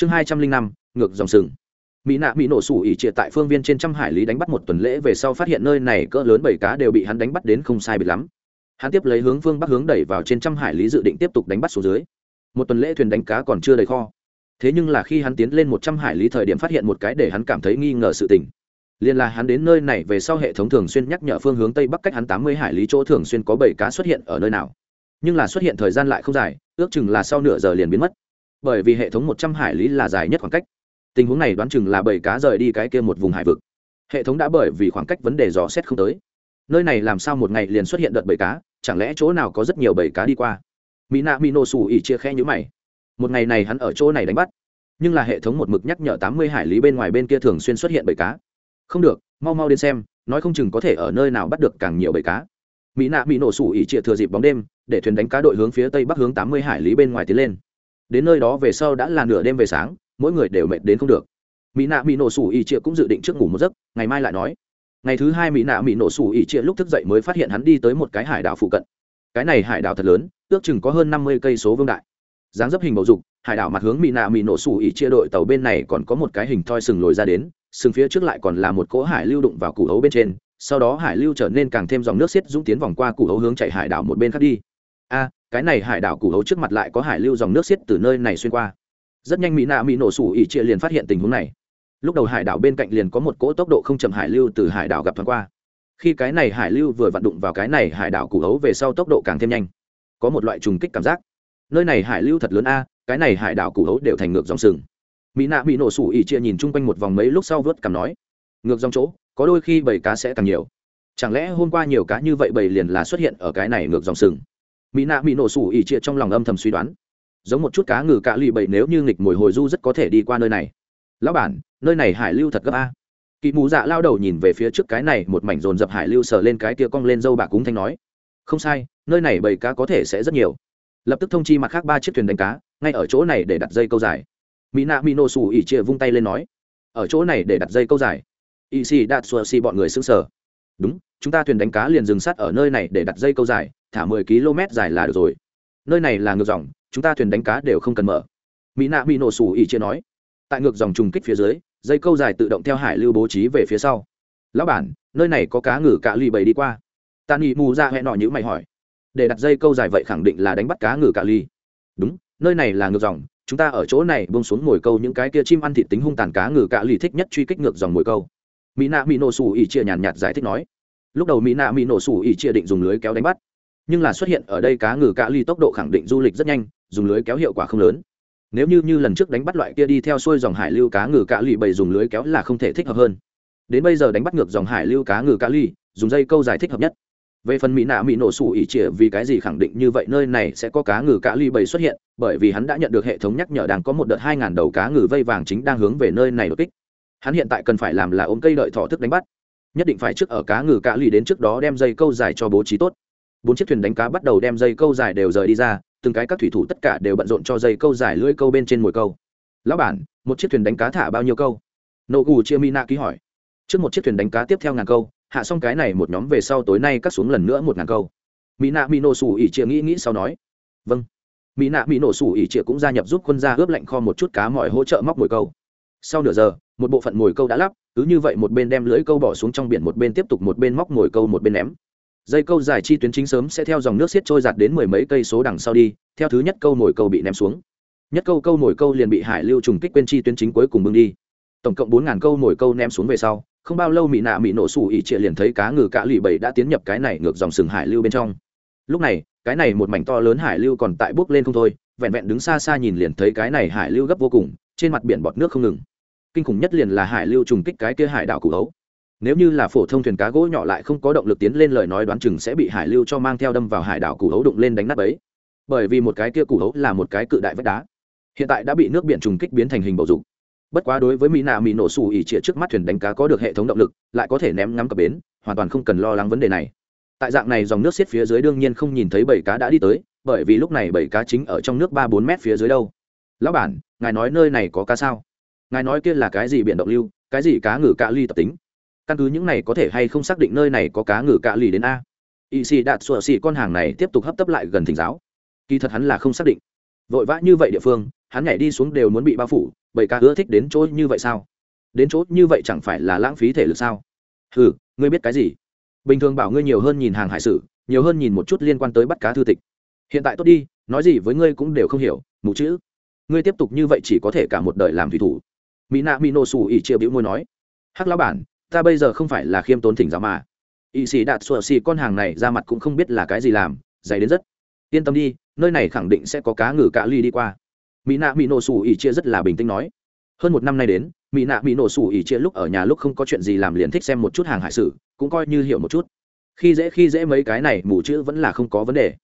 chương hai trăm linh năm, ngược dòng sừng. Mỹ nạ mỹ nổ sủ ỉ trịa tại phương viên trên trăm hải lý đánh bắt một tuần lễ về sau phát hiện nơi này cỡ lớn bảy cá đều bị hắn đánh bắt đến không sai bịt lắm. Hắn tiếp lấy hướng phương bắc hướng đẩy vào trên trăm hải lý dự định tiếp tục đánh bắt xuống dưới. Một tuần lễ thuyền đánh cá còn chưa đầy kho. Thế nhưng là khi hắn tiến lên một trăm hải lý thời điểm phát hiện một cái để hắn cảm thấy nghi ngờ sự tình. Liền là hắn đến nơi này về sau hệ thống thường xuyên nhắc nhở phương hướng tây bắc cách hắn tám mươi hải lý chỗ thường xuyên có bảy cá xuất hiện ở nơi nào. Nhưng là xuất hiện thời gian lại không dài, ước chừng là sau nửa giờ liền biến mất bởi vì hệ thống một trăm hải lý là dài nhất khoảng cách. Tình huống này đoán chừng là bảy cá rời đi cái kia một vùng hải vực. Hệ thống đã bởi vì khoảng cách vấn đề dò xét không tới. Nơi này làm sao một ngày liền xuất hiện đợt bảy cá, chẳng lẽ chỗ nào có rất nhiều bảy cá đi qua? Mỹ nạ mỹ nổ xù ỉ chia khe nhữ mày. Một ngày này hắn ở chỗ này đánh bắt. Nhưng là hệ thống một mực nhắc nhở tám mươi hải lý bên ngoài bên kia thường xuyên xuất hiện bảy cá. Không được, mau mau đến xem, nói không chừng có thể ở nơi nào bắt được càng nhiều bảy cá. Mỹ nạ bị nổ sủ ỉ trịa thừa dịp bóng đêm, để thuyền đánh cá đội hướng phía tây bắc hướng tám mươi hải lý bên ngoài tiến lên đến nơi đó về sau đã là nửa đêm về sáng, mỗi người đều mệt đến không được. Mỹ nạ mỹ nổ sủ ỉ trịa cũng dự định trước ngủ một giấc, ngày mai lại nói. Ngày thứ hai mỹ nạ mỹ nổ sủ ỉ trịa lúc thức dậy mới phát hiện hắn đi tới một cái hải đảo phụ cận. Cái này hải đảo thật lớn, ước chừng có hơn năm mươi cây số vương đại. Dáng dấp hình bầu dục, hải đảo mặt hướng mỹ nạ mỹ nổ sủ ỉ chia đội tàu bên này còn có một cái hình thoi sừng lồi ra đến, sừng phía trước lại còn là một cỗ hải lưu đụng vào củ hấu bên trên, sau đó hải lưu trở nên càng thêm dòng nước xiết dũng tiến vòng qua củ hấu hướng chạy hải đảo một bên khác đi. A cái này hải đảo củ hấu trước mặt lại có hải lưu dòng nước xiết từ nơi này xuyên qua. Rất nhanh mỹ nạ mỹ nổ sủ ỉ chia liền phát hiện tình huống này. Lúc đầu hải đảo bên cạnh liền có một cỗ tốc độ không chậm hải lưu từ hải đảo gặp thoáng qua. Khi cái này hải lưu vừa vặn đụng vào cái này hải đảo củ hấu về sau tốc độ càng thêm nhanh. Có một loại trùng kích cảm giác. Nơi này hải lưu thật lớn a, cái này hải đảo củ hấu đều thành ngược dòng sừng. Mỹ nạ bị nổ sủ ỉ chia nhìn chung quanh một vòng mấy lúc sau vớt cảm nói, ngược dòng chỗ, có đôi khi bầy cá sẽ càng nhiều. Chẳng lẽ hôm qua nhiều cá như vậy bầy liền là xuất hiện ở cái này ngược dòng sừng? Mỹ nạ mỹ nổ sủ ỉ chia trong lòng âm thầm suy đoán. Giống một chút cá ngừ cạ lì bậy nếu như nghịch mồi hồi du rất có thể đi qua nơi này. Lão bản, nơi này hải lưu thật gấp a. Kỵ mù dạ lao đầu nhìn về phía trước cái này, một mảnh rồn dập hải lưu sờ lên cái kia cong lên dâu bà cúng thanh nói. Không sai, nơi này bầy cá có thể sẽ rất nhiều. Lập tức thông chi mặt khác ba chiếc thuyền đánh cá, ngay ở chỗ này để đặt dây câu dài. Mỹ nạ mỹ nổ sủ ỉ chia vung tay lên nói. Ở chỗ này để đặt dây câu dài. Ỵ xì đạt xua xì bọn người xứng sở đúng chúng ta thuyền đánh cá liền dừng sát ở nơi này để đặt dây câu dài, thả mười km dài là được rồi. Nơi này là ngược dòng, chúng ta thuyền đánh cá đều không cần mở. Mỹ nạ mỹ nổ sủ ỉ chia nói. Tại ngược dòng trùng kích phía dưới, dây câu dài tự động theo hải lưu bố trí về phía sau. Lão bản, nơi này có cá ngừ cạ lì bầy đi qua. Tàn ỉ mù ra hẹn nọ nhữ mày hỏi. Để đặt dây câu dài vậy khẳng định là đánh bắt cá ngừ cạ ly đúng, nơi này là ngược dòng, chúng ta ở chỗ này bông xuống ngồi câu những cái kia chim ăn thịt tính hung tàn cá ngừ cạ ly thích nhất truy kích ngược dòng ngồi câu. Mỹ nạ mỹ nổ sủ ỉ chia nhàn nhạt giải thích nói lúc đầu mỹ nạ mỹ nổ sủ ỉ chia định dùng lưới kéo đánh bắt. Nhưng là xuất hiện ở đây cá ngừ cạ ly tốc độ khẳng định du lịch rất nhanh, dùng lưới kéo hiệu quả không lớn. Nếu như như lần trước đánh bắt loại kia đi theo xuôi dòng hải lưu cá ngừ cạ ly bầy dùng lưới kéo là không thể thích hợp hơn. Đến bây giờ đánh bắt ngược dòng hải lưu cá ngừ cạ ly, dùng dây câu giải thích hợp nhất. Về phần mỹ nạ mỹ nổ sủ ỉ chĩa vì cái gì khẳng định như vậy, nơi này sẽ có cá ngừ cá ly bầy xuất hiện, bởi vì hắn đã nhận được hệ thống nhắc nhở đang có một đợt hai ngàn đầu cá ngừ vây vàng chính đang hướng về nơi này đột kích. Hắn hiện tại cần phải làm là ôm cây đợi thỏ thức đánh bắt nhất định phải trước ở cá ngừ cạ lì đến trước đó đem dây câu dài cho bố trí tốt. Bốn chiếc thuyền đánh cá bắt đầu đem dây câu dài đều rời đi ra, từng cái các thủy thủ tất cả đều bận rộn cho dây câu dài lưỡi câu bên trên mồi câu. Lão bản, một chiếc thuyền đánh cá thả bao nhiêu câu? Nô gù chia mina ký hỏi. Trước một chiếc thuyền đánh cá tiếp theo ngàn câu, hạ xong cái này một nhóm về sau tối nay cắt xuống lần nữa một ngàn câu. Mỹ nạ mỹ nổ sủ ỉ chia nghĩ nghĩ sau nói. Vâng. Mỹ nạ mỹ nổ sủ ỉ chia cũng gia nhập giúp quân gia ướp lạnh kho một chút cá mọi hỗ trợ móc mồi câu. Sau nửa giờ, một bộ phận mồi câu đã lắp cứ như vậy một bên đem lưỡi câu bỏ xuống trong biển một bên tiếp tục một bên móc ngồi câu một bên ném. Dây câu dài chi tuyến chính sớm sẽ theo dòng nước xiết trôi giạt đến mười mấy cây số đằng sau đi, theo thứ nhất câu mồi câu bị ném xuống. Nhất câu câu mồi câu liền bị hải lưu trùng kích quên chi tuyến chính cuối cùng bưng đi. Tổng cộng bốn ngàn câu mồi câu ném xuống về sau, không bao lâu mỹ nạ mỹ nổ sủ ỉ trịa liền thấy cá ngừ cạ lì bầy đã tiến nhập cái này ngược dòng sừng hải lưu bên trong. Lúc này, cái này một mảnh to lớn hải lưu còn tại bước lên không thôi, vẹn vẹn đứng xa xa nhìn liền thấy cái này hải lưu gấp vô cùng, trên mặt biển bọt nước không ngừng kinh khủng nhất liền là hải lưu trùng kích cái kia hải đảo cụ hấu. Nếu như là phổ thông thuyền cá gỗ nhỏ lại không có động lực tiến lên lời nói đoán chừng sẽ bị hải lưu cho mang theo đâm vào hải đảo cụ hấu đụng lên đánh nát ấy bởi vì một cái kia cụ hấu là một cái cự đại vách đá. Hiện tại đã bị nước biển trùng kích biến thành hình bầu dục. Bất quá đối với mỹ nạ mỹ nổ xù ỉ chĩa trước mắt thuyền đánh cá có được hệ thống động lực, lại có thể ném ngắm cập bến, hoàn toàn không cần lo lắng vấn đề này. Tại dạng này dòng nước xiết phía dưới đương nhiên không nhìn thấy bảy cá đã đi tới, bởi vì lúc này bảy cá chính ở trong nước ba bốn mét phía dưới đâu. Lão bản, ngài nói nơi này có cá sao? Ngài nói kia là cái gì biển động lưu, cái gì cá ngừ cạ ly tập tính? Căn cứ những này có thể hay không xác định nơi này có cá ngừ cạ ly đến a? Y xì đạt sủa xì con hàng này tiếp tục hấp tấp lại gần thỉnh giáo. Kỳ thật hắn là không xác định. Vội vã như vậy địa phương, hắn nhảy đi xuống đều muốn bị bao phủ bầy cá ưa thích đến chỗ như vậy sao? Đến chỗ như vậy chẳng phải là lãng phí thể lực sao? Ừ ngươi biết cái gì? Bình thường bảo ngươi nhiều hơn nhìn hàng hải sử, nhiều hơn nhìn một chút liên quan tới bắt cá thư tịch. Hiện tại tốt đi, nói gì với ngươi cũng đều không hiểu, mù chữ. Ngươi tiếp tục như vậy chỉ có thể cả một đời làm thủy thủ mỹ nạ mỹ nổ sủ ỉ chia bĩu môi nói, hắc lão bản, ta bây giờ không phải là khiêm tốn thỉnh giáo mà. Ỵ sĩ đạt sủa xì con hàng này ra mặt cũng không biết là cái gì làm, dày đến rất. Yên tâm đi, nơi này khẳng định sẽ có cá ngừ cạ ly đi qua. Mỹ nạ mỹ nổ sủ ỉ chia rất là bình tĩnh nói. Hơn một năm nay đến, mỹ nạ mỹ nổ sủ ỉ chia lúc ở nhà lúc không có chuyện gì làm liền thích xem một chút hàng hải sử, cũng coi như hiểu một chút. Khi dễ khi dễ mấy cái này, mù chữ vẫn là không có vấn đề.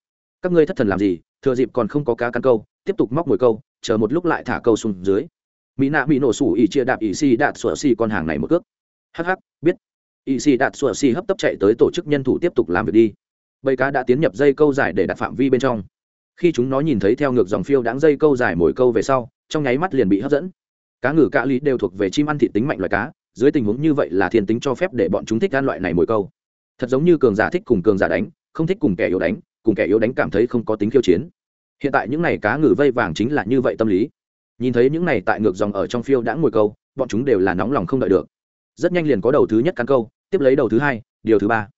Các ngươi thất thần làm gì? Thừa dịp còn không có cá căn câu, tiếp tục móc mồi câu, chờ một lúc lại thả câu xuống dưới mỹ nạ bị nổ sủ ỉ chia đạp ỉ xì đạt sủa xì con hàng này một cước. Hh biết. Ỉ xì đạt sủa xì hấp tấp chạy tới tổ chức nhân thủ tiếp tục làm việc đi. Bầy cá đã tiến nhập dây câu dài để đặt phạm vi bên trong. Khi chúng nó nhìn thấy theo ngược dòng phiêu đáng dây câu dài mồi câu về sau, trong nháy mắt liền bị hấp dẫn. Cá ngừ cạ lý đều thuộc về chim ăn thị tính mạnh loài cá, dưới tình huống như vậy là thiên tính cho phép để bọn chúng thích ăn loại này mồi câu. Thật giống như cường giả thích cùng cường giả đánh, không thích cùng kẻ yếu đánh, cùng kẻ yếu đánh cảm thấy không có tính khiêu chiến. Hiện tại những n à y cá ngừ vây vàng chính là như vậy tâm lý nhìn thấy những này tại ngược dòng ở trong phiêu đã ngồi câu, bọn chúng đều là nóng lòng không đợi được. Rất nhanh liền có đầu thứ nhất cắn câu, tiếp lấy đầu thứ hai, điều thứ ba.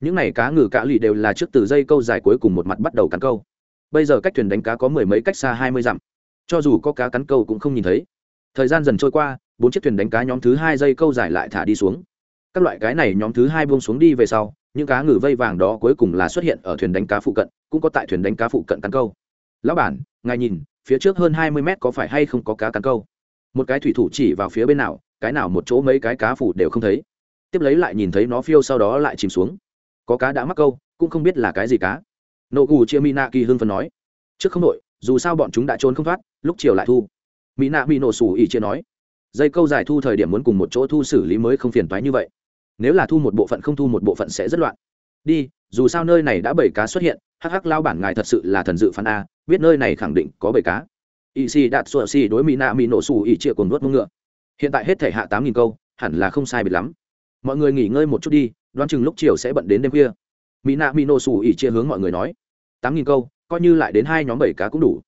Những này cá ngừ cá lì đều là trước từ dây câu dài cuối cùng một mặt bắt đầu cắn câu. Bây giờ cách thuyền đánh cá có mười mấy cách xa hai mươi dặm. Cho dù có cá cắn câu cũng không nhìn thấy. Thời gian dần trôi qua, bốn chiếc thuyền đánh cá nhóm thứ hai dây câu dài lại thả đi xuống. Các loại cái này nhóm thứ hai buông xuống đi về sau, những cá ngừ vây vàng đó cuối cùng là xuất hiện ở thuyền đánh cá phụ cận, cũng có tại thuyền đánh cá phụ cận cắn câu. Lão bản, ngài nhìn phía trước hơn hai mươi mét có phải hay không có cá cắn câu? Một cái thủy thủ chỉ vào phía bên nào, cái nào một chỗ mấy cái cá phủ đều không thấy. Tiếp lấy lại nhìn thấy nó phiêu sau đó lại chìm xuống. Có cá đã mắc câu, cũng không biết là cái gì cá. Nô gù chia mina kỳ hưng phần nói. Trước không đội dù sao bọn chúng đã trốn không thoát, lúc chiều lại thu. Mỹ nạ bị nổ sủ ỉ chia nói. Dây câu dài thu thời điểm muốn cùng một chỗ thu xử lý mới không phiền toái như vậy. Nếu là thu một bộ phận không thu một bộ phận sẽ rất loạn. Đi, dù sao nơi này đã bảy cá xuất hiện, hắc hắc lao bản ngài thật sự là thần dự phán a biết nơi này khẳng định có bầy cá. Ỵ xì đạt sủa xì đối mỹ nạ mỹ nổ xù ỵ chia cùng nuốt mông ngựa. Hiện tại hết thể hạ tám nghìn câu, hẳn là không sai biệt lắm. Mọi người nghỉ ngơi một chút đi, đoán chừng lúc chiều sẽ bận đến đêm khuya. Mỹ nạ mỹ nổ xù ỵ chia hướng mọi người nói, tám nghìn câu, coi như lại đến hai nhóm bảy cá cũng đủ.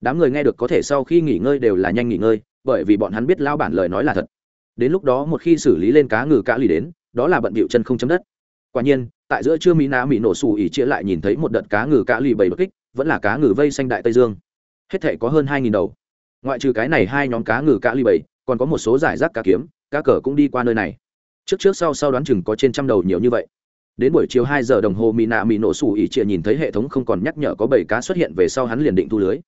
Đám người nghe được có thể sau khi nghỉ ngơi đều là nhanh nghỉ ngơi, bởi vì bọn hắn biết lao bản lời nói là thật. Đến lúc đó một khi xử lý lên cá ngừ cá lì đến, đó là bận bịu chân không chấm đất. Quả nhiên, tại giữa trưa mỹ nạ mỹ nổ xù ỉ chia lại nhìn thấy một đợt cá ngừ cá lì bầy bất kích vẫn là cá ngừ vây xanh đại tây dương. Hết thể có hơn hai nghìn đầu. Ngoại trừ cái này hai nhóm cá ngừ cá ly bảy còn có một số giải rác cá kiếm, cá cờ cũng đi qua nơi này. Trước trước sau sau đoán chừng có trên trăm đầu nhiều như vậy. Đến buổi chiều hai giờ đồng hồ mỹ nạ mỹ nổ sủ ỉ chia nhìn thấy hệ thống không còn nhắc nhở có bảy cá xuất hiện về sau hắn liền định thu lưới.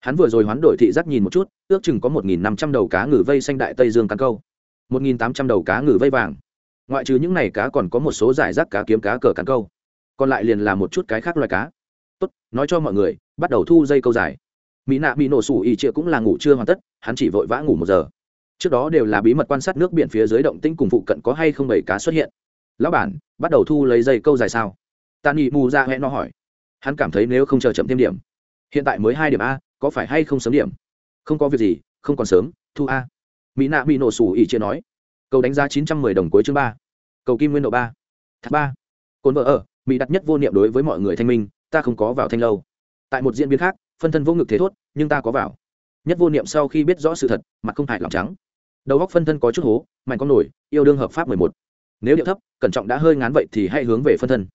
Hắn vừa rồi hoán đổi thị giác nhìn một chút, ước chừng có một nghìn năm trăm đầu cá ngừ vây xanh đại tây dương cắn câu. một nghìn tám trăm đầu cá ngừ vây vàng. Ngoại trừ những này cá còn có một số giải rác cá kiếm cá cờ cắn câu. Còn lại liền là một chút cái khác loài cá tốt, nói cho mọi người, bắt đầu thu dây câu dài. Mỹ nạ bị nổ sủ ỉ trịa cũng là ngủ chưa hoàn tất, hắn chỉ vội vã ngủ một giờ. Trước đó đều là bí mật quan sát nước biển phía dưới động tĩnh cùng phụ cận có hay không bảy cá xuất hiện. Lão bản, bắt đầu thu lấy dây câu dài sao? Tàn nghị mù ra hẹn nó hỏi. Hắn cảm thấy nếu không chờ chậm thêm điểm. Hiện tại mới hai điểm a, có phải hay không sớm điểm? Không có việc gì, không còn sớm, thu a. Mỹ nạ bị nổ sủ ỉ chia nói. Cầu đánh giá chín trăm mười đồng cuối chương ba. Cầu kim nguyên độ ba. Thác ba. Cồn vợ ở, mỹ đặt nhất vô niệm đối với mọi người thanh minh ta không có vào thanh lâu. Tại một diễn biến khác, phân thân vô ngực thế thốt, nhưng ta có vào. Nhất vô niệm sau khi biết rõ sự thật, mặt không hại lòng trắng. Đầu góc phân thân có chút hố, mạnh con nổi, yêu đương hợp pháp mười một. Nếu điệu thấp, cẩn trọng đã hơi ngán vậy thì hãy hướng về phân thân.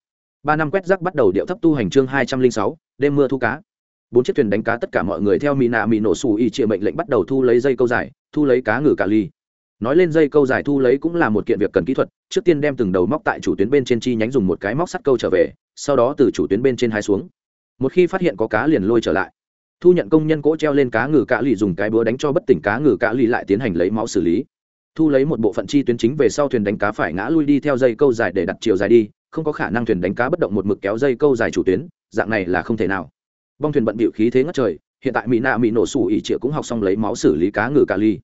Ba năm quét rác bắt đầu điệu thấp tu hành chương hai trăm linh sáu, đêm mưa thu cá. Bốn chiếc thuyền đánh cá tất cả mọi người theo mỹ nạ mỹ nổ xù y chịa mệnh lệnh bắt đầu thu lấy dây câu dài, thu lấy cá ngừ cà ly nói lên dây câu dài thu lấy cũng là một kiện việc cần kỹ thuật, trước tiên đem từng đầu móc tại chủ tuyến bên trên chi nhánh dùng một cái móc sắt câu trở về, sau đó từ chủ tuyến bên trên hai xuống. Một khi phát hiện có cá liền lôi trở lại. Thu nhận công nhân cỗ treo lên cá ngừ cạ lì dùng cái búa đánh cho bất tỉnh cá ngừ cạ lì lại tiến hành lấy máu xử lý. Thu lấy một bộ phận chi tuyến chính về sau thuyền đánh cá phải ngã lui đi theo dây câu dài để đặt chiều dài đi, không có khả năng thuyền đánh cá bất động một mực kéo dây câu dài chủ tuyến, dạng này là không thể nào. Bong thuyền bận bịu khí thế ngất trời, hiện tại mỹ nạ mỹ nổ sủ ỉ trịa cũng học xong lấy máu xử lý cá ngừ cà ly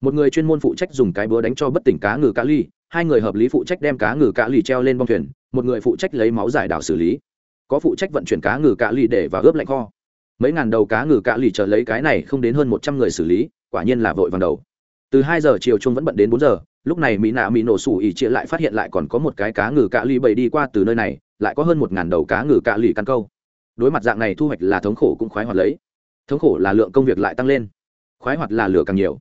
một người chuyên môn phụ trách dùng cái búa đánh cho bất tỉnh cá ngừ cá ly, hai người hợp lý phụ trách đem cá ngừ cá ly treo lên bong thuyền, một người phụ trách lấy máu giải đảo xử lý. Có phụ trách vận chuyển cá ngừ cá ly để vào ướp lạnh kho. Mấy ngàn đầu cá ngừ cá ly chờ lấy cái này không đến hơn một trăm người xử lý, quả nhiên là vội vàng đầu. Từ hai giờ chiều chung vẫn bận đến bốn giờ, lúc này mỹ nạ mỹ nổ sủ ỉ chia lại phát hiện lại còn có một cái cá ngừ cá ly bầy đi qua từ nơi này, lại có hơn một ngàn đầu cá ngừ cá ly căn câu. Đối mặt dạng này thu hoạch là thống khổ cũng khoái hoạt lấy. Thống khổ là lượng công việc lại tăng lên. Khoái hoạt là lửa càng nhiều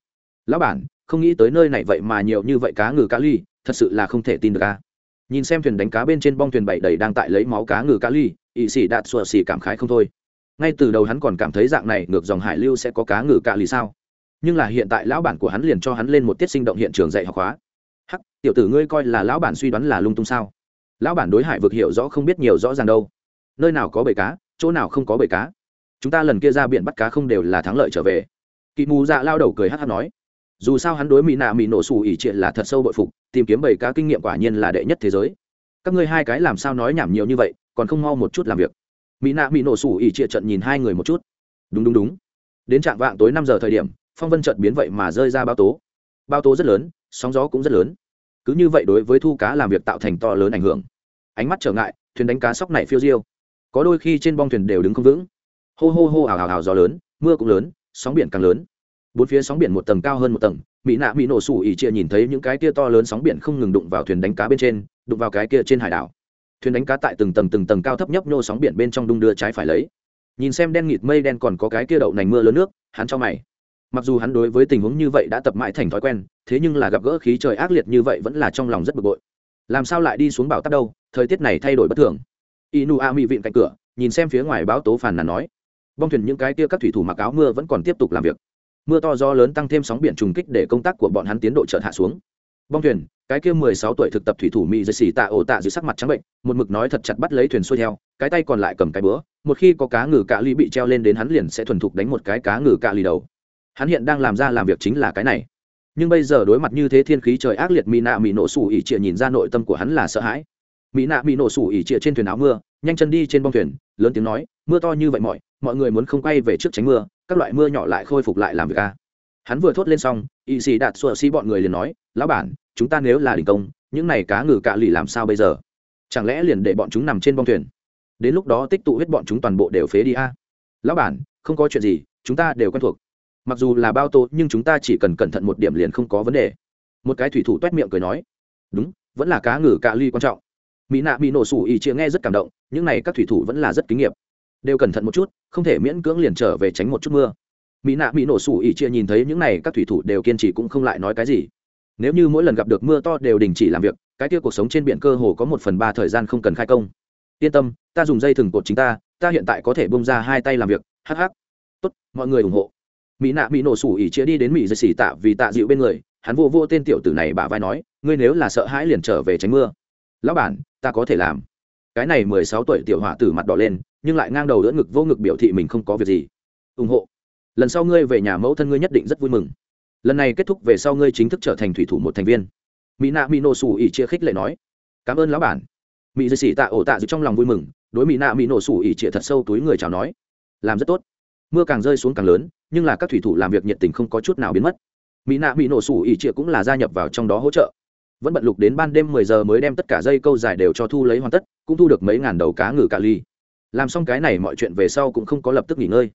lão bản, không nghĩ tới nơi này vậy mà nhiều như vậy cá ngừ cá ly, thật sự là không thể tin được a. Nhìn xem thuyền đánh cá bên trên bong thuyền bảy đầy đang tại lấy máu cá ngừ cá ly ỵ sĩ đạt sùa xỉ cảm khái không thôi. Ngay từ đầu hắn còn cảm thấy dạng này ngược dòng hải lưu sẽ có cá ngừ cá ly sao? Nhưng là hiện tại lão bản của hắn liền cho hắn lên một tiết sinh động hiện trường dạy học hóa. Hắc, tiểu tử ngươi coi là lão bản suy đoán là lung tung sao? Lão bản đối hải vực hiểu rõ không biết nhiều rõ ràng đâu. Nơi nào có bể cá, chỗ nào không có bể cá. Chúng ta lần kia ra biển bắt cá không đều là thắng lợi trở về. Kỵ mù dạ lao đầu cười hát hát nói dù sao hắn đối mỹ nạ mỹ nổ xù ỉ triệt là thật sâu bội phục, tìm kiếm bảy cá kinh nghiệm quả nhiên là đệ nhất thế giới. Các ngươi hai cái làm sao nói nhảm nhiều như vậy, còn không mau một chút làm việc. Mỹ nạ mỹ nổ xù ỉ triệt trận nhìn hai người một chút. Đúng đúng đúng. Đến trạng vạng tối năm giờ thời điểm, phong vân trận biến vậy mà rơi ra bao tố. Bao tố rất lớn, sóng gió cũng rất lớn. Cứ như vậy đối với thu cá làm việc tạo thành to lớn ảnh hưởng. Ánh mắt trở ngại, thuyền đánh cá sóc này phiêu diêu. Có đôi khi trên bong thuyền đều đứng không vững. Hô hô hô ảo ảo ảo gió lớn, mưa cũng lớn, sóng biển càng lớn bốn phía sóng biển một tầng cao hơn một tầng, mỹ nạ mỹ nổ sủ ỉ chia nhìn thấy những cái kia to lớn sóng biển không ngừng đụng vào thuyền đánh cá bên trên, đụng vào cái kia trên hải đảo. Thuyền đánh cá tại từng tầng từng tầng cao thấp nhấp nhô sóng biển bên trong đung đưa trái phải lấy. Nhìn xem đen nghịt mây đen còn có cái kia đậu nành mưa lớn nước, hắn cho mày. Mặc dù hắn đối với tình huống như vậy đã tập mãi thành thói quen, thế nhưng là gặp gỡ khí trời ác liệt như vậy vẫn là trong lòng rất bực bội. Làm sao lại đi xuống bảo tắc đâu, thời tiết này thay đổi bất thường. Inu a mỹ vịn cạnh cửa, nhìn xem phía ngoài báo tố phàn nàn nói. Bong thuyền những cái kia các thủy thủ mặc áo mưa vẫn còn tiếp tục làm việc mưa to do lớn tăng thêm sóng biển trùng kích để công tác của bọn hắn tiến độ chợt hạ xuống. Bong thuyền, cái kia mười sáu tuổi thực tập thủy thủ mỹ dây xì tạ ổ tạ dưới sắc mặt trắng bệnh, một mực nói thật chặt bắt lấy thuyền xuôi theo, cái tay còn lại cầm cái bữa một khi có cá ngừ cạ ly bị treo lên đến hắn liền sẽ thuần thục đánh một cái cá ngừ cạ ly đầu. Hắn hiện đang làm ra làm việc chính là cái này. Nhưng bây giờ đối mặt như thế thiên khí trời ác liệt mỹ nạ mỹ nổ sủ ỉ trịa nhìn ra nội tâm của hắn là sợ hãi. Mỹ nạ mỹ nổ sủ ỉ trịa trên thuyền áo mưa, nhanh chân đi trên bong thuyền, lớn tiếng nói, mưa to như vậy mọi mọi người muốn không quay về trước tránh mưa các loại mưa nhỏ lại khôi phục lại làm việc a hắn vừa thốt lên xong, y sĩ đạt sùa xi bọn người liền nói, lão bản, chúng ta nếu là đình công, những này cá ngừ cạ lì làm sao bây giờ? Chẳng lẽ liền để bọn chúng nằm trên bong thuyền? Đến lúc đó tích tụ huyết bọn chúng toàn bộ đều phế đi a lão bản, không có chuyện gì, chúng ta đều quen thuộc. Mặc dù là bao tô nhưng chúng ta chỉ cần cẩn thận một điểm liền không có vấn đề. Một cái thủy thủ t u é t miệng cười nói, đúng, vẫn là cá ngừ cạ ly quan trọng. Mỹ nạ bị nổ sủ ý chĩa nghe rất cảm động, những n à y các thủy thủ vẫn là rất kinh nghiệm đều cẩn thận một chút, không thể miễn cưỡng liền trở về tránh một chút mưa. Mỹ nạ bị nổ sủ ỉ chia nhìn thấy những n à y các thủy thủ đều kiên trì cũng không lại nói cái gì. Nếu như mỗi lần gặp được mưa to đều đình chỉ làm việc, cái kia cuộc sống trên biển cơ hồ có một phần ba thời gian không cần khai công. Yên tâm, ta dùng dây thừng cột chính ta ta hiện tại có thể bông ra hai tay làm việc hh tốt, mọi người ủng hộ. Mỹ nạ bị nổ sủ ỉ chia đi đến mỹ dây xỉ tạ vì tạ dịu bên người, hắn vô vô tên tiểu tử này bả vai nói, ngươi nếu là sợ hãi liền trở về tránh mưa. Lão bản, ta có thể làm cái này mười sáu tuổi tiểu hỏa tử mặt đỏ lên, nhưng lại ngang đầu đỡ ngực vô ngực biểu thị mình không có việc gì. Ủng hộ. Lần sau ngươi về nhà mẫu thân ngươi nhất định rất vui mừng. Lần này kết thúc về sau ngươi chính thức trở thành thủy thủ một thành viên. Mỹ nạ mỹ nổ sủ ỉ chia khích lệ nói. Cảm ơn lão bản. Mỹ dư xỉ tạ ổ tạ dịu trong lòng vui mừng, đối mỹ nạ mỹ nổ sủ ỉ chia thật sâu túi người chào nói. Làm rất tốt. Mưa càng rơi xuống càng lớn, nhưng là các thủy thủ làm việc nhiệt tình không có chút nào biến mất. Mỹ nạ mỹ nổ sủ ỉ chia cũng là gia nhập vào trong đó hỗ trợ. Vẫn bận lục đến ban đêm mười giờ mới đem tất cả dây câu dài đều cho thu lấy hoàn tất cũng thu được mấy ngàn đầu cá ngừ cà ly. Làm xong cái này mọi chuyện về sau cũng không có lập tức nghỉ ngơi.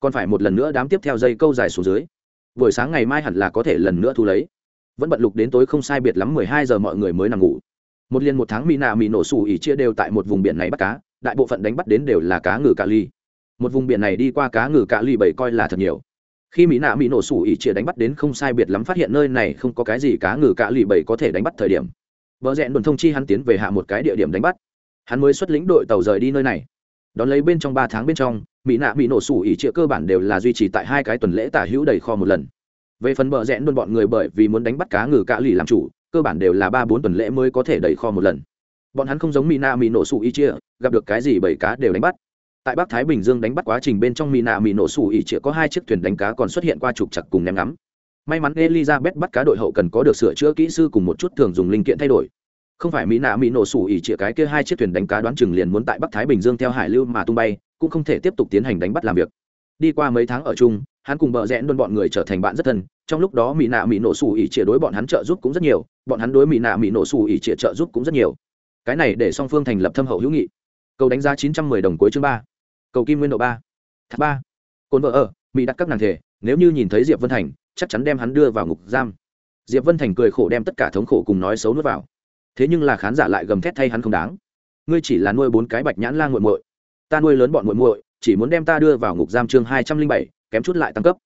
Còn phải một lần nữa đám tiếp theo dây câu dài xuống dưới. Buổi sáng ngày mai hẳn là có thể lần nữa thu lấy. Vẫn bận lục đến tối không sai biệt lắm mười hai giờ mọi người mới nằm ngủ. Một liền một tháng mỹ nạ mỹ nổ xù ỉ chia đều tại một vùng biển này bắt cá, đại bộ phận đánh bắt đến đều là cá ngừ cà ly. Một vùng biển này đi qua cá ngừ cà ly bảy coi là thật nhiều. Khi mỹ nạ mỹ nổ sủ ỉ chia đánh bắt đến không sai biệt lắm phát hiện nơi này không có cái gì cá ngừ cạ lì bảy có thể đánh bắt thời điểm. Vợ rẽn đồn thông chi hắn tiến về hạ một cái địa điểm đánh bắt hắn mới xuất lĩnh đội tàu rời đi nơi này. Đón lấy bên trong ba tháng bên trong, mỹ nạ bị nổ sủ ỉ trịa cơ bản đều là duy trì tại hai cái tuần lễ tả hữu đầy kho một lần. Về phần bờ rẽn luôn bọn người bởi vì muốn đánh bắt cá ngừ cạ lì làm chủ, cơ bản đều là ba bốn tuần lễ mới có thể đầy kho một lần. Bọn hắn không giống mỹ nạ mỹ nổ sủ ỉ trịa, gặp được cái gì bảy cá đều đánh bắt. Tại bắc thái bình dương đánh bắt quá trình bên trong mỹ nạ mỹ nổ sủ ỉ trịa có hai chiếc thuyền đánh cá còn xuất hiện qua trục chặt cùng ném ngắm. May mắn elizabeth bắt cá đội hậu cần có được sửa chữa kỹ sư cùng một chút thường dùng linh kiện thay đổi không phải mỹ nạ mỹ nổ sủ ỉ chỉ cái kia hai chiếc thuyền đánh cá đoán chừng liền muốn tại bắc thái bình dương theo hải lưu mà tung bay, cũng không thể tiếp tục tiến hành đánh bắt làm việc. Đi qua mấy tháng ở chung, hắn cùng bờ rẽn luôn bọn người trở thành bạn rất thân, trong lúc đó mỹ nạ mỹ nổ sủ ỉ chỉ đối bọn hắn trợ giúp cũng rất nhiều, bọn hắn đối mỹ nạ mỹ nổ sủ ỉ chỉ trợ giúp cũng rất nhiều. Cái này để song phương thành lập thâm hậu hữu nghị. Cầu đánh giá chín trăm mười đồng cuối chương ba. Cầu kim nguyên độ ba. Tháp ba. Cồn vợ ở, mỹ đặt các nàng thể, nếu như nhìn thấy diệp vân thành, chắc chắn đem hắn đưa vào ngục giam. Diệp vân thành cười khổ đem tất cả thống khổ cùng nói xấu nuốt vào thế nhưng là khán giả lại gầm thét thay hắn không đáng. Ngươi chỉ là nuôi bốn cái bạch nhãn la nguội muội. Ta nuôi lớn bọn muội muội, chỉ muốn đem ta đưa vào ngục giam chương hai trăm linh bảy, kém chút lại tăng cấp.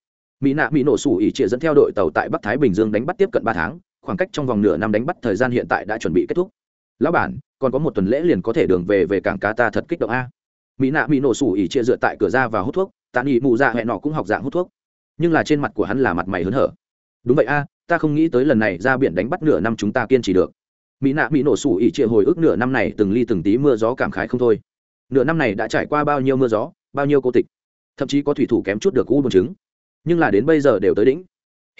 Mỹ nạ mỹ nổ sủ ỉ trịa dẫn theo đội tàu tại bắc thái bình dương đánh bắt tiếp cận ba tháng, khoảng cách trong vòng nửa năm đánh bắt thời gian hiện tại đã chuẩn bị kết thúc. Lão bản, còn có một tuần lễ liền có thể đường về về cảng cá ta thật kích động a. Mỹ nạ mỹ nổ sủ ỉ trịa dựa tại cửa ra và hút thuốc tạ nghị mụ dạ hẹn nọ cũng học dạng hút thuốc. Nhưng là trên mặt của hắn là mặt mày hớn hở. Đúng vậy a, ta không nghĩ tới lần này ra biển đánh bắt nửa năm chúng ta kiên trì được mỹ nạ mỹ nổ sủ ỉ trịa hồi ức nửa năm này từng ly từng tí mưa gió cảm khái không thôi. Nửa năm này đã trải qua bao nhiêu mưa gió, bao nhiêu cô tịch, thậm chí có thủy thủ kém chút được u buồn chứng nhưng là đến bây giờ đều tới đỉnh.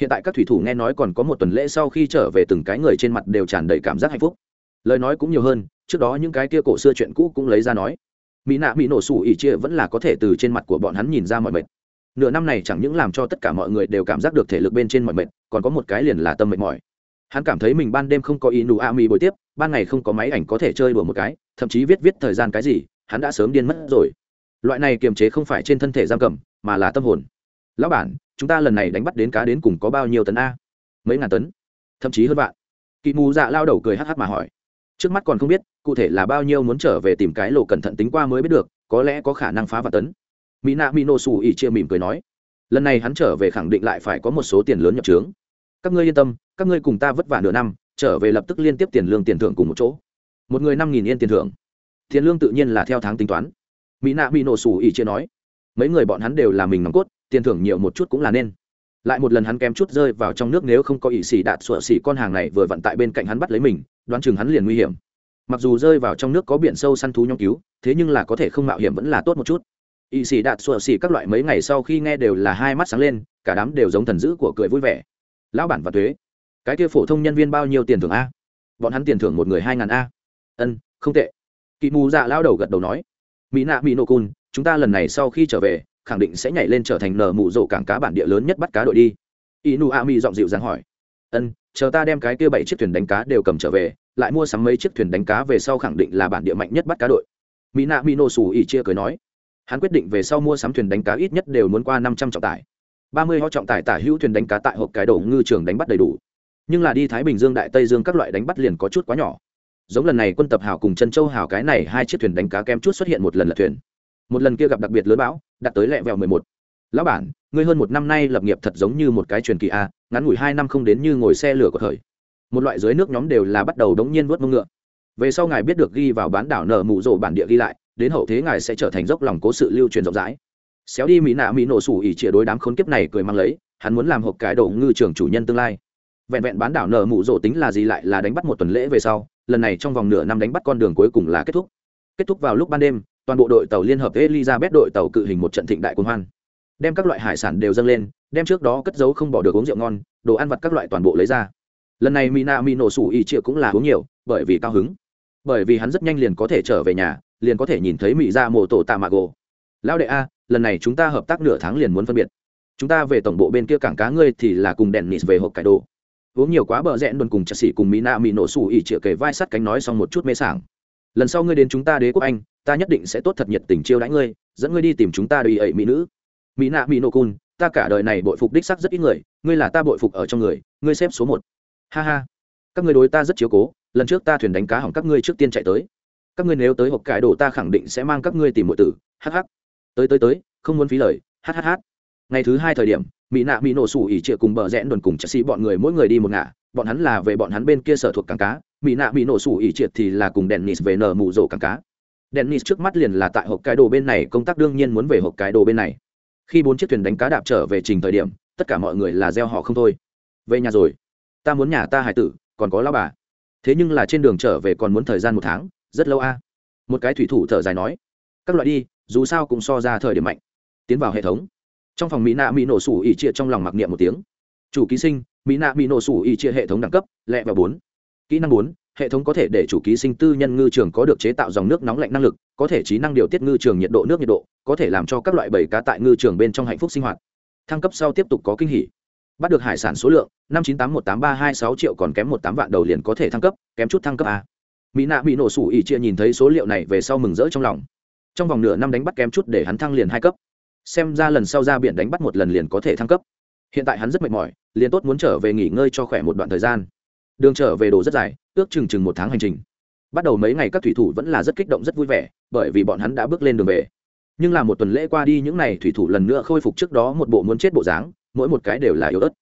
Hiện tại các thủy thủ nghe nói còn có một tuần lễ sau khi trở về từng cái người trên mặt đều tràn đầy cảm giác hạnh phúc. Lời nói cũng nhiều hơn, trước đó những cái kia cổ xưa chuyện cũ cũng lấy ra nói. Mỹ nạ mỹ nổ sủ ỉ chia vẫn là có thể từ trên mặt của bọn hắn nhìn ra mọi mệt. Nửa năm này chẳng những làm cho tất cả mọi người đều cảm giác được thể lực bên trên mọi mệt, còn có một cái liền là tâm mệt mỏi hắn cảm thấy mình ban đêm không có ý nụ a mi bồi tiếp, ban ngày không có máy ảnh có thể chơi đùa một cái, thậm chí viết viết thời gian cái gì, hắn đã sớm điên mất rồi. Loại này kiềm chế không phải trên thân thể giam cầm, mà là tâm hồn. Lão bản, chúng ta lần này đánh bắt đến cá đến cùng có bao nhiêu tấn a? Mấy ngàn tấn, thậm chí hơn vạn. Kỵ mù dạ lao đầu cười hh mà hỏi. Trước mắt còn không biết, cụ thể là bao nhiêu muốn trở về tìm cái lộ cẩn thận tính qua mới biết được, có lẽ có khả năng phá vạn tấn. Mỹ nạ mỹ nổ xù ỉ chia mỉm cười nói. Lần này hắn trở về khẳng định lại phải có một số tiền lớn nhập trướng. Các ngươi yên tâm các ngươi cùng ta vất vả nửa năm, trở về lập tức liên tiếp tiền lương tiền thưởng cùng một chỗ. Một người năm nghìn yên tiền thưởng. Tiền lương tự nhiên là theo tháng tính toán. Mỹ nạ bị nổ xù ỉ chia nói, mấy người bọn hắn đều là mình nòng cốt, tiền thưởng nhiều một chút cũng là nên. Lại một lần hắn kém chút rơi vào trong nước nếu không có ỵ xỉ đạt sủa xỉ con hàng này vừa vặn tại bên cạnh hắn bắt lấy mình, đoán chừng hắn liền nguy hiểm. Mặc dù rơi vào trong nước có biển sâu săn thú nhóm cứu, thế nhưng là có thể không mạo hiểm vẫn là tốt một chút. Ỵ xỉ đạt sủa xỉ các loại mấy ngày sau khi nghe đều là hai mắt sáng lên, cả đám đều giống thần dữ của cười vui vẻ. Lão bản và thuế cái kia phổ thông nhân viên bao nhiêu tiền thưởng a? Bọn hắn tiền thưởng một người hai ngàn a. Ân, không tệ. Kỳ mù dạ lao đầu gật đầu nói. Mỹ nạ mỹ nô cun, chúng ta lần này sau khi trở về, khẳng định sẽ nhảy lên trở thành nở mụ rổ cảng cá bản địa lớn nhất bắt cá đội đi. Inu a mi giọng dịu dàng hỏi. Ân, chờ ta đem cái kia bảy chiếc thuyền đánh cá đều cầm trở về, lại mua sắm mấy chiếc thuyền đánh cá về sau khẳng định là bản địa mạnh nhất bắt cá đội. Mỹ nạ mỹ nô xù ỉ chia cười nói. Hắn quyết định về sau mua sắm thuyền đánh cá ít nhất đều muốn qua năm trăm trọng tải. Ba mươi ho trọng tải tả hữu thuyền đánh cá tại hộp cái đổ ngư trường đánh bắt đầy đủ nhưng là đi thái bình dương, đại tây dương các loại đánh bắt liền có chút quá nhỏ. Giống lần này quân tập hào cùng trần châu hào cái này hai chiếc thuyền đánh cá kem chút xuất hiện một lần là thuyền. Một lần kia gặp đặc biệt lớn bão đặt tới lẹ vẹo mười một. Lão bản, ngươi hơn một năm nay lập nghiệp thật giống như một cái truyền kỳ a, ngắn ngủi hai năm không đến như ngồi xe lửa của thời. Một loại dưới nước nhóm đều là bắt đầu đống nhiên vớt mông ngựa. Về sau ngài biết được ghi vào bán đảo nở mụ rộ bản địa ghi lại, đến hậu thế ngài sẽ trở thành dốc lòng cố sự lưu truyền rộng rãi. Xéo đi mỹ nạ mỹ nổ sủ ỉ chĩa đối đám khốn kiếp này cười mang lấy, hắn muốn làm hộp cái đổ ngư trường chủ nhân tương lai vẹn vẹn bán đảo nở mụ rộ tính là gì lại là đánh bắt một tuần lễ về sau, lần này trong vòng nửa năm đánh bắt con đường cuối cùng là kết thúc. Kết thúc vào lúc ban đêm, toàn bộ đội tàu liên hợp elizabeth đội tàu cự hình một trận thịnh đại quân hoan. Đem các loại hải sản đều dâng lên, đem trước đó cất giấu không bỏ được uống rượu ngon, đồ ăn vặt các loại toàn bộ lấy ra. Lần này mina mi nổ sủ y chịa cũng là uống nhiều, bởi vì cao hứng. Bởi vì hắn rất nhanh liền có thể trở về nhà, liền có thể nhìn thấy mỹ ra dạ mộ tổ tạ mạ gồ. Lão đệ a, lần này chúng ta hợp tác nửa tháng liền muốn phân biệt. Chúng ta về tổng bộ bên kia cảng cá ngươi thì là cùng đèn nịt về hộp cải đồ uống nhiều quá bờ rẽn đồn cùng chặt xỉ cùng mỹ nạ mỹ nổ xù ỉ chĩa kề vai sắt cánh nói xong một chút mê sảng. Lần sau ngươi đến chúng ta đế quốc anh, ta nhất định sẽ tốt thật nhiệt tình chiêu đãi ngươi, dẫn ngươi đi tìm chúng ta đi ẩy mỹ nữ. Mỹ nạ mỹ nổ cun, ta cả đời này bội phục đích sắc rất ít người, ngươi là ta bội phục ở trong người, ngươi xếp số một. Ha ha. Các ngươi đối ta rất chiếu cố, lần trước ta thuyền đánh cá hỏng các ngươi trước tiên chạy tới. Các ngươi nếu tới hộp cải đồ ta khẳng định sẽ mang các ngươi tìm mọi tử. Hh tới tới tới, không muốn phí lời. Hhh ngày thứ hai thời điểm mỹ nạ mỹ nổ sủ ỉ trịa cùng bờ rẽn đồn cùng chelsea sĩ bọn người mỗi người đi một ngả. Bọn hắn là về bọn hắn bên kia sở thuộc cảng cá. Mỹ nạ mỹ nổ sủ ỉ triệt thì là cùng dennis về nở mù rổ cảng cá. Dennis trước mắt liền là tại hộp cái đồ bên này, công tác đương nhiên muốn về hộp cái đồ bên này. Khi bốn chiếc thuyền đánh cá đạp trở về trình thời điểm, tất cả mọi người là gieo họ không thôi. Về nhà rồi. Ta muốn nhà ta hải tử, còn có lao bà. Thế nhưng là trên đường trở về còn muốn thời gian một tháng, rất lâu a. Một cái thủy thủ thở dài nói. Các loại đi, dù sao cũng so ra thời điểm mạnh. Tiến vào hệ thống trong phòng mỹ nạ mỹ nổ sủ ỉ chia trong lòng mặc niệm một tiếng. Chủ ký sinh, mỹ nạ mỹ nổ sủ ỉ chia hệ thống đẳng cấp, lẹ và bốn. Kỹ năng bốn, hệ thống có thể để chủ ký sinh tư nhân ngư trường có được chế tạo dòng nước nóng lạnh năng lực, có thể trí năng điều tiết ngư trường nhiệt độ, nước nhiệt độ, có thể làm cho các loại bầy cá tại ngư trường bên trong hạnh phúc sinh hoạt. Thăng cấp sau tiếp tục có kinh hỉ. Bắt được hải sản số lượng, năm chín tám một tám ba hai sáu triệu còn kém một tám vạn đầu liền có thể thăng cấp, kém chút thăng cấp a. Mỹ nạ bị nổ sủ ỉ chia nhìn thấy số liệu này về sau mừng rỡ trong lòng. Trong vòng nửa năm đánh bắt kém chút để hắn thăng liền hai cấp xem ra lần sau ra biển đánh bắt một lần liền có thể thăng cấp. Hiện tại hắn rất mệt mỏi, liền tốt muốn trở về nghỉ ngơi cho khỏe một đoạn thời gian. Đường trở về đồ rất dài, ước chừng chừng một tháng hành trình. Bắt đầu mấy ngày các thủy thủ vẫn là rất kích động, rất vui vẻ, bởi vì bọn hắn đã bước lên đường về. Nhưng là một tuần lễ qua đi, những n à y thủy thủ lần nữa khôi phục trước đó một bộ muốn chết bộ dáng, mỗi một cái đều là yếu ớt.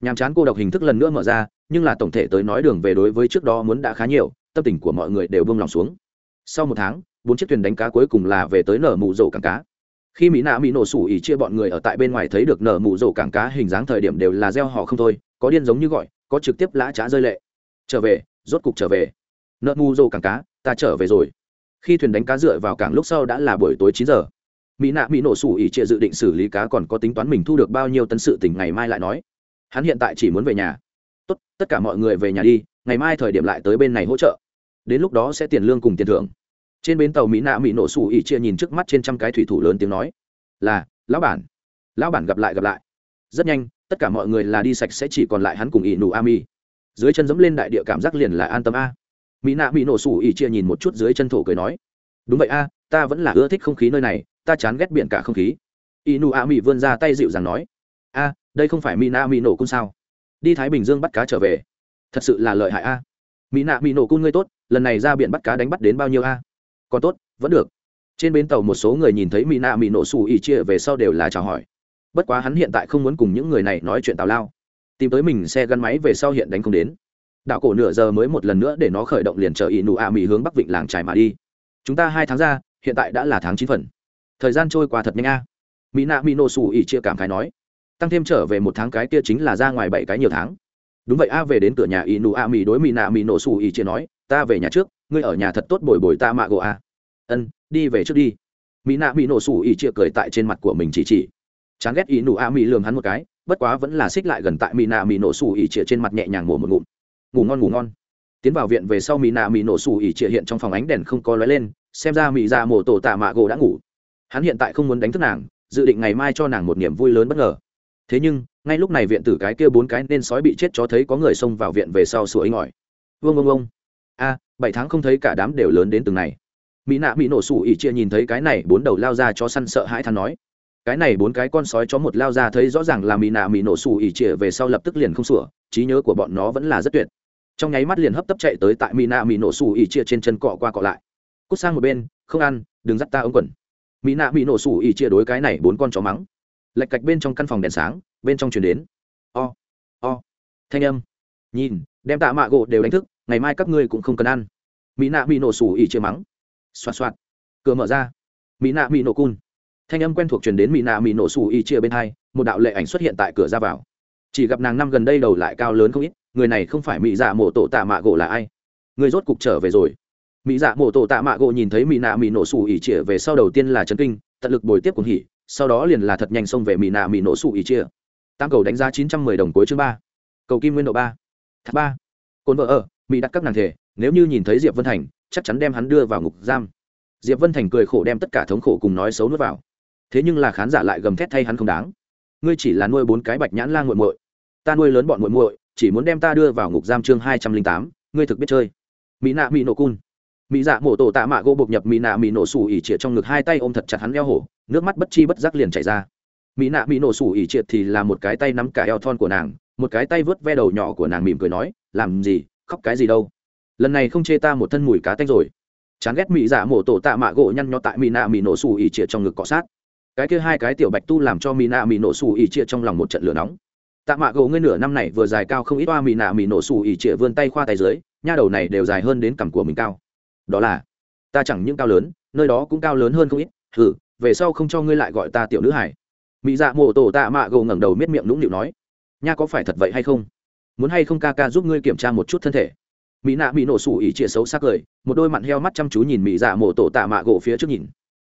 Nhàm chán cô độc hình thức lần nữa mở ra, nhưng là tổng thể tới nói đường về đối với trước đó muốn đã khá nhiều, tâm tình của mọi người đều bông lòng xuống. Sau một tháng, bốn chiếc thuyền đánh cá cuối cùng là về tới nở mù rổ cảng cá khi mỹ nạ mỹ nổ sủ ỉ chia bọn người ở tại bên ngoài thấy được nở mù rổ cảng cá hình dáng thời điểm đều là gieo họ không thôi, có điên giống như gọi, có trực tiếp lã trá rơi lệ. Trở về, rốt cục trở về. Nợ mù rổ cảng cá, ta trở về rồi. Khi thuyền đánh cá dựa vào cảng lúc sau đã là buổi tối chín giờ. Mỹ nạ mỹ nổ sủ ỉ chia dự định xử lý cá còn có tính toán mình thu được bao nhiêu tấn sự tỉnh ngày mai lại nói. Hắn hiện tại chỉ muốn về nhà. Tốt, tất cả mọi người về nhà đi, ngày mai thời điểm lại tới bên này hỗ trợ. Đến lúc đó sẽ tiền lương cùng tiền thưởng trên bến tàu mỹ nạ mỹ nổ sủ ỉ chia nhìn trước mắt trên trăm cái thủy thủ lớn tiếng nói, là, lão bản lão bản gặp lại gặp lại. Rất nhanh, tất cả mọi người là đi sạch sẽ, chỉ còn lại hắn cùng ỉ nụ a mi dưới chân dẫm lên đại địa cảm giác liền là an tâm a. Mỹ nạ mỹ nổ sủ ỉ chia nhìn một chút dưới chân thổ cười nói, đúng vậy a, ta vẫn là ưa thích không khí nơi này, ta chán ghét biển cả không khí. Ỉ nụ a mi vươn ra tay dịu dàng nói, a, đây không phải mỹ nạ mỹ nổ cung sao? Đi thái bình dương bắt cá trở về. Thật sự là lợi hại a. Mỹ nạ mỹ nổ cung ngươi tốt, lần này ra biển bắt cá đánh bắt đến bao nhiêu a? Còn tốt, vẫn được. Trên bến tàu một số người nhìn thấy mỹ nạ mỹ nổ xù ỉ chia về sau đều là chào hỏi. Bất quá hắn hiện tại không muốn cùng những người này nói chuyện tào lao. Tìm tới mình xe gắn máy về sau hiện đánh không đến. Đạo cổ nửa giờ mới một lần nữa để nó khởi động liền chờ ỉ nụ ạ mỹ hướng bắc vịnh làng trải mà đi. Chúng ta hai tháng ra, hiện tại đã là tháng chín phần. Thời gian trôi qua thật nhanh a. Mỹ nạ mỹ nổ xù ỉ chia cảm khái nói. Tăng thêm trở về một tháng cái kia chính là ra ngoài bảy cái nhiều tháng. Đúng vậy a, về đến cửa nhà ỉ nụ ạ mỹ đối mỹ nạ mỹ nổ xù ỉ chia nói, ta về nhà trước ngươi ở nhà thật tốt bồi bồi ta mạ gỗ a ân, đi về trước đi. Mỹ nạ mỹ nổ sủ ỉ chia cười tại trên mặt của mình chỉ chỉ. Chán ghét ý nụ a mỹ lường hắn một cái, bất quá vẫn là xích lại gần tại mỹ nạ mỹ nổ sủ ỉ chia trên mặt nhẹ nhàng mổ một ngụm. Ngủ ngon ngủ ngon. Tiến vào viện về sau mỹ nạ mỹ nổ sủ ỉ chia hiện trong phòng ánh đèn không có lóe lên, xem ra mỹ ra mổ tổ tạ mạ gỗ đã ngủ. Hắn hiện tại không muốn đánh thức nàng, dự định ngày mai cho nàng một niềm vui lớn bất ngờ. Thế nhưng, ngay lúc này viện tử cái kia bốn cái nên sói bị chết cho thấy có người xông vào viện về sau sủa inh ỏi. Vương ông ông a, bảy tháng không thấy cả đám đều lớn đến từng này. Mỹ nạ bị nổ sủ ỉ chia nhìn thấy cái này, bốn đầu lao ra cho săn sợ hãi thắn nói. Cái này bốn cái con sói chó một lao ra thấy rõ ràng là mỹ nạ mỹ nổ sủ ỉ chia về sau lập tức liền không sủa, trí nhớ của bọn nó vẫn là rất tuyệt. Trong nháy mắt liền hấp tấp chạy tới tại mỹ nạ mỹ nổ sủ ỉ chia trên chân cọ qua cọ lại. Cút sang một bên, không ăn, đừng dắt ta ống quần. Mỹ nạ mỹ nổ sủ ỉ chia đối cái này bốn con chó mắng. Lạch cạch bên trong căn phòng đèn sáng, bên trong chuyển đến. O o, thanh âm. Nhìn, đem tạ mạ gỗ đều đánh thức ngày mai các ngươi cũng không cần ăn. Mỹ nạ mỹ nổ sủ ỉ chưa mắng. Xoạt xoạt. Cửa mở ra. Mỹ nạ mỹ nổ cun. Thanh âm quen thuộc truyền đến mỹ nạ mỹ nổ sủ ỉ chia bên hai, một đạo lệ ảnh xuất hiện tại cửa ra vào. Chỉ gặp nàng năm gần đây đầu lại cao lớn không ít, người này không phải mỹ dạ mổ tổ tạ mạ gỗ là ai? Người rốt cục trở về rồi. Mỹ dạ mổ tổ tạ mạ gỗ nhìn thấy mỹ nạ mỹ nổ sủ ỉ chia về sau đầu tiên là trấn kinh, tận lực bồi tiếp cùng hỉ, sau đó liền là thật nhanh xông về mỹ nạ mỹ nổ sủ ỉ chia tam cầu đánh giá chín trăm mười đồng cuối chương ba. Cầu kim nguyên độ ba. Thác ba. Cồn vợ ở mỹ đặt các nàng thể, nếu như nhìn thấy diệp vân thành, chắc chắn đem hắn đưa vào ngục giam. Diệp vân thành cười khổ đem tất cả thống khổ cùng nói xấu nuốt vào. Thế nhưng là khán giả lại gầm thét thay hắn không đáng. Ngươi chỉ là nuôi bốn cái bạch nhãn lan g u muội. Ta nuôi lớn bọn muội muội, chỉ muốn đem ta đưa vào ngục giam chương hai trăm linh tám, ngươi thực biết chơi. Mỹ nạ mỹ nổ cun. Mỹ dạ mổ tổ tạ mạ gỗ bột nhập mỹ nạ mỹ nổ xù ỉ triệt trong ngực, hai tay ôm thật chặt hắn eo hổ, nước mắt bất chi bất giác liền chảy ra. Mỹ nạ mỹ nổ xù ỉ triệt thì là một cái tay nắm cả eo thon của nàng, một cái tay vớt ve đầu nhỏ của nàng mỉm cười nói, làm gì khóc cái gì đâu. Lần này không chê ta một thân mùi cá tanh rồi. Chán ghét mỹ dạ mổ tổ tạ mạ gỗ nhăn nhó tại mỹ nạ mỹ nổ xù ỉ trịa trong ngực cọ sát. Cái kia hai cái tiểu bạch tu làm cho mỹ nạ mỹ nổ xù ỉ trịa trong lòng một trận lửa nóng. Tạ mạ gỗ ngươi nửa năm này vừa dài cao không ít toa mỹ nạ mỹ nổ xù ỉ trịa vươn tay khoa tay dưới, nha đầu này đều dài hơn đến cằm của mình cao. Đó là, ta chẳng những cao lớn, nơi đó cũng cao lớn hơn không ít. Thử về sau không cho ngươi lại gọi ta tiểu nữ hải mỹ dạ mổ tổ tạ mạ gỗ ngẩng đầu miết miệng nũng nịu nói, nha có phải thật vậy hay không? Muốn hay không ca ca giúp ngươi kiểm tra một chút thân thể? Mỹ nạ mỹ nổ sủ ỉ chia xấu xác cười, một đôi mặn heo mắt chăm chú nhìn mỹ dạ mổ tổ tạ mạ gỗ phía trước nhìn.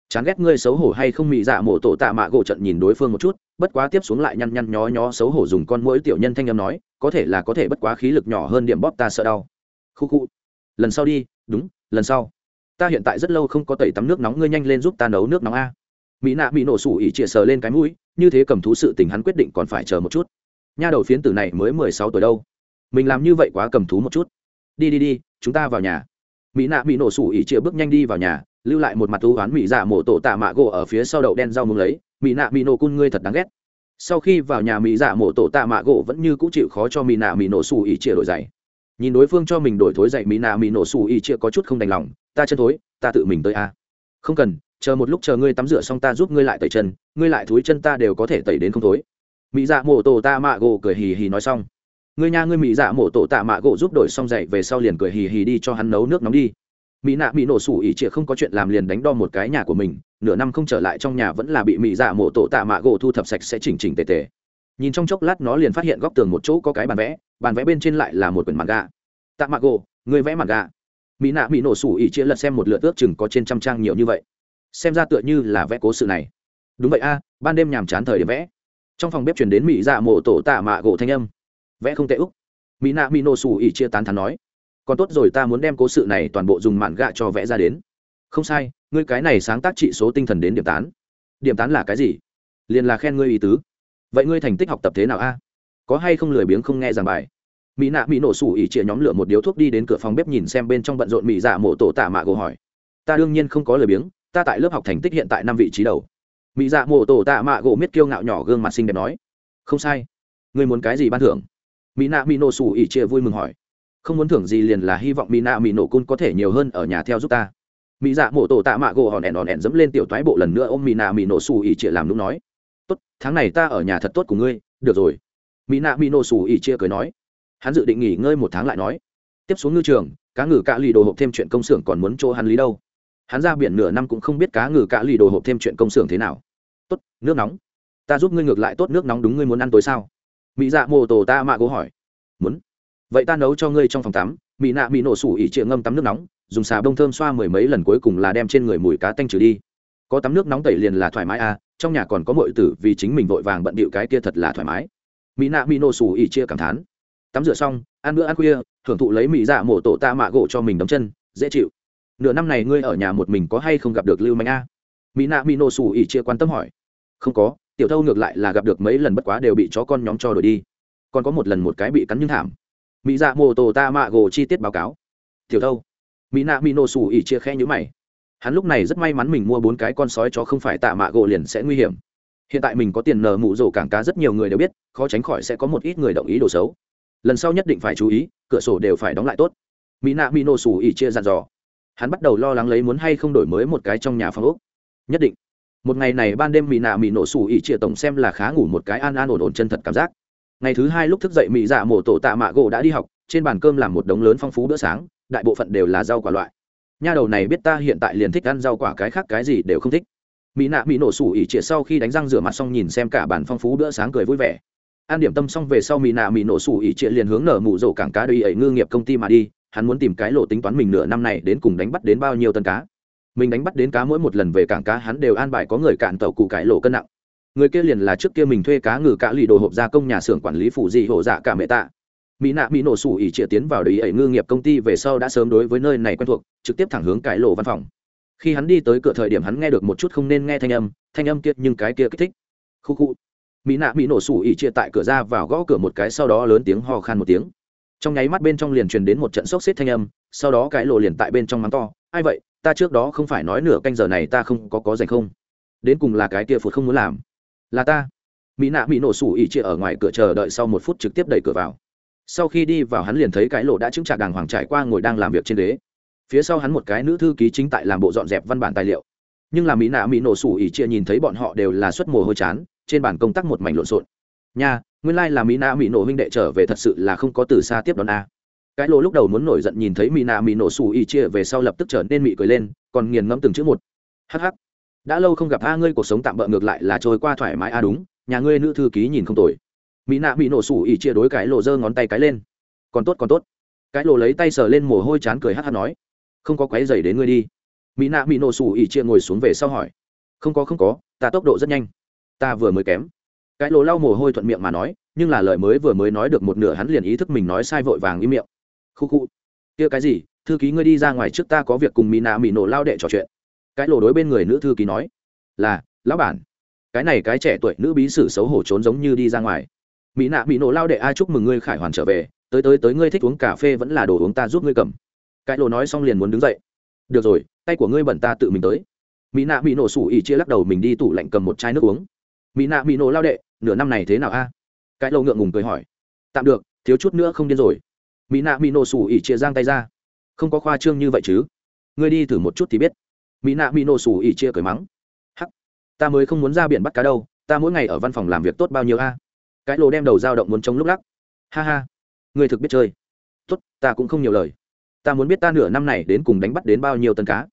Chán ghét ngươi xấu hổ hay không mỹ dạ mổ tổ tạ mạ gỗ trận nhìn đối phương một chút, bất quá tiếp xuống lại nhăn nhăn nhó nhó xấu hổ dùng con mũi tiểu nhân thanh â m nói, có thể là có thể bất quá khí lực nhỏ hơn điểm bóp ta sợ đau. Khu khu. Lần sau đi, đúng, lần sau. Ta hiện tại rất lâu không có tẩy tắm nước nóng, ngươi nhanh lên giúp ta nấu nước nóng a. Mỹ nạ bị nổ sủ ỉ chia sờ lên cái mũi, như thế cầm thú sự tình hắn quyết định còn phải chờ một chút nha đầu phiến tử này mới mười sáu tuổi đâu. Mình làm như vậy quá cầm thú một chút. Đi đi đi, chúng ta vào nhà. Mỹ nạ bị nổ sủ ỉ chĩa bước nhanh đi vào nhà, lưu lại một mặt thú oán mỹ dạ mổ tổ tạ mạ gỗ ở phía sau đậu đen rau mùng lấy. Mỹ nạ, mỹ nổ cun, ngươi thật đáng ghét. Sau khi vào nhà mỹ dạ mổ tổ tạ mạ gỗ vẫn như cũ chịu khó cho mỹ nạ, mỹ nổ sủ ỉ chĩa đổi giày. Nhìn đối phương cho mình đổi thối dậy mỹ nạ, mỹ nổ sủ ỉ chĩa có chút không đành lòng. Ta chân thối, ta tự mình tới a. Không cần, chờ một lúc chờ ngươi tắm rửa xong ta giúp ngươi lại tẩy chân, ngươi lại thúi chân ta đều có thể tẩy đến không thối mỹ dạ mổ tổ tạ mạ gỗ cười hì hì nói xong. Người nhà ngươi mỹ dạ mổ tổ tạ mạ gỗ giúp đổi xong dậy về sau liền cười hì hì đi cho hắn nấu nước nóng đi. Mỹ nạ bị nổ sủ ỉ trịa không có chuyện làm liền đánh đo một cái nhà của mình, nửa năm không trở lại trong nhà vẫn là bị mỹ dạ mổ tổ tạ mạ gỗ thu thập sạch sẽ chỉnh chỉnh tề tề. Nhìn trong chốc lát nó liền phát hiện góc tường một chỗ có cái bàn vẽ bàn vẽ bên trên lại là một quyển mặt gà tạ mạ gỗ người vẽ mặt gà mỹ nạ bị nổ sủ ỉ chia lật xem một lượt ước chừng có trên trăm trang nhiều như vậy. Xem ra tựa như là vẽ cố sự này. Đúng vậy a, ban đêm nhàm chán thời để vẽ trong phòng bếp chuyển đến mỹ dạ mộ tổ tạ mạ gỗ thanh âm. Vẽ không tệ úc. Mỹ nạ mỹ nổ xù ỉ chia tán thắn nói. Còn tốt rồi, ta muốn đem cố sự này toàn bộ dùng mạn gạ cho vẽ ra đến. Không sai, ngươi cái này sáng tác trị số tinh thần đến điểm tán. Điểm tán là cái gì? Liền là khen ngươi ý tứ. Vậy ngươi thành tích học tập thế nào a? À? Có hay không lười biếng không nghe giảng bài? Mỹ nạ mỹ nổ sủ ỉ chĩa nhóm lửa một điếu thuốc đi đến cửa phòng bếp nhìn xem bên trong bận rộn mỹ dạ mộ tổ tạ mạ gỗ hỏi. Ta đương nhiên không có lười biếng, ta tại lớp học thành tích hiện tại năm vị trí đầu mỹ dạ mộ tổ tạ mạ gỗ miết kiêu ngạo nhỏ gương mặt xinh đẹp nói, không sai, ngươi muốn cái gì ban thưởng? Mỹ nạ mỹ nổ sủ ỉ chia vui mừng hỏi, không muốn thưởng gì liền là hy vọng mỹ nạ mỹ nổ cun có thể nhiều hơn ở nhà theo giúp ta. Mỹ dạ mộ tổ tạ mạ gỗ hòn đèn hòn đèn dẫm lên tiểu toái bộ lần nữa ôm mỹ nạ mỹ nổ sủ ỉ chia làm lúc nói, tốt, tháng này ta ở nhà thật tốt của ngươi, được rồi. Mỹ nạ mỹ nổ sủ ỉ chia cười nói, hắn dự định nghỉ ngơi một tháng lại nói, tiếp xuống ngư trường, cá ngừ cạ lì đồ hộp thêm chuyện công xưởng còn muốn chỗ hắn lý đâu. Hắn ra biển nửa năm cũng không biết cá ngừ cạ lì đồ hộp thêm chuyện công xưởng thế nào tốt, nước nóng. Ta giúp ngươi ngược lại tốt nước nóng đúng ngươi muốn ăn tối sao? Mỹ dạ mô tổ ta mạ gỗ hỏi. Muốn. Vậy ta nấu cho ngươi trong phòng tắm. Mỹ nạ mỹ nổ sủ ỉ trịa ngâm tắm nước nóng, dùng xà bông thơm xoa mười mấy lần cuối cùng là đem trên người mùi cá tanh trừ đi. Có tắm nước nóng tẩy liền là thoải mái à trong nhà còn có mọi tử vì chính mình vội vàng bận bịu cái kia thật là thoải mái. Mỹ nạ mỹ nổ sủ ỉ chia cảm thán. Tắm rửa xong, ăn bữa ăn khuya thưởng thụ lấy mỹ dạ mổ tổ ta mạ gỗ cho mình đóng chân, dễ chịu. Nửa năm này ngươi ở nhà một mình có hay không gặp được lưu mạnh a? Mỹ nạ mỹ nổ sủ ỉ chia quan tâm hỏi không có, tiểu thâu ngược lại là gặp được mấy lần bất quá đều bị chó con nhóm cho đổi đi. Còn có một lần một cái bị cắn nhưng thảm. Mỹ dạ mô tô ta mạ gỗ chi tiết báo cáo. Tiểu thâu. Mỹ nạ mỹ nổ xù ỉ chia khe nhữ mày. Hắn lúc này rất may mắn mình mua bốn cái con sói chó không phải tạ mạ gỗ liền sẽ nguy hiểm. Hiện tại mình có tiền nở mụ rổ cảng cá rất nhiều người đều biết, khó tránh khỏi sẽ có một ít người đồng ý đồ xấu. Lần sau nhất định phải chú ý, cửa sổ đều phải đóng lại tốt. Mỹ nạ mỹ nổ xù ỉ chia dặn dò. Hắn bắt đầu lo lắng lấy muốn hay không đổi mới một cái trong nhà phòng úc nhất định một ngày này ban đêm mỹ nạ mỹ nổ sủ ỉ chia tổng xem là khá ngủ một cái an an ổn ổn chân thật cảm giác. Ngày thứ hai lúc thức dậy mỹ dạ mổ tổ tạ mạ gỗ đã đi học, trên bàn cơm làm một đống lớn phong phú bữa sáng, đại bộ phận đều là rau quả loại. Nha đầu này biết ta hiện tại liền thích ăn rau quả cái khác cái gì đều không thích. Mỹ nạ mỹ nổ sủ ỉ trịa sau khi đánh răng rửa mặt xong nhìn xem cả bản phong phú bữa sáng cười vui vẻ. Ăn điểm tâm xong về sau mỹ nạ mỹ nổ sủ ỉ trịa liền hướng nở mụ rổ cảng cá đầy ẩy ngư nghiệp công ty mà đi, hắn muốn tìm cái lộ tính toán mình nửa năm này đến cùng đánh bắt đến bao nhiêu tân cá mình đánh bắt đến cá mỗi một lần về cảng cá hắn đều an bài có người cạn tàu cụ cải lộ cân nặng. Người kia liền là trước kia mình thuê cá ngừ cá lì đồ hộp gia công nhà xưởng quản lý phủ dị hộ dạ cả mẹ tạ. Mỹ nạ mỹ nổ sủ ỉ trịa tiến vào đầy ẩy ngư nghiệp công ty về sau đã sớm đối với nơi này quen thuộc, trực tiếp thẳng hướng cải lộ văn phòng. Khi hắn đi tới cửa thời điểm hắn nghe được một chút không nên nghe thanh âm thanh âm kia nhưng cái kia kích thích. Khu khu. Mỹ nạ mỹ nổ sủ ỉ chia tại cửa ra vào gõ cửa một cái sau đó lớn tiếng ho khan một tiếng. Trong nháy mắt bên trong liền truyền đến một trận sốc xếp thanh âm, sau đó cái lộ liền tại bên trong mắng to, ai vậy? Ta trước đó không phải nói nửa canh giờ này ta không có có dành không? Đến cùng là cái kia phụt không muốn làm. Là ta. Mỹ nạ mỹ nổ sủ ỉ chia ở ngoài cửa chờ đợi sau một phút trực tiếp đẩy cửa vào. Sau khi đi vào hắn liền thấy cái lộ đã chứng trả đàng hoàng trải qua ngồi đang làm việc trên ghế. Phía sau hắn một cái nữ thư ký chính tại làm bộ dọn dẹp văn bản tài liệu. Nhưng là mỹ nạ mỹ nổ sủ ỉ chia nhìn thấy bọn họ đều là suất mồ hôi chán, trên bản công tác một mảnh lộn xộn. Nha, nguyên lai、like、là mỹ nạ mỹ nổ huynh đệ trở về thật sự là không có từ xa tiếp đón a cái lô lúc đầu muốn nổi giận nhìn thấy mỹ nạ mỹ nổ xù ỉ chia về sau lập tức trở nên mị cười lên, còn nghiền ngẫm từng chữ một. Hh đã lâu không gặp a ngươi, cuộc sống tạm bỡ ngược lại là trôi qua thoải mái a đúng, nhà ngươi nữ thư ký nhìn không tồi. Mỹ nạ mỹ nổ sủ ỉ chia đối cái lộ giơ ngón tay cái lên. Còn tốt còn tốt. Cái lộ lấy tay sờ lên mồ hôi chán cười hát hát nói. Không có quái dày đến ngươi đi. Mỹ nạ mỹ nổ sủ ỉ chia ngồi xuống về sau hỏi. Không có không có, ta tốc độ rất nhanh. Ta vừa mới kém. Cái lộ lau mồ hôi thuận miệng mà nói, nhưng là lời mới vừa mới nói được một nửa hắn liền ý thức mình nói sai vội vàng im miệng khu khu. Kia cái gì? Thư ký ngươi đi ra ngoài trước ta có việc cùng mỹ nạ mỹ nổ lao đệ trò chuyện. Cái lộ đối bên người nữ thư ký nói, là, lão bản. Cái này cái trẻ tuổi nữ bí sử xấu hổ trốn giống như đi ra ngoài. Mỹ nạ mỹ nổ lao đệ ai chúc mừng ngươi khải hoàn trở về. Tới tới tới ngươi thích uống cà phê vẫn là đồ uống ta giúp ngươi cầm. Cái lộ nói xong liền muốn đứng dậy. Được rồi, tay của ngươi bẩn ta tự mình tới. Mỹ nạ mỹ nổ sủ ỉ chia lắc đầu mình đi tủ lạnh cầm một chai nước uống. Mỹ nạ mỹ nổ lao đệ, nửa năm này thế nào a? Cái lộ ngượng ngùng cười hỏi. Tạm được, thiếu chút nữa không điên rồi mỹ nạ mỹ nổ sủ ỉ chia giang tay ra. Không có khoa trương như vậy chứ. Ngươi đi thử một chút thì biết. Mỹ nạ mỹ nổ sủ ỉ chia cười mắng. Hắc. Ta mới không muốn ra biển bắt cá đâu. Ta mỗi ngày ở văn phòng làm việc tốt bao nhiêu a? Cái lô đem đầu dao động muốn chống lúc lắc. Ha ha. Ngươi thực biết chơi. Tốt, ta cũng không nhiều lời. Ta muốn biết ta nửa năm này đến cùng đánh bắt đến bao nhiêu tấn cá.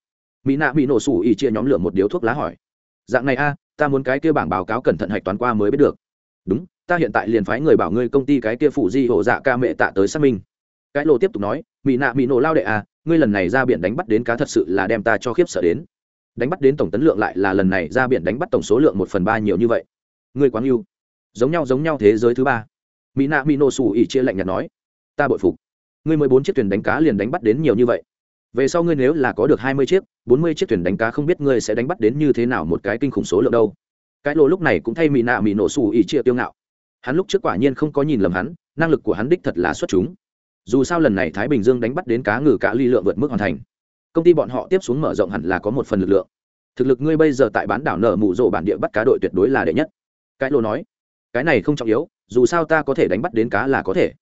Mỹ nạ bị nổ sủ ỉ chia nhóm lửa một điếu thuốc lá hỏi. Dạng này a, ta muốn cái kia bảng báo cáo cẩn thận hạch toán qua mới biết được. Đúng, ta hiện tại liền phái người bảo ngươi công ty cái kia phụ di hộ dạ ca mẹ tạ tới xác minh cái lô tiếp tục nói mỹ nạ mỹ nổ lao đệ à, ngươi lần này ra biển đánh bắt đến cá thật sự là đem ta cho khiếp sợ đến. Đánh bắt đến tổng tấn lượng lại là lần này ra biển đánh bắt tổng số lượng một phần ba nhiều như vậy. Ngươi quá yêu. Giống nhau giống nhau thế giới thứ ba. Mỹ nạ mỹ nổ xù ỉ chia lạnh nhạt nói ta bội phục. Ngươi mới bốn chiếc thuyền đánh cá liền đánh bắt đến nhiều như vậy. Về sau ngươi nếu là có được hai mươi chiếc bốn mươi chiếc thuyền đánh cá không biết ngươi sẽ đánh bắt đến như thế nào một cái kinh khủng số lượng đâu. Cái lô lúc này cũng thay mỹ nạ mỹ nổ xù ỉ chia tiêu ngạo. Hắn lúc trước quả nhiên không có nhìn lầm hắn năng lực của hắn đích thật là xuất chúng dù sao lần này thái bình dương đánh bắt đến cá ngừ cả ly lượng vượt mức hoàn thành. Công ty bọn họ tiếp xuống mở rộng hẳn là có một phần lực lượng. Thực lực ngươi bây giờ tại bán đảo nở mụ rộ bản địa bắt cá đội tuyệt đối là đệ nhất. Cái lô nói, cái này không trọng yếu, dù sao ta có thể đánh bắt đến cá là có thể.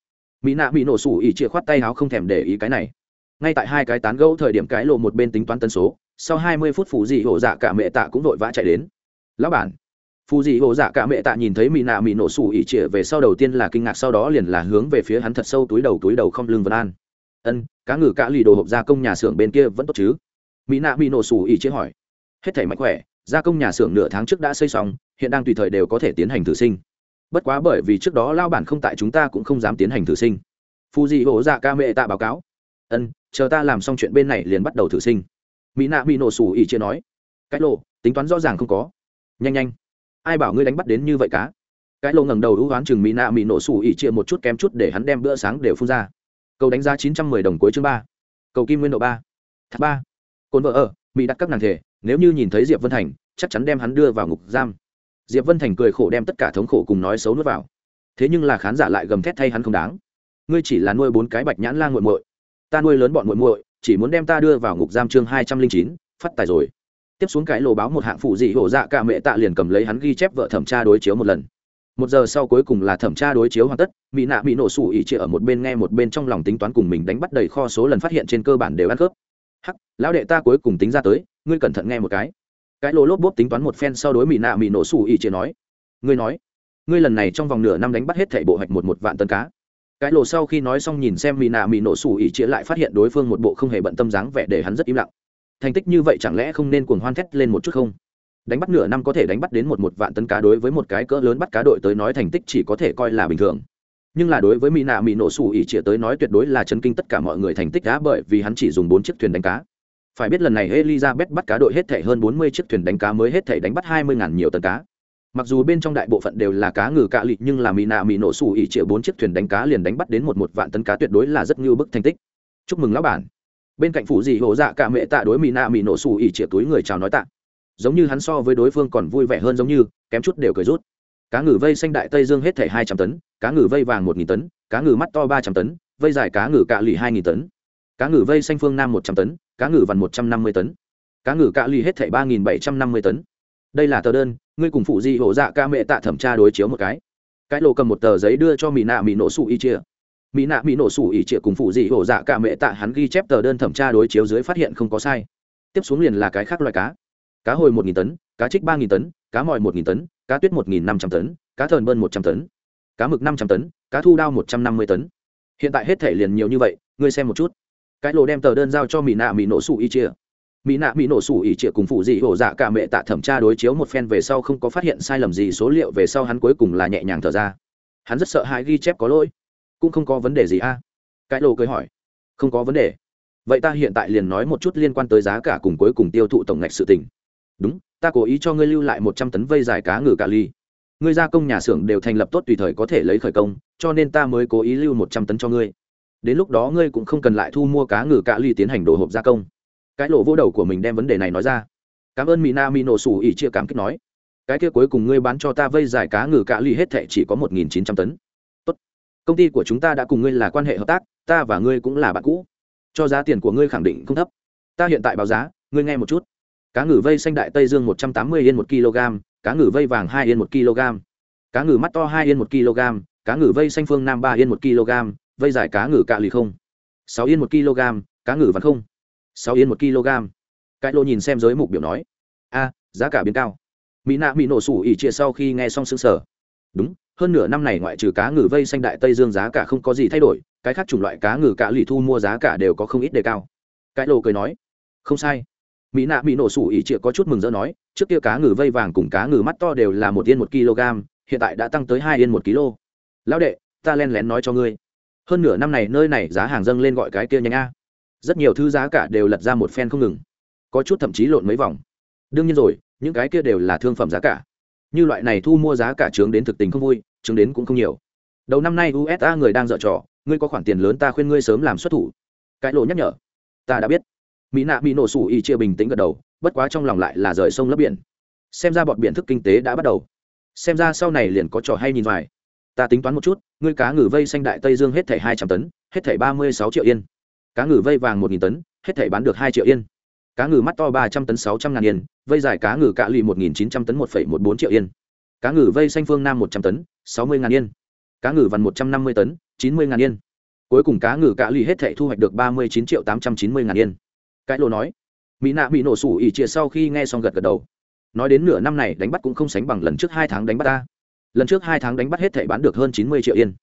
Mỹ nạ bị nổ sủ ỉ chia khoát tay áo không thèm để ý cái này. Ngay tại hai cái tán gẫu thời điểm cái lộ một bên tính toán tân số, sau hai mươi phút phủ dị hổ dạ cả mẹ tạ cũng vội vã chạy đến. Lão bản phù dị hổ dạ cả mẹ tạ nhìn thấy mỹ nạ mỹ nổ sủ ỉ trịa về sau đầu tiên là kinh ngạc, sau đó liền là hướng về phía hắn thật sâu túi đầu túi đầu không lưng vân an. Ân, cá ngừ cá lì đồ hộp gia công nhà xưởng bên kia vẫn tốt chứ? Mỹ nạ mỹ nổ sủ ỉ trịa hỏi. Hết thảy mạnh khỏe, gia công nhà xưởng nửa tháng trước đã xây xong, hiện đang tùy thời đều có thể tiến hành thử sinh. Bất quá bởi vì trước đó lao bản không tại chúng ta cũng không dám tiến hành thử sinh. Phù dị hổ dạ ca mẹ tạ báo cáo. Ân, chờ ta làm xong chuyện bên này liền bắt đầu thử sinh. Mỹ nạ mỹ nổ sủ ỉ chia nói. Cái lộ tính toán rõ ràng không có. Nhanh nhanh ai bảo ngươi đánh bắt đến như vậy cá? Cái lô ngẩng đầu hữu hoán chừng mỹ nạ mỹ nổ sủ ỉ chia một chút kém chút để hắn đem bữa sáng đều phun ra. Cầu đánh giá chín trăm mười đồng cuối chương ba. Cầu kim nguyên độ ba. Thác ba. Cồn vợ ở, mỹ đặt các nàng thể, nếu như nhìn thấy diệp vân thành, chắc chắn đem hắn đưa vào ngục giam. Diệp vân thành cười khổ đem tất cả thống khổ cùng nói xấu nuốt vào. Thế nhưng là khán giả lại gầm thét thay hắn không đáng. Ngươi chỉ là nuôi bốn cái bạch nhãn la g u muội. Ta nuôi lớn bọn muội muội, chỉ muốn đem ta đưa vào ngục giam chương hai trăm linh chín, phát tài rồi tiếp xuống cái lồ báo một hạng phụ dị hổ dạ cả mẹ tạ liền cầm lấy hắn ghi chép vợ thẩm tra đối chiếu một lần. Một giờ sau cuối cùng là thẩm tra đối chiếu hoàn tất, mỹ nạ bị nổ sủ ỉ chị ở một bên nghe một bên trong lòng tính toán cùng mình đánh bắt đầy kho số lần phát hiện trên cơ bản đều ăn khớp. Hắc, lão đệ ta cuối cùng tính ra tới, ngươi cẩn thận nghe một cái. Cái lô lốp bốp tính toán một phen sau đối mỹ nạ mỹ nổ sủ ỉ chị nói, ngươi nói, ngươi lần này trong vòng nửa năm đánh bắt hết thảy bộ hạch một một vạn tấn cá. Cái lô sau khi nói xong nhìn xem mỹ nạ mỹ nổ sủ ỉ chị lại phát hiện đối phương một bộ không hề bận tâm dáng vẻ để hắn rất im lặng thành tích như vậy chẳng lẽ không nên cuồng hoan thét lên một chút không? Đánh bắt nửa năm có thể đánh bắt đến một một vạn tấn cá đối với một cái cỡ lớn bắt cá đội tới nói thành tích chỉ có thể coi là bình thường. Nhưng là đối với mỹ nạ mỹ nổ sủ ỉ chĩa tới nói tuyệt đối là chấn kinh tất cả mọi người thành tích đã bởi vì hắn chỉ dùng bốn chiếc thuyền đánh cá. Phải biết lần này elizabeth bắt cá đội hết thể hơn bốn mươi chiếc thuyền đánh cá mới hết thể đánh bắt hai mươi ngàn nhiều tấn cá. Mặc dù bên trong đại bộ phận đều là cá ngừ cạ lị nhưng là mỹ nạ mỹ nổ sủ ỉ chĩa bốn chiếc thuyền đánh cá liền đánh bắt đến một một vạn tấn cá tuyệt đối là rất ngưu bức thành tích. Chúc mừng lão bản bên cạnh phủ dì hồ dạ cả mẹ tạ đối mỹ nạ mỹ nổ xù ỉ chĩa túi người chào nói tạ. Giống như hắn so với đối phương còn vui vẻ hơn giống như, kém chút đều cười rút. Cá ngừ vây xanh đại tây dương hết thể hai trăm tấn, cá ngừ vây vàng một nghìn tấn, cá ngừ mắt to ba trăm tấn, vây dài cá ngừ cạ lì hai nghìn tấn. Cá ngừ vây xanh phương nam một trăm tấn, cá ngừ vằn một trăm năm mươi tấn. Cá ngừ cạ lì hết thể ba nghìn bảy trăm năm mươi tấn. Đây là tờ đơn, ngươi cùng phụ di hộ dạ ca mẹ tạ thẩm tra đối chiếu một cái. Cái lộ cầm một tờ giấy đưa cho mỹ nạ mỹ nổ sụ y chia mỹ nạ mỹ nổ sủ y chia cùng phụ dị hổ dạ cả mẹ tạ hắn ghi chép tờ đơn thẩm tra đối chiếu dưới phát hiện không có sai. Tiếp xuống liền là cái khác loại cá. Cá hồi một nghìn tấn, cá trích ba nghìn tấn, cá mòi một nghìn tấn, cá tuyết một nghìn năm trăm tấn, cá thờn bơn một trăm tấn, cá mực năm trăm tấn, cá thu đao một trăm năm mươi tấn. Hiện tại hết thể liền nhiều như vậy, ngươi xem một chút. Cái lô đem tờ đơn giao cho mỹ nạ mỹ nổ sủ y chia mỹ nạ mỹ nổ sủ ỉ trịa cùng phụ dị hổ dạ cả mẹ tạ thẩm tra đối chiếu một phen về sau không có phát hiện sai lầm gì, số liệu về sau hắn cuối cùng là nhẹ nhàng thở ra. Hắn rất sợ hãi ghi chép có lỗi cũng không có vấn đề gì a. À? cái lô cười hỏi. Không có vấn đề. Vậy ta hiện tại liền nói một chút liên quan tới giá cả cùng cuối cùng tiêu thụ tổng ngạch sự tình. Đúng, ta cố ý cho ngươi lưu lại một trăm tấn vây dài cá ngừ cà ly. Ngươi gia công nhà xưởng đều thành lập tốt tùy thời có thể lấy khởi công, cho nên ta mới cố ý lưu một trăm tấn cho ngươi. Đến lúc đó ngươi cũng không cần lại thu mua cá ngừ cà ly tiến hành đồ hộp gia công. Cái lộ vô đầu của mình đem vấn đề này nói ra. Cảm ơn mina na nổ sủ ỉ chia cảm kích nói. Cái kia cuối cùng ngươi bán cho ta vây giải cá ngừ cà ly hết thệ chỉ có một nghìn chín trăm tấn công ty của chúng ta đã cùng ngươi là quan hệ hợp tác, ta và ngươi cũng là bạn cũ. Cho giá tiền của ngươi khẳng định không thấp. Ta hiện tại báo giá, ngươi nghe một chút. Cá ngừ vây xanh đại tây dương một trăm tám mươi yên một kg, cá ngừ vây vàng hai yên một kg. Cá ngừ mắt to hai yên một kg, cá ngừ vây xanh phương nam ba yên một kg, vây dài cá ngừ cạ lì không. Sáu yên một kg, cá ngừ vắn không. Sáu yên một kg. Cái lô nhìn xem giới mục biểu nói. A, giá cả biến cao. Mỹ nạ mỹ nổ sủ ỉ chia sau khi nghe xong xương sở đúng hơn nửa năm này ngoại trừ cá ngừ vây xanh đại tây dương giá cả không có gì thay đổi, cái khác chủng loại cá ngừ cả lì thu mua giá cả đều có không ít đề cao. Cái lô cười nói, không sai. Mỹ nạ bị nổ sủ ỉ trịa có chút mừng rỡ nói, trước kia cá ngừ vây vàng cùng cá ngừ mắt to đều là một yên một kg, hiện tại đã tăng tới hai yên một kg. Lão đệ, ta len lén nói cho ngươi. Hơn nửa năm này nơi này giá hàng dâng lên gọi cái kia nhanh a. Rất nhiều thứ giá cả đều lật ra một phen không ngừng. Có chút thậm chí lộn mấy vòng. Đương nhiên rồi, những cái kia đều là thương phẩm giá cả như loại này thu mua giá cả trướng đến thực tình không vui trướng đến cũng không nhiều. Đầu năm nay usa người đang dở trò, ngươi có khoản tiền lớn ta khuyên ngươi sớm làm xuất thủ. Cái lộ nhắc nhở. Ta đã biết. Mỹ nạ bị nổ sủ Y chia bình tĩnh gật đầu, bất quá trong lòng lại là rời sông lấp biển. Xem ra bọn biển thức kinh tế đã bắt đầu. Xem ra sau này liền có trò hay nhìn vài ta tính toán một chút, ngươi cá ngừ vây xanh đại tây dương hết thảy hai trăm tấn, hết thảy ba mươi sáu triệu yên. Cá ngừ vây vàng một nghìn tấn, hết thảy bán được hai triệu yên cá ngừ mắt to ba trăm tấn sáu trăm ngàn yên, vây dài cá ngừ cạ lì một nghìn chín trăm tấn một phẩy một bốn triệu yên. Cá ngừ vây xanh phương nam một trăm tấn, sáu mươi ngàn yên. Cá ngừ vằn một trăm năm mươi tấn, chín mươi ngàn yên. Cuối cùng cá ngừ cạ lì hết thảy thu hoạch được ba mươi chín triệu tám trăm chín mươi ngàn yên. Cái lô nói, mỹ nạ bị nổ sủ ỉ chia sau khi nghe xong gật gật đầu. Nói đến nửa năm này đánh bắt cũng không sánh bằng lần trước hai tháng đánh bắt ta. Lần trước hai tháng đánh bắt hết thể bán được hơn chín mươi triệu yên.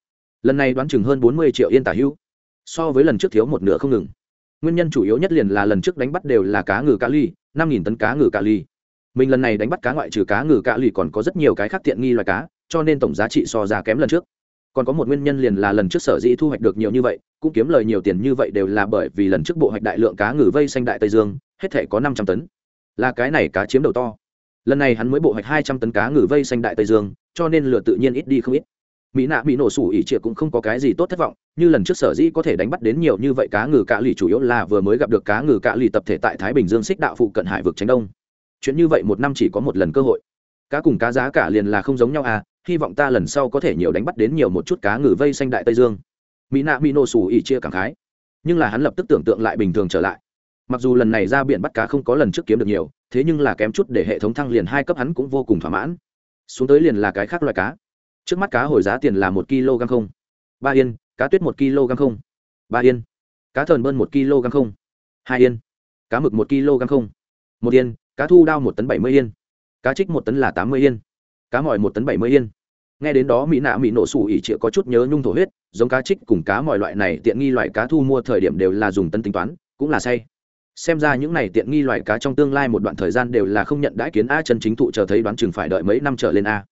Lần này đoán chừng hơn bốn mươi triệu yên tả hữu. So với lần trước thiếu một nửa không ngừng nguyên nhân chủ yếu nhất liền là lần trước đánh bắt đều là cá ngừ cá ly, năm nghìn tấn cá ngừ cá ly. Mình lần này đánh bắt cá ngoại trừ cá ngừ cá ly còn có rất nhiều cái khác tiện nghi loài cá, cho nên tổng giá trị so ra kém lần trước. Còn có một nguyên nhân liền là lần trước sở dĩ thu hoạch được nhiều như vậy, cũng kiếm lời nhiều tiền như vậy đều là bởi vì lần trước bộ hoạch đại lượng cá ngừ vây xanh đại tây dương, hết thể có năm trăm tấn. Là cái này cá chiếm đầu to. Lần này hắn mới bộ hoạch hai trăm tấn cá ngừ vây xanh đại tây dương, cho nên lửa tự nhiên ít đi không ít mỹ nạ bị nổ sủ ỉ trịa cũng không có cái gì tốt thất vọng, như lần trước sở dĩ có thể đánh bắt đến nhiều như vậy cá ngừ cạ lì chủ yếu là vừa mới gặp được cá ngừ cạ lì tập thể tại thái bình dương xích đạo phụ cận hải vực tránh đông. Chuyện như vậy một năm chỉ có một lần cơ hội. Cá cùng cá giá cả liền là không giống nhau à hy vọng ta lần sau có thể nhiều đánh bắt đến nhiều một chút cá ngừ vây xanh đại tây dương. Mỹ nạ bị nổ sủ ỉ chia cảm khái. Nhưng là hắn lập tức tưởng tượng lại bình thường trở lại. Mặc dù lần này ra biển bắt cá không có lần trước kiếm được nhiều, thế nhưng là kém chút để hệ thống thăng liền hai cấp hắn cũng vô cùng thỏa mãn. Xuống tới liền là cái khác loài cá trước mắt cá hồi giá tiền là một kg không? Ba yên, cá tuyết một kg không? Ba yên, cá thờn bơn một kg không? Hai yên, cá mực một kg không? Một yên, cá thu đao một tấn bảy mươi yên, cá trích một tấn là tám mươi yên, cá mỏi một tấn bảy mươi yên. Nghe đến đó, mỹ nạ mỹ nổ sủ ỉ chịa có chút nhớ nhung thổ huyết, giống cá trích cùng cá mọi loại này tiện nghi loại cá thu mua thời điểm đều là dùng tân tính toán, cũng là say. Xem ra những này tiện nghi loại cá trong tương lai một đoạn thời gian đều là không nhận đãi kiến a chân chính thụ chờ thấy đoán chừng phải đợi mấy năm trở lên a.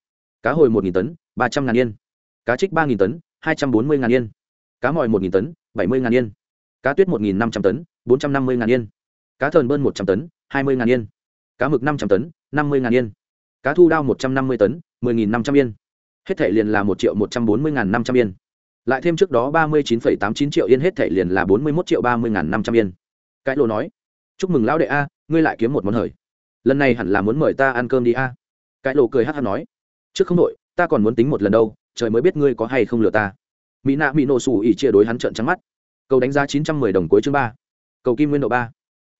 Cá hồi một nghìn tấn ba trăm ngàn yên. Cá trích ba nghìn tấn, hai trăm bốn mươi ngàn yên. Cá mòi một nghìn tấn, bảy mươi ngàn yên. Cá tuyết một nghìn năm trăm tấn, bốn trăm năm mươi ngàn yên. Cá thờn bơn một trăm tấn, hai mươi ngàn yên. Cá mực năm trăm tấn, năm mươi ngàn yên. Cá thu đao một trăm năm mươi tấn, mười nghìn năm trăm yên. Hết thể liền là một triệu một trăm bốn mươi ngàn năm trăm yên. Lại thêm trước đó ba mươi chín phẩy tám chín triệu yên, hết thể liền là bốn mươi một triệu ba mươi ngàn năm trăm yên. Cái lô nói, chúc mừng lão đệ a, ngươi lại kiếm một món hời. Lần này hẳn là muốn mời ta ăn cơm đi a. Cái lô cười hát hát nói, trước không đội ta còn muốn tính một lần đâu, trời mới biết ngươi có hay không lừa ta. Mỹ nạ mỹ nổ sủ ỉ chia đối hắn trợn trắng mắt. Cầu đánh giá chín trăm mười đồng cuối chương ba. Cầu kim nguyên độ ba.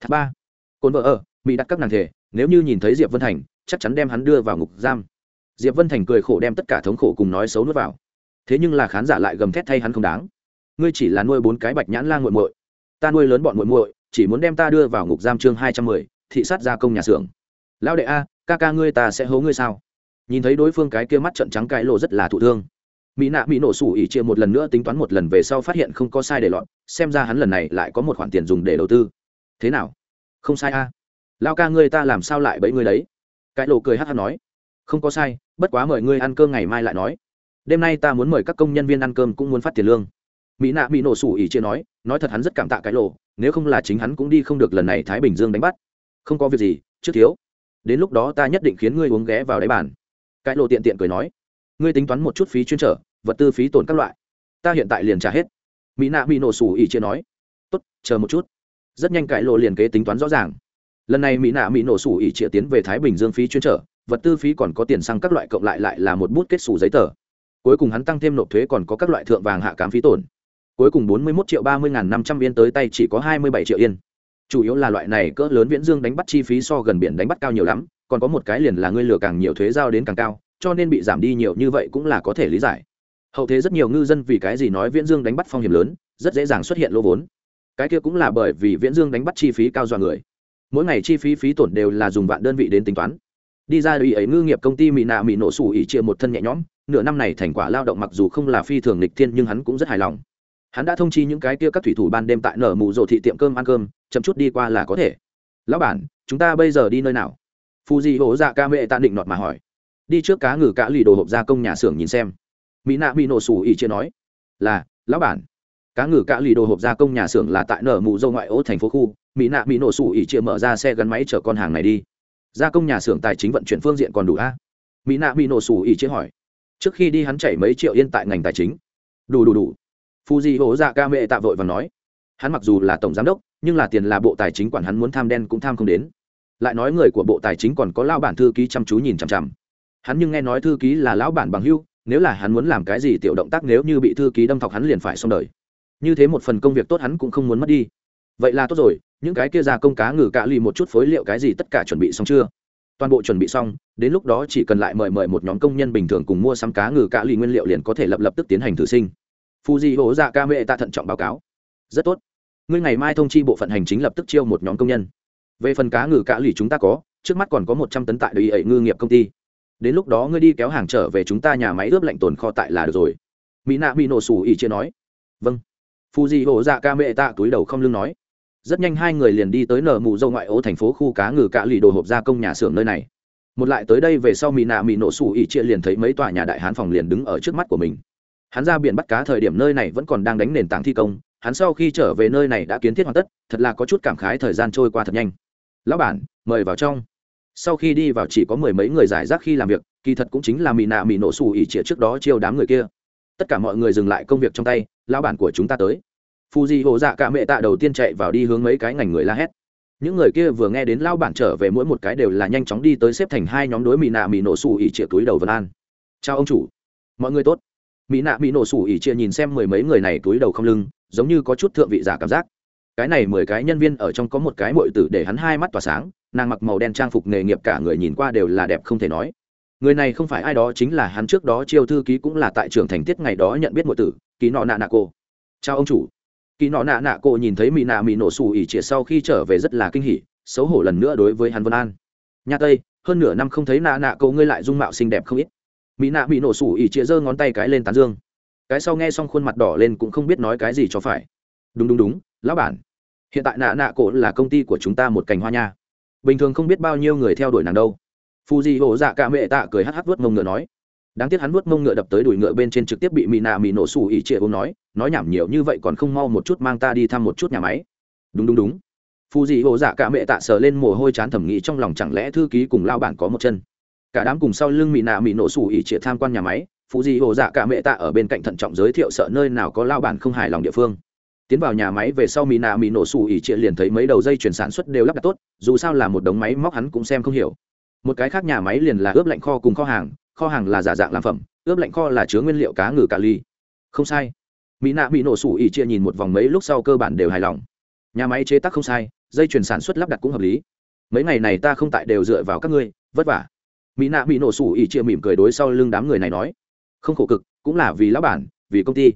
Tháp ba. Cồn vợ ở, mỹ đặt các nàng thể, nếu như nhìn thấy diệp vân thành, chắc chắn đem hắn đưa vào ngục giam. Diệp vân thành cười khổ đem tất cả thống khổ cùng nói xấu nuốt vào. Thế nhưng là khán giả lại gầm thét thay hắn không đáng. Ngươi chỉ là nuôi bốn cái bạch nhãn la g u muội. Ta nuôi lớn bọn muội muội, chỉ muốn đem ta đưa vào ngục giam chương hai trăm mười, thị sát gia công nhà xưởng. Lão đệ a, ca ca ngươi ta sẽ hố ngươi sao? Nhìn thấy đối phương cái kia mắt trận trắng cái lộ rất là thụ thương. Mỹ nạ mỹ nổ sủ ỉ chia một lần nữa tính toán một lần về sau phát hiện không có sai để lọt, xem ra hắn lần này lại có một khoản tiền dùng để đầu tư. Thế nào? Không sai a. Lao ca ngươi ta làm sao lại bẫy ngươi đấy? Cái lộ cười hát hát nói. Không có sai, bất quá mời ngươi ăn cơm ngày mai lại nói. Đêm nay ta muốn mời các công nhân viên ăn cơm cũng muốn phát tiền lương. Mỹ nạ mỹ nổ sủ ỉ chia nói nói thật hắn rất cảm tạ cái lộ nếu không là chính hắn cũng đi không được lần này thái bình dương đánh bắt. Không có việc gì, trước thiếu. Đến lúc đó ta nhất định khiến ngươi uống ghé vào đáy bàn cái lộ tiện tiện cười nói, ngươi tính toán một chút phí chuyên trở, vật tư phí tổn các loại. Ta hiện tại liền trả hết. Mỹ nạ mỹ nổ sủ ỉ chia nói, tốt, chờ một chút. Rất nhanh cái lộ liền kế tính toán rõ ràng. Lần này mỹ nạ mỹ nổ sủ ỉ chia tiến về thái bình dương phí chuyên trở, vật tư phí còn có tiền xăng các loại cộng lại lại là một bút kết xù giấy tờ. Cuối cùng hắn tăng thêm nộp thuế còn có các loại thượng vàng hạ cám phí tổn. Cuối cùng bốn mươi một triệu ba mươi n năm trăm yên tới tay chỉ có hai mươi bảy triệu yên. Chủ yếu là loại này cỡ lớn viễn dương đánh bắt chi phí so gần biển đánh bắt cao nhiều lắm còn có một cái liền là ngươi lừa càng nhiều thuế giao đến càng cao, cho nên bị giảm đi nhiều như vậy cũng là có thể lý giải. Hậu thế rất nhiều ngư dân vì cái gì nói viễn dương đánh bắt phong hiểm lớn, rất dễ dàng xuất hiện lỗ vốn. Cái kia cũng là bởi vì viễn dương đánh bắt chi phí cao dọa người. Mỗi ngày chi phí phí tổn đều là dùng vạn đơn vị đến tính toán. Đi ra ủy ấy ngư nghiệp công ty mỹ nạ mỹ nổ sủ ỉ chia một thân nhẹ nhõm, nửa năm này thành quả lao động mặc dù không là phi thường lịch thiên nhưng hắn cũng rất hài lòng. Hắn đã thông chi những cái kia các thủy thủ ban đêm tại nở mù rộ thị tiệm cơm ăn cơm, chậm chút đi qua là có thể. Lão bản, chúng ta bây giờ đi nơi nào? Phù di hổ dạ ca mệ tạ định nọt mà hỏi. Đi trước cá ngừ cá lì đồ hộp gia công nhà xưởng nhìn xem. Mỹ nạ mỹ nổ sủ ỉ chia nói. Là, lão bản. Cá ngừ cá lì đồ hộp gia công nhà xưởng là tại nở mù dâu ngoại ô thành phố khu. Mỹ nạ mỹ nổ sủ ỉ chia mở ra xe gắn máy chở con hàng này đi. Gia công nhà xưởng tài chính vận chuyển phương diện còn đủ a? Mỹ nạ mỹ nổ sủ ỉ chia hỏi. Trước khi đi hắn chảy mấy triệu yên tại ngành tài chính. Đủ đủ đủ. Phu di hổ dạ ca mệ tạ vội và nói. Hắn mặc dù là tổng giám đốc, nhưng là tiền là bộ tài chính quản hắn muốn tham đen cũng tham không đến lại nói người của bộ tài chính còn có lão bản thư ký chăm chú nhìn chằm chằm. Hắn nhưng nghe nói thư ký là lão bản bằng hưu nếu là hắn muốn làm cái gì tiểu động tác nếu như bị thư ký đâm thọc hắn liền phải xong đời. Như thế một phần công việc tốt hắn cũng không muốn mất đi. Vậy là tốt rồi, những cái kia ra công cá ngừ cạ lì một chút phối liệu cái gì tất cả chuẩn bị xong chưa? Toàn bộ chuẩn bị xong, đến lúc đó chỉ cần lại mời mời một nhóm công nhân bình thường cùng mua sắm cá ngừ cạ lì nguyên liệu liền có thể lập lập tức tiến hành thử sinh. Phù di hố dạ ca mệ ta thận trọng báo cáo. Rất tốt. Ngươi ngày mai thông chi bộ phận hành chính lập tức chiêu một nhóm công nhân về phần cá ngừ cạ lì chúng ta có, trước mắt còn có một trăm tấn tại đầy ẩy ngư nghiệp công ty. Đến lúc đó ngươi đi kéo hàng trở về chúng ta nhà máy ướp lạnh tồn kho tại là được rồi. Mỹ nạ mỹ nổ xù ỉ chia nói. Vâng. Phu di hộ dạ ca mệ tạ túi đầu không lưng nói. Rất nhanh hai người liền đi tới nở mù dâu ngoại ô thành phố khu cá ngừ cạ lì đồ hộp gia công nhà xưởng nơi này. Một lại tới đây về sau mỹ nạ mỹ nổ xù ỉ chia liền thấy mấy tòa nhà đại hán phòng liền đứng ở trước mắt của mình. Hắn ra biển bắt cá thời điểm nơi này vẫn còn đang đánh nền tảng thi công, hắn sau khi trở về nơi này đã kiến thiết hoàn tất, thật là có chút cảm khái thời gian trôi qua thật nhanh lão bản, mời vào trong. Sau khi đi vào chỉ có mười mấy người giải rác khi làm việc, kỳ thật cũng chính là mỹ nạ mỹ nổ xù ỉ trịa trước đó chiêu đám người kia. Tất cả mọi người dừng lại công việc trong tay, lão bản của chúng ta tới. Phù di hộ dạ cả mẹ tạ đầu tiên chạy vào đi hướng mấy cái ngành người la hét. Những người kia vừa nghe đến lão bản trở về mỗi một cái đều là nhanh chóng đi tới xếp thành hai nhóm đối mỹ nạ mỹ nổ xù ỉ trịa túi đầu vân an. Chào ông chủ. Mọi người tốt. Mỹ nạ mỹ nổ xù ỉ trịa nhìn xem mười mấy người này túi đầu không lưng, giống như có chút thượng vị giả cảm giác cái này mười cái nhân viên ở trong có một cái mội tử để hắn hai mắt tỏa sáng, nàng mặc màu đen trang phục nghề nghiệp cả người nhìn qua đều là đẹp không thể nói. Người này không phải ai đó chính là hắn trước đó chiêu thư ký cũng là tại trường thành tiết ngày đó nhận biết mội tử ký nọ nạ nạ cô chào ông chủ. Ký nọ nạ nạ cô nhìn thấy mỹ nạ mỹ nổ xù ỉ trịa sau khi trở về rất là kinh hỉ, xấu hổ lần nữa đối với hắn vân an. Nhà tây, hơn nửa năm không thấy nạ nạ cô ngươi lại dung mạo xinh đẹp không ít. Mỹ nạ mỹ nổ xù ỉ trịa giơ ngón tay cái lên tán dương. Cái sau nghe xong khuôn mặt đỏ lên cũng không biết nói cái gì cho phải. Đúng đúng đúng, lão bản hiện tại nạ nạ cổ là công ty của chúng ta một cành hoa nha. Bình thường không biết bao nhiêu người theo đuổi nàng đâu. Phù di hổ dạ cả mẹ tạ cười hắc hắc vớt mông ngựa nói. Đáng tiếc hắn vớt mông ngựa đập tới đùi ngựa bên trên trực tiếp bị mỹ nạ mỹ nổ xù ỉ trịa ôm nói nói nhảm nhiều như vậy còn không mau một chút mang ta đi thăm một chút nhà máy. Đúng đúng đúng. Phù di hổ dạ cả mẹ tạ sờ lên mồ hôi chán thẩm nghĩ trong lòng chẳng lẽ thư ký cùng lao bản có một chân. Cả đám cùng sau lưng mỹ nạ mỹ nổ xù ỉ trịa tham quan nhà máy phù di hổ dạ cả mẹ tạ ở bên cạnh thận trọng giới thiệu sợ nơi nào có lao bản không hài lòng địa phương tiến vào nhà máy về sau mỹ nạ mỹ nổ xù ỉ trịa liền thấy mấy đầu dây chuyển sản xuất đều lắp đặt tốt, dù sao là một đống máy móc hắn cũng xem không hiểu. Một cái khác nhà máy liền là ướp lạnh kho cùng kho hàng kho hàng là giả dạng làm phẩm, ướp lạnh kho là chứa nguyên liệu cá ngừ cà ly không sai. Mỹ nạ bị nổ sủ ỉ chia nhìn một vòng mấy lúc sau cơ bản đều hài lòng. Nhà máy chế tác không sai, dây chuyển sản xuất lắp đặt cũng hợp lý. Mấy ngày này ta không tại đều dựa vào các ngươi, vất vả. Mỹ nạ bị nổ sủ ỉ chia mỉm cười đối sau lưng đám người này nói. Không khổ cực, cũng là vì lão bản, vì công ty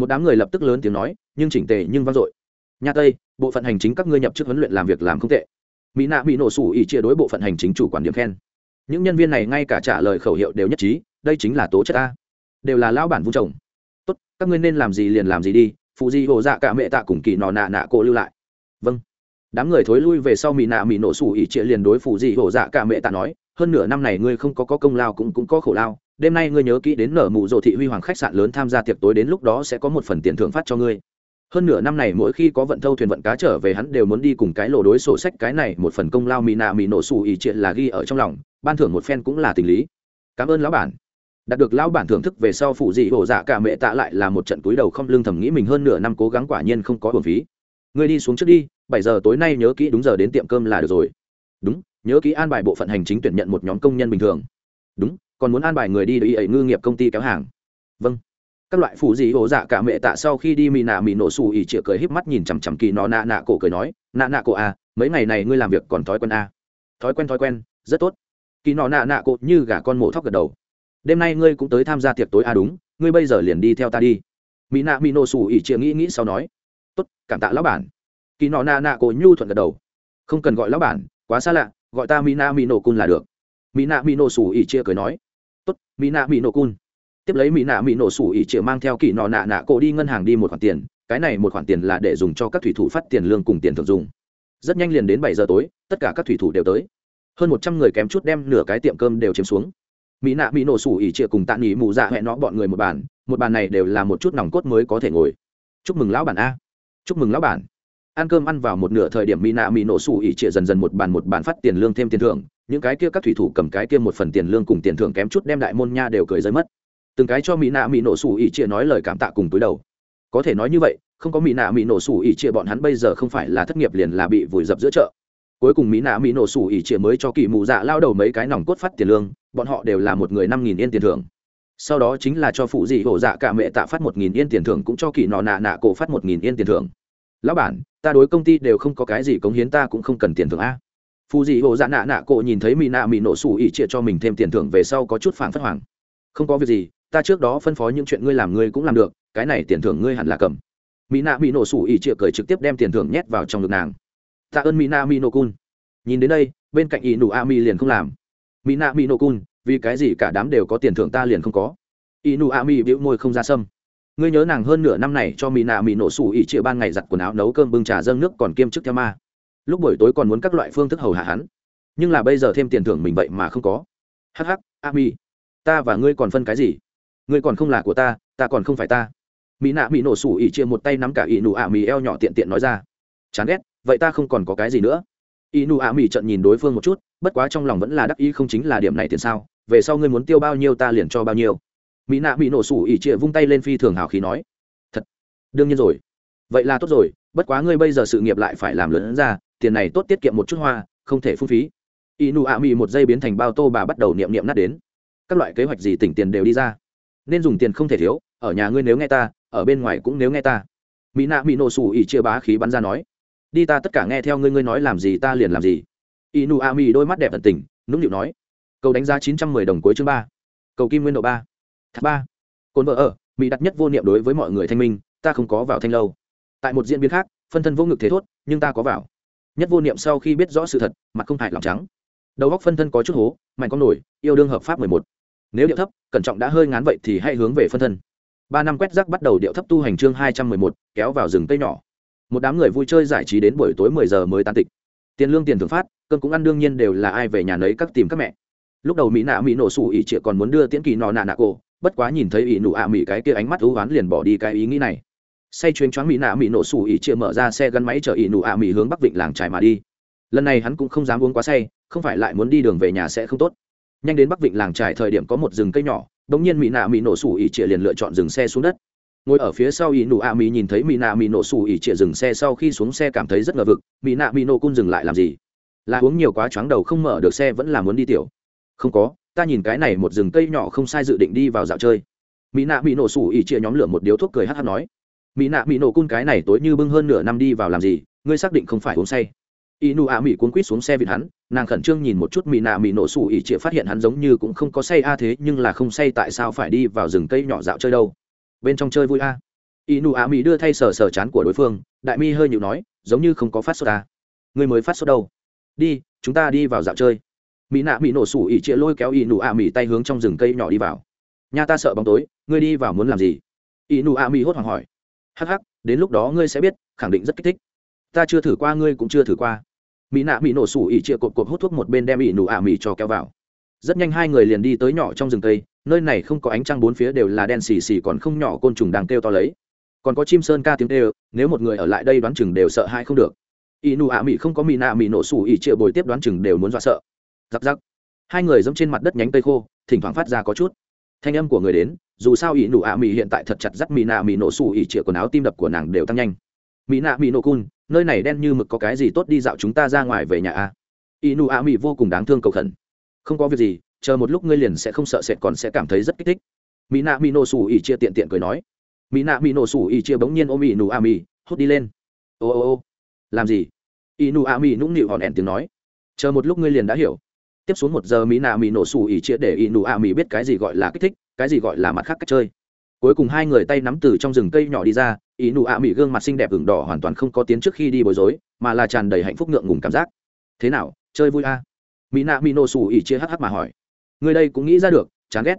một đám người lập tức lớn tiếng nói nhưng chỉnh tề nhưng vang dội. Nhà tây bộ phận hành chính các ngươi nhập chức huấn luyện làm việc làm không tệ. Mỹ nạ bị nổ sủ ỉ chia đối bộ phận hành chính chủ quản điểm khen. Những nhân viên này ngay cả trả lời khẩu hiệu đều nhất trí đây chính là tố chất ta đều là lão bản vung trồng tốt các ngươi nên làm gì liền làm gì đi phụ di hồ dạ cả mẹ tạ cùng kỳ nọ nạ nạ cô lưu lại. Vâng. Đám người thối lui về sau mỹ nạ mỹ nổ sủ ỉ chia liền đối phụ di hồ dạ cả mẹ tạ nói hơn nửa năm này ngươi không có, có công lao cũng cũng có khổ lao đêm nay ngươi nhớ kỹ đến nở mụ rộ thị huy hoàng khách sạn lớn tham gia tiệc tối đến lúc đó sẽ có một phần tiền thưởng phát cho ngươi. Hơn nửa năm này mỗi khi có vận thâu thuyền vận cá trở về hắn đều muốn đi cùng cái lộ đối sổ sách cái này, một phần công lao mì nạ mì nổ xù ý chuyện là ghi ở trong lòng, ban thưởng một phen cũng là tình lý. Cảm ơn lão bản. Đạt được lão bản thưởng thức về sau phụ dị hổ dạ cả mẹ tạ lại là một trận túi đầu không lương thầm nghĩ mình hơn nửa năm cố gắng quả nhiên không có bổn phí. Ngươi đi xuống trước đi, bảy giờ tối nay nhớ kỹ đúng giờ đến tiệm cơm là được rồi. Đúng, nhớ kỹ an bài bộ phận hành chính tuyển nhận một nhóm công nhân bình thường. Đúng còn muốn an bài người đi để ý ấy ngư nghiệp công ty kéo hàng. Vâng. Các loại phụ dị ổ dạ cả mẹ tạ sau khi đi mì nạ mì nổ xù ỉ chĩa cười híp mắt nhìn chằm chằm kỳ nó nạ nạ cổ cười nói, nạ nạ cổ à mấy ngày này ngươi làm việc còn thói quen à. thói quen thói quen, rất tốt. Kỳ nó nạ nạ cổ như gà con mổ thóc gật đầu. Đêm nay ngươi cũng tới tham gia tiệc tối à đúng, ngươi bây giờ liền đi theo ta đi. Mỹ nạ mỹ nổ xù ỉ chĩa nghĩ nghĩ sau nói, tốt, cảm tạ lão bản. Kỳ nọ nạ nạ cổ nhu thuận gật đầu. Không cần gọi lão bản, quá xa lạ, gọi ta mỹ nạ mỹ nổ cun là được. Mỹ nạ mỹ nổ xù ỉ chia cười nói mỹ nạ mỹ nổ cun. Tiếp lấy mỹ nạ mỹ nổ sủ ỉ chia mang theo kỳ nọ nạ nạ cổ đi ngân hàng đi một khoản tiền. Cái này một khoản tiền là để dùng cho các thủy thủ phát tiền lương cùng tiền thường dùng. Rất nhanh liền đến bảy giờ tối, tất cả các thủy thủ đều tới. Hơn một trăm người kém chút đem nửa cái tiệm cơm đều chiếm xuống. Mỹ nạ mỹ nổ sủ ỉ chia cùng tạ nghỉ mụ dạ hẹn nó bọn người một bàn. Một bàn này đều là một chút nòng cốt mới có thể ngồi. Chúc mừng lão bản a. Chúc mừng lão bản. Ăn cơm ăn vào một nửa thời điểm mỹ nạ mỹ nổ sủ ỉ chia dần dần một bàn một bàn phát tiền lương thêm tiền thưởng những cái kia các thủy thủ cầm cái kia một phần tiền lương cùng tiền thưởng kém chút đem đại môn nha đều cười rơi mất. Từng cái cho mỹ nạ mỹ nổ sủ ỉ chia nói lời cảm tạ cùng túi đầu. Có thể nói như vậy, không có mỹ nạ mỹ nổ sủ ỉ chia bọn hắn bây giờ không phải là thất nghiệp liền là bị vùi dập giữa chợ. Cuối cùng mỹ nạ mỹ nổ sủ ỉ chia mới cho kỳ mù dạ lao đầu mấy cái nòng cốt phát tiền lương, bọn họ đều là một người năm nghìn yên tiền thưởng. Sau đó chính là cho phụ dị hổ dạ cả mẹ tạ phát một nghìn yên tiền thưởng cũng cho kỳ nọ nạ nạ cổ phát một nghìn yên tiền thưởng. Lão bản, ta đối công ty đều không có cái gì cống hiến, ta cũng không cần tiền thưởng a. Phù dị hộ dạ nạ nạ cổ nhìn thấy mỹ nạ mỹ nổ sủ ỉ chia cho mình thêm tiền thưởng về sau có chút phản phất hoàng. Không có việc gì, ta trước đó phân phó những chuyện ngươi làm ngươi cũng làm được, cái này tiền thưởng ngươi hẳn là cầm. Mỹ nạ mỹ nổ sủ ỉ chia cười trực tiếp đem tiền thưởng nhét vào trong ngực nàng. Tạ ơn mỹ nạ mỹ nổ cun. Nhìn đến đây, bên cạnh ỷ nụ a mi liền không làm. Mỹ nạ mỹ nổ cun, vì cái gì cả đám đều có tiền thưởng ta liền không có? Ỷ nụ a mi bĩu môi không ra sâm. Ngươi nhớ nàng hơn nửa năm này cho mỹ nạ mỹ nổ sủ ỉ chia ban ngày giặt quần áo nấu cơm bưng trà dâng nước còn kiêm chức theo ma lúc buổi tối còn muốn các loại phương thức hầu hạ hắn. Nhưng là bây giờ thêm tiền thưởng mình vậy mà không có. Hắc hắc a mi ta và ngươi còn phân cái gì? Ngươi còn không là của ta ta còn không phải ta. Mỹ nạ mỹ nổ sủ ỉ chia một tay nắm cả ỉ nụ ạ mì eo nhỏ tiện tiện nói ra. Chán ghét, vậy ta không còn có cái gì nữa. Ỉ nụ ạ mì trận nhìn đối phương một chút, bất quá trong lòng vẫn là đắc ý không chính là điểm này tiền sao? Về sau ngươi muốn tiêu bao nhiêu ta liền cho bao nhiêu. Mỹ nạ mỹ nổ sủ ỉ chia vung tay lên phi thường hào khí nói. Thật, đương nhiên rồi. Vậy là tốt rồi, bất quá ngươi bây giờ sự nghiệp lại phải làm lớn ra tiền này tốt tiết kiệm một chút hoa, không thể phung phí. Ỷ nụ ạ một giây biến thành bao tô bà bắt đầu niệm niệm nát đến. Các loại kế hoạch gì tỉnh tiền đều đi ra. Nên dùng tiền không thể thiếu, ở nhà ngươi nếu nghe ta, ở bên ngoài cũng nếu nghe ta. Mỹ nạ mỹ nổ xù ỉ chia bá khí bắn ra nói. Đi ta tất cả nghe theo ngươi ngươi nói làm gì ta liền làm gì. Inu a mi đôi mắt đẹp tận tình, nũng nịu nói. Cầu đánh giá chín trăm mười đồng cuối chương ba. Cầu kim nguyên độ ba. Tháp ba. Cồn vợ ở, mỹ đặt nhất vô niệm đối với mọi người thanh minh, ta không có vào thanh lâu. Tại một diễn biến khác, phân thân vô ngực thế thốt, nhưng ta có vào nhất vô niệm sau khi biết rõ sự thật, mặt không hại lòng trắng. Đầu góc phân thân có chút hố, mạnh con nổi, yêu đương hợp pháp mười một. Nếu điệu thấp, cẩn trọng đã hơi ngán vậy thì hãy hướng về phân thân. Ba năm quét rác bắt đầu điệu thấp tu hành chương hai trăm mười một, kéo vào rừng cây nhỏ. Một đám người vui chơi giải trí đến buổi tối mười giờ mới tan tịch. Tiền lương tiền thưởng phát cơn cũng ăn đương nhiên đều là ai về nhà nấy các tìm các mẹ. Lúc đầu mỹ nạ mỹ nổ sủ ỉ trịa còn muốn đưa tiễn kỳ nọ nạ nạ cổ, bất quá nhìn thấy ỉ nụ ạ mỹ cái kia ánh mắt thú oán liền bỏ đi cái ý nghĩ này say chuyến choáng mỹ nạ mỹ nổ sủ ỉ chia mở ra xe gắn máy chở ỉ nụ ạ mỹ hướng bắc vịnh làng trải mà đi. Lần này hắn cũng không dám uống quá say, không phải lại muốn đi đường về nhà sẽ không tốt. Nhanh đến bắc vịnh làng trải thời điểm có một rừng cây nhỏ đống nhiên mỹ nạ mỹ nổ sủ ỉ chia liền lựa chọn dừng xe xuống đất. Ngồi ở phía sau ỉ nụ ạ mỹ nhìn thấy mỹ nạ mỹ nổ sủ ỉ chia dừng xe sau khi xuống xe cảm thấy rất ngờ vực mỹ nạ mỹ nổ cun dừng lại làm gì? Là uống nhiều quá chóng đầu không mở được xe vẫn là muốn đi tiểu. Không có, ta nhìn cái này một rừng cây nhỏ không sai dự định đi vào dạo chơi. Mỹ nạ mỹ nổ sủ ỉ chia nhóm lửa một điếu thuốc cười hát hát nói mỹ nạ, mỹ nổ cun cái này tối như bưng hơn nửa năm đi vào làm gì, ngươi xác định không phải uống say. Y nụ ạ, mỹ cuốn quýt xuống xe vịt hắn, nàng khẩn trương nhìn một chút mỹ nạ, mỹ nổ sủ ỉ chĩa phát hiện hắn giống như cũng không có say a thế, nhưng là không say tại sao phải đi vào rừng cây nhỏ dạo chơi đâu. Bên trong chơi vui a. Y nụ ạ, mỹ đưa thay sờ sờ chán của đối phương, đại mi hơi nhịu nói, giống như không có phát sốt ta người mới phát sốt đâu. Đi, chúng ta đi vào dạo chơi. Mỹ nạ, mỹ nổ sủ ỉ chĩa lôi kéo y nụ ạ, mỹ tay hướng trong rừng cây nhỏ đi vào. Nhà ta sợ bóng tối, ngươi đi vào muốn làm gì? Y nụ ạ, mỹ hốt hoảng hỏi hắc hắc, đến lúc đó ngươi sẽ biết, khẳng định rất kích thích. Ta chưa thử qua, ngươi cũng chưa thử qua. Mỹ nạ mỹ nổ sủ ỉ chia cột cột hút thuốc một bên đem ỉ nụ ả mỹ cho kéo vào. Rất nhanh hai người liền đi tới nhỏ trong rừng cây, nơi này không có ánh trăng bốn phía đều là đen xì xì còn không nhỏ côn trùng đang kêu to lấy. Còn có chim sơn ca tiếng kêu, nếu một người ở lại đây đoán chừng đều sợ hai không được. Ỉ nụ ả mỹ không có mỹ nạ mỹ nổ sủ ỉ chia bồi tiếp đoán chừng đều muốn dọa sợ. Giặc giặc hai người dẫm trên mặt đất nhánh cây khô, thỉnh thoảng phát ra có chút. Thanh âm của người đến dù sao ỷ nụ ả mỹ hiện tại thật chặt dắt mỹ nạ mỹ nổ sủ ỉ chia quần áo tim đập của nàng đều tăng nhanh. Mỹ nạ mỹ nổ cun, nơi này đen như mực có cái gì tốt đi dạo chúng ta ra ngoài về nhà a? Inu a mỹ vô cùng đáng thương cầu khẩn. Không có việc gì, chờ một lúc ngươi liền sẽ không sợ sệt còn sẽ cảm thấy rất kích thích. Mỹ nạ mỹ nổ sủ ỉ chia tiện tiện cười nói. Mỹ nạ mỹ nổ sủ ỉ chia bỗng nhiên ôm inu a mỹ hút đi lên. Ô ô ô, làm gì? Inu a mỹ nũng nịu hòn ẻn tiếng nói. Chờ một lúc ngươi liền đã hiểu. Tiếp xuống một giờ mỹ nạ mỹ nổ sủ ỉ chia để inu a mỹ biết cái gì gọi là kích thích cái gì gọi là mặt khác cách chơi. Cuối cùng hai người tay nắm từ trong rừng cây nhỏ đi ra, ý nụ ạ mỹ gương mặt xinh đẹp ửng đỏ hoàn toàn không có tiến trước khi đi bối rối, mà là tràn đầy hạnh phúc ngượng ngùng cảm giác. Thế nào, chơi vui a mỹ nạ mỹ nổ xù ỉ chia hh mà hỏi. Người đây cũng nghĩ ra được, chán ghét.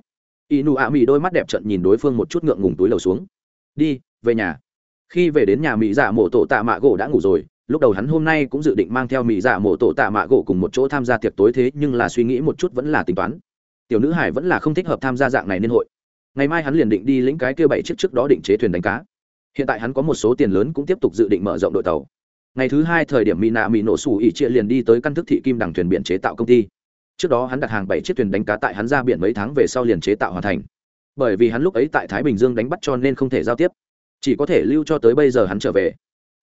Ý nụ ạ mỹ đôi mắt đẹp trận nhìn đối phương một chút ngượng ngùng túi lầu xuống. Đi, về nhà. Khi về đến nhà mỹ dạ mộ tổ tạ mạ gỗ đã ngủ rồi, lúc đầu hắn hôm nay cũng dự định mang theo mỹ dạ mộ tổ tạ mạ gỗ cùng một chỗ tham gia tiệc tối thế, nhưng là suy nghĩ một chút vẫn là tính toán tiểu nữ hải vẫn là không thích hợp tham gia dạng này nên hội. Ngày mai hắn liền định đi lĩnh cái kia bảy chiếc trước đó định chế thuyền đánh cá. Hiện tại hắn có một số tiền lớn cũng tiếp tục dự định mở rộng đội tàu. Ngày thứ hai thời điểm mỹ nạ mỹ nổ sủ ỉ chia liền đi tới căn thức thị kim đằng thuyền biển chế tạo công ty. Trước đó hắn đặt hàng bảy chiếc thuyền đánh cá tại hắn ra biển mấy tháng về sau liền chế tạo hoàn thành. Bởi vì hắn lúc ấy tại thái bình dương đánh bắt cho nên không thể giao tiếp. Chỉ có thể lưu cho tới bây giờ hắn trở về.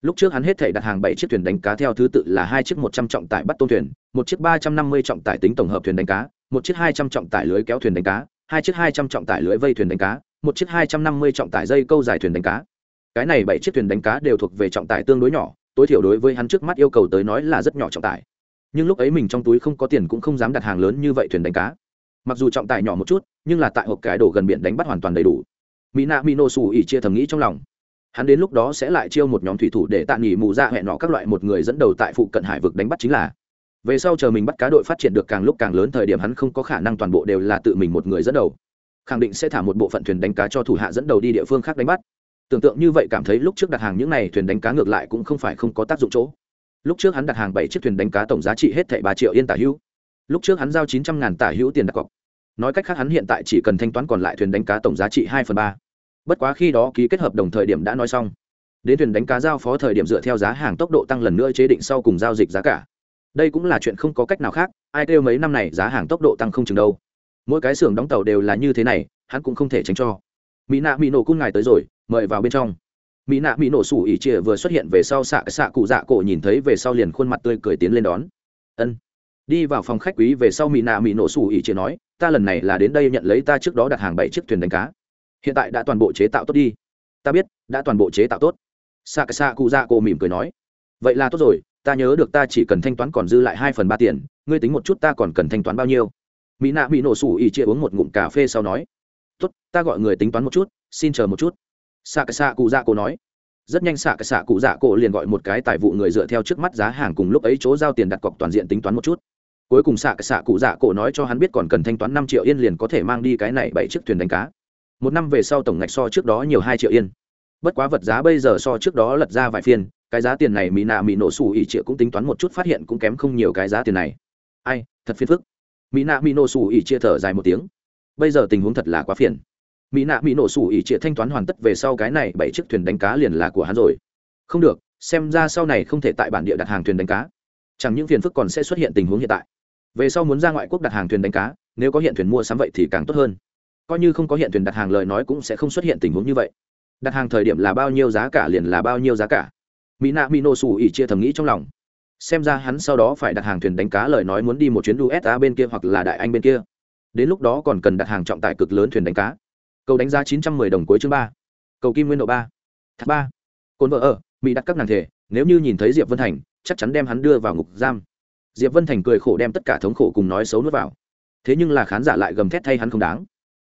Lúc trước hắn hết thể đặt hàng bảy chiếc thuyền đánh cá theo thứ tự là hai chiếc một trăm trọng tải bắt tôm thuyền, một chiếc ba trăm năm mươi trọng tải tính tổng hợp thuyền đánh cá một chiếc hai trăm trọng tải lưới kéo thuyền đánh cá, hai chiếc hai trăm trọng tải lưới vây thuyền đánh cá, một chiếc hai trăm năm mươi trọng tải dây câu dài thuyền đánh cá. Cái này bảy chiếc thuyền đánh cá đều thuộc về trọng tải tương đối nhỏ, tối thiểu đối với hắn trước mắt yêu cầu tới nói là rất nhỏ trọng tải. Nhưng lúc ấy mình trong túi không có tiền cũng không dám đặt hàng lớn như vậy thuyền đánh cá. Mặc dù trọng tải nhỏ một chút, nhưng là tại hộp cái đổ gần biển đánh bắt hoàn toàn đầy đủ. Mỹ nạ mỹ nô xù ỉ chia thầm nghĩ trong lòng. Hắn đến lúc đó sẽ lại chiêu một nhóm thủy thủ để tạ nghỉ mù ra hẹn nọ các loại một người dẫn đầu tại phụ cận hải vực đánh bắt chính là về sau chờ mình bắt cá đội phát triển được càng lúc càng lớn thời điểm hắn không có khả năng toàn bộ đều là tự mình một người dẫn đầu. Khẳng định sẽ thả một bộ phận thuyền đánh cá cho thủ hạ dẫn đầu đi địa phương khác đánh bắt. Tưởng tượng như vậy cảm thấy lúc trước đặt hàng những n à y thuyền đánh cá ngược lại cũng không phải không có tác dụng chỗ. Lúc trước hắn đặt hàng bảy chiếc thuyền đánh cá tổng giá trị hết thảy ba triệu yên tả hữu. Lúc trước hắn giao chín trăm ngàn tả hữu tiền đặt cọc. Nói cách khác hắn hiện tại chỉ cần thanh toán còn lại thuyền đánh cá tổng giá trị hai phần ba. Bất quá khi đó ký kết hợp đồng thời điểm đã nói xong. Đến thuyền đánh cá giao phó thời điểm dựa theo giá hàng tốc độ tăng lần nữa chế định sau cùng giao dịch giá cả đây cũng là chuyện không có cách nào khác, ai kêu mấy năm này giá hàng tốc độ tăng không chừng đâu. Mỗi cái xưởng đóng tàu đều là như thế này, hắn cũng không thể tránh cho. Mỹ nạ mỹ nổ cung ngài tới rồi, mời vào bên trong. Mỹ nạ mỹ nổ sủ ỉ chia vừa xuất hiện về sau xạ xạ cụ dạ cổ nhìn thấy về sau liền khuôn mặt tươi cười tiến lên đón. Ân. Đi vào phòng khách quý về sau mỹ nạ mỹ nổ sủ ỉ chia nói, ta lần này là đến đây nhận lấy ta trước đó đặt hàng bảy chiếc thuyền đánh cá. Hiện tại đã toàn bộ chế tạo tốt đi. Ta biết, đã toàn bộ chế tạo tốt. Xạ xạ cụ dạ cổ mỉm cười nói, vậy là tốt rồi ta nhớ được ta chỉ cần thanh toán còn dư lại hai phần ba tiền, ngươi tính một chút ta còn cần thanh toán bao nhiêu? Mỹ nạ bị nổ sủ ỉ chia uống một ngụm cà phê sau nói, tốt, ta gọi người tính toán một chút, xin chờ một chút. Xạ cái xạ cụ dạ cổ nói. Rất nhanh xạ cái xạ cụ dạ cổ liền gọi một cái tài vụ người dựa theo trước mắt giá hàng cùng lúc ấy chỗ giao tiền đặt cọc toàn diện tính toán một chút. Cuối cùng xạ cái xạ cụ dạ cổ nói cho hắn biết còn cần thanh toán năm triệu yên liền có thể mang đi cái này bảy chiếc thuyền đánh cá. Một năm về sau tổng ngạch so trước đó nhiều hai triệu yên. Bất quá vật giá bây giờ so trước đó lật ra vài phiên cái giá tiền này mỹ nạ mỹ nổ sủ ỉ trịa cũng tính toán một chút phát hiện cũng kém không nhiều cái giá tiền này. Ai, thật phiền phức. Mỹ nạ mỹ nổ sủ ỉ chia thở dài một tiếng. Bây giờ tình huống thật là quá phiền. Mỹ nạ mỹ nổ sủ ỉ trịa thanh toán hoàn tất về sau cái này bảy chiếc thuyền đánh cá liền là của hắn rồi. Không được, xem ra sau này không thể tại bản địa đặt hàng thuyền đánh cá. Chẳng những phiền phức còn sẽ xuất hiện tình huống hiện tại. Về sau muốn ra ngoại quốc đặt hàng thuyền đánh cá, nếu có hiện thuyền mua sắm vậy thì càng tốt hơn. Coi như không có hiện thuyền đặt hàng lời nói cũng sẽ không xuất hiện tình huống như vậy. Đặt hàng thời điểm là bao nhiêu giá cả liền là bao nhiêu giá cả mỹ nạ mỹ nổ sủ ỉ chia thầm nghĩ trong lòng. Xem ra hắn sau đó phải đặt hàng thuyền đánh cá lời nói muốn đi một chuyến usa bên kia hoặc là đại anh bên kia. Đến lúc đó còn cần đặt hàng trọng tải cực lớn thuyền đánh cá. Cầu đánh giá chín trăm mười đồng cuối chương ba. Cầu kim nguyên độ ba. Thác ba. Cồn vợ ở, mỹ đặt các nàng thể, nếu như nhìn thấy diệp vân thành, chắc chắn đem hắn đưa vào ngục giam. Diệp vân thành cười khổ đem tất cả thống khổ cùng nói xấu nuốt vào. Thế nhưng là khán giả lại gầm thét thay hắn không đáng.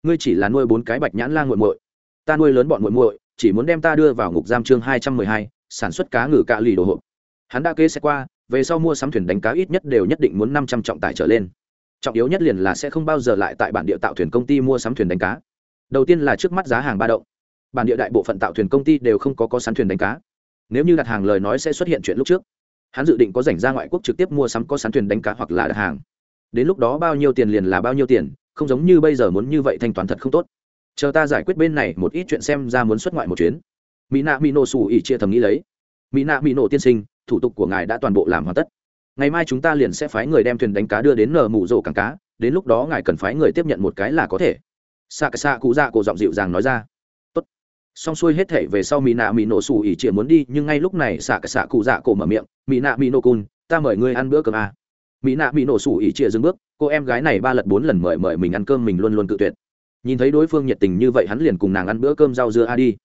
Ngươi chỉ là nuôi bốn cái bạch nhãn la nguội muội. Ta nuôi lớn bọn muội muội, chỉ muốn đem ta đưa vào ngục giam chương hai trăm mười hai sản xuất cá ngừ cạ lì đồ hộp. Hắn đã kê xe qua, về sau mua sắm thuyền đánh cá ít nhất đều nhất định muốn năm trăm trọng tải trở lên. Trọng yếu nhất liền là sẽ không bao giờ lại tại bản địa tạo thuyền công ty mua sắm thuyền đánh cá. Đầu tiên là trước mắt giá hàng ba động. Bản địa đại bộ phận tạo thuyền công ty đều không có có sắn thuyền đánh cá. Nếu như đặt hàng lời nói sẽ xuất hiện chuyện lúc trước. Hắn dự định có dành ra ngoại quốc trực tiếp mua sắm có sắn thuyền đánh cá hoặc là đặt hàng. Đến lúc đó bao nhiêu tiền liền là bao nhiêu tiền, không giống như bây giờ muốn như vậy thanh toán thật không tốt. Chờ ta giải quyết bên này một ít chuyện xem ra muốn xuất ngoại một chuyến mỹ nạ mỹ nổ xù ỉ chia thầm nghĩ lấy. Mỹ nạ mỹ nổ tiên sinh, thủ tục của ngài đã toàn bộ làm hoàn tất. Ngày mai chúng ta liền sẽ phái người đem thuyền đánh cá đưa đến nờ mù rổ cảng cá, đến lúc đó ngài cần phái người tiếp nhận một cái là có thể. Xạ cái xạ cụ dạ cổ giọng dịu dàng nói ra. Tốt. Xong xuôi hết thể về sau mỹ nạ mỹ nổ xù ỉ chỉ muốn đi, nhưng ngay lúc này xạ cái xạ cụ dạ cổ mở miệng, mỹ nạ mỹ nổ cun ta mời ngươi ăn bữa cơm à. mỹ nạ mỹ nổ xù ỉ chia dừng bước, cô em gái này ba lần bốn lần mời mời mình ăn cơm mình luôn luôn tự tuyệt. Nhìn thấy đối phương nhiệt tình như vậy hắn liền cùng nàng ăn bữa cơm rau dưa a đi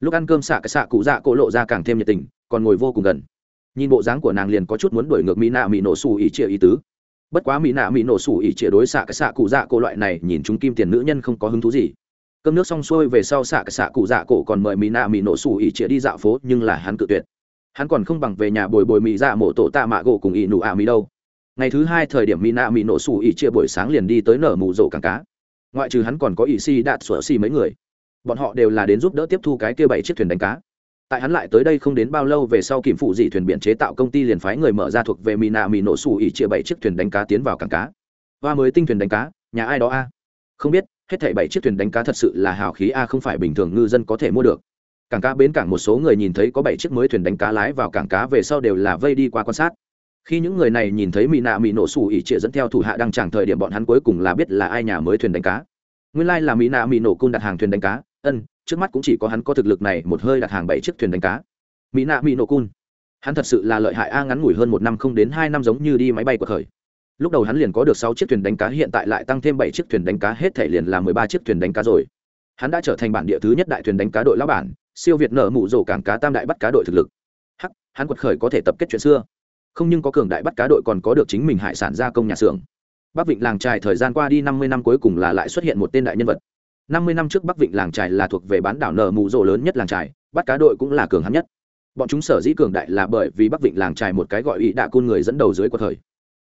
lúc ăn cơm xạ cái xạ cụ dạ cổ lộ ra càng thêm nhiệt tình, còn ngồi vô cùng gần. Nhìn bộ dáng của nàng liền có chút muốn đuổi ngược mỹ nạ mỹ nổ xù ỉ chĩa ý tứ. Bất quá mỹ nạ mỹ nổ xù ỉ chĩa đối xạ cái xạ cụ dạ cổ loại này, nhìn chúng kim tiền nữ nhân không có hứng thú gì. Cơm nước xong xuôi về sau xạ cái xạ cụ dạ cổ còn mời mỹ nạ mỹ nổ xù ỉ chĩa đi dạo phố, nhưng là hắn cự tuyệt. Hắn còn không bằng về nhà bồi bồi mỹ dạ mổ tổ tạ mạ gỗ cùng ỉ nụ ạ mỹ đâu. Ngày thứ hai thời điểm mỹ nạ mỹ nổ xù ỉ chia buổi sáng liền đi tới nở mù rổ cảng cá. Ngoại trừ hắn còn có ỉ si đạt sủa si mấy người bọn họ đều là đến giúp đỡ tiếp thu cái kia bảy chiếc thuyền đánh cá. Tại hắn lại tới đây không đến bao lâu về sau kìm phụ dị thuyền biển chế tạo công ty liền phái người mở ra thuộc về mỹ nạ mỹ nổ xù ỉ chia bảy chiếc thuyền đánh cá tiến vào cảng cá. Và mới tinh thuyền đánh cá, nhà ai đó a? Không biết, hết thảy bảy chiếc thuyền đánh cá thật sự là hào khí a, không phải bình thường ngư dân có thể mua được. Cảng cá bến cảng một số người nhìn thấy có bảy chiếc mới thuyền đánh cá lái vào cảng cá về sau đều là vây đi qua quan sát. Khi những người này nhìn thấy mỹ nạ mỹ nổ xù ỉ trịa dẫn theo thủ hạ đăng tràng thời điểm bọn hắn cuối cùng là biết là ai nhà mới thuyền đánh cá nguyên lai là mỹ nạ mỹ nổ cun đặt hàng thuyền đánh cá. Ân, trước mắt cũng chỉ có hắn có thực lực này, một hơi đặt hàng bảy chiếc thuyền đánh cá. Mỹ nạ mỹ nổ cun hắn thật sự là lợi hại a, ngắn ngủi hơn một năm không đến hai năm giống như đi máy bay của khởi. Lúc đầu hắn liền có được sáu chiếc thuyền đánh cá, hiện tại lại tăng thêm bảy chiếc thuyền đánh cá, hết thể liền là mười ba chiếc thuyền đánh cá rồi. Hắn đã trở thành bản địa thứ nhất đại thuyền đánh cá đội lão bản, siêu việt nở mụ rổ cảng cá tam đại bắt cá đội thực lực. Hắc, hắn quật khởi có thể tập kết chuyện xưa. Không nhưng có cường đại bắt cá đội còn có được chính mình hải sản gia công nhà xưởng bắc vịnh làng trài thời gian qua đi năm mươi năm cuối cùng là lại xuất hiện một tên đại nhân vật. Năm mươi năm trước bắc vịnh làng trài là thuộc về bán đảo nở mù rộ lớn nhất làng trài, bắt cá đội cũng là cường hắn nhất. Bọn chúng sở dĩ cường đại là bởi vì bắc vịnh làng trài một cái gọi ý đạ côn người dẫn đầu dưới cuộc thời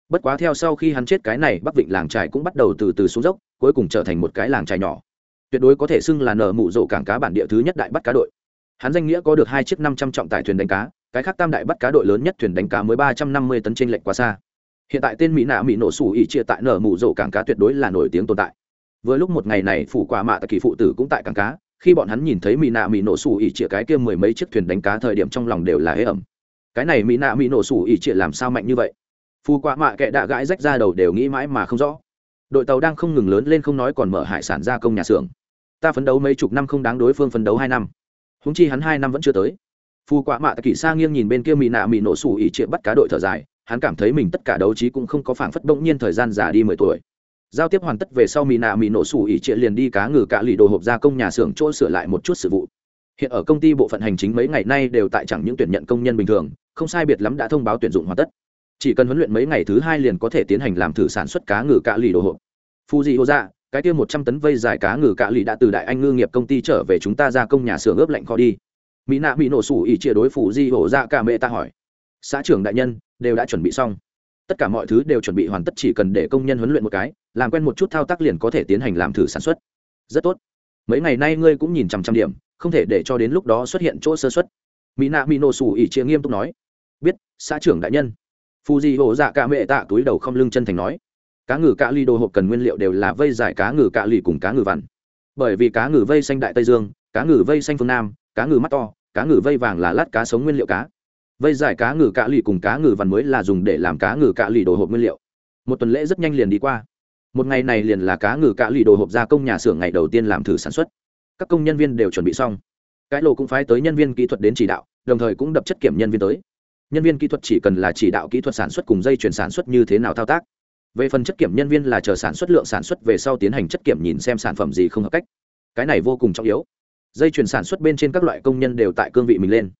bất quá theo sau khi hắn chết cái này, bắc vịnh làng trài cũng bắt đầu từ từ xuống dốc, cuối cùng trở thành một cái làng trài nhỏ. Tuyệt đối có thể xưng là nở mụ rộ cảng cá bản địa thứ nhất đại bắt cá đội. Hắn danh nghĩa có được hai chiếc năm trăm trọng tải thuyền đánh cá, cái khác tam đại bắt cá đội lớn nhất thuyền đánh cá mới ba trăm năm mươi tấn trên lệnh quá xa hiện tại tên mỹ nạ mỹ nổ sủ ỉ chia tại nở mù rổ cảng cá tuyệt đối là nổi tiếng tồn tại. Vừa lúc một ngày này, phủ quả mạ tại kỳ phụ tử cũng tại cảng cá, khi bọn hắn nhìn thấy mỹ nạ mỹ nổ sủ ỉ chia cái kia mười mấy chiếc thuyền đánh cá thời điểm trong lòng đều là hế ẩm. Cái này mỹ nạ mỹ nổ sủ ỉ chia làm sao mạnh như vậy? Phù quả mạ kệ đã gãi rách ra đầu đều nghĩ mãi mà không rõ. Đội tàu đang không ngừng lớn lên không nói còn mở hải sản gia công nhà xưởng. Ta phấn đấu mấy chục năm không đáng đối phương phấn đấu hai năm. Húng chi hắn hai năm vẫn chưa tới. Phù quả mạ kỳ sa nghiêng nhìn bên kia mỹ nạ mỹ nổ sủ ỉ trịa bắt cá đội thở dài hắn cảm thấy mình tất cả đấu trí cũng không có phảng phất động nhiên thời gian già đi mười tuổi. Giao tiếp hoàn tất về sau mỹ nạ mỹ nổ sủ ỉ trịa liền đi cá ngừ cạ lì đồ hộp gia công nhà xưởng chỗ sửa lại một chút sự vụ. Hiện ở công ty bộ phận hành chính mấy ngày nay đều tại chẳng những tuyển nhận công nhân bình thường, không sai biệt lắm đã thông báo tuyển dụng hoàn tất. Chỉ cần huấn luyện mấy ngày thứ hai liền có thể tiến hành làm thử sản xuất cá ngừ cạ lì đồ hộp. Phu di hô ra cái kia một trăm tấn vây dài cá ngừ cạ lì đã từ đại anh ngư nghiệp công ty trở về chúng ta gia công nhà xưởng ướp lạnh kho đi. Mỹ nạ bị nổ sủ ỉ chia đối phủ di hổ ra cả mẹ ta hỏi. Xã trưởng đại nhân đều đã chuẩn bị xong. Tất cả mọi thứ đều chuẩn bị hoàn tất, chỉ cần để công nhân huấn luyện một cái, làm quen một chút thao tác liền có thể tiến hành làm thử sản xuất. Rất tốt. Mấy ngày nay ngươi cũng nhìn chằm chằm điểm, không thể để cho đến lúc đó xuất hiện chỗ sơ xuất mỹ nạ mỹ nổ sủ ỉ chia nghiêm túc nói. Biết, xã trưởng đại nhân. Phù di hộ dạ cả mẹ tạ túi đầu không lưng chân thành nói. Cá ngừ cạ ly đồ hộp cần nguyên liệu đều là vây giải cá ngừ cạ lì cùng cá ngừ vằn. Bởi vì cá ngừ vây xanh đại tây dương, cá ngừ vây xanh phương nam, cá ngừ mắt to, cá ngừ vây vàng là lát cá sống nguyên liệu cá vây giải cá ngừ cạ lì cùng cá ngừ vằn mới là dùng để làm cá ngừ cạ lì đồ hộp nguyên liệu. Một tuần lễ rất nhanh liền đi qua. Một ngày này liền là cá ngừ cạ lì đồ hộp gia công nhà xưởng ngày đầu tiên làm thử sản xuất. Các công nhân viên đều chuẩn bị xong. Cái lô cũng phái tới nhân viên kỹ thuật đến chỉ đạo, đồng thời cũng đập chất kiểm nhân viên tới. Nhân viên kỹ thuật chỉ cần là chỉ đạo kỹ thuật sản xuất cùng dây chuyển sản xuất như thế nào thao tác. Về phần chất kiểm nhân viên là chờ sản xuất lượng sản xuất về sau tiến hành chất kiểm nhìn xem sản phẩm gì không hợp cách. Cái này vô cùng trọng yếu. Dây chuyển sản xuất bên trên các loại công nhân đều tại cương vị mình lên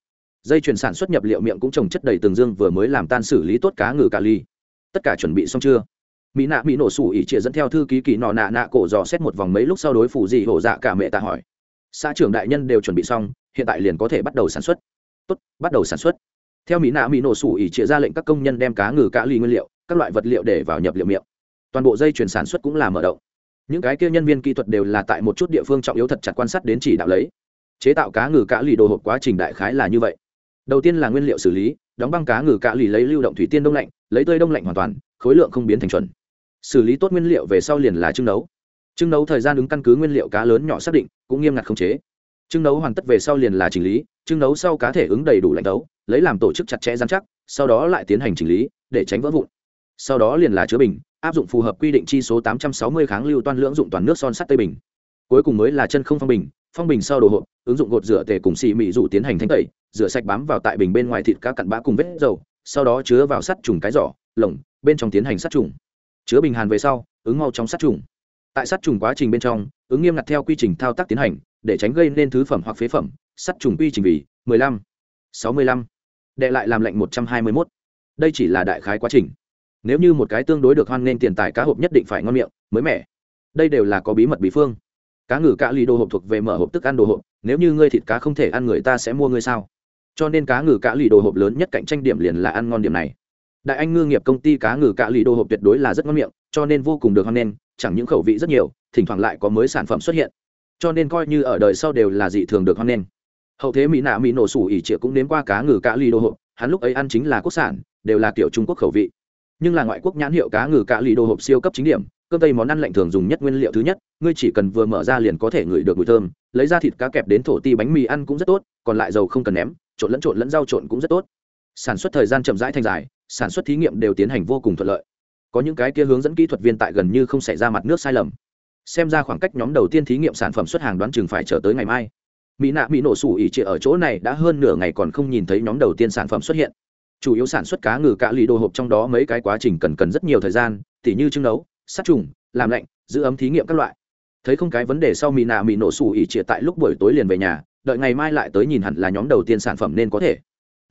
dây chuyển sản xuất nhập liệu miệng cũng trồng chất đầy tường dương vừa mới làm tan xử lý tốt cá ngừ cà ly. Tất cả chuẩn bị xong chưa? Mỹ nạ mỹ nổ sủ ỉ trịa dẫn theo thư ký kỳ nọ nạ nạ cổ dò xét một vòng mấy lúc sau đối phủ gì hổ dạ cả mẹ tạ hỏi. Xã trưởng đại nhân đều chuẩn bị xong, hiện tại liền có thể bắt đầu sản xuất. Tốt, bắt đầu sản xuất. Theo mỹ nạ mỹ nổ sủ ỉ trịa ra lệnh các công nhân đem cá ngừ cà ly nguyên liệu, các loại vật liệu để vào nhập liệu miệng. Toàn bộ dây chuyển sản xuất cũng là mở động những cái kia nhân viên kỹ thuật đều là tại một chút địa phương trọng yếu thật chặt quan sát đến chỉ đạo lấy. Chế tạo cá ngừ cá lì đồ hộp quá trình đại khái là như vậy đầu tiên là nguyên liệu xử lý, đóng băng cá ngừ cạ lì lấy lưu động thủy tiên đông lạnh, lấy tơi đông lạnh hoàn toàn, khối lượng không biến thành chuẩn. Xử lý tốt nguyên liệu về sau liền là trưng nấu. Trưng nấu thời gian ứng căn cứ nguyên liệu cá lớn nhỏ xác định, cũng nghiêm ngặt khống chế. Trưng nấu hoàn tất về sau liền là chỉnh lý, trưng nấu sau cá thể ứng đầy đủ lạnh tấu, lấy làm tổ chức chặt chẽ giám chắc, sau đó lại tiến hành chỉnh lý, để tránh vỡ vụn. Sau đó liền là chứa bình, áp dụng phù hợp quy định chi số 860 kháng lưu toan lưỡng dụng toàn nước son sắt tây bình. Cuối cùng mới là chân không phong bình phong bình sau đồ hộp ứng dụng gột rửa tề cùng xì mị rủ tiến hành thanh tẩy rửa sạch bám vào tại bình bên ngoài thịt cá cặn bã cùng vết dầu sau đó chứa vào sắt trùng cái giỏ lồng bên trong tiến hành sát trùng. Chứa bình hàn về sau ứng mau trong sát trùng. Tại sát trùng quá trình bên trong ứng nghiêm ngặt theo quy trình thao tác tiến hành để tránh gây nên thứ phẩm hoặc phế phẩm sát trùng quy trình vì 15, 65, đệ lại làm lệnh 121. đây chỉ là đại khái quá trình. Nếu như một cái tương đối được hoan nghênh tiền tài cá hộp nhất định phải ngon miệng mới mẻ. Đây đều là có bí mật bí phương cá ngừ cạ lì đồ hộp thuộc về mở hộp tức ăn đồ hộp, nếu như ngươi thịt cá không thể ăn người ta sẽ mua ngươi sao? Cho nên cá ngừ cạ lì đồ hộp lớn nhất cạnh tranh điểm liền là ăn ngon điểm này. Đại anh ngư nghiệp công ty cá ngừ cạ lì đồ hộp tuyệt đối là rất ngon miệng, cho nên vô cùng được hoan nghênh, chẳng những khẩu vị rất nhiều, thỉnh thoảng lại có mới sản phẩm xuất hiện. Cho nên coi như ở đời sau đều là dị thường được hoan nghênh. Hậu thế mỹ nạ mỹ nổ sủ ỉ trịa cũng nếm qua cá ngừ cạ lì đồ hộp, hắn lúc ấy ăn chính là quốc sản, đều là kiểu trung quốc khẩu vị. Nhưng là ngoại quốc nhãn hiệu cá ngừ cạ lì đồ hộp siêu cấp chính điểm cơm tây món ăn lạnh thường dùng nhất nguyên liệu thứ nhất, ngươi chỉ cần vừa mở ra liền có thể ngửi được mùi thơm, lấy ra thịt cá kẹp đến thổ ti bánh mì ăn cũng rất tốt, còn lại dầu không cần ném, trộn lẫn trộn lẫn rau trộn cũng rất tốt. Sản xuất thời gian chậm rãi thành dài, sản xuất thí nghiệm đều tiến hành vô cùng thuận lợi. Có những cái kia hướng dẫn kỹ thuật viên tại gần như không xảy ra mặt nước sai lầm. Xem ra khoảng cách nhóm đầu tiên thí nghiệm sản phẩm xuất hàng đoán chừng phải chờ tới ngày mai. Mỹ nạ mỹ nổ sủ ỉ trịa ở chỗ này đã hơn nửa ngày còn không nhìn thấy nhóm đầu tiên sản phẩm xuất hiện. Chủ yếu sản xuất cá ngừ cạ lì đồ hộp trong đó mấy cái quá trình cần cần rất nhiều thời gian, tỉ như trưng nấu sát trùng, làm lạnh, giữ ấm thí nghiệm các loại. Thấy không cái vấn đề sau mì nạ mì nổ sủ ỉ trịa tại lúc buổi tối liền về nhà, đợi ngày mai lại tới nhìn hẳn là nhóm đầu tiên sản phẩm nên có thể.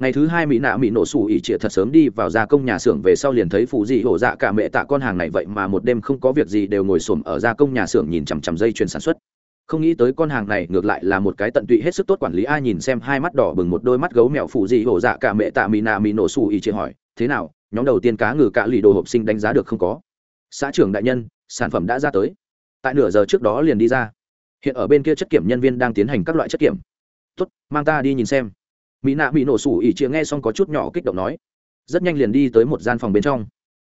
Ngày thứ hai mỹ nạ mỹ nổ sủ ỉ trịa thật sớm đi vào gia công nhà xưởng về sau liền thấy phụ dị hổ dạ cả mẹ tạ con hàng này vậy mà một đêm không có việc gì đều ngồi xổm ở gia công nhà xưởng nhìn chằm chằm dây chuyền sản xuất. Không nghĩ tới con hàng này ngược lại là một cái tận tụy hết sức tốt quản lý ai nhìn xem hai mắt đỏ bừng một đôi mắt gấu mèo phụ dị hổ dạ cả mẹ tạ mỹ nạ mỹ nổ sủ ỉ trịa hỏi, thế nào, nhóm đầu tiên cá ngừ cả lì đồ hộp sinh đánh giá được không có? Xã trưởng đại nhân, sản phẩm đã ra tới. Tại nửa giờ trước đó liền đi ra. Hiện ở bên kia chất kiểm nhân viên đang tiến hành các loại chất kiểm. Tốt, mang ta đi nhìn xem. Mỹ nạ bị nổ sủ ỉ chĩa nghe xong có chút nhỏ kích động nói. Rất nhanh liền đi tới một gian phòng bên trong.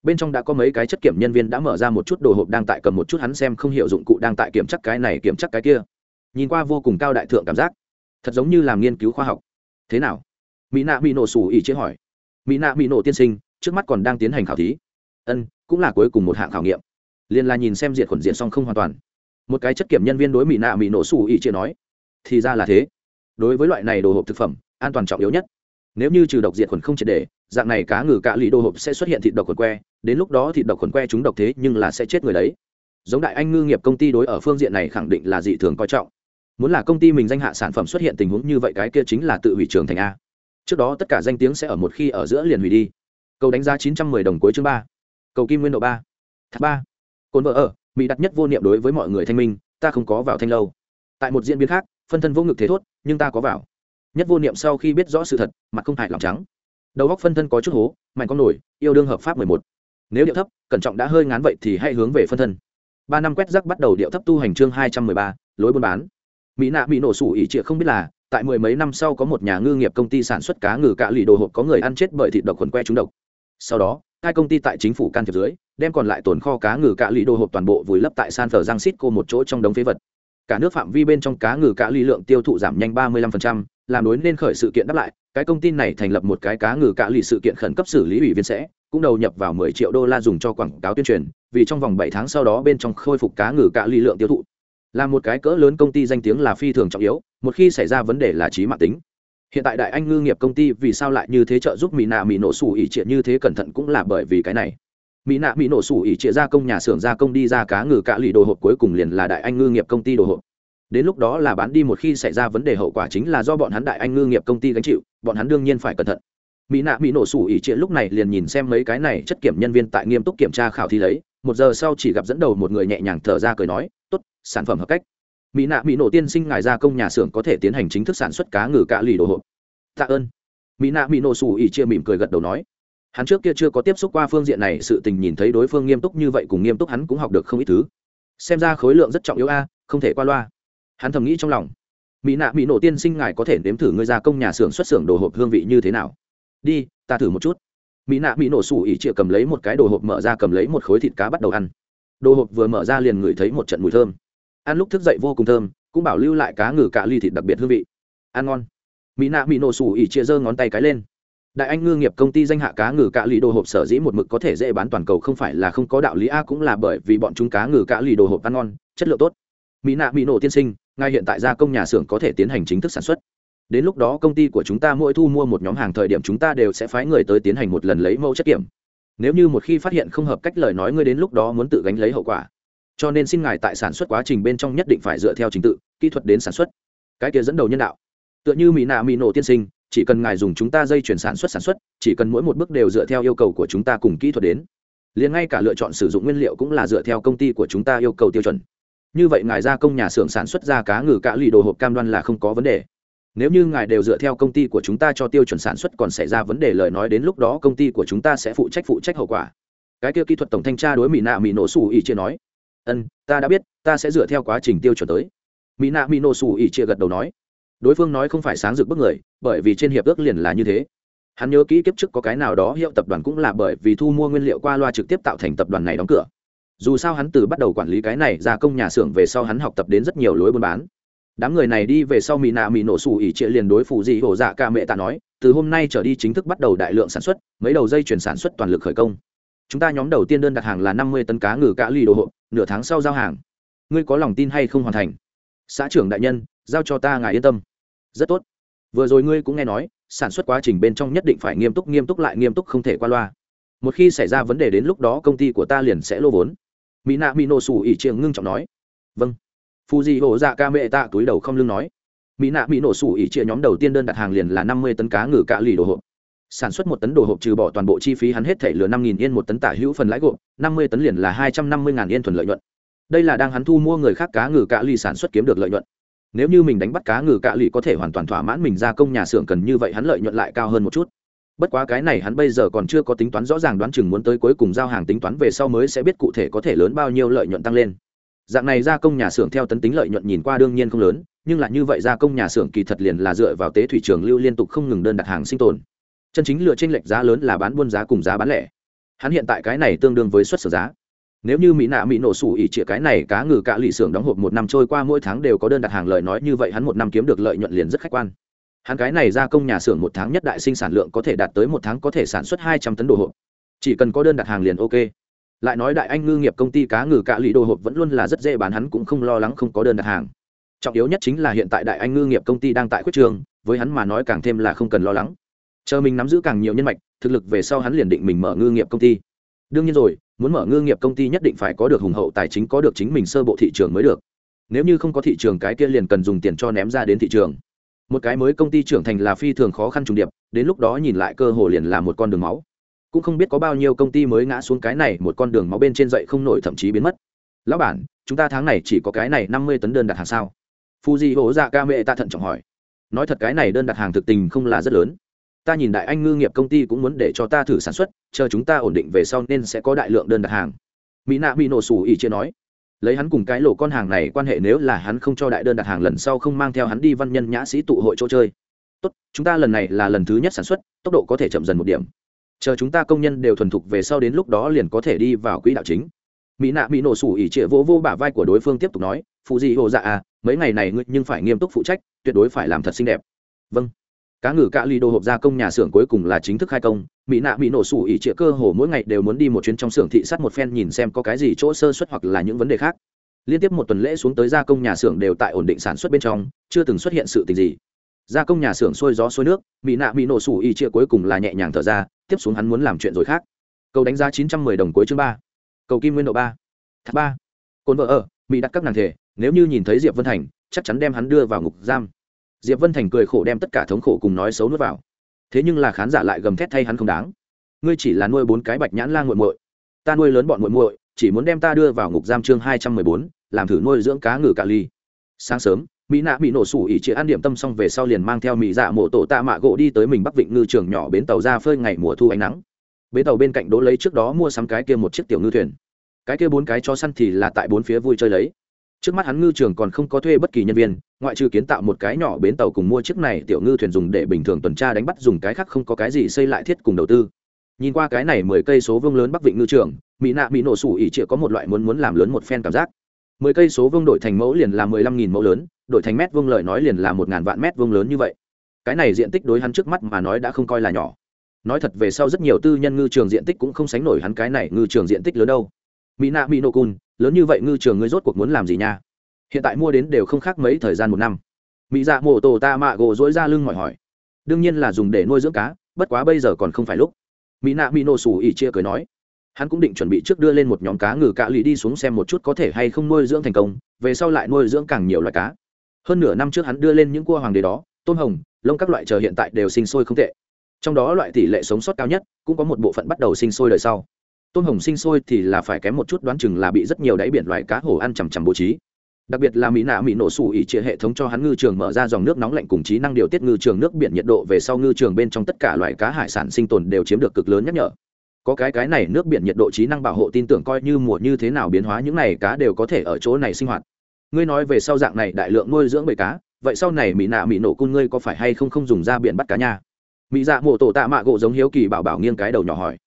Bên trong đã có mấy cái chất kiểm nhân viên đã mở ra một chút đồ hộp đang tại cầm một chút hắn xem không hiểu dụng cụ đang tại kiểm chắc cái này, kiểm chắc cái kia. Nhìn qua vô cùng cao đại thượng cảm giác. Thật giống như làm nghiên cứu khoa học. Thế nào? Mỹ nạ bị nổ sủ ỉ chĩa hỏi. Mỹ nạ bị nổ tiên sinh, trước mắt còn đang tiến hành khảo thí. Ân cũng là cuối cùng một hạng khảo nghiệm. Liên là nhìn xem diệt khuẩn diện xong không hoàn toàn. Một cái chất kiểm nhân viên đối mỹ nạ mỹ nổ xù ý chia nói, thì ra là thế. Đối với loại này đồ hộp thực phẩm, an toàn trọng yếu nhất. Nếu như trừ độc diệt khuẩn không triệt để, dạng này cá ngừ cạ lì đồ hộp sẽ xuất hiện thịt độc khuẩn que, đến lúc đó thịt độc khuẩn que chúng độc thế nhưng là sẽ chết người đấy. Giống đại anh ngư nghiệp công ty đối ở phương diện này khẳng định là dị thường coi trọng. Muốn là công ty mình danh hạ sản phẩm xuất hiện tình huống như vậy cái kia chính là tự hủy trường thành a. Trước đó tất cả danh tiếng sẽ ở một khi ở giữa liền hủy đi. Câu đánh giá chín trăm mười đồng cuối chương ba cầu kim nguyên độ ba. Thác ba. Cồn vợ ở, mỹ đặt nhất vô niệm đối với mọi người thanh minh, ta không có vào thanh lâu. Tại một diễn biến khác, phân thân vô ngực thế thốt, nhưng ta có vào. Nhất vô niệm sau khi biết rõ sự thật, mặt không hại lòng trắng. Đầu góc phân thân có chút hố, mạnh con nổi, yêu đương hợp pháp mười một. Nếu điệu thấp, cẩn trọng đã hơi ngán vậy thì hãy hướng về phân thân. Ba năm quét rắc bắt đầu điệu thấp tu hành chương hai trăm mười ba, lối buôn bán. Mỹ nạ bị nổ sủ ỉ trịa không biết là, tại mười mấy năm sau có một nhà ngư nghiệp công ty sản xuất cá ngừ cạ lì đồ hộp có người ăn chết bởi thịt độc khuẩn que trúng độc. Sau đó hai công ty tại chính phủ can thiệp dưới, đem còn lại tồn kho cá ngừ cạ lì đồ hộp toàn bộ vùi lấp tại san phờ giang xít cô một chỗ trong đống phế vật. Cả nước phạm vi bên trong cá ngừ cạ ly lượng tiêu thụ giảm nhanh ba mươi lăm phần trăm, làm đối nên khởi sự kiện đáp lại, cái công ty này thành lập một cái cá ngừ cạ ly sự kiện khẩn cấp xử lý ủy viên sẽ, cũng đầu nhập vào 10 triệu đô la dùng cho quảng cáo tuyên truyền, vì trong vòng 7 tháng sau đó bên trong khôi phục cá ngừ cạ ly lượng tiêu thụ. Là một cái cỡ lớn công ty danh tiếng là phi thường trọng yếu, một khi xảy ra vấn đề là trí mạng tính hiện tại đại anh ngư nghiệp công ty vì sao lại như thế trợ giúp mỹ nạ mỹ nổ sủ ỉ trịa như thế cẩn thận cũng là bởi vì cái này. Mỹ nạ mỹ nổ sủ ỉ trịa gia công nhà xưởng gia công đi ra cá ngừ cạ lì đồ hộp cuối cùng liền là đại anh ngư nghiệp công ty đồ hộp. Đến lúc đó là bán đi một khi xảy ra vấn đề hậu quả chính là do bọn hắn đại anh ngư nghiệp công ty gánh chịu, bọn hắn đương nhiên phải cẩn thận. Mỹ nạ mỹ nổ sủ ỉ trịa lúc này liền nhìn xem mấy cái này chất kiểm nhân viên tại nghiêm túc kiểm tra khảo thí lấy, một giờ sau chỉ gặp dẫn đầu một người nhẹ nhàng thở ra cười nói, tốt, sản phẩm hợp cách mỹ nạ mỹ nổ tiên sinh ngài gia công nhà xưởng có thể tiến hành chính thức sản xuất cá ngừ cạ lì đồ hộp. Tạ ơn. Mỹ nạ mỹ nổ xù ỉ chia mỉm cười gật đầu nói. Hắn trước kia chưa có tiếp xúc qua phương diện này, sự tình nhìn thấy đối phương nghiêm túc như vậy cùng nghiêm túc hắn cũng học được không ít thứ. Xem ra khối lượng rất trọng yếu a, không thể qua loa. Hắn thầm nghĩ trong lòng. Mỹ nạ mỹ nổ tiên sinh ngài có thể nếm thử ngươi gia công nhà xưởng xuất xưởng đồ hộp hương vị như thế nào? Đi, ta thử một chút. Mỹ nạ mỹ nổ xù ỉ chia cầm lấy một cái đồ hộp mở ra cầm lấy một khối thịt cá bắt đầu ăn. Đồ hộp vừa mở ra liền ngửi thấy một trận mùi thơm ăn lúc thức dậy vô cùng thơm, cũng bảo lưu lại cá ngừ cạ ly thịt đặc biệt hương vị. Ăn ngon. Mỹ nạ mỹ nổ sủ ỉ chia giơ ngón tay cái lên. Đại anh ngư nghiệp công ty danh hạ cá ngừ cạ lì đồ hộp sở dĩ một mực có thể dễ bán toàn cầu không phải là không có đạo lý, a cũng là bởi vì bọn chúng cá ngừ cạ lì đồ hộp ăn ngon, chất lượng tốt. Mỹ nạ mỹ nổ tiên sinh, ngay hiện tại gia công nhà xưởng có thể tiến hành chính thức sản xuất. Đến lúc đó công ty của chúng ta mỗi thu mua một nhóm hàng thời điểm chúng ta đều sẽ phái người tới tiến hành một lần lấy mẫu chất kiểm. Nếu như một khi phát hiện không hợp cách lời nói, ngươi đến lúc đó muốn tự gánh lấy hậu quả cho nên xin ngài tại sản xuất quá trình bên trong nhất định phải dựa theo trình tự, kỹ thuật đến sản xuất. Cái kia dẫn đầu nhân đạo. Tựa như mỹ nạ mỹ nổ tiên sinh, chỉ cần ngài dùng chúng ta dây chuyển sản xuất sản xuất, chỉ cần mỗi một bước đều dựa theo yêu cầu của chúng ta cùng kỹ thuật đến. Liền ngay cả lựa chọn sử dụng nguyên liệu cũng là dựa theo công ty của chúng ta yêu cầu tiêu chuẩn. Như vậy ngài gia công nhà xưởng sản xuất ra cá ngừ cả lì đồ hộp cam đoan là không có vấn đề. Nếu như ngài đều dựa theo công ty của chúng ta cho tiêu chuẩn sản xuất còn xảy ra vấn đề lời nói đến lúc đó công ty của chúng ta sẽ phụ trách phụ trách hậu quả. Cái kia kỹ thuật tổng thanh tra đối mỹ nạ mỹ nổ xù ý chia nói ân, ta đã biết, ta sẽ dựa theo quá trình tiêu chuẩn tới. Mỹ nạ mỹ nổ xù ỉ chia gật đầu nói. Đối phương nói không phải sáng rực bức người, bởi vì trên hiệp ước liền là như thế. Hắn nhớ kỹ kiếp trước có cái nào đó hiệu tập đoàn cũng là bởi vì thu mua nguyên liệu qua loa trực tiếp tạo thành tập đoàn này đóng cửa. Dù sao hắn từ bắt đầu quản lý cái này ra công nhà xưởng về sau hắn học tập đến rất nhiều lối buôn bán. Đám người này đi về sau mỹ nạ mỹ nổ xù ỉ trịa liền đối phụ dị hổ dạ ca mẹ ta nói, từ hôm nay trở đi chính thức bắt đầu đại lượng sản xuất, mấy đầu dây chuyển sản xuất toàn lực khởi công chúng ta nhóm đầu tiên đơn đặt hàng là năm mươi tấn cá ngừ cá ly đồ hộ, nửa tháng sau giao hàng. Ngươi có lòng tin hay không hoàn thành? Xã trưởng đại nhân, giao cho ta ngài yên tâm. Rất tốt. Vừa rồi ngươi cũng nghe nói, sản xuất quá trình bên trong nhất định phải nghiêm túc nghiêm túc lại nghiêm túc không thể qua loa. Một khi xảy ra vấn đề đến lúc đó công ty của ta liền sẽ lô vốn. Mỹ nạ mỹ nổ xù ỉ triềng ngưng trọng nói. Vâng. Phù dị hộ dạ ca mệ tạ túi đầu không lưng nói. Mỹ nạ mỹ nổ xù ỉ chia nhóm đầu tiên đơn đặt hàng liền là năm mươi tấn cá ngừ cạ lì đồ hộp sản xuất một tấn đồ hộp trừ bỏ toàn bộ chi phí hắn hết thể lừa năm nghìn yên một tấn tả hữu phần lãi gộp, năm mươi tấn liền là hai trăm năm mươi ngàn yên thuần lợi nhuận. Đây là đang hắn thu mua người khác cá ngừ cạ lì sản xuất kiếm được lợi nhuận. Nếu như mình đánh bắt cá ngừ cạ lì có thể hoàn toàn thỏa mãn mình gia công nhà xưởng cần như vậy hắn lợi nhuận lại cao hơn một chút. Bất quá cái này hắn bây giờ còn chưa có tính toán rõ ràng đoán chừng muốn tới cuối cùng giao hàng tính toán về sau mới sẽ biết cụ thể có thể lớn bao nhiêu lợi nhuận tăng lên. Dạng này gia công nhà xưởng theo tấn tính lợi nhuận nhìn qua đương nhiên không lớn, nhưng là như vậy gia công nhà xưởng kỳ thật liền là dựa vào tế thủy trường lưu liên tục không ngừng đơn đặt hàng sinh tồn chân chính lựa trên lệch giá lớn là bán buôn giá cùng giá bán lẻ. Hắn hiện tại cái này tương đương với xuất sở giá. Nếu như mỹ nạ mỹ nổ sủ ỉ chĩa cái này cá ngừ cạ lì xưởng đóng hộp một năm trôi qua mỗi tháng đều có đơn đặt hàng lời nói như vậy, hắn một năm kiếm được lợi nhuận liền rất khách quan. Hắn cái này gia công nhà xưởng một tháng nhất đại sinh sản lượng có thể đạt tới một tháng có thể sản xuất hai trăm tấn đồ hộp. Chỉ cần có đơn đặt hàng liền ok. Lại nói đại anh ngư nghiệp công ty cá ngừ cạ lì đồ hộp vẫn luôn là rất dễ bán, hắn cũng không lo lắng không có đơn đặt hàng. Trọng yếu nhất chính là hiện tại đại anh ngư nghiệp công ty đang tại quyết trường, với hắn mà nói càng thêm là không cần lo lắng chờ mình nắm giữ càng nhiều nhân mạch, thực lực về sau hắn liền định mình mở ngư nghiệp công ty. Đương nhiên rồi, muốn mở ngư nghiệp công ty nhất định phải có được hùng hậu tài chính, có được chính mình sơ bộ thị trường mới được. Nếu như không có thị trường cái kia liền cần dùng tiền cho ném ra đến thị trường. Một cái mới công ty trưởng thành là phi thường khó khăn trùng điệp, đến lúc đó nhìn lại cơ hồ liền là một con đường máu. Cũng không biết có bao nhiêu công ty mới ngã xuống cái này, một con đường máu bên trên dậy không nổi thậm chí biến mất. Lão bản, chúng ta tháng này chỉ có cái này năm mươi tấn đơn đặt hàng sao? Fuji hố dạ ca mệ ta thận trọng hỏi. Nói thật cái này đơn đặt hàng thực tình không là rất lớn ta nhìn đại anh ngư nghiệp công ty cũng muốn để cho ta thử sản xuất, chờ chúng ta ổn định về sau nên sẽ có đại lượng đơn đặt hàng. Mỹ nạ bị nổ sủ ỉ chia nói. Lấy hắn cùng cái lỗ con hàng này quan hệ nếu là hắn không cho đại đơn đặt hàng lần sau không mang theo hắn đi văn nhân nhã sĩ tụ hội chỗ chơi. Tốt, chúng ta lần này là lần thứ nhất sản xuất, tốc độ có thể chậm dần một điểm. Chờ chúng ta công nhân đều thuần thục về sau đến lúc đó liền có thể đi vào quỹ đạo chính. Mỹ nạ bị nổ sủ ỉ trịa vỗ vô bả vai của đối phương tiếp tục nói. Phụ gì hồ dạ à mấy ngày này ngươi nhưng phải nghiêm túc phụ trách, tuyệt đối phải làm thật xinh đẹp. Vâng cá ngừ cạ ly đồ hộp gia công nhà xưởng cuối cùng là chính thức khai công. Mỹ nạ bị nổ sủ ỉ trịa cơ hồ mỗi ngày đều muốn đi một chuyến trong xưởng thị sát một phen nhìn xem có cái gì chỗ sơ xuất hoặc là những vấn đề khác. Liên tiếp một tuần lễ xuống tới gia công nhà xưởng đều tại ổn định sản xuất bên trong, chưa từng xuất hiện sự tình gì. Gia công nhà xưởng sôi gió sôi nước, mỹ nạ bị nổ sủ ỉ trịa cuối cùng là nhẹ nhàng thở ra, tiếp xuống hắn muốn làm chuyện rồi khác. Cầu đánh giá chín trăm mười đồng cuối chương ba. Cầu kim nguyên độ ba. Ba. Cồn vợ ở, mỹ đặt các nàng thể, nếu như nhìn thấy diệp vân thành, chắc chắn đem hắn đưa vào ngục giam diệp vân thành cười khổ đem tất cả thống khổ cùng nói xấu nuốt vào. Thế nhưng là khán giả lại gầm thét thay hắn không đáng. Ngươi chỉ là nuôi bốn cái bạch nhãn la nguội muội. Ta nuôi lớn bọn nguội muội, chỉ muốn đem ta đưa vào ngục giam chương hai trăm mười bốn, làm thử nuôi dưỡng cá ngừ cà ly. Sáng sớm, mỹ nạ bị nổ sủ ỉ chị ăn điểm tâm xong về sau liền mang theo mỹ dạ mộ tổ tạ mạ gỗ đi tới mình bắc vịnh ngư trường nhỏ bến tàu ra phơi ngày mùa thu ánh nắng. Bến tàu bên cạnh đỗ lấy trước đó mua sắm cái kia một chiếc tiểu ngư thuyền. Cái kia bốn cái cho săn thì là tại bốn phía vui chơi lấy trước mắt hắn ngư trường còn không có thuê bất kỳ nhân viên, ngoại trừ kiến tạo một cái nhỏ bến tàu cùng mua chiếc này tiểu ngư thuyền dùng để bình thường tuần tra đánh bắt dùng cái khác không có cái gì xây lại thiết cùng đầu tư. Nhìn qua cái này mười cây số vương lớn bắc vịnh ngư trường, mỹ nạ mỹ nổ sủ ỉ chịa có một loại muốn muốn làm lớn một phen cảm giác. Mười cây số vương đổi thành mẫu liền là mười lăm nghìn mẫu lớn, đổi thành mét vương lời nói liền là một ngàn vạn mét vương lớn như vậy. Cái này diện tích đối hắn trước mắt mà nói đã không coi là nhỏ. Nói thật về sau rất nhiều tư nhân ngư trường diện tích cũng không sánh nổi hắn cái này ngư trường diện tích lớn đâu. Mỹ nạ mỹ nổ cun lớn như vậy ngư trường ngươi rốt cuộc muốn làm gì nha? Hiện tại mua đến đều không khác mấy thời gian một năm. Mỹ dạ mổ tổ ta mạ gỗ dối ra lưng mỏi hỏi. Đương nhiên là dùng để nuôi dưỡng cá, bất quá bây giờ còn không phải lúc. Mỹ nạ mỹ nổ xù ỉ chia cười nói. Hắn cũng định chuẩn bị trước đưa lên một nhóm cá ngừ cạ lì đi xuống xem một chút có thể hay không nuôi dưỡng thành công, về sau lại nuôi dưỡng càng nhiều loại cá. Hơn nửa năm trước hắn đưa lên những cua hoàng đế đó, tôm hồng, lông các loại chờ hiện tại đều sinh sôi không tệ. Trong đó loại tỷ lệ sống sót cao nhất cũng có một bộ phận bắt đầu sinh sôi đời sau tôm hồng sinh sôi thì là phải kém một chút đoán chừng là bị rất nhiều đáy biển loài cá hổ ăn chằm chằm bố trí. Đặc biệt là mỹ nạ mỹ nổ sủ ỉ trịa hệ thống cho hắn ngư trường mở ra dòng nước nóng lạnh cùng trí năng điều tiết ngư trường nước biển nhiệt độ về sau ngư trường bên trong tất cả loài cá hải sản sinh tồn đều chiếm được cực lớn nhắc nhở. Có cái cái này nước biển nhiệt độ trí năng bảo hộ tin tưởng coi như mùa như thế nào biến hóa những này cá đều có thể ở chỗ này sinh hoạt. Ngươi nói về sau dạng này đại lượng nuôi dưỡng bầy cá, vậy sau này mỹ nạ mỹ nổ cung ngươi có phải hay không không dùng ra biển bắt cá nha? Mỹ dạ mổ tổ tạ mạ gỗ giống hiếu kỳ bảo bảo nghiêng cái đầu nhỏ hỏi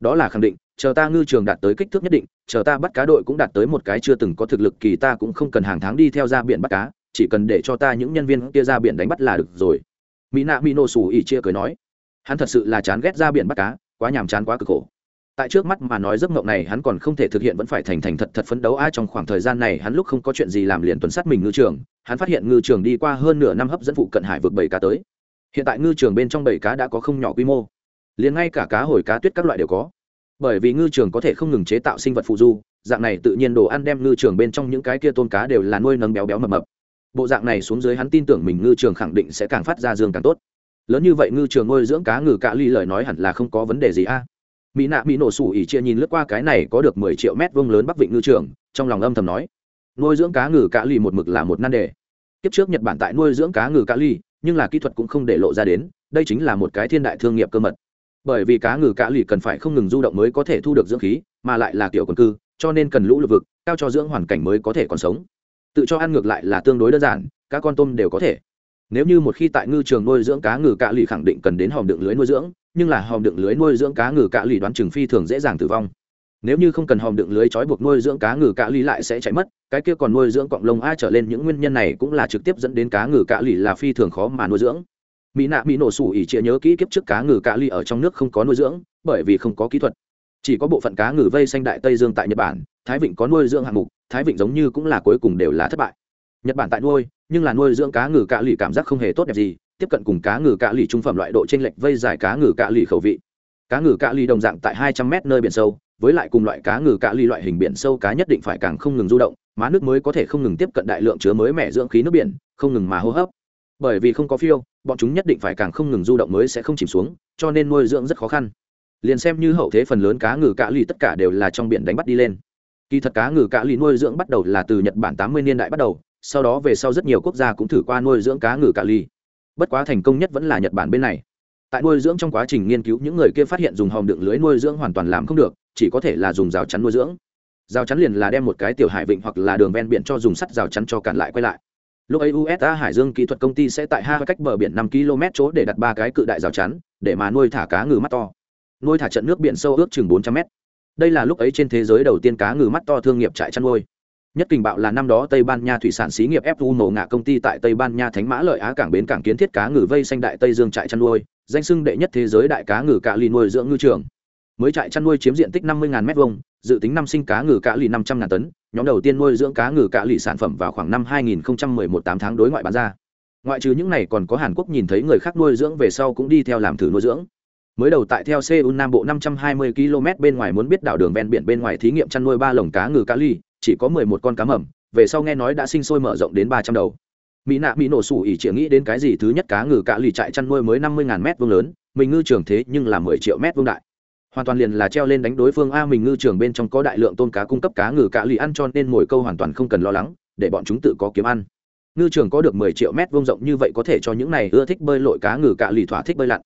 đó là khẳng định, chờ ta ngư trường đạt tới kích thước nhất định, chờ ta bắt cá đội cũng đạt tới một cái chưa từng có thực lực kỳ ta cũng không cần hàng tháng đi theo ra biển bắt cá, chỉ cần để cho ta những nhân viên kia ra biển đánh bắt là được rồi. Mỹ nạ mỹ nổ xù ỉ chia cười nói. Hắn thật sự là chán ghét ra biển bắt cá, quá nhàm chán, quá cực khổ. Tại trước mắt mà nói giấc mộng này hắn còn không thể thực hiện vẫn phải thành thành thật thật phấn đấu. Ai trong khoảng thời gian này hắn lúc không có chuyện gì làm liền tuần sát mình ngư trường, hắn phát hiện ngư trường đi qua hơn nửa năm hấp dẫn phụ cận hải vượt bảy cá tới. Hiện tại ngư trường bên trong bảy cá đã có không nhỏ quy mô liền ngay cả cá hồi cá tuyết các loại đều có. Bởi vì ngư trường có thể không ngừng chế tạo sinh vật phụ du, dạng này tự nhiên đồ ăn đem ngư trường bên trong những cái kia tôm cá đều là nuôi nấng béo béo mập mập. Bộ dạng này xuống dưới hắn tin tưởng mình ngư trường khẳng định sẽ càng phát ra dương càng tốt. Lớn như vậy ngư trường nuôi dưỡng cá ngừ cạ ly lời nói hẳn là không có vấn đề gì a. Mỹ nạ mỹ nổ sủ ỉ chia nhìn lướt qua cái này có được mười triệu mét vuông lớn bắc vịnh ngư trường, trong lòng âm thầm nói, nuôi dưỡng cá ngừ cạ ly một mực là một nan đề. Kiếp trước nhật bản tại nuôi dưỡng cá ngừ cạ ly, nhưng là kỹ thuật cũng không để lộ ra đến, đây chính là một cái thiên đại thương nghiệp cơ mật bởi vì cá ngừ cạ lì cần phải không ngừng du động mới có thể thu được dưỡng khí, mà lại là kiểu quần cư, cho nên cần lũ lực vực, cao cho dưỡng hoàn cảnh mới có thể còn sống. Tự cho ăn ngược lại là tương đối đơn giản các con tôm đều có thể. Nếu như một khi tại ngư trường nuôi dưỡng cá ngừ cạ lì khẳng định cần đến hòm đựng lưới nuôi dưỡng, nhưng là hòm đựng lưới nuôi dưỡng cá ngừ cạ lì đoán chừng phi thường dễ dàng tử vong. Nếu như không cần hòm đựng lưới trói buộc nuôi dưỡng cá ngừ cạ lì lại sẽ chạy mất, cái kia còn nuôi dưỡng cọng lông a trở lên những nguyên nhân này cũng là trực tiếp dẫn đến cá ngừ cạ lì là phi thường khó mà nuôi dưỡng mỹ nạ mỹ nổ sủ ỉ chĩa nhớ kỹ kiếp trước cá ngừ cạ ly ở trong nước không có nuôi dưỡng, bởi vì không có kỹ thuật. Chỉ có bộ phận cá ngừ vây xanh đại tây dương tại nhật bản, thái vịnh có nuôi dưỡng hạng mục, thái vịnh giống như cũng là cuối cùng đều là thất bại. Nhật bản tại nuôi, nhưng là nuôi dưỡng cá ngừ cạ lì cảm giác không hề tốt đẹp gì, tiếp cận cùng cá ngừ cạ lì trung phẩm loại độ trên lệch vây dài cá ngừ cạ lì khẩu vị. Cá ngừ cạ lì đồng dạng tại hai trăm mét nơi biển sâu, với lại cùng loại cá ngừ cạ lì loại hình biển sâu cá nhất định phải càng không ngừng du động, má nước mới có thể không ngừng tiếp cận đại lượng chứa mới mẻ dưỡng khí nước biển, không ngừng mà hô hấp. Bởi vì không có phiêu bọn chúng nhất định phải càng không ngừng du động mới sẽ không chìm xuống, cho nên nuôi dưỡng rất khó khăn. Liền xem như hậu thế phần lớn cá ngừ cạ lì tất cả đều là trong biển đánh bắt đi lên. Kỳ thật cá ngừ cạ lì nuôi dưỡng bắt đầu là từ nhật bản tám mươi niên đại bắt đầu, sau đó về sau rất nhiều quốc gia cũng thử qua nuôi dưỡng cá ngừ cạ lì. bất quá thành công nhất vẫn là nhật bản bên này. Tại nuôi dưỡng trong quá trình nghiên cứu, những người kia phát hiện dùng hòm đựng lưới nuôi dưỡng hoàn toàn làm không được, chỉ có thể là dùng rào chắn nuôi dưỡng. Rào chắn liền là đem một cái tiểu hải vịnh hoặc là đường ven biển cho dùng sắt rào chắn cho cản lại quay lại lúc ấy usa hải dương kỹ thuật công ty sẽ tại hai cách bờ biển năm km chỗ để đặt ba cái cự đại rào chắn, để mà nuôi thả cá ngừ mắt to. Nuôi thả trận nước biển sâu ước chừng bốn trăm mét. Đây là lúc ấy trên thế giới đầu tiên cá ngừ mắt to thương nghiệp trại chăn nuôi. Nhất kình bạo là năm đó tây ban nha thủy sản xí nghiệp fu nổ ngạ công ty tại tây ban nha thánh mã lợi á cảng bến cảng kiến thiết cá ngừ vây xanh đại tây dương trại chăn nuôi, danh sưng đệ nhất thế giới đại cá ngừ cạ ly nuôi dưỡng ngư trường. Mới trại chăn nuôi chiếm diện tích năm mươi m hai dự tính năm sinh cá ngừ cạ ly năm trăm ngàn tấn nhóm đầu tiên nuôi dưỡng cá ngừ cạ lì sản phẩm vào khoảng năm hai nghìn một tám tháng đối ngoại bán ra. Ngoại trừ những này còn có hàn quốc nhìn thấy người khác nuôi dưỡng về sau cũng đi theo làm thử nuôi dưỡng. Mới đầu tại theo seoul nam bộ năm trăm hai mươi km bên ngoài muốn biết đảo đường ven biển bên ngoài thí nghiệm chăn nuôi ba lồng cá ngừ cá ly chỉ có mười một con cá mầm, về sau nghe nói đã sinh sôi mở rộng đến ba trăm đầu. Mỹ nạ mỹ nổ sủ ỉ chỉ nghĩ đến cái gì thứ nhất cá ngừ cá lì trại chăn nuôi mới năm mươi ngàn mét vuông lớn, mình ngư trường thế nhưng là mười triệu mét vuông đại hoàn toàn liền là treo lên đánh đối phương a mình ngư trường bên trong có đại lượng tôm cá cung cấp cá ngừ cạ lì ăn cho nên mồi câu hoàn toàn không cần lo lắng, để bọn chúng tự có kiếm ăn. Ngư trường có được mười triệu mét vuông rộng như vậy có thể cho những này ưa thích bơi lội cá ngừ cạ lì thỏa thích bơi lặn.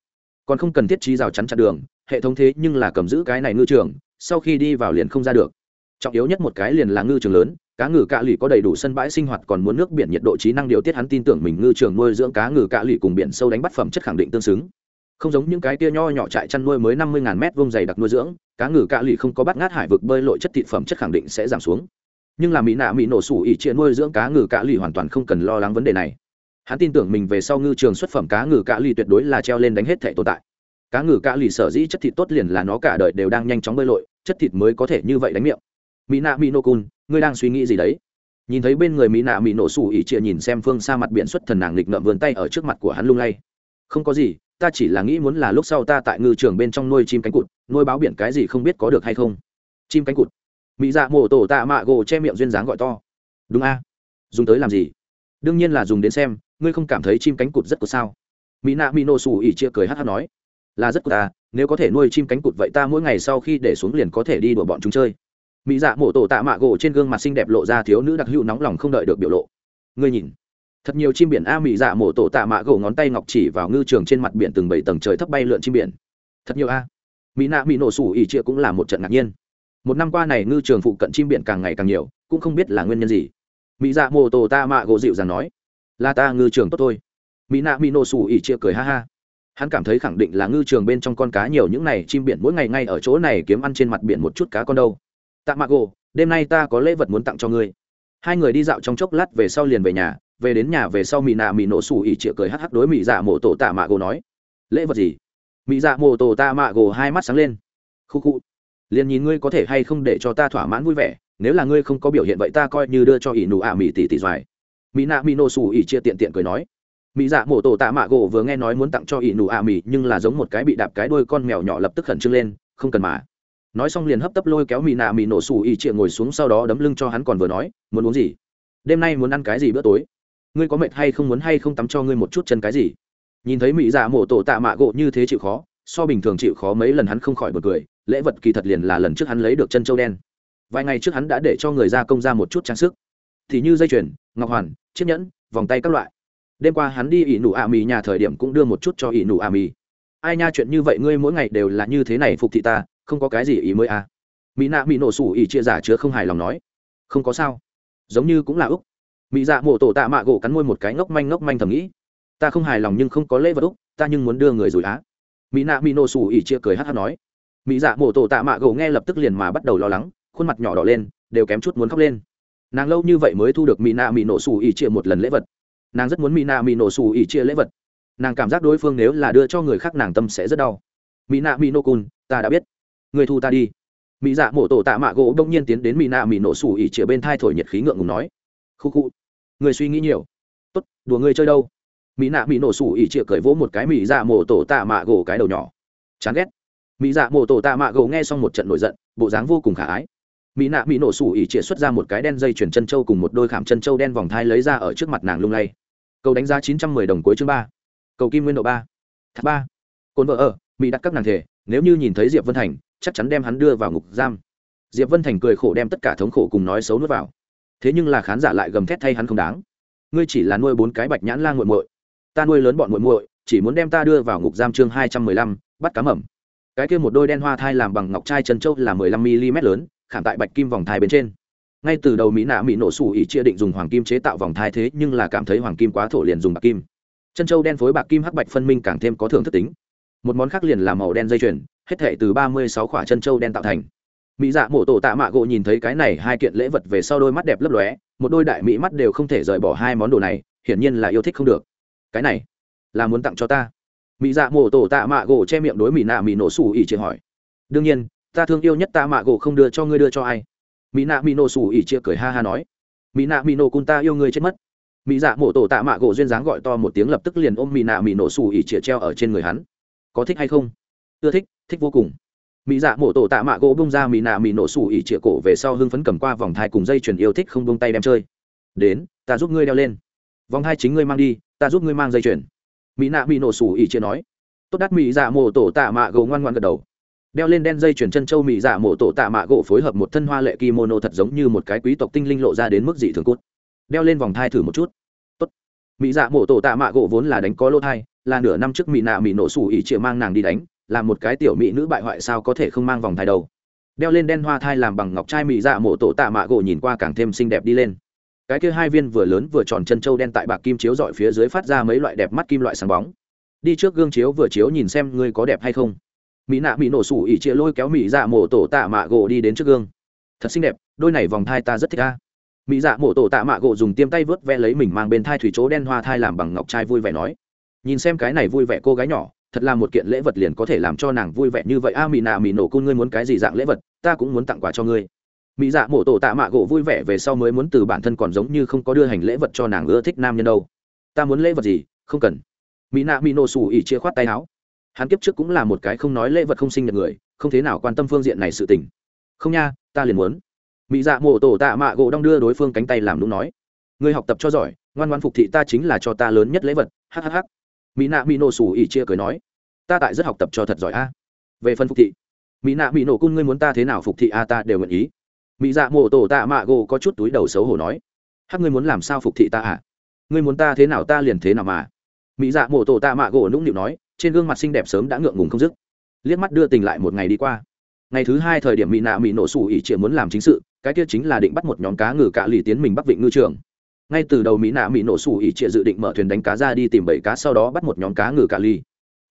Còn không cần thiết trí rào chắn chặn đường, hệ thống thế nhưng là cầm giữ cái này ngư trường, sau khi đi vào liền không ra được. Trọng yếu nhất một cái liền là ngư trường lớn, cá ngừ cạ lì có đầy đủ sân bãi sinh hoạt còn muốn nước biển nhiệt độ trí năng điều tiết hắn tin tưởng mình ngư trường nuôi dưỡng cá ngừ cạ lì cùng biển sâu đánh bắt phẩm chất khẳng định tương xứng không giống những cái tia nho nhỏ trại chăn nuôi mới năm mươi mét vông dày đặc nuôi dưỡng, cá ngừ cạ lì không có bắt ngát hải vực bơi lội chất thịt phẩm chất khẳng định sẽ giảm xuống. Nhưng là mỹ nạ mỹ nổ sủ ỉ chia nuôi dưỡng cá ngừ cạ lì hoàn toàn không cần lo lắng vấn đề này. Hắn tin tưởng mình về sau ngư trường xuất phẩm cá ngừ cạ lì tuyệt đối là treo lên đánh hết thể tồn tại. Cá ngừ cạ lì sở dĩ chất thịt tốt liền là nó cả đời đều đang nhanh chóng bơi lội, chất thịt mới có thể như vậy đánh miệng. Mỹ nạ mỹ nô cun ngươi đang suy nghĩ gì đấy? Nhìn thấy bên người mỹ nạ mỹ nổ sủ ỉ chia nhìn xem phương xa mặt biển xuất thần nàng lịch ngợm vườn tay ở trước mặt của hắn lung lay. Không có gì ta chỉ là nghĩ muốn là lúc sau ta tại ngư trường bên trong nuôi chim cánh cụt, nuôi báo biển cái gì không biết có được hay không. Chim cánh cụt. Mỹ dạ mổ tổ tạ mạ gỗ che miệng duyên dáng gọi to. Đúng a. Dùng tới làm gì? Đương nhiên là dùng đến xem, ngươi không cảm thấy chim cánh cụt rất cụt sao? Mỹ nạ mỹ nổ xù ỉ chia cười hát hát nói. Là rất cụt à nếu có thể nuôi chim cánh cụt vậy ta mỗi ngày sau khi để xuống liền có thể đi đùa bọn chúng chơi. Mỹ dạ mổ tổ tạ mạ gỗ trên gương mặt xinh đẹp lộ ra thiếu nữ đặc hữu nóng lòng không đợi được biểu lộ. Ngươi nhìn thật nhiều chim biển a mỹ dạ mổ tổ tạ mạ gỗ ngón tay ngọc chỉ vào ngư trường trên mặt biển từng bảy tầng trời thấp bay lượn chim biển. Thật nhiều a. Mỹ nạ mỹ nổ sủ ỉ chia cũng là một trận ngạc nhiên. Một năm qua này ngư trường phụ cận chim biển càng ngày càng nhiều, cũng không biết là nguyên nhân gì. Mỹ dạ mổ tổ tạ mạ gỗ dịu dàng nói, là ta ngư trường tốt thôi. Mỹ nạ mỹ nổ sủ ỉ chia cười ha ha. Hắn cảm thấy khẳng định là ngư trường bên trong con cá nhiều, những này chim biển mỗi ngày ngay ở chỗ này kiếm ăn trên mặt biển một chút cá con đâu. Tạ mạ gỗ, đêm nay ta có lễ vật muốn tặng cho ngươi. Hai người đi dạo trong chốc lát về sau liền về nhà về đến nhà về sau mỹ nạ mỹ nổ xù ỉ chĩa cười hắc hắc đối mỹ dạ mộ tổ tạ mạ gỗ nói, lễ vật gì? Mỹ dạ mộ tổ tạ mạ gỗ hai mắt sáng lên. Khu khu, liền nhìn ngươi có thể hay không để cho ta thỏa mãn vui vẻ, nếu là ngươi không có biểu hiện vậy ta coi như đưa cho ỷ nụ ạ mỹ tỷ tỷ doài. Mỹ nạ mỹ nổ xù ỉ chia tiện tiện cười nói mỹ dạ mộ tổ tạ mạ gỗ vừa nghe nói muốn tặng cho ỷ nụ ạ mỹ nhưng là giống một cái bị đạp cái đôi con mèo nhỏ lập tức khẩn trương lên, không cần mà. Nói xong liền hấp tấp lôi kéo mỹ nạ mỹ nổ xù ỉ chia ngồi xuống sau đó đấm lưng cho hắn còn vừa nói, muốn uống gì? Đêm nay muốn ăn cái gì bữa tối? Ngươi có mệt hay không muốn hay không tắm cho ngươi một chút chân cái gì? Nhìn thấy mỹ dạ mổ tổ tạ mạ gỗ như thế chịu khó, so bình thường chịu khó mấy lần hắn không khỏi bật cười, lễ vật kỳ thật liền là lần trước hắn lấy được chân châu đen. Vài ngày trước hắn đã để cho người ra công ra một chút trang sức. Thì như dây chuyền, ngọc hoàn, chiếc nhẫn, vòng tay các loại. Đêm qua hắn đi ỉ nụ ạ mì nhà thời điểm cũng đưa một chút cho ỉ nụ ạ mì. Ai nha chuyện như vậy ngươi mỗi ngày đều là như thế này phục thị ta, không có cái gì ý mới à. Mỹ nạ mỹ nổ sủ ỉ chia giả chứa không hài lòng nói. Không có sao. Giống như cũng là úc mỹ dạ mộ tổ tạ mạ gỗ cắn môi một cái ngốc manh ngốc manh thầm nghĩ. Ta không hài lòng nhưng không có lễ vật úc, ta nhưng muốn đưa người rồi á. Mỹ nạ mỹ nổ xù ỉ chia cười hát hát nói. Mỹ dạ mộ tổ tạ mạ gỗ nghe lập tức liền mà bắt đầu lo lắng, khuôn mặt nhỏ đỏ lên, đều kém chút muốn khóc lên. Nàng lâu như vậy mới thu được mỹ nạ mỹ nổ xù ỉ chia một lần lễ vật. Nàng rất muốn mỹ nạ mỹ nổ xù ỉ chia lễ vật. Nàng cảm giác đối phương nếu là đưa cho người khác nàng tâm sẽ rất đau. Mỹ nạ mỹ nổ cun ta đã biết. Người thu ta đi. Mỹ dạ mổ tổ tạ mạ gỗ đông nhiên tiến đến mỹ nạ mỹ nổ xù ỉ chia bên thai thổi nhiệt khí ngượng ngùng nói. Khu khu người suy nghĩ nhiều. Tốt, đùa ngươi chơi đâu? Mỹ nạ mỹ nổ sủ ỉ chịa cởi vỗ một cái mỹ dạ mổ tổ tạ mạ gỗ cái đầu nhỏ. Chán ghét. Mỹ dạ mổ tổ tạ mạ gỗ nghe xong một trận nổi giận, bộ dáng vô cùng khả ái. Mỹ nạ mỹ nổ sủ ỉ chịa xuất ra một cái đen dây chuyển chân trâu cùng một đôi khảm chân trâu đen vòng thai lấy ra ở trước mặt nàng lung lay. Cầu đánh giá chín trăm mười đồng cuối chương ba. Cầu kim nguyên độ ba. Thác ba. Cồn vợ ở, mỹ đặt các nàng thể, nếu như nhìn thấy diệp vân thành, chắc chắn đem hắn đưa vào ngục giam. Diệp vân thành cười khổ đem tất cả thống khổ cùng nói xấu nuốt vào thế nhưng là khán giả lại gầm thét thay hắn không đáng. Ngươi chỉ là nuôi bốn cái bạch nhãn lan g u muội. Ta nuôi lớn bọn muội muội, chỉ muốn đem ta đưa vào ngục giam chương hai trăm mười lăm, bắt cá mẩm cái kia một đôi đen hoa thai làm bằng ngọc trai chân châu là mười lăm mm lớn, khảm tại bạch kim vòng thai bên trên. Ngay từ đầu mỹ nạ mỹ nổ sủ ỉ chia định dùng hoàng kim chế tạo vòng thai thế, nhưng là cảm thấy hoàng kim quá thổ liền dùng bạc kim. Chân châu đen phối bạc kim hắc bạch phân minh càng thêm có thưởng thức tính. Một món khác liền là màu đen dây chuyền, hết thể từ ba mươi sáu khỏa chân châu đen tạo thành mỹ dạ mổ tổ tạ mạ gỗ nhìn thấy cái này hai kiện lễ vật về sau đôi mắt đẹp lấp lóe, một đôi đại mỹ mắt đều không thể rời bỏ hai món đồ này, hiển nhiên là yêu thích không được. Cái này, là muốn tặng cho ta. Mỹ dạ mổ tổ tạ mạ gỗ che miệng đối mỹ nạ mỹ nổ xù ỉ chị hỏi. Đương nhiên, ta thương yêu nhất tạ mạ gỗ không đưa cho ngươi đưa cho ai? Mỹ nạ mỹ nổ xù ỉ chia cười ha ha nói. Mỹ nạ mỹ nổ cun ta yêu ngươi chết mất. Mỹ dạ mổ tổ tạ mạ gỗ duyên dáng gọi to một tiếng lập tức liền ôm mỹ nạ mỹ nổ xù ỉ chia treo ở trên người hắn. Có thích hay không? Ưa thích thích vô cùng mỹ dạ mổ tổ tạ mạ gỗ bông ra mỹ nạ mỹ nổ sủ ỉ chĩa cổ về sau hưng phấn cầm qua vòng thai cùng dây chuyền yêu thích không bông tay đem chơi. Đến, ta giúp ngươi đeo lên. Vòng hai chính ngươi mang đi, ta giúp ngươi mang dây chuyền. Mỹ nạ mỹ nổ sủ ỉ chĩa nói. Tốt đắt, mỹ dạ mổ tổ tạ mạ gỗ ngoan ngoan gật đầu. Đeo lên đen dây chuyền chân châu mỹ dạ mổ tổ tạ mạ gỗ phối hợp một thân hoa lệ kimono thật giống như một cái quý tộc tinh linh lộ ra đến mức dị thường cút đeo lên vòng thai thử một chút. Tốt. Mỹ dạ mổ tổ tạ mạ gỗ vốn là đánh có lô thai, là nửa năm trước mỹ nạ mỹ nổ sủ ỉ chĩa mang nàng đi đánh là một cái tiểu mỹ nữ bại hoại sao có thể không mang vòng thai đầu đeo lên đen hoa thai làm bằng ngọc trai mỹ dạ mộ tổ tạ mạ gỗ nhìn qua càng thêm xinh đẹp đi lên. Cái kia hai viên vừa lớn vừa tròn chân trâu đen tại bạc kim chiếu dọi phía dưới phát ra mấy loại đẹp mắt kim loại sáng bóng. Đi trước gương chiếu vừa chiếu nhìn xem ngươi có đẹp hay không. Mỹ nạ mỹ nổ sủ ỉ chia lôi kéo mỹ dạ mộ tổ tạ mạ gỗ đi đến trước gương. Thật xinh đẹp, đôi này vòng thai ta rất thích ca mỹ dạ mộ tổ tạ mạ gỗ dùng tiêm tay vớt ve lấy mình mang bên thai thủy chỗ đen hoa thai làm bằng ngọc trai vui vẻ nói. Nhìn xem cái này vui vẻ cô gái nhỏ thật là một kiện lễ vật liền có thể làm cho nàng vui vẻ như vậy. A à, mỹ nạ mỹ nổ côn ngươi muốn cái gì dạng lễ vật? Ta cũng muốn tặng quà cho ngươi. Mỹ dạ mổ tổ tạ mạ gỗ vui vẻ về sau mới muốn từ bản thân còn giống như không có đưa hành lễ vật cho nàng ưa thích nam nhân đâu. Ta muốn lễ vật gì? Không cần. Mỹ nạ mỹ nổ xù ỉ chia khoát tay áo. Hắn kiếp trước cũng là một cái không nói lễ vật không sinh nhật người không thế nào quan tâm phương diện này sự tình. Không nha ta liền muốn. Mỹ dạ mổ tổ tạ mạ gỗ đong đưa đối phương cánh tay làm đúng nói. Ngươi học tập cho giỏi ngoan ngoan phục thị ta chính là cho ta lớn nhất lễ vật. Hhh mỹ nạ mỹ nổ sủ ỉ chia cười nói, ta tại rất học tập cho thật giỏi a. Về phần phục thị, mỹ nạ mỹ nổ cung ngươi muốn ta thế nào phục thị a, ta đều nguyện ý. Mỹ dạ mộ tổ tạ mạ gỗ có chút túi đầu xấu hổ nói hát ngươi muốn làm sao phục thị ta à? Ngươi muốn ta thế nào ta liền thế nào mà. Mỹ dạ mộ tổ tạ mạ gỗ nũng nịu nói, trên gương mặt xinh đẹp sớm đã ngượng ngùng không dứt. Liếc mắt đưa tình lại một ngày đi qua. Ngày thứ hai thời điểm mỹ nạ mỹ nổ sủ ỉ chỉ muốn làm chính sự, cái kia chính là định bắt một nhóm cá ngừ cạ lì tiến mình bắc vịnh ngư trường ngay từ đầu mỹ nạ mỹ nổ sủ ỉ trịa dự định mở thuyền đánh cá ra đi tìm bảy cá, sau đó bắt một nhóm cá ngừ cả ly.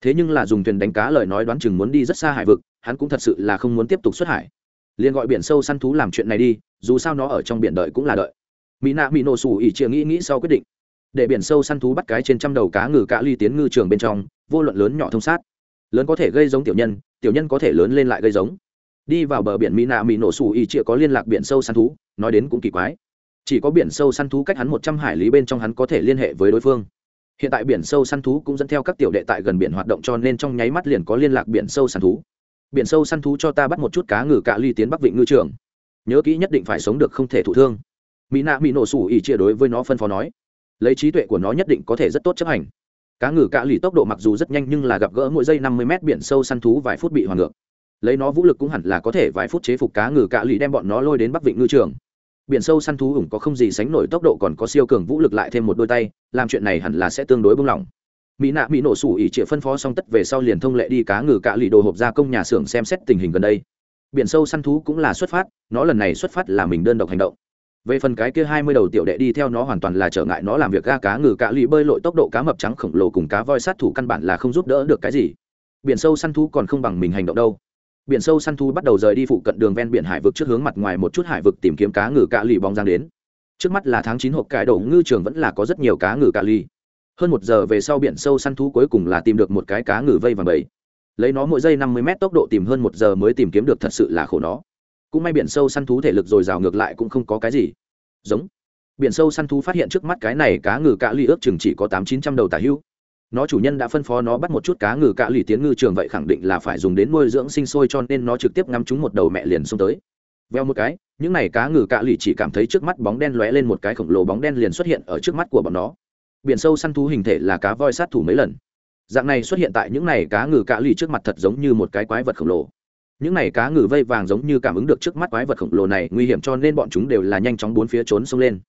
Thế nhưng là dùng thuyền đánh cá lời nói đoán chừng muốn đi rất xa hải vực, hắn cũng thật sự là không muốn tiếp tục xuất hải. Liền gọi biển sâu săn thú làm chuyện này đi, dù sao nó ở trong biển đợi cũng là đợi. Mỹ nạ mỹ nổ sủ ỉ trịa nghĩ nghĩ sau quyết định, để biển sâu săn thú bắt cái trên trăm đầu cá ngừ cả ly tiến ngư trường bên trong, vô luận lớn nhỏ thông sát, lớn có thể gây giống tiểu nhân tiểu nhân có thể lớn lên lại gây giống. Đi vào bờ biển mỹ nạ mỹ nổ sủ ỉ trịa có liên lạc biển sâu săn thú, nói đến cũng kỳ quái chỉ có biển sâu săn thú cách hắn một trăm hải lý bên trong hắn có thể liên hệ với đối phương. Hiện tại biển sâu săn thú cũng dẫn theo các tiểu đệ tại gần biển hoạt động cho nên trong nháy mắt liền có liên lạc biển sâu săn thú. Biển sâu săn thú cho ta bắt một chút cá ngừ cạ ly tiến bắc vịnh ngư trường. Nhớ kỹ nhất định phải sống được không thể thụ thương. Mỹ nạ mỹ nổ sủ ỉ chia đối với nó phân phó nói. Lấy trí tuệ của nó nhất định có thể rất tốt chấp hành. Cá ngừ cạ lì tốc độ mặc dù rất nhanh nhưng là gặp gỡ mỗi giây năm mươi mét biển sâu săn thú vài phút bị hoàn ngược. Lấy nó vũ lực cũng hẳn là có thể vài phút chế phục cá ngừ cạ lì đem bọn nó lôi đến bắc vịnh ngư trường biển sâu săn thú ủng có không gì sánh nổi tốc độ còn có siêu cường vũ lực lại thêm một đôi tay, làm chuyện này hẳn là sẽ tương đối bung lỏng mỹ nạ mỹ nổ sủ ỉ trịa phân phó xong tất về sau liền thông lệ đi cá ngừ cạ lì đồ hộp gia công nhà xưởng xem xét tình hình gần đây. Biển sâu săn thú cũng là xuất phát, nó lần này xuất phát là mình đơn độc hành động. Về phần cái kia hai mươi đầu tiểu đệ đi theo nó hoàn toàn là trở ngại nó làm việc ga cá ngừ cạ lì bơi lội tốc độ cá mập trắng khổng lồ cùng cá voi sát thủ căn bản là không giúp đỡ được cái gì. Biển sâu săn thú còn không bằng mình hành động đâu biển sâu săn thu bắt đầu rời đi phụ cận đường ven biển hải vực trước hướng mặt ngoài một chút hải vực tìm kiếm cá ngừ cạ lì bóng giang đến. Trước mắt là tháng chín hộp cải đổ ngư trường vẫn là có rất nhiều cá ngừ cạ lì. Hơn một giờ về sau biển sâu săn thú cuối cùng là tìm được một cái cá ngừ vây vàng bẫy. Lấy nó mỗi giây năm mươi mét tốc độ tìm hơn một giờ mới tìm kiếm được thật sự là khổ nó. Cũng may biển sâu săn thú thể lực dồi dào ngược lại cũng không có cái gì. Giống. Biển sâu săn thú phát hiện trước mắt cái này cá ngừ cạ ly ước chừng chỉ có tám chín trăm đầu tả hữu nó chủ nhân đã phân phó nó bắt một chút cá ngừ cạ lì tiến ngư trường vậy khẳng định là phải dùng đến nuôi dưỡng sinh sôi cho nên nó trực tiếp ngắm chúng một đầu mẹ liền xông tới. Veo một cái, những này cá ngừ cạ lì chỉ cảm thấy trước mắt bóng đen lóe lên một cái khổng lồ bóng đen liền xuất hiện ở trước mắt của bọn nó. Biển sâu săn thú hình thể là cá voi sát thủ mấy lần. Dạng này xuất hiện tại những này cá ngừ cạ lì trước mặt thật giống như một cái quái vật khổng lồ. Những này cá ngừ vây vàng giống như cảm ứng được trước mắt quái vật khổng lồ này nguy hiểm cho nên bọn chúng đều là nhanh chóng bốn phía trốn xông lên.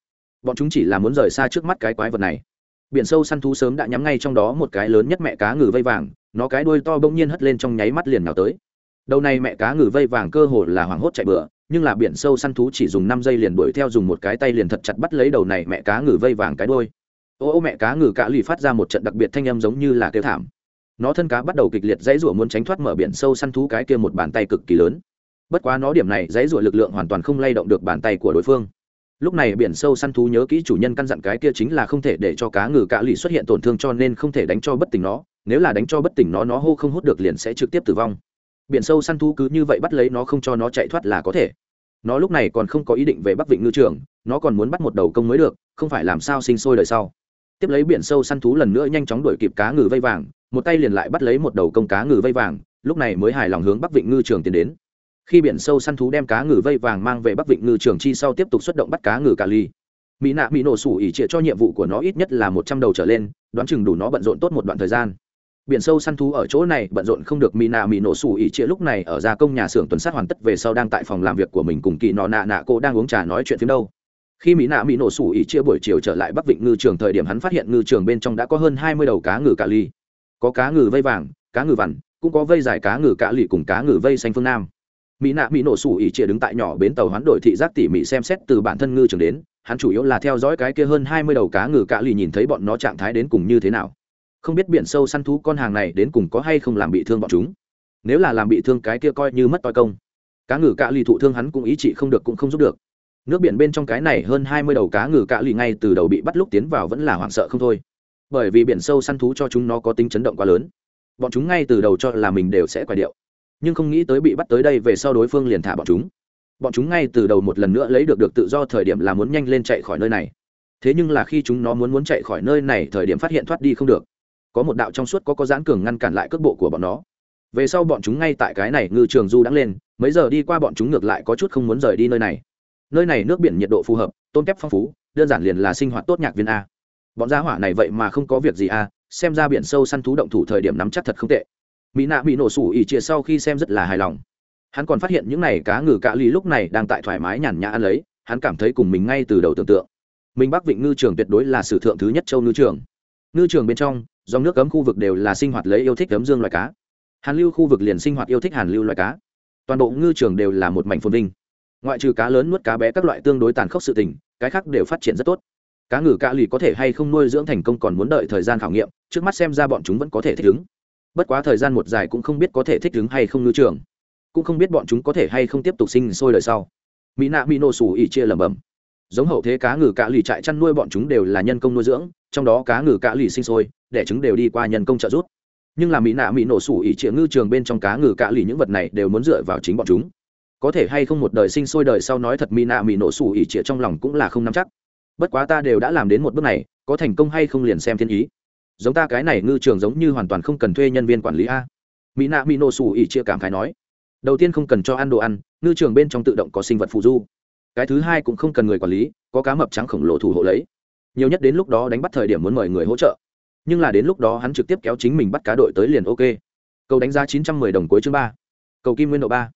Bọn chúng chỉ là muốn rời xa trước mắt cái quái vật này biển sâu săn thú sớm đã nhắm ngay trong đó một cái lớn nhất mẹ cá ngừ vây vàng, nó cái đuôi to bỗng nhiên hất lên trong nháy mắt liền nào tới. Đầu này mẹ cá ngừ vây vàng cơ hồ là hoảng hốt chạy bựa nhưng là biển sâu săn thú chỉ dùng năm giây liền đuổi theo dùng một cái tay liền thật chặt bắt lấy đầu này mẹ cá ngừ vây vàng cái đuôi. Ô ô mẹ cá ngừ cá lì phát ra một trận đặc biệt thanh âm giống như là kêu thảm. Nó thân cá bắt đầu kịch liệt dãy rủa muốn tránh thoát mở biển sâu săn thú cái kia một bàn tay cực kỳ lớn. Bất quá nó điểm này dãy rủa lực lượng hoàn toàn không lay động được bàn tay của đối phương lúc này biển sâu săn thú nhớ kỹ chủ nhân căn dặn cái kia chính là không thể để cho cá ngừ cạ lì xuất hiện tổn thương cho nên không thể đánh cho bất tỉnh nó. Nếu là đánh cho bất tỉnh nó nó hô không hút được liền sẽ trực tiếp tử vong. Biển sâu săn thú cứ như vậy bắt lấy nó không cho nó chạy thoát là có thể. Nó lúc này còn không có ý định về bắc vịnh ngư trường, nó còn muốn bắt một đầu công mới được, không phải làm sao sinh sôi đời sau. Tiếp lấy biển sâu săn thú lần nữa nhanh chóng đuổi kịp cá ngừ vây vàng, một tay liền lại bắt lấy một đầu công cá ngừ vây vàng, lúc này mới hài lòng hướng bắc vịnh ngư trường tiến đến khi biển sâu săn thú đem cá ngừ vây vàng mang về bắc vịnh ngư trường chi sau tiếp tục xuất động bắt cá ngừ cà ly. Mỹ nạ mỹ nổ sủ ỉ trịa cho nhiệm vụ của nó ít nhất là một trăm đầu trở lên, đoán chừng đủ nó bận rộn tốt một đoạn thời gian. Biển sâu săn thú ở chỗ này bận rộn không được mỹ nạ mỹ nổ sủ ỉ trịa lúc này ở gia công nhà xưởng tuần sát hoàn tất về sau đang tại phòng làm việc của mình cùng kỳ nọ nạ nạ cô đang uống trà nói chuyện phim đâu. Khi mỹ nạ mỹ nổ sủ ỉ chia buổi chiều trở lại bắc vịnh ngư trường thời điểm hắn phát hiện ngư trường bên trong đã có hơn hai mươi đầu cá ngừ cà ly. Có cá ngừ vây vàng, cá ngừ vằn, cũng có vây dài cá ngừ cà ly cùng cá ngừ vây xanh phương nam mỹ nạ mỹ nổ sủ ỉ chia đứng tại nhỏ bến tàu hoán đổi thị giác tỉ mỉ xem xét từ bản thân ngư trường đến, hắn chủ yếu là theo dõi cái kia hơn hai mươi đầu cá ngừ cạ lì nhìn thấy bọn nó trạng thái đến cùng như thế nào. Không biết biển sâu săn thú con hàng này đến cùng có hay không làm bị thương bọn chúng. Nếu là làm bị thương cái kia coi như mất toi công. Cá ngừ cạ lì thụ thương hắn cũng ý chị không được cũng không giúp được. Nước biển bên trong cái này hơn hai mươi đầu cá ngừ cạ lì ngay từ đầu bị bắt lúc tiến vào vẫn là hoảng sợ không thôi. Bởi vì biển sâu săn thú cho chúng nó có tính chấn động quá lớn. Bọn chúng ngay từ đầu cho là mình đều sẽ quay điệu nhưng không nghĩ tới bị bắt tới đây về sau đối phương liền thả bọn chúng. Bọn chúng ngay từ đầu một lần nữa lấy được được tự do thời điểm là muốn nhanh lên chạy khỏi nơi này. Thế nhưng là khi chúng nó muốn muốn chạy khỏi nơi này thời điểm phát hiện thoát đi không được. Có một đạo trong suốt có có giãn cường ngăn cản lại cước bộ của bọn nó. Về sau bọn chúng ngay tại cái này ngư trường du đắng lên, mấy giờ đi qua bọn chúng ngược lại có chút không muốn rời đi nơi này. Nơi này nước biển nhiệt độ phù hợp tôn kép phong phú, đơn giản liền là sinh hoạt tốt nhạc viên a. Bọn gia hỏa này vậy mà không có việc gì a, xem ra biển sâu săn thú động thủ thời điểm nắm chắc thật không tệ mỹ nạ bị nổ sủ ỉ chia sau khi xem rất là hài lòng. Hắn còn phát hiện những n à y cá ngừ cạ ly lúc này đang tại thoải mái nhàn nhã ăn lấy, hắn cảm thấy cùng mình ngay từ đầu tưởng tượng. Mình bắc vịnh ngư trường tuyệt đối là sử thượng thứ nhất châu ngư trường. Ngư trường bên trong, dòng nước cấm khu vực đều là sinh hoạt lấy yêu thích cấm dương loài cá. Hàn lưu khu vực liền sinh hoạt yêu thích hàn lưu loài cá. Toàn bộ ngư trường đều là một mảnh phồn vinh. Ngoại trừ cá lớn nuốt cá bé các loại tương đối tàn khốc sự tình, cái khác đều phát triển rất tốt. Cá ngừ cá lì có thể hay không nuôi dưỡng thành công còn muốn đợi thời gian khảo nghiệm, trước mắt xem ra bọn chúng vẫn có thể thích ứng bất quá thời gian một dài cũng không biết có thể thích ứng hay không ngư trường. Cũng không biết bọn chúng có thể hay không tiếp tục sinh sôi đời sau. Mỹ nạ mỹ nổ sủ ỉ chia lẩm bẩm. Giống hậu thế cá ngừ cá lì trại chăn nuôi bọn chúng đều là nhân công nuôi dưỡng, trong đó cá ngừ cá lì sinh sôi đẻ trứng đều đi qua nhân công trợ giúp. Nhưng là mỹ nạ mỹ nổ sủ ỉ chia ngư trường bên trong cá ngừ cá lì những vật này đều muốn dựa vào chính bọn chúng. Có thể hay không một đời sinh sôi đời sau nói thật mỹ nạ mỹ nổ sủ ỉ chia trong lòng cũng là không nắm chắc. Bất quá ta đều đã làm đến một bước này, có thành công hay không liền xem thiên ý giống ta cái này ngư trường giống như hoàn toàn không cần thuê nhân viên quản lý a. Mỹ nạ mỹ nổ xù ỉ chia cảm khái nói. Đầu tiên không cần cho ăn đồ ăn, ngư trường bên trong tự động có sinh vật phù du. Cái thứ hai cũng không cần người quản lý, có cá mập trắng khổng lồ thủ hộ lấy. Nhiều nhất đến lúc đó đánh bắt thời điểm muốn mời người hỗ trợ. Nhưng là đến lúc đó hắn trực tiếp kéo chính mình bắt cá đội tới liền ok. Cầu đánh giá chín trăm mười đồng cuối chương ba. Cầu kim nguyên độ ba.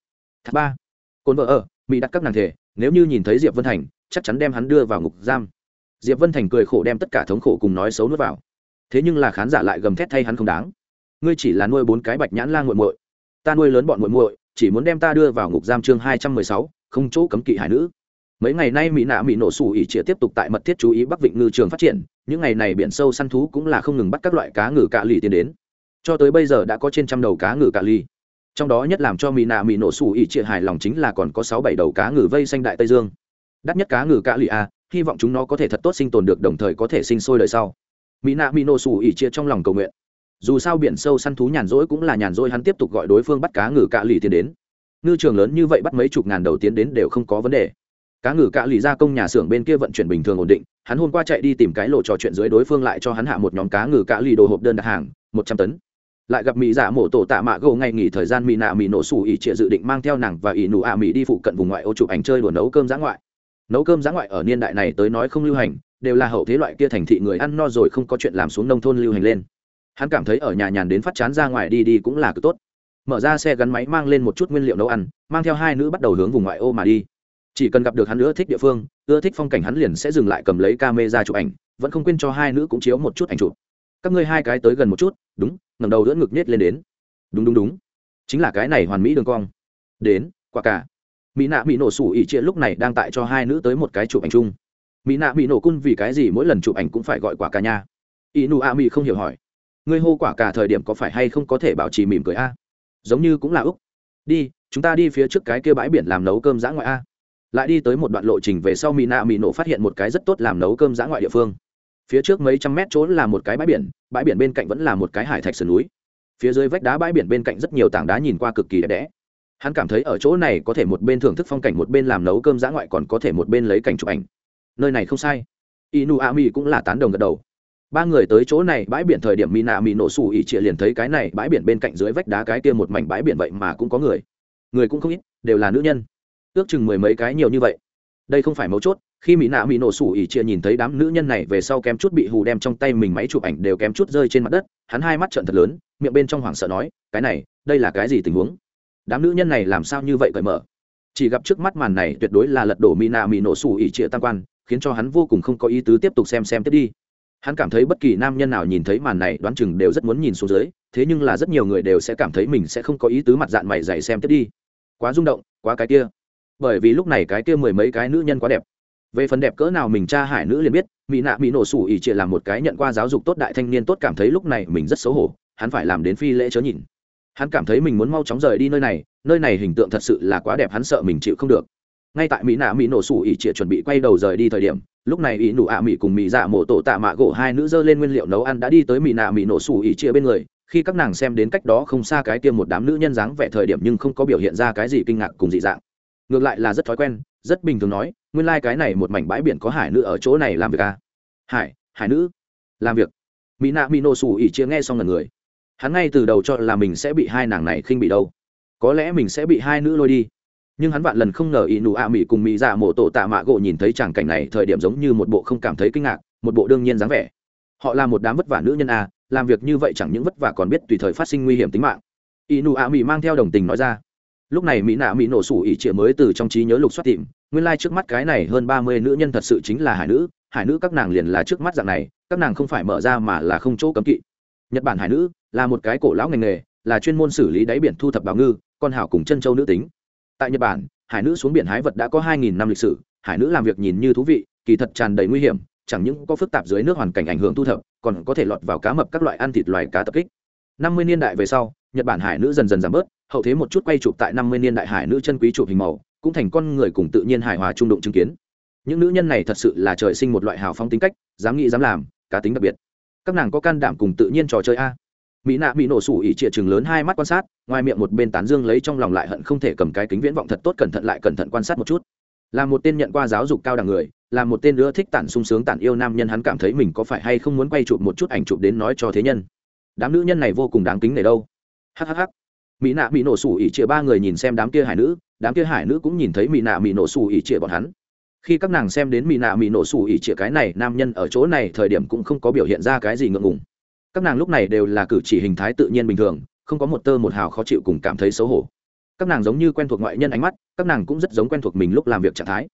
Thác ba. Cồn vợ ở, mỹ đặt các nàng thể, nếu như nhìn thấy diệp vân thành, chắc chắn đem hắn đưa vào ngục giam. Diệp vân thành cười khổ đem tất cả thống khổ cùng nói xấu nuốt vào thế nhưng là khán giả lại gầm thét thay hắn không đáng. Ngươi chỉ là nuôi bốn cái bạch nhãn la nguội muội. Ta nuôi lớn bọn muội muội, chỉ muốn đem ta đưa vào ngục giam chương hai trăm mười sáu, không chỗ cấm kỵ hải nữ. Mấy ngày nay mỹ nạ mỹ nổ sủ ỉ chĩa tiếp tục tại mật thiết chú ý bắc vịnh ngư trường phát triển, những ngày này biển sâu săn thú cũng là không ngừng bắt các loại cá ngừ cạ lì tiến đến. Cho tới bây giờ đã có trên trăm đầu cá ngừ cạ lì. Trong đó nhất làm cho mỹ nạ mỹ nổ sủ ỉ chĩa hài lòng chính là còn có sáu bảy đầu cá ngừ vây xanh đại tây dương. Đắt nhất cá ngừ cạ lì a hy vọng chúng nó có thể thật tốt sinh tồn được, đồng thời có thể sinh sôi đời sau mỹ nạ mỹ nổ sủ ỉ chia trong lòng cầu nguyện. Dù sao biển sâu săn thú nhàn rỗi cũng là nhàn rỗi, hắn tiếp tục gọi đối phương bắt cá ngừ cạ lì tiến đến. Ngư trường lớn như vậy bắt mấy chục ngàn đầu tiến đến đều không có vấn đề. Cá ngừ cạ lì ra công nhà xưởng bên kia vận chuyển bình thường ổn định, hắn hôm qua chạy đi tìm cái lộ trò chuyện dưới đối phương lại cho hắn hạ một nhóm cá ngừ cạ lì đồ hộp đơn đặt hàng, một trăm tấn. Lại gặp mỹ dạ giả mổ tổ tạ mạ gỗ ngày nghỉ thời gian mỹ nạ mỹ nổ sủ ỉ trịa dự định mang theo nàng và ỉ nụ ạ mỹ đi phụ cận vùng ngoại ô chụp ảnh chơi đùa nấu cơm giã ngoại. Nấu cơm giã ngoại ở niên đại này tới nói không lưu hành đều là hậu thế loại kia thành thị người ăn no rồi không có chuyện làm xuống nông thôn lưu hành lên. Hắn cảm thấy ở nhà nhàn đến phát chán ra ngoài đi đi cũng là cực tốt. Mở ra xe gắn máy mang lên một chút nguyên liệu nấu ăn, mang theo hai nữ bắt đầu hướng vùng ngoại ô mà đi. Chỉ cần gặp được hắn ưa thích địa phương, ưa thích phong cảnh hắn liền sẽ dừng lại cầm lấy ca mê ra chụp ảnh, vẫn không quên cho hai nữ cũng chiếu một chút ảnh chụp. Các ngươi hai cái tới gần một chút, đúng ngầm đầu đỡ ngực nhét lên đến. Đúng đúng đúng. Chính là cái này hoàn mỹ đường cong. Đến, quả cả. Mỹ nạ mỹ nổ sủ ỉ chia lúc này đang tại cho hai nữ tới một cái chụp ảnh chung mỹ nạ mỹ nổ cun vì cái gì mỗi lần chụp ảnh cũng phải gọi quả cà nha Y nụ a mỹ không hiểu hỏi. Ngươi hô quả cà thời điểm có phải hay không có thể bảo trì mỉm cười a? Giống như cũng là úc. Đi, chúng ta đi phía trước cái kia bãi biển làm nấu cơm giã ngoại a. Lại đi tới một đoạn lộ trình về sau mỹ nạ mỹ nổ phát hiện một cái rất tốt làm nấu cơm giã ngoại địa phương. Phía trước mấy trăm mét chỗ là một cái bãi biển bãi biển bên cạnh vẫn là một cái hải thạch sườn núi. Phía dưới vách đá bãi biển bên cạnh rất nhiều tảng đá nhìn qua cực kỳ đẹp đẽ. Hắn cảm thấy ở chỗ này có thể một bên thưởng thức phong cảnh, một bên làm nấu cơm giã ngoại còn có thể một bên lấy cảnh chụp ảnh nơi này không sai. Inu a mi cũng là tán đồng gật đầu. Ba người tới chỗ này bãi biển thời điểm mỹ nạ mỹ nổ xù ỉ trịa liền thấy cái này bãi biển bên cạnh dưới vách đá cái kia một mảnh bãi biển vậy mà cũng có người. Người cũng không ít, đều là nữ nhân. Ước chừng mười mấy cái nhiều như vậy. Đây không phải mấu chốt, khi mỹ nạ mỹ nổ sủ ỉ chia nhìn thấy đám nữ nhân này về sau kém chút bị hù đem trong tay mình máy chụp ảnh đều kém chút rơi trên mặt đất, hắn hai mắt trợn thật lớn, miệng bên trong hoảng sợ nói, cái này, đây là cái gì tình huống? Đám nữ nhân này làm sao như vậy cởi mở? Chỉ gặp trước mắt màn này tuyệt đối là lật đổ mỹ nạ mỹ nổ sủ ỉ chia tam quan khiến cho hắn vô cùng không có ý tứ tiếp tục xem xem tiếp đi. Hắn cảm thấy bất kỳ nam nhân nào nhìn thấy màn này đoán chừng đều rất muốn nhìn xuống dưới, thế nhưng là rất nhiều người đều sẽ cảm thấy mình sẽ không có ý tứ mặt dạng mày dày xem tiếp đi. Quá rung động, quá cái kia. Bởi vì lúc này cái kia mười mấy cái nữ nhân quá đẹp. Về phần đẹp cỡ nào mình cha hải nữ liền biết, mỹ nạ mỹ nổ sủ ỉ chỉ là một cái nhận qua giáo dục tốt đại thanh niên tốt cảm thấy lúc này mình rất xấu hổ, hắn phải làm đến phi lễ chớ nhìn. Hắn cảm thấy mình muốn mau chóng rời đi nơi này nơi này hình tượng thật sự là quá đẹp hắn sợ mình chịu không được ngay tại mỹ nạ mỹ nổ sủ ỉ chỉ chuẩn bị quay đầu rời đi thời điểm, lúc này ỉ nụ ạ mỹ cùng mỹ dạ mổ tổ tạ mạ gỗ hai nữ dơ lên nguyên liệu nấu ăn đã đi tới mỹ nạ mỹ nổ sủ ỉ chia bên người. Khi các nàng xem đến cách đó không xa cái tiêm một đám nữ nhân dáng vẻ thời điểm nhưng không có biểu hiện ra cái gì kinh ngạc cùng dị dạng. Ngược lại là rất thói quen, rất bình thường nói, nguyên lai、like、cái này một mảnh bãi biển có hải nữ ở chỗ này làm việc à. hải hải nữ, làm việc. Mỹ nạ mỹ nổ sủ ỉ chia nghe xong lần người. Hắn ngay từ đầu cho là mình sẽ bị hai nàng này khinh bị đâu. Có lẽ mình sẽ bị hai nữ lôi đi nhưng hắn vạn lần không ngờ ỷ nụ ạ mỹ cùng mỹ dạ mổ tổ tạ mạ gỗ nhìn thấy tràng cảnh này thời điểm giống như một bộ không cảm thấy kinh ngạc, một bộ đương nhiên dáng vẻ. Họ là một đám vất vả nữ nhân a làm việc như vậy chẳng những vất vả còn biết tùy thời phát sinh nguy hiểm tính mạng. Ỷ nụ ạ mỹ mang theo đồng tình nói ra. Lúc này mỹ nạ mỹ nổ sủ ỷ trịa mới từ trong trí nhớ lục soát tìm, nguyên lai、like、trước mắt cái này hơn ba mươi nữ nhân thật sự chính là hải nữ hải nữ các nàng liền là trước mắt dạng này, các nàng không phải mở ra mà là không chỗ cấm kỵ. Nhật bản hải nữ là một cái cổ lão ngành nghề, là chuyên môn xử lý đáy biển thu thập bào ngư, con hảo cùng chân châu nữ tính tại nhật bản, hải nữ xuống biển hái vật đã có hai nghìn năm lịch sử, hải nữ làm việc nhìn như thú vị, kỳ thật tràn đầy nguy hiểm, chẳng những có phức tạp dưới nước hoàn cảnh ảnh hưởng thu thập, còn có thể lọt vào cá mập các loại ăn thịt loài cá tập kích. Năm mươi niên đại về sau, nhật bản hải nữ dần dần giảm bớt, hậu thế một chút quay chụp tại năm mươi niên đại hải nữ chân quý chụp hình màu, cũng thành con người cùng tự nhiên hài hòa trung đụng chứng kiến. Những nữ nhân này thật sự là trời sinh một loại hào phong tính cách, dám nghĩ dám làm, cá tính đặc biệt. Các nàng có can đảm cùng tự nhiên trò chơi a? Mỹ nạ bị nổ sủ ỉ trịa chừng lớn hai mắt quan sát, ngoài miệng một bên tán dương lấy trong lòng lại hận không thể cầm cái kính viễn vọng thật tốt cẩn thận lại cẩn thận quan sát một chút. Là một tên nhận qua giáo dục cao đẳng người, là một tên ưa thích tản sung sướng tản yêu nam nhân hắn cảm thấy mình có phải hay không muốn quay chụp một chút ảnh chụp đến nói cho thế nhân. Đám nữ nhân này vô cùng đáng kính này đâu. Hhh mỹ nạ mỹ nổ sủ ỉ trịa ba người nhìn xem đám kia hải nữ, đám kia hải nữ cũng nhìn thấy mỹ nạ mỹ nổ sủ ỉ trịa bọn hắn. Khi các nàng xem đến mỹ nạ mỹ nổ sủ ỉ trịa cái này, nam nhân ở chỗ này thời điểm cũng không có biểu hiện ra cái gì ngượng ngùng các nàng lúc này đều là cử chỉ hình thái tự nhiên bình thường, không có một tơ một hào khó chịu cùng cảm thấy xấu hổ. Các nàng giống như quen thuộc ngoại nhân ánh mắt, các nàng cũng rất giống quen thuộc mình lúc làm việc trạng thái.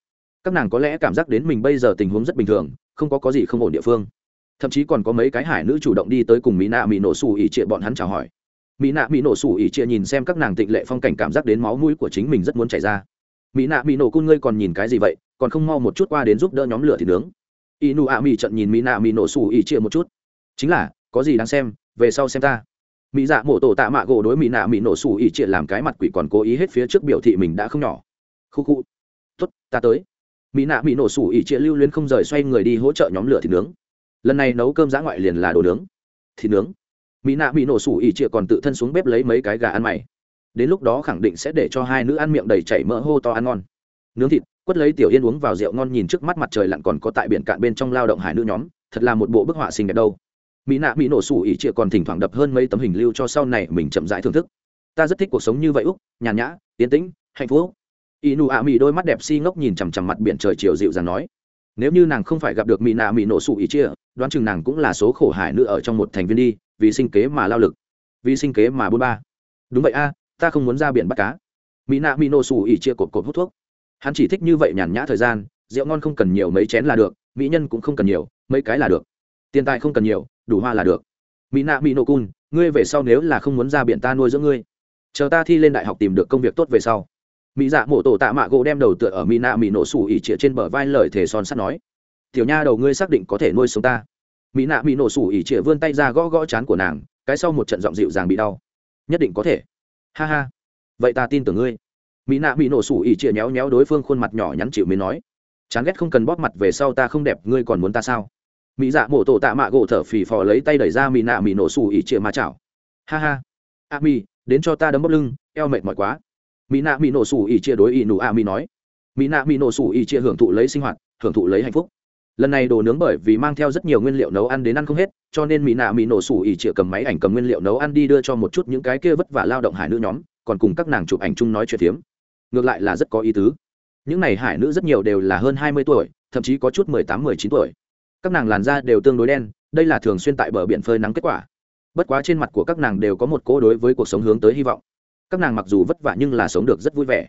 Các nàng có lẽ cảm giác đến mình bây giờ tình huống rất bình thường, không có có gì không ổn địa phương. Thậm chí còn có mấy cái hải nữ chủ động đi tới cùng mỹ nạ mỹ nổ xù ỉ trịa bọn hắn chào hỏi. Mỹ nạ mỹ nổ xù ỉ trịa nhìn xem các nàng tịnh lệ phong cảnh cảm giác đến máu mũi của chính mình rất muốn chảy ra. Mỹ nạ mỹ nổ cun, ngươi còn nhìn cái gì vậy? Còn không mau một chút qua đến giúp đỡ nhóm lửa thì nướng. Inu a mỹ trận nhìn mỹ nạ mỹ nổ xù ỉ trịa một chút. Chính là có gì đáng xem, về sau xem ta. Mỹ dạ mổ tổ tạ mạ gỗ đối mỹ nạ mỹ nổ xù ỉ triệt làm cái mặt quỷ còn cố ý hết phía trước biểu thị mình đã không nhỏ. Khu khu. Tuất ta tới. Mỹ nạ mỹ nổ xù ỉ triệt lưu luyến không rời xoay người đi hỗ trợ nhóm lửa thịt nướng. Lần này nấu cơm giã ngoại liền là đồ nướng. Thịt nướng. Mỹ nạ mỹ nổ xù ỉ triệt còn tự thân xuống bếp lấy mấy cái gà ăn mày. Đến lúc đó khẳng định sẽ để cho hai nữ ăn miệng đầy chảy mỡ hô to ăn ngon. Nướng thịt, quất lấy tiểu yên uống vào rượu ngon nhìn trước mắt mặt trời lặn còn có tại biển cạn bên trong lao động hải nữ nhóm, thật là một bộ bức họa xinh đẹp đâu mỹ nạ mỹ nổ sủ ỉ trịa còn thỉnh thoảng đập hơn mấy tấm hình lưu cho sau này mình chậm rãi thưởng thức. Ta rất thích cuộc sống như vậy úc, nhàn nhã tiến tĩnh, hạnh phúc. Ỷ nụ ạ mỹ đôi mắt đẹp si ngốc nhìn chằm chằm mặt biển trời chiều dịu dàng nói, nếu như nàng không phải gặp được mỹ nạ mỹ nổ sủ ỉ chia đoán chừng nàng cũng là số khổ hải nữ ở trong một thành viên đi, vì sinh kế mà lao lực, vì sinh kế mà bôn ba. Đúng vậy a, ta không muốn ra biển bắt cá. Mỹ nạ mỹ nổ sủ ỉ chia cột cột hút thuốc. Hắn chỉ thích như vậy nhàn nhã thời gian, rượu ngon không cần nhiều mấy chén là được, mỹ nhân cũng không cần nhiều, mấy cái là được. Tiền tài không cần nhiều đủ hoa là được. Mỹ nạ mỹ nổ cun ngươi về sau nếu là không muốn ra biển ta nuôi dưỡng ngươi. Chờ ta thi lên đại học tìm được công việc tốt về sau. Mỹ dạ mộ tổ tạ mạ gỗ đem đầu tựa ở mỹ nạ mỹ nổ sủ ỉ trịa trên bờ vai lời thề son sắt nói. Tiểu nha đầu ngươi xác định có thể nuôi sống ta. Mỹ nạ mỹ nổ sủ ỉ trịa vươn tay ra gõ gõ chán của nàng, cái sau một trận giọng dịu dàng bị đau. Nhất định có thể. Ha ha. Vậy ta tin tưởng ngươi. Mỹ nạ mỹ nổ sủ ỉ trịa nhéo nhéo đối phương khuôn mặt nhỏ nhắn chịu mới nói. Chán ghét không cần bóp mặt về sau ta không đẹp, ngươi còn muốn ta sao? Mỹ dạ mổ tổ tạ mạ gỗ thở phì phò lấy tay đẩy ra mỹ nạ mỹ nổ xù ỉ chĩa mà chảo. Ha ha. A mi đến cho ta đấm bốc lưng, eo mệt mỏi quá. Mỹ nạ mỹ nổ xù ỉ chĩa đối ỉ nụ a mi nói. Mỹ nạ mỹ nổ xù ỉ chĩa hưởng thụ lấy sinh hoạt, hưởng thụ lấy hạnh phúc. Lần này đồ nướng bởi vì mang theo rất nhiều nguyên liệu nấu ăn đến ăn không hết, cho nên mỹ nạ mỹ nổ xù ỉ chĩa cầm máy ảnh cầm nguyên liệu nấu ăn đi đưa cho một chút những cái kia vất vả lao động hải nữ nhóm, còn cùng các nàng chụp ảnh chung nói chuyện tiếm ngược lại là rất có ý tứ. Những này hải nữ rất nhiều đều là hơn hai mươi tuổi, thậm chí có chút mười tám, mười chín tuổi các nàng làn da đều tương đối đen, đây là thường xuyên tại bờ biển phơi nắng kết quả. Bất quá trên mặt của các nàng đều có một cỗ đối với cuộc sống hướng tới hy vọng. Các nàng mặc dù vất vả nhưng là sống được rất vui vẻ.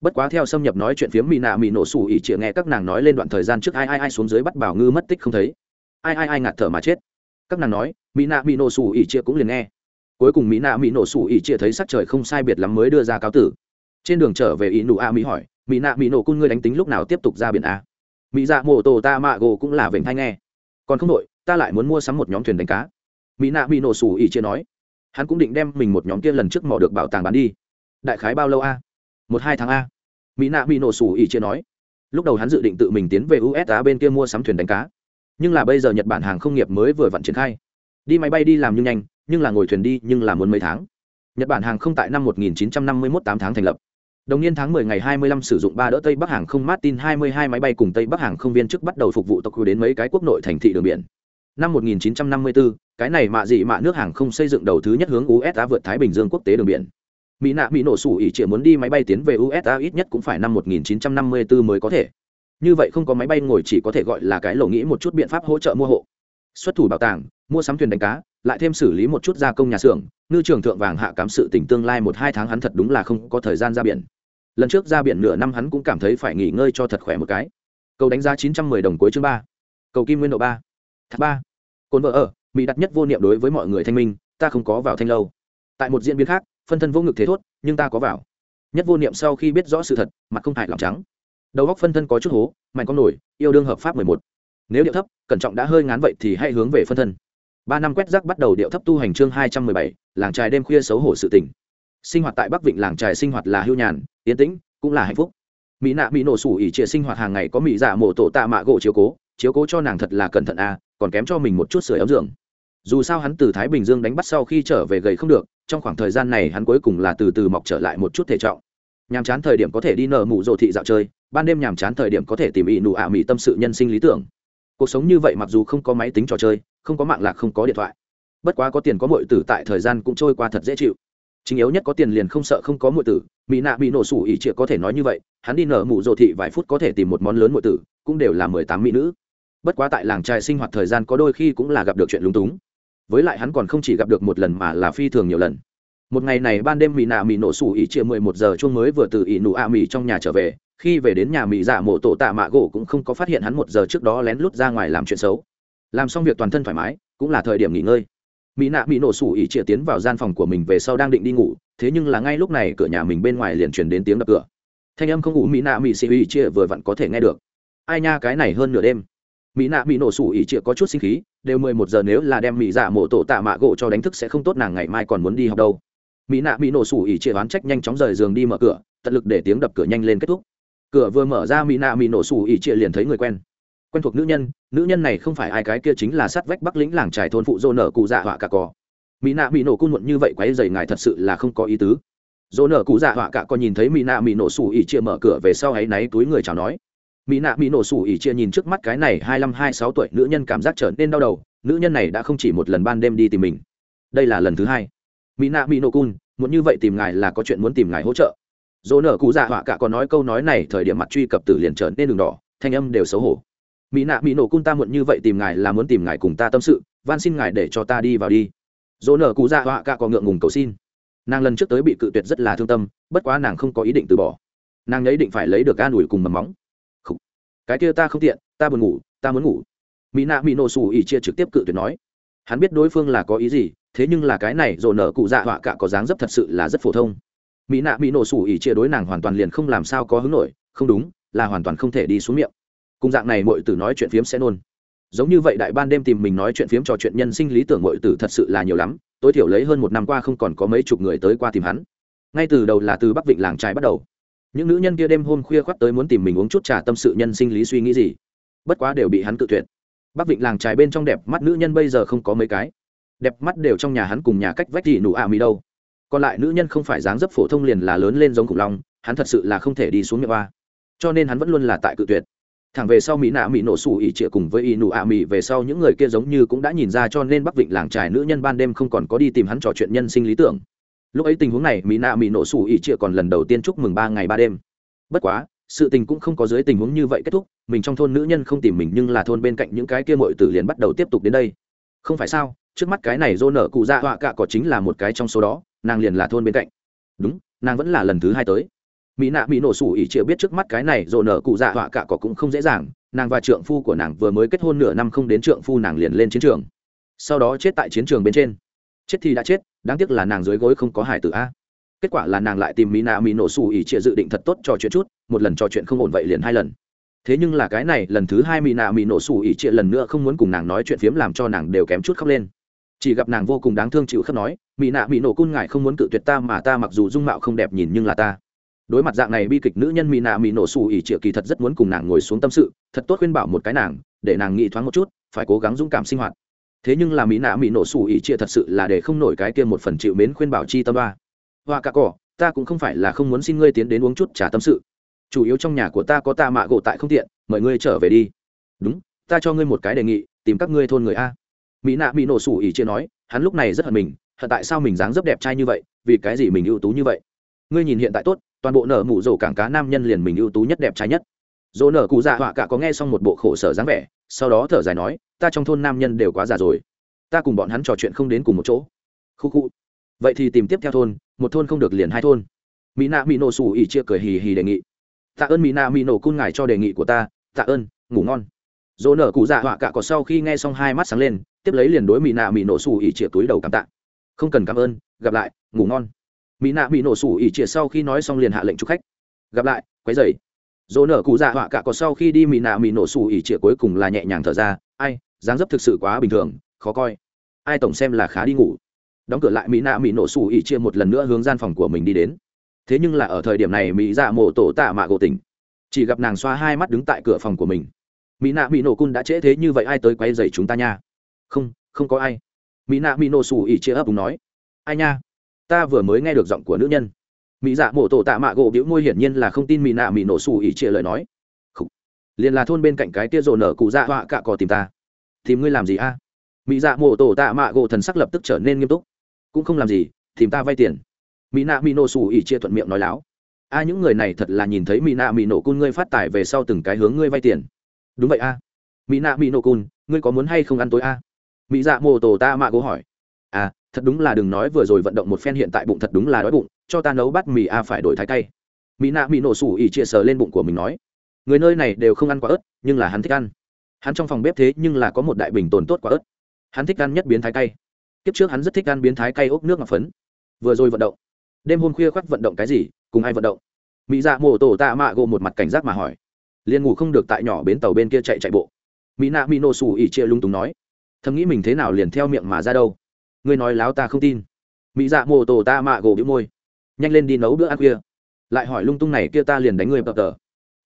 Bất quá theo xâm nhập nói chuyện phiếm mỹ nạ mỹ nổ sủ ỉ chịa nghe các nàng nói lên đoạn thời gian trước ai ai ai xuống dưới bắt bảo ngư mất tích không thấy. Ai ai ai ngạt thở mà chết. Các nàng nói mỹ nạ mỹ nổ sủ ỉ chịa cũng liền nghe. Cuối cùng mỹ nạ mỹ nổ sủ ỉ chịa thấy sắc trời không sai biệt lắm mới đưa ra cáo tử. Trên đường trở về ỉ nụ a mỹ hỏi mỹ nạ mỹ nổ cun ngươi đánh tính lúc nào tiếp tục ra biển a? Mỹ dạ mô tổ ta mạ gỗ cũng là vểnh hay nghe. Còn không đội ta lại muốn mua sắm một nhóm thuyền đánh cá. Mỹ nạ bị nổ sủ ỉ chia nói. Hắn cũng định đem mình một nhóm kia lần trước mò được bảo tàng bán đi. Đại khái bao lâu a? Một hai tháng a. Mỹ nạ bị nổ sủ ỉ chia nói. Lúc đầu hắn dự định tự mình tiến về usa bên kia mua sắm thuyền đánh cá. Nhưng là bây giờ nhật bản hàng không nghiệp mới vừa vặn triển khai. Đi máy bay đi làm như nhanh, nhưng là ngồi thuyền đi nhưng là muốn mấy tháng. Nhật bản hàng không tại năm 1951 tám tháng thành lập. Đồng niên tháng 10 ngày 25 sử dụng ba đỡ Tây Bắc hàng không Martin 22 máy bay cùng Tây Bắc hàng không viên chức bắt đầu phục vụ tộc đến mấy cái quốc nội thành thị đường biển. Năm 1954, cái này mạ dị mạ nước hàng không xây dựng đầu thứ nhất hướng USA vượt Thái Bình Dương quốc tế đường biển. Mỹ nạ Mỹ nổ sủ ý chỉ muốn đi máy bay tiến về USA ít nhất cũng phải năm 1954 mới có thể. Như vậy không có máy bay ngồi chỉ có thể gọi là cái lỗ nghĩ một chút biện pháp hỗ trợ mua hộ. xuất thủ bảo tàng mua sắm thuyền đánh cá lại thêm xử lý một chút gia công nhà xưởng ngư trường thượng vàng hạ cám sự tỉnh tương lai một hai tháng hắn thật đúng là không có thời gian ra biển lần trước ra biển nửa năm hắn cũng cảm thấy phải nghỉ ngơi cho thật khỏe một cái. Cầu đánh giá chín trăm mười đồng cuối chương ba. Cầu kim nguyên độ ba. Thác ba. Cồn vợ ở, mỹ đặt nhất vô niệm đối với mọi người thanh minh, ta không có vào thanh lâu. Tại một diễn biến khác, phân thân vô ngực thế thốt, nhưng ta có vào. Nhất vô niệm sau khi biết rõ sự thật, mặt không hại lòng trắng. Đầu góc phân thân có chút hố, mạnh con nổi, yêu đương hợp pháp mười một. Nếu điệu thấp, cẩn trọng đã hơi ngán vậy thì hãy hướng về phân thân. Ba năm quét rác bắt đầu điệu thấp tu hành chương hai trăm mười bảy, làng trài đêm khuya xấu hổ sự tỉnh sinh hoạt tại bắc vịnh làng trài sinh hoạt là hưu nhàn yên tĩnh, cũng là hạnh phúc. Mỹ nạ mỹ nổ sủ ỉ trịa sinh hoạt hàng ngày có mỹ dạ mổ tổ tạ mạ gỗ chiếu cố chiếu cố cho nàng thật là cẩn thận à còn kém cho mình một chút sửa ấm giường. Dù sao hắn từ thái bình dương đánh bắt sau khi trở về gầy không được, trong khoảng thời gian này hắn cuối cùng là từ từ mọc trở lại một chút thể trọng. Nhàm chán thời điểm có thể đi nở mụ rộ thị dạo chơi, ban đêm nhàm chán thời điểm có thể tìm ỵ nụ ả mỹ tâm sự nhân sinh lý tưởng. Cuộc sống như vậy mặc dù không có máy tính trò chơi, không có mạng lạc không có điện thoại. Bất quá có tiền có mọi tử tại thời gian cũng trôi qua thật dễ chịu chính yếu nhất có tiền liền không sợ không có mọi tử, mỹ nạ bị nổ sủ ỉ chịa có thể nói như vậy, hắn đi nở mụ dồ thị vài phút có thể tìm một món lớn mọi tử, cũng đều là mười tám mỹ nữ. Bất quá tại làng trai sinh hoạt thời gian có đôi khi cũng là gặp được chuyện lúng túng. Với lại hắn còn không chỉ gặp được một lần mà là phi thường nhiều lần. Một ngày này ban đêm mỹ nạ mỹ nổ sủ ỉ chia mười một giờ chuông mới vừa từ ỉ nụ a mỹ trong nhà trở về, khi về đến nhà mỹ giả mộ tổ tạ mạ gỗ cũng không có phát hiện hắn một giờ trước đó lén lút ra ngoài làm chuyện xấu. Làm xong việc toàn thân thoải mái, cũng là thời điểm nghỉ ngơi mỹ nạ mỹ nổ sủ ỉ chia tiến vào gian phòng của mình về sau đang định đi ngủ, thế nhưng là ngay lúc này cửa nhà mình bên ngoài liền truyền đến tiếng đập cửa. Thanh âm không ngủ mỹ nạ mỹ Sĩ ỉ chia vừa vặn có thể nghe được. Ai nha, cái này hơn nửa đêm. Mỹ nạ mỹ nổ sủ ỉ chia có chút sinh khí, đều mười một giờ nếu là đem mỹ dạ mộ tổ tạ mạ gỗ cho đánh thức sẽ không tốt, nàng ngày mai còn muốn đi học đâu. Mỹ nạ mỹ nổ sủ ỉ chia oán trách nhanh chóng rời giường đi mở cửa, tận lực để tiếng đập cửa nhanh lên kết thúc. Cửa vừa mở ra, mỹ nạ mỹ nổ sủ ỉ chia liền thấy người quen quen thuộc nữ nhân nữ nhân này không phải ai, cái kia chính là sát vách bắc lĩnh làng trải thôn phụ dô nở cụ dạ họa cả cò. Mỹ nạ mỹ nổ cung muộn như vậy quấy dày ngài thật sự là không có ý tứ. Dô nở cụ dạ họa cả cò nhìn thấy mỹ nạ mỹ nổ sủ ỉ chia mở cửa về sau ấy náy túi người chào nói. Mỹ nạ mỹ nổ sủ ỉ chia nhìn trước mắt cái này hai mươi hai sáu tuổi nữ nhân cảm giác trở nên đau đầu, nữ nhân này đã không chỉ một lần ban đêm đi tìm mình. Đây là lần thứ hai. Mỹ nạ mỹ nổ cun muốn như vậy tìm ngài là có chuyện muốn tìm ngài hỗ trợ. Dỗ nở cụ dạ họa cả còn nói câu nói này, thời điểm mặt truy cập tử liền trở nên đường đỏ, thanh âm đều xấu hổ mỹ nạ, mỹ nổ cung ta muộn như vậy tìm ngài là muốn tìm ngài cùng ta tâm sự, van xin ngài để cho ta đi vào đi. Dỗ nở cụ dạ họa ca có ngượng ngùng cầu xin. Nàng lần trước tới bị cự tuyệt rất là thương tâm, bất quá nàng không có ý định từ bỏ. Nàng ấy định phải lấy được an ủi cùng mầm móng. Cái kia ta không tiện, ta buồn ngủ, ta muốn ngủ. Mỹ nạ, mỹ nổ xù ỉ chia trực tiếp cự tuyệt nói. Hắn biết đối phương là có ý gì, thế nhưng là cái này dỗ nở cụ dạ họa cả có dáng dấp thật sự là rất phổ thông. Mỹ nạ, mỹ nổ xù ỉ chia đối nàng hoàn toàn liền không làm sao có hứng nổi, không đúng, là hoàn toàn không thể đi xuống miệng cùng dạng này mọi tử nói chuyện phiếm sẽ nôn. Giống như vậy đại ban đêm tìm mình nói chuyện phiếm trò chuyện nhân sinh lý tưởng mọi tử thật sự là nhiều lắm, tối thiểu lấy hơn một năm qua không còn có mấy chục người tới qua tìm hắn. Ngay từ đầu là từ bắc vịnh làng trái bắt đầu. Những nữ nhân kia đêm hôm khuya khoắt tới muốn tìm mình uống chút trà tâm sự nhân sinh lý suy nghĩ gì. Bất quá đều bị hắn cự tuyệt. Bắc vịnh làng trái bên trong đẹp mắt nữ nhân bây giờ không có mấy cái. Đẹp mắt đều trong nhà hắn cùng nhà cách vách thì nụ ạ à mi đâu. Còn lại nữ nhân không phải dáng dấp phổ thông liền là lớn lên giống khủng long, hắn thật sự là không thể đi xuống miệng ba cho nên hắn vẫn luôn là tại cự tuyệt thẳng về sau mỹ nạ mỹ nổ sủ ỉ trịa cùng với ỉ nụ ạ mỹ về sau những người kia giống như cũng đã nhìn ra cho nên bắc vịnh làng trài nữ nhân ban đêm không còn có đi tìm hắn trò chuyện nhân sinh lý tưởng. Lúc ấy tình huống này, mỹ nạ mỹ nổ sủ ỉ trịa còn lần đầu tiên chúc mừng ba ngày ba đêm. Bất quá, sự tình cũng không có dưới tình huống như vậy kết thúc, mình trong thôn nữ nhân không tìm mình nhưng là thôn bên cạnh những cái kia mội tử liền bắt đầu tiếp tục đến đây. Không phải sao, trước mắt cái này dô nở cụ dạ họa cạ có chính là một cái trong số đó, nàng liền là thôn bên cạnh. Đúng, nàng vẫn là lần thứ hai tới mỹ nạ mỹ nổ sủ ỉ chịa biết trước mắt cái này, rồi nở cụ dạ họa cả có cũng không dễ dàng. Nàng và trượng phu của nàng vừa mới kết hôn nửa năm không đến trượng phu nàng liền lên chiến trường. Sau đó chết tại chiến trường bên trên. Chết thì đã chết, đáng tiếc là nàng dưới gối không có hải tử a. Kết quả là nàng lại tìm mỹ nạ mỹ nổ xù ỉ trịa dự định thật tốt trò chuyện chút, một lần trò chuyện không ổn vậy liền hai lần. Thế nhưng là cái này, lần thứ hai mỹ nạ mỹ nổ xù ỉ trịa lần nữa không muốn cùng nàng nói chuyện phiếm làm cho nàng đều kém chút khóc lên. Chỉ gặp nàng vô cùng đáng thương chịu khóc nói, mỹ nạ mỹ nổ cun ngại không muốn cự tuyệt ta mà ta mặc dù dung mạo không đẹp nhìn nhưng là ta đối mặt dạng này bi kịch nữ nhân mỹ nạ mỹ nổ xù ỉ trịa kỳ thật rất muốn cùng nàng ngồi xuống tâm sự, thật tốt khuyên bảo một cái nàng, để nàng nghĩ thoáng một chút, phải cố gắng dũng cảm sinh hoạt. Thế nhưng là mỹ nạ mỹ nổ xù ỉ trịa thật sự là để không nổi cái kia một phần chịu mến khuyên bảo chi tâm ba hoa cả cỏ, ta cũng không phải là không muốn xin ngươi tiến đến uống chút trả tâm sự. Chủ yếu trong nhà của ta có ta mạ gỗ tại không tiện, mời ngươi trở về đi. Đúng, ta cho ngươi một cái đề nghị, tìm các ngươi thôn người a. Mỹ nạ mỹ nổ sủ ỉ chia nói, hắn lúc này rất hận mình, hận tại sao mình dáng dấp đẹp trai như vậy, vì cái gì mình ưu tú như vậy? Ngươi nhìn hiện tại tốt toàn bộ nở mụ rổ cảng cá nam nhân liền mình ưu tú nhất đẹp trai nhất. Dỗ nở cụ dạ họa cả có nghe xong một bộ khổ sở dáng vẻ, sau đó thở dài nói, ta trong thôn nam nhân đều quá già rồi. Ta cùng bọn hắn trò chuyện không đến cùng một chỗ. Khu khu. Vậy thì tìm tiếp theo thôn, một thôn không được liền hai thôn. Mỹ nạ mỹ nổ xù ỉ chia cười hì hì đề nghị. Tạ ơn mỹ nạ mỹ nổ cun ngài cho đề nghị của ta. Tạ ơn, ngủ ngon. Dỗ nở cụ dạ họa cả có sau khi nghe xong hai mắt sáng lên, tiếp lấy liền đối mỹ nạ mỹ nổ xù ỉ chia túi đầu cảm tạ. Không cần cảm ơn, gặp lại, ngủ ngon mỹ nạ mỹ nổ sủ ỉ chia sau khi nói xong liền hạ lệnh chụp khách. Gặp lại, quấy dày dỗ nở cụ dạ họa cả có sau khi đi mỹ nạ mỹ nổ sủ ỉ chia cuối cùng là nhẹ nhàng thở ra. Ai, dáng dấp thực sự quá bình thường, khó coi. Ai tổng xem là khá đi ngủ. Đóng cửa lại mỹ nạ mỹ nổ sủ ỉ chia một lần nữa hướng gian phòng của mình đi đến. Thế nhưng là ở thời điểm này mỹ dạ mổ tổ tạ mạ gỗ tỉnh. Chỉ gặp nàng xoa hai mắt đứng tại cửa phòng của mình. Mỹ nạ mỹ nổ cun đã trễ thế như vậy ai tới quay dày chúng ta nha? Không không có ai. Mỹ nạ mỹ nổ sủ ỉ chia ấp đúng nói. Ai nha? Ta vừa mới nghe được giọng của nữ nhân. Mỹ dạ mổ tổ tạ mạ gỗ biểu môi hiển nhiên là không tin mỹ nạ mỹ nổ xù ỉ chia lời nói. Liền là thôn bên cạnh cái tia rồ nở cụ dạ họa cạ cò tìm ta. Tìm ngươi làm gì a? Mỹ dạ mổ tổ tạ mạ gỗ thần sắc lập tức trở nên nghiêm túc. Cũng không làm gì, tìm ta vay tiền. Mỹ nạ mỹ nổ xù ỉ chia thuận miệng nói láo. A, những người này thật là nhìn thấy mỹ nạ mỹ nổ cun ngươi phát tài về sau từng cái hướng ngươi vay tiền. Đúng vậy a. Mỹ nạ mỹ nổ cun, ngươi có muốn hay không ăn tối a? Mỹ dạ mổ tổ tạ mạ gỗ hỏi. À thật đúng là đừng nói vừa rồi vận động một phen hiện tại bụng thật đúng là đói bụng, cho ta nấu bát mì a phải đổi thái cay. Mỹ nạ mỹ nổ sủ ỉ chia sờ lên bụng của mình nói. Người nơi này đều không ăn quả ớt, nhưng là hắn thích ăn. Hắn trong phòng bếp thế nhưng là có một đại bình tồn tốt quả ớt. Hắn thích ăn nhất biến thái cay. Kiếp trước hắn rất thích ăn biến thái cay ốc nước ngọc phấn. Vừa rồi vận động. Đêm hôm khuya khoác vận động cái gì, cùng ai vận động? Mỹ dạ mổ tổ tạ mạ gộ một mặt cảnh giác mà hỏi. Liền ngủ không được tại nhỏ bến tàu bên kia chạy chạy bộ. Mỹ nạ mỹ nổ sủ ỉ chia lung túng nói. Thầm nghĩ mình thế nào liền theo miệng mà ra đâu ngươi nói láo ta không tin. Mỹ dạ mô tổ ta mạ gỗ bĩu môi. Nhanh lên đi nấu bữa ăn khuya. Lại hỏi lung tung này kia ta liền đánh người bập tờ.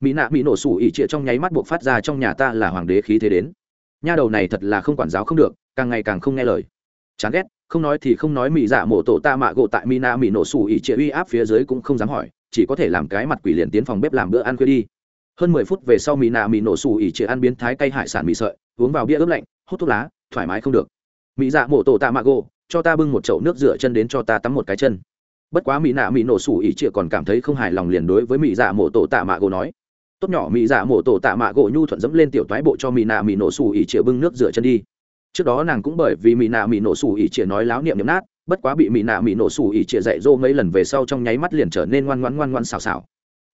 Mỹ nạ mỹ nổ Sủ ỉ trịa trong nháy mắt buộc phát ra trong nhà ta là hoàng đế khí thế đến. Nha đầu này thật là không quản giáo không được, càng ngày càng không nghe lời. Chán ghét, không nói thì không nói mỹ dạ mổ tổ ta mạ gộ tại Mỹ Nạ mỹ nổ Sủ ỉ trịa uy áp phía dưới cũng không dám hỏi, chỉ có thể làm cái mặt quỷ liền tiến phòng bếp làm bữa ăn khuya đi. Hơn mười phút về sau mỹ nạ mỹ nổ Sủ ỉ trịa ăn biến thái cay hải sản mì sợi, uống vào bia ướp lạnh, hút thuốc lá, thoải mái không được mỹ dạ mổ tổ tạ mạ gỗ, cho ta bưng một chậu nước rửa chân đến cho ta tắm một cái chân. Bất quá mỹ nạ mỹ nổ sủ ỉ chịa còn cảm thấy không hài lòng liền đối với mỹ dạ mổ tổ tạ mạ gỗ nói. Tốt nhỏ, mỹ dạ mổ tổ tạ mạ gỗ nhu thuận dẫm lên tiểu toái bộ cho mỹ nạ mỹ nổ sủ ỉ chịa bưng nước rửa chân đi. Trước đó nàng cũng bởi vì mỹ nạ mỹ nổ sủ ỉ chịa nói láo niệm niệm nát, bất quá bị mỹ nạ mỹ nổ sủ ỉ chịa dạy dỗ mấy lần về sau trong nháy mắt liền trở nên ngoan ngoan ngoan ngoan xào xào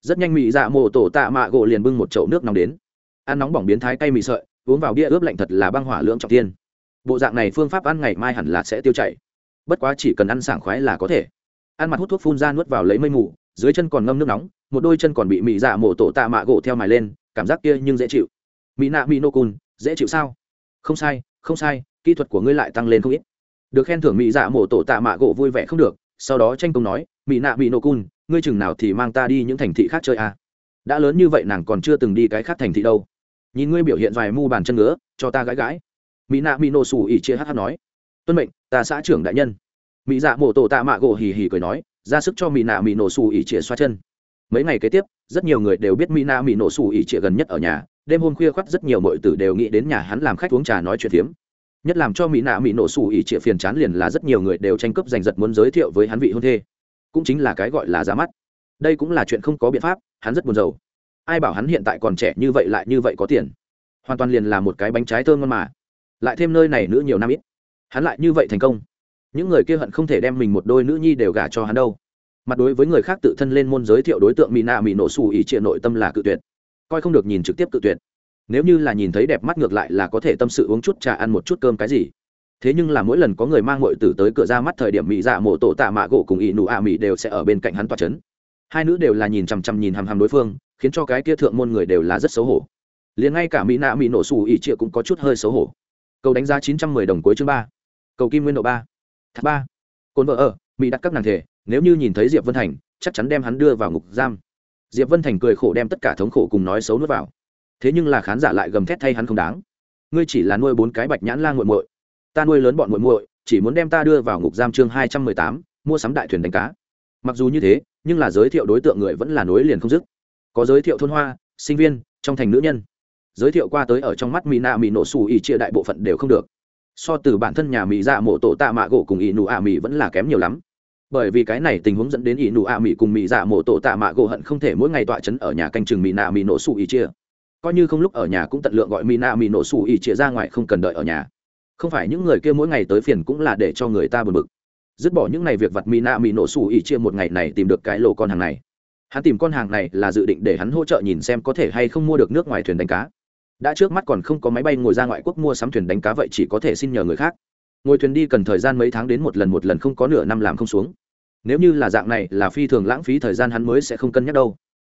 rất nhanh mỹ dạ mổ tổ tạ mạ gỗ liền bưng một chậu nước nóng đến. Ăn nóng bỏng biến thái cay mì sợi, uống vào bia ướp lạnh thật là băng hỏa lưỡng trọng tiên bộ dạng này phương pháp ăn ngày mai hẳn là sẽ tiêu chảy. Bất quá chỉ cần ăn sảng khoái là có thể. Ăn mặt hút thuốc phun ra nuốt vào lấy mây mù, dưới chân còn ngâm nước nóng, một đôi chân còn bị mị dạ mổ tổ tạ mạ gỗ theo mài lên, cảm giác kia nhưng dễ chịu. Mỹ nạ mỹ nô cun dễ chịu sao? Không sai không sai, kỹ thuật của ngươi lại tăng lên không ít. Được khen thưởng mỹ dạ mổ tổ tạ mạ gỗ vui vẻ không được, sau đó tranh công nói mỹ nạ mỹ nô cun ngươi chừng nào thì mang ta đi những thành thị khác chơi à. đã lớn như vậy nàng còn chưa từng đi cái khác thành thị đâu. Nhìn ngươi biểu hiện vài mu bàn chân ngứa, cho ta gãi gãi mỹ nạ mỹ nổ xù ỉ chia hh nói, tuân mệnh, ta xã trưởng đại nhân. Mỹ dạ mổ tổ tạ mạ gỗ hì hì cười nói, ra sức cho mỹ nạ mỹ nổ xù ỉ chia xoa chân. Mấy ngày kế tiếp, rất nhiều người đều biết mỹ nạ mỹ nổ xù ỉ chia gần nhất ở nhà. Đêm hôm khuya khoắt rất nhiều mọi tử đều nghĩ đến nhà hắn làm khách uống trà nói chuyện phiếm. Nhất làm cho mỹ nạ mỹ nổ xù ỉ chia phiền chán liền là rất nhiều người đều tranh cướp giành giật muốn giới thiệu với hắn vị hôn thê. Cũng chính là cái gọi là giá mắt. Đây cũng là chuyện không có biện pháp, hắn rất buồn rầu. Ai bảo hắn hiện tại còn trẻ như vậy lại như vậy có tiền? Hoàn toàn liền là một cái bánh trái thơm ngon mà lại thêm nơi này nữa nhiều năm ít. Hắn lại như vậy thành công. Những người kia hận không thể đem mình một đôi nữ nhi đều gả cho hắn đâu. Mặt đối với người khác tự thân lên môn giới thiệu đối tượng mỹ nạ mỹ nổ xù ý trịa nội tâm là cự tuyệt. Coi không được nhìn trực tiếp cự tuyệt. Nếu như là nhìn thấy đẹp mắt ngược lại là có thể tâm sự uống chút trà ăn một chút cơm cái gì. Thế nhưng là mỗi lần có người mang mọi tử tới cửa ra mắt thời điểm mỹ dạ mộ tổ tạ mạ gỗ cùng ỷ nụ ạ mỹ đều sẽ ở bên cạnh hắn toa c h ấ n hai nữ đều là nhìn chằm chằm nhìn hằm hằm đối phương, khiến cho cái kia thượng môn người đều là rất xấu hổ. Liền ngay cả mỹ nạ mỹ nổ xù ỉ trịa cũng có chút hơi xấu hổ cầu đánh giá chín trăm mười đồng cuối chương ba. Cầu kim nguyên độ ba. Thật ba. Cồn vợ ở, mỹ đặt các nàng thể, nếu như nhìn thấy diệp vân thành, chắc chắn đem hắn đưa vào ngục giam. Diệp vân thành cười khổ đem tất cả thống khổ cùng nói xấu nuốt vào. Thế nhưng là khán giả lại gầm thét thay hắn không đáng. Ngươi chỉ là nuôi bốn cái bạch nhãn la nguội muội. Ta nuôi lớn bọn muội muội, chỉ muốn đem ta đưa vào ngục giam chương hai trăm mười tám, mua sắm đại thuyền đánh cá. Mặc dù như thế, nhưng là giới thiệu đối tượng người vẫn là nối liền không dứt. Có giới thiệu thôn hoa, sinh viên, trong thành nữ nhân giới thiệu qua tới ở trong mắt mỹ nạ mỹ nổ xù ỉ chia đại bộ phận đều không được. So từ bản thân nhà mỹ dạ mộ tổ tạ mạ gỗ cùng ỉ nụ ạ mỹ vẫn là kém nhiều lắm. Bởi vì cái này tình huống dẫn đến ỉ nụ ạ mỹ cùng mỹ dạ mộ tổ tạ mạ gỗ hận không thể mỗi ngày tọa chấn ở nhà canh chừng mỹ nạ mỹ nổ xù ỉ chia. Coi như không lúc ở nhà cũng tận lượng gọi mỹ nạ mỹ nổ xù ỉ chia ra ngoài không cần đợi ở nhà. Không phải những người kia mỗi ngày tới phiền cũng là để cho người ta buồn bực. Dứt bỏ những ngày việc vặt mỹ nạ mỹ nổ xù ỉ chia một ngày này tìm được cái lô con hàng này. Hắn tìm con hàng này là dự định để hắn hỗ trợ nhìn xem có thể hay không mua được nước ngoài thuyền đánh cá đã trước mắt còn không có máy bay ngồi ra ngoại quốc mua sắm thuyền đánh cá vậy chỉ có thể xin nhờ người khác. Ngồi thuyền đi cần thời gian mấy tháng đến một lần một lần không có nửa năm làm không xuống. Nếu như là dạng này là phi thường lãng phí thời gian hắn mới sẽ không cân nhắc đâu.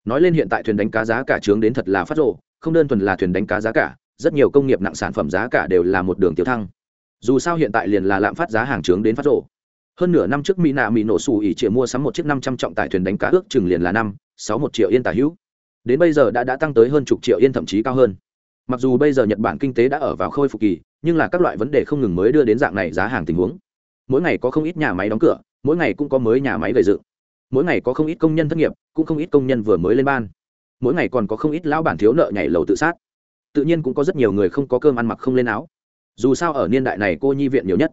Nói lên hiện tại thuyền đánh cá giá cả trướng đến thật là phát rộ không đơn thuần là thuyền đánh cá giá cả, rất nhiều công nghiệp nặng sản phẩm giá cả đều là một đường tiêu thăng. Dù sao hiện tại liền là lạm phát giá hàng trướng đến phát rộ hơn nửa năm trước mỹ nạ mỹ nổ xù ỉ triệu mua sắm một chiếc năm trăm trọng tải thuyền đánh cá ước chừng liền là năm, sáu một triệu yên tả hữu. Đến bây giờ đã đã tăng tới hơn chục triệu yên thậm chí cao hơn mặc dù bây giờ nhật bản kinh tế đã ở vào khôi phục kỳ, nhưng là các loại vấn đề không ngừng mới đưa đến dạng này giá hàng tình huống. Mỗi ngày có không ít nhà máy đóng cửa, mỗi ngày cũng có mới nhà máy gây dựng. Mỗi ngày có không ít công nhân thất nghiệp, cũng không ít công nhân vừa mới lên ban. Mỗi ngày còn có không ít lão bản thiếu nợ nhảy lầu tự sát. Tự nhiên cũng có rất nhiều người không có cơm ăn mặc không lên áo. Dù sao ở niên đại này cô nhi viện nhiều nhất.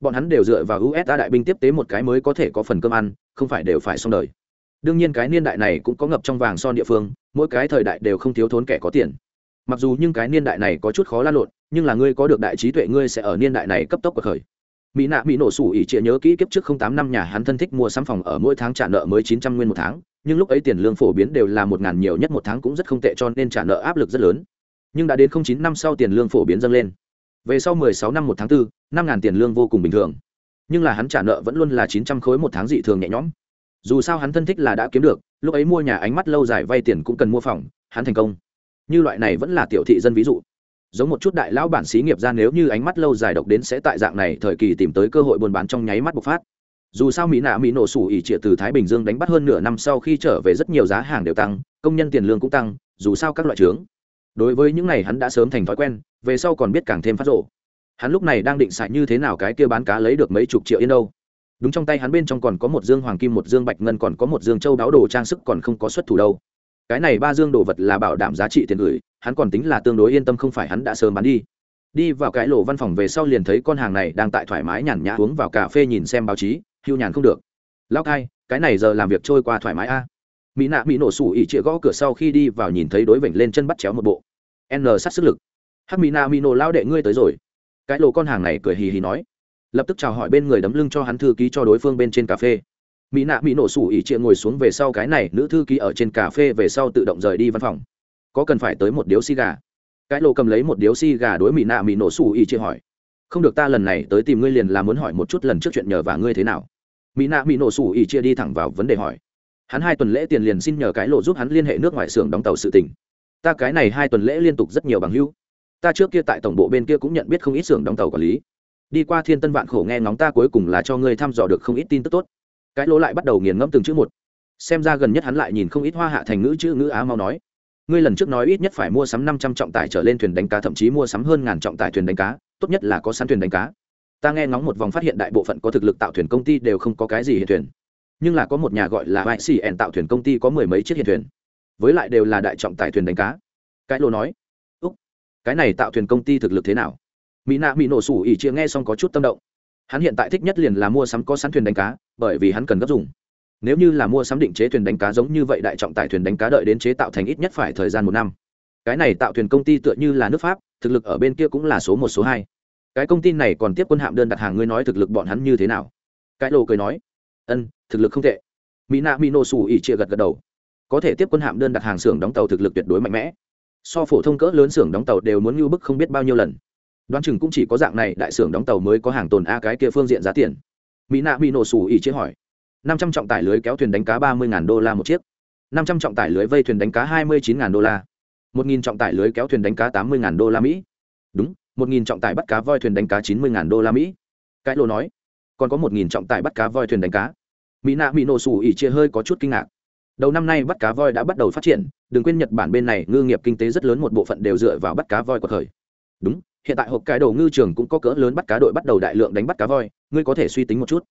Bọn hắn đều dựa vào usa đại binh tiếp tế một cái mới có thể có phần cơm ăn, không phải đều phải xong đời. Đương nhiên cái niên đại này cũng có ngập trong vàng son địa phương, mỗi cái thời đại đều không thiếu thốn kẻ có tiền mặc dù nhưng cái niên đại này có chút khó lan lộn, nhưng là ngươi có được đại trí tuệ, ngươi sẽ ở niên đại này cấp tốc bậc khởi. Mỹ nạ mỹ nổ sủ ỉ trịa nhớ kỹ kiếp trước không tám năm nhà hắn thân thích mua sắm phòng ở mỗi tháng trả nợ mới chín trăm nguyên một tháng, nhưng lúc ấy tiền lương phổ biến đều là một ngàn nhiều nhất một tháng cũng rất không tệ cho nên trả nợ áp lực rất lớn. Nhưng đã đến không chín năm sau tiền lương phổ biến dâng lên. Về sau mười sáu năm một tháng bốn năm ngàn tiền lương vô cùng bình thường. Nhưng là hắn trả nợ vẫn luôn là chín trăm khối một tháng dị thường nhẹ nhõm. Dù sao hắn thân thích là đã kiếm được, lúc ấy mua nhà ánh mắt lâu dài vay tiền cũng cần mua phòng, hắn thành công như loại này vẫn là tiểu thị dân ví dụ. Giống một chút đại lão bản xí nghiệp ra nếu như ánh mắt lâu dài độc đến sẽ tại dạng này thời kỳ tìm tới cơ hội buôn bán trong nháy mắt bộc phát. Dù sao mỹ nạ mỹ nổ sủ ỉ trịa từ thái bình dương đánh bắt hơn nửa năm sau khi trở về rất nhiều giá hàng đều tăng, công nhân tiền lương cũng tăng, dù sao các loại trướng. Đối với những này hắn đã sớm thành thói quen, về sau còn biết càng thêm phát rộ hắn lúc này đang định xài như thế nào cái kia bán cá lấy được mấy chục triệu yên đâu. Đúng trong tay hắn bên trong còn có một dương hoàng kim, một dương bạch ngân, còn có một dương châu đáo đồ trang sức còn không có xuất thủ đâu cái này ba dương đồ vật là bảo đảm giá trị tiền gửi, hắn còn tính là tương đối yên tâm không phải hắn đã sớm bán đi. Đi vào cái lỗ văn phòng về sau liền thấy con hàng này đang tại thoải mái nhàn nhã uống vào cà phê nhìn xem báo chí, hưu nhàn không được. Lão thai cái này giờ làm việc trôi qua thoải mái a. Mỹ nạ mỹ nổ sủ ỉ chĩa gõ cửa sau khi đi vào nhìn thấy đối vểnh lên chân bắt chéo một bộ. N sát sức lực. Hắc mỹ nạ mỹ nổ lao đệ ngươi tới rồi. Cái lỗ con hàng này cười hì hì nói. Lập tức chào hỏi bên người đấm lưng cho hắn thư ký cho đối phương bên trên cà phê mỹ nạ mỹ nổ sủ ỉ chĩa ngồi xuống về sau cái này nữ thư ký ở trên cà phê về sau tự động rời đi văn phòng. Có cần phải tới một điếu xi gà? Cái lô cầm lấy một điếu xi gà đối mỹ nạ mỹ nổ sủ ỉ chĩa hỏi. Không được ta lần này tới tìm ngươi liền là muốn hỏi một chút lần trước chuyện nhờ và ngươi thế nào. Mỹ nạ mỹ nổ sủ ỉ chia đi thẳng vào vấn đề hỏi. Hắn hai tuần lễ tiền liền xin nhờ cái lộ giúp hắn liên hệ nước ngoài xưởng đóng tàu sự tỉnh ta cái này hai tuần lễ liên tục rất nhiều bằng hữu. Ta trước kia tại tổng bộ bên kia cũng nhận biết không ít xưởng đóng tàu quản lý. Đi qua thiên tân vạn khổ nghe ngóng ta cuối cùng là cho ngươi thăm dò được không ít tin tức tốt cái lỗ lại bắt đầu nghiền ngẫm từng chữ một. Xem ra gần nhất hắn lại nhìn không ít hoa hạ thành ngữ chữ ngữ á mau nói. Ngươi lần trước nói ít nhất phải mua sắm năm trăm trọng tải trở lên thuyền đánh cá, thậm chí mua sắm hơn ngàn trọng tải thuyền đánh cá, tốt nhất là có sẵn thuyền đánh cá. Ta nghe ngóng một vòng phát hiện đại bộ phận có thực lực tạo thuyền công ty đều không có cái gì hiện thuyền. Nhưng là có một nhà gọi là icn tạo thuyền công ty có mười mấy chiếc hiện thuyền. Với lại đều là đại trọng tải thuyền đánh cá. Cái lô nói, úc, cái này tạo thuyền công ty thực lực thế nào? Mỹ nạ mỹ nổ sủ ỉ chia nghe xong có chút tâm động hắn hiện tại thích nhất liền là mua sắm có sẵn thuyền đánh cá, bởi vì hắn cần gấp dùng. Nếu như là mua sắm định chế thuyền đánh cá giống như vậy, đại trọng tải thuyền đánh cá đợi đến chế tạo thành ít nhất phải thời gian một năm. Cái này tạo thuyền công ty tựa như là nước pháp, thực lực ở bên kia cũng là số một, số hai. Cái công ty này còn tiếp quân hạm đơn đặt hàng, ngươi nói thực lực bọn hắn như thế nào? Cái lô cười nói, ân, thực lực không tệ. Mỹ nạ mỹ nổ xù ỉ chia gật gật đầu. Có thể tiếp quân hạm đơn đặt hàng xưởng đóng tàu thực lực tuyệt đối mạnh mẽ. So phổ thông cỡ lớn xưởng đóng tàu đều muốn như bức không biết bao nhiêu lần đoán chừng cũng chỉ có dạng này đại xưởng đóng tàu mới có hàng tồn a cái kia phương diện giá tiền. Mỹ nạ mỹ nổ xù ỉ chế hỏi. Năm trăm trọng tải lưới kéo thuyền đánh cá ba mươi đô la một chiếc. Năm trăm trọng tải lưới vây thuyền đánh cá hai mươi chín đô la. một nghìn trọng tải lưới kéo thuyền đánh cá tám mươi đô la mỹ. Đúng, một nghìn trọng tải bắt cá voi thuyền đánh cá chín mươi đô la mỹ. Cái lô nói, còn có một nghìn trọng tải bắt cá voi thuyền đánh cá. Mỹ nạ mỹ nổ sủ ỉ chia hơi có chút kinh ngạc. Đầu năm nay bắt cá voi đã bắt đầu phát triển, đừng quên nhật bản bên này ngư nghiệp kinh tế rất lớn, một bộ phận đều dựa vào bắt cá voi của thời đúng hiện tại hộp cái đồ ngư trường cũng có cỡ lớn bắt cá đội bắt đầu đại lượng đánh bắt cá voi, ngươi có thể suy tính một chút.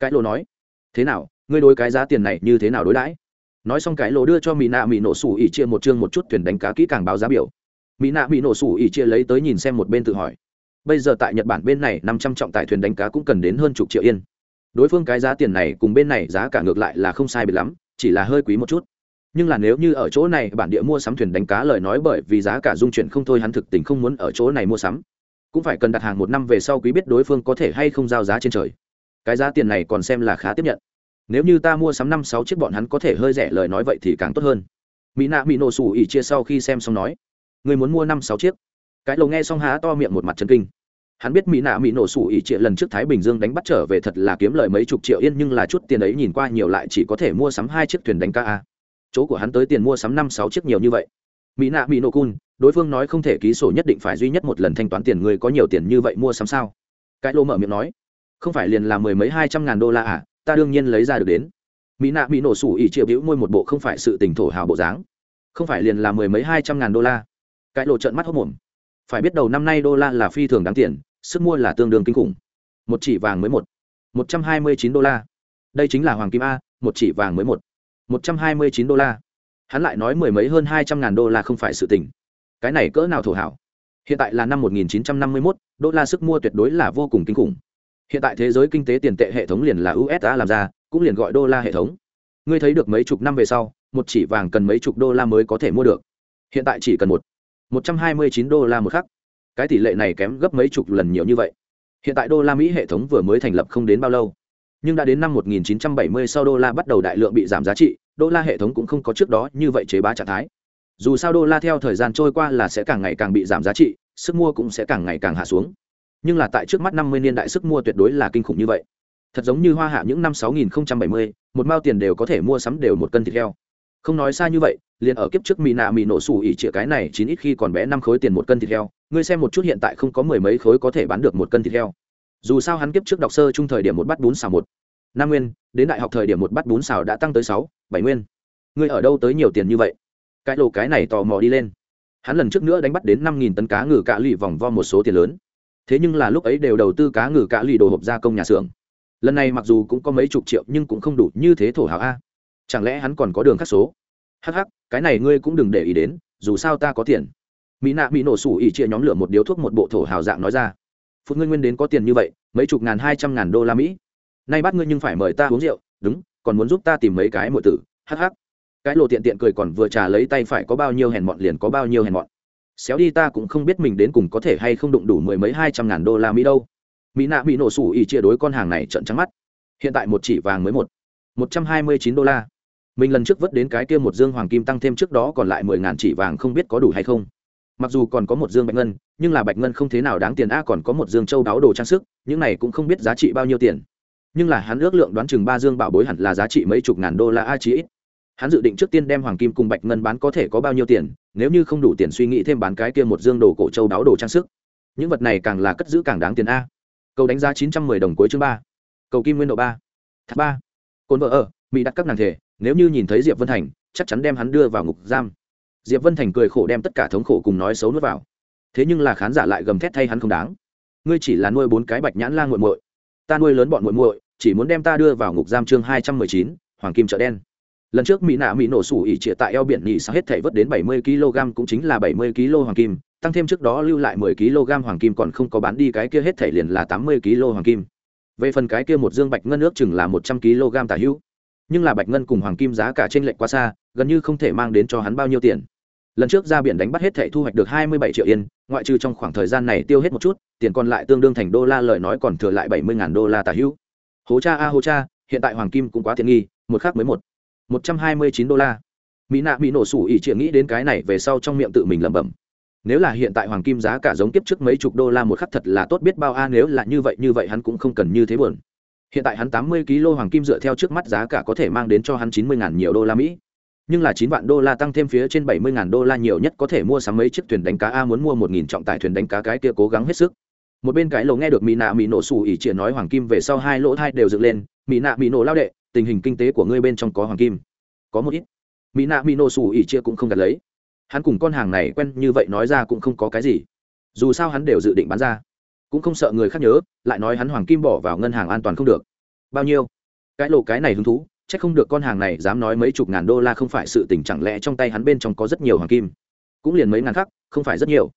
Cái lô nói. Thế nào, ngươi đối cái giá tiền này như thế nào đối đãi? Nói xong cái lô đưa cho mỹ nạ mỹ nổ sủ ỉ chia một chương một chút thuyền đánh cá kỹ càng báo giá biểu. Mỹ nạ mỹ nổ sủ ỉ chia lấy tới nhìn xem một bên tự hỏi. Bây giờ tại nhật bản bên này năm trăm trọng tải thuyền đánh cá cũng cần đến hơn chục triệu yên. Đối phương cái giá tiền này cùng bên này giá cả ngược lại là không sai biệt lắm, chỉ là hơi quý một chút nhưng là nếu như ở chỗ này bản địa mua sắm thuyền đánh cá lời nói bởi vì giá cả dung chuyển không thôi, hắn thực tình không muốn ở chỗ này mua sắm. Cũng phải cần đặt hàng một năm về sau quý biết đối phương có thể hay không giao giá trên trời. Cái giá tiền này còn xem là khá tiếp nhận. Nếu như ta mua sắm năm sáu chiếc bọn hắn có thể hơi rẻ lời nói vậy thì càng tốt hơn. Mỹ nạ mỹ nổ sủ ỉ chia sau khi xem xong nói người muốn mua năm sáu chiếc? Cái lầu nghe xong há to miệng một mặt chân kinh. Hắn biết mỹ nạ mỹ nổ sủ ỉ chia lần trước thái bình dương đánh bắt trở về thật là kiếm lời mấy chục triệu yên, nhưng là chút tiền ấy nhìn qua nhiều lại chỉ có thể mua sắm hai chiếc thuyền đánh ca a chỗ của hắn tới tiền mua sắm năm sáu chiếc nhiều như vậy. Mỹ nạ mỹ nổ cun đối phương nói không thể ký sổ nhất định phải duy nhất một lần thanh toán tiền người có nhiều tiền như vậy mua sắm sao? Cái lô mở miệng nói. Không phải liền là mười mấy hai trăm ngàn đô la à ta đương nhiên lấy ra được đến. Mỹ nạ mỹ nổ sủ ỉ triệu hữu môi một bộ không phải sự tình thổ hào bộ dáng. Không phải liền là mười mấy hai trăm ngàn đô la. Cái lộ trận mắt hốc mồm. Phải biết đầu năm nay đô la là phi thường đáng tiền, sức mua là tương đương kinh khủng. Một chỉ vàng mới một. Một trăm hai mươi chín đô la. Đây chính là hoàng kim a, một chỉ vàng mới một một trăm hai mươi chín đô la. Hắn lại nói mười mấy hơn hai trăm ngàn đô la không phải sự tình. Cái này cỡ nào thổ hảo? Hiện tại là năm một nghìn chín trăm năm mươi 1951, đô la sức mua tuyệt đối là vô cùng kinh khủng. Hiện tại thế giới kinh tế tiền tệ hệ thống liền là usa làm ra cũng liền gọi đô la hệ thống. Ngươi thấy được mấy chục năm về sau một chỉ vàng cần mấy chục đô la mới có thể mua được. Hiện tại chỉ cần một một trăm hai mươi chín đô la một khắc. Cái tỷ lệ này kém gấp mấy chục lần nhiều như vậy. Hiện tại đô la mỹ hệ thống vừa mới thành lập không đến bao lâu nhưng đã đến năm 1970 sau đô la bắt đầu đại lượng bị giảm giá trị đô la hệ thống cũng không có trước đó như vậy chế bá trạng thái. Dù sao đô la theo thời gian trôi qua là sẽ càng ngày càng bị giảm giá trị sức mua cũng sẽ càng ngày càng hạ xuống. Nhưng là tại trước mắt 50 niên đại sức mua tuyệt đối là kinh khủng như vậy. Thật giống như hoa hạ những năm 6070, một mao tiền đều có thể mua sắm đều một cân thịt heo. Không nói xa như vậy liền ở kiếp trước mỹ nạ mỹ nổ sủ ỉ chĩa cái này chín ít khi còn bé năm khối tiền một cân thịt heo ngươi xem một chút hiện tại không có mười mấy khối có thể bán được một cân thịt heo dù sao hắn kiếp trước đọc sơ chung thời điểm một bát bún xào một, năm nguyên, đến đại học thời điểm một bát bún xào đã tăng tới sáu, bảy nguyên. Ngươi ở đâu tới nhiều tiền như vậy? Cái lộ cái này tò mò đi lên. Hắn lần trước nữa đánh bắt đến năm nghìn tấn cá ngừ cạ lì vòng vo một số tiền lớn. Thế nhưng là lúc ấy đều đầu tư cá ngừ cạ lì đồ hộp gia công nhà xưởng. Lần này mặc dù cũng có mấy chục triệu nhưng cũng không đủ như thế thổ hào a. Chẳng lẽ hắn còn có đường khắc số? Hắc hắc, cái này ngươi cũng đừng để ý đến, dù sao ta có tiền. Mỹ nạ bị nổ sủ ỉ chia nhóm lửa một điếu thuốc một bộ thổ hào dạng nói ra phụ ngươi nguyên đến có tiền như vậy, mấy chục ngàn, hai trăm ngàn đô la mỹ. Nay bắt ngươi nhưng phải mời ta uống rượu. Đúng, còn muốn giúp ta tìm mấy cái mọi tử. Hắc hắc. Cái lộ tiện tiện cười còn vừa trả lấy tay phải có bao nhiêu hèn mọn liền có bao nhiêu hèn mọn. Xéo đi ta cũng không biết mình đến cùng có thể hay không đụng đủ mười mấy, hai trăm ngàn đô la mỹ đâu. Mỹ nạ bị nổ sủ ỉ chia đối con hàng này trận trắng mắt. Hiện tại một chỉ vàng mới một. Một trăm hai mươi chín đô la. Mình lần trước vớt đến cái kia một dương hoàng kim tăng thêm trước đó còn lại mười ngàn chỉ vàng không biết có đủ hay không mặc dù còn có một dương bạch ngân, nhưng là bạch ngân không thế nào đáng tiền a còn có một dương châu đáo đồ trang sức, những này cũng không biết giá trị bao nhiêu tiền. Nhưng là hắn ước lượng đoán chừng ba dương bảo bối hẳn là giá trị mấy chục ngàn đô la a chí ít. Hắn dự định trước tiên đem hoàng kim cùng bạch ngân bán có thể có bao nhiêu tiền, nếu như không đủ tiền suy nghĩ thêm bán cái kia một dương đồ cổ châu đáo đồ trang sức. Những vật này càng là cất giữ càng đáng tiền a. Cầu đánh giá chín trăm mười đồng cuối chương ba. Cầu kim nguyên độ ba. Thác ba. Cồn vợ ở, mỹ đặt các nàng thể, nếu như nhìn thấy diệp vân thành, chắc chắn đem hắn đưa vào ngục giam diệp vân thành cười khổ đem tất cả thống khổ cùng nói xấu nuốt vào. Thế nhưng là khán giả lại gầm thét thay hắn không đáng. Ngươi chỉ là nuôi bốn cái bạch nhãn la nguội muội. Ta nuôi lớn bọn muội muội, chỉ muốn đem ta đưa vào ngục giam chương hai trăm mười chín, hoàng kim chợ đen. Lần trước mỹ nạ mỹ nổ sủ ỉ trịa tại eo biển nhị sao hết thể vớt đến bảy mươi kg cũng chính là bảy mươi kg hoàng kim, tăng thêm trước đó lưu lại mười kg hoàng kim còn không có bán đi cái kia hết thể liền là tám mươi kg hoàng kim. Về phần cái kia một dương bạch ngân ước chừng là một trăm kg tả hữu nhưng là bạch ngân cùng hoàng kim giá cả trên lệch quá xa, gần như không thể mang đến cho hắn bao nhiêu tiền. Lần trước ra biển đánh bắt hết thẻ thu hoạch được hai mươi bảy triệu yên, ngoại trừ trong khoảng thời gian này tiêu hết một chút, tiền còn lại tương đương thành đô la lời nói còn thừa lại bảy mươi ngàn đô la tả hữu. Hố cha a hố cha, hiện tại hoàng kim cũng quá thiện nghi, một khác mới một. một trăm hai mươi chín đô la. Mỹ nạ bị nổ sủ ỉ triệu nghĩ đến cái này về sau trong miệng tự mình lẩm bẩm. Nếu là hiện tại hoàng kim giá cả giống kiếp trước mấy chục đô la một khắc thật là tốt biết bao a, nếu là như vậy như vậy hắn cũng không cần như thế buồn hiện tại hắn tám mươi kg hoàng kim dựa theo trước mắt giá cả có thể mang đến cho hắn chín mươi ngàn nhiều đô la mỹ. Nhưng là chín vạn đô la tăng thêm phía trên bảy mươi ngàn đô la nhiều nhất có thể mua sắm mấy chiếc thuyền đánh cá a muốn mua một nghìn trọng tải thuyền đánh cá cái kia cố gắng hết sức. Một bên cái lầu nghe được mỹ nạ mỹ nổ xù ỉ triển nói hoàng kim về sau hai lỗ thai đều dựng lên mỹ nạ mỹ nổ lao đệ, tình hình kinh tế của ngươi bên trong có hoàng kim? Có một ít. Mỹ nạ mỹ nổ xù ỉ chia cũng không gạt lấy. Hắn cùng con hàng này quen như vậy nói ra cũng không có cái gì. Dù sao hắn đều dự định bán ra cũng không sợ người khác nhớ, lại nói hắn hoàng kim bỏ vào ngân hàng an toàn không được. Bao nhiêu? Cái lộ cái này hứng thú c h ắ c không được con hàng này dám nói mấy chục ngàn đô la không phải sự tình, chẳng lẽ trong tay hắn bên trong có rất nhiều hoàng kim? Cũng liền mấy ngàn khác không phải rất nhiều.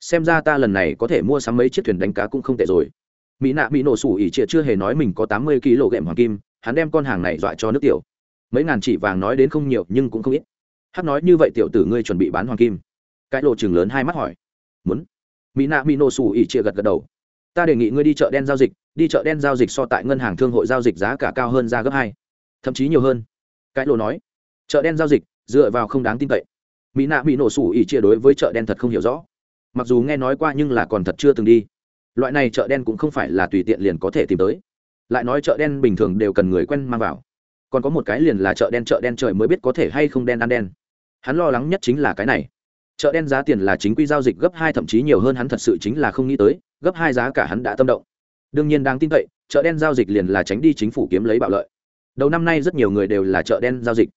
Xem ra ta lần này có thể mua sắm mấy chiếc thuyền đánh cá cũng không tệ rồi. Mỹ nạ bị nổ sủ ỉ trịa chưa hề nói mình có tám mươi kg ghệm hoàng kim, hắn đem con hàng này dọa cho nước tiểu. Mấy ngàn chỉ vàng nói đến không nhiều, nhưng cũng không ít. Hắn nói như vậy tiểu tử ngươi chuẩn bị bán hoàng kim. Cái lộ chừng lớn hai mắt hỏi. Muốn. Mỹ nạ mỹ nổ sủ ỉ trịa gật gật đầu ta đề nghị ngươi đi chợ đen giao dịch, đi chợ đen giao dịch so tại ngân hàng thương hội giao dịch giá cả cao hơn ra gấp hai, thậm chí nhiều hơn. Cái lộ nói. Chợ đen giao dịch, dựa vào không đáng tin cậy. Mỹ nạ bị nổ sủ ỉ chia đối với chợ đen thật không hiểu rõ. Mặc dù nghe nói qua nhưng là còn thật chưa từng đi. Loại này chợ đen cũng không phải là tùy tiện liền có thể tìm tới. Lại nói chợ đen bình thường đều cần người quen mang vào. Còn có một cái liền là chợ đen chợ đen trời mới biết có thể hay không đen ăn đen. Hắn lo lắng nhất chính là cái này chợ đen giá tiền là chính quy giao dịch gấp hai thậm chí nhiều hơn hắn thật sự chính là không nghĩ tới, gấp hai giá cả hắn đã tâm động. Đương nhiên đáng tin cậy, chợ đen giao dịch liền là tránh đi chính phủ kiếm lấy bạo lợi. Đầu năm nay rất nhiều người đều là chợ đen giao dịch.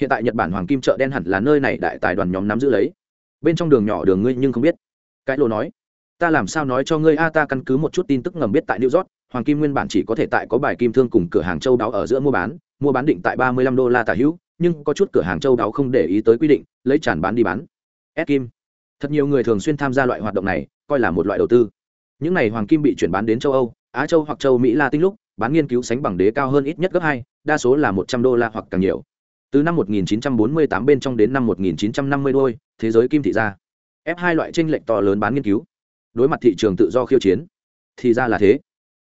Hiện tại nhật bản hoàng kim chợ đen hẳn là nơi này đại tài đoàn nhóm nắm giữ lấy. Bên trong đường nhỏ đường ngươi nhưng không biết. Cái lô nói, ta làm sao nói cho ngươi? A, ta căn cứ một chút tin tức ngầm biết tại new york, hoàng kim nguyên bản chỉ có thể tại có bài kim thương cùng cửa hàng châu đáo ở giữa mua bán mua bán định tại ba mươi lăm đô la tả hữu, nhưng có chút cửa hàng châu đáo không để ý tới quy định, lấy tràn bán đi bán ép kim. Thật nhiều người thường xuyên tham gia loại hoạt động này, coi là một loại đầu tư. Những n à y hoàng kim bị chuyển bán đến châu âu, á châu hoặc châu mỹ la tinh lúc, bán nghiên cứu sánh bằng đế cao hơn ít nhất gấp hai, đa số là một trăm đô la hoặc càng nhiều. Từ năm 1948 bên trong đến năm 1950 đôi, thế giới kim thị ra ép hai loại tranh lệch to lớn bán nghiên cứu. Đối mặt thị trường tự do khiêu chiến, thì ra là thế.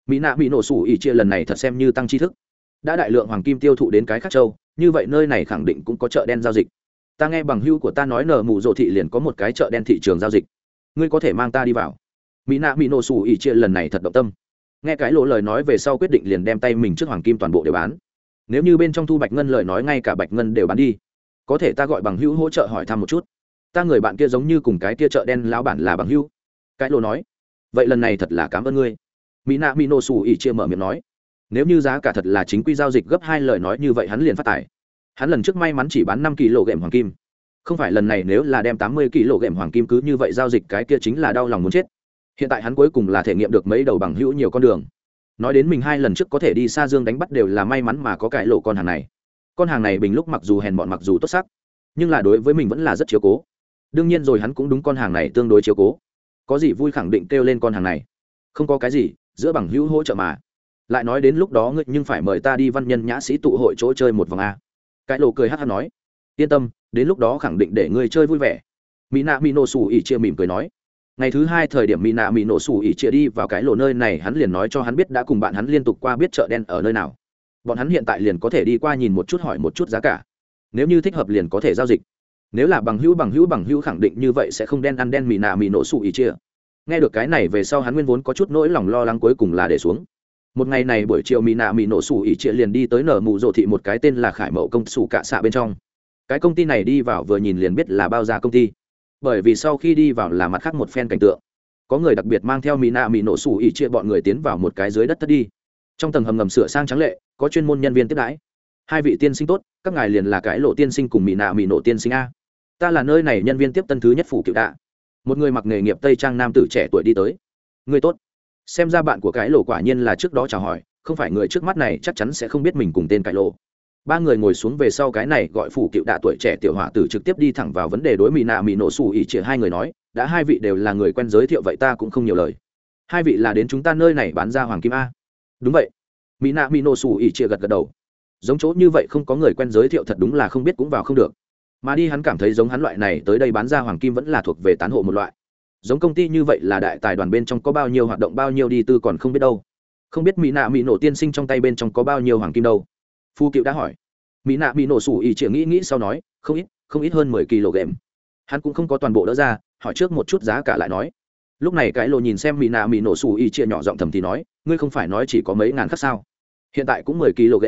Mỹ nạ bị nổ sủ ỉ chia lần này thật xem như tăng tri thức. Đã đại lượng hoàng kim tiêu thụ đến cái khác châu, như vậy nơi này khẳng định cũng có chợ đen giao dịch ta nghe bằng hưu của ta nói nở mù rộ thị liền có một cái chợ đen thị trường giao dịch. Ngươi có thể mang ta đi vào. Mỹ nạ mỹ nổ xù ỉ chia lần này thật động tâm. Nghe cái lỗ lời nói về sau quyết định liền đem tay mình trước hoàng kim toàn bộ đều bán. Nếu như bên trong thu bạch ngân lời nói ngay cả bạch ngân đều bán đi, có thể ta gọi bằng hữu hỗ trợ hỏi thăm một chút. Ta người bạn kia giống như cùng cái kia chợ đen lão bản là bằng hữu. Cái lỗ nói, vậy lần này thật là cảm ơn ngươi. Mỹ nạ mỹ nổ xù ỉ chia mở miệng nói, nếu như giá cả thật là chính quy giao dịch gấp hai lời nói như vậy hắn liền phát tài hắn lần trước may mắn chỉ bán năm kg ghệm hoàng kim. Không phải lần này nếu là đem tám mươi kg ghệm hoàng kim cứ như vậy giao dịch, cái kia chính là đau lòng muốn chết. Hiện tại hắn cuối cùng là thể nghiệm được mấy đầu bằng hữu nhiều con đường. Nói đến mình hai lần trước có thể đi xa dương đánh bắt đều là may mắn mà có cải lộ con hàng này. Con hàng này bình lúc mặc dù hèn bọn mặc dù tốt sắc, nhưng là đối với mình vẫn là rất chiếu cố. Đương nhiên rồi hắn cũng đúng con hàng này tương đối chiếu cố. Có gì vui khẳng định kêu lên con hàng này. Không có cái gì, giữa bằng hữu hỗ trợ mà. Lại nói đến lúc đó ngươi nhưng phải mời ta đi văn nhân nhã sĩ tụ hội chỗ chơi một vòng a cái lộ cười hát hát nói, yên tâm, đến lúc đó khẳng định để ngươi chơi vui vẻ. Mỹ nạ mỹ nổ xù ỉ chia mỉm cười nói. Ngày thứ hai thời điểm mỹ nạ mỹ nổ xù ỉ chia đi vào cái lộ nơi này, hắn liền nói cho hắn biết đã cùng bạn hắn liên tục qua biết chợ đen ở nơi nào. Bọn hắn hiện tại liền có thể đi qua nhìn một chút hỏi một chút giá cả. Nếu như thích hợp liền có thể giao dịch. Nếu là bằng hữu bằng hữu bằng hữu khẳng định như vậy sẽ không đen ăn đen mì nạ mì nổ sụ ý chia nghe được cái này về sau hắn nguyên vốn có chút nỗi lòng lo lắng cuối cùng là để xuống một ngày này buổi chiều mỹ nạ mỹ nổ sủ ỉ chia liền đi tới nở mù rộ thị một cái tên là khải mậu công sủ cạ xạ bên trong. Cái công ty này đi vào vừa nhìn liền biết là bao giá công ty. Bởi vì sau khi đi vào là mặt khác một phen cảnh tượng. Có người đặc biệt mang theo mỹ nạ mỹ nổ sủ ỉ chia bọn người tiến vào một cái dưới đất thất đi. Trong tầng hầm ngầm sửa sang trắng lệ, có chuyên môn nhân viên tiếp đãi. Hai vị tiên sinh tốt, các ngài liền là cái lộ tiên sinh cùng mỹ nạ mỹ nổ tiên sinh a. Ta là nơi này nhân viên tiếp tân thứ nhất phủ cựu đạ. Một người mặc nghề nghiệp tây trang nam tử trẻ tuổi đi tới. Người tốt xem ra bạn của cái lộ quả nhiên là trước đó chào hỏi, không phải người trước mắt này chắc chắn sẽ không biết mình cùng tên cái lộ ba người ngồi xuống về sau cái này gọi phủ cựu đạ tuổi trẻ tiểu hỏa tử trực tiếp đi thẳng vào vấn đề đối mỹ nạ mỹ nổ xù ỉ chỉ hai người nói, đã hai vị đều là người quen giới thiệu vậy ta cũng không nhiều lời. Hai vị là đến chúng ta nơi này bán ra hoàng kim a. Đúng vậy. Mỹ nạ mỹ nổ xù ỉ chỉ gật gật đầu. Giống chỗ như vậy không có người quen giới thiệu thật đúng là không biết cũng vào không được. Mà đi hắn cảm thấy giống hắn loại này tới đây bán ra hoàng kim vẫn là thuộc về tán hộ một loại giống công ty như vậy là đại tài đoàn bên trong có bao nhiêu hoạt động, bao nhiêu đi tư còn không biết đâu. Không biết mỹ nạ mỹ nổ tiên sinh trong tay bên trong có bao nhiêu hoàng kim đâu. Phu cựu đã hỏi. Mỹ nạ mỹ nổ sủ ỉ chỉ nghĩ nghĩ sau nói, không ít không ít hơn mười kg hắn cũng không có toàn bộ đỡ ra, hỏi trước một chút giá cả lại nói. Lúc này cái lộ nhìn xem mỹ nạ mỹ nổ sủ ỉ chia nhỏ giọng thầm thì nói, ngươi không phải nói chỉ có mấy ngàn khắc sao? Hiện tại cũng mười kg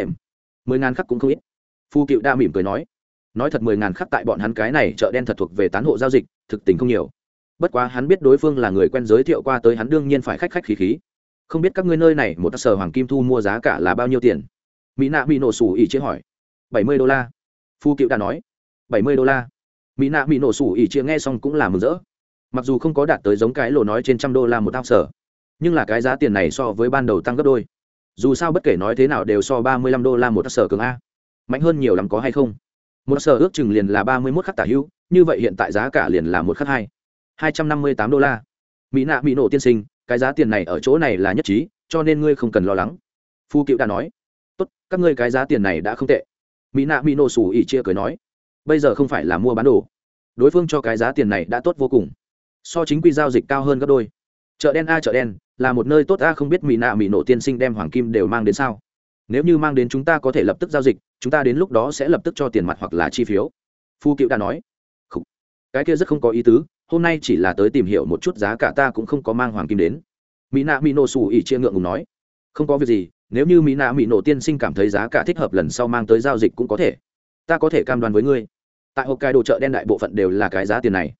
mười ngàn khắc cũng không ít. Phu cựu đã mỉm cười nói. Nói thật mười ngàn khắc tại bọn hắn cái này chợ đen thật thuộc về tán hộ giao dịch, thực tình không nhiều bất quá hắn biết đối phương là người quen giới thiệu qua tới hắn đương nhiên phải khách khách khí khí. Không biết các ngươi nơi này một sở hoàng kim thu mua giá cả là bao nhiêu tiền? Mỹ nạ bị nổ sủ ỉ chia hỏi. Bảy mươi đô la. Phu cựu đã nói. Bảy mươi đô la. Mỹ nạ bị nổ sủ ỉ chia nghe xong cũng là mừng rỡ. Mặc dù không có đạt tới giống cái lộ nói trên trăm đô la một thao sở, nhưng là cái giá tiền này so với ban đầu tăng gấp đôi. Dù sao bất kể nói thế nào đều so ba mươi lăm đô la một thao sở cường a. Mạnh hơn nhiều lắm có hay không? Một sở ước chừng liền là ba mươi mốt khắc tả hữu, như vậy hiện tại giá cả liền là một khắc hai hai trăm năm mươi tám đô la. Mỹ nạ mỹ nổ tiên sinh, cái giá tiền này ở chỗ này là nhất trí, cho nên ngươi không cần lo lắng. Phu cựu đã nói. Tốt, các ngươi cái giá tiền này đã không tệ. Mỹ nạ mỹ nổ xù ỉ chia cười nói. Bây giờ không phải là mua bán đồ. Đối phương cho cái giá tiền này đã tốt vô cùng. So chính quy giao dịch cao hơn gấp đôi. Chợ đen a chợ đen, là một nơi tốt a, không biết mỹ nạ mỹ nổ tiên sinh đem hoàng kim đều mang đến sao? Nếu như mang đến chúng ta có thể lập tức giao dịch, chúng ta đến lúc đó sẽ lập tức cho tiền mặt hoặc là chi phiếu. Phu cựu đã nói. Cái kia rất không có ý tứ hôm nay chỉ là tới tìm hiểu một chút giá cả, ta cũng không có mang hoàng kim đến. Mỹ nạ mỹ nổ xù ỉ chia ngượng ngùng nói. Không có việc gì, nếu như mỹ nạ mỹ nổ tiên sinh cảm thấy giá cả thích hợp lần sau mang tới giao dịch cũng có thể. Ta có thể cam đoan với ngươi. Tại hộp cài đồ chợ đen đại bộ phận đều là cái giá tiền này.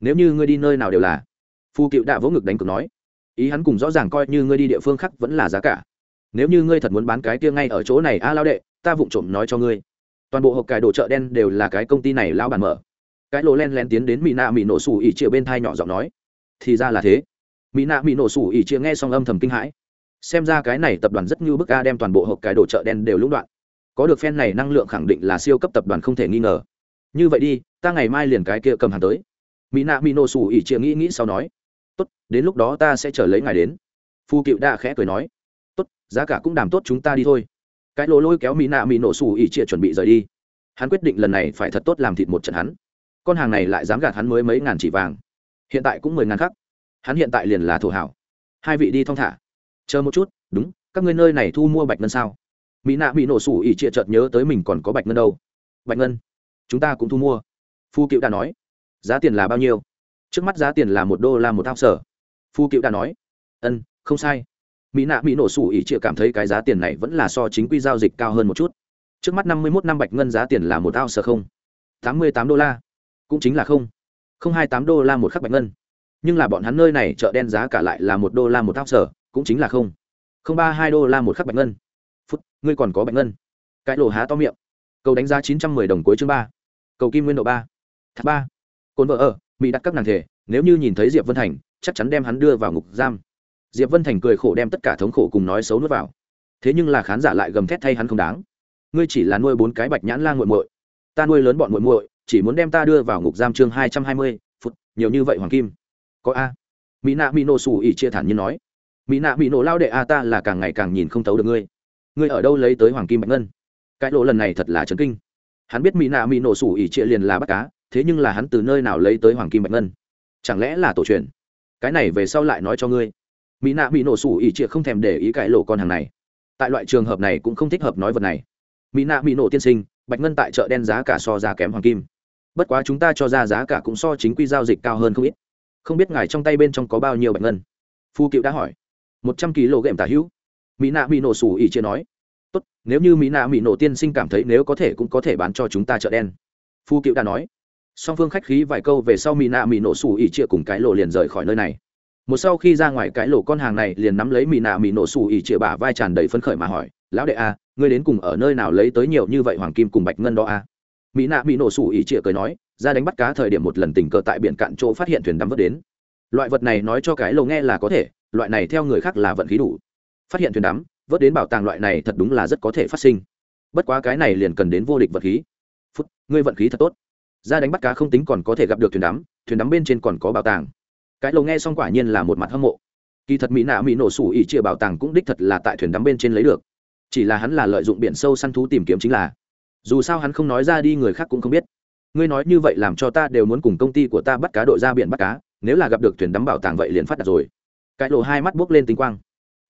Nếu như ngươi đi nơi nào đều là. Phu cựu đã vỗ ngực đánh cực nói. Ý hắn cùng rõ ràng coi như ngươi đi địa phương khác vẫn là giá cả. Nếu như ngươi thật muốn bán cái kia ngay ở chỗ này, a, lao đệ, ta vụng trộm nói cho ngươi. Toàn bộ hộp cài đồ chợ đen đều là cái công ty này lao bản mở cái lỗ len len tiến đến mỹ nạ mỹ nổ sủ ỉ chia bên thai nhỏ giọng nói. Thì ra là thế. Mỹ nạ mỹ nổ sủ ỉ chia nghe xong âm thầm kinh hãi. Xem ra cái này tập đoàn rất như bức a đem toàn bộ hộp cái đồ chợ đen đều lũng đoạn. Có được phen này năng lượng khẳng định là siêu cấp tập đoàn không thể nghi ngờ. Như vậy đi, ta ngày mai liền cái kia cầm hàng tới. Mỹ nạ mỹ nổ sủ ỉ chia nghĩ nghĩ sau nói. Tốt, đến lúc đó ta sẽ chờ lấy ngài đến. Phu cựu đa khẽ cười nói. Tốt, giá cả cũng đảm tốt chúng ta đi thôi. Cái lỗ lôi kéo mỹ nạ mỹ nổ sủ ỉ chia chuẩn bị rời đi. Hắn quyết định lần này phải thật tốt làm thịt một trận hắn con hàng này lại dám gạt hắn mới mấy ngàn chỉ vàng. Hiện tại cũng mười ngàn khắc. Hắn hiện tại liền là thổ hảo. Hai vị đi thong thả. Chờ một chút, đúng, các ngươi nơi này thu mua bạch ngân sao? Mỹ nạ bị nổ sủ ỉ trịa chợt nhớ tới mình còn có bạch ngân đâu. Bạch ngân, chúng ta cũng thu mua. Phu cựu đã nói, giá tiền là bao nhiêu? Trước mắt giá tiền là một đô la một thao sở phu cựu đã nói, ân, không sai. Mỹ nạ bị nổ sủ ỉ trịa cảm thấy cái giá tiền này vẫn là so chính quy giao dịch cao hơn một chút. Trước mắt năm mươi một năm bạch ngân giá tiền là một thao sở không? tám mươi tám đô la cũng chính là không. Không hai tám đô la một khắc bạch ngân. Nhưng là bọn hắn nơi này chợ đen giá cả lại là một đô la một thao sở cũng chính là không. Không ba hai đô la một khắc bạch ngân. Phút, ngươi còn có bạch ngân. Cái lỗ há to miệng. Cầu đánh giá chín trăm mười đồng cuối chương ba. Cầu kim nguyên độ ba. Tháp ba. Cồn vợ ở, mỹ đặt các nàng thể, nếu như nhìn thấy diệp vân thành, chắc chắn đem hắn đưa vào ngục giam. Diệp vân thành cười khổ đem tất cả thống khổ cùng nói xấu nuốt vào. Thế nhưng là khán giả lại gầm thét thay hắn không đáng. Ngươi chỉ là nuôi bốn cái bạch nhãn la g u muội. Ta nuôi lớn bọn muội muội chỉ muốn đem ta đưa vào ngục giam chương hai trăm hai mươi, phút, nhiều như vậy hoàng kim. Có a. Mỹ nạ mỹ nổ xù ỉ chia thản nhiên nói. Mỹ nạ mỹ nổ lao đệ a, ta là càng ngày càng nhìn không thấu được ngươi. Ngươi ở đâu lấy tới hoàng kim bạch ngân? Cái lỗ lần này thật là chấn kinh. Hắn biết mỹ nạ mỹ nổ xù ỉ chia liền là bắt cá, thế nhưng là hắn từ nơi nào lấy tới hoàng kim bạch ngân? Chẳng lẽ là tổ truyền? Cái này về sau lại nói cho ngươi. Mỹ nạ mỹ nổ xù ỉ chia không thèm để ý cái lỗ con hàng này. Tại loại trường hợp này cũng không thích hợp nói vật này. Mỹ nạ mỹ nổ tiên sinh bạch ngân tại chợ đen giá cả so giá kém hoàng kim. Bất quá chúng ta cho ra giá cả cũng so chính quy giao dịch cao hơn không ít. Không biết ngài trong tay bên trong có bao nhiêu bạch ngân? Phu cựu đã hỏi. Một trăm kg tả hữu. Mỹ nạ mỹ nổ sủ ỉ chia nói. Tốt, nếu như mỹ nạ mỹ nổ tiên sinh cảm thấy nếu có thể cũng có thể bán cho chúng ta chợ đen. Phu cựu đã nói. Song phương khách khí vài câu về sau mỹ nạ mỹ nổ sủ ỉ chia cùng cái lộ liền rời khỏi nơi này. Một sau khi ra ngoài cái lộ con hàng này liền nắm lấy mỹ nạ mỹ nổ sủ ỉ chia bả vai tràn đầy phấn khởi mà hỏi lão đệ a, ngươi đến cùng ở nơi nào lấy tới nhiều như vậy hoàng kim cùng bạch ngân đó a? Mỹ nạ mỹ nổ sủ ỉ trịa cười nói, ra đánh bắt cá thời điểm một lần tình cờ tại biển cạn chỗ phát hiện thuyền đắm vớt đến. Loại vật này nói cho cái lầu nghe là có thể, loại này theo người khác là vận khí đủ. Phát hiện thuyền đắm, vớt đến bảo tàng loại này thật đúng là rất có thể phát sinh. Bất quá cái này liền cần đến vô địch vật khí. Phút, ngươi vận khí thật tốt. Ra đánh bắt cá không tính còn có thể gặp được thuyền đắm thuyền đắm bên trên còn có bảo tàng. Cái lầu nghe xong quả nhiên là một mặt hâm mộ. Kỳ thật mỹ nạ mỹ nổ sủ ỉ chia bảo tàng cũng đích thật là tại thuyền đắm bên trên lấy được chỉ là hắn là lợi dụng biển sâu săn thú tìm kiếm chính là. Dù sao hắn không nói ra đi, người khác cũng không biết. Ngươi nói như vậy làm cho ta đều muốn cùng công ty của ta bắt cá đội ra biển bắt cá, nếu là gặp được thuyền đắm bảo tàng vậy liền phát đạt rồi. Cái lộ hai mắt buốc lên tinh quang.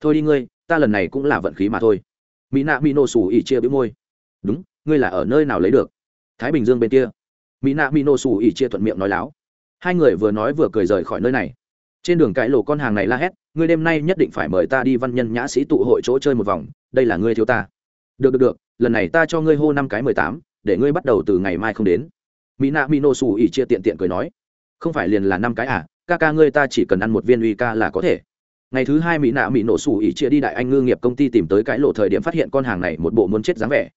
Thôi đi ngươi, ta lần này cũng là vận khí mà thôi. Mỹ nạ mỹ nổ sủ ỉ chia bĩu môi. Đúng, ngươi là ở nơi nào lấy được? Thái bình dương bên kia. Mỹ nạ mỹ nổ sủ ỉ chia thuận miệng nói láo. Hai người vừa nói vừa cười rời khỏi nơi này. Trên đường cái lộ con hàng này la hét, ngươi đêm nay nhất định phải mời ta đi văn nhân nhã sĩ tụ hội chỗ chơi một vòng đây là ngươi thiếu ta. Được được được, lần này ta cho ngươi hô năm cái mười tám, để ngươi bắt đầu từ ngày mai không đến. Mỹ nạ mỹ nô xù ỉ chia tiện tiện cười nói. Không phải liền là năm cái à ca ca ngươi ta chỉ cần ăn một viên uy ca là có thể. Ngày thứ hai mỹ nạ mỹ nổ xù ỉ chia đi đại anh ngư nghiệp công ty tìm tới cái lộ thời điểm phát hiện con hàng này một bộ muốn chết dáng vẻ.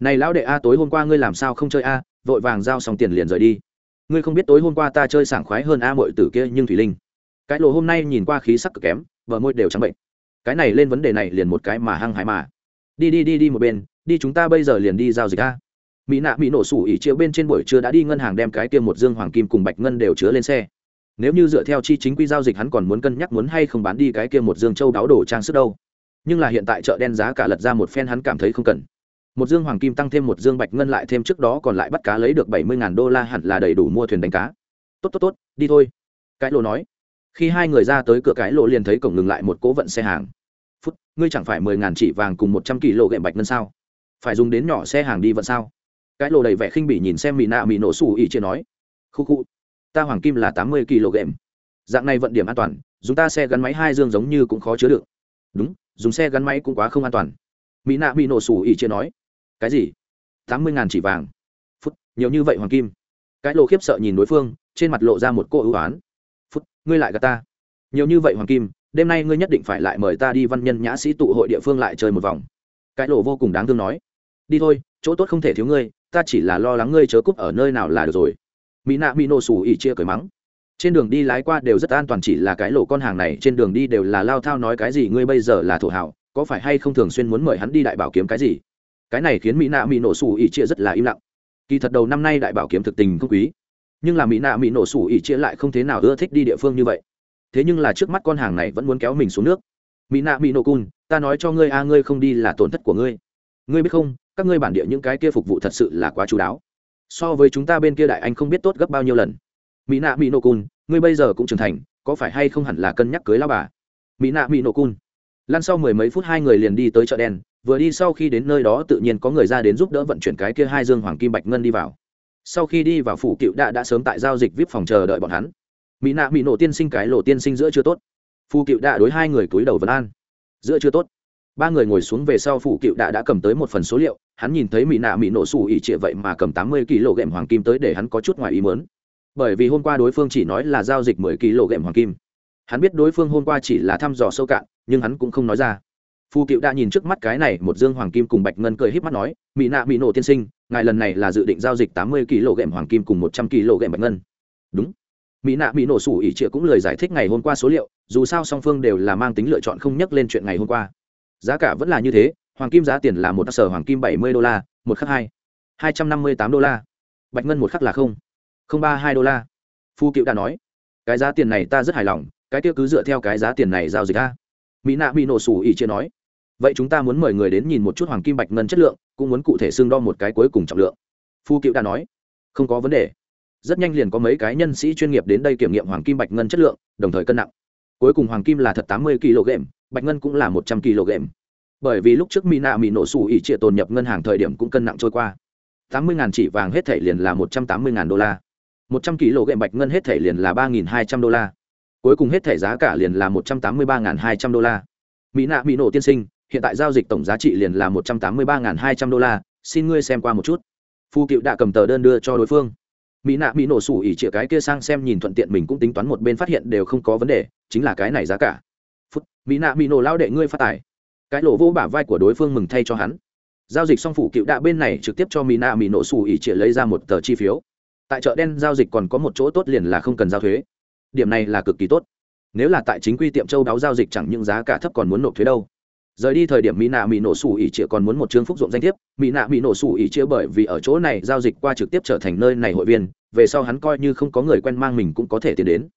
Này lão đệ a, tối hôm qua ngươi làm sao không chơi a, vội vàng giao xong tiền liền rời đi. Ngươi không biết tối hôm qua ta chơi sảng khoái hơn a mội tử kia nhưng thủy linh. Cái lộ hôm nay nhìn qua khí sắc cực kém vợ môi đều trắng bệnh cái này lên vấn đề này liền một cái mà hăng hái mà. Đi đi đi đi một bên, đi chúng ta bây giờ liền đi giao dịch a. Mỹ nạ, mỹ nổ sủ ỉ chiếu bên trên buổi trưa đã đi ngân hàng đem cái tiêm một dương hoàng kim cùng bạch ngân đều chứa lên xe. Nếu như dựa theo chi chính quy giao dịch hắn còn muốn cân nhắc muốn hay không bán đi cái kia một dương châu đáo đồ trang sức đâu. Nhưng là hiện tại chợ đen giá cả lật ra một phen hắn cảm thấy không cần. Một dương hoàng kim tăng thêm một dương bạch ngân lại thêm trước đó còn lại bắt cá lấy được bảy mươi đô la hẳn là đầy đủ mua thuyền đánh cá. Tốt tốt tốt, đi thôi. Cái lô nói khi hai người ra tới cửa cái lộ liền thấy cổng ngừng lại một cố vận xe hàng. Phút, ngươi chẳng phải mười ngàn chỉ vàng cùng một trăm kỳ lộ gậy bạch ngân sao? Phải dùng đến nhỏ xe hàng đi vận sao? Cái lộ đầy vẻ khinh bỉ nhìn xem mỹ nạ mỹ nổ xù ỉ chia nói. Khu khu, ta hoàng kim là tám mươi kg dạng này vận điểm an toàn, dùng ta xe gắn máy hai dương giống như cũng khó chứa được. Đúng, dùng xe gắn máy cũng quá không an toàn. Mỹ nạ mỹ nổ xù ỉ chia nói. Cái gì? Tám mươi ngàn chỉ vàng. Phút, nhiều như vậy hoàng kim. Cái lộ khiếp sợ nhìn đối phương, trên mặt lộ ra một cô ưu á n ngươi lại gạt ta. Nhiều như vậy hoàng kim, đêm nay ngươi nhất định phải lại mời ta đi văn nhân nhã sĩ tụ hội địa phương lại chơi một vòng. Cái lộ vô cùng đáng thương nói. Đi thôi, chỗ tốt không thể thiếu ngươi, ta chỉ là lo lắng ngươi chớ cúp ở nơi nào là được rồi. Mỹ nạ mỹ nổ xù ỉ chia cười mắng. Trên đường đi lái qua đều rất an toàn chỉ là cái lộ con hàng này trên đường đi đều là lao thao nói cái gì ngươi bây giờ là thổ hảo, có phải hay không thường xuyên muốn mời hắn đi đại bảo kiếm cái gì? Cái này khiến mỹ nạ mỹ nổ xù ỉ chia rất là im lặng. Kỳ thật đầu năm nay đại bảo kiếm thực tình không quý nhưng là mỹ nạ mỹ nổ sủ ỉ chia lại không thế nào ưa thích đi địa phương như vậy. Thế nhưng là trước mắt con hàng này vẫn muốn kéo mình xuống nước. Mỹ nạ mỹ nổ cun ta nói cho ngươi a, ngươi không đi là tổn thất của ngươi. Ngươi biết không, các ngươi bản địa những cái kia phục vụ thật sự là quá chú đáo. So với chúng ta bên kia đại anh không biết tốt gấp bao nhiêu lần. Mỹ nạ mỹ nổ cun ngươi bây giờ cũng trưởng thành, có phải hay không hẳn là cân nhắc cưới lao bà? Mỹ nạ mỹ nổ cun lăn sau mười mấy phút hai người liền đi tới chợ đen, vừa đi sau khi đến nơi đó tự nhiên có người ra đến giúp đỡ vận chuyển cái kia hai dương hoàng kim bạch ngân đi vào sau khi đi vào phủ cựu Đạ đã sớm tại giao dịch vip phòng chờ đợi bọn hắn. Mỹ nạ mỹ nổ tiên sinh cái lộ tiên sinh giữa chưa tốt. Phu cựu Đạ đối hai người cúi đầu vấn an. Giữa chưa tốt. Ba người ngồi xuống về sau phủ cựu Đạ đã cầm tới một phần số liệu, hắn nhìn thấy mỹ nạ mỹ nổ xù ỉ trịa vậy mà cầm tám mươi kg ghệm hoàng kim tới để hắn có chút ngoài ý mớn bởi vì hôm qua đối phương chỉ nói là giao dịch mười kg ghệm hoàng kim. Hắn biết đối phương hôm qua chỉ là thăm dò sâu cạn, nhưng hắn cũng không nói ra. Phu cựu đã nhìn trước mắt cái này, một dương hoàng kim cùng bạch ngân cười híp mắt nói, mỹ nạ mỹ nổ tiên sinh ngài lần này là dự định giao dịch tám mươi kg ghệm hoàng kim cùng một trăm kg ghệm bạch ngân. Đúng. Mỹ nạ mỹ nổ sủ ỉ trịa cũng lời giải thích ngày hôm qua số liệu, dù sao song phương đều là mang tính lựa chọn không nhắc lên chuyện ngày hôm qua. Giá cả vẫn là như thế, hoàng kim giá tiền là một sở hoàng kim bảy mươi đô la, một khắc hai. Hai trăm năm mươi tám đô la. Bạch ngân một khắc là không. Không ba hai đô la. Phu cựu đã nói, cái giá tiền này ta rất hài lòng, cái tiêu cứ dựa theo cái giá tiền này giao dịch a. Mỹ nạ mỹ nổ sủ ỉ chia nói, vậy chúng ta muốn mời người đến nhìn một chút hoàng kim bạch ngân chất lượng cũng muốn cụ thể xương đo một cái cuối cùng trọng lượng. Phu cựu đã nói, không có vấn đề. Rất nhanh liền có mấy cái nhân sĩ chuyên nghiệp đến đây kiểm nghiệm hoàng kim bạch ngân chất lượng, đồng thời cân nặng. Cuối cùng hoàng kim là thật tám mươi kg, bạch ngân cũng là một trăm kg. Bởi vì lúc trước mỹ nạ mỹ nổ xù ỉ trịa tồn nhập ngân hàng thời điểm cũng cân nặng trôi qua. Tám mươi chỉ vàng hết thể liền là một trăm tám mươi đô la. Một trăm kg bạch ngân hết thể liền là ba hai trăm đô la. Cuối cùng hết thể giá cả liền là một trăm tám mươi ba hai trăm đô la. Mỹ nạ mỹ nổ tiên sinh hiện tại giao dịch tổng giá trị liền là một trăm tám mươi ba hai trăm đô la, xin ngươi xem qua một chút. Phu cựu đã cầm tờ đơn đưa cho đối phương. Mỹ nạ mỹ nổ sủ ỉ chĩa cái kia sang xem nhìn thuận tiện mình cũng tính toán một bên phát hiện đều không có vấn đề, chính là cái này giá cả. Phút, mỹ nạ mỹ nổ lao đệ ngươi phát tài. Cái lộ vô bả vai của đối phương mừng thay cho hắn. Giao dịch xong phủ cựu đạ bên này trực tiếp cho mỹ nạ mỹ nổ sủ ỉ chĩa lấy ra một tờ chi phiếu. Tại chợ đen giao dịch còn có một chỗ tốt liền là không cần giao thuế. Điểm này là cực kỳ tốt. Nếu là tại chính quy tiệm châu đáo giao dịch chẳng những giá cả thấp còn muốn nộp thuế đâu rời đi thời điểm mỹ nạ mỹ nổ sủ ỉ chĩa còn muốn một chương phúc dụng danh thiếp. Mỹ nạ mỹ nổ sủ ỉ chĩa bởi vì ở chỗ này giao dịch qua trực tiếp trở thành nơi này hội viên, về sau hắn coi như không có người quen mang mình cũng có thể tiến đến.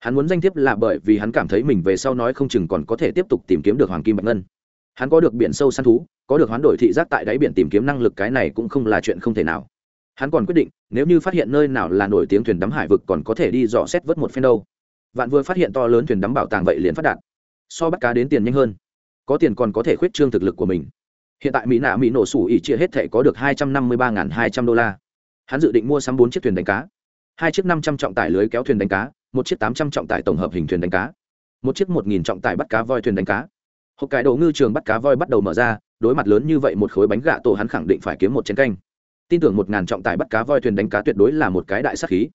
Hắn muốn danh thiếp là bởi vì hắn cảm thấy mình về sau nói không chừng còn có thể tiếp tục tìm kiếm được hoàng kim bạch ngân. Hắn có được biển sâu săn thú, có được hoán đổi thị giác tại đáy biển tìm kiếm năng lực cái này cũng không là chuyện không thể nào. Hắn còn quyết định, nếu như phát hiện nơi nào là nổi tiếng thuyền đắm hải vực còn có thể đi dò xét vớt một phen đâu. Vạn vừa phát hiện to lớn thuyền đắm bảo tàng vậy liền phát đạt. So bắt cá đến tiền nhanh hơn có tiền còn có thể khuyết trương thực lực của mình. Hiện tại mỹ nạ mỹ nổ sủ ỉ chia hết thể có được hai trăm năm mươi ba hai trăm đô la. Hắn dự định mua sắm bốn chiếc thuyền đánh cá. Hai chiếc năm trăm trọng tải lưới kéo thuyền đánh cá, một chiếc tám trăm trọng tải tổng hợp hình thuyền đánh cá, một chiếc một nghìn trọng tải bắt cá voi thuyền đánh cá. Hộp cải đồ ngư trường bắt cá voi bắt đầu mở ra, đối mặt lớn như vậy một khối bánh gạ tổ hắn khẳng định phải kiếm một chén canh. Tin tưởng một ngàn trọng tải bắt cá voi thuyền đánh cá tuyệt đối là một cái đại sắc khí.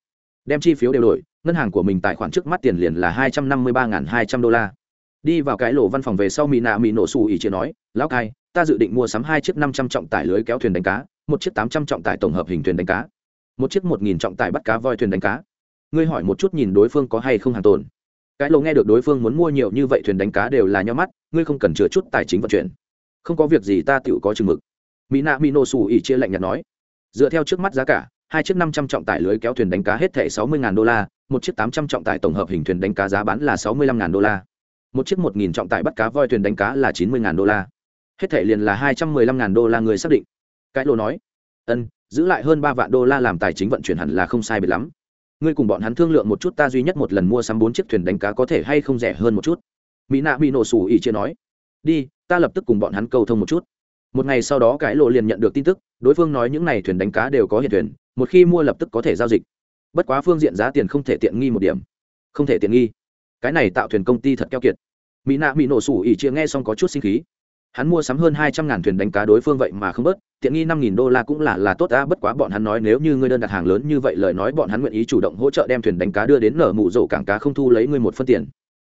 Đem chi phiếu đều đổi, ngân hàng của mình tài khoản trước mắt tiền liền là hai trăm năm mươi ba hai trăm đô la đi vào cái lỗ văn phòng về sau mỹ nạ mỹ nổ xù ỉ chia nói, lão cai, ta dự định mua sắm hai chiếc năm trăm trọng tải lưới kéo thuyền đánh cá, một chiếc tám trăm trọng tải tổng hợp hình thuyền đánh cá, một chiếc một nghìn trọng tải bắt cá voi thuyền đánh cá. Ngươi hỏi một chút nhìn đối phương có hay không hàng tồn. Cái lỗ nghe được đối phương muốn mua nhiều như vậy thuyền đánh cá đều là nhau mắt, ngươi không cần chứa chút tài chính vận chuyển. Không có việc gì, ta tự có chừng mực. Mỹ nạ mỹ nổ xù ỉ chia lạnh nhạt nói. Dựa theo trước mắt giá cả, hai chiếc năm trăm trọng tải lưới kéo thuyền đánh cá hết thẻ sáu mươi đô la, một chiếc tám trăm trọng tải tổng hợp hình thuyền đánh cá giá bán là sáu mươi lăm đô la một chiếc một nghìn trọng tải bắt cá voi thuyền đánh cá là chín mươi đô la. Hết thể liền là hai trăm mười lăm đô la người xác định. Cái lô nói, ân, giữ lại hơn ba vạn đô la làm tài chính vận chuyển hẳn là không sai biệt lắm. Ngươi cùng bọn hắn thương lượng một chút ta duy nhất một lần mua sắm bốn chiếc thuyền đánh cá có thể hay không rẻ hơn một chút. Mỹ nạ bị nổ sủ ỉ chia nói, đi, ta lập tức cùng bọn hắn cầu thông một chút. Một ngày sau đó cái lộ liền nhận được tin tức, đối phương nói những n à y thuyền đánh cá đều có hiện thuyền, một khi mua lập tức có thể giao dịch. Bất quá phương diện giá tiền không thể tiện nghi một điểm. Không thể tiện nghi cái này tạo thuyền công ty thật keo kiệt. Mỹ nạ mỹ nổ sủ ỉ chia nghe xong có chút sinh khí. Hắn mua sắm hơn hai trăm ngàn thuyền đánh cá đối phương vậy mà không bớt, tiện nghi năm nghìn đô la cũng là là tốt đã bất quá bọn hắn nói nếu như ngươi đơn đặt hàng lớn như vậy lời nói bọn hắn nguyện ý chủ động hỗ trợ đem thuyền đánh cá đưa đến nở mụ rổ cảng cá không thu lấy ngươi một phân tiền.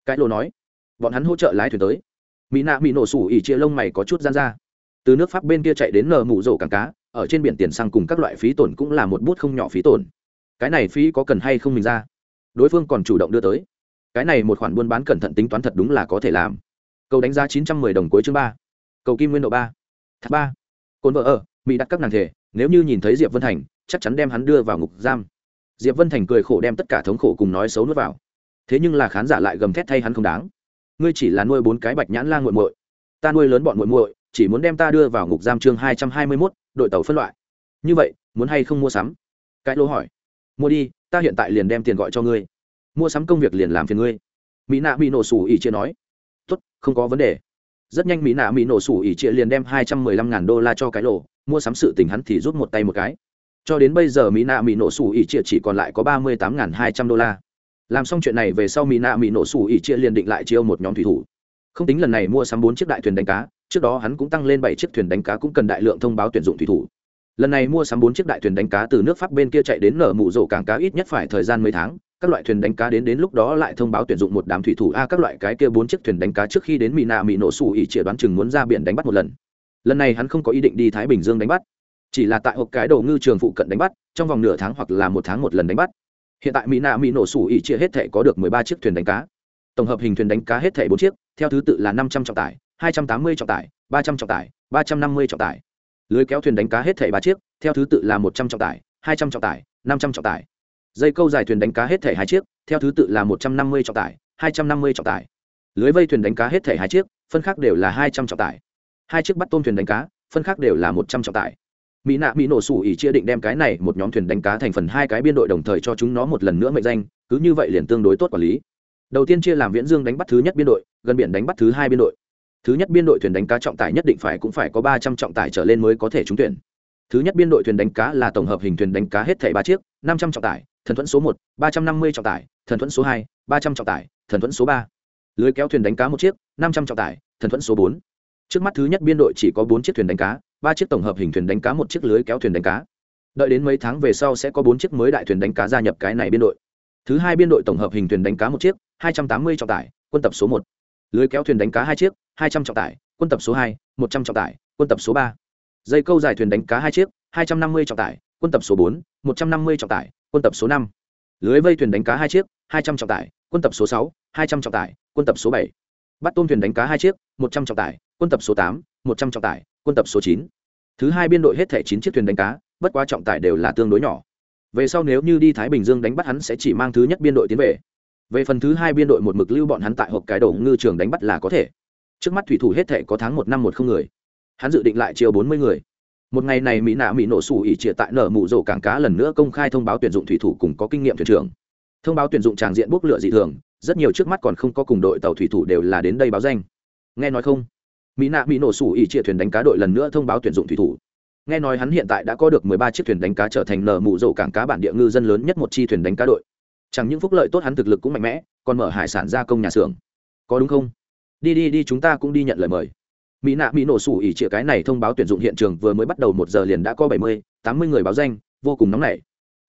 Cái lô nói, bọn hắn hỗ trợ lái thuyền tới. Mỹ nạ mỹ nổ sủ ỉ chia lông mày có chút gian ra. Từ nước pháp bên kia chạy đến nở mụ rổ cảng cá, ở trên biển tiền xăng cùng các loại phí tổn cũng là một bút không nhỏ phí tổn. Cái này phí có cần hay không mình ra? Đối phương còn chủ động đưa tới cái này một khoản buôn bán cẩn thận tính toán thật đúng là có thể làm. Cầu đánh giá chín trăm mười đồng cuối chương ba. Cầu kim nguyên độ ba. Thác ba. Cồn vợ ở, mỹ đặt các nàng thể, nếu như nhìn thấy diệp vân thành, chắc chắn đem hắn đưa vào ngục giam. Diệp vân thành cười khổ đem tất cả thống khổ cùng nói xấu nuốt vào. Thế nhưng là khán giả lại gầm thét thay hắn không đáng. Ngươi chỉ là nuôi bốn cái bạch nhãn la g u muội. Ta nuôi lớn bọn muội muội, chỉ muốn đem ta đưa vào ngục giam chương hai trăm hai mươi mốt, đội tàu phân loại. Như vậy, muốn hay không mua sắm? Cái lô hỏi. Mua đi, ta hiện tại liền đem tiền gọi cho ngươi mua sắm công việc liền làm phiền ngươi. Mỹ nạ bị nổ sủ ỉ chia nói. Tốt, không có vấn đề. Rất nhanh mỹ nạ mỹ nổ sủ ỉ chia liền đem hai trăm mười lăm ngàn đô la cho cái lộ mua sắm sự tình hắn thì rút một tay một cái. Cho đến bây giờ mỹ nạ mỹ nổ sủ ỉ chia chỉ còn lại có ba mươi tám ngàn hai trăm đô la. Làm xong chuyện này về sau mỹ nạ mỹ nổ sủ ỉ chia liền định lại chiêu một nhóm thủy thủ. Không tính lần này mua sắm bốn chiếc đại thuyền đánh cá, trước đó hắn cũng tăng lên bảy chiếc thuyền đánh cá cũng cần đại lượng thông báo tuyển dụng thủy thủ. Lần này mua sắm bốn chiếc đại thuyền đánh cá từ nước pháp bên kia chạy đến nở mụ rổ cảng cá ít nhất phải thời gian mấy tháng các loại thuyền đánh cá đến đến lúc đó lại thông báo tuyển dụng một đám thủy thủ a, các loại cái kia bốn chiếc thuyền đánh cá trước khi đến mỹ nạ mỹ nổ sủ ỉ chỉ đoán chừng muốn ra biển đánh bắt một lần. Lần này hắn không có ý định đi thái bình dương đánh bắt, chỉ là tại hộp cái đầu ngư trường phụ cận đánh bắt, trong vòng nửa tháng hoặc là một tháng một lần đánh bắt. Hiện tại mỹ nạ mỹ nổ sủ ỉ chia hết thể có được mười ba chiếc thuyền đánh cá. Tổng hợp hình thuyền đánh cá hết thể bốn chiếc, theo thứ tự là năm trăm trọng tải, hai trăm tám mươi trọng tải, ba trăm trọng tải, ba trăm năm mươi trọng tải. Lưới kéo thuyền đánh cá hết thể ba chiếc, theo thứ tự là một trăm trọng tải, hai trăm trọng tải, năm trăm trọng tải dây câu dài thuyền đánh cá hết thể hai chiếc, theo thứ tự là một trăm năm mươi trọng tải, hai trăm năm mươi trọng tải. Lưới vây thuyền đánh cá hết thể hai chiếc, phân khác đều là hai trăm trọng tải. Hai chiếc bắt tôm thuyền đánh cá, phân khác đều là một trăm trọng tải. Mỹ nạ mỹ nổ sủ ỉ chia định đem cái này một nhóm thuyền đánh cá thành phần hai cái biên đội đồng thời cho chúng nó một lần nữa mệnh danh, cứ như vậy liền tương đối tốt quản lý. Đầu tiên chia làm viễn dương đánh bắt thứ nhất biên đội, gần biển đánh bắt thứ hai biên đội. Thứ nhất biên đội thuyền đánh cá trọng tải nhất định phải cũng phải có ba trăm trọng tải trở lên mới có thể trúng tuyển. Thứ nhất biên đội thuyền đánh cá là tổng hợp hình thuyền đánh cá hết thảy ba chiếc, năm trăm trọng tải thần thuẫn số một, ba trăm năm mươi trọng tải, thần thuẫn số hai, ba trăm trọng tải, thần thuẫn số ba. Lưới kéo thuyền đánh cá một chiếc, năm trăm trọng tải, thần thuẫn số bốn. Trước mắt thứ nhất biên đội chỉ có bốn chiếc thuyền đánh cá, ba chiếc tổng hợp hình thuyền đánh cá, một chiếc lưới kéo thuyền đánh cá. Đợi đến mấy tháng về sau sẽ có bốn chiếc mới đại thuyền đánh cá gia nhập cái này biên đội. Thứ hai biên đội tổng hợp hình thuyền đánh cá một chiếc, hai trăm tám mươi trọng tải, quân tập số một. Lưới kéo thuyền đánh cá hai chiếc, hai trăm trọng tải, quân tập số hai, một trăm trọng tải, quân tập số ba. Dây câu dài thuyền đánh cá hai chiếc, hai trăm năm mươi trọng tải quân tập số bốn, một trăm năm mươi trọng tải, quân tập số năm. Lưới vây thuyền đánh cá hai chiếc, hai trăm trọng tải, quân tập số sáu, hai trăm trọng tải, quân tập số bảy. Bắt tôm thuyền đánh cá hai chiếc, một trăm trọng tải, quân tập số tám, một trăm trọng tải, quân tập số chín. Thứ hai biên đội hết thẻ chín chiếc thuyền đánh cá, bất quá trọng tải đều là tương đối nhỏ. Về sau nếu như đi thái bình dương đánh bắt hắn sẽ chỉ mang thứ nhất biên đội tiến về. Về phần thứ hai biên đội một mực lưu bọn hắn tại hộp cái đổ ngư trường đánh bắt là có thể. Trước mắt thủy thủ hết thệ có tháng một năm một không người. Hắn dự định lại chiều bốn mươi người một ngày này mỹ nạ mỹ nổ sủ ỉ trịa tại nở mụ rổ cảng cá lần nữa công khai thông báo tuyển dụng thủy thủ cùng có kinh nghiệm thuyền trưởng. Thông báo tuyển dụng tràng diện bốc lửa dị thường, rất nhiều trước mắt còn không có cùng đội tàu thủy thủ đều là đến đây báo danh. Nghe nói không? Mỹ nạ mỹ nổ sủ ỉ trịa thuyền đánh cá đội lần nữa thông báo tuyển dụng thủy thủ. Nghe nói hắn hiện tại đã có được mười ba chiếc thuyền đánh cá trở thành nở mụ rổ cảng cá bản địa ngư dân lớn nhất một chi thuyền đánh cá đội. Chẳng những phúc lợi tốt hắn thực lực cũng mạnh mẽ, còn mở hải sản gia công nhà xưởng. Có đúng không? Đi đi đi, chúng ta cũng đi nhận lời mời mỹ nạ mỹ nổ sủ ỉ chĩa cái này thông báo tuyển dụng hiện trường vừa mới bắt đầu một giờ liền đã có bảy mươi, tám mươi người báo danh, vô cùng nóng nảy.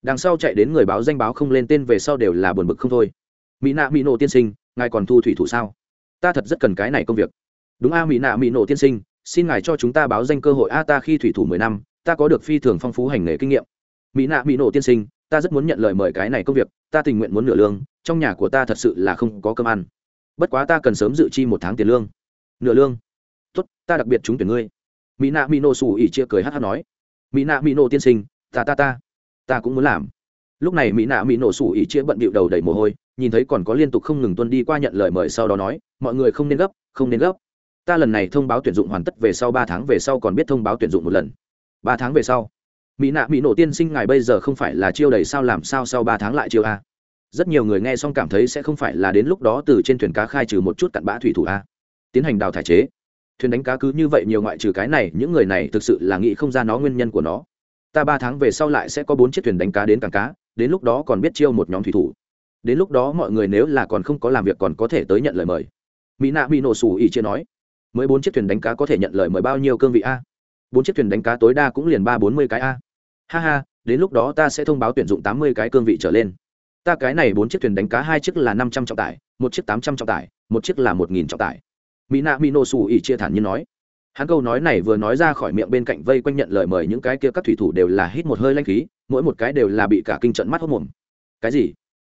Đằng sau chạy đến người báo danh báo không lên tên về sau đều là buồn bực không thôi. Mỹ nạ mỹ nổ tiên sinh, ngài còn thu thủy thủ sao? Ta thật rất cần cái này công việc. Đúng a, mỹ nạ mỹ nổ tiên sinh, xin ngài cho chúng ta báo danh cơ hội a, ta khi thủy thủ mười năm, ta có được phi thường phong phú hành nghề kinh nghiệm. Mỹ nạ mỹ nổ tiên sinh, ta rất muốn nhận lời mời cái này công việc, ta tình nguyện muốn nửa lương, trong nhà của ta thật sự là không có cơm ăn. Bất quá ta cần sớm dự chi một tháng tiền lương. Nửa lương? Tốt, ta đặc biệt trúng tuyển ngươi. Mỹ nạ mỹ nổ xù ỉ chia cười hát hát nói. Mỹ nạ mỹ nổ tiên sinh, ta ta ta. Ta cũng muốn làm. Lúc này mỹ nạ mỹ nổ sủ ỉ chia bận bịu đầu đầy mồ hôi, nhìn thấy còn có liên tục không ngừng tuân đi qua nhận lời mời sau đó nói, mọi người không nên gấp, không nên gấp. Ta lần này thông báo tuyển dụng hoàn tất về sau ba tháng về sau còn biết thông báo tuyển dụng một lần. Ba tháng về sau mỹ nạ mỹ nổ tiên sinh ngài bây giờ không phải là chiêu đầy sao làm sao sau ba tháng lại chiêu a. Rất nhiều người nghe xong cảm thấy sẽ không phải là đến lúc đó từ trên thuyền cá khai trừ một chút cặn bã thủy thủ a. Tiến hành đào thải chế thuyền đánh cá cứ như vậy nhiều ngoại trừ cái này, những người này thực sự là nghĩ không ra nó nguyên nhân của nó. Ta ba tháng về sau lại sẽ có bốn chiếc thuyền đánh cá đến cảng cá, đến lúc đó còn biết chiêu một nhóm thủy thủ. Đến lúc đó mọi người nếu là còn không có làm việc còn có thể tới nhận lời mời. Mỹ nạ bị nổ sủ ỉ chia nói, mới bốn chiếc thuyền đánh cá có thể nhận lời mời bao nhiêu cương vị a? Bốn chiếc thuyền đánh cá tối đa cũng liền ba bốn mươi cái a. Ha ha, đến lúc đó ta sẽ thông báo tuyển dụng tám mươi cái cương vị trở lên. Ta cái này bốn chiếc thuyền đánh cá hai chiếc là năm trăm trọng tải, một chiếc tám trăm trọng tải, một chiếc là một nghìn trọng tải mỹ nạ mỹ nổ xù ỉ chia thản nhiên nói. Hắn câu nói này vừa nói ra khỏi miệng bên cạnh vây quanh nhận lời mời những cái kia các thủy thủ đều là hít một hơi lanh khí, mỗi một cái đều là bị cả kinh trận mắt hốt mồm. Cái gì?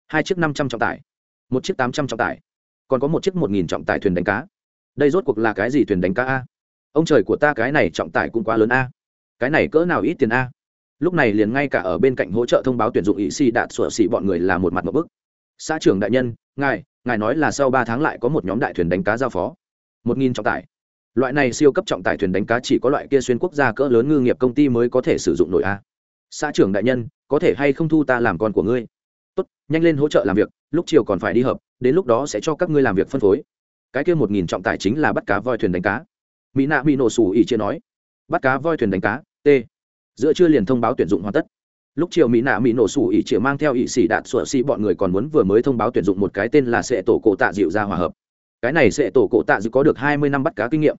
Hai chiếc năm trăm trọng tải. Một chiếc tám trăm trọng tải. Còn có một chiếc một nghìn trọng tải thuyền đánh cá. Đây rốt cuộc là cái gì thuyền đánh cá a? Ông trời của ta cái này trọng tải cũng quá lớn a. Cái này cỡ nào ít tiền a? Lúc này liền ngay cả ở bên cạnh hỗ trợ thông báo tuyển dụng ý si đạt sửa xỉ bọn người là một mặt một bức. Xã trưởng đại nhân, ngài ngài nói là sau ba tháng lại có một nhóm đại thuyền đánh cá giao phó một nghìn trọng tải. Loại này siêu cấp trọng tải thuyền đánh cá chỉ có loại kia xuyên quốc gia cỡ lớn ngư nghiệp công ty mới có thể sử dụng nổi a. Xã trưởng đại nhân, có thể hay không thu ta làm con của ngươi? Tốt, nhanh lên hỗ trợ làm việc, lúc chiều còn phải đi hợp đến lúc đó sẽ cho các ngươi làm việc phân phối. Cái kia một nghìn trọng tải chính là bắt cá voi thuyền đánh cá. Mỹ nạ bị nổ sủ ỉ chia nói. Bắt cá voi thuyền đánh cá, t. Giữa trưa liền thông báo tuyển dụng hoàn tất. Lúc chiều mỹ nạ mỹ nổ sủ ỉ chia mang theo ỉ xỉ đạt sủa xi bọn người còn muốn vừa mới thông báo tuyển dụng một cái tên là sệ tổ cổ tạ dịu ra hòa hợp cái này sẽ tổ cổ tạ dự có được hai mươi năm bắt cá kinh nghiệm.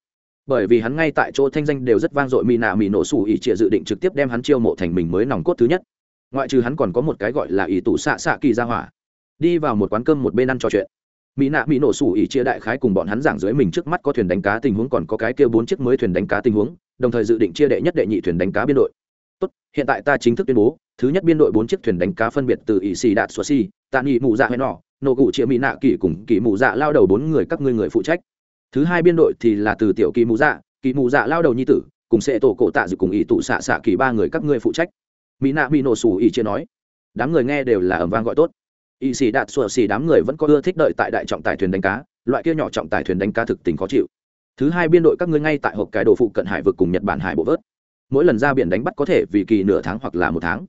Bởi vì hắn ngay tại chỗ thanh danh đều rất vang dội mỹ nạ mỹ nổ sủ ỉ chia dự định trực tiếp đem hắn chiêu mộ thành mình mới nòng cốt thứ nhất. Ngoại trừ hắn còn có một cái gọi là ỷ tủ xạ xạ kỳ ra hỏa. Đi vào một quán cơm một bên ăn trò chuyện. Mỹ nạ mỹ nổ sủ ỉ chia đại khái cùng bọn hắn giảng dưới mình trước mắt có thuyền đánh cá tình huống còn có cái kêu bốn chiếc mới thuyền đánh cá tình huống, đồng thời dự định chia đệ nhất đệ nhị thuyền đánh cá biên đội. Tốt, hiện tại ta chính thức tuyên bố, thứ nhất biên đội bốn chiếc thuyền đánh cá phân biệt từ ỉ xì đạt xua xì tạ nghị mù dạ hay nọ nổ cụ chĩa mỹ nạ kỳ cùng kỳ mù dạ lao đầu bốn người các ngươi người phụ trách. Thứ hai biên đội thì là từ tiểu kỳ mù dạ kỳ mù dạ lao đầu nhi tử, cùng sẽ tổ cổ tạ dự cùng ý tụ xạ xạ kỳ ba người các ngươi phụ trách. Mỹ nạ mỹ nổ sủ ý chia nói, đám người nghe đều là ẩm vang gọi tốt. Ý xì đạt sủa xì đám người vẫn có ưa thích đợi tại đại trọng tài thuyền đánh cá, loại kia nhỏ trọng tài thuyền đánh cá thực tình khó chịu. Thứ hai biên đội các ngươi ngay tại hộp cái đồ phụ cận hải vực cùng nhật bản hải bộ vớt. Mỗi lần ra biển đánh bắt có thể vì kỳ nửa tháng hoặc là một tháng.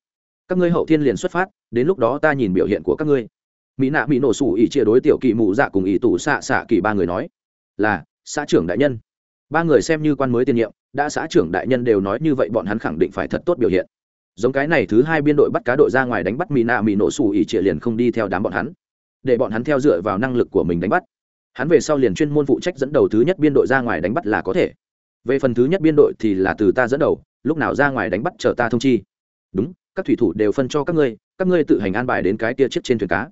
Các ngươi hậu thiên liền xuất phát, đến lúc đó ta nhìn biểu hiện của các ngươi mỹ nạ mỹ nổ sủ ỉ chia đối tiểu kỳ mụ dạ cùng ỉ tủ xạ xạ kỳ ba người nói, là, xã trưởng đại nhân. Ba người xem như quan mới tiền nhiệm, đã xã trưởng đại nhân đều nói như vậy bọn hắn khẳng định phải thật tốt biểu hiện. Giống cái này thứ hai biên đội bắt cá đội ra ngoài đánh bắt mỹ nạ mỹ nổ sủ ỉ chia liền không đi theo đám bọn hắn, để bọn hắn theo dựa vào năng lực của mình đánh bắt. Hắn về sau liền chuyên môn phụ trách dẫn đầu thứ nhất biên đội ra ngoài đánh bắt là có thể. Về phần thứ nhất biên đội thì là từ ta dẫn đầu, lúc nào ra ngoài đánh bắt chờ ta thông chi. Đúng, các thủy thủ đều phân cho các ngươi các ngươi tự hành an bài đến cái tia chiếc trên thuyền cá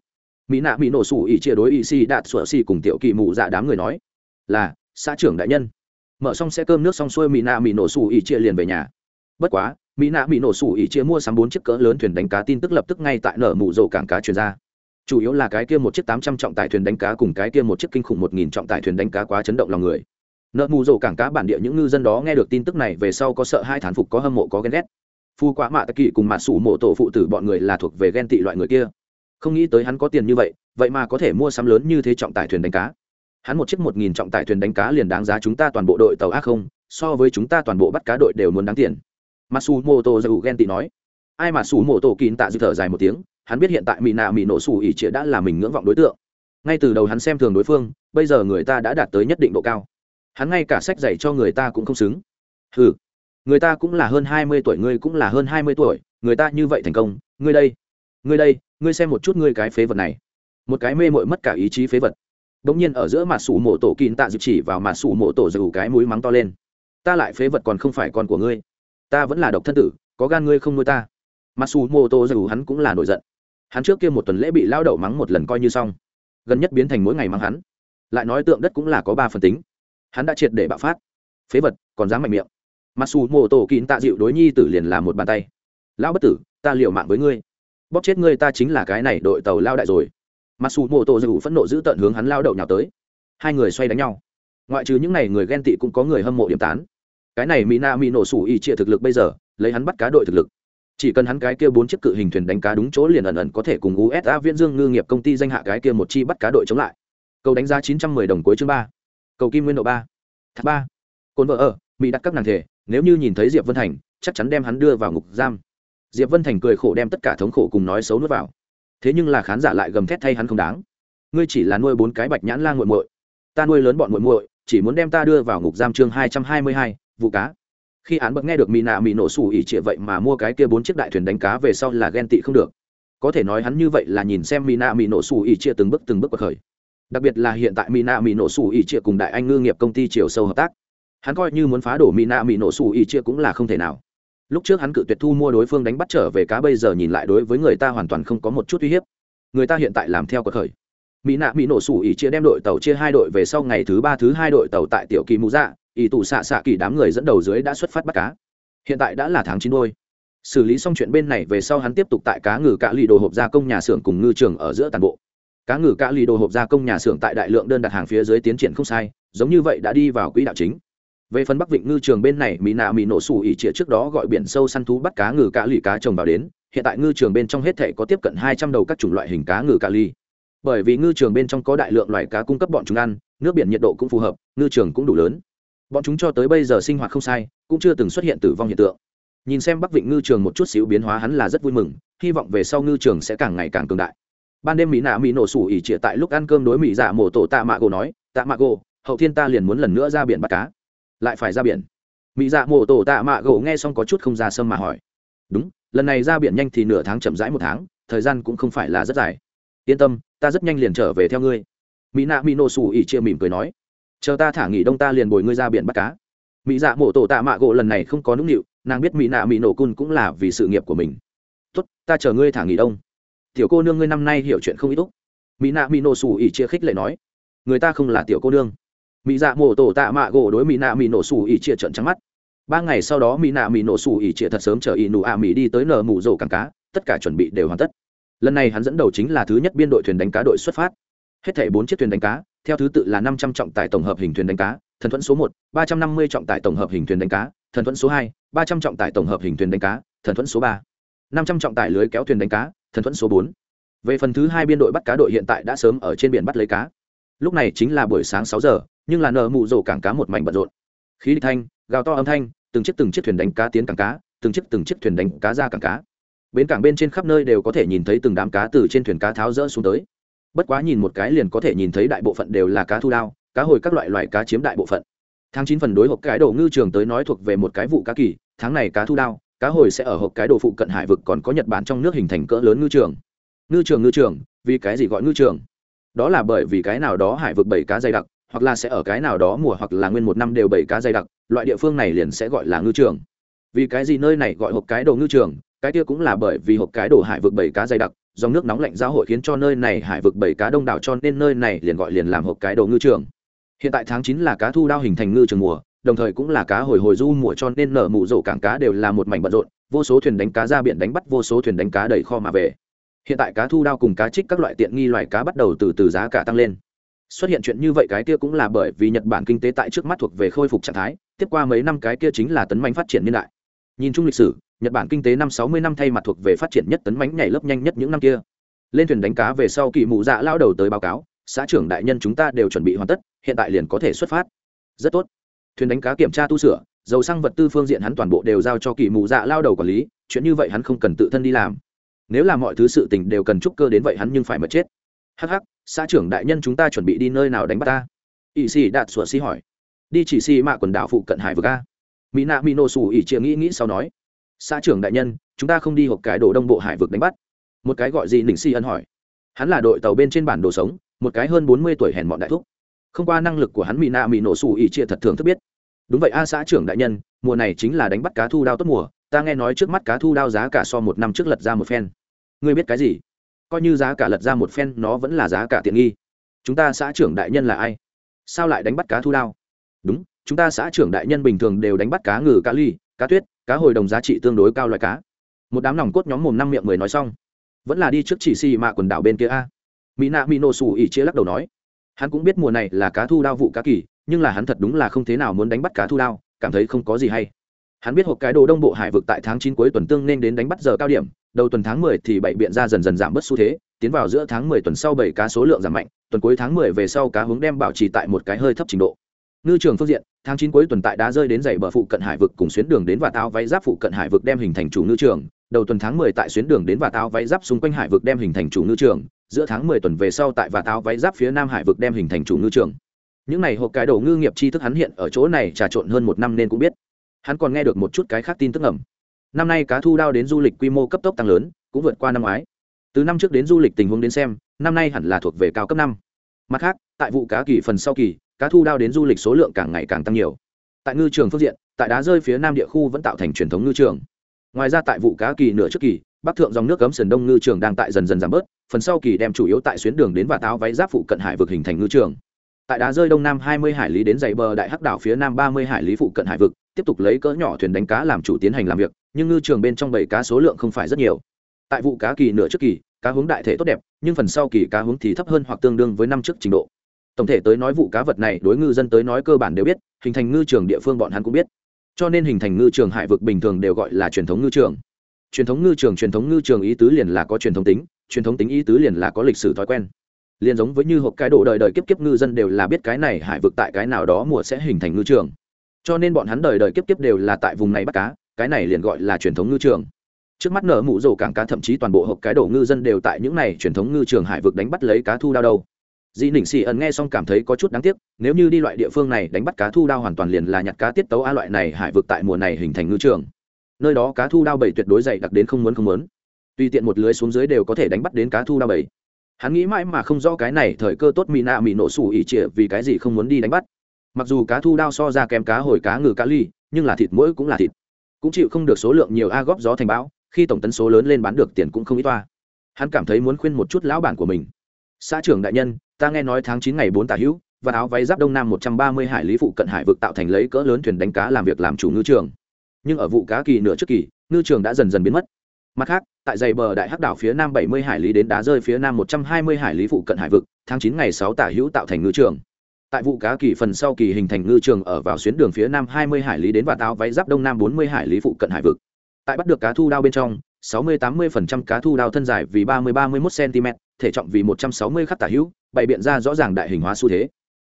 mỹ nạ mỹ nổ sủ ỉ chia đối ỉ si đạt sủa si cùng tiểu kỳ mụ dạ đám người nói, là, xã trưởng đại nhân. Mở xong xe cơm nước xong xuôi mỹ nạ mỹ nổ sủ ỉ chia liền về nhà. Bất quá, mỹ nạ mỹ nổ sủ ỉ chia mua sắm bốn chiếc cỡ lớn thuyền đánh cá tin tức lập tức ngay tại nở mụ dầu cảng cá truyền ra. Chủ yếu là cái kia một chiếc tám trăm trọng tải thuyền đánh cá cùng cái kia một chiếc kinh khủng một nghìn trọng tải thuyền đánh cá quá chấn động lòng người. Nợ mù rổ cảng cá bản địa những ngư dân đó nghe được tin tức này về sau có sợ hai thán phục, có hâm mộ, có ghen ghét. Phu quá mạ tạc kỵ cùng mạ sủ mộ tổ phụ tử bọn người là thuộc về ghen tị loại người kia không nghĩ tới hắn có tiền như vậy vậy mà có thể mua sắm lớn như thế trọng tải thuyền đánh cá. Hắn một chiếc một nghìn trọng tải thuyền đánh cá liền đáng giá chúng ta toàn bộ đội tàu ác không, so với chúng ta toàn bộ bắt cá đội đều muốn đáng tiền. Masu mô dù ghen tị nói. Ai mà sủ mô tô kín tạ dư thở dài một tiếng, hắn biết hiện tại mỹ nạ mỹ nổ sủ ỉ chĩa đã là mình ngưỡng vọng đối tượng. Ngay từ đầu hắn xem thường đối phương, bây giờ người ta đã đạt tới nhất định độ cao. Hắn ngay cả sách dạy cho người ta cũng không xứng. Ừ người ta cũng là hơn hai mươi tuổi, ngươi cũng là hơn hai mươi tuổi, người ta như vậy thành công, ngươi đây ngươi đây ngươi xem một chút ngươi cái phế vật này. Một cái mê mội mất cả ý chí phế vật. Đ ỗ n g nhiên ở giữa mặt sủ mộ tổ kín tạ dự chỉ vào mặt sủ mộ tổ dù cái mũi mắng to lên. Ta lại phế vật còn không phải con của ngươi. Ta vẫn là độc thân tử, có gan ngươi không nuôi ta. Mặc sủ mộ tổ dù hắn cũng là nổi giận. Hắn trước kia một tuần lễ bị lao đậu mắng một lần coi như xong. Gần nhất biến thành mỗi ngày mắng hắn. Lại nói tượng đất cũng là có ba phần tính. Hắn đã triệt để bạo phát. Phế vật, còn dám mạnh miệng. Mặc dù mô tổ kín tạ dịu đối nhi tử liền là một bàn tay. Lão bất tử, ta liệu mạng với ngươi bóp chết ngươi ta chính là cái này đội tàu lao đại rồi. Mặc dù mô tô dù phẫn nộ giữ tận hướng hắn lao đậu nhào tới. Hai người xoay đánh nhau. Ngoại trừ những n à y người ghen tị cũng có người hâm mộ điểm tán. Cái này mỹ na mỹ nổ sủ y trịa thực lực bây giờ, lấy hắn bắt cá đội thực lực. Chỉ cần hắn cái kia bốn chiếc cự hình thuyền đánh cá đúng chỗ liền ẩn ẩn có thể cùng usa viễn dương ngư nghiệp công ty danh hạ cái kia một chi bắt cá đội chống lại. Cầu đánh giá chín trăm mười đồng cuối chương ba. Cầu kim nguyên độ ba. Thác ba. Cồn vợ ở, mỹ đặt các nàng thể, nếu như nhìn thấy diệp vân thành, chắc chắn đem hắn đưa vào ngục giam diệp vân thành cười khổ đem tất cả thống khổ cùng nói xấu nuốt vào. Thế nhưng là khán giả lại gầm thét thay hắn không đáng. Ngươi chỉ là nuôi bốn cái bạch nhãn lan g u muội. Ta nuôi lớn bọn muội muội, chỉ muốn đem ta đưa vào ngục giam chương hai trăm hai mươi hai, vụ cá. Khi án bậc nghe được mỹ nạ mỹ nổ sủ ỉ trịa vậy mà mua cái kia bốn chiếc đại thuyền đánh cá về sau là ghen tị không được. Có thể nói hắn như vậy là nhìn xem mỹ nạ mỹ nổ sủ ỉ trịa từng bước từng bước bậc khởi. Đặc biệt là hiện tại mỹ nạ mỹ nổ sủ ỉ trịa cùng đại anh ngư nghiệp công ty chiều sâu hợp tác. Hắn coi như muốn phá đổ mỹ nạ mỹ nổ sủ ỉ trịa cũng là không thể nào lúc trước hắn cự tuyệt thu mua đối phương đánh bắt trở về cá bây giờ nhìn lại đối với người ta hoàn toàn không có một chút uy hiếp. Người ta hiện tại làm theo cuộc khởi. Mỹ nạ mỹ nổ sủ ỉ chia đem đội tàu chia hai đội về sau ngày thứ ba thứ hai đội tàu tại tiểu kỳ mũ dạ ỉ tù xạ xạ kỳ đám người dẫn đầu dưới đã xuất phát bắt cá. Hiện tại đã là tháng chín đôi. Xử lý xong chuyện bên này về sau hắn tiếp tục tại cá ngừ cạ lì đồ hộp gia công nhà xưởng cùng ngư trường ở giữa toàn bộ. Cá ngừ cạ lì đồ hộp gia công nhà xưởng tại đại lượng đơn đặt hàng phía dưới tiến triển không sai, giống như vậy đã đi vào quỹ đạo chính về phần bắc vịnh ngư trường bên này, mỹ nạ mỹ nổ sủ ỉ chĩa trước đó gọi biển sâu săn thú bắt cá ngừ cá lì cá trồng vào đến. Hiện tại ngư trường bên trong hết thể có tiếp cận hai trăm đầu các chủng loại hình cá ngừ cá lì. Bởi vì ngư trường bên trong có đại lượng loài cá cung cấp bọn chúng ăn, nước biển nhiệt độ cũng phù hợp, ngư trường cũng đủ lớn. Bọn chúng cho tới bây giờ sinh hoạt không sai, cũng chưa từng xuất hiện tử vong hiện tượng. Nhìn xem bắc vịnh ngư trường một chút xíu biến hóa hắn là rất vui mừng, hy vọng về sau ngư trường sẽ càng ngày càng cường đại. Ban đêm mỹ nạ mỹ nổ sủ ỉ trịa tại lúc ăn cơm đối mỹ dạ mổ tổ tạ mạ gỗ nói, tạ mạ gỗ hậu thiên ta liền muốn lần nữa ra biển bắt cá lại phải ra biển. Mỹ dạ mổ tổ tạ mạ gỗ nghe xong có chút không ra sâm mà hỏi. Đúng, lần này ra biển nhanh thì nửa tháng chậm rãi một tháng, thời gian cũng không phải là rất dài. Yên tâm, ta rất nhanh liền trở về theo ngươi. Mỹ nạ mỹ nổ sủ ỉ chia mỉm cười nói. Chờ ta thả nghỉ đông ta liền bồi ngươi ra biển bắt cá. Mỹ dạ mổ tổ tạ mạ gỗ lần này không có nũng nịu, nàng biết mỹ nạ mỹ nổ cun cũng là vì sự nghiệp của mình. Tốt, ta chờ ngươi thả nghỉ đông. Tiểu cô nương ngươi năm nay hiểu chuyện không ít úc. Mỹ nạ mỹ nổ sủ ỉ chia khích lệ nói. Người ta không là tiểu cô nương mỹ dạ mổ tổ tạ mạ gỗ đối mỹ nạ mỹ nổ xù ỉ chia trận trắng mắt. Ba ngày sau đó mỹ nạ mỹ nổ xù ỉ chia thật sớm chờ ỉ nụ ạ mỹ đi tới nở mù rổ cảng cá. Tất cả chuẩn bị đều hoàn tất. Lần này hắn dẫn đầu chính là thứ nhất biên đội thuyền đánh cá đội xuất phát. Hết thảy bốn chiếc thuyền đánh cá, theo thứ tự là năm trăm trọng tải tổng hợp hình thuyền đánh cá, thần thuẫn số một, ba trăm năm mươi trọng tải tổng hợp hình thuyền đánh cá, thần thuẫn số hai, ba trăm trọng tải tổng hợp hình thuyền đánh cá, thần thuẫn số ba. Năm trăm trọng tải lưới kéo thuyền đánh cá, thần thuẫn số bốn. Về phần thứ hai biên đội bắt cá đội hiện tại đã sớm ở trên biển bắt lấy cá. Lúc này chính là buổi sáng sáu giờ nhưng là nợ mụ rổ cảng cá một mảnh bận rộn. Khí địch thanh, gào to âm thanh, từng chiếc từng chiếc thuyền đánh cá tiến cảng cá, từng chiếc từng chiếc thuyền đánh cá ra cảng cá. Bến cảng bên trên khắp nơi đều có thể nhìn thấy từng đám cá từ trên thuyền cá tháo rỡ xuống tới. Bất quá nhìn một cái liền có thể nhìn thấy đại bộ phận đều là cá thu đao, cá hồi các loại loại cá chiếm đại bộ phận. Tháng chín phần đối hộp cái đồ ngư trường tới nói thuộc về một cái vụ cá kỳ, tháng này cá thu đao, cá hồi sẽ ở hộp cái đồ phụ cận hải vực còn có nhật bản trong nước hình thành cỡ lớn ngư trường. Ngư trường ngư trường, vì cái gì gọi ngư trường? Đó là bởi vì cái nào đó hải vực bảy cá dày đặc hoặc là sẽ ở cái nào đó mùa hoặc là nguyên một năm đều bảy cá dày đặc, loại địa phương này liền sẽ gọi là ngư trường. Vì cái gì nơi này gọi hộp cái đồ ngư trường, cái kia cũng là bởi vì hộp cái đồ hải vực bảy cá dày đặc, dòng nước nóng lạnh giao hội khiến cho nơi này hải vực bảy cá đông đảo cho nên nơi này liền gọi liền làm hộp cái đồ ngư trường. Hiện tại tháng chín là cá thu đao hình thành ngư trường mùa, đồng thời cũng là cá hồi hồi du mùa cho nên nở mụ rổ cảng cá đều là một mảnh bận rộn, vô số thuyền đánh cá ra biển đánh bắt, vô số thuyền đánh cá đầy kho mà về. Hiện tại cá thu đao cùng cá trích các loại tiện nghi loài cá bắt đầu từ từ giá cả tăng lên xuất hiện chuyện như vậy cái kia cũng là bởi vì nhật bản kinh tế tại trước mắt thuộc về khôi phục trạng thái, tiếp qua mấy năm cái kia chính là tấn mạnh phát triển niên đại. Nhìn chung lịch sử, nhật bản kinh tế năm sáu mươi năm thay mặt thuộc về phát triển nhất tấn mạnh nhảy lớp nhanh nhất những năm kia. Lên thuyền đánh cá về sau kỳ mụ dạ lao đầu tới báo cáo, xã trưởng đại nhân chúng ta đều chuẩn bị hoàn tất, hiện tại liền có thể xuất phát. Rất tốt. Thuyền đánh cá kiểm tra tu sửa, dầu xăng vật tư phương diện hắn toàn bộ đều giao cho kỳ mụ dạ lao đầu quản lý, chuyện như vậy hắn không cần tự thân đi làm. Nếu là mọi thứ sự tình đều cần trúc cơ đến vậy hắn nhưng phải mất chết hh xã trưởng đại nhân chúng ta chuẩn bị đi nơi nào đánh bắt ta? Ỵ sĩ đạt sủa xì hỏi. Đi chỉ xì mạ quần đảo phụ cận hải vực a. Mỹ nạ mỹ nổ xù ỉ chia nghĩ nghĩ sau nói. Xã trưởng đại nhân, chúng ta không đi hộp cái đồ đông bộ hải vực đánh bắt. Một cái gọi gì nỉnh si ân hỏi. Hắn là đội tàu bên trên bản đồ sống, một cái hơn bốn mươi tuổi hèn mọn đại thúc. Không qua năng lực của hắn mỹ nạ mỹ nổ xù ỉ chia thật thường thức biết. Đúng vậy a xã trưởng đại nhân, mùa này chính là đánh bắt cá thu đao tốt mùa, ta nghe nói trước mắt cá thu đao giá cả so một năm trước lật ra một phen. Ngươi biết cái gì? Coi như giá cả lật ra một phen, nó vẫn là giá cả tiện nghi. Chúng ta xã trưởng đại nhân là ai? Sao lại đánh bắt cá thu đao? Đúng, chúng ta xã trưởng đại nhân bình thường đều đánh bắt cá ngừ, cá ly, cá tuyết, cá hồi đồng giá trị tương đối cao loại cá. Một đám nòng cốt nhóm mồm năm miệng mười nói xong. Vẫn là đi trước chỉ xì mạ quần đảo bên kia a. Mỹ nạ mỹ nổ xù ỉ chia lắc đầu nói. Hắn cũng biết mùa này là cá thu đao vụ cá kỳ, nhưng là hắn thật đúng là không thế nào muốn đánh bắt cá thu đao, cảm thấy không có gì hay hắn biết hộp cái đồ đông bộ hải vực tại tháng chín cuối tuần tương nên đến đánh bắt giờ cao điểm, đầu tuần tháng mười thì bảy biện ra dần dần giảm bớt xu thế, tiến vào giữa tháng mười tuần sau bảy cá số lượng giảm mạnh, tuần cuối tháng mười về sau cá hướng đem bảo trì tại một cái hơi thấp trình độ. Ngư trường phương diện, tháng chín cuối tuần tại đá rơi đến dày bờ phụ cận hải vực cùng xuyến đường đến và tao váy giáp phụ cận hải vực đem hình thành chủ ngư trường, đầu tuần tháng mười tại xuyến đường đến và tao váy giáp xung quanh hải vực đem hình thành chủ ngư trường, giữa tháng mười tuần về sau tại và tao váy giáp phía nam hải vực đem hình thành chủ ngư trường. Những này hộp cái đồ ngư nghiệp tri thức hắn hiện ở chỗ này trà trộn hơn một năm nên cũng biết hắn còn nghe được một chút cái khác tin tức ngầm. Năm nay cá thu đao đến du lịch quy mô cấp tốc tăng lớn, cũng vượt qua năm ngoái. Từ năm trước đến du lịch tình huống đến xem, năm nay hẳn là thuộc về cao cấp năm. Mặt khác, tại vụ cá kỳ phần sau kỳ, cá thu đao đến du lịch số lượng càng ngày càng tăng nhiều. Tại ngư trường phương diện, tại đá rơi phía nam địa khu vẫn tạo thành truyền thống ngư trường. Ngoài ra tại vụ cá kỳ nửa trước kỳ, bắc thượng dòng nước cấm sườn đông ngư trường đang tại dần dần giảm bớt, phần sau kỳ đem chủ yếu tại xuyến đường đến và táo váy giáp phụ cận hải vực hình thành ngư trường tại đá rơi đông nam 20 hải lý đến dãy bờ đại hắc đảo phía nam 30 hải lý phụ cận hải vực, tiếp tục lấy cỡ nhỏ thuyền đánh cá làm chủ tiến hành làm việc, nhưng ngư trường bên trong bảy cá số lượng không phải rất nhiều. Tại vụ cá kỳ nửa trước kỳ, cá hướng đại thể tốt đẹp, nhưng phần sau kỳ cá hướng thì thấp hơn hoặc tương đương với năm trước trình độ. Tổng thể tới nói vụ cá vật này đối ngư dân tới nói cơ bản đều biết, hình thành ngư trường địa phương bọn hắn cũng biết. Cho nên hình thành ngư trường hải vực bình thường đều gọi là truyền thống ngư trường. Truyền thống ngư trường, truyền thống ngư trường ý tứ liền là có truyền thống tính, truyền thống tính ý tứ liền là có lịch sử thói quen liền giống với như hộp cái đồ đời đời kiếp kiếp ngư dân đều là biết cái này hải vực tại cái nào đó mùa sẽ hình thành ngư trường. Cho nên bọn hắn đời đời kiếp kiếp đều là tại vùng này bắt cá, cái này liền gọi là truyền thống ngư trường. Trước mắt nở mụ rổ cảng cá thậm chí toàn bộ hộp cái đổ ngư dân đều tại những này truyền thống ngư trường hải vực đánh bắt lấy cá thu đao đâu. Dị nỉnh xì ẩn nghe xong cảm thấy có chút đáng tiếc, nếu như đi loại địa phương này đánh bắt cá thu đao hoàn toàn liền là nhặt cá tiết tấu a loại này hải vực tại mùa này hình thành ngư trường. Nơi đó cá thu đao bảy tuyệt đối dày, đặc đến không muốn không muốn. Tùy tiện một lưới xuống dưới đều có thể đánh bắt đến cá thu đao bảy hắn nghĩ mãi mà không rõ cái này thời cơ tốt mỹ nạ mỹ nổ sủ ỉ trịa vì cái gì không muốn đi đánh bắt. Mặc dù cá thu đao so ra kém cá hồi cá ngừ cá ly, nhưng là thịt mỗi cũng là thịt. Cũng chịu không được số lượng nhiều a góp gió thành bão, khi tổng tấn số lớn lên bán được tiền cũng không ít toa. Hắn cảm thấy muốn khuyên một chút lão bản của mình. Xã trưởng đại nhân, ta nghe nói tháng chín ngày bốn tả hữu và áo váy giáp đông nam một trăm ba mươi hải lý phụ cận hải vực tạo thành lấy cỡ lớn thuyền đánh cá làm việc làm chủ ngư trường. Nhưng ở vụ cá kỳ nửa trước kỳ, ngư trường đã dần dần biến mất mặt khác, tại dày bờ đại hắc đảo phía nam bảy mươi hải lý đến đá rơi phía nam một trăm hai mươi hải lý phụ cận hải vực, tháng chín ngày 6 tả hữu tạo thành ngư trường. Tại vụ cá kỳ phần sau kỳ hình thành ngư trường ở vào xuyến đường phía nam hai mươi hải lý đến và táo váy giáp đông nam bốn mươi hải lý phụ cận hải vực. Tại bắt được cá thu đao bên trong, sáu mươi tám mươi phần trăm cá thu đao thân dài vì ba mươi ba mươi mốt cm thể trọng vì một trăm sáu mươi khắc tả hữu, bày biện ra rõ ràng đại hình hóa xu thế.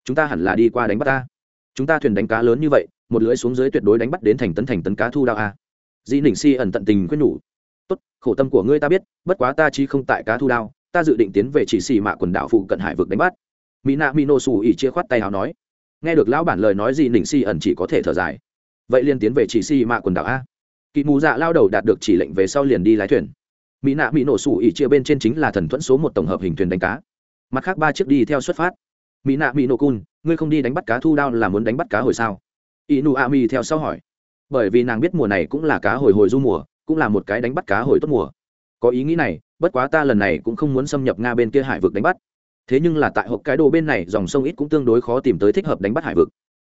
Chúng ta hẳn là đi qua đánh bắt ta. Chúng ta thuyền đánh cá lớn như vậy, một lưới xuống dưới tuyệt đối đánh bắt đến thành tấn thành tấn cá thu đao a. Di nỉnh si ẩn tận tình quyết nhủ khổ tâm của ngươi ta biết, bất quá ta chi không tại cá thu đao, ta dự định tiến về chỉ xì mạ quần đảo phụ cận hải vực đánh bắt. Mỹ nạ mỹ nổ xù ỉ chia khoát tay hào nói. Nghe được lão bản lời nói gì nỉnh xì ẩn chỉ có thể thở dài. Vậy liền tiến về chỉ xì mạ quần đảo a. Kỵ mù dạ lao đầu đạt được chỉ lệnh về sau liền đi lái thuyền. Mỹ nạ mỹ nổ xù ỉ chia bên trên chính là thần thuẫn số một tổng hợp hình thuyền đánh cá. Mặt khác ba chiếc đi theo xuất phát. Mỹ nạ mỹ nổ cun ngươi không đi đánh bắt cá thu đao là muốn đánh bắt cá hồi sao? Inu a mi theo sau hỏi. Bởi vì nàng biết mùa này cũng là cá hồi hồi du mùa cũng là một cái đánh bắt cá hồi tốt mùa. Có ý nghĩ này, bất quá ta lần này cũng không muốn xâm nhập nga bên kia hải vực đánh bắt. Thế nhưng là tại hộp cái đồ bên này, dòng sông ít cũng tương đối khó tìm tới thích hợp đánh bắt hải vực.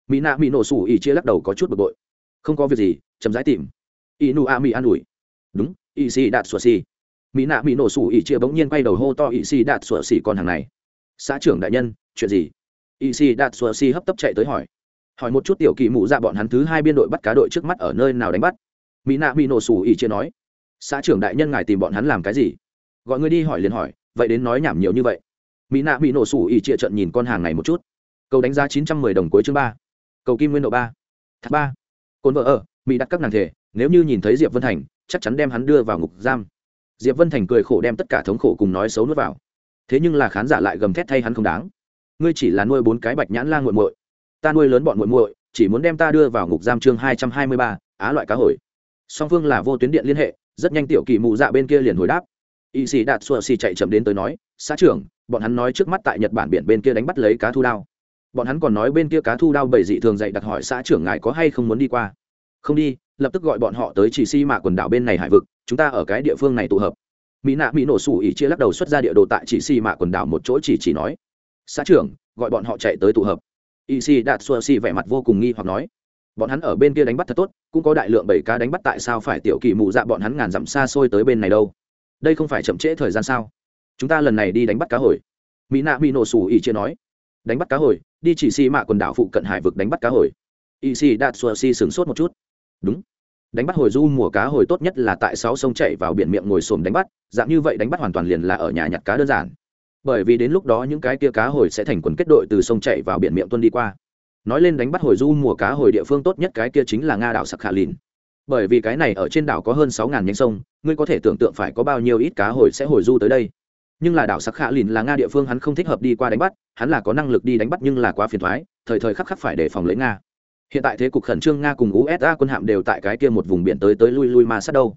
Mỹ nạ mỹ nổ sủ ỉ chia lắc đầu có chút bực bội. Không có việc gì, chậm rãi tìm. Inu nụ a mỹ an ủi. Đúng ỷ xì đạt sủa xì mỹ nạ mỹ nổ sủ ỉ chia bỗng nhiên quay đầu hô to ỷ xì đạt sủa xì con hàng này. Xã trưởng đại nhân, chuyện gì? Ỷ xì đạt sủa xì hấp tấp chạy tới hỏi. Hỏi một chút tiểu kỳ mụ ra dạ bọn hắn thứ hai biên đội bắt cá đội trước mắt ở nơi nào đánh bắt mỹ nạ mỹ nổ sủ ỉ chia nói, xã trưởng đại nhân ngài tìm bọn hắn làm cái gì? Gọi người đi hỏi liền hỏi, vậy đến nói nhảm nhiều như vậy. Mỹ nạ mỹ nổ sủ ỉ chia trận nhìn con hàng này một chút. Cầu đánh giá chín trăm mười đồng cuối chương ba. Cầu kim nguyên độ ba. Thác ba. Cồn vợ ở, mỹ đặt các nàng thể, nếu như nhìn thấy diệp vân thành, chắc chắn đem hắn đưa vào ngục giam. Diệp vân thành cười khổ đem tất cả thống khổ cùng nói xấu nuốt vào. Thế nhưng là khán giả lại gầm thét thay hắn không đáng. Ngươi chỉ là nuôi bốn cái bạch nhãn lan g u muội. Ta nuôi lớn bọn muội muội, chỉ muốn đem ta đưa vào ngục giam chương hai trăm hai mươi ba, á loại cá hồi song phương là vô tuyến điện liên hệ, rất nhanh tiểu kỳ mụ dạ bên kia liền hồi đáp. Y sĩ đạt xua xì chạy chậm đến tới nói, xã trưởng, bọn hắn nói trước mắt tại nhật bản biển bên kia đánh bắt lấy cá thu đao. Bọn hắn còn nói bên kia cá thu đao bầy dị thường dạy đặt hỏi xã trưởng ngài có hay không muốn đi qua. Không đi, lập tức gọi bọn họ tới chỉ si mạ quần đảo bên này hải vực, chúng ta ở cái địa phương này tụ hợp. Mỹ nạ mỹ nổ sủ ỉ chia lắc đầu xuất ra địa đồ tại chỉ si mạ quần đảo một chỗ chỉ chỉ nói, xã trưởng, gọi bọn họ chạy tới tụ hợp. Y si đạt xua Xì vẻ mặt vô cùng nghi hoặc nói bọn hắn ở bên kia đánh bắt thật tốt, cũng có đại lượng bảy cá đánh bắt tại sao phải tiểu kỳ mụ dạ bọn hắn ngàn dặm xa xôi tới bên này đâu? Đây không phải chậm trễ thời gian sao? Chúng ta lần này đi đánh bắt cá hồi. Mỹ nạ bị nổ sủ ỉ chia nói. Đánh bắt cá hồi, đi chỉ si mạ quần đảo phụ cận hải vực đánh bắt cá hồi. Y si đạt xua si sửng sốt một chút. Đúng. Đánh bắt hồi du mùa cá hồi tốt nhất là tại sáu sông chạy vào biển miệng ngồi xổm đánh bắt, dạng như vậy đánh bắt hoàn toàn liền là ở nhà nhặt cá đơn giản. Bởi vì đến lúc đó những cái kia cá hồi sẽ thành quần kết đội từ sông chạy vào biển miệng tuân đi qua nói lên đánh bắt hồi du mùa cá hồi địa phương tốt nhất cái kia chính là nga đảo sặc khả lìn bởi vì cái này ở trên đảo có hơn sáu ngàn nhánh sông, ngươi có thể tưởng tượng phải có bao nhiêu ít cá hồi sẽ hồi du tới đây. Nhưng là đảo sắc khả lìn là nga địa phương hắn không thích hợp đi qua đánh bắt, hắn là có năng lực đi đánh bắt nhưng là quá phiền thoái thời thời khắc khắc phải đề phòng lấy nga. Hiện tại thế cục khẩn trương nga cùng usa quân hạm đều tại cái kia một vùng biển tới tới lui lui mà sát đâu.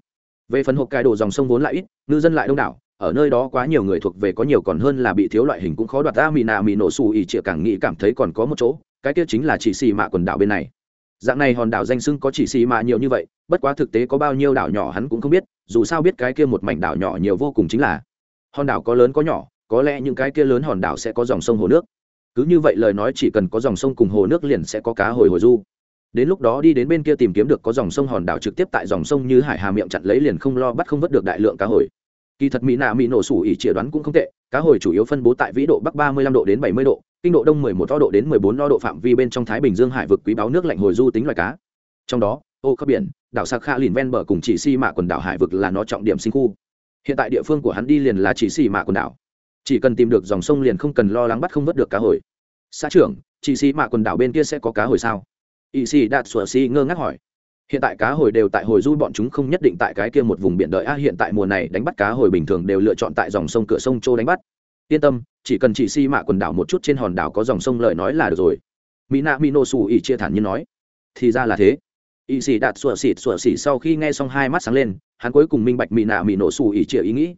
Về phần hộp cai đồ dòng sông vốn lại ít, ngư dân lại đông đảo, ở nơi đó quá nhiều người thuộc về có nhiều còn hơn là bị thiếu loại hình cũng khó đoạt ra. Mì nà mì nổ xù ỉ chịa càng nghĩ cảm thấy còn có một chỗ cái kia chính là chỉ xì mạ quần đảo bên này. Dạng này hòn đảo danh sưng có chỉ xì mạ nhiều như vậy, bất quá thực tế có bao nhiêu đảo nhỏ hắn cũng không biết, dù sao biết cái kia một mảnh đảo nhỏ nhiều vô cùng chính là hòn đảo có lớn có nhỏ, có lẽ những cái kia lớn hòn đảo sẽ có dòng sông hồ nước. Cứ như vậy lời nói chỉ cần có dòng sông cùng hồ nước liền sẽ có cá hồi hồi du. Đến lúc đó đi đến bên kia tìm kiếm được có dòng sông hòn đảo trực tiếp tại dòng sông như hải hà miệng chặn lấy liền không lo bắt không vớt được đại lượng cá hồi. Kỳ thật mỹ nạ mỹ nổ sủ ỉ chĩa đoán cũng không tệ, cá hồi chủ yếu phân bố tại vĩ độ bắc ba mươi lăm độ đến bảy mươi độ kinh độ đông mười một độ đến mười bốn độ phạm vi bên trong thái bình dương hải vực quý báo nước lạnh hồi du tính loài cá. Trong đó, ô cấp biển, đảo sạc kha lìn ven bờ cùng chỉ si mạ quần đảo hải vực là nó trọng điểm sinh khu. Hiện tại địa phương của hắn đi liền là chỉ si mạ quần đảo. Chỉ cần tìm được dòng sông liền không cần lo lắng bắt không vớt được cá hồi. Xã trưởng, chỉ si mạ quần đảo bên kia sẽ có cá hồi sao? Y si đạt sủa si ngơ ngác hỏi. Hiện tại cá hồi đều tại hồi du, bọn chúng không nhất định tại cái kia một vùng biển đợi. A, hiện tại mùa này đánh bắt cá hồi bình thường đều lựa chọn tại dòng sông cửa sông châu đánh bắt. Yên tâm chỉ cần chỉ si mạ quần đảo một chút trên hòn đảo có dòng sông lời nói là được rồi. Mỹ nạ mỹ nô xù ỉ chia thản nhiên nói. Thì ra là thế. Ỵ xì đạt sủa xịt sủa xỉ sau khi nghe xong hai mắt sáng lên, hắn cuối cùng minh bạch mỹ nạ mỹ nổ xù ỉ chia ý nghĩ.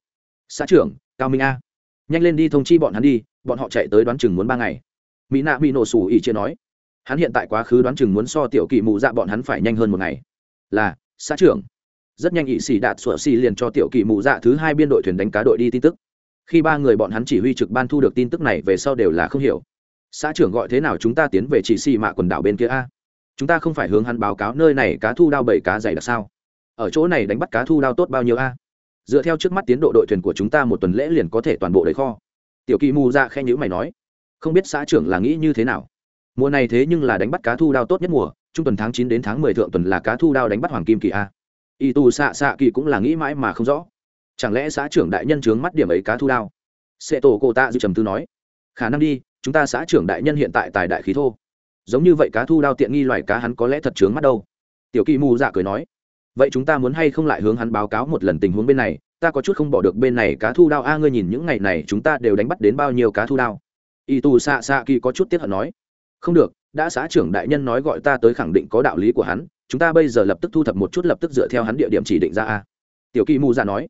Xã trưởng, cao minh a. Nhanh lên đi thông chi bọn hắn đi, bọn họ chạy tới đoán chừng muốn ba ngày. Mỹ nạ mỹ nổ xù ỉ chia nói. Hắn hiện tại quá khứ đoán chừng muốn so tiểu kỳ mù dạ bọn hắn phải nhanh hơn một ngày. Là, xã trưởng. Rất nhanh ỵ sĩ đạt sủa xì liền cho tiểu kỳ mù dạ thứ hai biên đội thuyền đánh cá đội đi tin tức khi ba người bọn hắn chỉ huy trực ban thu được tin tức này về sau đều là không hiểu. Xã trưởng gọi thế nào chúng ta tiến về chỉ xì mạ quần đảo bên kia a? Chúng ta không phải hướng hắn báo cáo nơi này cá thu đao bảy cá dày đặc sao? Ở chỗ này đánh bắt cá thu đao tốt bao nhiêu a? Dựa theo trước mắt tiến độ đội thuyền của chúng ta một tuần lễ liền có thể toàn bộ đầy kho. Tiểu kỳ mù dạ ra khen nhữ mày nói, không biết xã trưởng là nghĩ như thế nào. Mùa này thế nhưng là đánh bắt cá thu đao tốt nhất mùa, trung tuần tháng chín đến tháng mười thượng tuần là cá thu đao đánh bắt hoàng kim kỳ a. Y tù xạ xạ kỳ cũng là nghĩ mãi mà không rõ chẳng lẽ xã trưởng đại nhân trướng mắt điểm ấy cá thu đao? Sẽ tổ cô ta dư trầm tư nói. Khả năng đi, chúng ta xã trưởng đại nhân hiện tại tài đại khí thô. Giống như vậy cá thu đao tiện nghi loài cá hắn có lẽ thật trướng mắt đâu. Tiểu kỳ mù dạ cười nói. Vậy chúng ta muốn hay không lại hướng hắn báo cáo một lần tình huống bên này? Ta có chút không bỏ được bên này cá thu đao. A, ngươi nhìn những ngày này chúng ta đều đánh bắt đến bao nhiêu cá thu đao? Y tù xạ xạ kỳ có chút tiếc hận nói. Không được, đã xã trưởng đại nhân nói gọi ta tới khẳng định có đạo lý của hắn, chúng ta bây giờ lập tức thu thập một chút, lập tức dựa theo hắn địa điểm chỉ định ra a. Tiểu kỳ mù dạ nói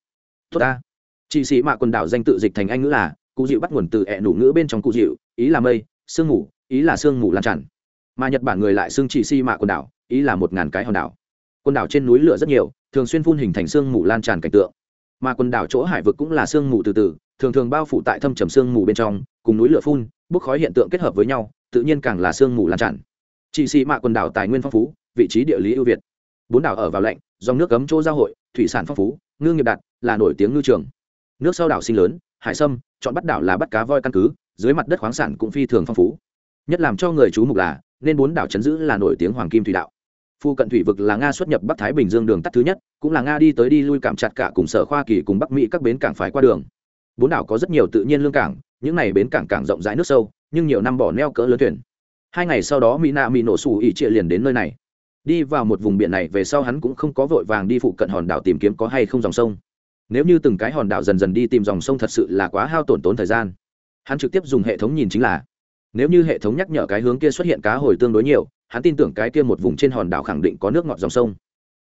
tốt ta. Chị sĩ mạ quần đảo danh tự dịch thành anh ngữ là, cụ dịu bắt nguồn từ ẹ nủ ngữ bên trong cụ dịu, ý là mây, sương mù, ý là sương mù lan tràn. Mà nhật bản người lại xưng chỉ si mạ quần đảo, ý là một ngàn cái hòn đảo. Quần đảo trên núi lửa rất nhiều, thường xuyên phun hình thành sương mù lan tràn cảnh tượng. Mà quần đảo chỗ hải vực cũng là sương mù từ từ, thường thường bao phủ tại thâm trầm sương mù bên trong, cùng núi lửa phun, bốc khói hiện tượng kết hợp với nhau, tự nhiên càng là sương mù lan tràn. Chị xì mạ quần đảo tài nguyên phong phú, vị trí địa lý ưu việt. Bốn đảo ở vào lạnh, dòng nước cấm chỗ giao hội, thủy sản phong phú, ngư nghiệp đạt là nổi tiếng ngư trường. Nước sau đảo sinh lớn, hải sâm, chọn bắt đảo là bắt cá voi căn cứ, dưới mặt đất khoáng sản cũng phi thường phong phú. Nhất làm cho người chú mục là, nên bốn đảo chấn giữ là nổi tiếng hoàng kim thủy đạo. Phu cận thủy vực là nga xuất nhập bắc thái bình dương đường tắt thứ nhất, cũng là nga đi tới đi lui cảm chặt cả cùng sở khoa kỳ cùng bắc mỹ các bến cảng phải qua đường. Bốn đảo có rất nhiều tự nhiên lương cảng, những này bến cảng cảng rộng rãi nước sâu, nhưng nhiều năm bỏ neo cỡ lớn thuyền. Hai ngày sau đó, mỹ nạ mỹ nổ xù ỉ trịa liền đến nơi này. Đi vào một vùng biển này về sau hắn cũng không có vội vàng đi phụ cận hòn đảo tìm kiếm có hay không dòng sông nếu như từng cái hòn đảo dần dần đi tìm dòng sông thật sự là quá hao tổn tốn thời gian, hắn trực tiếp dùng hệ thống nhìn chính là. Nếu như hệ thống nhắc nhở cái hướng kia xuất hiện cá hồi tương đối nhiều, hắn tin tưởng cái kia một vùng trên hòn đảo khẳng định có nước ngọt dòng sông.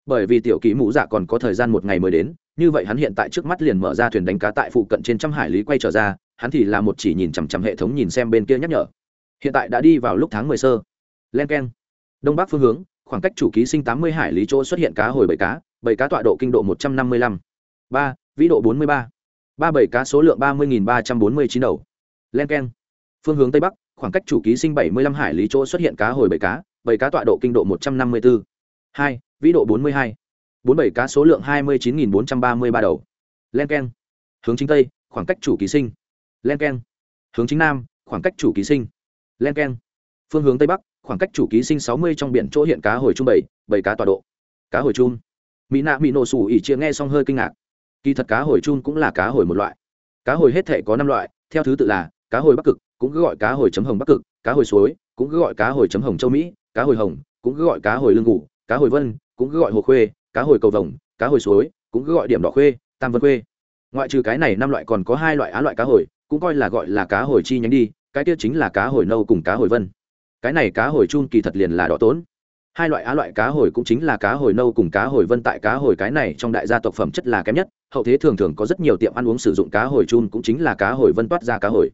Bởi vì tiểu kỹ mũ dạ còn có thời gian một ngày mới đến, như vậy hắn hiện tại trước mắt liền mở ra thuyền đánh cá tại phụ cận trên trăm hải lý quay trở ra, hắn thì là một chỉ nhìn chằm chằm hệ thống nhìn xem bên kia nhắc nhở. Hiện tại đã đi vào lúc tháng mười sơ. Len k e n đông bắc phương hướng, khoảng cách chủ ký sinh tám mươi hải lý chỗ xuất hiện cá hồi bảy cá bảy cá tọa độ kinh độ một trăm năm mươi lăm. Ba vĩ độ bốn mươi ba. ba bảy cá số lượng ba mươi ba trăm bốn mươi chín đầu. Len k phương hướng tây bắc khoảng cách chủ ký sinh bảy mươi lăm hải lý chỗ xuất hiện cá hồi bảy cá bảy cá tọa độ kinh độ một trăm năm mươi bốn hai vĩ độ bốn mươi hai. bốn bảy cá số lượng hai mươi chín bốn trăm ba mươi ba đầu. Len k hướng chính tây khoảng cách chủ ký sinh. Len k hướng chính nam khoảng cách chủ ký sinh. Len k phương hướng tây bắc khoảng cách chủ ký sinh sáu mươi trong biển chỗ hiện cá hồi trung bảy bảy cá tọa độ. Cá hồi trung, mỹ nạ mỹ nổ sủ ỉ chia nghe xong hơi kinh ngạc kỳ thật cá hồi chun cũng là cá hồi một loại cá hồi hết thể có năm loại theo thứ tự là cá hồi bắc cực cũng cứ gọi cá hồi chấm hồng bắc cực cá hồi suối cũng cứ gọi cá hồi chấm hồng châu mỹ cá hồi hồng cũng cứ gọi cá hồi lương ngủ cá hồi vân cũng cứ gọi hồ khuê cá hồi cầu vồng cá hồi suối cũng cứ gọi điểm đỏ khuê tam vân khuê ngoại trừ cái này năm loại còn có hai loại á loại cá hồi cũng coi là gọi là cá hồi chi nhánh đi cái kia chính là cá hồi nâu cùng cá hồi vân cái này cá hồi chun kỳ thật liền là đỏ tốn hai loại á loại cá hồi cũng chính là cá hồi nâu cùng cá hồi vân, tại cá hồi cái này trong đại gia tộc phẩm chất là kém nhất, hậu thế thường thường có rất nhiều tiệm ăn uống sử dụng cá hồi chun cũng chính là cá hồi vân toát ra cá hồi.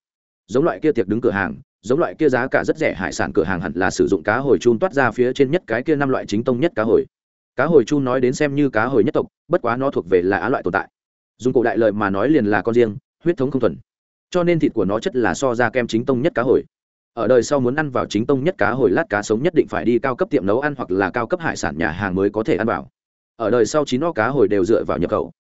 Giống loại kia tiệc đứng cửa hàng, giống loại kia giá cả rất rẻ hải sản cửa hàng hẳn là sử dụng cá hồi chun toát ra phía trên nhất cái kia năm loại chính tông nhất cá hồi. Cá hồi chun nói đến xem như cá hồi nhất tộc, bất quá nó thuộc về là á loại tồn tại. Dùng cổ đại lợi mà nói liền là con riêng, huyết thống không thuần. Cho nên thịt của nó chất là so ra kem chính tông nhất cá hồi ở đời sau muốn ăn vào chính tông nhất cá hồi lát cá sống nhất định phải đi cao cấp tiệm nấu ăn hoặc là cao cấp hải sản nhà hàng mới có thể ăn vào. Ở đời sau chín o cá hồi đều dựa vào nhập khẩu.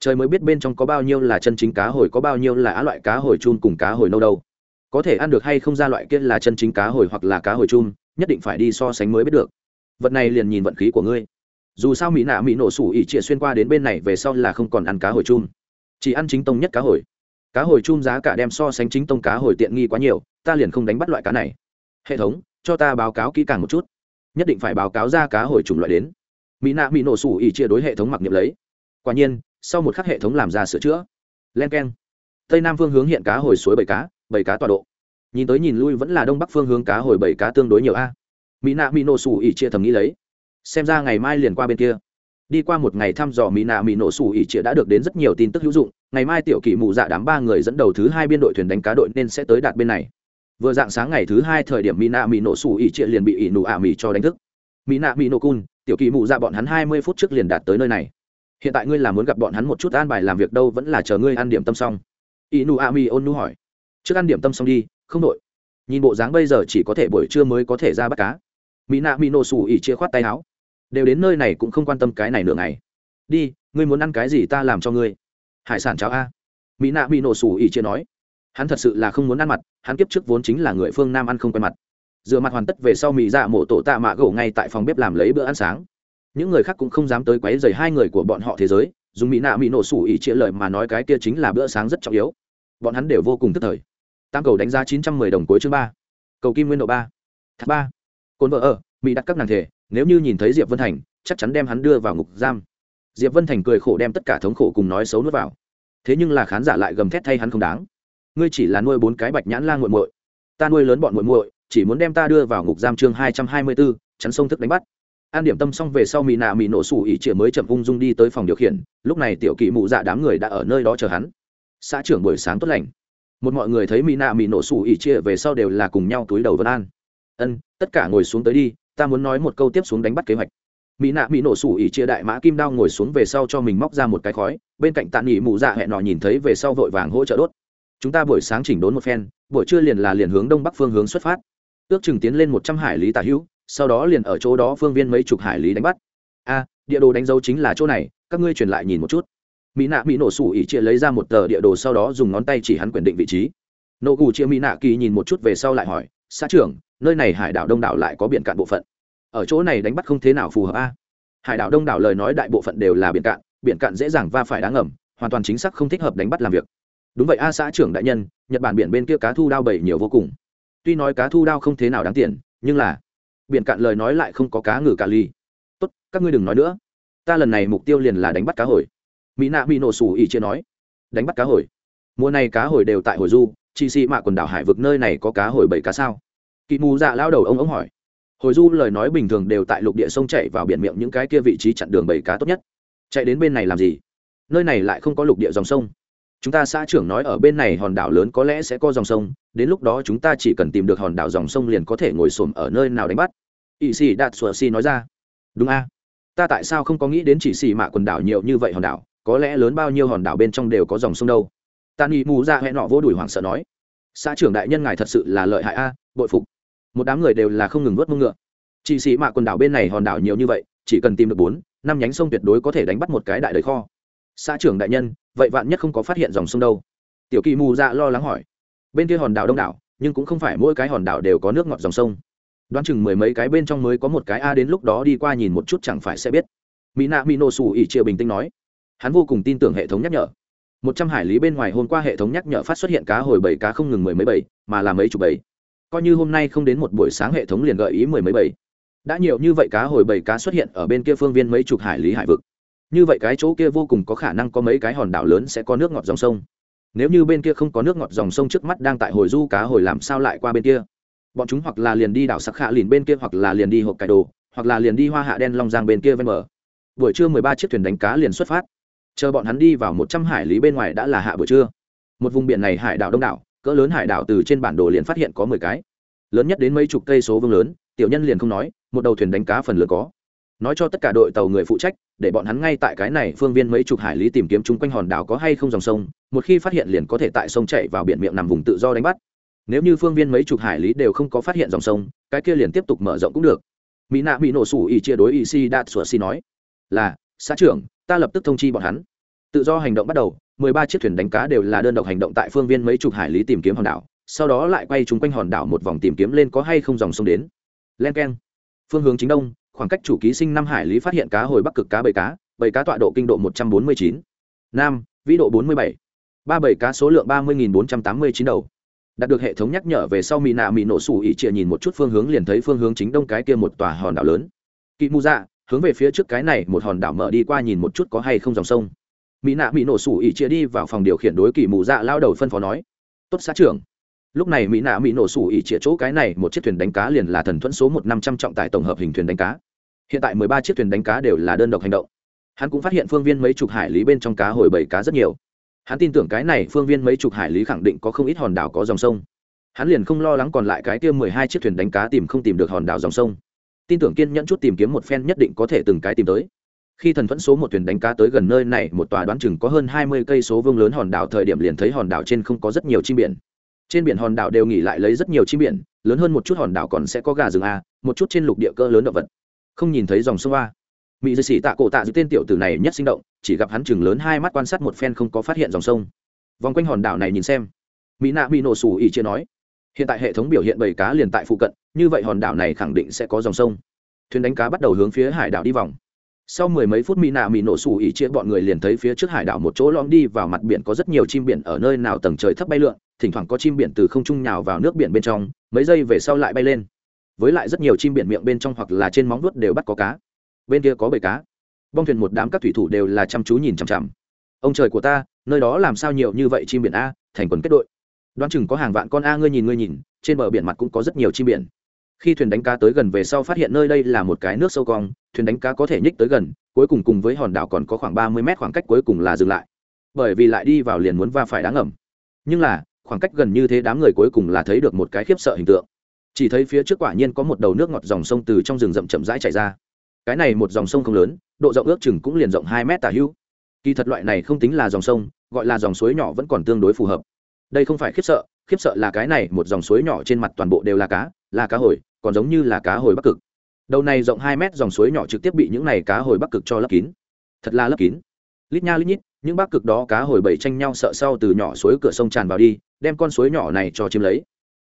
Trời mới biết bên trong có bao nhiêu là chân chính cá hồi, có bao nhiêu là á loại cá hồi chun cùng cá hồi nâu đâu. Có thể ăn được hay không ra loại kia là chân chính cá hồi hoặc là cá hồi chun, nhất định phải đi so sánh mới biết được. Vật này liền nhìn vận khí của ngươi. Dù sao mỹ nạ mỹ nổ sủ ỉ trịa xuyên qua đến bên này về sau là không còn ăn cá hồi chun. Chỉ ăn chính tông nhất cá hồi cá hồi chum giá cả đem so sánh chính tông cá hồi tiện nghi quá nhiều, ta liền không đánh bắt loại cá này. Hệ thống, cho ta báo cáo kỹ càng một chút. Nhất định phải báo cáo ra cá hồi chủng loại đến. Mỹ nạ mỹ nổ sủ ỉ chia đối hệ thống mặc niệm lấy. Quả nhiên, sau một khắc hệ thống làm ra sửa chữa. Len k e n tây nam phương hướng hiện cá hồi suối bảy cá bảy cá tọa độ. Nhìn tới nhìn lui vẫn là đông bắc phương hướng cá hồi bảy cá tương đối nhiều a. Mỹ nạ mỹ nổ sủ ỉ chia thầm nghĩ lấy. Xem ra ngày mai liền qua bên kia đi qua một ngày thăm dò mỹ nạ mỹ nổ sủ ỉ chĩa đã được đến rất nhiều tin tức hữu dụng. Ngày mai tiểu kỷ mù dạ đám ba người dẫn đầu thứ hai biên đội thuyền đánh cá đội nên sẽ tới đạt bên này. Vừa dạng sáng ngày thứ hai thời điểm mỹ nạ mỹ nổ sủ ỉ chĩa liền bị ỉ nụ ả mỹ cho đánh thức. Mỹ nạ mỹ nổ cun, tiểu kỳ mụ dạ bọn hắn hai mươi phút trước liền đạt tới nơi này. Hiện tại ngươi là muốn gặp bọn hắn một chút an bài làm việc đâu, vẫn là chờ ngươi ăn điểm tâm xong. Ỉ nụ ả mỹ ôn nu hỏi. Trước ăn điểm tâm xong đi, không đội. Nhìn bộ dáng bây giờ chỉ có thể buổi trưa mới có thể ra bắt cá. Mỹ nạ mỹ nổ sủ ỉ chĩa khoát tay áo đều đến nơi này cũng không quan tâm cái này nửa ngày. Đi, ngươi muốn ăn cái gì ta làm cho ngươi. Hải sản cháo a. Mỹ nạ bị nổ sủ ỉ chia nói. Hắn thật sự là không muốn ăn mặt, hắn kiếp trước vốn chính là người phương nam ăn không quen mặt. Dựa mặt hoàn tất về sau mỹ dạ mổ tổ tạ mạ gỗ ngay tại phòng bếp làm lấy bữa ăn sáng. Những người khác cũng không dám tới quấy dày hai người của bọn họ thế giới, dùng mỹ nạ mỹ nổ sủ ỉ chia lời mà nói cái kia chính là bữa sáng rất trọng yếu. Bọn hắn đều vô cùng tức thời. Tăng cầu đánh giá chín trăm mười đồng cuối chương ba. Cầu kim nguyên độ ba. Thác ba. Cồn vợ ở, mỹ đặt các nàng thể nếu như nhìn thấy diệp vân thành, chắc chắn đem hắn đưa vào ngục giam. Diệp vân thành cười khổ đem tất cả thống khổ cùng nói xấu nuốt vào. Thế nhưng là khán giả lại gầm thét thay hắn không đáng. Ngươi chỉ là nuôi bốn cái bạch nhãn la g u muội. Ta nuôi lớn bọn muội muội, chỉ muốn đem ta đưa vào ngục giam chương hai trăm hai mươi bốn chắn sông thức đánh bắt. An điểm tâm xong về sau mỹ nạ mỹ nổ sủ ỉ chĩa mới chậm ung dung đi tới phòng điều khiển, lúc này tiểu kỵ mụ dạ đám người đã ở nơi đó chờ hắn. Xã trưởng buổi sáng tốt lành. Một mọi người thấy mỹ nạ mỹ nổ sủ ỉ chia về sau đều là cùng nhau túi đầu vân an. Ân, tất cả ngồi xuống tới đi ta muốn nói một câu tiếp xuống đánh bắt kế hoạch. Mỹ nạ mỹ nổ sủ ỉ chia đại mã kim đao ngồi xuống về sau cho mình móc ra một cái khói, bên cạnh tạ nghỉ mụ dạ hẹn nọ nhìn thấy về sau vội vàng hỗ trợ đốt. Chúng ta buổi sáng chỉnh đốn một phen, buổi trưa liền là liền hướng đông bắc phương hướng xuất phát. Ước chừng tiến lên một trăm hải lý tả hữu, sau đó liền ở chỗ đó phương viên mấy chục hải lý đánh bắt. A, địa đồ đánh dấu chính là chỗ này, các ngươi truyền lại nhìn một chút. Mỹ nạ mỹ nổ sủ ỉ chia lấy ra một tờ địa đồ sau đó dùng ngón tay chỉ hắn quyền định vị trí. Nô gù chia mỹ nạ kỳ nhìn một chút về sau lại hỏi, xã trưởng nơi này hải đảo đông đảo lại có biển cạn bộ phận. Ở chỗ này đánh bắt không thế nào phù hợp a. Hải đảo đông đảo lời nói đại bộ phận đều là biển cạn biển cạn dễ dàng va phải đáng ngầm, hoàn toàn chính xác không thích hợp đánh bắt làm việc. Đúng vậy a, xã trưởng đại nhân, nhật bản biển bên kia cá thu đao bảy nhiều vô cùng. Tuy nói cá thu đao không thế nào đáng tiền, nhưng là biển cạn lời nói lại không có cá ngừ cả ly. Tốt, các ngươi đừng nói nữa. Ta lần này mục tiêu liền là đánh bắt cá hồi. Mỹ nạ bị nổ sủ ỉ chia nói. Đánh bắt cá hồi. Mùa này cá hồi đều tại hồi du chị xị mạ quần đảo hải vực nơi này có cá hồi bảy cá sao? Kỵ mù dạ lao đầu ông ông hỏi. Hồi du lời nói bình thường đều tại lục địa sông chạy vào biển miệng những cái kia vị trí chặn đường bầy cá tốt nhất. Chạy đến bên này làm gì? Nơi này lại không có lục địa dòng sông. Chúng ta xã trưởng nói ở bên này hòn đảo lớn có lẽ sẽ có dòng sông, đến lúc đó chúng ta chỉ cần tìm được hòn đảo dòng sông liền có thể ngồi xổm ở nơi nào đánh bắt. Ỵ sĩ đạt sùa si nói ra. Đúng a. Ta tại sao không có nghĩ đến chỉ xì mạ quần đảo nhiều như vậy hòn đảo, có lẽ lớn bao nhiêu hòn đảo bên trong đều có dòng sông đâu. Ta y mù ra hẹn nọ vô đùi hoảng sợ nói. Xã trưởng đại nhân ngài thật sự là lợi hại a, bội phục một đám người đều là không ngừng vớt mông ngựa. Chị sĩ mạ quần đảo bên này hòn đảo nhiều như vậy, chỉ cần tìm được bốn, năm nhánh sông tuyệt đối có thể đánh bắt một cái đại đời kho. Xã trưởng đại nhân, vậy vạn nhất không có phát hiện dòng sông đâu? Tiểu kỳ mù dạ lo lắng hỏi. Bên kia hòn đảo đông đảo, nhưng cũng không phải mỗi cái hòn đảo đều có nước ngọt dòng sông. Đoán chừng mười mấy cái bên trong mới có một cái a đến lúc đó đi qua nhìn một chút chẳng phải sẽ biết. Mỹ nạ mỹ nổ xù ỉ chia bình tĩnh nói. Hắn vô cùng tin tưởng hệ thống nhắc nhở. Một trăm hải lý bên ngoài hôm qua hệ thống nhắc nhở phát xuất hiện cá hồi bảy cá không ngừng mười mấy bảy, mà là mấy chục bảy coi như hôm nay không đến một buổi sáng hệ thống liền gợi ý mười mấy bảy đã nhiều như vậy cá hồi bảy cá xuất hiện ở bên kia phương viên mấy chục hải lý hải vực. Như vậy cái chỗ kia vô cùng có khả năng có mấy cái hòn đảo lớn sẽ có nước ngọt dòng sông. Nếu như bên kia không có nước ngọt dòng sông trước mắt đang tại hồi du cá hồi làm sao lại qua bên kia? Bọn chúng hoặc là liền đi đảo sắc hạ lìn bên kia hoặc là liền đi hộp cải đồ hoặc là liền đi hoa hạ đen long giang bên kia ven bờ. Buổi trưa mười ba chiếc thuyền đánh cá liền xuất phát. Chờ bọn hắn đi vào một trăm hải lý bên ngoài đã là hạ buổi trưa. Một vùng biển này hải đảo đông đảo cỡ lớn hải đảo từ trên bản đồ liền phát hiện có mười cái. Lớn nhất đến mấy chục cây số vương lớn, tiểu nhân liền không nói, một đầu thuyền đánh cá phần lớn có. Nói cho tất cả đội tàu người phụ trách, để bọn hắn ngay tại cái này phương viên mấy chục hải lý tìm kiếm chung quanh hòn đảo có hay không dòng sông, một khi phát hiện liền có thể tại sông chạy vào biển miệng nằm vùng tự do đánh bắt. Nếu như phương viên mấy chục hải lý đều không có phát hiện dòng sông, cái kia liền tiếp tục mở rộng cũng được. Mỹ nạ bị nổ sủ ỉ chia đối ỉ si đạt sủa si nói, là, xã trưởng, ta lập tức thông chi bọn hắn tự do hành động bắt đầu, mười ba chiếc thuyền đánh cá đều là đơn độc hành động tại phương viên mấy chục hải lý tìm kiếm hòn đảo, sau đó lại quay chúng quanh hòn đảo một vòng tìm kiếm lên có hay không dòng sông đến. Len keng. Phương hướng chính đông, khoảng cách chủ ký sinh năm hải lý phát hiện cá hồi bắc cực cá bảy cá bảy cá tọa độ kinh độ một trăm bốn mươi chín. Nam, vĩ độ bốn mươi bảy. Ba bảy cá số lượng ba mươi bốn trăm tám mươi chín đầu. Đạt được hệ thống nhắc nhở về sau mỹ nạ mỹ nổ sủ ỉ trịa nhìn một chút phương hướng liền thấy phương hướng chính đông cái kia một tòa hòn đảo lớn. Kỵ mù dạ hướng về phía trước cái này một hòn đảo mở đi qua nhìn một chút có hay không dòng sông mỹ nạ mỹ nổ sủ ỉ chia đi vào phòng điều khiển đối kỳ mù dạ lao đầu phân phó nói, tốt xã trưởng. Lúc này mỹ nạ mỹ nổ sủ ỉ chia chỗ cái này một chiếc thuyền đánh cá liền là thần thuẫn số một năm trăm trọng tải tổng hợp hình thuyền đánh cá. Hiện tại mười ba chiếc thuyền đánh cá đều là đơn độc hành động. Hắn cũng phát hiện phương viên mấy chục hải lý bên trong cá hồi bảy cá rất nhiều. Hắn tin tưởng cái này phương viên mấy chục hải lý khẳng định có không ít hòn đảo có dòng sông. Hắn liền không lo lắng còn lại cái kia mười hai chiếc thuyền đánh cá tìm không tìm được hòn đảo dòng sông. Tin tưởng kiên nhẫn chút tìm kiếm một phen nhất định có thể từng cái tìm tới khi thần thuẫn số một thuyền đánh cá tới gần nơi này, một tòa đoán chừng có hơn hai mươi cây số vương lớn hòn đảo thời điểm liền thấy hòn đảo trên không có rất nhiều chim biển. Trên biển hòn đảo đều nghỉ lại lấy rất nhiều chim biển, lớn hơn một chút hòn đảo còn sẽ có gà rừng a, một chút trên lục địa cỡ lớn động vật. Không nhìn thấy dòng sông a. Mỹ dư sĩ tạ cổ tạ giữ tên tiểu tử này nhất sinh động, chỉ gặp hắn chừng lớn hai mắt quan sát một phen không có phát hiện dòng sông. Vòng quanh hòn đảo này nhìn xem. Mỹ nạ bị nổ sủ ỉ chia nói, hiện tại hệ thống biểu hiện bầy cá liền tại phụ cận, như vậy hòn đảo này khẳng định sẽ có dòng sông. Thuyền đánh cá bắt đầu hướng phía hải đảo đi vòng sau mười mấy phút mỹ nạ mỹ nổ sủ ỉ chia bọn người liền thấy phía trước hải đảo một chỗ lom đi vào mặt biển có rất nhiều chim biển ở nơi nào tầng trời thấp bay lượn, thỉnh thoảng có chim biển từ không trung nhào vào nước biển bên trong, mấy giây về sau lại bay lên. Với lại rất nhiều chim biển miệng bên trong hoặc là trên móng vuốt đều bắt có cá. Bên kia có bầy cá. Bong thuyền một đám các thủy thủ đều là chăm chú nhìn chằm chằm. Ông trời của ta, nơi đó làm sao nhiều như vậy chim biển a, thành quần kết đội. Đoán chừng có hàng vạn con a, ngươi nhìn ngươi nhìn, trên bờ biển mặt cũng có rất nhiều chim biển khi thuyền đánh cá tới gần về sau phát hiện nơi đây là một cái nước sâu cong, thuyền đánh cá có thể nhích tới gần, cuối cùng cùng với hòn đảo còn có khoảng ba mươi mét khoảng cách cuối cùng là dừng lại. Bởi vì lại đi vào liền muốn va phải đáng ẩm nhưng là, khoảng cách gần như thế đám người cuối cùng là thấy được một cái khiếp sợ hình tượng. Chỉ thấy phía trước quả nhiên có một đầu nước ngọt dòng sông từ trong rừng rậm chậm rãi chảy ra. Cái này một dòng sông không lớn, độ rộng ước chừng cũng liền rộng hai mét tả hữu. Kỳ thật loại này không tính là dòng sông, gọi là dòng suối nhỏ vẫn còn tương đối phù hợp. Đây không phải khiếp sợ khiếp sợ là cái này một dòng suối nhỏ trên mặt toàn bộ đều là cá là cá hồi, còn giống như là cá hồi bắc cực. Đầu này rộng hai mét, dòng suối nhỏ trực tiếp bị những này cá hồi bắc cực cho lấp kín. Thật là lấp kín. Lít nha lít nhít, những bắc cực đó cá hồi bảy tranh nhau sợ sau từ nhỏ suối cửa sông tràn vào đi, đem con suối nhỏ này cho chiếm lấy.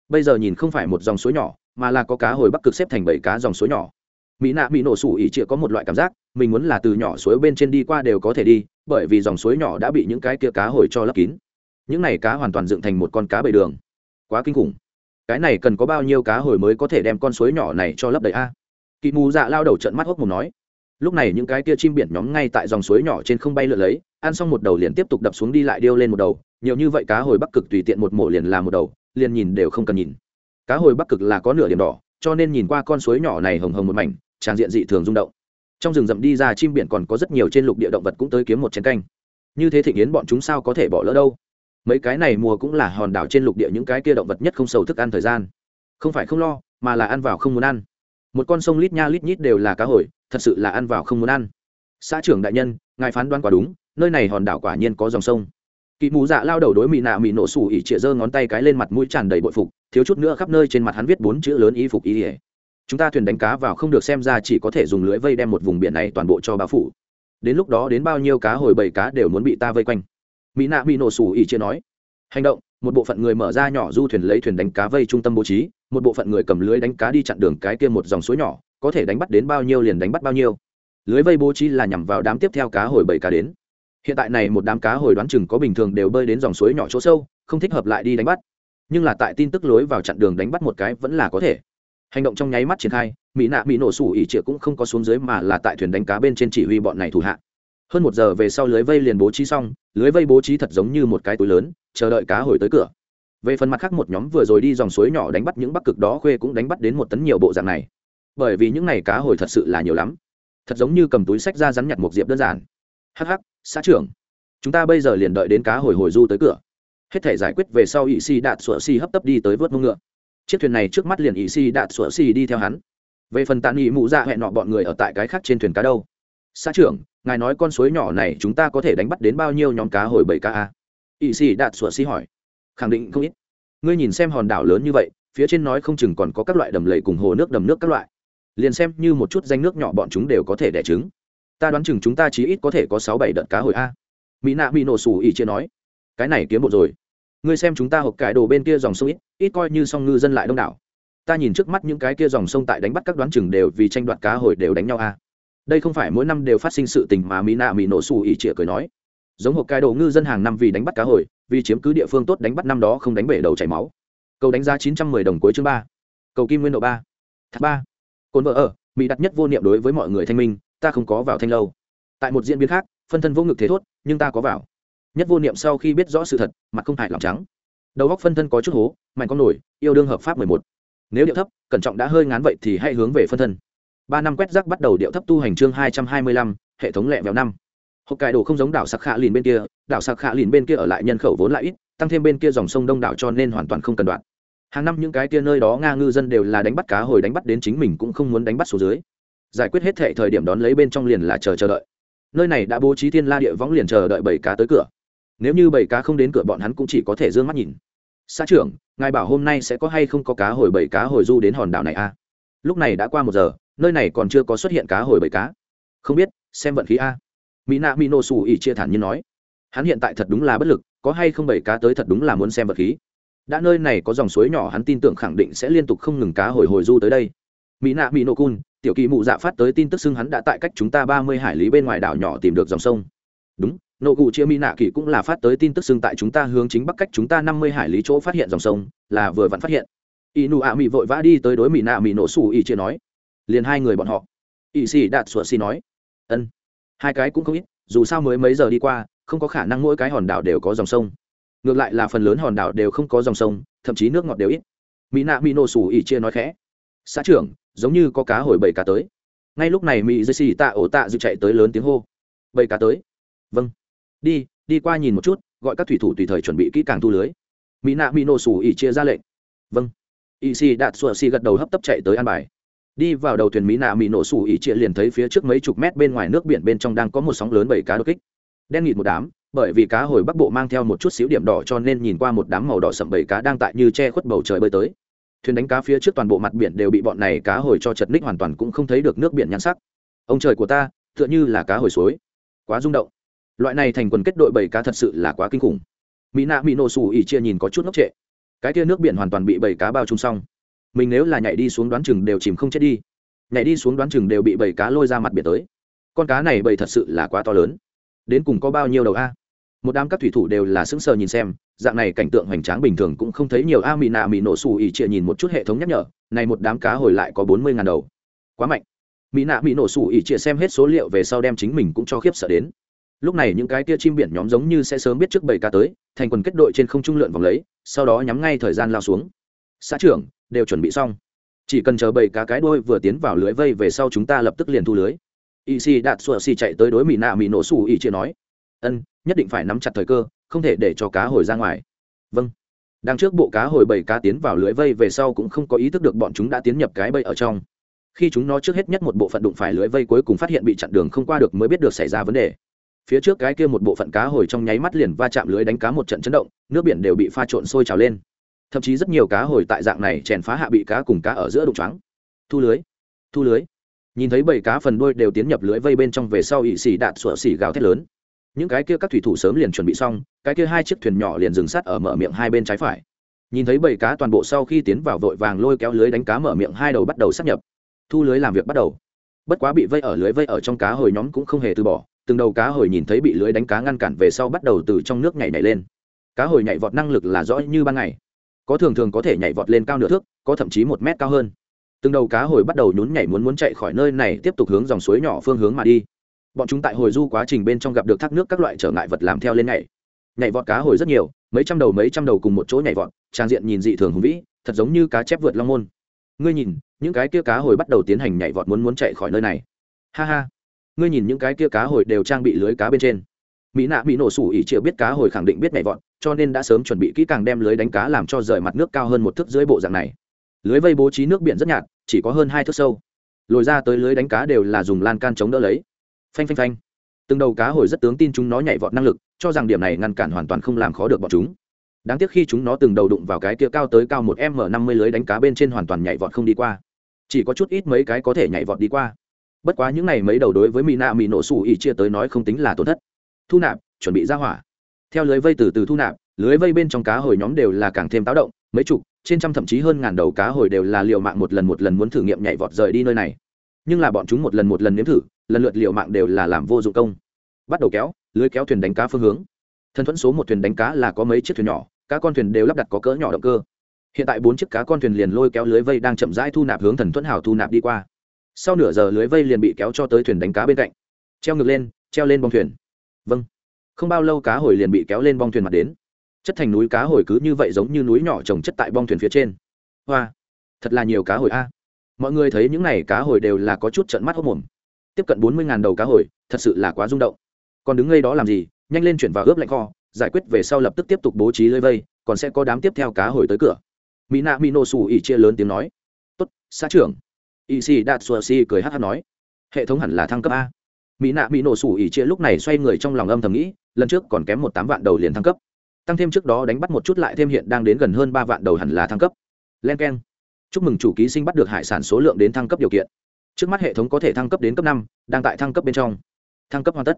Bây giờ nhìn không phải một dòng suối nhỏ, mà là có cá hồi bắc cực xếp thành bảy cá dòng suối nhỏ. Mỹ nạ bị nổ sủ ỉ chịa có một loại cảm giác, mình muốn là từ nhỏ suối bên trên đi qua đều có thể đi, bởi vì dòng suối nhỏ đã bị những cái kia cá hồi cho lấp kín. Những này cá hoàn toàn dựng thành một con cá bầy đường. Quá kinh khủng cái này cần có bao nhiêu cá hồi mới có thể đem con suối nhỏ này cho lấp đầy a? Kỳ mù dạ lao đầu trận mắt hốc mù nói. Lúc này những cái kia chim biển nhóm ngay tại dòng suối nhỏ trên không bay lượn lấy, ăn xong một đầu liền tiếp tục đập xuống đi lại điêu lên một đầu. Nhiều như vậy cá hồi bắc cực tùy tiện một mổ liền là một đầu, liền nhìn đều không cần nhìn. Cá hồi bắc cực là có nửa điểm đỏ, cho nên nhìn qua con suối nhỏ này hồng hồng một mảnh tràng diện dị thường rung động. Trong rừng rậm đi ra chim biển còn có rất nhiều trên lục địa động vật cũng tới kiếm một chén canh. Như thế thịnh yến bọn chúng sao có thể bỏ lỡ đâu? Mấy cái này mùa cũng là hòn đảo trên lục địa những cái kia động vật nhất không sầu thức ăn thời gian. Không phải không lo, mà là ăn vào không muốn ăn. Một con sông lít nha lít nhít đều là cá hồi, thật sự là ăn vào không muốn ăn. Xã trưởng đại nhân, ngài phán đoán quả đúng, nơi này hòn đảo quả nhiên có dòng sông. Kỵ mù dạ lao đầu đối mị nạ mị nổ sủ ỉ trịa giơ ngón tay cái lên mặt mũi tràn đầy bội phục, thiếu chút nữa khắp nơi trên mặt hắn viết bốn chữ lớn y phục ý ỉa chúng ta thuyền đánh cá vào không được xem ra chỉ có thể dùng lưới vây đem một vùng biển này toàn bộ cho bao phủ. Đến lúc đó đến bao nhiêu cá hồi bầy cá đều muốn bị ta vây quanh mỹ nạ bị nổ sủ ỉ chia nói, hành động, một bộ phận người mở ra nhỏ du thuyền lấy thuyền đánh cá vây trung tâm bố trí, một bộ phận người cầm lưới đánh cá đi chặn đường cái kia một dòng suối nhỏ, có thể đánh bắt đến bao nhiêu liền đánh bắt bao nhiêu. Lưới vây bố trí là nhằm vào đám tiếp theo cá hồi bảy cá đến. Hiện tại này một đám cá hồi đoán chừng có bình thường đều bơi đến dòng suối nhỏ chỗ sâu, không thích hợp lại đi đánh bắt. Nhưng là tại tin tức lối vào chặn đường đánh bắt một cái vẫn là có thể. Hành động trong nháy mắt triển khai, mỹ nạ bị nổ sủ ỉ trịa cũng không có xuống dưới mà là tại thuyền đánh cá bên trên chỉ huy bọn này thủ hạ hơn một giờ về sau lưới vây liền bố trí xong, lưới vây bố trí thật giống như một cái túi lớn, chờ đợi cá hồi tới cửa. Về phần mặt khác một nhóm vừa rồi đi dòng suối nhỏ đánh bắt những bắc cực đó khuê cũng đánh bắt đến một tấn nhiều bộ dạng này. Bởi vì những n à y cá hồi thật sự là nhiều lắm. Thật giống như cầm túi sách ra rắn nhặt một diệp đơn giản. Hh xã trưởng. Chúng ta bây giờ liền đợi đến cá hồi hồi du tới cửa. Hết thể giải quyết về sau ỵ si đạt sủa si hấp tấp đi tới vớt mông ngựa. Chiếc thuyền này trước mắt liền ỵ si đạt sủa si đi theo hắn. Về phần tàn ỵ mụ dạ hẹn nọ bọn người ở tại cái khác trên thuyền cá đâu? Xã trưởng, ngài nói con suối nhỏ này chúng ta có thể đánh bắt đến bao nhiêu nhóm cá hồi bảy cá a? Ỵ sĩ đạt sủa sĩ hỏi. Khẳng định không ít. Ngươi nhìn xem hòn đảo lớn như vậy, phía trên nói không chừng còn có các loại đầm lầy cùng hồ nước đầm nước các loại. Liền xem như một chút danh nước nhỏ bọn chúng đều có thể đẻ trứng. Ta đoán chừng chúng ta chí ít có thể có sáu bảy đợt cá hồi a. Mỹ nạ bị nổ sủ ỉ chia nói. Cái này kiếm bộ rồi. Ngươi xem chúng ta hộp cải đồ bên kia dòng sông ít ít coi như song ngư dân lại đông đảo. Ta nhìn trước mắt những cái kia dòng sông tại đánh bắt các đoán chừng đều vì tranh đoạt cá hồi đều đánh nhau a đây không phải mỗi năm đều phát sinh sự tình mà mỹ nạ mỹ nổ xù ỉ chĩa cười nói. Giống hộp cai đồ ngư dân hàng năm vì đánh bắt cá hồi, vì chiếm cứ địa phương tốt đánh bắt năm đó không đánh bể đầu chảy máu. Cầu đánh giá chín trăm mười đồng cuối chương ba. Cầu kim nguyên độ ba. Thác ba. Cồn vợ ở, mỹ đặt nhất vô niệm đối với mọi người thanh minh, ta không có vào thanh lâu. Tại một diễn biến khác, phân thân vô ngực thế thốt, nhưng ta có vào. Nhất vô niệm sau khi biết rõ sự thật, mặt không hại lòng trắng. Đầu góc phân thân có chút hố, mạnh con nổi, yêu đương hợp pháp mười một. Nếu điệu thấp, cẩn trọng đã hơi ngán vậy thì hãy hướng về phân thân ba năm quét rác bắt đầu điệu thấp tu hành chương hai trăm hai mươi lăm, hệ thống lẹ vẹo năm. Hộp cải đồ không giống đảo sạc khạ lìn bên kia, đảo sạc khạ lìn bên kia ở lại nhân khẩu vốn lại ít, tăng thêm bên kia dòng sông đông đảo cho nên hoàn toàn không cần đoạn. Hàng năm những cái kia nơi đó nga ngư dân đều là đánh bắt cá hồi đánh bắt đến chính mình cũng không muốn đánh bắt số dưới. Giải quyết hết thệ thời điểm đón lấy bên trong liền là chờ chờ đợi. Nơi này đã bố trí thiên la địa võng liền chờ đợi bảy cá tới cửa. Nếu như bảy cá không đến cửa bọn hắn cũng chỉ có thể d ư ơ n g mắt nhìn. Xã trưởng, ngài bảo hôm nay sẽ có hay không có cá hồi bảy cá hồi du đến hòn đảo này a à? lúc này đã qua một giờ nơi này còn chưa có xuất hiện cá hồi bảy cá. Không biết, xem vận khí a. Mỹ nạ mỹ nô xù ỉ chia thản như nói. Hắn hiện tại thật đúng là bất lực, có hay không bảy cá tới thật đúng là muốn xem vật khí. Đã nơi này có dòng suối nhỏ, hắn tin tưởng khẳng định sẽ liên tục không ngừng cá hồi hồi du tới đây. Mỹ nạ mỹ nô cun, tiểu kỳ mụ dạ phát tới tin tức xưng hắn đã tại cách chúng ta ba mươi hải lý bên ngoài đảo nhỏ tìm được dòng sông. Đúng, nô cụ chia mỹ nạ kỳ cũng là phát tới tin tức xưng tại chúng ta hướng chính bắc cách chúng ta năm mươi hải lý chỗ phát hiện dòng sông, là vừa vặn phát hiện. Y nụ ạ mỹ vội vã đi tới đối mỹ nạ mỹ nổ xù y chia nói liền hai người bọn họ. Y sĩ đạt sủa xì nói, ân, hai cái cũng không ít, dù sao mới mấy giờ đi qua, không có khả năng mỗi cái hòn đảo đều có dòng sông. Ngược lại là phần lớn hòn đảo đều không có dòng sông, thậm chí nước ngọt đều ít. Mỹ nạ mỹ nổ sủ ỉ chia nói khẽ, xã trưởng, giống như có cá hồi bảy cá tới. Ngay lúc này mỹ dây xì tạ ổ tạ dự chạy tới lớn tiếng hô, bảy cá tới. Vâng đi đi qua nhìn một chút, gọi các thủy thủ tùy thời chuẩn bị kỹ càng thu lưới. Mỹ nạ mỹ nổ sủ ỉ chia ra lệnh vâng. Ỵ xì đạt sủa xì gật đầu hấp tấp chạy tới an bài đi vào đầu thuyền mỹ nạ mỹ nổ sủ ỉ chia liền thấy phía trước mấy chục mét bên ngoài nước biển bên trong đang có một sóng lớn bảy cá đột kích. Đen nghịt một đám, bởi vì cá hồi bắc bộ mang theo một chút xíu điểm đỏ cho nên nhìn qua một đám màu đỏ sậm bảy cá đang tại như che khuất bầu trời bơi tới. Thuyền đánh cá phía trước toàn bộ mặt biển đều bị bọn này cá hồi cho chật ních hoàn toàn cũng không thấy được nước biển nhan sắc. Ông trời của ta, tựa như là cá hồi suối. Quá rung động. Loại này thành quần kết đội bảy cá thật sự là quá kinh khủng. Mỹ nạ mỹ nổ sủ ỉ chia nhìn có chút ngốc trệ. Cái kia nước biển hoàn toàn bị bảy cá bao trùm xong mình nếu là nhảy đi xuống đoán chừng đều chìm không chết đi. Nhảy đi xuống đoán chừng đều bị bầy cá lôi ra mặt biển tới. Con cá này bầy thật sự là quá to lớn. Đến cùng có bao nhiêu đầu a? Một đám các thủy thủ đều là sững sờ nhìn xem, dạng này cảnh tượng hoành tráng bình thường cũng không thấy nhiều a mị nạ mị nổ xù ỉ trịa nhìn một chút hệ thống nhắc nhở, này một đám cá hồi lại có bốn mươi ngàn đầu. Quá mạnh. Mỹ nạ mỹ nổ xù ỉ trịa xem hết số liệu về sau đem chính mình cũng cho khiếp sợ đến. Lúc này những cái tia chim biển nhóm giống như sẽ sớm biết trước bảy cá tới, thành quần kết đội trên không trung lượn vòng lấy, sau đó nhắm ngay thời gian lao xuống. Xã trưởng đều chuẩn bị xong. Chỉ cần chờ bảy cá cái đôi vừa tiến vào lưới vây về sau chúng ta lập tức liền thu lưới. Y si đạt sùa si chạy tới đối mỹ nạ mỹ nổ xù y chia nói. Ân, nhất định phải nắm chặt thời cơ, không thể để cho cá hồi ra ngoài. Vâng. Đằng trước bộ cá hồi bảy cá tiến vào lưới vây về sau cũng không có ý thức được bọn chúng đã tiến nhập cái bẫy ở trong. Khi chúng nó trước hết nhất một bộ phận đụng phải lưới vây cuối cùng phát hiện bị chặn đường không qua được mới biết được xảy ra vấn đề. Phía trước cái kia một bộ phận cá hồi trong nháy mắt liền va chạm lưới đánh cá một trận chấn động, nước biển đều bị pha trộn sôi trào lên thậm chí rất nhiều cá hồi tại dạng này chèn phá hạ bị cá cùng cá ở giữa đụng trắng thu lưới thu lưới. Nhìn thấy bảy cá phần đuôi đều tiến nhập lưới vây bên trong về sau ỵ xì đạn sủa xì gào thét lớn. Những cái kia các thủy thủ sớm liền chuẩn bị xong, cái kia hai chiếc thuyền nhỏ liền dừng sát ở mở miệng hai bên trái phải. Nhìn thấy bảy cá toàn bộ sau khi tiến vào vội vàng lôi kéo lưới đánh cá mở miệng hai đầu bắt đầu sắp nhập. Thu lưới làm việc bắt đầu. Bất quá bị vây ở lưới vây ở trong cá hồi nhóm cũng không hề từ bỏ, từng đầu cá hồi nhìn thấy bị lưới đánh cá ngăn cản về sau bắt đầu từ trong nước nhảy nhảy lên. Cá hồi nhảy vọt năng lực là rõ như ban ngày có thường thường có thể nhảy vọt lên cao nửa thước, có thậm chí một mét cao hơn. Từng đầu cá hồi bắt đầu nhún nhảy muốn muốn chạy khỏi nơi này, tiếp tục hướng dòng suối nhỏ phương hướng mà đi. Bọn chúng tại hồi du quá trình bên trong gặp được thác nước các loại trở ngại vật làm theo lên nhảy. Nhảy vọt cá hồi rất nhiều, mấy trăm đầu mấy trăm đầu cùng một chỗ nhảy vọt, trang diện nhìn dị thường hùng vĩ, thật giống như cá chép vượt long môn. Ngươi nhìn, những cái kia cá hồi bắt đầu tiến hành nhảy vọt muốn muốn chạy khỏi nơi này. Ha ha. Ngươi nhìn những cái kia cá hồi đều trang bị lưới cá bên trên mỹ nạ bị nổ sủ ỉ chịa biết cá hồi khẳng định biết nhảy vọt, cho nên đã sớm chuẩn bị kỹ càng đem lưới đánh cá làm cho rời mặt nước cao hơn một thước dưới bộ dạng này. Lưới vây bố trí nước biển rất nhạt, chỉ có hơn hai thước sâu. Lồi ra tới lưới đánh cá đều là dùng lan can chống đỡ lấy. Phanh phanh phanh. Từng đầu cá hồi rất tướng tin chúng nó nhảy vọt năng lực, cho rằng điểm này ngăn cản hoàn toàn không làm khó được bọn chúng. Đáng tiếc khi chúng nó từng đầu đụng vào cái kia cao tới cao một m năm mươi lưới đánh cá bên trên hoàn toàn nhảy vọt không đi qua. Chỉ có chút ít mấy cái có thể nhảy vọt đi qua. Bất quá những này mấy đầu đối với mỹ nạ mỹ nổ sủ ỉ chia tới nói không tính là tổn thất thu nạp, chuẩn bị ra hỏa. Theo lưới vây từ từ thu nạp, lưới vây bên trong cá hồi nhóm đều là càng thêm táo động, mấy chục, trên trăm thậm chí hơn ngàn đầu cá hồi đều là liều mạng một lần một lần muốn thử nghiệm nhảy vọt rời đi nơi này. Nhưng là bọn chúng một lần một lần nếm thử, lần lượt liều mạng đều là làm vô dụng công. Bắt đầu kéo, lưới kéo thuyền đánh cá phương hướng. Thân thuẫn số một thuyền đánh cá là có mấy chiếc thuyền nhỏ, cá con thuyền đều lắp đặt có cỡ nhỏ động cơ. Hiện tại bốn chiếc cá con thuyền liền lôi kéo lưới vây đang chậm rãi thu nạp hướng thần thuẫn hào thu nạp đi qua. Sau nửa giờ lưới vây liền bị kéo cho tới thuyền đánh cá bên cạnh. Treo ngược lên, treo lên bong thuyền vâng. Không bao lâu cá hồi liền bị kéo lên bong thuyền mặt đến. Chất thành núi cá hồi cứ như vậy giống như núi nhỏ trồng chất tại bong thuyền phía trên. Hoa, thật là nhiều cá hồi a. Mọi người thấy những n à y cá hồi đều là có chút trận mắt hốc mồm. Tiếp cận bốn mươi đầu cá hồi, thật sự là quá rung động. Còn đứng ngay đó làm gì, nhanh lên chuyển vào ướp lạnh kho, giải quyết về sau lập tức tiếp tục bố trí lơi vây, còn sẽ có đám tiếp theo cá hồi tới cửa. Mỹ nạ mỹ nổ xù ỉ chia lớn tiếng nói. Tốt, xã trưởng. Ỵ xì đạt xùa xì cười hát hát nói. Hệ thống hẳn là thăng cấp a mỹ nạ mỹ nổ sủ ỉ chia lúc này xoay người trong lòng âm thầm nghĩ, lần trước còn kém một tám vạn đầu liền thăng cấp. Tăng thêm trước đó đánh bắt một chút lại thêm hiện đang đến gần hơn ba vạn đầu hẳn là thăng cấp. Len k e n chúc mừng chủ ký sinh bắt được hải sản số lượng đến thăng cấp điều kiện. Trước mắt hệ thống có thể thăng cấp đến cấp năm, đang tại thăng cấp bên trong. Thăng cấp hoàn tất.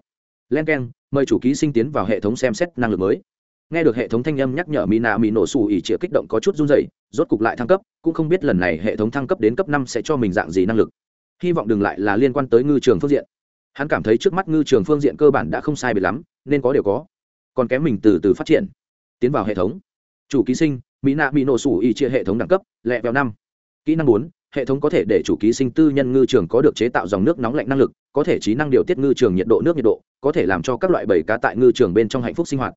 Len k e n mời chủ ký sinh tiến vào hệ thống xem xét năng lực mới. Nghe được hệ thống thanh âm nhắc nhở mỹ nạ mỹ nổ xù ỉ chĩa kích động có chút run dày rốt cục lại thăng cấp, cũng không biết lần này hệ thống thăng cấp đến cấp năm sẽ cho mình dạng gì năng lực. Hy vọng đừng lại là liên quan tới ngư trường phương diện hắn cảm thấy trước mắt ngư trường phương diện cơ bản đã không sai bị lắm, nên có điều có. Còn kém mình từ từ phát triển. Tiến vào hệ thống. Chủ ký sinh, mỹ nạ mỹ nổ sủ ỉ chia hệ thống đẳng cấp, lẹ vẹo năm. Kỹ năng bốn, hệ thống có thể để chủ ký sinh tư nhân ngư trường có được chế tạo dòng nước nóng lạnh năng lực, có thể trí năng điều tiết ngư trường nhiệt độ, nước nhiệt độ, có thể làm cho các loại bầy cá tại ngư trường bên trong hạnh phúc sinh hoạt.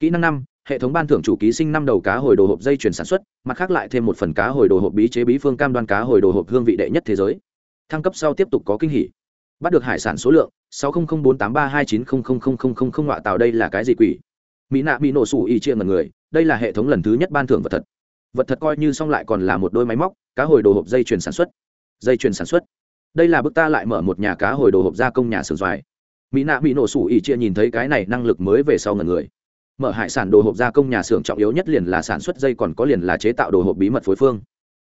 Kỹ năng năm, hệ thống ban thưởng chủ ký sinh năm đầu cá hồi đồ hộp dây chuyển sản xuất, mặt khác lại thêm một phần cá hồi đồ hộp bí chế bí phương cam đoan cá hồi đồ hộp hương vị đệ nhất thế giới. Thăng cấp sau tiếp tục có kinh hỉ bắt được hải sản số lượng, sáu nghìn bốn tám ba hai chín không không không không không không đây là cái gì quỷ? Mỹ nạ bị nổ sủ ỉ chia ngần người, đây là hệ thống lần thứ nhất ban thưởng vật thật. Vật thật coi như xong lại còn là một đôi máy móc, cá hồi đồ hộp dây chuyền sản xuất. Dây chuyền sản xuất. Đây là bức ta lại mở một nhà cá hồi đồ hộp gia công nhà xưởng xoài. Mỹ nạ bị nổ sủ ỉ chia nhìn thấy cái này năng lực mới về sau ngần người. Mở hải sản đồ hộp gia công nhà xưởng trọng yếu nhất liền là sản xuất dây còn có liền là chế tạo đồ hộp bí mật phối phương.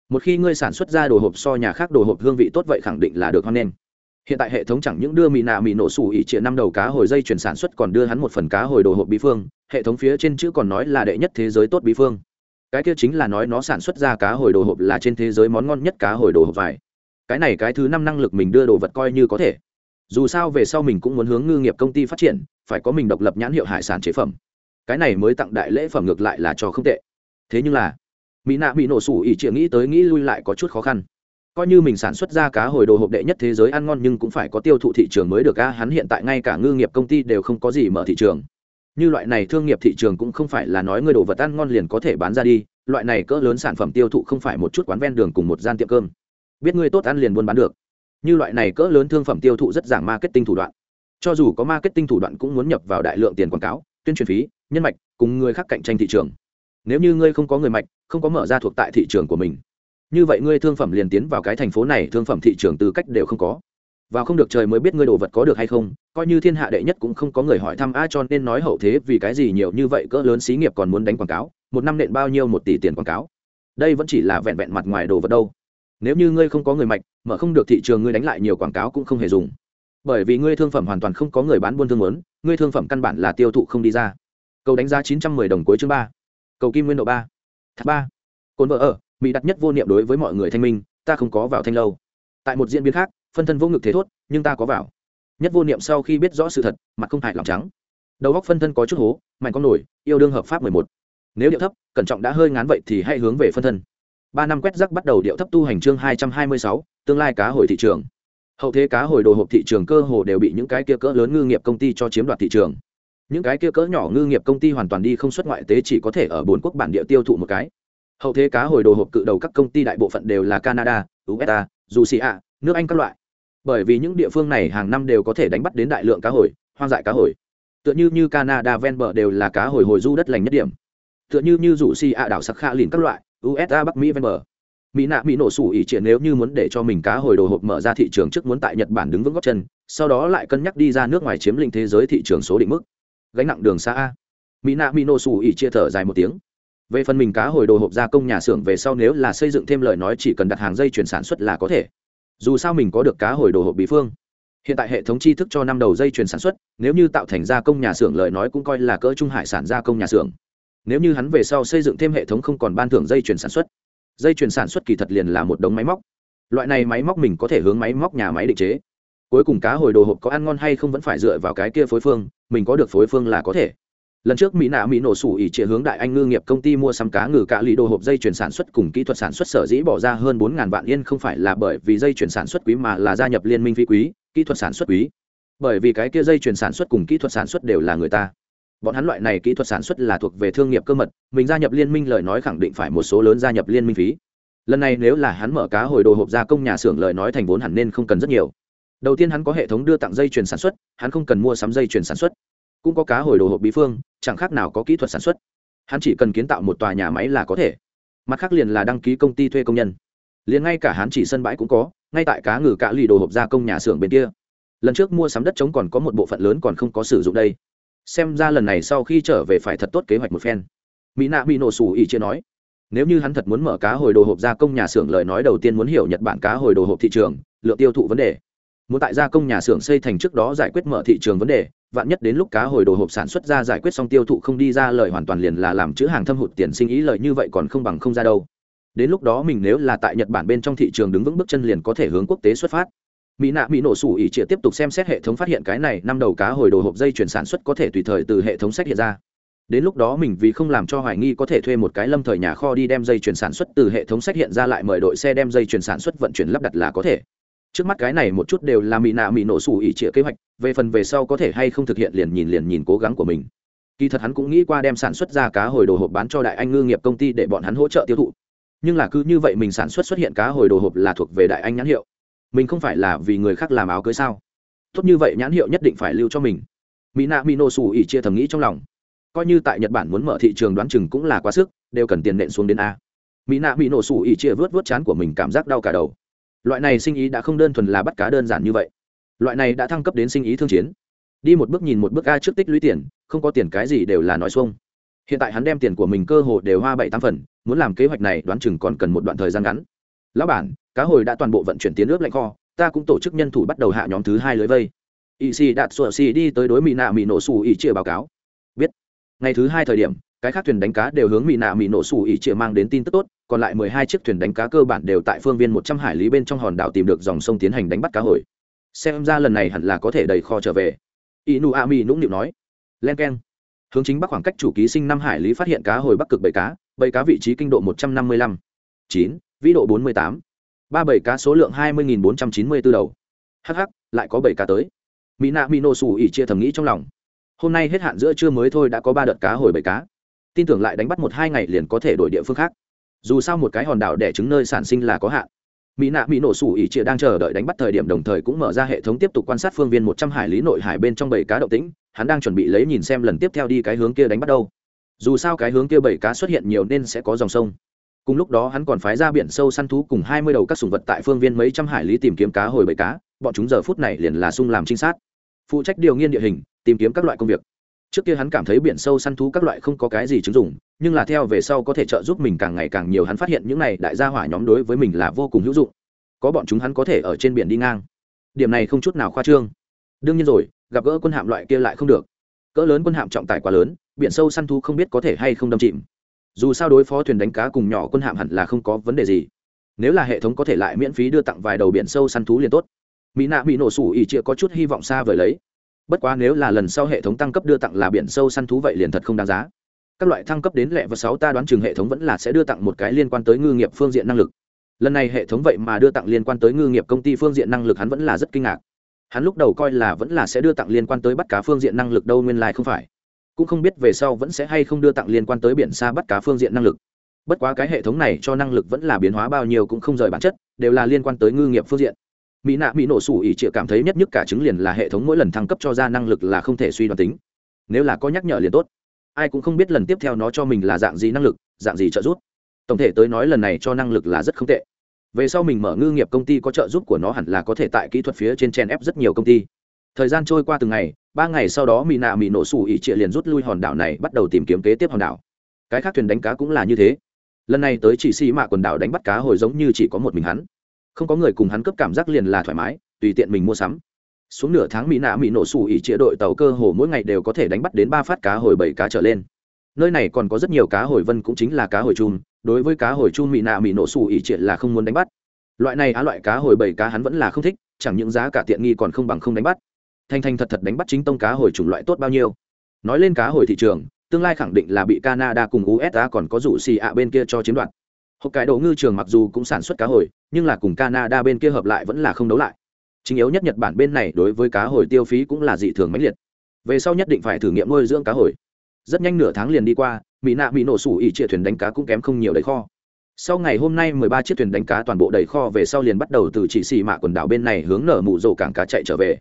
Một khi ngươi sản xuất ra đồ hộp so nhà khác đồ hộp hương vị tốt vậy khẳng định là được hoan nghênh hiện tại hệ thống chẳng những đưa mỹ nạ mỹ nổ sủ ỉ trịa năm đầu cá hồi dây chuyển sản xuất còn đưa hắn một phần cá hồi đồ hộp bí phương, hệ thống phía trên chữ còn nói là đệ nhất thế giới tốt bí phương. Cái kia chính là nói nó sản xuất ra cá hồi đồ hộp là trên thế giới món ngon nhất cá hồi đồ hộp vải. Cái này cái thứ năm năng lực mình đưa đồ vật coi như có thể. Dù sao về sau mình cũng muốn hướng ngư nghiệp công ty phát triển, phải có mình độc lập nhãn hiệu hải sản chế phẩm. Cái này mới tặng đại lễ phẩm ngược lại là cho không tệ. Thế nhưng là mỹ nạ bị nổ sủ ỉ trịa nghĩ tới nghĩ lui lại có chút khó khăn coi như mình sản xuất ra cá hồi đồ hộp đệ nhất thế giới ăn ngon nhưng cũng phải có tiêu thụ thị trường mới được, a, hắn hiện tại ngay cả ngư nghiệp công ty đều không có gì mở thị trường. Như loại này thương nghiệp thị trường cũng không phải là nói người đồ vật ăn ngon liền có thể bán ra đi, loại này cỡ lớn sản phẩm tiêu thụ không phải một chút quán ven đường cùng một gian tiệm cơm. Biết người tốt ăn liền buôn bán được. Như loại này cỡ lớn thương phẩm tiêu thụ rất giảm marketing thủ đoạn. Cho dù có marketing thủ đoạn cũng muốn nhập vào đại lượng tiền quảng cáo, tuyên truyền phí, nhân mạch, cùng người khác cạnh tranh thị trường. Nếu như ngươi không có người mạch, không có mở ra thuộc tại thị trường của mình như vậy ngươi thương phẩm liền tiến vào cái thành phố này, thương phẩm thị trường tư cách đều không có. Và không được trời mới biết ngươi đồ vật có được hay không, coi như thiên hạ đệ nhất cũng không có người hỏi thăm, a, cho nên nói hậu thế vì cái gì nhiều như vậy cỡ lớn xí nghiệp còn muốn đánh quảng cáo, một năm nện bao nhiêu một tỷ tiền quảng cáo. Đây vẫn chỉ là vẹn vẹn mặt ngoài đồ vật đâu. Nếu như ngươi không có người mạch mở không được thị trường ngươi đánh lại nhiều quảng cáo cũng không hề dùng. Bởi vì ngươi thương phẩm hoàn toàn không có người bán buôn thương lớn ngươi thương phẩm căn bản là tiêu thụ không đi ra. Cầu đánh giá chín trăm mười đồng cuối chương ba. Cầu kim nguyên độ ba. Thác ba. Cồn vợ ở mỹ đặt nhất vô niệm đối với mọi người thanh minh, ta không có vào thanh lâu. Tại một diễn biến khác, phân thân vô ngực thế thốt, nhưng ta có vào. Nhất vô niệm sau khi biết rõ sự thật, mặt không hại lòng trắng. Đầu góc phân thân có chút hố, mạnh con nổi, yêu đương hợp pháp mười một. Nếu điệu thấp, cẩn trọng đã hơi ngán vậy thì hãy hướng về phân thân. Ba năm quét rắc bắt đầu điệu thấp tu hành chương hai trăm hai mươi sáu, tương lai cá hồi thị trường. Hậu thế cá hồi đồ hộp thị trường cơ hồ đều bị những cái kia cỡ lớn ngư nghiệp công ty cho chiếm đoạt thị trường. Những cái kia cỡ nhỏ ngư nghiệp công ty hoàn toàn đi không xuất ngoại tế chỉ có thể ở bốn quốc bản địa tiêu thụ một cái hậu thế cá hồi đồ hộp cự đầu các công ty đại bộ phận đều là canada usa dù xì ạ, nước anh các loại. Bởi vì những địa phương này hàng năm đều có thể đánh bắt đến đại lượng cá hồi, hoang dại cá hồi. Tựa như như canada ven bờ đều là cá hồi hồi du đất lành nhất điểm. Tựa như như rủ xì ạ đảo sắc kha lìn các loại usa bắc mỹ ven bờ. Mỹ nạ mỹ nổ sủ ỉ triển nếu như muốn để cho mình cá hồi đồ hộp mở ra thị trường trước muốn tại nhật bản đứng vững góc chân, sau đó lại cân nhắc đi ra nước ngoài chiếm lĩnh thế giới thị trường số định mức. Gánh nặng đường xa a. Mỹ nạ mỹ nổ sủ ỉ chia thở dài một tiếng về phần mình cá hồi đồ hộp gia công nhà xưởng về sau nếu là xây dựng thêm lời nói chỉ cần đặt hàng dây chuyển sản xuất là có thể. Dù sao mình có được cá hồi đồ hộp bí phương. Hiện tại hệ thống tri thức cho năm đầu dây chuyển sản xuất, nếu như tạo thành gia công nhà xưởng lời nói cũng coi là cỡ trung hải sản gia công nhà xưởng. Nếu như hắn về sau xây dựng thêm hệ thống không còn ban thưởng dây chuyển sản xuất. Dây chuyển sản xuất kỳ thật liền là một đống máy móc. Loại này máy móc mình có thể hướng máy móc nhà máy định chế. Cuối cùng cá hồi đồ hộp có ăn ngon hay không vẫn phải dựa vào cái kia phối phương, mình có được phối phương là có thể lần trước mỹ nạ mỹ nổ sủ ỉ trịa hướng đại anh ngư nghiệp công ty mua sắm cá ngừ cạ lì đồ hộp dây chuyển sản xuất cùng kỹ thuật sản xuất sở dĩ bỏ ra hơn bốn ngàn vạn yên không phải là bởi vì dây chuyển sản xuất quý mà là gia nhập liên minh phi quý, kỹ thuật sản xuất quý. Bởi vì cái kia dây chuyển sản xuất cùng kỹ thuật sản xuất đều là người ta. Bọn hắn loại này kỹ thuật sản xuất là thuộc về thương nghiệp cơ mật, mình gia nhập liên minh lời nói khẳng định phải một số lớn gia nhập liên minh phí. Lần này nếu là hắn mở cá hồi đồ hộp gia công nhà xưởng lời nói thành vốn hẳn nên không cần rất nhiều. Đầu tiên hắn có hệ thống đưa tặng dây chuyển sản xuất, hắn không cần mua sắm dây chuyển sản xuất cũng có cá hồi đồ hộp bí phương, chẳng khác nào có kỹ thuật sản xuất. Hắn chỉ cần kiến tạo một tòa nhà máy là có thể. Mặt khác liền là đăng ký công ty thuê công nhân. Liền ngay cả hắn chỉ sân bãi cũng có, ngay tại cá ngừ cả lì đồ hộp gia công nhà xưởng bên kia. Lần trước mua sắm đất trống còn có một bộ phận lớn còn không có sử dụng đây. Xem ra lần này sau khi trở về phải thật tốt kế hoạch một phen. Mỹ nạ bị nổ sủ ý chưa nói. Nếu như hắn thật muốn mở cá hồi đồ hộp gia công nhà xưởng, lời nói đầu tiên muốn hiểu nhật bản cá hồi đồ hộp thị trường, lượng tiêu thụ vấn đề. Muốn tại gia công nhà xưởng xây thành trước đó giải quyết mở thị trường vấn đề vạn nhất đến lúc cá hồi đồ hộp sản xuất ra giải quyết xong tiêu thụ không đi ra lời hoàn toàn liền là làm chữ hàng thâm hụt tiền sinh ý lợi như vậy còn không bằng không ra đâu. Đến lúc đó mình nếu là tại nhật bản bên trong thị trường đứng vững bước chân liền có thể hướng quốc tế xuất phát. Mỹ nạ mỹ nổ sủ ỉ trịa tiếp tục xem xét hệ thống phát hiện cái này năm đầu cá hồi đồ hộp dây chuyển sản xuất có thể tùy thời từ hệ thống sách hiện ra. Đến lúc đó mình vì không làm cho hoài nghi có thể thuê một cái lâm thời nhà kho đi đem dây chuyển sản xuất từ hệ thống sách hiện ra lại mời đội xe đem dây chuyển sản xuất vận chuyển lắp đặt là có thể trước mắt cái này một chút đều là mỹ nạ mỹ nổ sủ ỉ trịa kế hoạch, về phần về sau có thể hay không thực hiện liền nhìn liền nhìn cố gắng của mình. Kỳ thật hắn cũng nghĩ qua đem sản xuất ra cá hồi đồ hộp bán cho đại anh ngư nghiệp công ty để bọn hắn hỗ trợ tiêu thụ. Nhưng là cứ như vậy mình sản xuất xuất hiện cá hồi đồ hộp là thuộc về đại anh nhãn hiệu. Mình không phải là vì người khác làm áo cưới sao? Tốt như vậy nhãn hiệu nhất định phải lưu cho mình. Mỹ nạ mỹ nổ sủ ỉ chia thầm nghĩ trong lòng. Coi như tại nhật bản muốn mở thị trường đoán chừng cũng là quá sức, đều cần tiền nện xuống đến a. Mỹ nạ mỹ nổ sủ ỉ chia vớt vớt chán của mình cảm giác đau cả đầu loại này sinh ý đã không đơn thuần là bắt cá đơn giản như vậy. Loại này đã thăng cấp đến sinh ý thương chiến. Đi một bước nhìn một bước a trước tích lũy tiền, không có tiền cái gì đều là nói xuông. Hiện tại hắn đem tiền của mình cơ hồ đều hoa bảy tám phần, muốn làm kế hoạch này đoán chừng còn cần một đoạn thời gian ngắn. Lão bản, cá hồi đã toàn bộ vận chuyển tiến nước lạnh kho, ta cũng tổ chức nhân thủ bắt đầu hạ nhóm thứ hai lưới vây. Ỵ xì đạt sủa xì đi tới đối mỹ nạ mỹ nổ xù ỵ chia báo cáo. Biết. Ngày thứ hai thời điểm cái khác thuyền đánh cá đều hướng mỹ nạ mỹ nổ sủ ỉ chia mang đến tin tức tốt, còn lại mười hai chiếc thuyền đánh cá cơ bản đều tại phương viên một trăm hải lý bên trong hòn đảo tìm được dòng sông tiến hành đánh bắt cá hồi. Xem ra lần này hẳn là có thể đầy kho trở về. Inu a mi nũng nịu nói. Len k e n hướng chính bắc khoảng cách chủ ký sinh năm hải lý phát hiện cá hồi bắc cực bảy cá bảy cá vị trí kinh độ một trăm năm mươi lăm. Chín, vĩ độ bốn mươi tám. Ba bảy cá số lượng hai mươi bốn trăm chín mươi b ố đầu hh lại có bảy cá tới. Mỹ nạ mỹ nổ Sủ ỉ chia thầm nghĩ trong lòng. Hôm nay hết hạn giữa trưa mới thôi đã có ba đợt cá hồi bảy cá tin tưởng lại đánh bắt một hai ngày liền có thể đổi địa phương khác. Dù sao một cái hòn đảo đẻ trứng nơi sản sinh là có hạn. Mỹ nạ mỹ nổ sủ ỉ chia đang chờ đợi đánh bắt thời điểm đồng thời cũng mở ra hệ thống tiếp tục quan sát phương viên một trăm hải lý nội hải bên trong bảy cá động tĩnh, hắn đang chuẩn bị lấy nhìn xem lần tiếp theo đi cái hướng kia đánh bắt đâu. Dù sao cái hướng kia bảy cá xuất hiện nhiều nên sẽ có dòng sông. Cùng lúc đó hắn còn phái ra biển sâu săn thú cùng hai mươi đầu các sùng vật tại phương viên mấy trăm hải lý tìm kiếm cá hồi bảy cá, bọn chúng giờ phút này liền là sung làm trinh sát. Phụ trách điều nghiên địa hình, tìm kiếm các loại công việc trước kia hắn cảm thấy biển sâu săn thú các loại không có cái gì chứng dụng, nhưng là theo về sau có thể trợ giúp mình càng ngày càng nhiều, hắn phát hiện những này đại gia hỏa nhóm đối với mình là vô cùng hữu dụng. Có bọn chúng hắn có thể ở trên biển đi ngang. Điểm này không chút nào khoa trương. Đương nhiên rồi, gặp gỡ quân hạm loại kia lại không được. Cỡ lớn quân hạm trọng tải quá lớn, biển sâu săn thú không biết có thể hay không đâm chìm. Dù sao đối phó thuyền đánh cá cùng nhỏ quân hạm hẳn là không có vấn đề gì. Nếu là hệ thống có thể lại miễn phí đưa tặng vài đầu biển sâu săn thú liền tốt. Mỹ nạ bị nổ sủ ỉ chịa có chút hy vọng xa vời lấy bất quá nếu là lần sau hệ thống tăng cấp đưa tặng là biển sâu săn thú vậy liền thật không đáng giá. Các loại thăng cấp đến lẹ và sáu ta đoán chừng hệ thống vẫn là sẽ đưa tặng một cái liên quan tới ngư nghiệp phương diện năng lực. Lần này hệ thống vậy mà đưa tặng liên quan tới ngư nghiệp công ty phương diện năng lực hắn vẫn là rất kinh ngạc. Hắn lúc đầu coi là vẫn là sẽ đưa tặng liên quan tới bắt cá phương diện năng lực đâu nguyên lai không phải. Cũng không biết về sau vẫn sẽ hay không đưa tặng liên quan tới biển xa bắt cá phương diện năng lực. Bất quá cái hệ thống này cho năng lực vẫn là biến hóa bao nhiêu cũng không rời bản chất, đều là liên quan tới ngư nghiệp phương diện mỹ nạ mỹ nổ sủ ỉ chịa cảm thấy nhất nhất cả chứng liền là hệ thống mỗi lần thăng cấp cho ra năng lực là không thể suy đoán tính. Nếu là có nhắc nhở liền tốt. Ai cũng không biết lần tiếp theo nó cho mình là dạng gì năng lực, dạng gì trợ giúp. Tổng thể tới nói lần này cho năng lực là rất không tệ. Về sau mình mở ngư nghiệp công ty có trợ giúp của nó hẳn là có thể tại kỹ thuật phía trên chen ép rất nhiều công ty. Thời gian trôi qua từng ngày, ba ngày sau đó mỹ nạ mỹ nổ sủ ỉ trịa liền rút lui hòn đảo này, bắt đầu tìm kiếm kế tiếp hòn đảo. Cái khác thuyền đánh cá cũng là như thế. Lần này tới chỉ xì mạ quần đảo đánh bắt cá hồi giống như chỉ có một mình hắn không có người cùng hắn cấp cảm giác liền là thoải mái, tùy tiện mình mua sắm. Xuống nửa tháng mỹ nạ mỹ nổ xù ỉ chĩa đội tàu cơ hồ mỗi ngày đều có thể đánh bắt đến ba phát cá hồi bảy cá trở lên. Nơi này còn có rất nhiều cá hồi vân cũng chính là cá hồi chùm. đối với cá hồi chùm mỹ nạ mỹ nổ xù ỉ chĩa là không muốn đánh bắt. Loại này á loại cá hồi bảy cá hắn vẫn là không thích, chẳng những giá cả tiện nghi còn không bằng không đánh bắt. Thanh thanh thật thật đánh bắt chính tông cá hồi chủng loại tốt bao nhiêu. Nói lên cá hồi thị trường, tương lai khẳng định là bị canada cùng usa còn có rủ xì ạ bên kia cho chiếm đoạt hộp cải đồ ngư trường mặc dù cũng sản xuất cá hồi, nhưng là cùng canada bên kia hợp lại vẫn là không đấu lại. Chính yếu nhất nhật bản bên này đối với cá hồi tiêu phí cũng là dị thường mãnh liệt. Về sau nhất định phải thử nghiệm nuôi dưỡng cá hồi. Rất nhanh nửa tháng liền đi qua, mỹ nạ bị nổ sủ ỉ chia thuyền đánh cá cũng kém không nhiều đầy kho. Sau ngày hôm nay mười ba chiếc thuyền đánh cá toàn bộ đầy kho về sau liền bắt đầu từ chỉ xì mạ quần đảo bên này hướng nở mụ rổ cảng cá chạy trở về.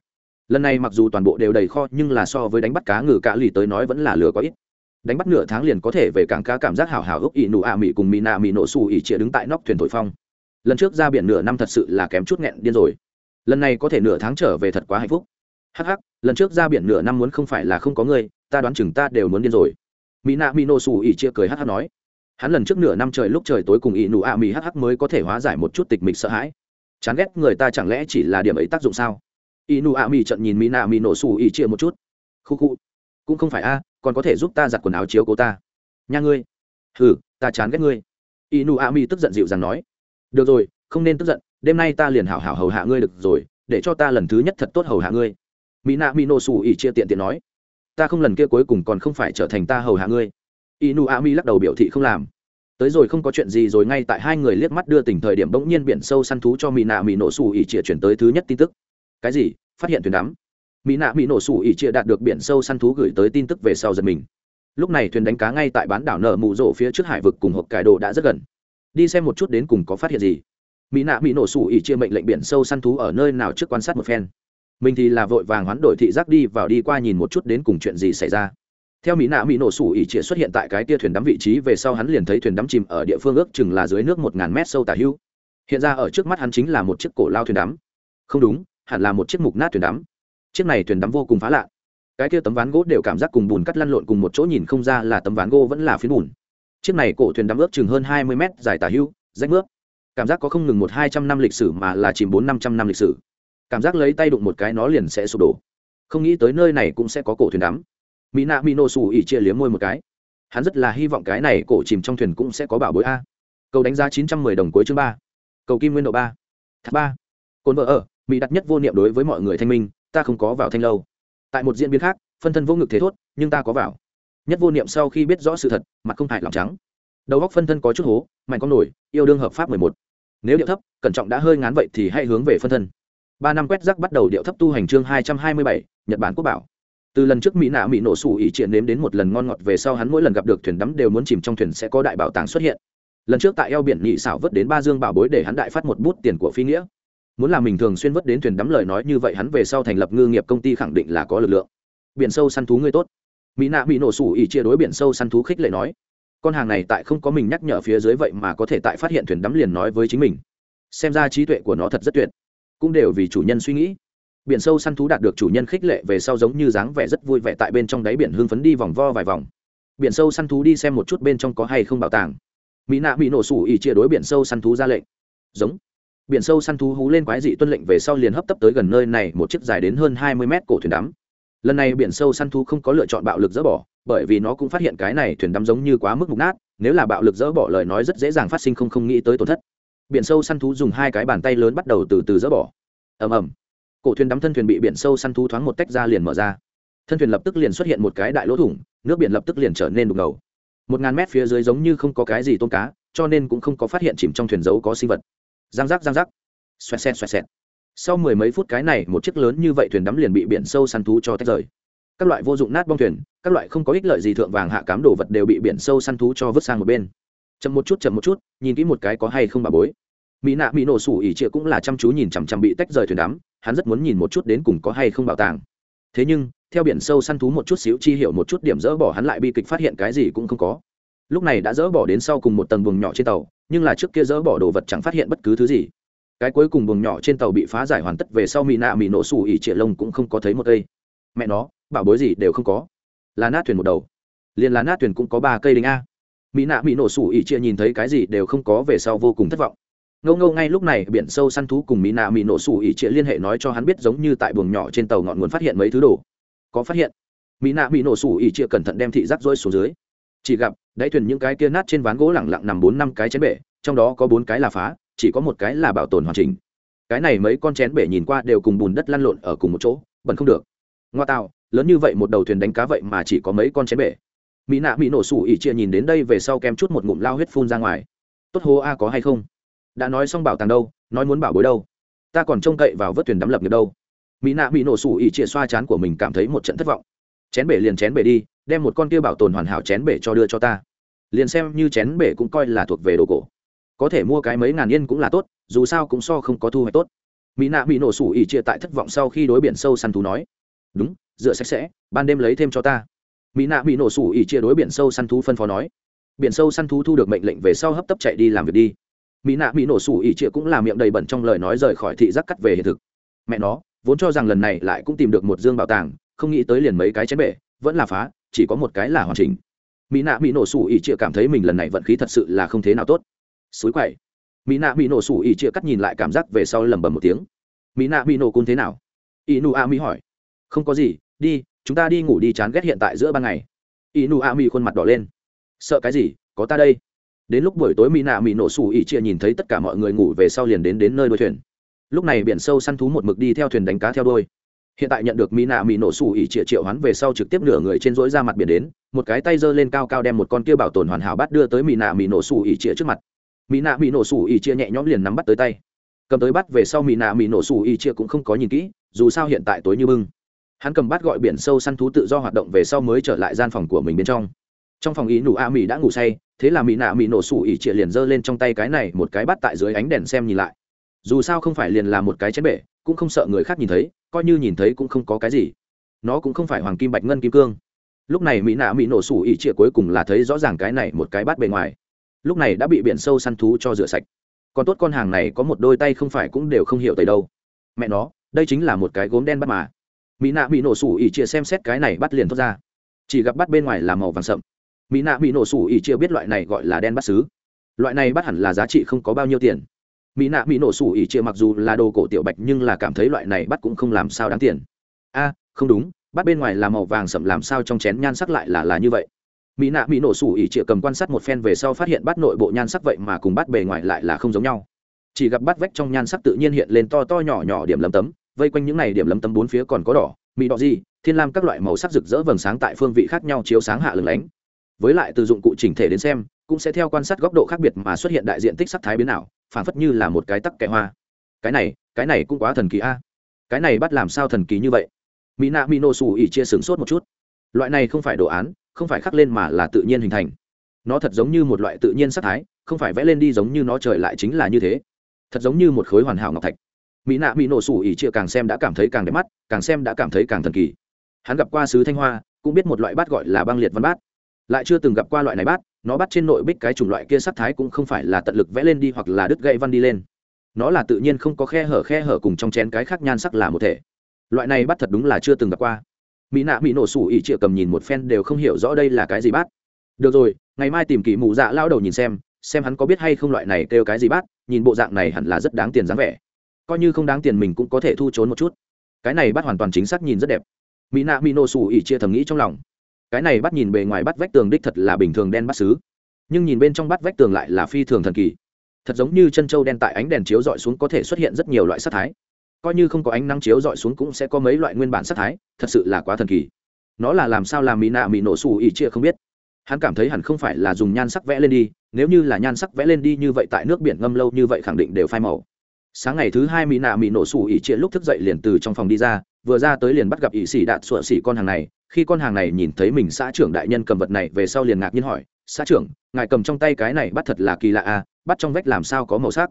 Lần này mặc dù toàn bộ đều đầy kho, nhưng là so với đánh bắt cá ngừ cá lì tới nói vẫn là lừa có ít đánh bắt nửa tháng liền có thể về cảng cá cảm giác hào hào ước ỵ nụ ạ à mị cùng mị nạ mị nổ xù ỉ chĩa đứng tại nóc thuyền thổi phong. Lần trước ra biển nửa năm thật sự là kém chút nghẹn điên rồi. Lần này có thể nửa tháng trở về thật quá hạnh phúc. Hắc hắc, lần trước ra biển nửa năm muốn không phải là không có người, ta đoán chừng ta đều muốn điên rồi. Mỹ nạ mỹ nổ xù ỉ chia cười hắc hắc nói. Hắn lần trước nửa năm trời lúc trời tối cùng ỵ nụ ạ mị hắc mới có thể hóa giải một chút tịch mịch sợ hãi. Chán ghét người ta chẳng lẽ chỉ là điểm ấy tác dụng sao? Ỵ nụ ạ mị trận nhìn mỹ nạ mỹ nổ xù ỉ chia một chút. Khu khu, cũng không phải a còn có thể giúp ta giặt quần áo chiếu cố ta. Nha ngươi. Hừ, ta chán ghét ngươi. Inu a mi tức giận dịu dàng nói. Được rồi, không nên tức giận, đêm nay ta liền hảo hảo hầu hạ ngươi được rồi, để cho ta lần thứ nhất thật tốt hầu hạ ngươi. Mỹ nạ mỹ nổ xù ỉ chia tiện tiện nói. Ta không lần kia cuối cùng còn không phải trở thành ta hầu hạ ngươi. Inu a mi lắc đầu biểu thị không làm. Tới rồi không có chuyện gì rồi ngay tại hai người liếc mắt đưa tỉnh thời điểm bỗng nhiên biển sâu săn thú cho mỹ nạ mỹ nổ xù ỉ chia chuyển tới thứ nhất tin tức. Cái gì? Phát hiện thuyền đắm mỹ nạ mỹ nổ sủ ỉ chia đạt được biển sâu săn thú gửi tới tin tức về sau giật mình. Lúc này thuyền đánh cá ngay tại bán đảo nở mụ rộ phía trước hải vực cùng hộp cải đồ đã rất gần. Đi xem một chút đến cùng có phát hiện gì. Mỹ nạ mỹ nổ sủ ỉ chia mệnh lệnh biển sâu săn thú ở nơi nào trước quan sát một phen. Mình thì là vội vàng hoán đổi thị giác đi vào đi qua nhìn một chút đến cùng chuyện gì xảy ra. Theo mỹ nạ mỹ nổ sủ ỉ chia xuất hiện tại cái tia thuyền đắm vị trí về sau hắn liền thấy thuyền đắm chìm ở địa phương ước chừng là dưới nước một ngàn mét sâu tả hưu hiện ra ở trước mắt hắn chính là một chiếc cổ lao thuyền đắm. Không đúng, hẳn là một chiếc mục nát thuyền đắm chiếc này thuyền đắm vô cùng phá lạ. Cái kia tấm ván gỗ đều cảm giác cùng bùn cắt lăn lộn cùng một chỗ nhìn không ra là tấm ván gỗ vẫn là phiến bùn. Chiếc này cổ thuyền đắm ước chừng hơn hai mươi mét dài tả hưu, rách nước cảm giác có không ngừng một hai trăm năm lịch sử mà là chìm bốn năm trăm năm lịch sử. Cảm giác lấy tay đụng một cái nó liền sẽ sụp đổ. Không nghĩ tới nơi này cũng sẽ có cổ thuyền đắm. Mỹ nạ mỹ nô xù ỉ chia liếm môi một cái. Hắn rất là hy vọng cái này cổ chìm trong thuyền cũng sẽ có bảo bối a. Cầu đánh giá chín trăm mười đồng cuối chương ba. Cầu kim nguyên độ ba. Thác ba. Cồn vợ ở, mỹ đặt nhất vô niệm đối với mọi người thanh minh ta không có vào thanh lâu. Tại một diễn biến khác, phân thân vô ngực thế thốt, nhưng ta có vào. Nhất vô niệm sau khi biết rõ sự thật, mặt không hại lòng trắng. Đầu góc phân thân có chút hố, mạnh con nổi, yêu đương hợp pháp mười một. Nếu điệu thấp, cẩn trọng đã hơi ngán vậy thì hãy hướng về phân thân. Ba năm quét rác bắt đầu điệu thấp tu hành chương hai trăm hai mươi bảy, nhật bản quốc bảo. Từ lần trước mỹ nạ mỹ nổ sủ ỉ triện nếm đến một lần ngon ngọt về sau hắn mỗi lần gặp được thuyền đắm đều muốn chìm trong thuyền sẽ có đại bảo tàng xuất hiện. Lần trước tại eo biển nhị xảo vớt đến ba dương bảo bối để hắn đại phát một bút tiền của phi nghĩa muốn làm mình thường xuyên vớt đến thuyền đắm lời nói như vậy hắn về sau thành lập ngư nghiệp công ty khẳng định là có lực lượng. Biển sâu săn thú ngươi tốt. Mỹ nạ bị nổ sủ ỉ chia đối biển sâu săn thú khích lệ nói. Con hàng này tại không có mình nhắc nhở phía dưới vậy mà có thể tại phát hiện thuyền đắm liền nói với chính mình. Xem ra trí tuệ của nó thật rất tuyệt. Cũng đều vì chủ nhân suy nghĩ. Biển sâu săn thú đạt được chủ nhân khích lệ về sau giống như dáng vẻ rất vui vẻ tại bên trong đáy biển hưng phấn đi vòng vo vài vòng. Biển sâu săn thú đi xem một chút bên trong có hay không bảo tàng. Mỹ nạ bị nổ sủ ỉ chia đối biển sâu săn thú ra lệnh. Giống biển sâu săn thú hú lên quái dị tuân lệnh về sau liền hấp tấp tới gần nơi này, một chiếc dài đến hơn hai mươi mét cổ thuyền đắm. Lần này biển sâu săn thú không có lựa chọn bạo lực dỡ bỏ, bởi vì nó cũng phát hiện cái này thuyền đắm giống như quá mức mục nát, nếu là bạo lực dỡ bỏ lời nói rất dễ dàng phát sinh không không nghĩ tới tổn thất. Biển sâu săn thú dùng hai cái bàn tay lớn bắt đầu từ từ dỡ bỏ. Ầm ầm. Cổ thuyền đắm thân thuyền bị biển sâu săn thú thoáng một tách ra liền mở ra. Thân thuyền lập tức liền xuất hiện một cái đại lỗ thủng, nước biển lập tức liền trở nên đục ngầu. Một ngàn mét phía dưới giống như không có cái gì tôm cá, cho nên cũng không có phát hiện chìm trong thuyền dấu có sinh vật giang giác giang giác. Xoẹt xẹt xoẹt xẹt. Sau mười mấy phút cái này, một chiếc lớn như vậy thuyền đắm liền bị biển sâu săn thú cho tách rời. Các loại vô dụng nát bong thuyền, các loại không có ích lợi gì thượng vàng hạ cám đồ vật đều bị biển sâu săn thú cho vứt sang một bên. Chậm một chút, chậm một chút, nhìn kỹ một cái có hay không bà bối. Mỹ nạ, mỹ nổ sủ ỉ trịa cũng là chăm chú nhìn chằm chằm bị tách rời thuyền đắm, hắn rất muốn nhìn một chút đến cùng có hay không bảo tàng. Thế nhưng, theo biển sâu săn thú một chút xíu chi hiểu một chút điểm dỡ bỏ hắn lại bi kịch phát hiện cái gì cũng không có. Lúc này đã dỡ bỏ đến sau cùng một tầng buồng nhỏ trên tàu nhưng là trước kia dỡ bỏ đồ vật chẳng phát hiện bất cứ thứ gì. Cái cuối cùng buồng nhỏ trên tàu bị phá giải hoàn tất về sau mỹ nạ mỹ nổ xù ỉ trịa lông cũng không có thấy một cây. Mẹ nó, bảo bối gì đều không có. Là nát thuyền một đầu. Liền là nát thuyền cũng có ba cây đinh a. Mỹ nạ mỹ nổ xù ỉ trịa nhìn thấy cái gì đều không có về sau vô cùng thất vọng. Ngâu ngâu ngay lúc này, biển sâu săn thú cùng mỹ nạ mỹ nổ xù ỉ trịa liên hệ nói cho hắn biết giống như tại buồng nhỏ trên tàu ngọn nguồn phát hiện mấy thứ đồ. Có phát hiện. Mỹ nạ mỹ nổ xù ỉ trịa cẩn thận đem thị rắc rối xuống dưới. Chỉ gặp đáy thuyền những cái kia nát trên ván gỗ lẳng lặng nằm bốn năm cái chén bể, trong đó có bốn cái là phá, chỉ có một cái là bảo tồn hoàn chỉnh. Cái này mấy con chén bể nhìn qua đều cùng bùn đất lăn lộn ở cùng một chỗ bẩn không được. Ngoa tạo, lớn như vậy một đầu thuyền đánh cá vậy mà chỉ có mấy con chén bể. Mỹ nạ mỹ nổ sủ ỉ chia nhìn đến đây về sau kem chút một ngụm lao huyết phun ra ngoài. Tốt hô a, có hay không? Đã nói xong bảo tàng đâu, nói muốn bảo bối đâu. Ta còn trông cậy vào vớt thuyền đắm lập nghiệp đâu. Mỹ nạ mỹ nổ sủ ỉ chia xoa chán của mình cảm thấy một trận thất vọng. Chén bể liền chén bể đi đem một con kia bảo tồn hoàn hảo chén bể cho đưa cho ta. Liền xem như chén bể cũng coi là thuộc về đồ cổ. Có thể mua cái mấy ngàn yên cũng là tốt, dù sao cũng so không có thu hoạch tốt. Mỹ nạ bị nổ sủ ỉ chia tại thất vọng sau khi đối biển sâu săn thú nói, đúng dựa sạch sẽ, ban đêm lấy thêm cho ta. Mỹ nạ bị nổ sủ ỉ chia đối biển sâu săn thú phân phó nói, biển sâu săn thú thu được mệnh lệnh về sau hấp tấp chạy đi làm việc đi. Mỹ nạ bị nổ sủ ỉ chia cũng là miệng đầy bẩn trong lời nói rời khỏi thị giác cắt về hiện thực. Mẹ nó, vốn cho rằng lần này lại cũng tìm được một dương bảo tàng, không nghĩ tới liền mấy cái chén bể, vẫn là phá chỉ có một cái là hoàn chỉnh. Mỹ nạ mỹ nổ sủ ỉ chia cảm thấy mình lần này vận khí thật sự là không thế nào tốt. Suối quậy. Mỹ nạ mỹ nổ sủ ỉ chia cắt nhìn lại cảm giác về sau lầm bầm một tiếng. Mỹ nạ mỹ nổ cun thế nào? Ỉ nụ a mỹ hỏi. Không có gì, đi, chúng ta đi ngủ đi chán ghét hiện tại giữa ban ngày. Ỉ nụ a mỹ khuôn mặt đỏ lên. Sợ cái gì, có ta đây. Đến lúc buổi tối mỹ nạ mỹ nổ sủ ỉ chia nhìn thấy tất cả mọi người ngủ về sau liền đến đến nơi đuôi thuyền. Lúc này biển sâu săn thú một mực đi theo thuyền đánh cá theo đôi hiện tại nhận được mỹ nạ mỹ nổ sủ ỉ chia triệu hoán về sau trực tiếp nửa người trên rỗi ra mặt biển đến, một cái tay giơ lên cao cao đem một con kia bảo tồn hoàn hảo bắt đưa tới mỹ nạ mỹ nổ sủ ỉ chia trước mặt. Mỹ nạ mỹ nổ sủ ỉ chia nhẹ nhõm liền nắm bắt tới tay. Cầm tới bắt về sau mỹ nạ mỹ nổ sủ ỉ chia cũng không có nhìn kỹ, dù sao hiện tại tối như bưng. Hắn cầm bắt gọi biển sâu săn thú tự do hoạt động về sau mới trở lại gian phòng của mình bên trong. Trong phòng ý nụ a mỹ đã ngủ say, thế là mỹ nạ mỹ nổ sủ ỉ chia liền giơ lên trong tay cái này một cái bắt tại dưới ánh đèn xem nhìn lại. Dù sao không phải liền là một cái chén bể cũng không sợ người khác nhìn thấy, coi như nhìn thấy cũng không có cái gì. Nó cũng không phải hoàng kim bạch ngân kim cương. Lúc này mỹ nạ mỹ nổ sủ ỉ chia cuối cùng là thấy rõ ràng cái này một cái bát bề ngoài. Lúc này đã bị biển sâu săn thú cho rửa sạch. Còn tốt con hàng này có một đôi tay không phải cũng đều không hiểu tới đâu. Mẹ nó, đây chính là một cái gốm đen bắt mà. Mỹ nạ bị nổ sủ ỉ chia xem xét cái này bắt liền thoát ra. Chỉ gặp bắt bên ngoài là màu vàng sậm. Mỹ nạ bị nổ sủ ỉ chia biết loại này gọi là đen bắt xứ. Loại này bắt hẳn là giá trị không có bao nhiêu tiền mỹ nạ mỹ nổ sủ ỉ chia mặc dù là đồ cổ tiểu bạch nhưng là cảm thấy loại này bắt cũng không làm sao đáng tiền. A, không đúng, bắt bên ngoài là màu vàng sậm làm sao trong chén nhan sắc lại là là như vậy? Mỹ nạ mỹ nổ sủ ỉ chia cầm quan sát một phen về sau phát hiện bắt nội bộ nhan sắc vậy mà cùng bắt bề ngoài lại là không giống nhau. Chỉ gặp bắt vách trong nhan sắc tự nhiên hiện lên to to nhỏ nhỏ điểm lấm tấm, vây quanh những này điểm lấm tấm bốn phía còn có đỏ mỹ đỏ gì, thiên lam các loại màu sắc rực rỡ vầng sáng tại phương vị khác nhau chiếu sáng hạ lừng lánh. Với lại từ dụng cụ chỉnh thể đến xem cũng sẽ theo quan sát góc độ khác biệt mà xuất hiện đại diện tích sắc thái biến ảo, phản phất như là một cái tắc kẽ hoa. Cái này cái này cũng quá thần kỳ a. Cái này bắt làm sao thần kỳ như vậy? Mỹ nạ mỹ nổ xù ỉ chia sửng sốt một chút. Loại này không phải đồ án không phải khắc lên mà là tự nhiên hình thành. Nó thật giống như một loại tự nhiên sắc thái không phải vẽ lên đi giống như nó trời lại chính là như thế. Thật giống như một khối hoàn hảo ngọc thạch. Mỹ nạ mỹ nổ sủ ỉ chia càng xem đã cảm thấy càng đẹp mắt càng xem đã cảm thấy càng thần kỳ. Hắn gặp qua sứ thanh hoa cũng biết một loại bát gọi là băng liệt văn bát. Lại chưa từng gặp qua loại này bát nó bắt trên nội bích cái chủng loại kia sắc thái cũng không phải là tận lực vẽ lên đi hoặc là đứt gậy văn đi lên. Nó là tự nhiên không có khe hở khe hở cùng trong chén cái khác nhan sắc là một thể. Loại này bắt thật đúng là chưa từng gặp qua. Mỹ nạ mỹ nổ sủ ỉ triệu cầm nhìn một phen đều không hiểu rõ đây là cái gì bát được rồi, ngày mai tìm kỳ mụ dạ lao đầu nhìn xem xem hắn có biết hay không loại này kêu cái gì bát nhìn bộ dạng này hẳn là rất đáng tiền dáng vẻ. Coi như không đáng tiền mình cũng có thể thu trốn một chút. Cái này bắt hoàn toàn chính xác nhìn rất đẹp. Mỹ nạ mỹ nổ sủ ỉ chia thầm nghĩ trong lòng cái này bắt nhìn bề ngoài bắt vách tường đích thật là bình thường đen bắt xứ, nhưng nhìn bên trong bắt vách tường lại là phi thường thần kỳ. Thật giống như chân trâu đen tại ánh đèn chiếu dọi xuống có thể xuất hiện rất nhiều loại sắc thái. Coi như không có ánh nắng chiếu dọi xuống cũng sẽ có mấy loại nguyên bản sắc thái, thật sự là quá thần kỳ. Nó là làm sao làm mỹ nạ mỹ nổ xù ỉ chia không biết. Hắn cảm thấy hẳn không phải là dùng nhan sắc vẽ lên đi, nếu như là nhan sắc vẽ lên đi như vậy tại nước biển ngâm lâu như vậy khẳng định đều phai màu. Sáng ngày thứ hai mỹ nạ mỹ nổ xù ỉ chia lúc thức dậy liền từ trong phòng đi ra vừa ra tới liền bắt gặp ỷ sĩ đạn sụa xỉ con hàng này. Khi con hàng này nhìn thấy mình xã trưởng đại nhân cầm vật này về sau liền ngạc nhiên hỏi, xã trưởng, ngài cầm trong tay cái này bắt thật là kỳ lạ à bắt trong vách làm sao có màu sắc?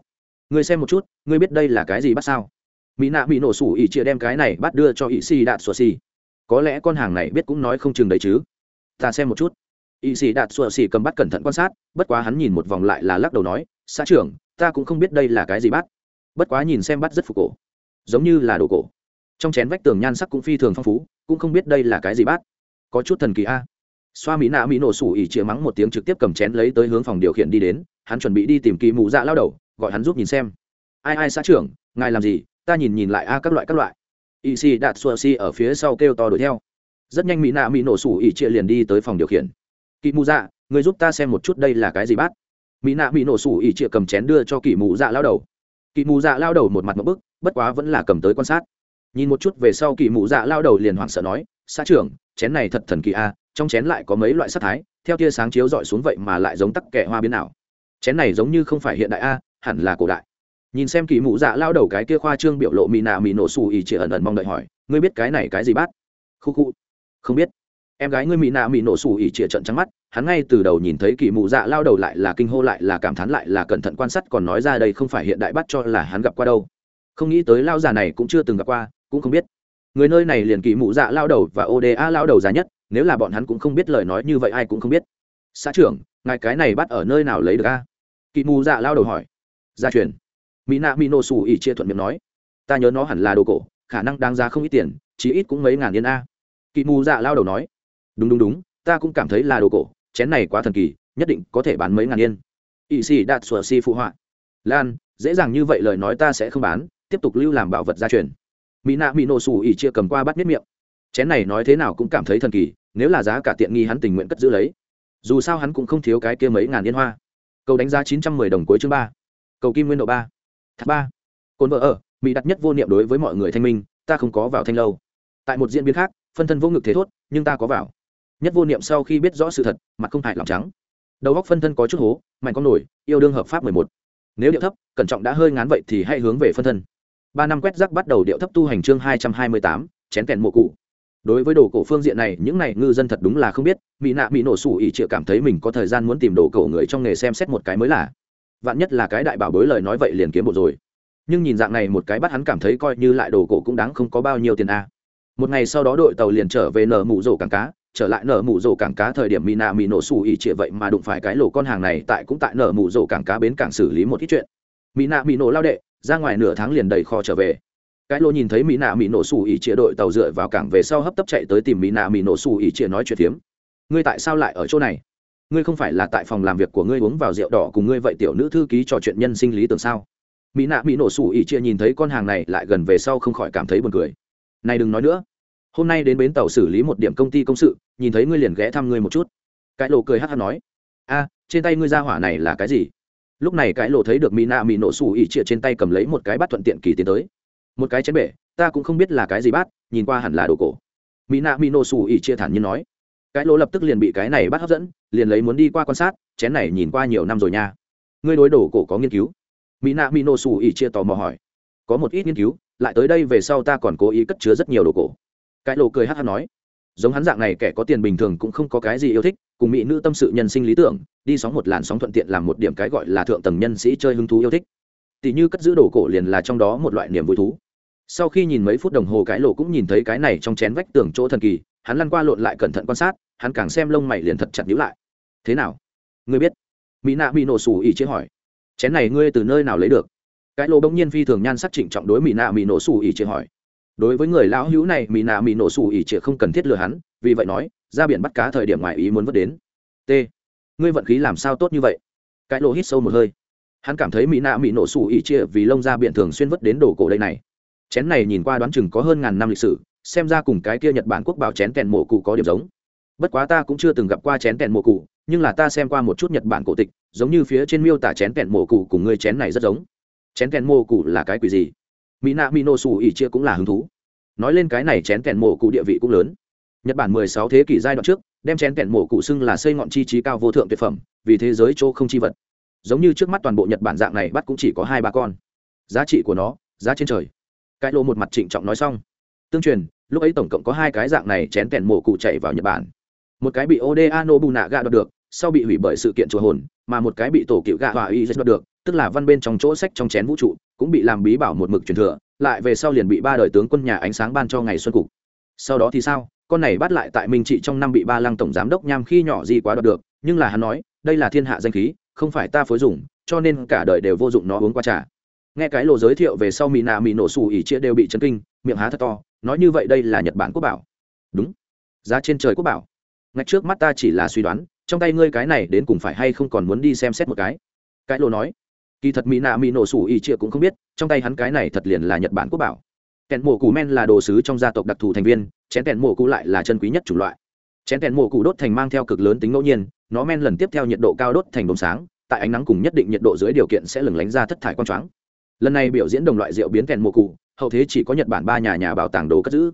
Ngươi xem một chút, ngươi biết đây là cái gì bắt sao? Mỹ nạ bị nổ sủ ỷ chia đem cái này bắt đưa cho ỷ sĩ đạn sụa xỉ. Có lẽ con hàng này biết cũng nói không chừng đấy chứ. Ta xem một chút. Ỷ sĩ đạn sụa xỉ cầm bắt cẩn thận quan sát, bất quá hắn nhìn một vòng lại là lắc đầu nói, xã trưởng, ta cũng không biết đây là cái gì bắt. Bất quá nhìn xem bắt rất phục cổ. Giống như là đồ cổ trong chén vách tường nhan sắc cũng phi thường phong phú, cũng không biết đây là cái gì bát. Có chút thần kỳ a. Xoa mỹ nạ mỹ nổ sủ ỉ chĩa mắng một tiếng trực tiếp cầm chén lấy tới hướng phòng điều khiển đi đến, hắn chuẩn bị đi tìm kỳ mụ dạ lao đầu, gọi hắn giúp nhìn xem. Ai ai xã trưởng, ngài làm gì? Ta nhìn nhìn lại a các loại các loại. Ỵ xì đạt xua xì ở phía sau kêu to đuổi theo. Rất nhanh mỹ nạ mỹ nổ sủ ỉ chĩa liền đi tới phòng điều khiển. Kỳ mụ dạ người giúp ta xem một chút đây là cái gì bát. Mỹ nạ mỹ nổ sủ ỉ chĩa cầm chén đưa cho kỳ mụ dạ lao đầu. Kỳ mụ dạ lao đầu một mặt một bức, bất quá vẫn là cầm tới quan sát nhìn một chút về sau kỳ mụ dạ lao đầu liền hoảng sợ nói, xã trưởng, chén này thật thần kỳ a, trong chén lại có mấy loại sắc thái, theo tia sáng chiếu dọi xuống vậy mà lại giống tắc kẻ hoa biến nào. Chén này giống như không phải hiện đại a, hẳn là cổ đại. Nhìn xem kỳ mụ dạ lao đầu cái kia khoa trương biểu lộ mì nạ mì nổ xù ỉ chị ẩn ẩn mong đợi hỏi, ngươi biết cái này cái gì bát? Khu khu. Không biết. Em gái ngươi mì nạ mì nổ xù ỉ chỉ trận trắng mắt, hắn ngay từ đầu nhìn thấy kỳ mụ dạ lao đầu lại là kinh hô lại là cảm thán lại là cẩn thận quan sát còn nói ra đây không phải hiện đại bắt cho là hắn gặp qua đâu. Không nghĩ tới lao già này cũng chưa từng gặp qua cũng không biết. Người nơi này liền kỳ mụ dạ lao đầu và oda lao đầu già nhất, nếu là bọn hắn cũng không biết lời nói như vậy ai cũng không biết. Xã trưởng, ngài cái này bắt ở nơi nào lấy được a? Kỳ mụ dạ lao đầu hỏi. Gia truyền. Mỹ nạ mỹ nổ xù ỉ chia thuận miệng nói. Ta nhớ nó hẳn là đồ cổ, khả năng đáng giá không ít tiền chỉ ít cũng mấy ngàn yên a. Kỳ mù dạ lao đầu nói. Đúng đúng đúng, ta cũng cảm thấy là đồ cổ, chén này quá thần kỳ, nhất định có thể bán mấy ngàn yên. Ỵ sĩ đạt sùa si phụ họa. Lan, dễ dàng như vậy lời nói ta sẽ không bán, tiếp tục lưu làm bảo vật gia truyền mỹ nạ mỹ nổ sủ ỉ chia cầm qua bắt miết miệng. Chén này nói thế nào cũng cảm thấy thần kỳ, nếu là giá cả tiện nghi hắn tình nguyện cất giữ lấy. Dù sao hắn cũng không thiếu cái kia mấy ngàn yên hoa. Cầu đánh giá chín trăm mười đồng cuối chương ba. Cầu kim nguyên độ ba. Tháp ba. Cồn vợ ở, mỹ đặt nhất vô niệm đối với mọi người thanh minh, ta không có vào thanh lâu. Tại một diễn biến khác, phân thân vô ngực thế thốt, nhưng ta có vào. Nhất vô niệm sau khi biết rõ sự thật, mặt không hại lòng trắng. Đầu góc phân thân có chút hố, mạnh con nổi, yêu đương hợp pháp mười một. Nếu điệu thấp, cẩn trọng đã hơi ngán vậy thì hãy hướng về phân thân ba năm quét rác bắt đầu điệu thấp tu hành chương hai trăm hai mươi tám, chén kèn mộ cụ. Đối với đồ cổ phương diện này, những này ngư dân thật đúng là không biết mỹ nạ mỹ nổ sủ ỉ chịa cảm thấy mình có thời gian muốn tìm đồ cổ người trong nghề xem xét một cái mới lạ. Vạn nhất là cái đại bảo bối lời nói vậy liền kiếm bộ rồi. Nhưng nhìn dạng này một cái bắt hắn cảm thấy coi như lại đồ cổ cũng đáng không có bao nhiêu tiền a. Một ngày sau đó đội tàu liền trở về nở mụ rổ cảng cá, trở lại nở mụ rổ cảng cá thời điểm mỹ nạ mỹ nổ sủ ỉ chịa vậy mà đụng phải cái lỗ con hàng này tại cũng tại nở mụ rổ cảng cá bến cảng xử lý một ít chuyện. Mỹ nạ mỹ nổ lao đệ ra ngoài nửa tháng liền đầy kho trở về. Cái lô nhìn thấy mỹ nạ mỹ nổ xù ỉ chia đội tàu dựa vào cảng về sau hấp tấp chạy tới tìm mỹ nạ mỹ nổ xù ỉ chia nói chuyện phiếm. Ngươi tại sao lại ở chỗ này? Ngươi không phải là tại phòng làm việc của ngươi uống vào rượu đỏ cùng ngươi vậy tiểu nữ thư ký trò chuyện nhân sinh lý tưởng sao? Mỹ nạ mỹ nổ xù ỉ chia nhìn thấy con hàng này lại gần về sau không khỏi cảm thấy buồn cười. Này đừng nói nữa. Hôm nay đến bến tàu xử lý một điểm công ty công sự, nhìn thấy ngươi liền ghé thăm ngươi một chút. Cái lô cười hát hát nói. A, trên tay ngươi ra hỏa này là cái gì? Lúc này cái lộ thấy được mỹ nạ mỹ nổ xù ỉ chia trên tay cầm lấy một cái bát thuận tiện kỳ tiến tới. Một cái chén bể, ta cũng không biết là cái gì bát, nhìn qua hẳn là đồ cổ. Mỹ nạ mỹ nổ xù ỉ chia thản nhiên nói. Cái lỗ lập tức liền bị cái này bắt hấp dẫn, liền lấy muốn đi qua quan sát, chén này nhìn qua nhiều năm rồi nha. Ngươi đối đồ cổ có nghiên cứu? Mỹ nạ mỹ nổ xù ỉ chia tò mò hỏi. Có một ít nghiên cứu, lại tới đây về sau ta còn cố ý cất chứa rất nhiều đồ cổ. Cái lộ cười hát hát nói. Giống hắn dạng này kẻ có tiền bình thường cũng không có cái gì yêu thích, cùng mỹ nữ tâm sự nhân sinh lý tưởng đi sóng một làn sóng thuận tiện làm một điểm cái gọi là thượng tầng nhân sĩ chơi hứng thú yêu thích. Tỷ như cất giữ đồ cổ liền là trong đó một loại niềm vui thú. Sau khi nhìn mấy phút đồng hồ cái lộ cũng nhìn thấy cái này trong chén vách tường chỗ thần kỳ, hắn lăn qua lộn lại cẩn thận quan sát, hắn càng xem lông mày liền thật chặt nhíu lại. Thế nào? Ngươi biết? Mỹ nạ mỹ nổ xù ỉ chế hỏi. Chén này ngươi từ nơi nào lấy được? Cái lộ bỗng nhiên phi thường nhan sắc trịnh trọng đối mỹ nạ mỹ nổ xù ỉ chế hỏi. Đối với người lão hữu này mỹ nạ mỹ nổ xù ỉ chế không cần thiết lừa hắn, vì vậy nói, ra biển bắt cá thời điểm ngoài ý muốn vớt đến. T ngươi vận khí làm sao tốt như vậy? Cái lỗ hít sâu một hơi. Hắn cảm thấy mỹ nạ mỹ nổ sủ ỉ chia vì lông ra biển thường xuyên vứt đến đồ cổ đây này. Chén này nhìn qua đoán chừng có hơn ngàn năm lịch sử, xem ra cùng cái kia nhật bản quốc bảo chén kèn mộ cụ có điểm giống. Bất quá ta cũng chưa từng gặp qua chén kèn mộ cụ, nhưng là ta xem qua một chút nhật bản cổ tịch, giống như phía trên miêu tả chén kèn mộ cụ cùng ngươi chén này rất giống. Chén kèn mộ cụ là cái quỷ gì? Mỹ nạ mỹ nổ sủ ỉ chia cũng là hứng thú. Nói lên cái này chén kèn mộ cụ địa vị cũng lớn nhật bản 16 thế kỷ giai đoạn trước, đem chén kẹn mổ cụ xưng là xây ngọn chi trí cao vô thượng tuyệt phẩm, vì thế giới chỗ không chi vật. Giống như trước mắt toàn bộ nhật bản dạng này bắt cũng chỉ có hai ba con. Giá trị của nó, giá trên trời. Cái lô một mặt trịnh trọng nói xong. Tương truyền, lúc ấy tổng cộng có hai cái dạng này chén kẹn mổ cụ chạy vào nhật bản. Một cái bị oda nobunaga đoạt được, sau bị hủy bởi sự kiện chùa hồn, mà một cái bị tổ cựu gạ hòa y đoạt được, tức là văn bên trong chỗ sách trong chén vũ trụ, cũng bị làm bí bảo một mực truyền thừa, lại về sau liền bị ba đời tướng quân nhà ánh sáng ban cho ngày xuân cục. Sau đó thì sao? Con này bắt lại tại minh trị trong năm bị ba lăng tổng giám đốc nham khi nhỏ gì quá đoạt được, nhưng là hắn nói, đây là thiên hạ danh khí, không phải ta phối dùng, cho nên cả đời đều vô dụng nó uống qua trà. Nghe cái lộ giới thiệu về sau mỹ nạ mỹ nổ xù ỉ chia đều bị chấn kinh, miệng há thật to, nói như vậy đây là nhật bản quốc bảo. Đúng. Giá trên trời quốc bảo. Ngay trước mắt ta chỉ là suy đoán, trong tay ngươi cái này đến cùng phải hay không còn muốn đi xem xét một cái. Cái lộ nói. Kỳ thật mỹ nạ mỹ nổ xù ỉ chia cũng không biết, trong tay hắn cái này thật liền là nhật bản quốc bảo kèn mổ cù men là đồ sứ trong gia tộc đặc thù thành viên, chén kèn mổ cù lại là chân quý nhất chủng loại. Chén kèn mổ cù đốt thành mang theo cực lớn tính ngẫu nhiên, nó men lần tiếp theo nhiệt độ cao đốt thành đốm sáng, tại ánh nắng cùng nhất định nhiệt độ dưới điều kiện sẽ lừng lánh ra thất thải quang choáng. Lần này biểu diễn đồng loại rượu biến kèn mổ cù hậu thế chỉ có nhật bản ba nhà nhà bảo tàng đồ cất giữ.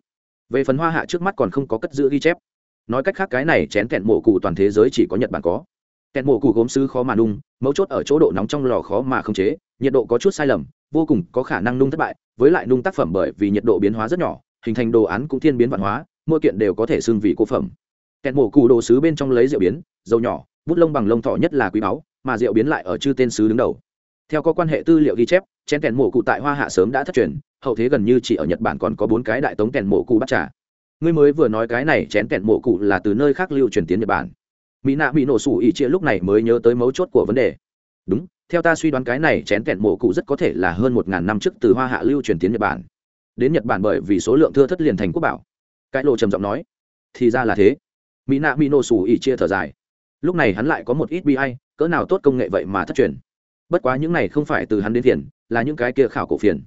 Về phần hoa hạ trước mắt còn không có cất giữ ghi chép. Nói cách khác cái này chén kẹn mổ cụ toàn thế giới chỉ có nhật bản có. Kẹn mổ cụ gốm sứ khó mà nung, mấu chốt ở chỗ độ nóng trong lò khó mà không chế, nhiệt độ có chút sai lầm vô cùng có khả năng nung thất bại, với lại nung tác phẩm bởi vì nhiệt độ biến hóa rất nhỏ, hình thành đồ án cũng thiên biến văn hóa, mỗi kiện đều có thể xưng vị cổ phẩm. Kẹn mổ cụ đồ sứ bên trong lấy rượu biến, dầu nhỏ, bút lông bằng lông thọ nhất là quý báu, mà rượu biến lại ở chư tên sứ đứng đầu. Theo có quan hệ tư liệu ghi chép, chén kẹn mổ cụ tại hoa hạ sớm đã thất truyền, hậu thế gần như chỉ ở nhật bản còn có bốn cái đại tống kẹn mổ cụ bắt trà. Ngươi mới vừa nói cái này chén kẹn mổ cụ là từ nơi khác lưu truyền tiến nhật bản. Mỹ nạ bị nổ sủ ỉ chia lúc này mới nhớ tới mấu chốt của vấn đề. Đúng theo ta suy đoán cái này chén kẹn mổ cụ rất có thể là hơn một ngàn năm trước từ hoa hạ lưu truyền tiến nhật bản. Đến nhật bản bởi vì số lượng thưa thất liền thành quốc bảo. Cái lộ trầm giọng nói, thì ra là thế. Mỹ nạ mỹ Nô sủ ỉ chia thở dài. Lúc này hắn lại có một ít bi hay cỡ nào tốt công nghệ vậy mà thất truyền. Bất quá những này không phải từ hắn đến phiền, là những cái kia khảo cổ phiền.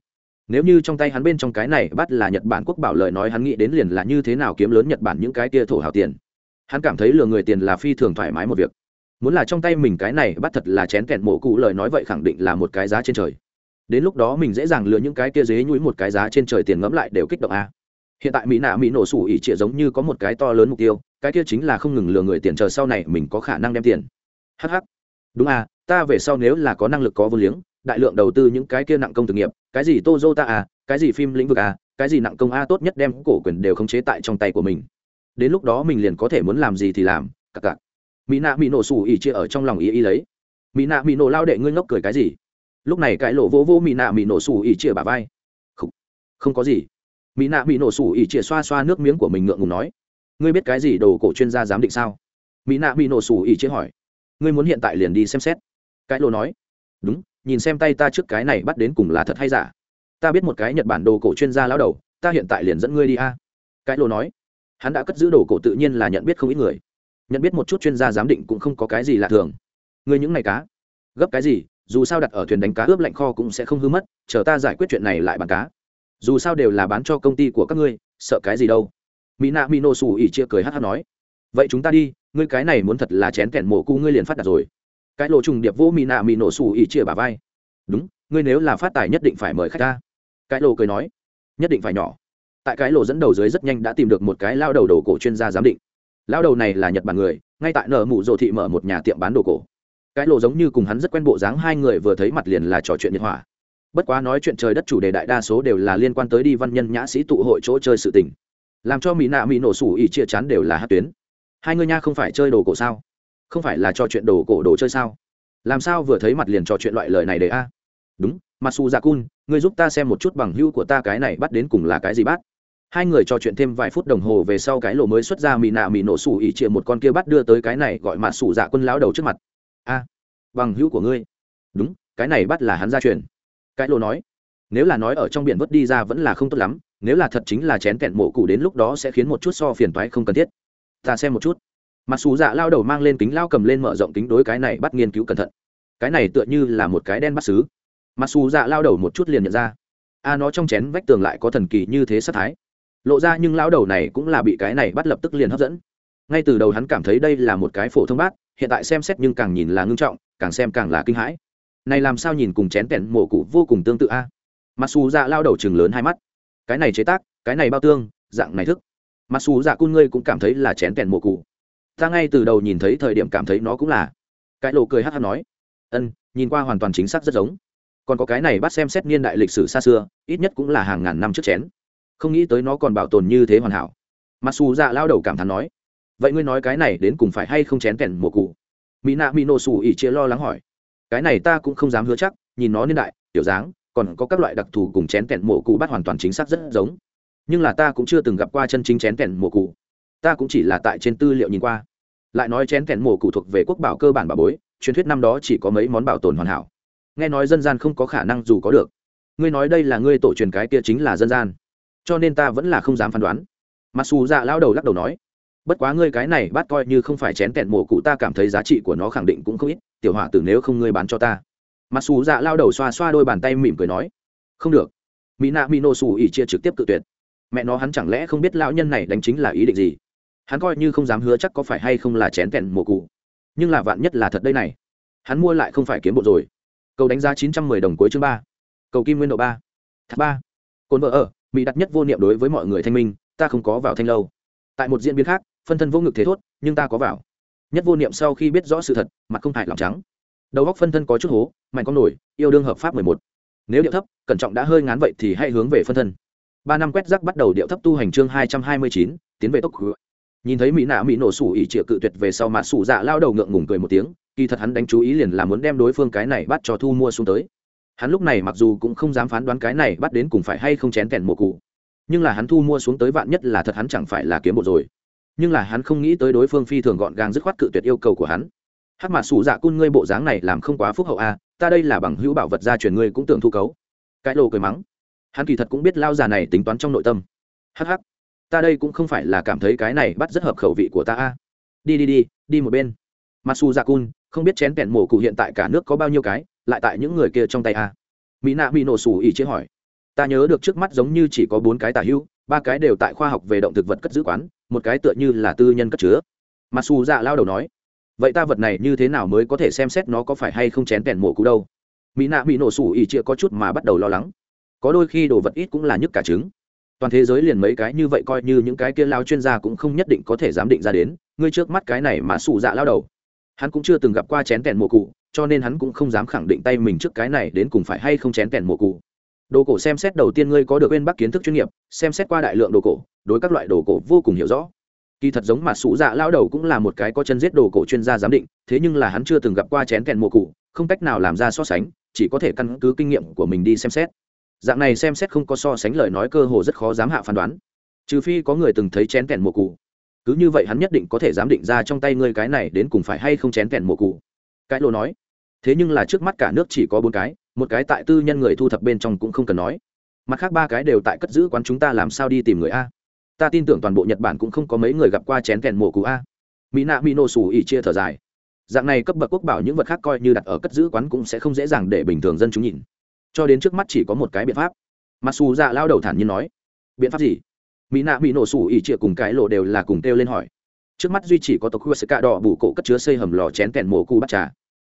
Nếu như trong tay hắn bên trong cái này bắt là nhật bản quốc bảo lời nói hắn nghĩ đến liền là như thế nào kiếm lớn nhật bản những cái kia thổ hào tiền. Hắn cảm thấy lừa người tiền là phi thường thoải mái một việc muốn là trong tay mình cái này bắt thật là chén kẹn mổ cụ lời nói vậy khẳng định là một cái giá trên trời. Đến lúc đó mình dễ dàng lừa những cái kia dế nhũi một cái giá trên trời tiền ngẫm lại đều kích động a. Hiện tại mỹ nạ mỹ nổ sủ ỉ trịa giống như có một cái to lớn mục tiêu, cái kia chính là không ngừng lừa người tiền chờ sau này mình có khả năng đem tiền. Hh đúng à ta về sau nếu là có năng lực có vô liếng, đại lượng đầu tư những cái kia nặng công thực nghiệp, cái gì tozota à cái gì phim lĩnh vực à cái gì nặng công a tốt nhất đem cổ quyền đều khống chế tại trong tay của mình. Đến lúc đó mình liền có thể muốn làm gì thì làm, cặc cặc mỹ nạ mỹ nổ xù ỉ chia ở trong lòng ý ý lấy. Mỹ nạ mỹ nổ lao đệ ngươi ngốc cười cái gì? Lúc này cái lộ vô vô mỹ nạ mỹ nổ xù ỉ chia bà vai. Không, không có gì. Mỹ nạ mỹ nổ xù ỉ chia xoa xoa nước miếng của mình ngượng ngùng nói. Ngươi biết cái gì đồ cổ chuyên gia giám định sao? Mỹ nạ mỹ nổ xù ỉ chia hỏi. Ngươi muốn hiện tại liền đi xem xét. Cái lộ nói. Đúng nhìn xem tay ta trước cái này bắt đến cùng là thật hay giả. Ta biết một cái nhật bản đồ cổ chuyên gia lão đầu ta hiện tại liền dẫn ngươi đi a. Cái lộ nói. Hắn đã cất giữ đồ cổ tự nhiên là nhận biết không ít người nhận biết một chút chuyên gia giám định cũng không có cái gì lạ thường. Ngươi những ngày cá, gấp cái gì, dù sao đặt ở thuyền đánh cá ướp lạnh kho cũng sẽ không hư mất, chờ ta giải quyết chuyện này lại bằng cá. Dù sao đều là bán cho công ty của các ngươi, sợ cái gì đâu. Mỹ nạ mỹ nổ xù ỉ chia cười hát hát nói, vậy chúng ta đi, ngươi cái này muốn thật là chén kẹn mổ cu ngươi liền phát đạt rồi. Cái lộ trùng điệp vô mỹ nạ mỹ nổ xù ỉ chia bà vai, đúng, ngươi nếu là phát tài nhất định phải mời khách ta. Cái lộ cười nói, nhất định phải nhỏ. Tại cái lộ dẫn đầu dưới rất nhanh đã tìm được một cái lao đầu đồ cổ chuyên gia giám định lao đầu này là nhật bản người, ngay tại nở mụ dồ thị mở một nhà tiệm bán đồ cổ. Cái lộ giống như cùng hắn rất quen bộ dáng, hai người vừa thấy mặt liền là trò chuyện nhiệt hỏa bất quá nói chuyện trời đất chủ đề đại đa số đều là liên quan tới đi văn nhân nhã sĩ tụ hội chỗ chơi sự tình. Làm cho mỹ nạ mỹ nổ sủ ỉ chia chán đều là hát tuyến. Hai người nha không phải chơi đồ cổ sao? Không phải là trò chuyện đồ cổ đồ chơi sao? Làm sao vừa thấy mặt liền trò chuyện loại lời này để a? Đúng masu dù dạ cun ngươi giúp ta xem một chút bằng hữu của ta cái này bắt đến cùng là cái gì bắt hai người trò chuyện thêm vài phút đồng hồ về sau cái lộ mới xuất ra mì nạ mì nổ sủ ỉ chịa một con kia bắt đưa tới cái này gọi mặt sủ dạ quân lão đầu trước mặt. A, bằng hữu của ngươi. Đúng, cái này bắt là hắn ra truyền. Cái lộ nói, nếu là nói ở trong biển vớt đi ra vẫn là không tốt lắm, nếu là thật chính là chén kẹn mộ cụ đến lúc đó sẽ khiến một chút so phiền toái không cần thiết. Ta xem một chút. Mặc dù dạ lao đầu mang lên kính lao cầm lên mở rộng kính đối cái này bắt nghiên cứu cẩn thận. Cái này tựa như là một cái đen bắt xứ. Mặc dù dạ lao đầu một chút liền nhận ra. A, nó trong chén vách tường lại có thần kỳ như thế sát thái lộ ra nhưng lão đầu này cũng là bị cái này bắt lập tức liền hấp dẫn. Ngay từ đầu hắn cảm thấy đây là một cái phổ thông bát, hiện tại xem xét nhưng càng nhìn là ngưng trọng, càng xem càng là kinh hãi. Này làm sao nhìn cùng chén tẻn mổ cụ vô cùng tương tự a? Mặc dù dạ lao đầu chừng lớn hai mắt. Cái này chế tác, cái này bao tương, dạng này thức. Mặc dù dạ cun ngươi cũng cảm thấy là chén tẻn mổ cụ ta ngay từ đầu nhìn thấy thời điểm cảm thấy nó cũng là. Cái lộ cười hát hát nói. Ân, nhìn qua hoàn toàn chính xác rất giống. Còn có cái này bắt xem xét niên đại lịch sử xa xưa, ít nhất cũng là hàng ngàn năm trước chén không nghĩ tới nó còn bảo tồn như thế hoàn hảo. Mặc dù dạ lao đầu cảm thán nói, vậy ngươi nói cái này đến cùng phải hay không chén kèn mùa cụ mỹ nạ mỹ nổ xù ỉ chia lo lắng hỏi, cái này ta cũng không dám hứa chắc, nhìn nó niên đại, tiểu dáng, còn có các loại đặc thù cùng chén kèn mùa cụ bắt hoàn toàn chính xác rất giống. Nhưng là ta cũng chưa từng gặp qua chân chính chén kèn mùa cụ ta cũng chỉ là tại trên tư liệu nhìn qua. Lại nói chén kèn mùa cụ thuộc về quốc bảo cơ bản bà bối, truyền thuyết năm đó chỉ có mấy món bảo tồn hoàn hảo. Nghe nói dân gian không có khả năng dù có được. Ngươi nói đây là ngươi tổ truyền cái kia chính là dân gian cho nên ta vẫn là không dám phán đoán. Mặc dù dạ lao đầu lắc đầu nói, bất quá ngươi cái này bắt coi như không phải chén kẹn mổ cụ, ta cảm thấy giá trị của nó khẳng định cũng không ít, tiểu họa tử nếu không ngươi bán cho ta. Mặc dù dạ lao đầu xoa xoa đôi bàn tay mỉm cười nói, không được. Mỹ nạ mỹ nô xù ỉ chia trực tiếp cự tuyệt. Mẹ nó hắn chẳng lẽ không biết lão nhân này đánh chính là ý định gì? Hắn coi như không dám hứa chắc có phải hay không là chén kẹn mổ cụ, nhưng là vạn nhất là thật đây này, hắn mua lại không phải kiếm bộ rồi. Cầu đánh giá chín trăm mười đồng cuối chương ba, cầu kim nguyên độ ba, thác ba, cồn vợ ở mỹ đặt nhất vô niệm đối với mọi người thanh minh, ta không có vào thanh lâu. Tại một diễn biến khác, phân thân vô ngực thế thốt, nhưng ta có vào. Nhất vô niệm sau khi biết rõ sự thật, mặt không hại lòng trắng. Đầu góc phân thân có chút hố, mạnh con nổi, yêu đương hợp pháp mười một. Nếu điệu thấp, cẩn trọng đã hơi ngán vậy thì hãy hướng về phân thân. Ba năm quét rác bắt đầu điệu thấp tu hành chương hai trăm hai mươi chín, tiến về tốc khứa nhìn thấy mỹ nạ mỹ nổ sủ ỉ trịa cự tuyệt về sau mà sủ dạ lao đầu ngượng ngùng cười một tiếng, kỳ thật hắn đánh chú ý liền là muốn đem đối phương cái này bắt cho thu mua xuống tới hắn lúc này mặc dù cũng không dám phán đoán cái này bắt đến cùng phải hay không chén kèn mùa cụ nhưng là hắn thu mua xuống tới vạn nhất là thật hắn chẳng phải là kiếm bộ rồi. Nhưng là hắn không nghĩ tới đối phương phi thường gọn gàng dứt khoát cự tuyệt yêu cầu của hắn. Hát mà sủ dạ cun ngươi bộ dáng này làm không quá phúc hậu a à, ta đây là bằng hữu bảo vật gia truyền ngươi cũng tưởng thu cấu. Cái lô cười mắng. Hắn kỳ thật cũng biết lao già này tính toán trong nội tâm. Hh ta đây cũng không phải là cảm thấy cái này bắt rất hợp khẩu vị của ta a đi đi đi đi một bên. Masu dạ cun không biết chén kẹn mổ cụ hiện tại cả nước có bao nhiêu cái lại tại những người kia trong tay a. Mỹ nạ mỹ nổ sủ ỉ chế hỏi. Ta nhớ được trước mắt giống như chỉ có bốn cái tả hữu, ba cái đều tại khoa học về động thực vật cất giữ quán, một cái tựa như là tư nhân cất chứa. Mà xù dạ lao đầu nói, vậy ta vật này như thế nào mới có thể xem xét nó có phải hay không chén kèn mổ cú đâu? Mỹ nạ bị nổ sủ ỉ chia có chút mà bắt đầu lo lắng. Có đôi khi đồ vật ít cũng là nhức cả trứng. Toàn thế giới liền mấy cái như vậy coi như những cái kia lao chuyên gia cũng không nhất định có thể giám định ra đến. Ngươi trước mắt cái này mà xù dạ lao đầu hắn cũng chưa từng gặp qua chén kèn mổ cụ, cho nên hắn cũng không dám khẳng định tay mình trước cái này đến cùng phải hay không chén kèn mổ cụ. Đồ cổ xem xét đầu tiên ngươi có được bên bắc kiến thức chuyên nghiệp, xem xét qua đại lượng đồ cổ, đối các loại đồ cổ vô cùng hiểu rõ. Kỳ thật giống mà sủ dạ lao đầu cũng là một cái có chân giết đồ cổ chuyên gia giám định, thế nhưng là hắn chưa từng gặp qua chén kèn mùa cụ, không cách nào làm ra so sánh, chỉ có thể căn cứ kinh nghiệm của mình đi xem xét. Dạng này xem xét không có so sánh lời nói cơ hồ rất khó dám hạ phán đoán. Trừ phi có người từng thấy chén kèn mùa cụ cứ như vậy hắn nhất định có thể giám định ra trong tay ngươi cái này đến cùng phải hay không chén kèn mùa cụ cái lô nói, thế nhưng là trước mắt cả nước chỉ có bốn cái, một cái tại tư nhân người thu thập bên trong cũng không cần nói. Mặt khác ba cái đều tại cất giữ quán chúng ta làm sao đi tìm người a? Ta tin tưởng toàn bộ nhật bản cũng không có mấy người gặp qua chén kèn mổ cụ a. Mỹ nạ mỹ nổ xù ỉ chia thở dài. Dạng này cấp bậc quốc bảo những vật khác coi như đặt ở cất giữ quán cũng sẽ không dễ dàng để bình thường dân chúng nhìn. Cho đến trước mắt chỉ có một cái biện pháp. Mặc dù dạ lao đầu thản nhiên nói. Biện pháp gì? Mỹ nạ mỹ nổ sủ ỉ trịa cùng cái lộ đều là cùng kêu lên hỏi. Trước mắt duy chỉ có tộc khu cạ đỏ bù cổ cất chứa xây hầm lò chén kèn mổ cu bắt trà.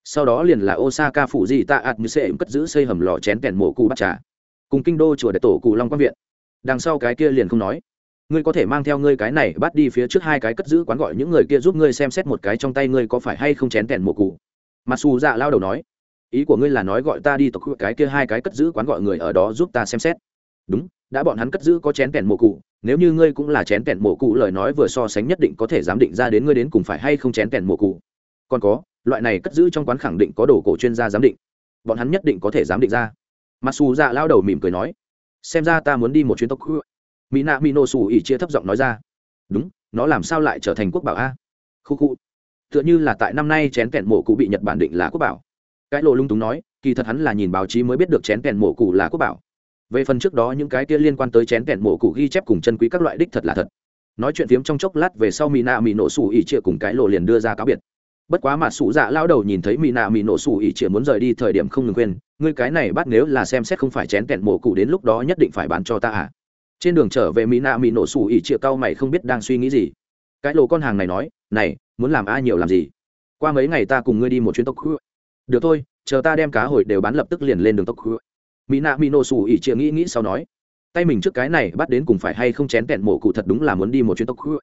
Sau đó liền là osaka phụ di tạ ạt như sẽ cất giữ xây hầm lò chén kèn mổ cu bắt trà. Cùng kinh đô chùa đại tổ cụ long quang viện. Đằng sau cái kia liền không nói. Ngươi có thể mang theo ngươi cái này bắt đi phía trước hai cái cất giữ quán gọi những người kia giúp ngươi xem xét một cái trong tay ngươi có phải hay không chén kèn mổ cụ mặc dù dạ lao đầu nói, ý của ngươi là nói gọi ta đi tộc cái kia hai cái cất giữ quán gọi người ở đó giúp ta xem xét. Đúng, đã bọn hắn cất giữ có chén kèn mổ cụ nếu như ngươi cũng là chén kẹn mổ cụ, lời nói vừa so sánh nhất định có thể giám định ra đến ngươi đến cùng phải hay không chén kẹn mổ cụ. Còn có, loại này cất giữ trong quán khẳng định có đồ cổ chuyên gia giám định. Bọn hắn nhất định có thể giám định ra. Mặc dù dạ lao đầu mỉm cười nói, xem ra ta muốn đi một chuyến tộc mỹ nạ mỹ nô xù ỉ chia thấp giọng nói ra, đúng, nó làm sao lại trở thành quốc bảo a? Khu khu. Tựa như là tại năm nay chén kẹn mổ cụ bị nhật bản định là quốc bảo. Cái lộ lung túng nói, kỳ thật hắn là nhìn báo chí mới biết được chén kẹn mổ cụ là quốc bảo về phần trước đó những cái kia liên quan tới chén kẹn mổ cụ ghi chép cùng chân quý các loại đích thật là thật. Nói chuyện phiếm trong chốc lát về sau mỹ nạ mỹ nổ xù ỉ chia cùng cái lộ liền đưa ra cáo biệt. Bất quá mà sủ dạ lao đầu nhìn thấy mỹ nạ mỹ nổ xù ỉ chia muốn rời đi thời điểm không ngừng quên ngươi cái này bắt nếu là xem xét không phải chén kẹn mổ cụ đến lúc đó nhất định phải bán cho ta à? Trên đường trở về mỹ nạ mỹ nổ xù ỉ chĩa cao mày không biết đang suy nghĩ gì. Cái lộ con hàng này nói, này, muốn làm ai nhiều làm gì? Qua mấy ngày ta cùng ngươi đi một chuyến tốc khu được thôi, chờ ta đem cá hồi đều bán lập tức liền lên đường tốc khu mỹ nạ mỹ nổ sủ ỉ chia nghĩ nghĩ sau nói, tay mình trước cái này bắt đến cùng phải hay không chén tẹn mổ cụ thật đúng là muốn đi một chuyến tộc khu.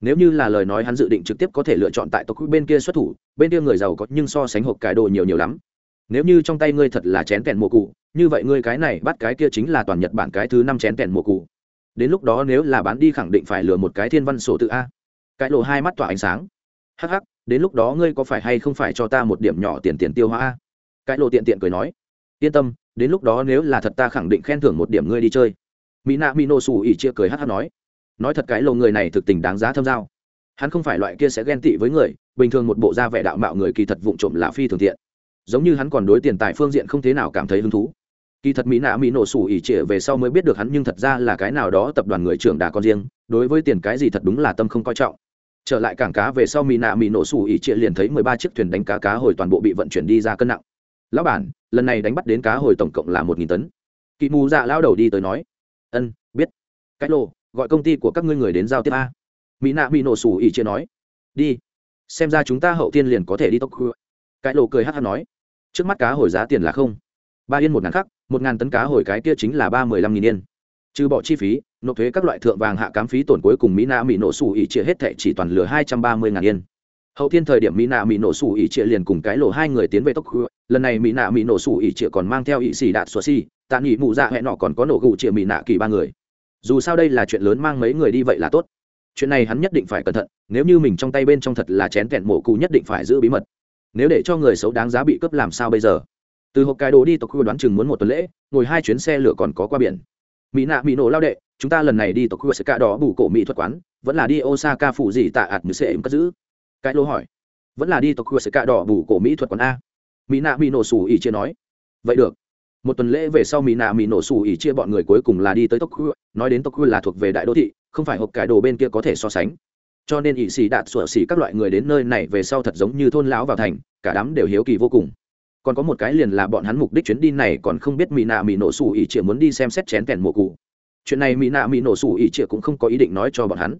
Nếu như là lời nói hắn dự định trực tiếp có thể lựa chọn tại tộc khu bên kia xuất thủ, bên kia người giàu có nhưng so sánh hộp cải đồ nhiều nhiều lắm. Nếu như trong tay ngươi thật là chén tẹn mổ cụ, như vậy ngươi cái này bắt cái kia chính là toàn nhật bản cái thứ năm chén tẹn mổ cụ. Đến lúc đó nếu là bán đi khẳng định phải lừa một cái thiên văn sổ tự a. Cái lộ hai mắt tỏa ánh sáng. Hắc hắc, đến lúc đó ngươi có phải hay không phải cho ta một điểm nhỏ tiền tiền tiêu hóa a? Cái lộ tiện tiện cười nói. Yên tâm đến lúc đó nếu là thật ta khẳng định khen thưởng một điểm ngươi đi chơi. Mỹ nạ mỹ nổ xù ỉ chia cười hát hát nói. Nói thật cái lộ người này thực tình đáng giá thâm giao. Hắn không phải loại kia sẽ ghen tị với người, bình thường một bộ da vẻ đạo mạo người kỳ thật vụng trộm là phi thường thiện. Giống như hắn còn đối tiền tài phương diện không thế nào cảm thấy hứng thú. Kỳ thật mỹ nạ mỹ nổ sủ ỉ trịa về sau mới biết được hắn nhưng thật ra là cái nào đó tập đoàn người trưởng đà con riêng, đối với tiền cái gì thật đúng là tâm không coi trọng. Trở lại cảng cá về sau mỹ nạ mỹ nổ sủ ỉ trịa liền thấy mười ba chiếc thuyền đánh cá cá hồi toàn bộ bị vận chuyển đi ra cân nặng lão bản, lần này đánh bắt đến cá hồi tổng cộng là một nghìn tấn. Kỵ mù dạ lao đầu đi tới nói, ân, biết. Cách lô, gọi công ty của các ngươi người đến giao tiếp a. Mỹ nạ mỹ nổ sủ ỉ chia nói, đi, xem ra chúng ta hậu tiên liền có thể đi tốc cái lô cười hát hát nói, trước mắt cá hồi giá tiền là không. Ba yên một ngàn khắc, một ngàn tấn cá hồi cái kia chính là ba mười lăm nghìn yên. Trừ bỏ chi phí, nộp thuế các loại thượng vàng hạ cám phí tổn cuối cùng mỹ nạ mỹ nổ sủ ỉ chia hết thệ chỉ toàn lừa hai trăm ba mươi ngàn yên hậu thiên thời điểm mỹ nạ mỹ nổ sủ ỉ trịa liền cùng cái lộ hai người tiến về tốc khu. Lần này mỹ nạ mỹ nổ sủ ỉ trịa còn mang theo ỉ xì đạn xua xì, tạ nghỉ mụ dạ hẹn nọ còn có nổ gụ trịa mỹ nạ kỳ ba người. Dù sao đây là chuyện lớn mang mấy người đi vậy là tốt. Chuyện này hắn nhất định phải cẩn thận, nếu như mình trong tay bên trong thật là chén kẹn mổ cụ nhất định phải giữ bí mật. Nếu để cho người xấu đáng giá bị cướp làm sao bây giờ? Từ hộp cái đồ đi tộc khu đoán chừng muốn một tuần lễ, ngồi hai chuyến xe lửa còn có qua biển. Mỹ nạ mỹ nổ lao đệ, chúng ta lần này đi tộc khu sẽ cả đó bù cổ mỹ thuật quán, vẫn là đi osaka phụ gì tạ ạt như sẽ cất giữ cái lô hỏi. Vẫn là đi tộc khuya sẽ cạ đỏ bù cổ mỹ thuật quán a. Mỹ nạ mỹ nổ xù ỉ chia nói. Vậy được. Một tuần lễ về sau mỹ nạ mỹ nổ xù ỉ chia bọn người cuối cùng là đi tới tộc khuya nói đến tộc khuya là thuộc về đại đô thị, không phải hộp cải đồ bên kia có thể so sánh. Cho nên ỉ xì đạt sủa xì các loại người đến nơi này về sau thật giống như thôn lão vào thành, cả đám đều hiếu kỳ vô cùng. Còn có một cái liền là bọn hắn mục đích chuyến đi này còn không biết mỹ nạ mỹ nổ sủ ỉ chia muốn đi xem xét chén kèn mùa cụ. Chuyện này mỹ nạ mỹ nổ sủ ỉ chia cũng không có ý định nói cho bọn hắn.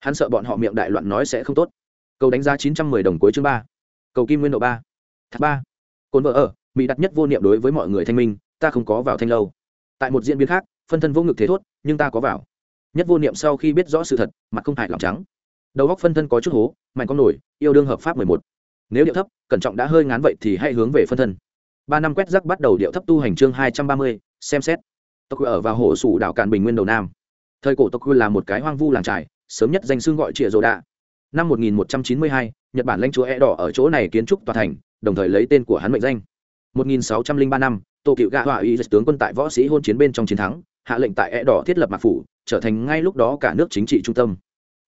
Hắn sợ bọn họ miệng đại loạn nói sẽ không tốt cầu đánh giá chín trăm mười đồng cuối chương ba. Cầu kim nguyên độ ba. Thác ba. Cồn vợ ở, mỹ đặt nhất vô niệm đối với mọi người thanh minh, ta không có vào thanh lâu. Tại một diễn biến khác, phân thân vô ngực thế thốt, nhưng ta có vào. Nhất vô niệm sau khi biết rõ sự thật, mặt không hại lòng trắng. Đầu góc phân thân có chút hố, mạnh con nổi, yêu đương hợp pháp mười một. Nếu điệu thấp, cẩn trọng đã hơi ngán vậy thì hãy hướng về phân thân. Ba năm quét rắc bắt đầu điệu thấp tu hành chương hai trăm ba mươi, xem xét. Tộc quy ở vào hồ sủ đảo càn bình nguyên đầu nam. Thời cổ tộc quy là một cái hoang vu làng trải sớm nhất danh xương gọi trịa rồ đạ năm một nghìn một trăm chín mươi hai, nhật bản lãnh chúa e đỏ ở chỗ này kiến trúc tòa thành, đồng thời lấy tên của hắn mệnh danh. Một nghìn sáu trăm linh ba năm, tô cựu gạ họa y tướng quân tại võ sĩ hôn chiến bên trong chiến thắng, hạ lệnh tại e đỏ thiết lập mạc phủ, trở thành ngay lúc đó cả nước chính trị trung tâm.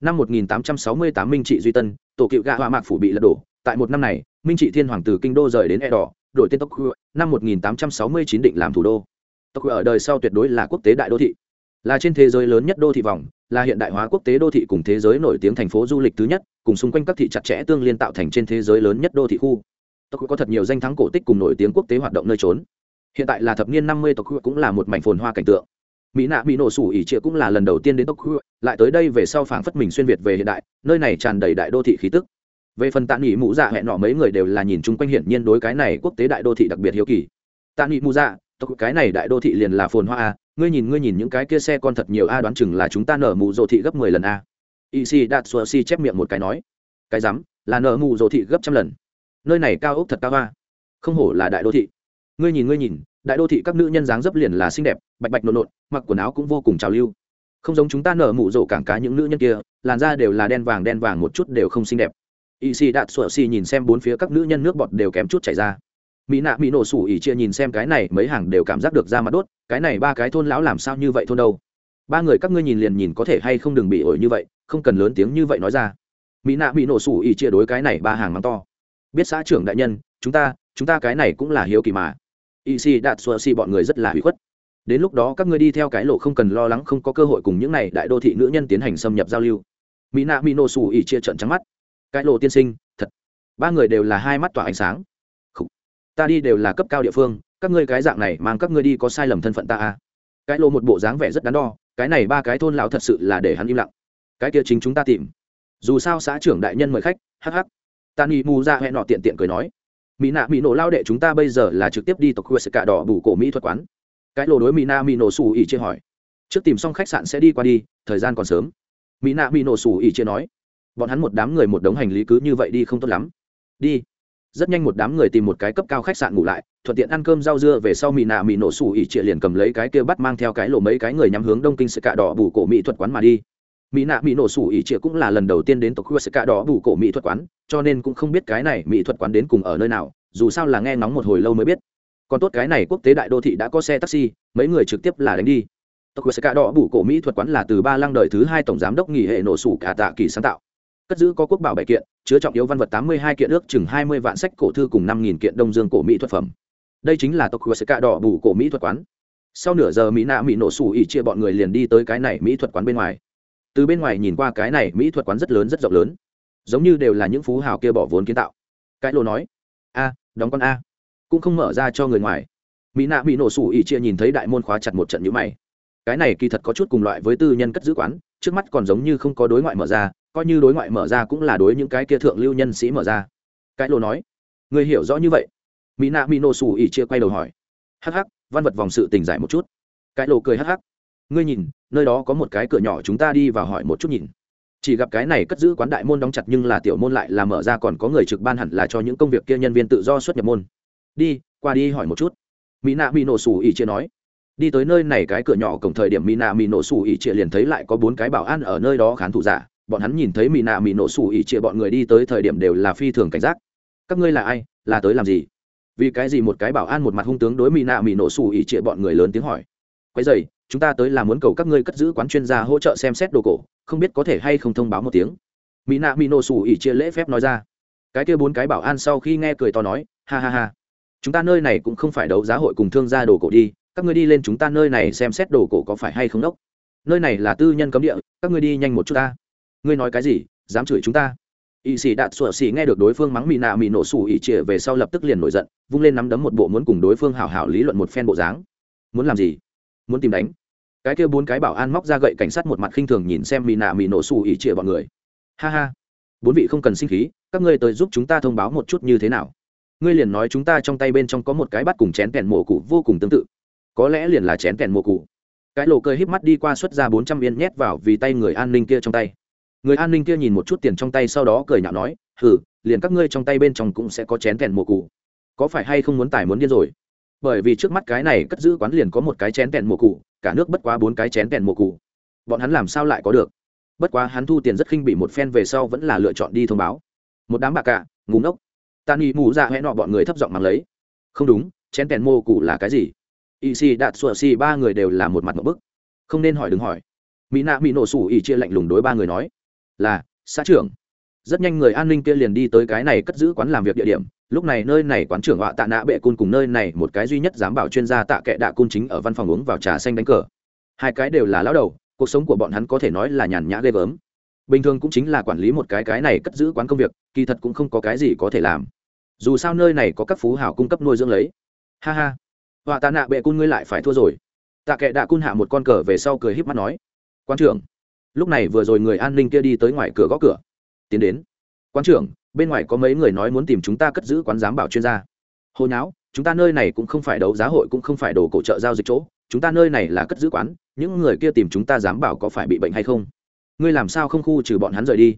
Năm 1868 minh trị duy tân tổ cựu gạ họa mạc phủ bị lật đổ. Tại một năm này, minh trị thiên hoàng từ kinh đô rời đến e đỏ, đổi tên tốc năm 1869 định làm thủ đô. Tokyo ở đời sau tuyệt đối là quốc tế đại đô thị. Là trên thế giới lớn nhất đô thị vòng là hiện đại hóa quốc tế đô thị cùng thế giới nổi tiếng thành phố du lịch thứ nhất, cùng xung quanh các thị chặt chẽ tương liên tạo thành trên thế giới lớn nhất đô thị khu. Tộc có thật nhiều danh thắng cổ tích cùng nổi tiếng quốc tế hoạt động nơi trốn. Hiện tại là thập niên năm mươi tộc cũng là một mảnh phồn hoa cảnh tượng. Mỹ nạ bị nổ sủ ỉ trịa cũng là lần đầu tiên đến tộc lại tới đây về sau phảng phất mình xuyên việt về hiện đại, nơi này tràn đầy đại đô thị khí tức. Về phần tạ nghỉ mụ dạ hẹn nọ mấy người đều là nhìn chung quanh hiển nhiên đối cái này quốc tế đại đô thị đặc biệt hiếu kỳ. Tạ nghỉ mụ dạ tộc cái này đại đô thị liền là phồn hoa à? Ngươi nhìn ngươi nhìn những cái kia xe con thật nhiều, a, đoán chừng là chúng ta nở mù dỗ thị gấp mười lần, a. Y si đạt xua si chép miệng một cái nói, cái rắm, là nở mù dỗ thị gấp trăm lần. Nơi này cao ốc thật cao, a. Không hổ là đại đô thị. Ngươi nhìn ngươi nhìn, đại đô thị các nữ nhân dáng dấp liền là xinh đẹp, bạch bạch nộn nộn, mặc quần áo cũng vô cùng trào lưu. Không giống chúng ta nở mụ rổ cảng cá những nữ nhân kia, làn da đều là đen vàng đen vàng một chút đều không xinh đẹp. Y si đạt sủa xì nhìn xem bốn phía các nữ nhân nước bọt đều kém chút chảy ra mỹ nạ mỹ nổ sủ ỉ chia nhìn xem cái này, mấy hàng đều cảm giác được ra mặt đốt, cái này ba cái thôn lão làm sao như vậy thôn đâu? Ba người các ngươi nhìn liền nhìn có thể hay không đừng bị ổi như vậy, không cần lớn tiếng như vậy nói ra. Mỹ nạ mỹ nổ sủ ỉ chia đối cái này ba hàng mắng to. Biết xã trưởng đại nhân, chúng ta chúng ta cái này cũng là hiếu kỳ mà. Y si đạt xua xì bọn người rất là hủy khuất. Đến lúc đó các ngươi đi theo cái lộ không cần lo lắng, không có cơ hội cùng những này đại đô thị nữ nhân tiến hành xâm nhập giao lưu. Mỹ nạ mỹ nổ sủ ỉ chia trận trắng mắt. Cái lộ tiên sinh, thật. Ba người đều là hai mắt tỏa ánh sáng ta đi đều là cấp cao địa phương, các ngươi cái dạng này mang các ngươi đi có sai lầm thân phận ta à? Cái lộ một bộ dáng vẻ rất đắn đo, cái này ba cái thôn lão thật sự là để hắn im lặng. Cái kia chính chúng ta tìm. Dù sao xã trưởng đại nhân mời khách hh ta nghĩ mù ra hẹn nọ tiện tiện cười nói. Mỹ nạ, mỹ nổ lao đệ chúng ta bây giờ là trực tiếp đi tộc quê sự cả đỏ bù cổ mỹ thuật quán. Cái lộ đối mỹ nạ, mỹ nổ xù ỉ chia hỏi. Trước tìm xong khách sạn sẽ đi qua đi, thời gian còn sớm. Mỹ nạ, mỹ nổ xù ỉ chia nói. Bọn hắn một đám người một đống hành lý cứ như vậy đi không tốt lắm. Đi rất nhanh một đám người tìm một cái cấp cao khách sạn ngủ lại, thuận tiện ăn cơm rau dưa về sau mỹ nạ mỹ nổ sủ ỉ trịa liền cầm lấy cái kia bắt mang theo cái lộ mấy cái người nhắm hướng đông kinh sự cạ đỏ bù cổ mỹ thuật quán mà đi. Mỹ nạ mỹ nổ sủ ỉ trịa cũng là lần đầu tiên đến tộc khu sự cạ đỏ bù cổ mỹ thuật quán, cho nên cũng không biết cái này mỹ thuật quán đến cùng ở nơi nào, dù sao là nghe ngóng một hồi lâu mới biết. Còn tốt cái này quốc tế đại đô thị đã có xe taxi, mấy người trực tiếp là đánh đi. Tộc của ska đỏ bù cổ mỹ thuật quán là từ ba lăng đời thứ hai tổng giám đốc nghỉ hệ nổ sủ cả tạ kỳ sáng tạo cất giữ có quốc bảo bảy kiện, chứa trọng yếu văn vật tám mươi hai kiện ước chừng hai mươi vạn sách cổ thư cùng năm nghìn kiện đông dương cổ mỹ thuật phẩm. Đây chính là tộc của Cạ đỏ bù cổ mỹ thuật quán. Sau nửa giờ, mỹ nạ mỹ nổ sủ ỉ chia bọn người liền đi tới cái này mỹ thuật quán bên ngoài. Từ bên ngoài nhìn qua cái này mỹ thuật quán rất lớn, rất rộng lớn. Giống như đều là những phú hào kia bỏ vốn kiến tạo. Cái lô nói, a, đóng con a. Cũng không mở ra cho người ngoài. Mỹ nạ mỹ nổ sủ ỉ chia nhìn thấy đại môn khóa chặt một trận nhữ mày. Cái này kỳ thật có chút cùng loại với tư nhân cất giữ quán, trước mắt còn giống như không có đối ngoại mở ra coi như đối ngoại mở ra cũng là đối những cái kia thượng lưu nhân sĩ mở ra. Cái lô nói, người hiểu rõ như vậy. Mỹ nạ mỹ nổ xù ỉ chia quay đầu hỏi, hắc hắc, văn vật vòng sự tình giải một chút. Cái lô cười hắc hắc, ngươi nhìn, nơi đó có một cái cửa nhỏ chúng ta đi vào hỏi một chút nhìn. Chỉ gặp cái này cất giữ quán đại môn đóng chặt nhưng là tiểu môn lại là mở ra còn có người trực ban hẳn là cho những công việc kia nhân viên tự do xuất nhập môn. Đi, qua đi hỏi một chút. Mỹ nạ mỹ nổ xù ỉ chia nói, đi tới nơi này cái cửa nhỏ cổng thời điểm mỹ nạ mỹ nổ xù ỉ chia liền thấy lại có bốn cái bảo an ở nơi đó khán thủ giả bọn hắn nhìn thấy mỹ nạ mỹ nổ sủ ỉ chia bọn người đi tới thời điểm đều là phi thường cảnh giác. Các ngươi là ai? Là tới làm gì? Vì cái gì một cái bảo an một mặt hung tướng đối mỹ nạ mỹ nổ sủ ỉ chia bọn người lớn tiếng hỏi. Quái dày chúng ta tới là muốn cầu các ngươi cất giữ quán chuyên gia hỗ trợ xem xét đồ cổ, không biết có thể hay không thông báo một tiếng. Mỹ nạ mỹ nổ sủ ỉ chia lễ phép nói ra. Cái kia bốn cái bảo an sau khi nghe cười to nói, ha ha ha. Chúng ta nơi này cũng không phải đấu giá hội cùng thương gia đồ cổ đi, các ngươi đi lên chúng ta nơi này xem xét đồ cổ có phải hay không đốc? Nơi này là tư nhân cấm địa, các ngươi đi nhanh một chút ta ngươi nói cái gì, dám chửi chúng ta? Ỵ sĩ đạt sủa xỉ nghe được đối phương mắng mì nạ mì nổ sủ ỵ trịa về sau lập tức liền nổi giận, vung lên nắm đấm một bộ muốn cùng đối phương hảo hảo lý luận một phen bộ dáng. Muốn làm gì? Muốn tìm đánh. Cái kia bốn cái bảo an móc ra gậy cảnh sát một mặt khinh thường nhìn xem mì nạ mì nổ sủ ỵ trịa bọn người. Ha ha. Bốn vị không cần sinh khí, các ngươi tới giúp chúng ta thông báo một chút như thế nào? Ngươi liền nói chúng ta trong tay bên trong có một cái bắt cùng chén kèn mổ cụ vô cùng tương tự. Có lẽ liền là chén kèn mổ cụ cái lộ cơ híp mắt đi qua xuất ra bốn trăm yên nhét vào vì tay người an ninh kia trong tay người an ninh kia nhìn một chút tiền trong tay sau đó cười nhạo nói, hừ, liền các ngươi trong tay bên trong cũng sẽ có chén kèn mùa cụ có phải hay không muốn tài muốn điên rồi? Bởi vì trước mắt cái này cất giữ quán liền có một cái chén kèn mùa cụ cả nước bất quá bốn cái chén kèn mùa cụ bọn hắn làm sao lại có được? Bất quá hắn thu tiền rất khinh bị một phen về sau vẫn là lựa chọn đi thông báo. Một đám bạc cả ngủ ngốc. Tàn y mù dạ ra hẹ nọ bọn người thấp giọng mắng lấy. Không đúng, chén kèn mùa cụ là cái gì? Y si đạt sùa si ba người đều là một mặt một bức. Không nên hỏi đừng hỏi. Mỹ nạ mỹ nổ sủ y chia lạnh lùng đối ba người nói là, xã trưởng. Rất nhanh người an ninh kia liền đi tới cái này cất giữ quán làm việc địa điểm. Lúc này nơi này quán trưởng họa tạ nạ bệ cun cùng nơi này một cái duy nhất dám bảo chuyên gia tạ kệ đạ cun chính ở văn phòng uống vào trà xanh đánh cờ. Hai cái đều là lão đầu, cuộc sống của bọn hắn có thể nói là nhàn nhã ghê gớm. Bình thường cũng chính là quản lý một cái cái này cất giữ quán công việc, kỳ thật cũng không có cái gì có thể làm. Dù sao nơi này có các phú hảo cung cấp nuôi dưỡng lấy. Ha ha. Họa tạ nạ bệ cun ngươi lại phải thua rồi. Tạ kệ đạ cun hạ một con cờ về sau cười híp mắt nói. Quan trưởng lúc này vừa rồi người an ninh kia đi tới ngoài cửa gõ cửa. Tiến đến. Quan trưởng, bên ngoài có mấy người nói muốn tìm chúng ta cất giữ quán giám bảo chuyên gia. Hồi nháo, chúng ta nơi này cũng không phải đấu giá hội, cũng không phải đồ cổ trợ giao dịch chỗ. Chúng ta nơi này là cất giữ quán, những người kia tìm chúng ta dám bảo có phải bị bệnh hay không? Ngươi làm sao không khu trừ bọn hắn rời đi?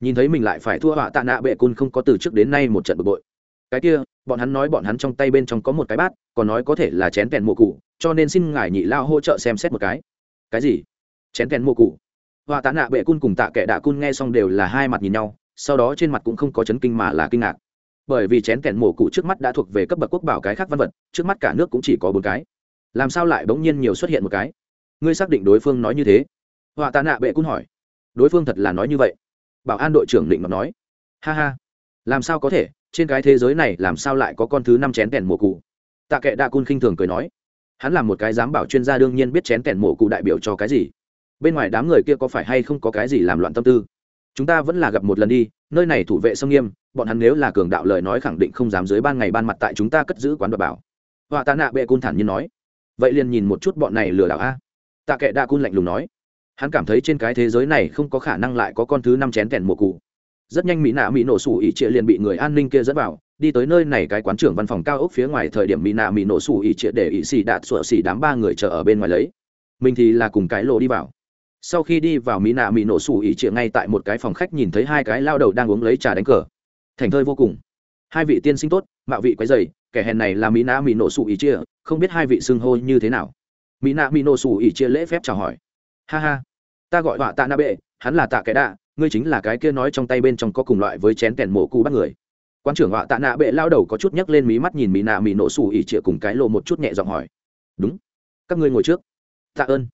Nhìn thấy mình lại phải thua họa tạ nạ bệ cun không có từ trước đến nay một trận bực bội. Cái kia, bọn hắn nói bọn hắn trong tay bên trong có một cái bát, còn nói có thể là chén kèn mộ cụ, cho nên xin ngài nhị lao hỗ trợ xem xét một cái. Cái gì? Chén kèn mộ cụ? Họa tạ nạ bệ cun cùng tạ kệ đạ cun nghe xong đều là hai mặt nhìn nhau, sau đó trên mặt cũng không có chấn kinh mà là kinh ngạc. Bởi vì chén kèn mổ cụ trước mắt đã thuộc về cấp bậc quốc bảo cái khác văn vật, trước mắt cả nước cũng chỉ có bốn cái. Làm sao lại bỗng nhiên nhiều xuất hiện một cái? Ngươi xác định đối phương nói như thế? Họa tạ nạ bệ cun hỏi. Đối phương thật là nói như vậy. Bảo an đội trưởng định mà nói. Ha ha. Làm sao có thể? Trên cái thế giới này làm sao lại có con thứ năm chén kèn mổ cụ? Tạ kệ đạ cun khinh thường cười nói. Hắn là một cái giám bảo chuyên gia đương nhiên biết chén kèn mổ cụ đại biểu cho cái gì bên ngoài đám người kia có phải hay không có cái gì làm loạn tâm tư? Chúng ta vẫn là gặp một lần đi, nơi này thủ vệ sông nghiêm, bọn hắn nếu là cường đạo lời nói khẳng định không dám dưới ban ngày ban mặt tại chúng ta cất giữ quán đoạt bảo. Họa tạ nạ bệ cun thản nhiên nói. Vậy liền nhìn một chút bọn này lừa đảo a. Tạ kệ đa cun lạnh lùng nói. Hắn cảm thấy trên cái thế giới này không có khả năng lại có con thứ năm chén kèn mùa cụ. Rất nhanh mỹ nạ mỹ nổ sủ ỉ trịa liền bị người an ninh kia dẫn vào, đi tới nơi này cái quán trưởng văn phòng cao ốc phía ngoài thời điểm mỹ nạ mỹ nổ sủ ỉ trịa để ỉ xì đạt sủa xì đám ba người chờ ở bên ngoài lấy. Mình thì là cùng cái lộ đi vào sau khi đi vào mỹ nạ mỹ nổ sủ ỉ trịa ngay tại một cái phòng khách nhìn thấy hai cái lao đầu đang uống lấy trà đánh cờ. Thành thơi vô cùng. Hai vị tiên sinh tốt, mạo vị quái dày, kẻ hèn này là mỹ nạ mỹ nổ sủ ỉ chia không biết hai vị xưng hô như thế nào. Mỹ nạ mỹ nổ sủ ỉ chia lễ phép chào hỏi. Ha ha. Ta gọi họa tạ na bệ, hắn là tạ kẻ đạ, ngươi chính là cái kia nói trong tay bên trong có cùng loại với chén kèn mổ cu bắt người. Quan trưởng họa tạ nạ bệ lao đầu có chút nhấc lên mí mắt nhìn mỹ nạ mỹ nổ sủ ỉ chia cùng cái lộ một chút nhẹ giọng hỏi. Đúng. Các ngươi ngồi trước. Tạ ơn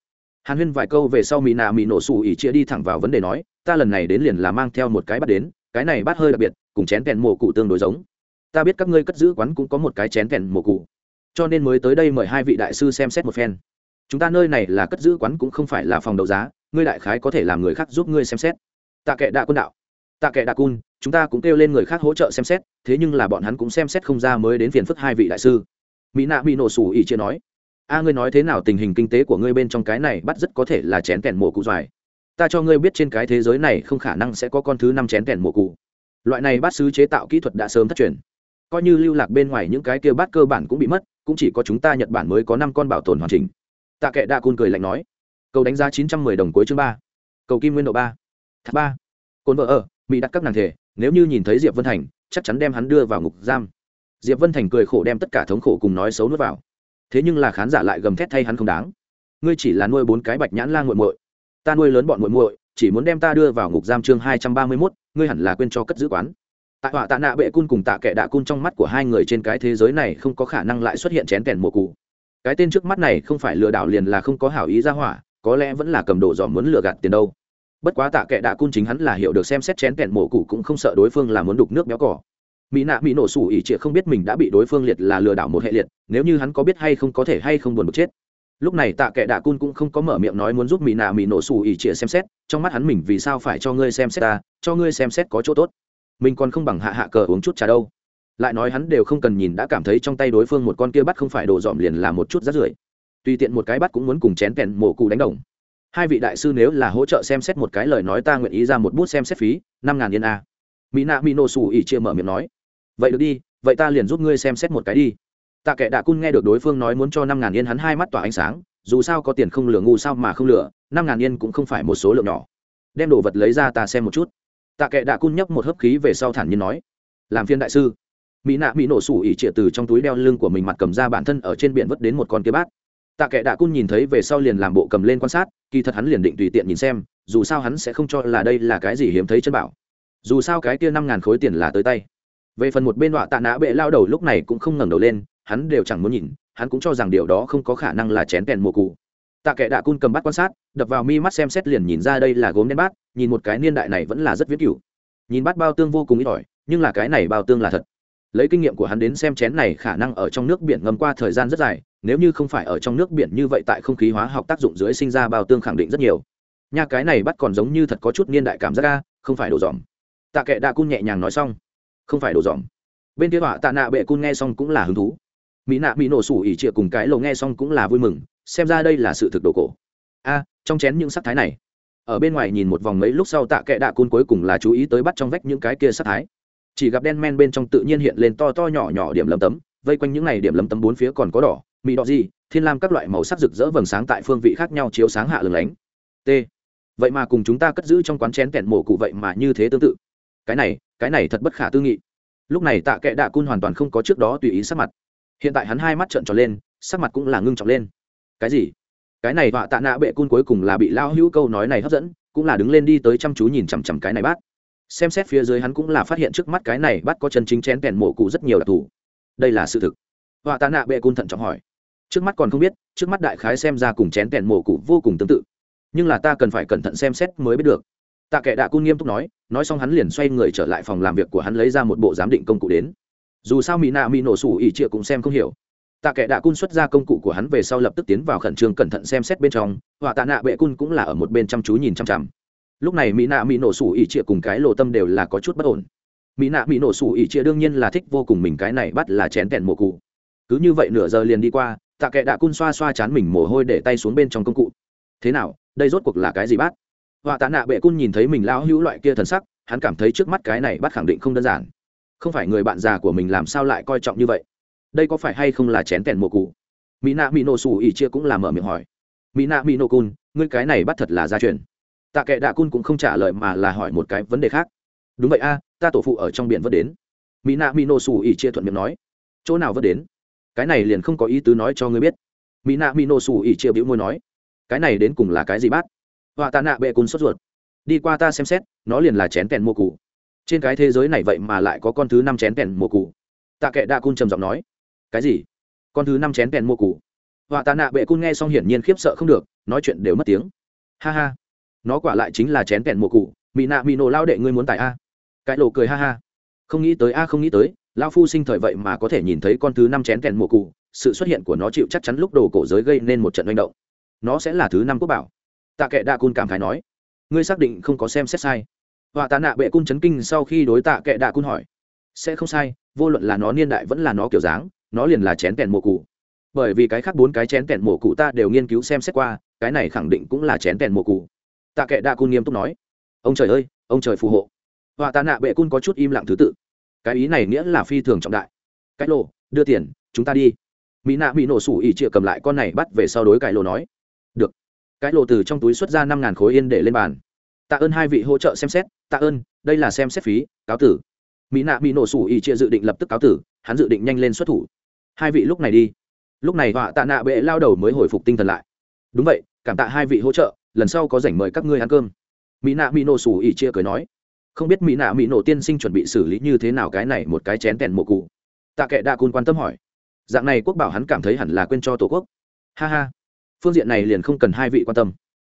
hàn huyên vài câu về sau mỹ nạ mỹ nổ xù ỉ chia đi thẳng vào vấn đề nói, ta lần này đến liền là mang theo một cái bắt đến, cái này bắt hơi đặc biệt, cùng chén kèn mổ cụ tương đối giống. Ta biết các ngươi cất giữ quán cũng có một cái chén kèn mổ cụ, cho nên mới tới đây mời hai vị đại sư xem xét một phen. Chúng ta nơi này là cất giữ quán cũng không phải là phòng đấu giá, ngươi đại khái có thể làm người khác giúp ngươi xem xét. Tạ kệ đạ quân đạo. Tạ kệ đạ cun, chúng ta cũng kêu lên người khác hỗ trợ xem xét, thế nhưng là bọn hắn cũng xem xét không ra mới đến phiền phức hai vị đại sư. Mỹ nạ bị nổ sủ ỉ chia nói a, ngươi nói thế nào tình hình kinh tế của ngươi bên trong cái này bắt rất có thể là chén kèn mổ cụ doài. Ta cho ngươi biết trên cái thế giới này không khả năng sẽ có con thứ năm chén kèn mổ cụ. Loại này bát sứ chế tạo kỹ thuật đã sớm thất truyền. Coi như lưu lạc bên ngoài những cái kia bát cơ bản cũng bị mất, cũng chỉ có chúng ta nhật bản mới có năm con bảo tồn hoàn chỉnh. Tạ kệ đa cun cười lạnh nói, cầu đánh giá chín trăm mười đồng cuối chương ba, cầu kim nguyên độ ba tháp ba, cồn vợ ở mỹ đặt các nàng thể, nếu như nhìn thấy diệp vân thành, chắc chắn đem hắn đưa vào ngục giam. Diệp vân thành cười khổ đem tất cả thống khổ cùng nói xấu nuốt vào thế nhưng là khán giả lại gầm thét thay hắn không đáng. Ngươi chỉ là nuôi bốn cái bạch nhãn la nguội muội. Ta nuôi lớn bọn muội muội, chỉ muốn đem ta đưa vào ngục giam chương hai trăm ba mươi mốt, ngươi hẳn là quên cho cất giữ quán. Tại họa, tạ nạ bệ cun cùng tạ kệ đạ cun trong mắt của hai người trên cái thế giới này không có khả năng lại xuất hiện chén kèn mùa cụ. Cái tên trước mắt này không phải lừa đảo liền là không có hảo ý ra hỏa, có lẽ vẫn là cầm đồ dòm muốn lừa gạt tiền đâu. Bất quá tạ kệ đạ cun chính hắn là hiểu được xem xét chén kèn mổ cụ cũng không sợ đối phương là muốn đục nước béo cỏ mỹ nạ mỹ nổ sủ ỉ trịa không biết mình đã bị đối phương liệt là lừa đảo một hệ liệt, nếu như hắn có biết hay không có thể hay không buồn bực chết. Lúc này tạ kệ đạ cun cũng không có mở miệng nói muốn giúp mỹ nạ mỹ nổ sủ ỉ trịa xem xét, trong mắt hắn mình vì sao phải cho ngươi xem xét ta, cho ngươi xem xét có chỗ tốt. Mình còn không bằng hạ hạ cờ uống chút trà đâu. Lại nói hắn đều không cần nhìn đã cảm thấy trong tay đối phương một con kia bắt không phải đồ dòm liền là một chút rát rưởi. Tùy tiện một cái bắt cũng muốn cùng chén kèn mổ cụ đánh đồng. Hai vị đại sư nếu là hỗ trợ xem xét một cái lời nói ta nguyện ý ra một bút xem xét phí, năm ngàn yên a. Mỹ nạ mỹ nổ sủ ỉ chia mở miệng nói vậy được đi, vậy ta liền giúp ngươi xem xét một cái đi. Tạ kệ đạ cun nghe được đối phương nói muốn cho năm ngàn yên hắn hai mắt tỏa ánh sáng, dù sao có tiền không lừa ngu sao mà không lừa, năm ngàn yên cũng không phải một số lượng nhỏ. Đem đồ vật lấy ra ta xem một chút. Tạ kệ đạ cun nhấp một hớp khí về sau thản nhiên nói, làm phiên đại sư. Mỹ nạ mỹ nổ sủ ỉ trịa từ trong túi đeo lưng của mình mặt cầm ra bản thân ở trên biển vất đến một con kia bát. Tạ kệ đạ cun nhìn thấy về sau liền làm bộ cầm lên quan sát, kỳ thật hắn liền định tùy tiện nhìn xem, dù sao hắn sẽ không cho là đây là cái gì hiếm thấy chân bảo. Dù sao cái kia năm ngàn khối tiền là tới tay về phần một bên họa tạ nã bệ lao đầu lúc này cũng không ngẩng đầu lên, hắn đều chẳng muốn nhìn, hắn cũng cho rằng điều đó không có khả năng là chén kèn mùa cụ. Tạ kệ đạ cun cầm bát quan sát, đập vào mi mắt xem xét liền nhìn ra đây là gốm đen bát, nhìn một cái niên đại này vẫn là rất viết cửu. Nhìn bát bao tương vô cùng ít ỏi, nhưng là cái này bao tương là thật. Lấy kinh nghiệm của hắn đến xem chén này khả năng ở trong nước biển ngâm qua thời gian rất dài, nếu như không phải ở trong nước biển như vậy tại không khí hóa học tác dụng dưới sinh ra bao tương khẳng định rất nhiều. Nha cái này bắt còn giống như thật có chút niên đại cảm giác ra không phải đổ dòm. Tạ kệ đạ cun nhẹ nhàng nói xong không phải đổ dòm. Bên kia họa tạ nạ bệ cun nghe xong cũng là hứng thú. Mỹ nạ bị nổ sủ ỉ trịa cùng cái lầu nghe xong cũng là vui mừng, xem ra đây là sự thực đồ cổ. A, trong chén những sắc thái này. Ở bên ngoài nhìn một vòng mấy lúc sau tạ kệ đạ cun cuối cùng là chú ý tới bắt trong vách những cái kia sắc thái. Chỉ gặp đen men bên trong tự nhiên hiện lên to to nhỏ nhỏ điểm lấm tấm, vây quanh những này điểm lấm tấm bốn phía còn có đỏ mỹ đỏ gì, thiên lam các loại màu sắc rực rỡ vầng sáng tại phương vị khác nhau chiếu sáng hạ lừng lánh. T. Vậy mà cùng chúng ta cất giữ trong quán chén kẹn mổ cụ vậy mà như thế tương tự cái này cái này thật bất khả tư nghị. Lúc này tạ kệ đạ cun hoàn toàn không có trước đó tùy ý sắc mặt. Hiện tại hắn hai mắt trợn tròn lên, sắc mặt cũng là ngưng trọng lên. Cái gì? Cái này họa tạ nạ bệ cun cuối cùng là bị lao hữu câu nói này hấp dẫn, cũng là đứng lên đi tới chăm chú nhìn chằm chằm cái này bát. Xem xét phía dưới hắn cũng là phát hiện trước mắt cái này bắt có chân chính chén kèn mổ cụ rất nhiều đặc thù. Đây là sự thực. Họa tạ nạ bệ cun thận trọng hỏi. Trước mắt còn không biết, trước mắt đại khái xem ra cùng chén kèn mổ cụ vô cùng tương tự. Nhưng là ta cần phải cẩn thận xem xét mới biết được tạ kệ đạ cun nghiêm túc nói nói xong hắn liền xoay người trở lại phòng làm việc của hắn lấy ra một bộ giám định công cụ đến. Dù sao mỹ nạ mỹ nổ sủ ỉ trịa cũng xem không hiểu. Tạ kệ đạ cun xuất ra công cụ của hắn về sau lập tức tiến vào khẩn trương cẩn thận xem xét bên trong họa tạ nạ bệ cun cũng là ở một bên chăm chú nhìn chăm chằm. Lúc này mỹ nạ mỹ nổ sủ ỉ trịa cùng cái lộ tâm đều là có chút bất ổn. Mỹ nạ mỹ nổ sủ ỉ trịa đương nhiên là thích vô cùng mình cái này bắt là chén kẹn mồ cụ. Cứ như vậy nửa giờ liền đi qua, tạ kệ đạ cun xoa xoa chán mình mồ hôi để tay xuống bên trong công cụ. Thế nào, đây rốt cuộc là cái gì bác? Họa tạ nạ bệ cun nhìn thấy mình lão hữu loại kia thần sắc, hắn cảm thấy trước mắt cái này bắt khẳng định không đơn giản. Không phải người bạn già của mình làm sao lại coi trọng như vậy? Đây có phải hay không là chén kèn mồ cụ? Mỹ nạ mỹ nổ xù ỉ chia cũng là mở miệng hỏi. Mỹ nạ mỹ nổ cun ngươi cái này bắt thật là gia truyền. Tạ kệ đạ cun cũng không trả lời mà là hỏi một cái vấn đề khác. Đúng vậy a, ta tổ phụ ở trong biển vớt đến. Mỹ nạ mỹ nổ xù ỉ chia thuận miệng nói. Chỗ nào vớt đến? Cái này liền không có ý tứ nói cho ngươi biết. Mỹ nạ mỹ nổ xù ỉ chia bĩu môi nói. Cái này đến cùng là cái gì bát họa tạ nạ bệ cùng sốt ruột. Đi qua ta xem xét, nó liền là chén kèn mô cụ trên cái thế giới này vậy mà lại có con thứ năm chén kèn mô cụ tạ kệ đạ cun trầm giọng nói. Cái gì? Con thứ năm chén kèn mô cụ họa tạ nạ bệ cun nghe xong hiển nhiên khiếp sợ không được, nói chuyện đều mất tiếng. Ha ha. Nó quả lại chính là chén kèn mô cụ mỹ nạ mỹ nổ lao đệ ngươi muốn tại a. Cái lộ cười ha ha. Không nghĩ tới a, không nghĩ tới, lao phu sinh thời vậy mà có thể nhìn thấy con thứ năm chén kèn mô cụ sự xuất hiện của nó chịu chắc chắn lúc đồ cổ giới gây nên một trận manh động. Nó sẽ là thứ năm quốc bảo tạ kệ đạ cun cảm khái nói, ngươi xác định không có xem xét sai. Họa tạ nạ bệ cun chấn kinh sau khi đối tạ kệ đạ cun hỏi, sẽ không sai, vô luận là nó niên đại vẫn là nó kiểu dáng, nó liền là chén kèn mộ cụ. Bởi vì cái khác bốn cái chén kèn mộ cụ ta đều nghiên cứu xem xét qua, cái này khẳng định cũng là chén kèn mộ cụ. Tạ kệ đạ cun nghiêm túc nói, ông trời ơi, ông trời phù hộ. Họa tạ nạ bệ cun có chút im lặng thứ tự, cái ý này nghĩa là phi thường trọng đại. Cái lô, đưa tiền, chúng ta đi. Mỹ nạ bị nổ sủ ỉ chịa cầm lại con này bắt về sau đối cái lô nói, được cái lô từ trong túi xuất ra năm ngàn khối yên để lên bàn. Tạ ơn hai vị hỗ trợ xem xét. Tạ ơn, đây là xem xét phí, cáo tử. Mỹ nạ bị nổ sủ ỉ chia dự định lập tức cáo tử, hắn dự định nhanh lên xuất thủ. Hai vị lúc này đi. Lúc này họa tạ nạ bệ lao đầu mới hồi phục tinh thần lại. Đúng vậy, cảm tạ hai vị hỗ trợ, lần sau có rảnh mời các ngươi ăn cơm. Mỹ nạ mỹ nổ sủ ỉ chia cười nói. Không biết mỹ nạ mỹ nổ tiên sinh chuẩn bị xử lý như thế nào cái này một cái chén tèn mộ cụ. Tạ kệ đa cun quan tâm hỏi. Dạng này quốc bảo hắn cảm thấy hẳn là quên cho tổ quốc. Ha ha phương diện này liền không cần hai vị quan tâm.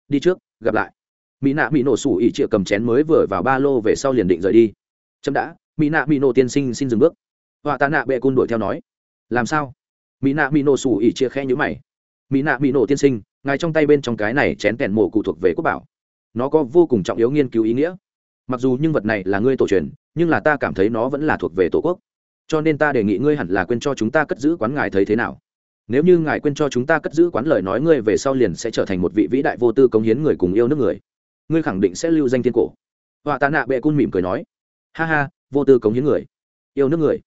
Đi trước, gặp lại. Mỹ nạ mỹ nổ sủ ỉ chịa cầm chén mới vừa vào ba lô về sau liền định rời đi. Chậm đã, mỹ nạ mỹ nổ tiên sinh xin dừng bước. Họa tạ nạ bệ cun đuổi theo nói. Làm sao? Mỹ nạ mỹ nổ sủ ỉ chịa khe nhữ mày. Mỹ nạ mỹ nổ tiên sinh, ngài trong tay bên trong cái này chén kèn mổ cụ thuộc về quốc bảo. Nó có vô cùng trọng yếu nghiên cứu ý nghĩa. Mặc dù nhưng vật này là ngươi tổ truyền, nhưng là ta cảm thấy nó vẫn là thuộc về tổ quốc. Cho nên ta đề nghị ngươi hẳn là quên cho chúng ta cất giữ quán ngài thấy thế nào nếu như ngài quên cho chúng ta cất giữ quán lời nói, ngươi về sau liền sẽ trở thành một vị vĩ đại vô tư cống hiến người cùng yêu nước người. Ngươi khẳng định sẽ lưu danh thiên cổ. Họa tạ nạ bệ cun mỉm cười nói, ha ha, vô tư cống hiến người, yêu nước người.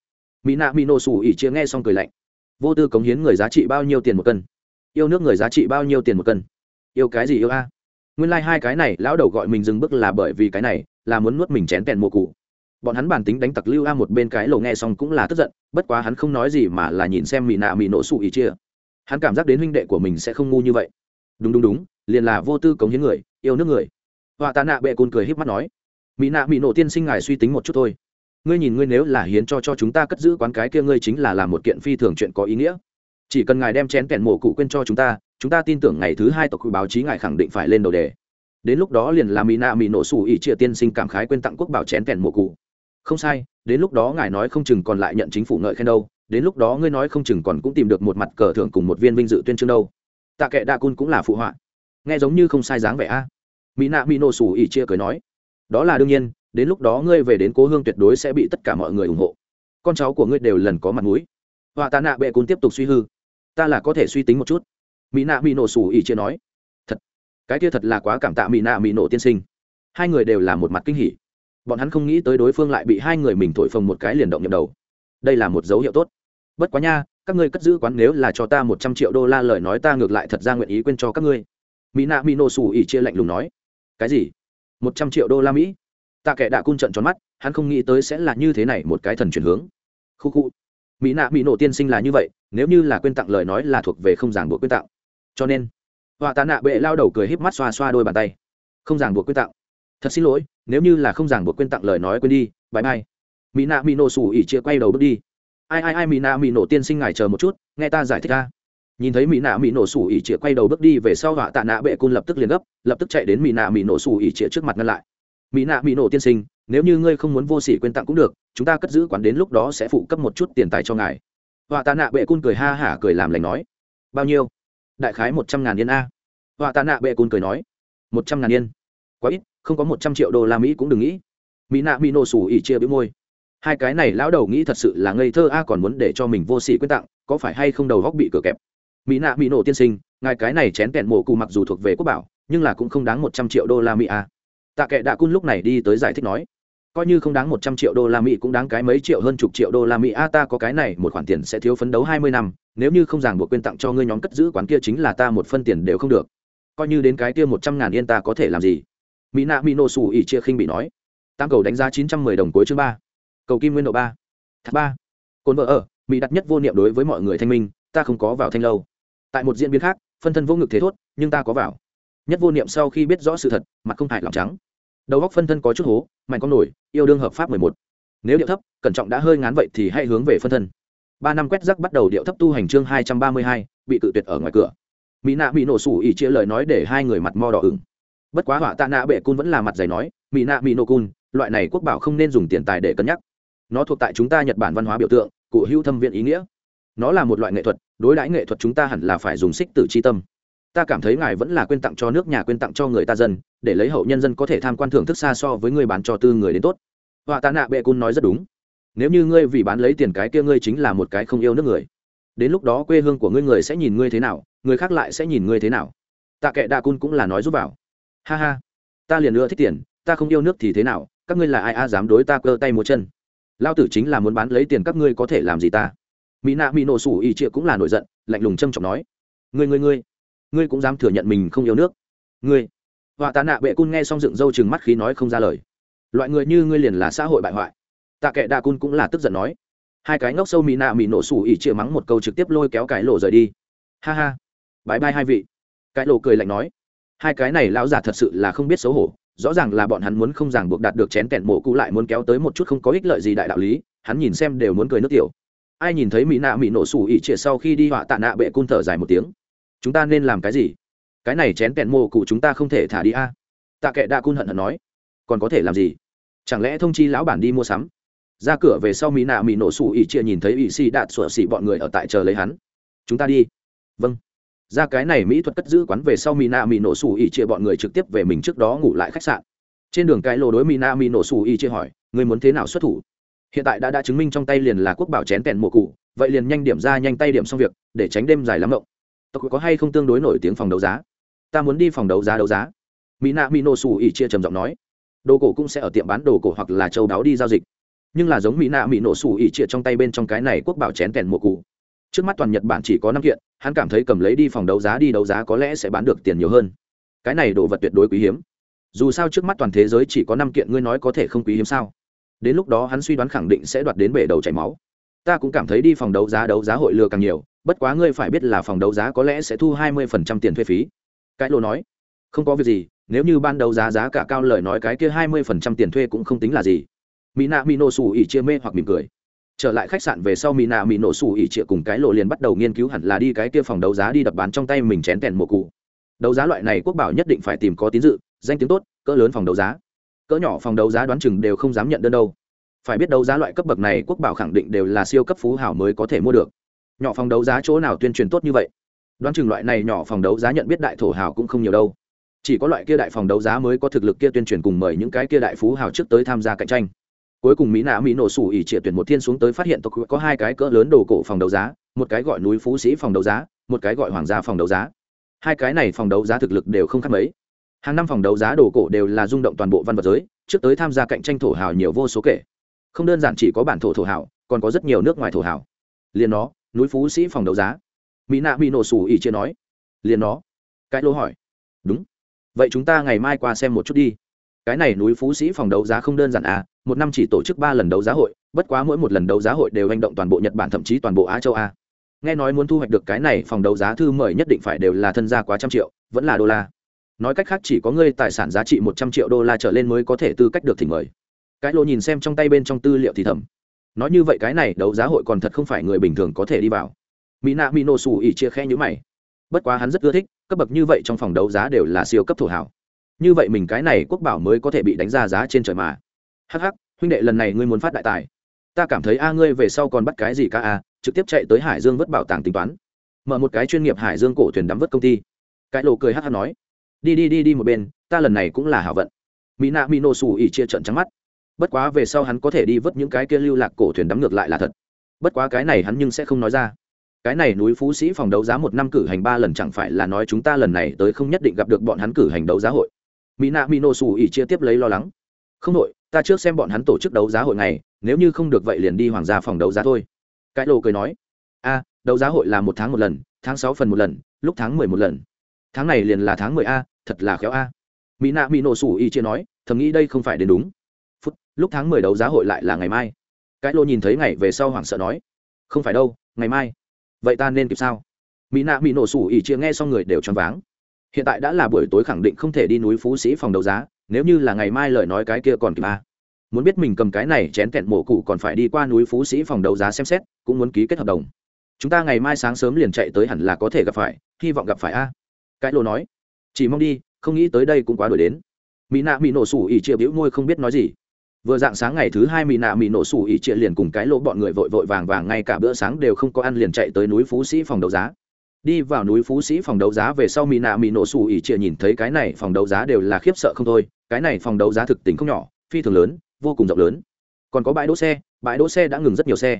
Mỹ nạ mỹ nổ sủ ỉ chia nghe xong cười lạnh, vô tư cống hiến người giá trị bao nhiêu tiền một cân? Yêu nước người giá trị bao nhiêu tiền một cân? Yêu cái gì yêu a? Nguyên lai、like、hai cái này, lão đầu gọi mình dừng bước là bởi vì cái này, là muốn nuốt mình chén tèn mùa cụ bọn hắn bản tính đánh tặc lưu a một bên cái lầu nghe xong cũng là tức giận, bất quá hắn không nói gì mà là nhìn xem mỹ nạ mỹ nổ sủ ý chia. Hắn cảm giác đến huynh đệ của mình sẽ không ngu như vậy. Đúng đúng đúng, liền là vô tư cống hiến người, yêu nước người. Họa tạ nạ bệ côn cười h í p mắt nói mỹ nạ mỹ nổ tiên sinh ngài suy tính một chút thôi. Ngươi nhìn ngươi nếu là hiến cho cho chúng ta cất giữ quán cái kia ngươi chính là làm một kiện phi thường chuyện có ý nghĩa. Chỉ cần ngài đem chén kẹn mổ cụ quên cho chúng ta chúng ta tin tưởng ngày thứ hai tộc báo chí ngài khẳng định phải lên đầu đề. Đến lúc đó liền là mỹ nạ mỹ nổ xù ỉ trịa tiên sinh cảm khái quên tặng quốc bảo chén kẹn mổ cụ không sai, đến lúc đó ngài nói không chừng còn lại nhận chính phủ ngợi khen đâu, đến lúc đó ngươi nói không chừng còn cũng tìm được một mặt cờ thưởng cùng một viên vinh dự tuyên trương đâu. Tạ kệ đa cun cũng là phụ họa. Nghe giống như không sai dáng vẻ a. Mỹ nạ mỹ nổ xù ỉ chia cười nói. Đó là đương nhiên, đến lúc đó ngươi về đến cố hương tuyệt đối sẽ bị tất cả mọi người ủng hộ. Con cháu của ngươi đều lần có mặt mũi. Họa tạ nạ bệ cun tiếp tục suy hư. Ta là có thể suy tính một chút. Mỹ nạ mỹ nổ xù ỉ chia nói. Thật. Cái kia thật là quá cảm tạ mỹ nạ mỹ nổ tiên sinh. Hai người đều là một mặt kinh hỉ bọn hắn không nghĩ tới đối phương lại bị hai người mình thổi phồng một cái liền động nhầm đầu. Đây là một dấu hiệu tốt. Bất quá nha, các ngươi cất giữ quán nếu là cho ta một trăm triệu đô la lời nói ta ngược lại thật ra nguyện ý quên cho các ngươi. Mỹ nạ mỹ nổ xù ỉ chia lạnh lùng nói. Cái gì? một trăm triệu đô la mỹ? Tạ kệ đạ cung trận tròn mắt, hắn không nghĩ tới sẽ là như thế này một cái thần chuyển hướng. Khu khu. Mỹ nạ mỹ nổ tiên sinh là như vậy, nếu như là quên tặng lời nói là thuộc về không giảng buộc quyên tặng. Cho nên, họa tạ nạ bệ lao đầu cười híp mắt xoa xoa đôi bàn tay. Không giảng buộc quyên tặng. Thật xin lỗi nếu như là không ràng buộc quên tặng lời nói quên đi bãi mai mỹ nạ mỹ nổ xù ỉ chia quay đầu bước đi. Ai ai ai, mỹ nạ mỹ nổ tiên sinh ngài chờ một chút, nghe ta giải thích ta nhìn thấy mỹ nạ mỹ nổ xù ỉ chia quay đầu bước đi về sau, họa tạ nạ bệ cun lập tức liền gấp, lập tức chạy đến mỹ nạ mỹ nổ xù ỉ chia trước mặt ngăn lại. Mỹ nạ mỹ nổ tiên sinh, nếu như ngươi không muốn vô sỉ quên tặng cũng được, chúng ta cất giữ quán đến lúc đó sẽ phụ cấp một chút tiền tài cho ngài. Họa tạ nạ bệ cun cười ha hả cười làm lành nói. Bao nhiêu? Đại khái một trăm ngàn yên a. Họa tạ nạ bệ cun cười nói. Một trăm ngàn yên. Quá ít không có một trăm triệu đô la mỹ cũng đừng nghĩ. Mỹ nạ mỹ nổ sủ ỉ chia bĩu môi. Hai cái này lão đầu nghĩ thật sự là ngây thơ a à, còn muốn để cho mình vô sỉ quyết tặng, có phải hay không đầu góc bị cửa kẹp? Mỹ nạ mỹ nổ tiên sinh, ngài cái này chén kẹn mổ cụ mặc dù thuộc về quốc bảo, nhưng là cũng không đáng một trăm triệu đô la mỹ a. Tạ kệ đạ cun lúc này đi tới giải thích nói, coi như không đáng một trăm triệu đô la mỹ cũng đáng cái mấy triệu hơn chục triệu đô la mỹ a, ta có cái này một khoản tiền sẽ thiếu phấn đấu hai mươi năm, nếu như không ràng buộc quyên tặng cho ngươi nhóm cất giữ quán kia chính là ta một phân tiền đều không được. Coi như đến cái kia một trăm ngàn yên ta có thể làm gì? Mỹ nạ mỹ nổ sủ ỉ chia khinh bị nói. Tam cầu đánh giá chín trăm mười đồng cuối chương ba. Cầu kim nguyên độ ba. Thác ba. Cồn vợ ở, mỹ đặt nhất vô niệm đối với mọi người thanh minh, ta không có vào thanh lâu. Tại một diễn biến khác, phân thân vô ngực thế thốt, nhưng ta có vào. Nhất vô niệm sau khi biết rõ sự thật, mặt không hại lòng trắng. Đầu góc phân thân có chút hố, mạnh con nổi, yêu đương hợp pháp mười một. Nếu điệu thấp, cẩn trọng đã hơi ngán vậy thì hãy hướng về phân thân. Ba năm quét rắc bắt đầu điệu thấp tu hành chương hai trăm ba mươi hai, bị cự tuyệt ở ngoài cửa. Mỹ nạ bị nổ sủ ỉ chia lời nói để hai người mặt mo đỏ ửng bất quá họa tạ nạ bệ cun vẫn là mặt dày nói mỹ nạ mỹ nô cun, loại này quốc bảo không nên dùng tiền tài để cân nhắc. Nó thuộc tại chúng ta nhật bản văn hóa biểu tượng, cụ hữu thâm viện ý nghĩa. Nó là một loại nghệ thuật, đối đãi nghệ thuật chúng ta hẳn là phải dùng xích tử c tâm. Ta cảm thấy ngài vẫn là quyên tặng cho nước nhà quyên tặng cho người ta dân, để lấy hậu nhân dân có thể tham quan thưởng thức xa so với người bán cho tư người đến tốt. Họa tạ nạ bệ cun nói rất đúng. Nếu như ngươi vì bán lấy tiền cái kia ngươi chính là một cái không yêu nước người, đến lúc đó quê hương của ngươi người sẽ nhìn ngươi thế nào, người khác lại sẽ nhìn ngươi thế nào. Tạ kệ đa cun cũng là nói giúp vào ha ha. Ta liền ưa thích tiền, ta không yêu nước thì thế nào, các ngươi là ai a dám đối ta cơ tay múa chân? Lao tử chính là muốn bán lấy tiền các ngươi có thể làm gì ta? Mỹ nạ mỹ nổ sủ ỉ trịa cũng là nổi giận, lạnh lùng trâm trọng nói. Ngươi ngươi ngươi. Ngươi cũng dám thừa nhận mình không yêu nước. Ngươi. Họa tạ nạ bệ cun nghe xong dựng râu chừng mắt khí nói không ra lời. Loại người như ngươi liền là xã hội bại hoại. Tạ kệ đa cun cũng là tức giận nói. Hai cái ngốc sâu mỹ nạ mỹ nổ sủ ỉ chĩa mắng một câu trực tiếp lôi kéo cái lộ rời đi. Ha ha. Bãi bai hai vị. Cái lộ cười lạnh nói hai cái này lão giả thật sự là không biết xấu hổ, rõ ràng là bọn hắn muốn không ràng buộc đạt được chén kẹn mộ cũ lại muốn kéo tới một chút không có ích lợi gì đại đạo lý, hắn nhìn xem đều muốn cười nước tiểu. Ai nhìn thấy mỹ nạ mỹ nổ sủ ỉ trịa sau khi đi họa tạ nạ bệ cun thở dài một tiếng. Chúng ta nên làm cái gì? Cái này chén kẹn mộ cũ chúng ta không thể thả đi a. Tạ kệ đa cun hận hận nói. Còn có thể làm gì? Chẳng lẽ thông chi lão bản đi mua sắm? Ra cửa về sau mỹ nạ mỹ nổ sủ ỉ trịa nhìn thấy ỉ xì đạt sủa xỉ bọn người ở tại chờ lấy hắn. Chúng ta đi. Vâng ra cái này mỹ thuật cất giữ quán về sau mina nạ mỹ nổ xù ỉ chia bọn người trực tiếp về mình trước đó ngủ lại khách sạn. Trên đường cái lô đối mina nạ mỹ nổ xù ỉ chia hỏi người muốn thế nào xuất thủ? Hiện tại đã đã chứng minh trong tay liền là quốc bảo chén tèn mùa cụ, vậy liền nhanh điểm ra nhanh tay điểm xong việc, để tránh đêm dài lắm mộng. Tộc có hay không tương đối nổi tiếng phòng đấu giá? Ta muốn đi phòng đấu giá đấu giá. Mina nạ mỹ nổ xù ỉ chia trầm giọng nói, đồ cổ cũng sẽ ở tiệm bán đồ cổ hoặc là châu đáo đi giao dịch. Nhưng là giống mỹ nạ mỹ nổ sủ ỉ chia trong tay bên trong cái này quốc bảo chén tèn mùa cụ trước mắt toàn nhật bản chỉ có năm kiện, hắn cảm thấy cầm lấy đi phòng đấu giá đi đấu giá có lẽ sẽ bán được tiền nhiều hơn. Cái này đồ vật tuyệt đối quý hiếm. Dù sao trước mắt toàn thế giới chỉ có năm kiện, ngươi nói có thể không quý hiếm sao? Đến lúc đó hắn suy đoán khẳng định sẽ đoạt đến bể đầu chảy máu. Ta cũng cảm thấy đi phòng đấu giá đấu giá hội lừa càng nhiều, bất quá ngươi phải biết là phòng đấu giá có lẽ sẽ thu hai mươi phần trăm tiền thuê phí. Cái lô nói, không có việc gì, nếu như ban đấu giá giá cả cao lời nói cái kia hai mươi phần trăm tiền thuê cũng không tính là gì. Mỹ nạ mỹ nô xù ỉ chia mê hoặc mỉm cười trở lại khách sạn về sau mỹ nạ mỹ nổ xù ỉ trịa cùng cái lộ liền bắt đầu nghiên cứu hẳn là đi cái kia phòng đấu giá đi đập bán trong tay mình chén kèn mộ cụ. Đấu giá loại này quốc bảo nhất định phải tìm có tín dự, danh tiếng tốt, cỡ lớn phòng đấu giá. Cỡ nhỏ phòng đấu giá đoán chừng đều không dám nhận đơn đâu. Phải biết đấu giá loại cấp bậc này, quốc bảo khẳng định đều là siêu cấp phú hảo mới có thể mua được. Nhỏ phòng đấu giá chỗ nào tuyên truyền tốt như vậy? Đoán chừng loại này nhỏ phòng đấu giá nhận biết đại thổ hào cũng không nhiều đâu. Chỉ có loại kia đại phòng đấu giá mới có thực lực kia tuyên truyền cùng mời những cái kia đại phú hào trước tới tham gia cạnh tranh cuối cùng mỹ nạ mỹ nổ sủ ỉ triệt tuyển một thiên xuống tới phát hiện tộc có hai cái cỡ lớn đồ cổ phòng đấu giá, một cái gọi núi phú sĩ phòng đấu giá, một cái gọi hoàng gia phòng đấu giá. Hai cái này phòng đấu giá thực lực đều không khác mấy. Hàng năm phòng đấu giá đồ cổ đều là rung động toàn bộ văn vật giới, trước tới tham gia cạnh tranh thổ hào nhiều vô số kể. Không đơn giản chỉ có bản thổ thổ hào, còn có rất nhiều nước ngoài thổ hào. Liền nó, núi phú sĩ phòng đấu giá. Mỹ nạ mỹ nổ sủ ỉ chia nói. Liền nó. Cái lô hỏi. Đúng. Vậy chúng ta ngày mai qua xem một chút đi cái này núi phú sĩ phòng đấu giá không đơn giản à một năm chỉ tổ chức ba lần đấu giá hội, bất quá mỗi một lần đấu giá hội đều hành động toàn bộ nhật bản thậm chí toàn bộ á châu a. Nghe nói muốn thu hoạch được cái này phòng đấu giá thư mời nhất định phải đều là thân gia quá trăm triệu, vẫn là đô la. Nói cách khác chỉ có ngươi tài sản giá trị một trăm triệu đô la trở lên mới có thể tư cách được thì mời. Cái lô nhìn xem trong tay bên trong tư liệu thì thầm. Nói như vậy cái này đấu giá hội còn thật không phải người bình thường có thể đi vào. Mỹ nạ mỹ nổ xù ỉ chia khe nhữ mày. Bất quá hắn rất ưa thích, cấp bậc như vậy trong phòng đấu giá đều là siêu cấp thổ hảo như vậy mình cái này quốc bảo mới có thể bị đánh ra giá trên trời mà. Hh huynh đệ lần này ngươi muốn phát đại tài. Ta cảm thấy a ngươi về sau còn bắt cái gì ca a, trực tiếp chạy tới hải dương vất bảo tàng tính toán. Mở một cái chuyên nghiệp hải dương cổ thuyền đắm vứt công ty. Cái lộ cười hh nói. Đi đi đi đi một bên, ta lần này cũng là hảo vận. Mỹ nạ mỹ nô xù ỉ chia trận trắng mắt. Bất quá về sau hắn có thể đi vớt những cái kia lưu lạc cổ thuyền đắm ngược lại là thật. Bất quá cái này hắn nhưng sẽ không nói ra. Cái này núi phú sĩ phòng đấu giá một năm cử hành ba lần chẳng phải là nói chúng ta lần này tới không nhất định gặp được bọn hắn cử hành đấu giá hội mỹ nạ mỹ nổ xù ỉ chia tiếp lấy lo lắng. Không đội ta trước xem bọn hắn tổ chức đấu giá hội này nếu như không được vậy liền đi hoàng gia phòng đấu giá thôi. Cái lô cười nói, a, đấu giá hội là một tháng một lần, tháng sáu phần một lần, lúc tháng mười một lần. Tháng này liền là tháng mười a, thật là khéo a. Mỹ nạ mỹ nổ sủ y chia nói, thầm nghĩ đây không phải đến đúng. Phút, lúc tháng mười đấu giá hội lại là ngày mai. Cái lô nhìn thấy ngày về sau hoảng sợ nói, không phải đâu, ngày mai. Vậy ta nên kịp sao? Mỹ nạ mỹ nổ sủ ỉ chia nghe xong người đều choáng váng hiện tại đã là buổi tối khẳng định không thể đi núi phú sĩ phòng đấu giá, nếu như là ngày mai lời nói cái kia còn kịp à. muốn biết mình cầm cái này chén kẹn mổ cụ còn phải đi qua núi phú sĩ phòng đấu giá xem xét, cũng muốn ký kết hợp đồng. Chúng ta ngày mai sáng sớm liền chạy tới hẳn là có thể gặp phải, hy vọng gặp phải a cái lô nói. Chỉ mong đi, không nghĩ tới đây cũng quá đổi đến. Mỹ nạ mỹ nổ sủ ỉ chia bĩu môi không biết nói gì. Vừa dạng sáng ngày thứ hai mỹ nạ mỹ nổ sủ ỉ chia liền cùng cái lỗ bọn người vội vội vàng vàng ngay cả bữa sáng đều không có ăn liền chạy tới núi phú sĩ phòng đấu giá đi vào núi phú sĩ phòng đấu giá về sau mỹ nạ mỹ nổ xù ỉ trịa nhìn thấy cái này phòng đấu giá đều là khiếp sợ không thôi. Cái này phòng đấu giá thực tình không nhỏ, phi thường lớn, vô cùng rộng lớn. Còn có bãi đỗ xe, bãi đỗ xe đã ngừng rất nhiều xe.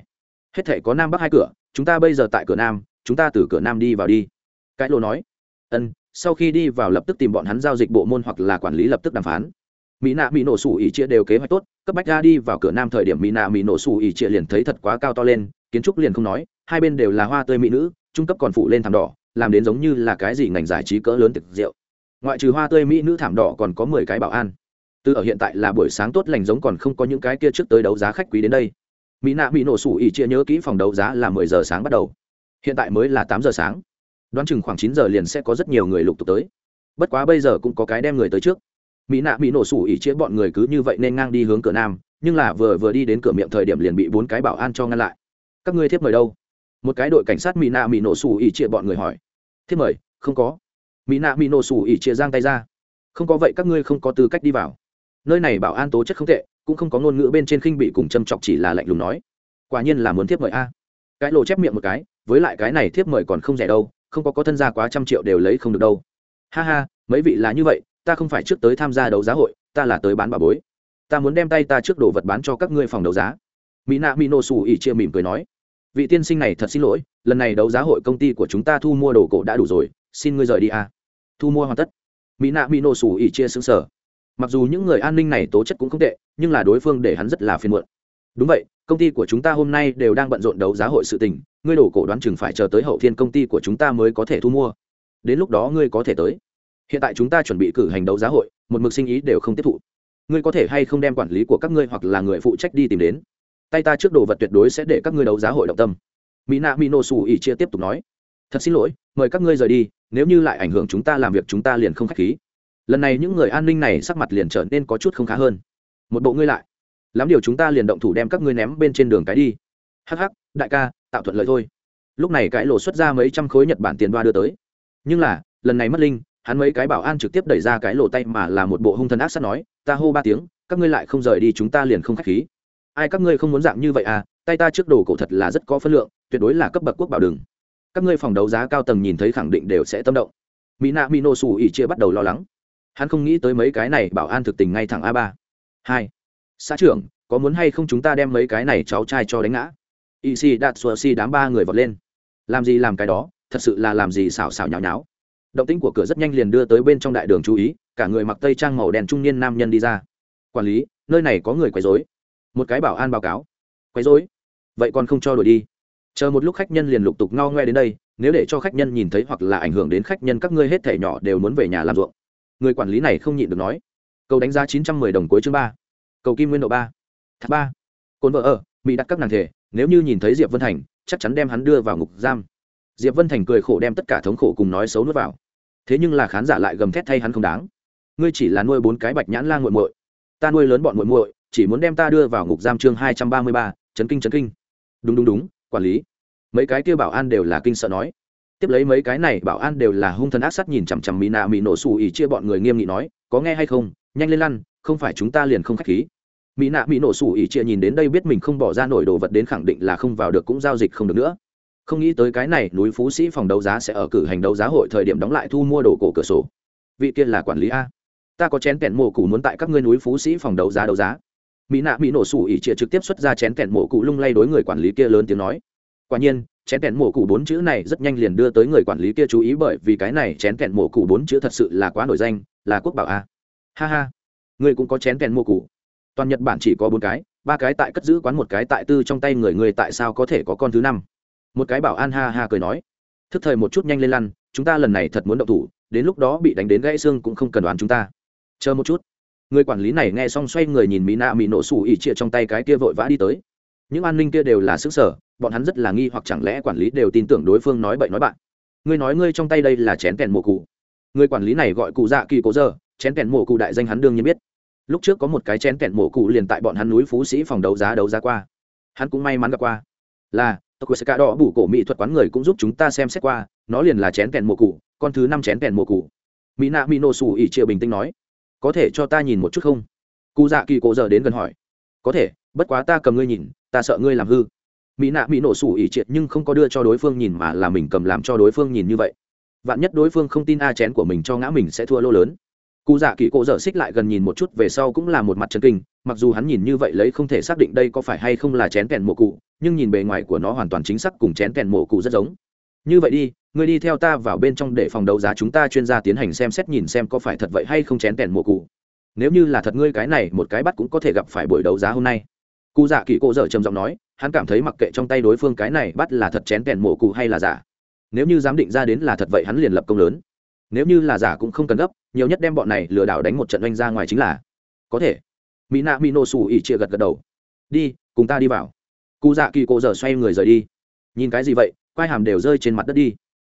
Hết thể có nam bắc hai cửa, chúng ta bây giờ tại cửa nam, chúng ta từ cửa nam đi vào đi. Cái lô nói. Ân, sau khi đi vào lập tức tìm bọn hắn giao dịch bộ môn hoặc là quản lý lập tức đàm phán. Mỹ nạ mỹ nổ sủ ỉ chia đều kế hoạch tốt, cấp bách ra đi vào cửa nam thời điểm mỹ nạ mỹ nổ sủ ỉ chia liền thấy thật quá cao to lên, kiến trúc liền không nói, hai bên đều là hoa tươi mỹ nữ trung cấp còn phụ lên thảm đỏ, làm đến giống như là cái gì ngành giải trí cỡ lớn thực rượu. Ngoại trừ hoa tươi mỹ nữ thảm đỏ còn có mười cái bảo an. Từ ở hiện tại là buổi sáng tốt lành giống còn không có những cái kia trước tới đấu giá khách quý đến đây. Mỹ nạ bị nổ sủ ỉ chia nhớ kỹ phòng đấu giá là mười giờ sáng bắt đầu. Hiện tại mới là tám giờ sáng. Đoán chừng khoảng chín giờ liền sẽ có rất nhiều người lục tục tới. Bất quá bây giờ cũng có cái đem người tới trước. Mỹ nạ bị nổ sủ ỉ chia bọn người cứ như vậy nên ngang đi hướng cửa nam, nhưng là vừa vừa đi đến cửa miệng thời điểm liền bị bốn cái bảo an cho ngăn lại. Các ngươi thiếp mời đâu? Một cái đội cảnh sát mỹ nạ mỹ nổ xù ỉ chia bọn người hỏi. Thiếp mời, không có. Mỹ nạ mỹ nổ xù ỉ chia giang tay ra. Không có vậy các ngươi không có tư cách đi vào. Nơi này bảo an tố chất không tệ, cũng không có ngôn ngữ bên trên khinh bị cùng châm chọc chỉ là lạnh lùng nói. Quả nhiên là muốn thiếp mời a. Cái lộ chép miệng một cái, với lại cái này thiếp mời còn không rẻ đâu, không có có thân gia quá trăm triệu đều lấy không được đâu. Ha ha, mấy vị là như vậy, ta không phải trước tới tham gia đấu giá hội, ta là tới bán bà bối. Ta muốn đem tay ta trước đồ vật bán cho các ngươi phòng đấu giá. Mỹ nạ mỹ nổ xù ỉ chia mỉm cười nói vị tiên sinh này thật xin lỗi, lần này đấu giá hội công ty của chúng ta thu mua đồ cổ đã đủ rồi, xin ngươi rời đi a. Thu mua hoàn tất. Mỹ nạ mỹ nổ sủ ỉ chia xứng sở mặc dù những người an ninh này tố chất cũng không tệ, nhưng là đối phương để hắn rất là phiền muộn. Đúng vậy, công ty của chúng ta hôm nay đều đang bận rộn đấu giá hội sự tình, ngươi đổ cổ đoán chừng phải chờ tới hậu thiên công ty của chúng ta mới có thể thu mua. Đến lúc đó ngươi có thể tới. Hiện tại chúng ta chuẩn bị cử hành đấu giá hội, một mực sinh ý đều không tiếp thụ. Ngươi có thể hay không đem quản lý của các ngươi hoặc là người phụ trách đi tìm đến tay ta trước đồ vật tuyệt đối sẽ để các ngươi đấu giá hội động tâm. Mỹ nạ mỹ nổ xù ỉ chia tiếp tục nói. Thật xin lỗi, mời các ngươi rời đi, nếu như lại ảnh hưởng chúng ta làm việc chúng ta liền không k h á c h khí. Lần này những người an ninh này sắc mặt liền trở nên có chút không khá hơn. Một bộ ngươi lại. Lắm điều chúng ta liền động thủ đem các ngươi ném bên trên đường cái đi. Hắc hắc, đại ca, tạo thuận lợi thôi. Lúc này cái lộ xuất ra mấy trăm khối nhật bản tiền đoa đưa tới. Nhưng là, lần này mất linh, hắn mấy cái bảo an trực tiếp đẩy ra cái lộ tay mà là một bộ hung thần ác sắt nói, ta hô ba tiếng, các ngươi lại không rời đi chúng ta liền không khách khí ai các ngươi không muốn dạng như vậy à? Tay ta trước đồ cổ thật là rất có phân lượng, tuyệt đối là cấp bậc quốc bảo đường. Các ngươi phòng đấu giá cao tầng nhìn thấy khẳng định đều sẽ tâm động. Mỹ nạ mỹ nô xù ỉ chia bắt đầu lo lắng. Hắn không nghĩ tới mấy cái này bảo an thực tình ngay thẳng a ba. Hai. Xã trưởng, có muốn hay không chúng ta đem mấy cái này cháu trai cho đánh ngã? Y si đạt xua si đám ba người vọt lên. Làm gì làm cái đó, thật sự là làm gì xào xào nhào nháo. Động tĩnh của cửa rất nhanh liền đưa tới bên trong đại đường chú ý, cả người mặc tây trang màu đen trung niên nam nhân đi ra. Quản lý, nơi này có người quấy dối một cái bảo an báo cáo. Quấy dối vậy còn không cho đổi đi. Chờ một lúc khách nhân liền lục tục ngao ngoe đến đây, nếu để cho khách nhân nhìn thấy hoặc là ảnh hưởng đến khách nhân, các ngươi hết thể nhỏ đều muốn về nhà làm ruộng. Người quản lý này không nhịn được nói. Cầu đánh giá chín trăm mười đồng cuối chương ba. Cầu kim nguyên độ ba. Tháp ba. Cồn vợ ở, mỹ đặt các nàng thể, nếu như nhìn thấy diệp vân thành, chắc chắn đem hắn đưa vào ngục giam. Diệp vân thành cười khổ đem tất cả thống khổ cùng nói xấu nuốt vào. Thế nhưng là khán giả lại gầm thét thay hắn không đáng. Ngươi chỉ là nuôi bốn cái bạch nhãn la nguội muội. Ta nuôi lớn bọn muội muội chỉ muốn đem ta đưa vào ngục giam chương hai trăm ba mươi ba, chấn kinh chấn kinh. Đúng đúng đúng, quản lý. Mấy cái kia bảo an đều là kinh sợ nói. Tiếp lấy mấy cái này bảo an đều là hung thần ác sát nhìn chằm chằm mỹ nạ mỹ nổ xù ỉ chia bọn người nghiêm nghị nói, có nghe hay không? Nhanh lên lăn, không phải chúng ta liền không khách khí. Mỹ nạ mỹ nổ xù ỉ chia nhìn đến đây biết mình không bỏ ra nổi đồ vật đến khẳng định là không vào được cũng giao dịch không được nữa. Không nghĩ tới cái này, núi phú sĩ phòng đấu giá sẽ ở cử hành đấu giá hội thời điểm đóng lại thu mua đồ cổ cửa sổ. Vị kia là quản lý a. Ta có chén kẹn mổ cũ muốn tại các ngươi núi phú sĩ phòng đấu giá đấu giá mỹ nạ mỹ nổ sủ ỉ trịa trực tiếp xuất ra chén kẹn mổ cụ lung lay đối người quản lý kia lớn tiếng nói. Quả nhiên, chén kẹn mổ cụ bốn chữ này rất nhanh liền đưa tới người quản lý kia chú ý bởi vì cái này chén kẹn mổ cụ bốn chữ thật sự là quá nổi danh, là quốc bảo a. Ha ha, người cũng có chén kẹn mổ cụ. Toàn nhật bản chỉ có bốn cái, ba cái tại cất giữ quán một cái tại tư trong tay người người tại sao có thể có con thứ năm? Một cái bảo an ha ha cười nói. Thức thời một chút nhanh lên lăn, chúng ta lần này thật muốn động thủ, đến lúc đó bị đánh đến gãy xương cũng không cần đoán chúng ta. Chờ một chút người quản lý này nghe xong xoay người nhìn mỹ nạ mỹ nổ sủ ỉ trịa trong tay cái kia vội vã đi tới. Những an ninh kia đều là xứng sở, bọn hắn rất là nghi hoặc chẳng lẽ quản lý đều tin tưởng đối phương nói bậy nói bạn. Ngươi nói ngươi trong tay đây là chén kèn mổ cụ. Người quản lý này gọi cụ dạ kỳ cố giờ chén kèn mổ cụ đại danh hắn đương nhiên biết. Lúc trước có một cái chén kèn mổ cụ liền tại bọn hắn núi phú sĩ phòng đấu giá đấu giá qua. Hắn cũng may mắn gặp qua. Là tôi sẽ cả đỏ bủ cổ mỹ thuật quán người cũng giúp chúng ta xem xét qua, nó liền là chén kèn mổ cụ, con thứ năm chén kèn mổ cụ. Mỹ nạ mỹ nổ xù ỉ triệu bình tĩnh nói có thể cho ta nhìn một chút không? Cụ dạ kỳ cổ giờ đến gần hỏi. Có thể, bất quá ta cầm ngươi nhìn, ta sợ ngươi làm hư. Mỹ nạ mỹ nổ sủ ỉ triệt nhưng không có đưa cho đối phương nhìn mà là mình cầm làm cho đối phương nhìn như vậy. Vạn nhất đối phương không tin a chén của mình cho ngã mình sẽ thua lô lớn. Cụ dạ kỳ cổ dở xích lại gần nhìn một chút, về sau cũng là một mặt chân kinh, mặc dù hắn nhìn như vậy lấy không thể xác định đây có phải hay không là chén kèn mộ cụ, nhưng nhìn bề ngoài của nó hoàn toàn chính xác cùng chén kèn mộ cụ rất giống như vậy đi, ngươi đi theo ta vào bên trong để phòng đấu giá chúng ta chuyên gia tiến hành xem xét nhìn xem có phải thật vậy hay không chén tèn mùa cụ nếu như là thật ngươi cái này, một cái bắt cũng có thể gặp phải buổi đấu giá hôm nay. Cụ dạ kỳ cổ dở trầm giọng nói, hắn cảm thấy mặc kệ trong tay đối phương cái này bắt là thật chén tèn mùa cụ hay là giả. Nếu như dám định ra đến là thật vậy hắn liền lập công lớn. Nếu như là giả cũng không cần gấp, nhiều nhất đem bọn này lừa đảo đánh một trận oanh ra ngoài chính là. Có thể. Mỹ nạ mỹ nổ xù ỉ chia gật gật đầu. Đi, cùng ta đi vào. Cụ dạ kỳ cổ dở xoay người rời đi. Nhìn cái gì vậy? Quai hàm đều rơi trên mặt đất đi.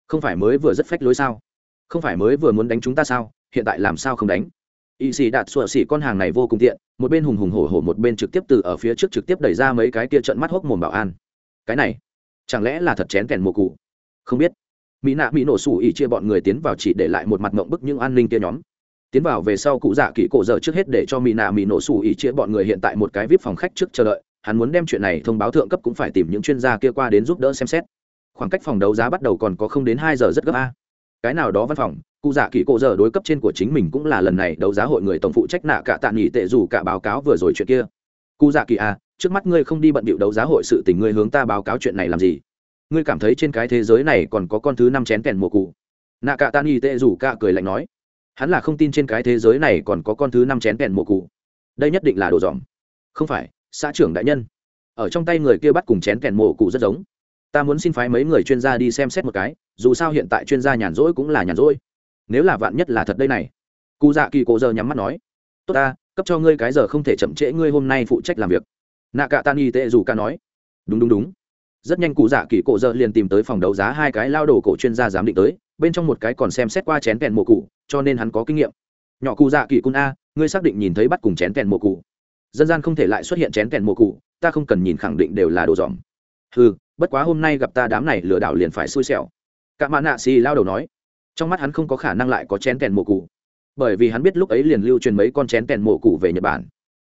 Không phải mới vừa rất phách lối sao? Không phải mới vừa muốn đánh chúng ta sao? Hiện tại làm sao không đánh? Y sĩ đạt sủa xỉ con hàng này vô cùng tiện, một bên hùng hùng hổ hổ một bên trực tiếp từ ở phía trước trực tiếp đẩy ra mấy cái kia trận mắt hốc mồm bảo an. Cái này, chẳng lẽ là thật chén kèn mùa cụ không biết. Mỹ nạ mỹ nổ sủ ỉ chia bọn người tiến vào chỉ để lại một mặt mộng bức những an ninh kia nhóm. Tiến vào về sau cụ dạ kỹ cổ giờ trước hết để cho mỹ nạ mỹ nổ sủ ỉ chia bọn người hiện tại một cái vip phòng khách trước chờ đợi, hắn muốn đem chuyện này thông báo thượng cấp cũng phải tìm những chuyên gia kia qua đến giúp đỡ xem xét khoảng cách phòng đấu giá bắt đầu còn có không đến hai giờ rất gấp a. Cái nào đó văn phòng, cụ dạ kỳ cổ giờ đối cấp trên của chính mình cũng là lần này đấu giá hội người tổng phụ trách nạ cả tạ nghỉ tệ dù cả báo cáo vừa rồi chuyện kia. Cụ dạ kỳ à trước mắt ngươi không đi bận bịu đấu giá hội sự tình, ngươi hướng ta báo cáo chuyện này làm gì? Ngươi cảm thấy trên cái thế giới này còn có con thứ năm chén kèn mùa cụ nạ cả tạ nghỉ tệ dù cả cười lạnh nói, hắn là không tin trên cái thế giới này còn có con thứ năm chén kèn mùa cụ đây nhất định là đồ dòm. Không phải, xã trưởng đại nhân. Ở trong tay người kia bắt cùng chén kèn mùa cụ rất giống ta muốn xin phái mấy người chuyên gia đi xem xét một cái, dù sao hiện tại chuyên gia nhàn rỗi cũng là nhàn rỗi. Nếu là vạn nhất là thật đây này. Cụ dạ kỳ cổ giờ nhắm mắt nói. Tốt ta, cấp cho ngươi cái giờ không thể chậm trễ ngươi hôm nay phụ trách làm việc. Nạ cả tan y tệ dù ca nói. Đúng đúng đúng. Rất nhanh cụ dạ kỳ cổ giờ liền tìm tới phòng đấu giá hai cái lao đồ cổ chuyên gia giám định tới, bên trong một cái còn xem xét qua chén kèn mộ cụ, cho nên hắn có kinh nghiệm. Nhỏ cụ dạ kỳ cun a, ngươi xác định nhìn thấy bắt cùng chén kèn mộ cụ. Dân gian không thể lại xuất hiện chén kèn mộ cụ, ta không cần nhìn khẳng định đều là đồ dòm. Ừ bất quá hôm nay gặp ta đám này lừa đảo liền phải xui xẻo. Cả mã nạ xì lao đầu nói. Trong mắt hắn không có khả năng lại có chén kèn mộ cụ bởi vì hắn biết lúc ấy liền lưu truyền mấy con chén kèn mộ cụ về nhật bản.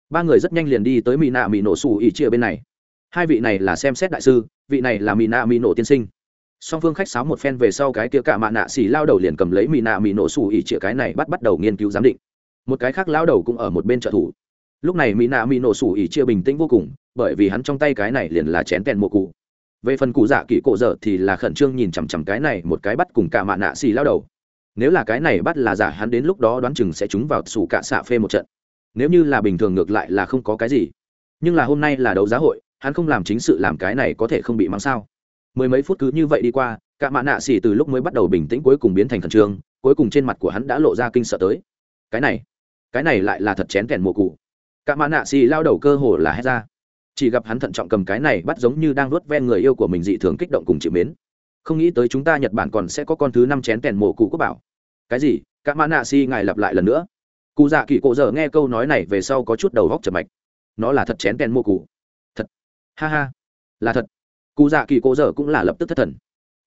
Ba người rất nhanh liền đi tới mỹ nạ mỹ nổ xù ỉ chia bên này. Hai vị này là xem xét đại sư, vị này là mỹ nạ mỹ nổ tiên sinh. Song phương khách sáo một phen về sau cái kia cả mạ nạ xì lao đầu liền cầm lấy mỹ nạ mỹ nổ xù ỉ chia cái này bắt bắt đầu nghiên cứu giám định. Một cái khác lao đầu cũng ở một bên trợ thủ. Lúc này mỹ nạ mỹ nổ xù ỉ chia bình tĩnh vô cùng, bởi vì hắn trong tay cái này liền là chén kèn mộ cụ về phần cụ dạ kỹ cổ dở thì là khẩn trương nhìn chằm chằm cái này một cái bắt cùng cả mạ nạ xì lao đầu. Nếu là cái này bắt là giả, hắn đến lúc đó đoán chừng sẽ trúng vào sủ cả xạ phê một trận. Nếu như là bình thường ngược lại là không có cái gì. Nhưng là hôm nay là đấu giá hội, hắn không làm chính sự làm cái này có thể không bị mắng sao? Mười mấy phút cứ như vậy đi qua, cả mạ nạ xì từ lúc mới bắt đầu bình tĩnh cuối cùng biến thành khẩn trương, cuối cùng trên mặt của hắn đã lộ ra kinh sợ tới. Cái này cái này lại là thật chén kèn mùa cụ. Cả mạ nạ xì lao đầu cơ hồ là hét ra chỉ gặp hắn thận trọng cầm cái này bắt giống như đang nuốt ven người yêu của mình dị thường kích động cùng chịu mến. Không nghĩ tới chúng ta nhật bản còn sẽ có con thứ năm chén tèn mổ cụ quốc bảo. Cái gì? Các mã nạ si ngài lặp lại lần nữa. Cụ dạ kỳ cộ dở nghe câu nói này về sau có chút đầu góc chập mạch. Nó là thật chén tèn mô cụ. Thật. Ha ha. Là thật. Cụ dạ kỳ cộ dở cũng là lập tức thất thần.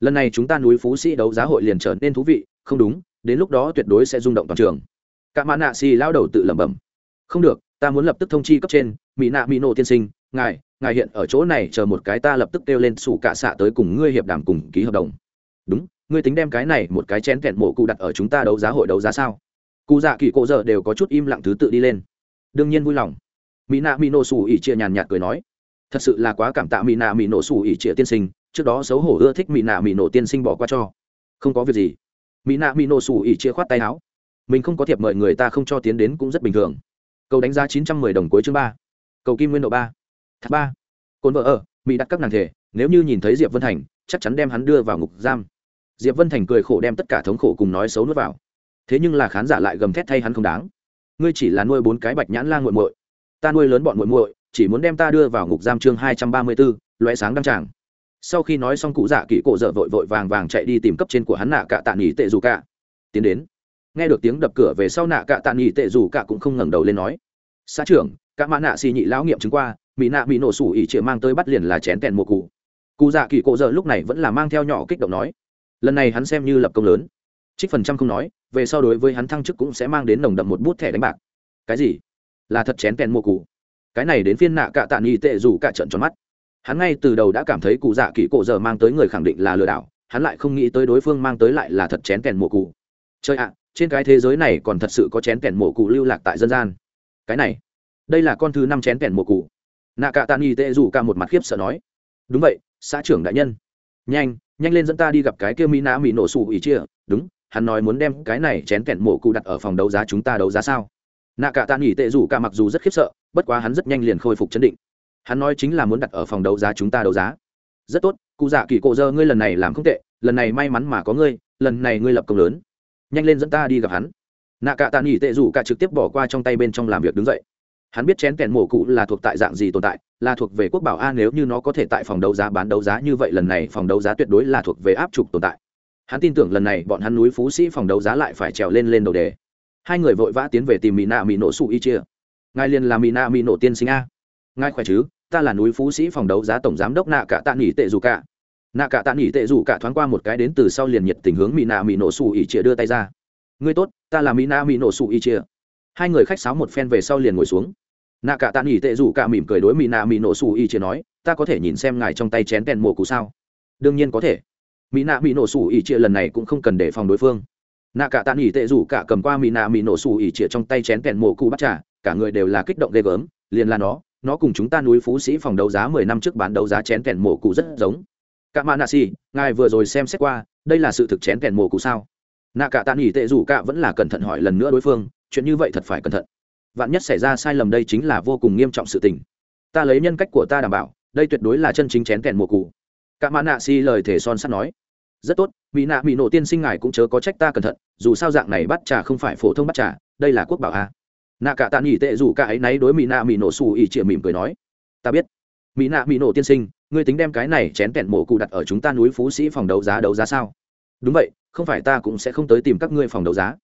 Lần này chúng ta núi phú sĩ đấu giá hội liền trở nên thú vị. Không đúng, đến lúc đó tuyệt đối sẽ rung động toàn trường. Các mã nạ si lao đầu tự lẩm bẩm. Không được, ta muốn lập tức thông chi cấp trên, mỹ nạ mỹ nộ tiên sinh ngài ngài hiện ở chỗ này chờ một cái ta lập tức kêu lên sủ cạ xạ tới cùng ngươi hiệp đàm cùng ký hợp đồng. Đúng, ngươi tính đem cái này một cái chén kẹn mộ cụ đặt ở chúng ta đấu giá hội đấu giá sao? Cụ dạ kỳ cộ giờ đều có chút im lặng thứ tự đi lên. Đương nhiên vui lòng. Mỹ nạ mỹ nổ xù ỉ chia nhàn nhạt cười nói. Thật sự là quá cảm tạ mỹ nạ mỹ nổ xù ỉ chia tiên sinh, trước đó xấu hổ ưa thích mỹ nạ mỹ nổ tiên sinh bỏ qua cho. Không có việc gì. Mỹ nạ mỹ nổ xù ỉ chia khoát tay áo. Mình không có thiệp mời người ta không cho tiến đến cũng rất bình thường. Cầu đánh giá chín trăm mười đồng cuối chương ba. Cầu kim nguyên độ ba tháp ba. Cồn vợ ở, mỹ đặt các nàng thể, nếu như nhìn thấy diệp vân thành, chắc chắn đem hắn đưa vào ngục giam. Diệp vân thành cười khổ đem tất cả thống khổ cùng nói xấu nuốt vào. Thế nhưng là khán giả lại gầm thét thay hắn không đáng. Ngươi chỉ là nuôi bốn cái bạch nhãn la g u muội. Ta nuôi lớn bọn muội muội, chỉ muốn đem ta đưa vào ngục giam chương hai trăm ba mươi b ố loé sáng đăng tràng. Sau khi nói xong cụ dạ kỹ cổ dợ vội vội vàng vàng chạy đi tìm cấp trên của hắn nạ cạ tạ nghỉ tệ dù cả. Tiến đến. Nghe được tiếng đập cửa về sau nạ cạ tạ nghỉ tệ dù cả cũng không ngẩng đầu lên nói. Xã trưởng các mã nạ xì nhị lão nghiệm chứng qua mỹ nạ bị nổ sủ ỉ chĩa mang tới bắt liền là chén tèn mùa cụ cụ dạ kỳ cổ dợ lúc này vẫn là mang theo nhỏ kích động nói, lần này hắn xem như lập công lớn. Trích phần trăm không nói, về sau đối với hắn thăng chức cũng sẽ mang đến nồng đậm một bút thẻ đánh bạc. Cái gì? Là thật chén tèn mùa cụ cái này đến phiên nạ cả tạ nghi tệ dù cả trận tròn mắt. Hắn ngay từ đầu đã cảm thấy cụ dạ kỳ cổ dợ mang tới người khẳng định là lừa đảo, hắn lại không nghĩ tới đối phương mang tới lại là thật chén tèn mùa cụ chơi ạ, trên cái thế giới này còn thật sự có chén tèn mùa cụ lưu lạc tại dân gian. Cái này, đây là con thứ năm chén tèn mùa cụ nạ cả tạ nghi tệ dù cả một mặt khiếp sợ nói, đúng vậy, xã trưởng đại nhân. Nhanh nhanh lên dẫn ta đi gặp cái kia mỹ nã mỹ nổ sủ ỉ chia. Đúng, hắn nói muốn đem cái này chén kẹn mộ cụ đặt ở phòng đấu giá chúng ta đấu giá sao? Nạ cả tạ nghỉ tệ rủ cả mặc dù rất khiếp sợ, bất quá hắn rất nhanh liền khôi phục chấn định. Hắn nói chính là muốn đặt ở phòng đấu giá chúng ta đấu giá. Rất tốt, cụ dạ kỳ cộ dơ ngươi lần này làm không tệ, lần này may mắn mà có ngươi, lần này ngươi lập công lớn. Nhanh lên dẫn ta đi gặp hắn. Nạ cả tạ nghỉ tệ rủ cả trực tiếp bỏ qua trong tay bên trong làm việc đứng dậy hắn biết chén kẹn mổ cụ là thuộc tại dạng gì tồn tại, là thuộc về quốc bảo a nếu như nó có thể tại phòng đấu giá bán đấu giá như vậy lần này phòng đấu giá tuyệt đối là thuộc về áp trục tồn tại. Hắn tin tưởng lần này bọn hắn núi phú sĩ phòng đấu giá lại phải trèo lên lên đầu đề. Hai người vội vã tiến về tìm mỹ nạ mỹ nổ su y chia ngài liền là mỹ nạ mỹ nổ tiên sinh a. Ngài khỏe chứ? Ta là núi phú sĩ phòng đấu giá tổng giám đốc nạ cả tạ nghỉ tệ dù cả nạ cả tạ nghỉ tệ dù cả thoáng qua một cái đến từ sau liền nhiệt tình hướng mỹ nạ mỹ nổ su y chia đưa tay ra. Ngươi tốt, ta là mỹ nạ mỹ nổ su y chia hai người khách sáo một phen về sau liền ngồi xuống. Nạ cả tạ nghỉ tệ rủ cả mỉm cười đối mỹ nạ mỹ nổ xù y chia nói, ta có thể nhìn xem ngài trong tay chén đèn mồ cụ sao? Đương nhiên có thể. Mỹ nạ mỹ nổ xù y chia lần này cũng không cần đề phòng đối phương. Nạ cả tạ nghỉ tệ rủ cả cầm qua mỹ nạ mỹ nổ xù y chia trong tay chén đèn mồ cụ bắt trả cả người đều là kích động ghê gớm, liền là nó nó cùng chúng ta núi phú sĩ phòng đấu giá mười năm trước bán đấu giá chén kẹn mổ cụ rất giống. Cả mạ nạ xì, ngài vừa rồi xem xét qua, đây là sự thực chén kẹn mổ cụ sao? Nạ cả tạ nghỉ tệ rủ cả vẫn là cẩn thận hỏi lần nữa đối phương chuyện như vậy thật phải cẩn thận. Vạn nhất xảy ra sai lầm đây chính là vô cùng nghiêm trọng sự tình. Ta lấy nhân cách của ta đảm bảo, đây tuyệt đối là chân chính chén kèn mùa cụ cả mã nạ si lời thể son sắt nói. Rất tốt, mỹ nạ, mỹ nổ tiên sinh ngài cũng chớ có trách ta cẩn thận, dù sao dạng này bắt trà không phải phổ thông bắt trà, đây là quốc bảo a. Nạ cả tạ nghỉ tệ dù cả ấy náy đối mỹ nạ, mỹ nổ xù ỉ chĩa mỉm cười nói. Ta biết. Mỹ nạ, mỹ nổ tiên sinh, ngươi tính đem cái này chén kẹn mổ cụ đặt ở chúng ta núi phú sĩ phòng đấu giá đấu giá sao? Đúng vậy, không phải ta cũng sẽ không tới tìm các ngươi phòng đấu giá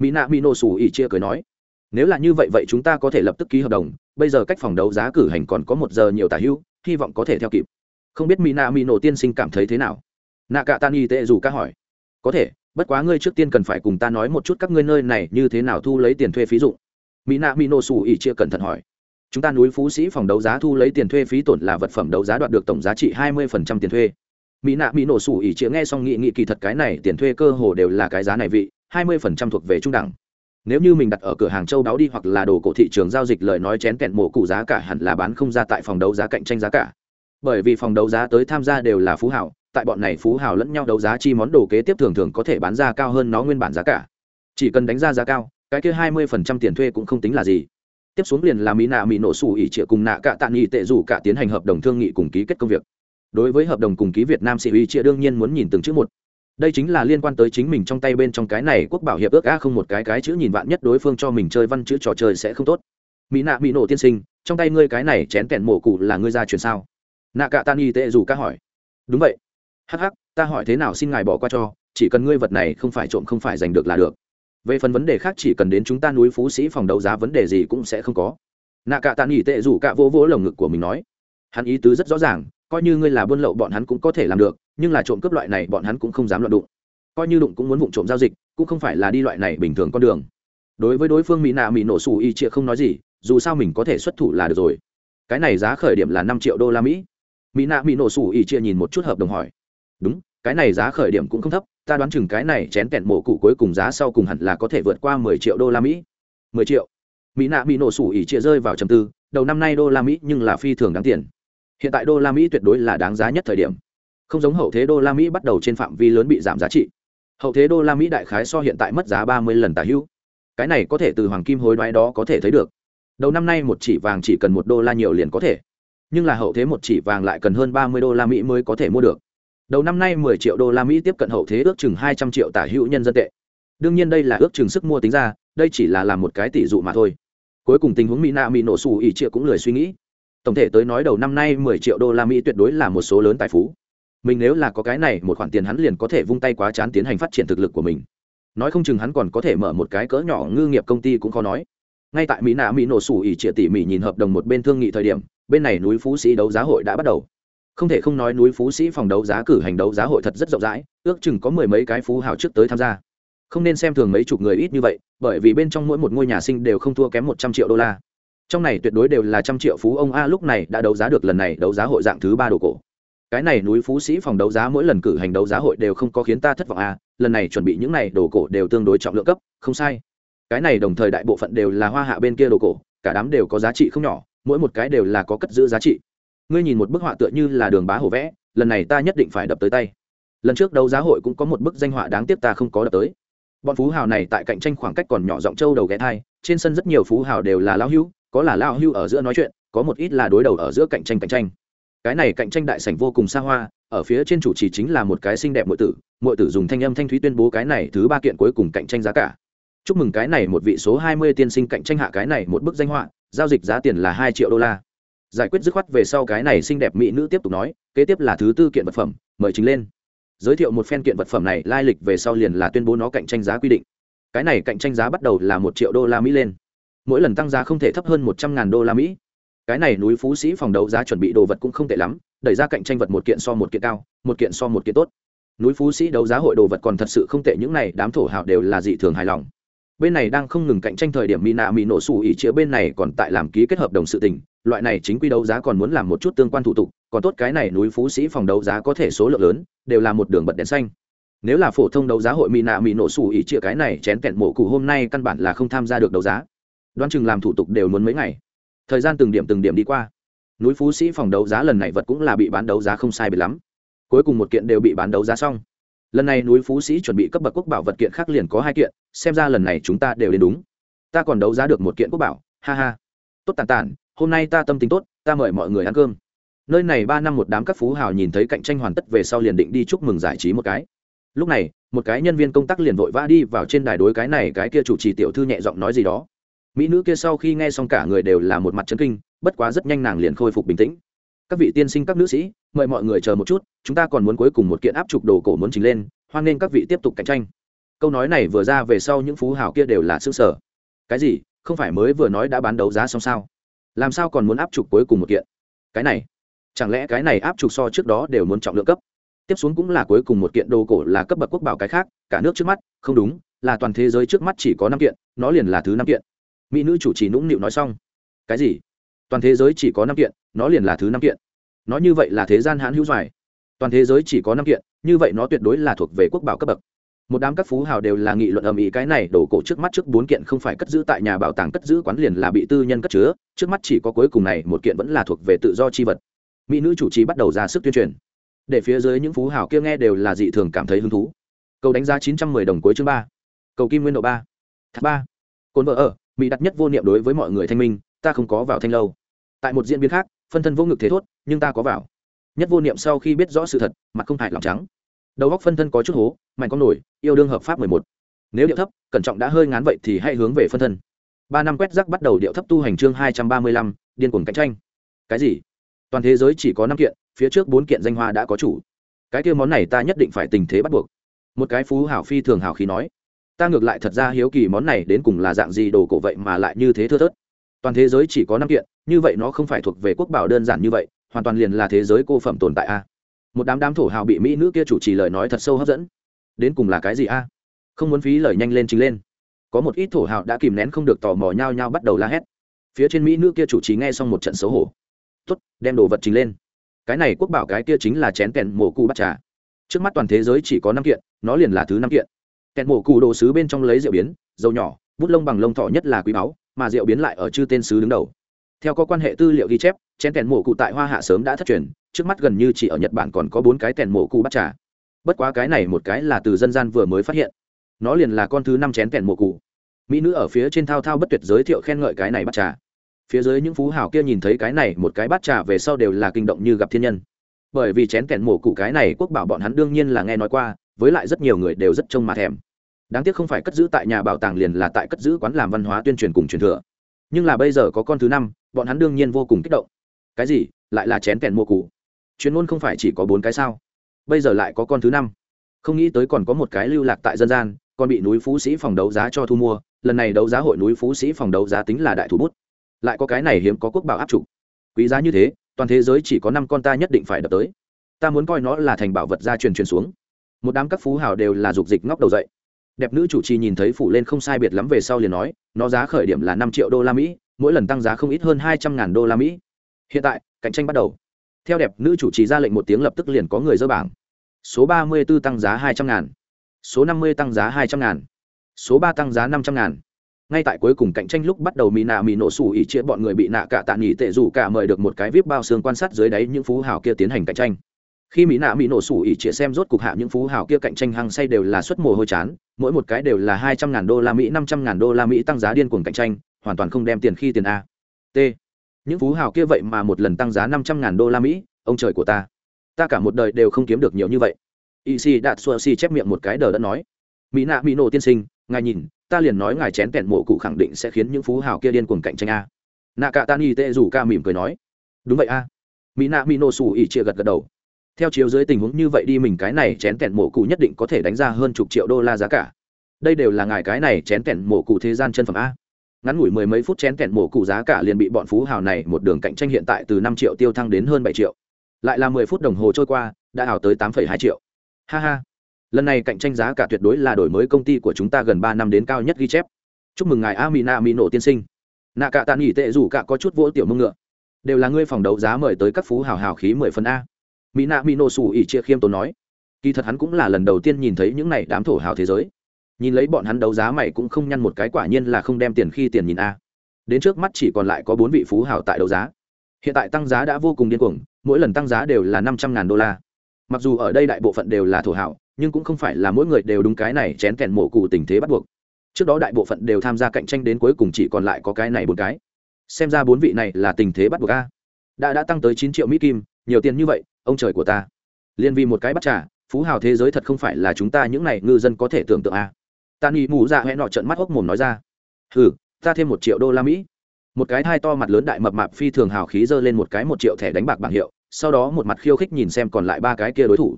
mỹ nạ mỹ nổ sủ ỉ chia cười nói, nếu là như vậy vậy chúng ta có thể lập tức ký hợp đồng, bây giờ cách phòng đấu giá cử hành còn có một giờ nhiều tả hữu, hy vọng có thể theo kịp. Không biết mỹ nạ mỹ nổ tiên sinh cảm thấy thế nào? Nạ cả tan y tệ dù ca hỏi, có thể, bất quá ngươi trước tiên cần phải cùng ta nói một chút các ngươi nơi này như thế nào thu lấy tiền thuê phí dụng. Mỹ nạ mỹ nổ sủ ỉ chia cẩn thận hỏi, chúng ta núi phú sĩ phòng đấu giá thu lấy tiền thuê phí tổn là vật phẩm đấu giá đoạt được tổng giá trị hai mươi phần trăm tiền thuê. Mỹ nạ mỹ nổ sủ ỉ chia nghe xong nghị nghị kỳ thật cái này, tiền thuê cơ hồ đều là cái giá này vị hai mươi phần trăm thuộc về trung đẳng. Nếu như mình đặt ở cửa hàng châu đáo đi hoặc là đồ cổ thị trường giao dịch lời nói chén kẹn mổ cụ giá cả hẳn là bán không ra tại phòng đấu giá cạnh tranh giá cả. Bởi vì phòng đấu giá tới tham gia đều là phú hảo tại bọn này phú hảo lẫn nhau đấu giá chi món đồ kế tiếp thường thường có thể bán ra cao hơn nó nguyên bản giá cả. Chỉ cần đánh ra giá cao, cái kia hai mươi phần trăm tiền thuê cũng không tính là gì. Tiếp xuống liền là mỹ nạ mỹ nổ sủ ỉ trịa cùng nạ cả tạ nghị tệ dù cả tiến hành hợp đồng thương nghị cùng ký kết công việc. Đối với hợp đồng cùng ký việt nam sĩ uy trịa đương nhiên muốn nhìn từng chữ một đây chính là liên quan tới chính mình trong tay bên trong cái này quốc bảo hiệp ước a không một cái cái chữ nhìn vạn nhất đối phương cho mình chơi văn chữ trò chơi sẽ không tốt. Mỹ nạ mỹ nổ tiên sinh trong tay ngươi cái này chén kẹn mổ cụ là ngươi ra chuyển sao? Nạ cạ tan y tệ dù ca hỏi. Đúng vậy. Hắc hắc, ta hỏi thế nào xin ngài bỏ qua cho chỉ cần ngươi vật này không phải trộm không phải giành được là được. Về phần vấn đề khác chỉ cần đến chúng ta núi phú sĩ phòng đấu giá vấn đề gì cũng sẽ không có. Nạ cạ tan y tệ dù cạ vỗ vỗ lồng ngực của mình nói. Hắn ý tứ rất rõ ràng coi như ngươi là buôn lậu bọn hắn cũng có thể làm được nhưng là trộm cướp loại này bọn hắn cũng không dám loạn đụng. Coi như đụng cũng muốn vụ trộm giao dịch, cũng không phải là đi loại này bình thường con đường. Đối với đối phương mỹ nạ mỹ nổ xù y chia không nói gì, dù sao mình có thể xuất thủ là được rồi. Cái này giá khởi điểm là năm triệu đô la mỹ. Mỹ nạ mỹ nổ xù y chia nhìn một chút hợp đồng hỏi. Đúng, cái này giá khởi điểm cũng không thấp, ta đoán chừng cái này chén kẹn mổ cụ cuối cùng giá sau cùng hẳn là có thể vượt qua mười triệu đô la mỹ. Mười triệu. Mỹ nạ mỹ nổ xù ỉ chia rơi vào trầm tư, đầu năm nay đô la mỹ nhưng là phi thường đáng tiền. Hiện tại đô la mỹ tuyệt đối là đáng giá nhất thời điểm không giống hậu thế đô la mỹ bắt đầu trên phạm vi lớn bị giảm giá trị hậu thế đô la mỹ đại khái so hiện tại mất giá ba mươi lần tả hữu cái này có thể từ hoàng kim hối đoái đó có thể thấy được đầu năm nay một chỉ vàng chỉ cần một đô la nhiều liền có thể nhưng là hậu thế một chỉ vàng lại cần hơn ba mươi đô la mỹ mới có thể mua được đầu năm nay mười triệu đô la mỹ tiếp cận hậu thế ước chừng hai trăm triệu tả hữu nhân dân tệ đương nhiên đây là ước chừng sức mua tính ra đây chỉ là làm một cái tỷ dụ mà thôi cuối cùng tình huống mỹ nạ mỹ nổ xù ỉ triệu cũng lười suy nghĩ tổng thể tới nói đầu năm nay mười triệu đô la mỹ tuyệt đối là một số lớn tài phú mình nếu là có cái này, một khoản tiền hắn liền có thể vung tay quá chán tiến hành phát triển thực lực của mình. Nói không chừng hắn còn có thể mở một cái cỡ nhỏ ngư nghiệp công ty cũng khó nói. Ngay tại mỹ nạ mỹ nổ sủ ỉ trịa tỉ mỉ nhìn hợp đồng một bên thương nghị thời điểm, bên này núi phú sĩ đấu giá hội đã bắt đầu. Không thể không nói núi phú sĩ phòng đấu giá cử hành đấu giá hội thật rất rộng rãi, ước chừng có mười mấy cái phú hào trước tới tham gia. Không nên xem thường mấy chục người ít như vậy, bởi vì bên trong mỗi một ngôi nhà sinh đều không thua kém một trăm triệu đô la. Trong này tuyệt đối đều là trăm triệu phú ông a, lúc này đã đấu giá được lần này đấu giá hội dạng thứ ba đồ cổ cái này núi phú sĩ phòng đấu giá mỗi lần cử hành đấu giá hội đều không có khiến ta thất vọng à lần này chuẩn bị những này đồ cổ đều tương đối trọng lượng cấp, không sai. Cái này đồng thời đại bộ phận đều là hoa hạ bên kia đồ cổ, cả đám đều có giá trị không nhỏ, mỗi một cái đều là có cất giữ giá trị. Ngươi nhìn một bức họa tựa như là đường bá hổ vẽ, lần này ta nhất định phải đập tới tay. Lần trước đấu giá hội cũng có một bức danh họa đáng tiếc ta không có đập tới. Bọn phú hào này tại cạnh tranh khoảng cách còn nhỏ giọng châu đầu ghé thai, trên sân rất nhiều phú hào đều là lao hưu có là lao hưu ở giữa nói chuyện, có một ít là đối đầu ở giữa cạnh tranh cạnh tranh cái này cạnh tranh đại sảnh vô cùng xa hoa, ở phía trên chủ trì chính là một cái xinh đẹp muội tử muội tử dùng thanh âm thanh thúy tuyên bố cái này thứ ba kiện cuối cùng cạnh tranh giá cả. Chúc mừng cái này một vị số hai mươi tiên sinh cạnh tranh hạ cái này một bức danh họa, giao dịch giá tiền là hai triệu đô la. Giải quyết dứt khoát về sau cái này xinh đẹp mỹ nữ tiếp tục nói, kế tiếp là thứ tư kiện vật phẩm, mời chính lên. Giới thiệu một phen kiện vật phẩm này, lai lịch về sau liền là tuyên bố nó cạnh tranh giá quy định. Cái này cạnh tranh giá bắt đầu là một triệu đô la mỹ lên. Mỗi lần tăng giá không thể thấp hơn một trăm ngàn đô la mỹ cái này núi phú sĩ phòng đấu giá chuẩn bị đồ vật cũng không tệ lắm, đẩy ra cạnh tranh vật một kiện so một kiện cao, một kiện so một kiện tốt. Núi phú sĩ đấu giá hội đồ vật còn thật sự không tệ, những này đám thổ hào đều là dị thường hài lòng. Bên này đang không ngừng cạnh tranh thời điểm mina mỹ nổ xù ỉ chĩa bên này còn tại làm ký kết hợp đồng sự tình, loại này chính quy đấu giá còn muốn làm một chút tương quan thủ tục, còn tốt cái này núi phú sĩ phòng đấu giá có thể số lượng lớn, đều là một đường bật đèn xanh. Nếu là phổ thông đấu giá hội mina mỹ nổ xù ỉ chĩa cái này chén kẹn mổ cụ hôm nay căn bản là không tham gia được đấu giá. Đoán chừng làm thủ tục đều muốn mấy ngày thời gian từng điểm từng điểm đi qua. Núi phú sĩ phòng đấu giá lần này vật cũng là bị bán đấu giá không sai bị lắm. Cuối cùng một kiện đều bị bán đấu giá xong. Lần này núi phú sĩ chuẩn bị cấp bậc quốc bảo vật kiện khác liền có hai kiện, xem ra lần này chúng ta đều đến đúng. Ta còn đấu giá được một kiện quốc bảo, ha ha. Tốt tàn tàn, hôm nay ta tâm tính tốt, ta mời mọi người ăn cơm. Nơi này ba năm một đám các phú hào nhìn thấy cạnh tranh hoàn tất về sau liền định đi chúc mừng giải trí một cái. Lúc này, một cái nhân viên công tác liền vội vã đi vào trên đài đối cái này, cái kia chủ trì tiểu thư nhẹ giọng nói gì đó mỹ nữ kia sau khi nghe xong cả người đều là một mặt chấn kinh, bất quá rất nhanh nàng liền khôi phục bình tĩnh. Các vị tiên sinh, các nữ sĩ, mời mọi người chờ một chút, chúng ta còn muốn cuối cùng một kiện áp trục đồ cổ muốn trình lên, hoan nên các vị tiếp tục cạnh tranh. Câu nói này vừa ra về sau những phú hào kia đều là xương sở cái gì? Không phải mới vừa nói đã bán đấu giá xong sao? Làm sao còn muốn áp trục cuối cùng một kiện? Cái này, chẳng lẽ cái này áp trục so trước đó đều muốn trọng lượng cấp? Tiếp xuống cũng là cuối cùng một kiện đồ cổ là cấp bậc quốc bảo cái khác, cả nước trước mắt, không đúng, là toàn thế giới trước mắt chỉ có năm kiện, nó liền là thứ năm kiện mỹ nữ chủ trì nũng nịu nói xong. Cái gì? Toàn thế giới chỉ có năm kiện, nó liền là thứ năm kiện. Nói như vậy là thế gian hãn hữu doài toàn thế giới chỉ có năm kiện, như vậy nó tuyệt đối là thuộc về quốc bảo cấp bậc. Một đám các phú hào đều là nghị luận ầm ĩ cái này, đổ cổ trước mắt trước bốn kiện không phải cất giữ tại nhà bảo tàng cất giữ quán liền là bị tư nhân cất chứa, trước mắt chỉ có cuối cùng này một kiện vẫn là thuộc về tự do chi vật. Mỹ nữ chủ trì bắt đầu ra sức tuyên truyền. Để phía dưới những phú hào kia nghe đều là dị thường cảm thấy hứng thú. Cầu đánh giá chín trăm mười đồng cuối chương ba. Cầu kim nguyên độ ba. Thác ba. Cồn vợ ở mỹ đặt nhất vô niệm đối với mọi người thanh minh, ta không có vào thanh lâu. Tại một diễn biến khác, phân thân vô ngực thế thốt, nhưng ta có vào. Nhất vô niệm sau khi biết rõ sự thật, mặt không hại lòng trắng. Đầu góc phân thân có chút hố, mạnh con nổi, yêu đương hợp pháp mười một. Nếu điệu thấp, cẩn trọng đã hơi ngán vậy thì hãy hướng về phân thân. Ba năm quét rác bắt đầu điệu thấp tu hành chương hai trăm ba mươi lăm, điên cuồng cạnh tranh. Cái gì? Toàn thế giới chỉ có năm kiện, phía trước bốn kiện danh hoa đã có chủ. Cái kia món này ta nhất định phải tình thế bắt buộc. Một cái phú hảo phi thường hảo khí nói ta ngược lại thật ra hiếu kỳ món này đến cùng là dạng gì đồ cổ vậy mà lại như thế thưa thớt. Toàn thế giới chỉ có năm kiện, như vậy nó không phải thuộc về quốc bảo đơn giản như vậy, hoàn toàn liền là thế giới cô phẩm tồn tại a. Một đám đám thổ hào bị mỹ nữ kia chủ trì lời nói thật sâu hấp dẫn. Đến cùng là cái gì a? Không muốn phí lời nhanh lên chính lên. Có một ít thổ hào đã kìm nén không được tò mò nhau nhau bắt đầu la hét. Phía trên mỹ nữ kia chủ trì nghe xong một trận xấu hổ. Tuất đem đồ vật trình lên. Cái này quốc bảo cái kia chính là chén kèn mổ cu bắt trà. Trước mắt toàn thế giới chỉ có năm kiện, nó liền là thứ năm kiện kèn mổ cụ đồ sứ bên trong lấy rượu biến, dầu nhỏ, bút lông bằng lông thọ nhất là quý báu, mà rượu biến lại ở chư tên sứ đứng đầu. Theo có quan hệ tư liệu ghi chép, chén kẹn mổ cụ tại hoa hạ sớm đã thất truyền, trước mắt gần như chỉ ở nhật bản còn có bốn cái kẹn mổ cụ bắt trà. Bất quá cái này một cái là từ dân gian vừa mới phát hiện. Nó liền là con thứ năm chén kẹn mổ cụ. Mỹ nữ ở phía trên thao thao bất tuyệt giới thiệu khen ngợi cái này bắt trà. Phía dưới những phú hào kia nhìn thấy cái này một cái bát trà về sau đều là kinh động như gặp thiên nhân. Bởi vì chén kẹn mổ cụ cái này quốc bảo bọn hắn đương nhiên là nghe nói qua với lại rất nhiều người đều rất trông mà thèm. Đáng tiếc không phải cất giữ tại nhà bảo tàng liền là tại cất giữ quán làm văn hóa tuyên truyền cùng truyền thừa. Nhưng là bây giờ có con thứ năm, bọn hắn đương nhiên vô cùng kích động. Cái gì? Lại là chén kẹn mùa cụ. Chuyên môn không phải chỉ có bốn cái sao? Bây giờ lại có con thứ năm. Không nghĩ tới còn có một cái lưu lạc tại dân gian, còn bị núi phú sĩ phòng đấu giá cho thu mua, lần này đấu giá hội núi phú sĩ phòng đấu giá tính là đại thủ bút. Lại có cái này hiếm có quốc bảo áp trụ quý giá như thế, toàn thế giới chỉ có năm con ta nhất định phải đập tới. Ta muốn coi nó là thành bảo vật gia truyền truyền xuống một đám các phú hào đều là dục dịch ngóc đầu dậy. Đẹp nữ chủ trì nhìn thấy phủ lên không sai biệt lắm về sau liền nói, nó giá khởi điểm là năm triệu đô la mỹ, mỗi lần tăng giá không ít hơn hai trăm ngàn đô la mỹ. Hiện tại, cạnh tranh bắt đầu. Theo đẹp nữ chủ trì ra lệnh một tiếng lập tức liền có người dỡ bảng. Số ba mươi 34 tăng giá hai trăm ngàn. Số năm mươi tăng giá hai trăm ngàn. Số ba tăng giá năm trăm ngàn. Ngay tại cuối cùng cạnh tranh lúc bắt đầu mỹ nạ mỹ nổ sủ ỉ chia bọn người bị nạ cả tạ nghỉ tệ dù cả mời được một cái vip bao xương quan sát dưới đáy những phú hào kia tiến hành cạnh tranh khi mỹ nạ mỹ nổ sủ ỉ chia xem rốt cục hạ những phú hào kia cạnh tranh hăng say đều là suất mồ hôi chán, mỗi một cái đều là hai trăm ngàn đô la mỹ, năm trăm ngàn đô la mỹ tăng giá điên cuồng cạnh tranh, hoàn toàn không đem tiền khi tiền a. T. Những phú hào kia vậy mà một lần tăng giá năm trăm ngàn đô la mỹ, ông trời của ta. Ta cả một đời đều không kiếm được nhiều như vậy. Y si đạt xua si chép miệng một cái đờ đã nói. Mỹ nạ mỹ nổ tiên sinh, ngài nhìn, ta liền nói ngài chén kẹn mộ cụ khẳng định sẽ khiến những phú hào kia điên cuồng cạnh tranh a. Nạ cả tan y tê rủ ca mỉm cười nói. Đúng vậy a. Mỹ nạ mỹ nổ sủ ỉ chĩa gật gật đầu theo chiếu dưới tình huống như vậy đi mình cái này chén tẹn mộ cụ nhất định có thể đánh ra hơn chục triệu đô la giá cả. Đây đều là ngài cái này chén tẹn mộ cụ thế gian chân phẩm a. Ngắn ngủi mười mấy phút chén tẹn mộ cụ giá cả liền bị bọn phú hào này một đường cạnh tranh hiện tại từ năm triệu tiêu thăng đến hơn bảy triệu. Lại là mười phút đồng hồ trôi qua, đã ảo tới tám phẩy hai triệu. Ha ha. Lần này cạnh tranh giá cả tuyệt đối là đổi mới công ty của chúng ta gần ba năm đến cao nhất ghi chép. Chúc mừng ngài amina mỹ nổ tiên sinh. Nạ cả tàn nghỉ tệ dù cả có chút vỗ tiểu mông ngựa. Đều là ngươi phòng đấu giá mời tới các phú hào hào khí mười phần a mỹ nạ mỹ nổ xù ỉ chia khiêm tốn nói kỳ thật hắn cũng là lần đầu tiên nhìn thấy những này đám thổ hào thế giới. Nhìn lấy bọn hắn đấu giá mày cũng không nhăn một cái quả nhiên là không đem tiền khi tiền nhìn a. Đến trước mắt chỉ còn lại có bốn vị phú hào tại đấu giá. Hiện tại tăng giá đã vô cùng điên cuồng mỗi lần tăng giá đều là năm trăm ngàn đô la. Mặc dù ở đây đại bộ phận đều là thổ hào, nhưng cũng không phải là mỗi người đều đúng cái này chén kèn mổ cụ tình thế bắt buộc. Trước đó đại bộ phận đều tham gia cạnh tranh đến cuối cùng chỉ còn lại có cái này bốn cái. Xem ra bốn vị này là tình thế bắt buộc a. Đã đã tăng tới chín triệu mỹ kim nhiều tiền như vậy ông trời của ta. Liên vì một cái bắt trả phú hào thế giới thật không phải là chúng ta những này ngư dân có thể tưởng tượng à? ta nghĩ mù ra hẹn nọ trận mắt hốc mồm nói ra. Hừ, ta thêm một triệu đô la mỹ. Một cái thai to mặt lớn đại mập mạp phi thường hào khí giơ lên một cái một triệu thẻ đánh bạc bảng hiệu, sau đó một mặt khiêu khích nhìn xem còn lại ba cái kia đối thủ.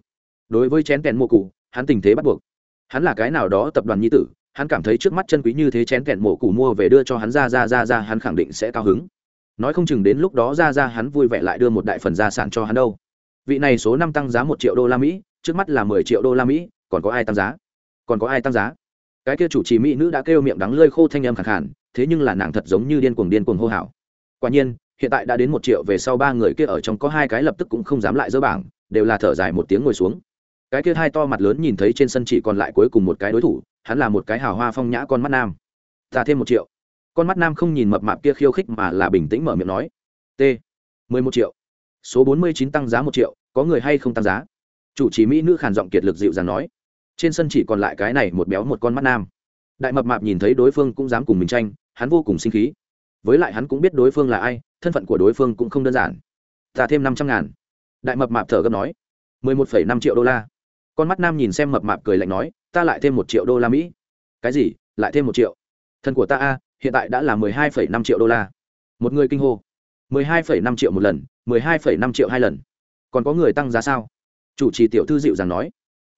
Đối với chén kèn mô cụ, hắn tình thế bắt buộc. Hắn là cái nào đó tập đoàn nhi tử, hắn cảm thấy trước mắt chân quý như thế chén kèn mổ củ mua về đưa cho hắn ra ra ra ra hắn khẳng định sẽ cao hứng. Nói không chừng đến lúc đó ra ra hắn vui vẻ lại đưa một đại phần gia sản cho hắn đâu vị này số năm tăng giá một triệu đô la mỹ, trước mắt là mười triệu đô la mỹ, còn có ai tăng giá? Còn có ai tăng giá? Cái kia chủ trì mỹ nữ đã kêu miệng đắng lơi khô thanh âm khẳng khản thế nhưng là nàng thật giống như điên cuồng điên cuồng hô hào. Quả nhiên, hiện tại đã đến một triệu về sau ba người kia ở trong có hai cái lập tức cũng không dám lại dỡ bảng, đều là thở dài một tiếng ngồi xuống. Cái kia hai to mặt lớn nhìn thấy trên sân chỉ còn lại cuối cùng một cái đối thủ, hắn là một cái hào hoa phong nhã con mắt nam. Ta thêm một triệu. Con mắt nam không nhìn mập mạp kia khiêu khích mà là bình tĩnh mở miệng nói. T. mười một triệu số bốn mươi chín tăng giá một triệu, có người hay không tăng giá? Chủ trì mỹ nữ khàn giọng kiệt lực dịu dàng nói. Trên sân chỉ còn lại cái này một béo một con mắt nam. Đại mập mạp nhìn thấy đối phương cũng dám cùng mình tranh, hắn vô cùng sinh khí. Với lại hắn cũng biết đối phương là ai, thân phận của đối phương cũng không đơn giản. Ta thêm năm trăm ngàn. Đại mập mạp thở gấp nói. mười một phẩy năm triệu đô la. Con mắt nam nhìn xem mập mạp cười lạnh nói, ta lại thêm một triệu đô la mỹ. Cái gì? Lại thêm một triệu? Thân của ta a, hiện tại đã là mười hai phẩy năm triệu đô la. Một người kinh hô. mười hai phẩy năm triệu một lần mười hai phẩy năm triệu hai lần. Còn có người tăng giá sao? Chủ trì tiểu thư dịu dàng nói.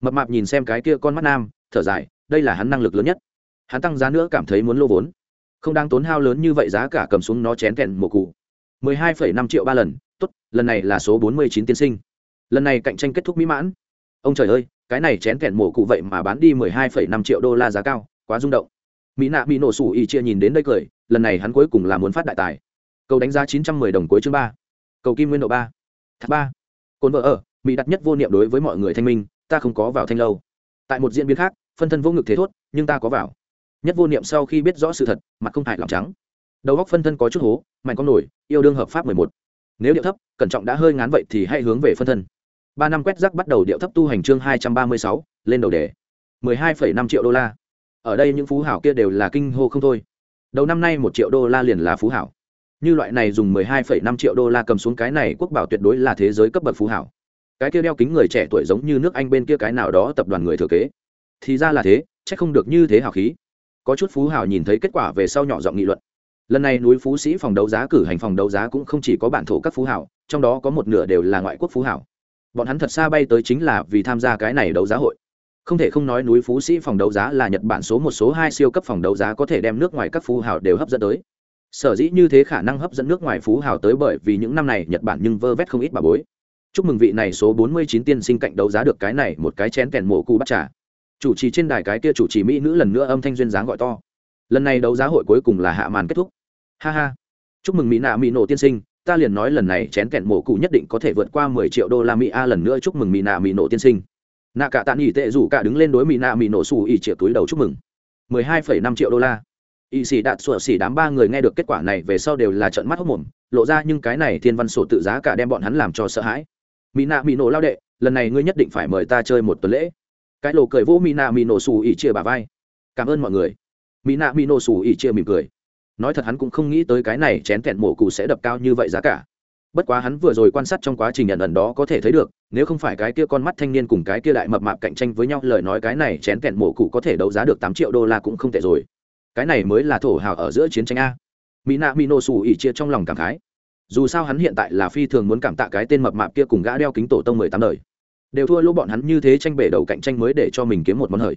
Mập mạp nhìn xem cái kia con mắt nam, thở dài, đây là hắn năng lực lớn nhất. Hắn tăng giá nữa cảm thấy muốn lô vốn. Không đang tốn hao lớn như vậy giá cả cầm xuống nó chén kẹn mổ cụ mười hai phẩy năm triệu ba lần, tốt, lần này là số bốn mươi chín tiên sinh. Lần này cạnh tranh kết thúc mỹ mãn. Ông trời ơi, cái này chén kẹn mổ cụ vậy mà bán đi mười hai phẩy năm triệu đô la giá cao, quá rung động. Mỹ nạ bị nổ sủ y chia nhìn đến đây cười, lần này hắn cuối cùng là muốn phát đại tài. Cầu đánh giá chín trăm mười đồng cuối chương ba cầu kim nguyên độ ba. Thác ba. Cồn vợ ở, mỹ đặt nhất vô niệm đối với mọi người thanh minh, ta không có vào thanh lâu. Tại một diễn biến khác, phân thân vô ngực thế thốt, nhưng ta có vào. Nhất vô niệm sau khi biết rõ sự thật, mặt không hại lòng trắng. Đầu góc phân thân có chút hố, mạnh con nổi, yêu đương hợp pháp mười một. Nếu điệu thấp, cẩn trọng đã hơi ngán vậy thì hãy hướng về phân thân. Ba năm quét rác bắt đầu điệu thấp tu hành chương hai trăm ba mươi sáu, lên đầu đề. mười hai phẩy năm triệu đô la. Ở đây những phú hảo kia đều là kinh hô không thôi. Đầu năm nay một triệu đô la liền là phú hảo như loại này dùng mười hai phẩy năm triệu đô la cầm xuống cái này quốc bảo tuyệt đối là thế giới cấp bậc phú hảo. Cái kia đeo kính người trẻ tuổi giống như nước anh bên kia cái nào đó tập đoàn người thừa kế. Thì ra là thế, chắc không được như thế hào khí. Có chút phú hào nhìn thấy kết quả về sau nhỏ giọng nghị luận. Lần này núi phú sĩ phòng đấu giá cử hành phòng đấu giá cũng không chỉ có bản thổ các phú hào, trong đó có một nửa đều là ngoại quốc phú hào. Bọn hắn thật xa bay tới chính là vì tham gia cái này đấu giá hội. Không thể không nói núi phú sĩ phòng đấu giá là nhật bản số một số hai siêu cấp phòng đấu giá có thể đem nước ngoài các phú hào đều hấp dẫn tới sở dĩ như thế khả năng hấp dẫn nước ngoài phú hào tới bởi vì những năm này nhật bản nhưng vơ vét không ít bà bối. Chúc mừng vị này số bốn mươi chín tiên sinh cạnh đấu giá được cái này một cái chén kèn mổ cụ bắt trà. Chủ trì trên đài cái kia chủ trì mỹ nữ lần nữa âm thanh duyên dáng gọi to. Lần này đấu giá hội cuối cùng là hạ màn kết thúc. Ha ha. Chúc mừng mỹ nạ mỹ nổ tiên sinh, ta liền nói lần này chén kẹn mổ cụ nhất định có thể vượt qua mười triệu đô la mỹ a lần nữa chúc mừng mỹ nạ mỹ nổ tiên sinh. Nạ cả tạ nghỉ tệ rủ cả đứng lên đối mỹ nạ mỹ nổ xù ỉ triệu túi đầu chúc mừng. mười hai phẩy năm triệu đô la y sĩ đạt sủa xỉ đám ba người nghe được kết quả này về sau đều là trận mắt hốc mồm, lộ ra nhưng cái này thiên văn sổ tự giá cả đem bọn hắn làm cho sợ hãi. Mỹ nạ mỹ nổ lao đệ, lần này ngươi nhất định phải mời ta chơi một tuần lễ. Cái lộ cười vỗ mỹ nạ mỹ nổ xù ỉ chia bà vai. Cảm ơn mọi người. Mỹ nạ mỹ nổ xù ỉ chia mỉm cười. Nói thật hắn cũng không nghĩ tới cái này chén kẹn mổ cụ sẽ đập cao như vậy giá cả. Bất quá hắn vừa rồi quan sát trong quá trình nhận ẩn đó có thể thấy được, nếu không phải cái kia con mắt thanh niên cùng cái kia đại mập mạp cạnh tranh với nhau, lời nói cái này chén kẹn mổ cụ có thể đấu giá được tám triệu đô la cũng không tệ rồi cái này mới là thổ hào ở giữa chiến tranh a. Mỹ nạ mỹ nổ xù ỉ chia trong lòng cảm khái. Dù sao hắn hiện tại là phi thường muốn cảm tạ cái tên mập mạp kia cùng gã đeo kính tổ tông mười tám đời. Đều thua lỗ bọn hắn như thế tranh bể đầu cạnh tranh mới để cho mình kiếm một món hời.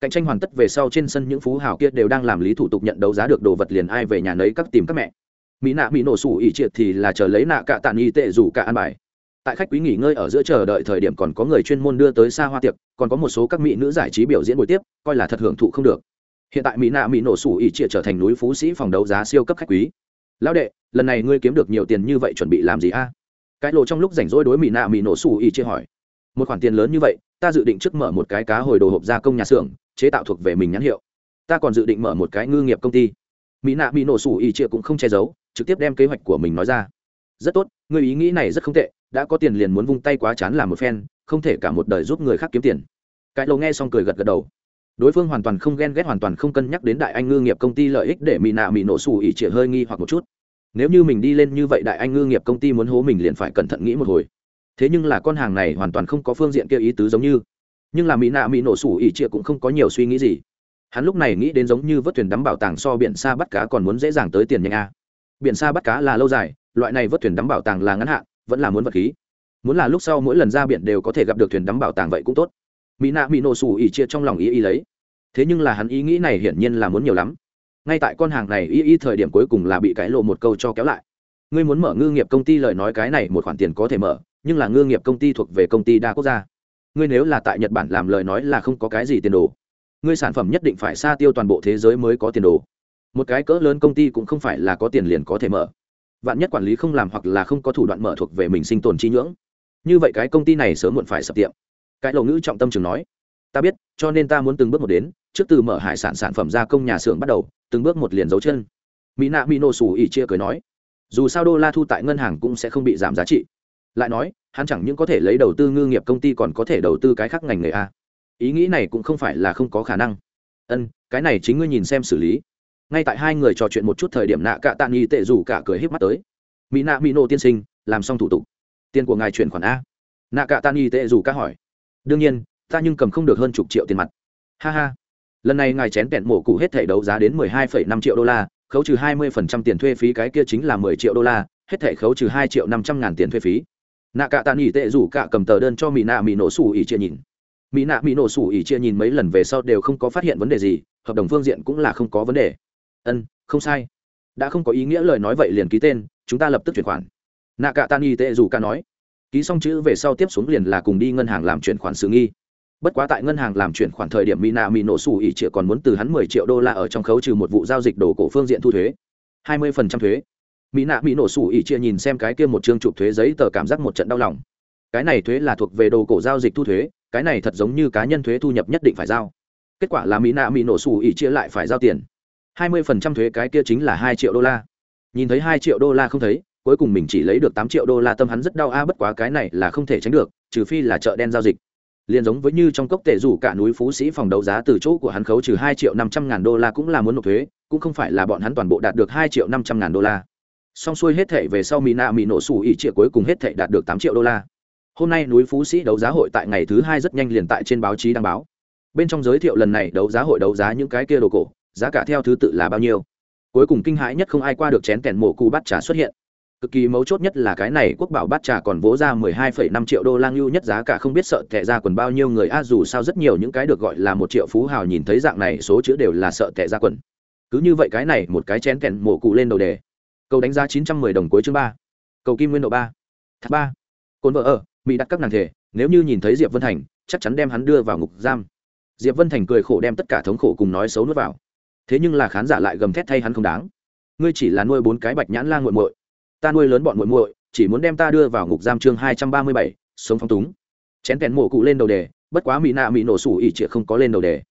Cạnh tranh hoàn tất về sau trên sân những phú hào kia đều đang làm lý thủ tục nhận đấu giá được đồ vật liền ai về nhà nấy các tìm các mẹ. Mỹ nạ mỹ nổ sủ ỉ triệt thì là chờ lấy nạ cạ tàn y tệ rủ cả ăn bài. Tại khách quý nghỉ ngơi ở giữa chờ đợi thời điểm còn có người chuyên môn đưa tới xa hoa tiệc, còn có một số các mỹ nữ giải trí biểu diễn buổi tiếp, coi là thật hưởng thụ không được hiện tại mỹ nạ mỹ nổ sủ ỉ trịa trở thành núi phú sĩ phòng đấu giá siêu cấp khách quý. Lão đệ, lần này ngươi kiếm được nhiều tiền như vậy chuẩn bị làm gì a? Cái lộ trong lúc rảnh rỗi đối mỹ nạ mỹ nổ sủ ỉ trịa hỏi. Một khoản tiền lớn như vậy, ta dự định trước mở một cái cá hồi đồ hộp gia công nhà xưởng, chế tạo thuộc về mình nhãn hiệu. Ta còn dự định mở một cái ngư nghiệp công ty. Mỹ nạ mỹ nổ sủ ỉ trịa cũng không che giấu, trực tiếp đem kế hoạch của mình nói ra. Rất tốt người ý nghĩ này rất không tệ, đã có tiền liền muốn vung tay quá chán làm một phen, không thể cả một đời giúp người khác kiếm tiền. Cái lầu nghe xong cười gật gật đầu đối phương hoàn toàn không ghen ghét, hoàn toàn không cân nhắc đến đại anh ngư nghiệp công ty lợi ích để mỹ nạ mỹ nổ xù ỉ trịa hơi nghi hoặc một chút. Nếu như mình đi lên như vậy đại anh ngư nghiệp công ty muốn hố mình liền phải cẩn thận nghĩ một hồi. Thế nhưng là con hàng này hoàn toàn không có phương diện kia ý tứ giống như. Nhưng là mỹ nạ mỹ nổ xù ỉ trịa cũng không có nhiều suy nghĩ gì. Hắn lúc này nghĩ đến giống như vớt thuyền đắm bảo tàng so biển xa bắt cá còn muốn dễ dàng tới tiền nhanh a. Biển xa bắt cá là lâu dài, loại này vớt thuyền đắm bảo tàng là ngắn hạn, vẫn là muốn vật khí. Muốn là lúc sau mỗi lần ra biển đều có thể gặp được thuyền đắm bảo tàng vậy cũng tốt mỹ nạ mỹ nổ xù ỉ chia trong lòng ý ý lấy. Thế nhưng là hắn ý nghĩ này hiển nhiên là muốn nhiều lắm. Ngay tại con hàng này ý ý thời điểm cuối cùng là bị cái lộ một câu cho kéo lại. Ngươi muốn mở ngư nghiệp công ty lời nói cái này một khoản tiền có thể mở, nhưng là ngư nghiệp công ty thuộc về công ty đa quốc gia. Ngươi nếu là tại nhật bản làm lời nói là không có cái gì tiền đồ. Ngươi sản phẩm nhất định phải xa tiêu toàn bộ thế giới mới có tiền đồ. Một cái cỡ lớn công ty cũng không phải là có tiền liền có thể mở. Vạn nhất quản lý không làm hoặc là không có thủ đoạn mở thuộc về mình sinh tồn chi nhưỡng. Như vậy cái công ty này sớm muộn phải sập tiệm cái lầu ngữ trọng tâm trường nói, ta biết, cho nên ta muốn từng bước một đến, trước từ mở hải sản sản phẩm gia công nhà xưởng bắt đầu, từng bước một liền dấu chân. Mỹ nạ mỹ nổ xù ỉ chia cười nói, dù sao đô la thu tại ngân hàng cũng sẽ không bị giảm giá trị. Lại nói, hắn chẳng những có thể lấy đầu tư ngư nghiệp công ty còn có thể đầu tư cái khác ngành nghề a ý nghĩ này cũng không phải là không có khả năng. Ân, cái này chính ngươi nhìn xem xử lý. Ngay tại hai người trò chuyện một chút thời điểm nạ cạ tạ nghi tệ dù cả cười híp mắt tới. Mỹ nạ mỹ nổ tiên sinh, làm xong thủ tục. Tiền của ngài chuyển khoản a. Nạ cạ tạ nghi tệ dù cả hỏi đương nhiên ta nhưng cầm không được hơn chục triệu tiền mặt ha ha lần này ngài chén kẹn mổ cụ hết thẻ đấu giá đến mười hai phẩy năm triệu đô la khấu trừ hai mươi phần trăm tiền thuê phí cái kia chính là mười triệu đô la hết thẻ khấu trừ hai triệu năm trăm ngàn tiền thuê phí nạ cạ tạ nghỉ tệ rủ cạ cầm tờ đơn cho mỹ nạ mỹ nổ xù ỉ chia nhìn mỹ nạ mỹ nổ xù ỉ chia nhìn mấy lần về sau đều không có phát hiện vấn đề gì hợp đồng phương diện cũng là không có vấn đề ân không sai đã không có ý nghĩa lời nói vậy liền ký tên chúng ta lập tức chuyển khoản nạ cạ tan y tệ dù ca nói ký xong chữ về sau tiếp xuống liền là cùng đi ngân hàng làm chuyển khoản sự nghi. Bất quá tại ngân hàng làm chuyển khoản thời điểm mỹ nạ mỹ nổ xù ỉ trịa còn muốn từ hắn mười triệu đô la ở trong khấu trừ một vụ giao dịch đồ cổ phương diện thu thuế. Hai mươi phần trăm thuế. Mỹ nạ mỹ nổ xù ỉ triệu nhìn xem cái kia một chương chụp thuế giấy tờ cảm giác một trận đau lòng. Cái này thuế là thuộc về đồ cổ giao dịch thu thuế, cái này thật giống như cá nhân thuế thu nhập nhất định phải giao. Kết quả là mỹ nạ mỹ nổ xù ỉ chia lại phải giao tiền. Hai mươi phần trăm thuế cái kia chính là hai triệu đô la. Nhìn thấy hai triệu đô la không thấy cuối cùng mình chỉ lấy được tám triệu đô la tâm hắn rất đau a, bất quá cái này là không thể tránh được, trừ phi là chợ đen giao dịch. Liền giống với như trong cốc tệ rủ cả núi phú sĩ phòng đấu giá từ chỗ của hắn khấu trừ hai triệu năm trăm ngàn đô la cũng là muốn nộp thuế, cũng không phải là bọn hắn toàn bộ đạt được hai triệu năm trăm ngàn đô la. Xong xuôi hết thệ về sau mỹ nạ mỹ nổ sủ ý triệu cuối cùng hết thệ đạt được tám triệu đô la. Hôm nay núi phú sĩ đấu giá hội tại ngày thứ hai rất nhanh liền tại trên báo chí đăng báo. Bên trong giới thiệu lần này đấu giá hội đấu giá những cái kia đồ cổ, giá cả theo thứ tự là bao nhiêu. Cuối cùng kinh hãi nhất không ai qua được chén kèn mổ cụ bắt trà xuất hiện cực kỳ mấu chốt nhất là cái này quốc bảo bát trà còn vỗ ra mười hai phẩy năm triệu đô la ngưu nhất giá cả, không biết sợ tệ ra quần bao nhiêu người, a, dù sao rất nhiều những cái được gọi là một triệu phú hào nhìn thấy dạng này, số chữ đều là sợ tệ ra quần. Cứ như vậy cái này, một cái chén kẹn mổ cụ lên đầu đề. Câu đánh giá chín trăm mười đồng cuối chương ba. Cầu kim nguyên độ ba. Thác ba. Cồn vợ ở, mỹ đặt các nàng thể, nếu như nhìn thấy diệp vân thành, chắc chắn đem hắn đưa vào ngục giam. Diệp vân thành cười khổ đem tất cả thống khổ cùng nói xấu nuốt vào. Thế nhưng là khán giả lại gầm thét thay hắn không đáng. Ngươi chỉ là nuôi bốn cái bạch nhãn la nguội muội ta nuôi lớn bọn muội muội, chỉ muốn đem ta đưa vào ngục giam chương hai trăm ba mươi bảy, sống phong túng. Chén kèn mổ cụ lên đầu đề, bất quá mỹ nạ mỹ nổ sủ ỉ trịa không có lên đầu đề.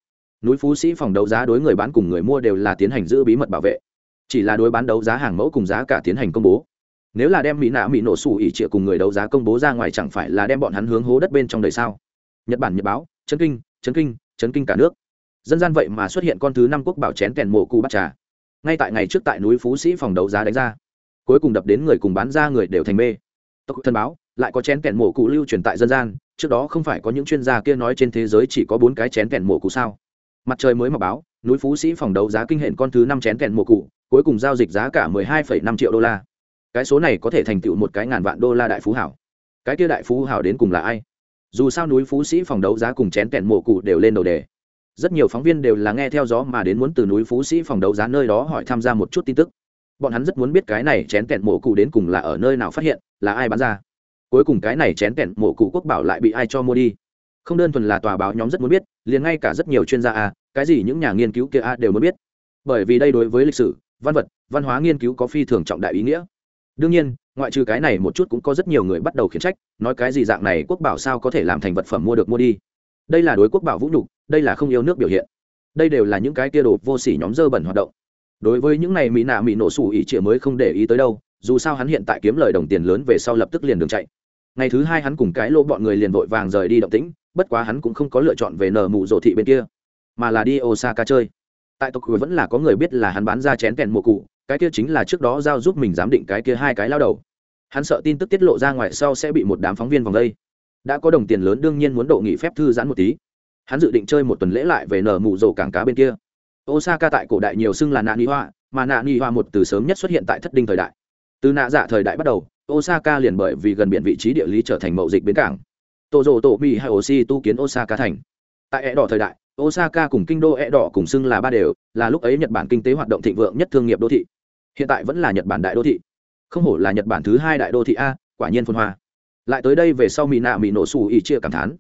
Núi phú sĩ phòng đấu giá đối người bán cùng người mua đều là tiến hành giữ bí mật bảo vệ. Chỉ là đối bán đấu giá hàng mẫu cùng giá cả tiến hành công bố. Nếu là đem mỹ nạ mỹ nổ sủ ỉ trịa cùng người đấu giá công bố ra ngoài chẳng phải là đem bọn hắn hướng hố đất bên trong đời sao? Nhật bản, nhật báo, chấn kinh chấn kinh chấn kinh cả nước. Dân gian vậy mà xuất hiện con thứ năm quốc bảo chén kèn mổ cụ bắt trà. Ngay tại ngày trước tại núi phú sĩ phòng đấu giá đánh ra cuối cùng đập đến người cùng bán ra người đều thành mê. Tộc thân báo, lại có chén kẹn mổ cụ lưu truyền tại dân gian, trước đó không phải có những chuyên gia kia nói trên thế giới chỉ có bốn cái chén kẹn mổ cụ sao? Mặt trời mới mà báo, núi phú sĩ phòng đấu giá kinh hển con thứ năm chén kẹn mổ cụ, cuối cùng giao dịch giá cả mười hai phẩy năm triệu đô la. Cái số này có thể thành tựu một cái ngàn vạn đô la đại phú hảo. Cái kia đại phú hảo đến cùng là ai? Dù sao núi phú sĩ phòng đấu giá cùng chén kẹn mổ cụ đều lên đầu đề. Rất nhiều phóng viên đều là nghe theo gió mà đến muốn từ núi phú sĩ phòng đấu giá nơi đó hỏi tham gia một chút tin tức bọn hắn rất muốn biết cái này chén kẹn mổ cụ đến cùng là ở nơi nào phát hiện, là ai bán ra. Cuối cùng cái này chén kẹn mổ cụ quốc bảo lại bị ai cho mua đi. Không đơn thuần là tòa báo nhóm rất muốn biết, liền ngay cả rất nhiều chuyên gia a cái gì những nhà nghiên cứu kia a đều muốn biết. Bởi vì đây đối với lịch sử, văn vật, văn hóa nghiên cứu có phi thường trọng đại ý nghĩa. Đương nhiên, ngoại trừ cái này một chút cũng có rất nhiều người bắt đầu khiển trách, nói cái gì dạng này quốc bảo sao có thể làm thành vật phẩm mua được mua đi. Đây là đối quốc bảo vũ nhục, đây là không yêu nước biểu hiện. Đây đều là những cái kia đồ vô sỉ nhóm dơ bẩn hoạt động đối với những này mỹ nạ mỹ nổ sủ ỉ trịa mới không để ý tới đâu, dù sao hắn hiện tại kiếm lời đồng tiền lớn về sau lập tức liền đường chạy. Ngày thứ hai hắn cùng cái lô bọn người liền vội vàng rời đi động tĩnh, bất quá hắn cũng không có lựa chọn về nở mụ rộ thị bên kia, mà là đi osaka chơi. Tại tộc vẫn là có người biết là hắn bán ra chén kèn mùa cụ, cái kia chính là trước đó giao giúp mình giám định cái kia hai cái lao đầu. Hắn sợ tin tức tiết lộ ra ngoài sau sẽ bị một đám phóng viên vòng đây. Đã có đồng tiền lớn đương nhiên muốn độ nghỉ phép thư giãn một tí. Hắn dự định chơi một tuần lễ lại về nở mụ rộ cảng cá bên kia osaka tại cổ đại nhiều xưng là nạn nghi hoa, mà nạn nghi hoa một từ sớm nhất xuất hiện tại thất đinh thời đại. Từ nạ dạ thời đại bắt đầu, osaka liền bởi vì gần biển vị trí địa lý trở thành mậu dịch bến cảng. Tổ rộ tổ mỹ hay tu kiến osaka thành. Tại ẹ đỏ thời đại, osaka cùng kinh đô ẹ đỏ cùng xưng là ba đều, là lúc ấy nhật bản kinh tế hoạt động thịnh vượng nhất thương nghiệp đô thị. Hiện tại vẫn là nhật bản đại đô thị. Không hổ là nhật bản thứ hai đại đô thị a, quả nhiên phân hoa. Lại tới đây về sau mỹ nạ mỹ nổ xù ỉ chia cảm thán.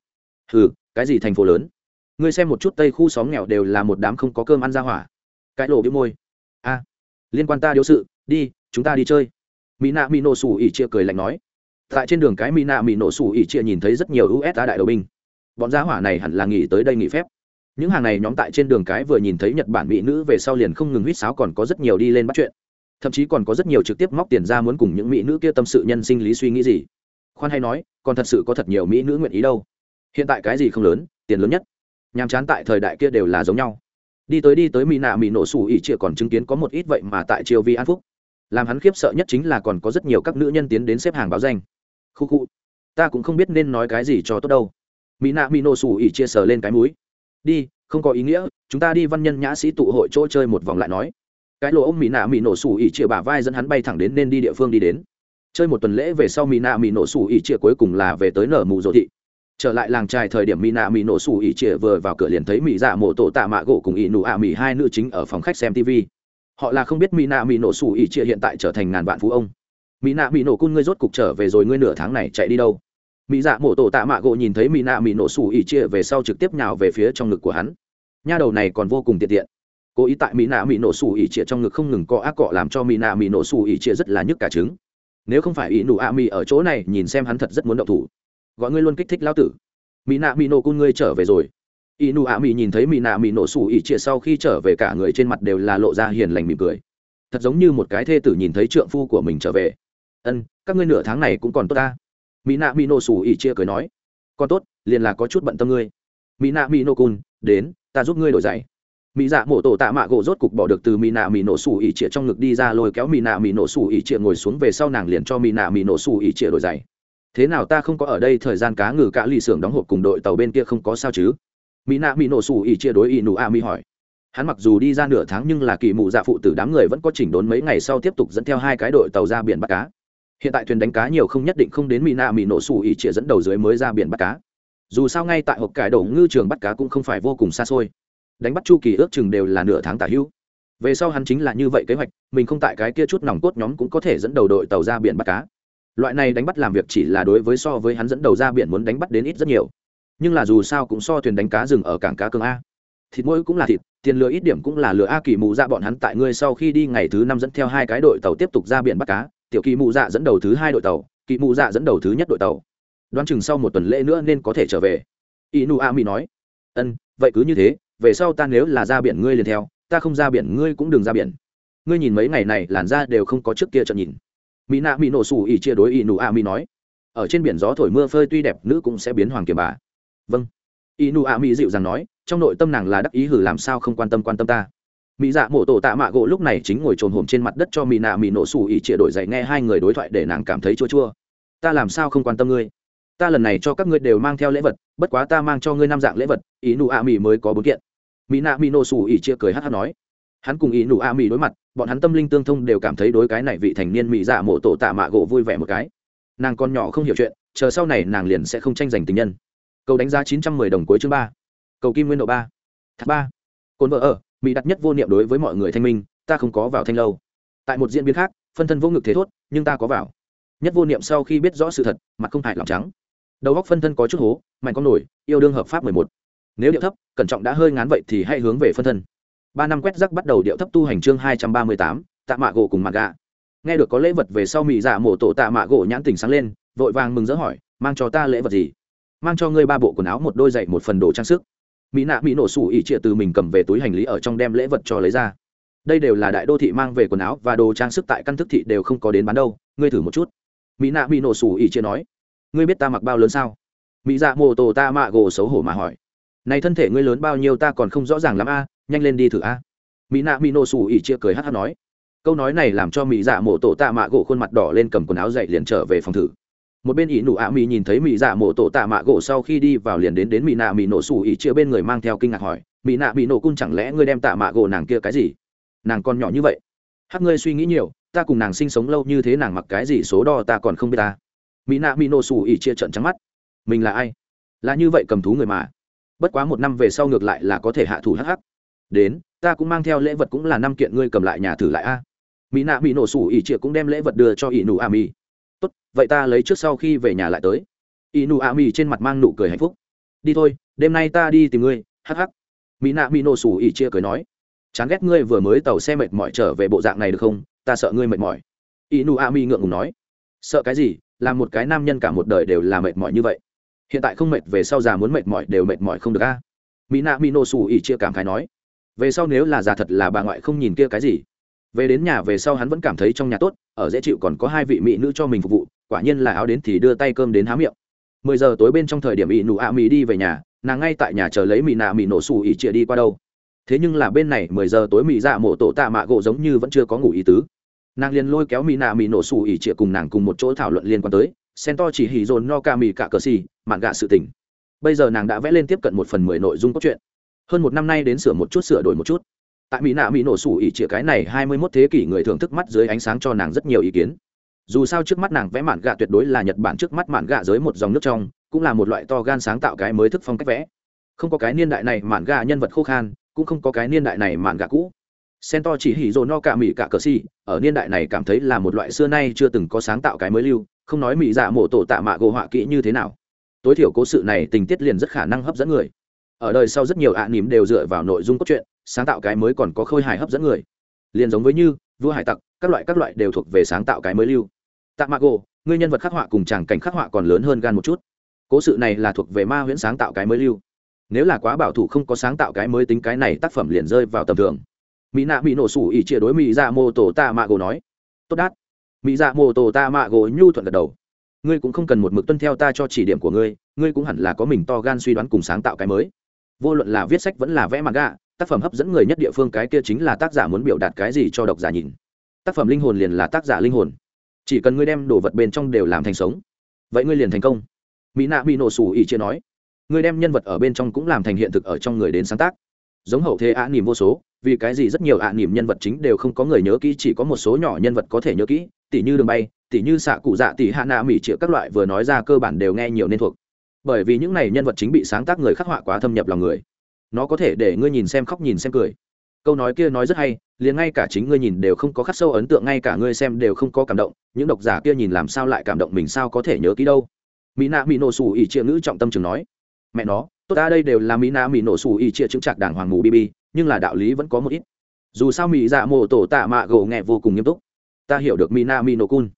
Ừ cái gì thành phố lớn? Ngươi xem một chút tây khu xóm nghèo đều là một đám không có cơm ăn ra hỏa. Cái lộ biếu môi. A, liên quan ta điếu sự, đi, chúng ta đi chơi. Mỹ nạ mỹ nổ sủ ỉ chia cười lạnh nói. Tại trên đường cái mỹ nạ mỹ nổ sủ ỉ chia nhìn thấy rất nhiều usa đại đầu binh. Bọn gia hỏa này hẳn là nghỉ tới đây nghỉ phép. Những hàng này nhóm tại trên đường cái vừa nhìn thấy nhật bản mỹ nữ về sau liền không ngừng huýt sáo còn có rất nhiều đi lên bắt chuyện. Thậm chí còn có rất nhiều trực tiếp móc tiền ra muốn cùng những mỹ nữ kia tâm sự nhân sinh lý suy nghĩ gì. Khoan hay nói, còn thật sự có thật nhiều mỹ nữ nguyện ý đâu. Hiện tại cái gì không lớn, tiền lớn nhất nhàm chán tại thời đại kia đều là giống nhau. Đi tới đi tới mỹ nạ mỹ nổ sủ ỉ chĩa còn chứng kiến có một ít vậy mà tại triều vi an phúc. Làm hắn khiếp sợ nhất chính là còn có rất nhiều các nữ nhân tiến đến xếp hàng báo danh. Khu khu, ta cũng không biết nên nói cái gì cho tốt đâu. Mỹ nạ mỹ nổ sủ ỉ chia sờ lên cái múi đi, không có ý nghĩa, chúng ta đi văn nhân nhã sĩ tụ hội chỗ chơi một vòng lại nói. Cái lỗ ông mỹ nạ mỹ nổ sủ ỉ chia bả vai dẫn hắn bay thẳng đến nên đi địa phương đi đến. Chơi một tuần lễ về sau mỹ nạ mỹ nổ sủ ỉ chia cuối cùng là về tới nở mù dỗ thị trở lại làng trài thời điểm mỹ nạ mỹ nổ xù ỉ trịa vừa vào cửa liền thấy mỹ dạ Mổ tổ tạ mạ gỗ cùng ỉ nụ ạ mỹ hai nữ chính ở phòng khách xem tv họ là không biết mỹ nạ mỹ nổ xù ỉ trịa hiện tại trở thành ngàn vạn phú ông. Mỹ nạ mỹ nổ cun ngươi rốt cục trở về rồi ngươi nửa tháng này chạy đi đâu? Mỹ dạ Mổ tổ tạ mạ gỗ nhìn thấy mỹ nạ mỹ nổ xù ỉ trịa về sau trực tiếp nhào về phía trong ngực của hắn. Nha đầu này còn vô cùng tiện tiện. Cố ý tại mỹ nạ mỹ nổ xù ỉ trịa trong ngực không ngừng co ác cọ làm cho mỹ nạ mỹ nổ xù ỉ trịa rất là nhức cả trứng. Nếu không phải ỉ nụ ạ mỹ ở chỗ này, nhìn xem hắn thật rất muốn động thủ gọi ngươi luôn kích thích lão tử. Mỹ nạ mỹ nổ cun ngươi trở về rồi. Y nụ ạ mỹ nhìn thấy mỹ nạ mỹ nổ sủ ỉ trịa sau khi trở về cả người trên mặt đều là lộ ra hiền lành mỉm cười. Thật giống như một cái thê tử nhìn thấy trượng phu của mình trở về. Ân, các ngươi nửa tháng này cũng còn tốt ta. Mỹ nạ mỹ nổ sủ ỉ chia cười nói. Còn tốt, liền là có chút bận tâm ngươi. Mỹ nạ mỹ nổ cun đến, ta giúp ngươi đổi giày. Mỹ dạ mổ tổ tạ mạ gỗ rốt cục bỏ được từ mỹ nạ mỹ nổ sủ ỉ trịa trong ngực đi ra lôi kéo mỹ nạ mỹ nổ sủ ỉ trịa ngồi xuống về sau nàng liền cho mỹ nạ mỹ nổ sủ ỉ trịa đổi giày thế nào ta không có ở đây thời gian cá ngừ cả lì xưởng đóng hộp cùng đội tàu bên kia không có sao chứ? Mỹ nạ mỹ nổ xù ỉ chia đối ỉ nụ a mi hỏi. Hắn mặc dù đi ra nửa tháng nhưng là kỳ mụ dạ phụ tử đám người vẫn có chỉnh đốn mấy ngày sau tiếp tục dẫn theo hai cái đội tàu ra biển bắt cá. Hiện tại thuyền đánh cá nhiều không nhất định không đến mỹ nạ mỹ nổ xù ỉ chia dẫn đầu dưới mới ra biển bắt cá. Dù sao ngay tại hộp cải đổ ngư trường bắt cá cũng không phải vô cùng xa xôi. Đánh bắt chu kỳ ước chừng đều là nửa tháng tả hữu về sau hắn chính là như vậy kế hoạch, mình không tại cái kia chút nòng cốt nhóm cũng có thể dẫn đầu đội tàu ra biển bắt cá loại này đánh bắt làm việc chỉ là đối với so với hắn dẫn đầu ra biển muốn đánh bắt đến ít rất nhiều. Nhưng là dù sao cũng so thuyền đánh cá rừng ở cảng cá cường a. Thịt mỗi cũng là thịt, tiền lừa ít điểm cũng là lừa a kỳ mụ dạ bọn hắn tại ngươi sau khi đi ngày thứ năm dẫn theo hai cái đội tàu tiếp tục ra biển bắt cá. Tiểu kỳ mụ dạ dẫn đầu thứ hai đội tàu, kỳ mụ dạ dẫn đầu thứ nhất đội tàu. Đoán chừng sau một tuần lễ nữa nên có thể trở về. Inu a mi nói, ân, vậy cứ như thế, về sau ta nếu là ra biển ngươi liền theo, ta không ra biển ngươi cũng đừng ra biển. Ngươi nhìn mấy ngày này, làn da đều không có trước kia trận nhìn mỹ nạ mỹ nổ xù ỉ chia đối inu a mi nói, ở trên biển gió thổi mưa phơi tuy đẹp, nữ cũng sẽ biến hoàng kiềm bà. Vâng. Inu a mi dịu dàng nói, trong nội tâm nàng là đắc ý hử làm sao không quan tâm quan tâm ta. Mỹ dạ mổ tổ tạ mạ gỗ lúc này chính ngồi trồn hổm trên mặt đất cho mỹ nạ mỹ nổ xù ỉ chia đổi dậy nghe hai người đối thoại để nàng cảm thấy chua chua. Ta làm sao không quan tâm ngươi? Ta lần này cho các ngươi đều mang theo lễ vật, bất quá ta mang cho ngươi năm dạng lễ vật. Ý nụ a mi mới có bốn kiện. Mỹ nạ mỹ nổ xù ỉ chia cười hát hát nói hắn cùng ý nụ a mỹ đối mặt, bọn hắn tâm linh tương thông đều cảm thấy đối cái này vị thành niên mỹ dạ mộ tổ tạ mạ gỗ vui vẻ một cái. Nàng con nhỏ không hiểu chuyện, chờ sau này nàng liền sẽ không tranh giành tình nhân. Cầu đánh giá chín trăm mười đồng cuối chương ba. Cầu kim nguyên độ ba. Thác ba. Cồn vợ ở mỹ đặt nhất vô niệm đối với mọi người thanh minh, ta không có vào thanh lâu. Tại một diễn biến khác, phân thân vô ngực thế thốt, nhưng ta có vào. Nhất vô niệm sau khi biết rõ sự thật, mặt không hại lòng trắng. Đầu góc phân thân có chút hố, mạnh con nổi, yêu đương hợp pháp mười một. Nếu điệu thấp, cẩn trọng đã hơi ngán vậy thì hãy hướng về phân thân ba năm quét rắc bắt đầu điệu thấp tu hành chương hai trăm ba mươi tám, tạ mạ gỗ cùng mạ gà nghe được có lễ vật về sau mỹ dạ mổ tổ tạ mạ gỗ nhãn tình sáng lên, vội vàng mừng rỡ hỏi, mang cho ta lễ vật gì? Mang cho ngươi ba bộ quần áo, một đôi giày, một phần đồ trang sức. Mỹ nạ mỹ nổ sủ ỉ trịa từ mình cầm về túi hành lý ở trong đem lễ vật cho lấy ra. Đây đều là đại đô thị mang về quần áo và đồ trang sức tại căn thức thị đều không có đến bán đâu, ngươi thử một chút. Mỹ nạ mỹ nổ sủ ỉ trịa nói, ngươi biết ta mặc bao lớn sao? Mỹ dạ mô tổ ta mạ gồ xấu hổ mà hỏi, này thân thể ngươi lớn bao nhiêu ta còn không rõ ràng lắm a nhanh lên đi thử a. Mỹ nạ mỹ nổ xù ỉ chia cười hát hát nói. Câu nói này làm cho mỹ dạ mổ tổ tạ mạ gỗ khuôn mặt đỏ lên cầm quần áo dậy liền trở về phòng thử. Một bên ỷ nụ ạ mỹ nhìn thấy mỹ dạ mổ tổ tạ mạ gỗ sau khi đi vào liền đến đến mỹ nạ mỹ nổ xù ỉ chia bên người mang theo kinh ngạc hỏi, mỹ nạ mỹ nổ cung chẳng lẽ ngươi đem tạ mạ gỗ nàng kia cái gì? Nàng còn nhỏ như vậy. Hát ngươi suy nghĩ nhiều, ta cùng nàng sinh sống lâu như thế nàng mặc cái gì số đo ta còn không biết ta. Mỹ nạ mỹ nổ xù ỉ chia trận trắng mắt. Mình là ai? Là như vậy cầm thú người mà. Bất quá một năm về sau ngược lại là có thể hạ thủ hắc hắc đến, ta cũng mang theo lễ vật cũng là năm kiện ngươi cầm lại nhà thử lại a. Mỹ nạ bị nổ sủ ỉ trịa cũng đem lễ vật đưa cho ỷ nụ a mi. Tốt, vậy ta lấy trước sau khi về nhà lại tới. Ỷ nụ a mi trên mặt mang nụ cười hạnh phúc. Đi thôi, đêm nay ta đi tìm ngươi, hắc hắc. Mỹ nạ mỹ nổ sủ ỉ chia cười nói. Chán ghét ngươi vừa mới tàu xe mệt mỏi trở về bộ dạng này được không? Ta sợ ngươi mệt mỏi. Ỷ nụ a mi ngượng ngùng nói. Sợ cái gì? Là một cái nam nhân cả một đời đều là mệt mỏi như vậy. Hiện tại không mệt về sau già muốn mệt mỏi đều mệt mỏi không được a. Mỹ nạ mỹ nổ sủ ỉ chia cảm khái nói về sau nếu là già thật là bà ngoại không nhìn kia cái gì. Về đến nhà về sau hắn vẫn cảm thấy trong nhà tốt, ở dễ chịu còn có hai vị mỹ nữ cho mình phục vụ, quả nhiên là áo đến thì đưa tay cơm đến há miệng. Mười giờ tối bên trong thời điểm ỵ nụ ạ mỹ đi về nhà, nàng ngay tại nhà chờ lấy mỹ nạ mỹ nổ xù ỉ chịa đi qua đâu. Thế nhưng là bên này mười giờ tối mỹ dạ mộ tổ tạ mạ gỗ giống như vẫn chưa có ngủ ý tứ. Nàng liền lôi kéo mỹ nạ mỹ nổ xù ỉ chịa cùng nàng cùng một chỗ thảo luận liên quan tới, sen to chỉ hỉ dồn no ca mỹ cả cờ xì, mạn gạ sự tỉnh bây giờ nàng đã vẽ lên tiếp cận một phần mười nội dung cốt truyện hơn một năm nay đến sửa một chút, sửa đổi một chút. Tại mỹ nạ mỹ nổ sủ ỉ chĩa cái này hai mươi mốt thế kỷ người thưởng thức mắt dưới ánh sáng cho nàng rất nhiều ý kiến. Dù sao trước mắt nàng vẽ mạn gạ tuyệt đối là nhật bản trước mắt mạn gạ dưới một dòng nước trong, cũng là một loại to gan sáng tạo cái mới thức phong cách vẽ. Không có cái niên đại này mạn gạ nhân vật khô khan, cũng không có cái niên đại này mạn gạ cũ. Sen to chỉ hỉ dồn no cả mỹ cả cờ xì ở niên đại này cảm thấy là một loại xưa nay chưa từng có sáng tạo cái mới lưu, không nói mỹ dạ mổ tổ tạ mạ gỗ họa kỹ như thế nào. Tối thiểu cố sự này tình tiết liền rất khả năng hấp dẫn người ở đời sau rất nhiều ạ à nỉm đều dựa vào nội dung cốt truyện, sáng tạo cái mới còn có khôi hài hấp dẫn người. Liền giống với như, vua hải tặc, các loại các loại đều thuộc về sáng tạo cái mới lưu. Tạ mạ gỗ người nhân vật khắc họa cùng chàng cảnh khắc họa còn lớn hơn gan một chút. Cố sự này là thuộc về ma huyễn sáng tạo cái mới lưu. Nếu là quá bảo thủ không có sáng tạo cái mới tính cái này, tác phẩm liền rơi vào tầm thường. Mỹ nạ bị nổ sủ ỉ chia đối mỹ dạ mô tổ tạ mạ gỗ nói. Tốt đát. Mỹ dạ mô tổ tạ mạ gỗ nhu thuận gật đầu. Ngươi cũng không cần một mực tuân theo ta cho chỉ điểm của ngươi ngươi cũng hẳn là có mình to gan suy đoán cùng sáng tạo cái mới vô luận là viết sách vẫn là vẽ mặt gạ tác phẩm hấp dẫn người nhất địa phương cái kia chính là tác giả muốn biểu đạt cái gì cho độc giả nhìn. Tác phẩm linh hồn liền là tác giả linh hồn. Chỉ cần ngươi đem đồ vật bên trong đều làm thành sống, vậy ngươi liền thành công. Mỹ nạ bị nổ sủ ỉ chia nói, ngươi đem nhân vật ở bên trong cũng làm thành hiện thực ở trong người đến sáng tác. Giống hậu thế ạ nỉm vô số, vì cái gì rất nhiều ạ nỉm nhân vật chính đều không có người nhớ kỹ, chỉ có một số nhỏ nhân vật có thể nhớ kỹ, tỉ như đường bay, tỉ như xạ cụ dạ tỉ hạ nạ mỹ triệu các loại vừa nói ra cơ bản đều nghe nhiều nên thuộc bởi vì những này nhân vật chính bị sáng tác người khắc họa quá thâm nhập lòng người. Nó có thể để ngươi nhìn xem khóc nhìn xem cười. Câu nói kia nói rất hay, liền ngay cả chính ngươi nhìn đều không có khắc sâu ấn tượng, ngay cả ngươi xem đều không có cảm động, những độc giả kia nhìn làm sao lại cảm động mình sao có thể nhớ kỹ đâu. Mỹ nạ mỹ nổ xù ỉ triệu ngữ trọng tâm chừng nói, mẹ nó, tốt ta đây đều là mỹ nạ mỹ nổ xù ỉ triệu chứng trạc đảng hoàng mù bb nhưng là đạo lý vẫn có một ít. Dù sao mỹ dạ mộ tổ tạ mạ gỗ nghe vô cùng nghiêm túc. Ta hiểu được mỹ nạ mỹ nổ cun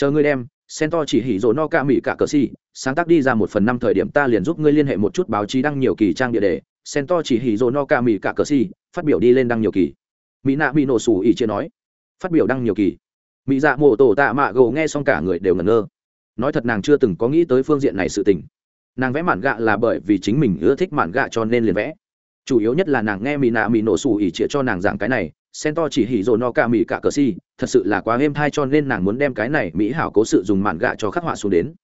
chờ ngươi đem sen to chỉ hỉ rồ no ca mỹ cả cờ si sáng tác đi ra một phần năm thời điểm ta liền giúp ngươi liên hệ một chút báo chí đăng nhiều kỳ trang địa đề. Sen to chỉ hỉ rồ no ca mỹ cả cờ si phát biểu đi lên đăng nhiều kỳ. Mỹ nạ mỹ nổ sủ ỉ chia nói. Phát biểu đăng nhiều kỳ. Mỹ dạ mộ tổ tạ mạ Gồ nghe xong cả người đều ngẩn ngơ. Nói thật nàng chưa từng có nghĩ tới phương diện này sự tình. Nàng vẽ mạn gạ là bởi vì chính mình ưa thích mạn gạ cho nên liền vẽ. Chủ yếu nhất là nàng nghe mỹ nạ mỹ nổ sủ ỉ chia cho nàng giảng cái này sen to chỉ hỉ rồ no ca mỹ cả cờ si, thật sự là quá êm thai cho nên nàng muốn đem cái này mỹ hảo cố sự dùng mạn gạ cho khắc họa xuống đến.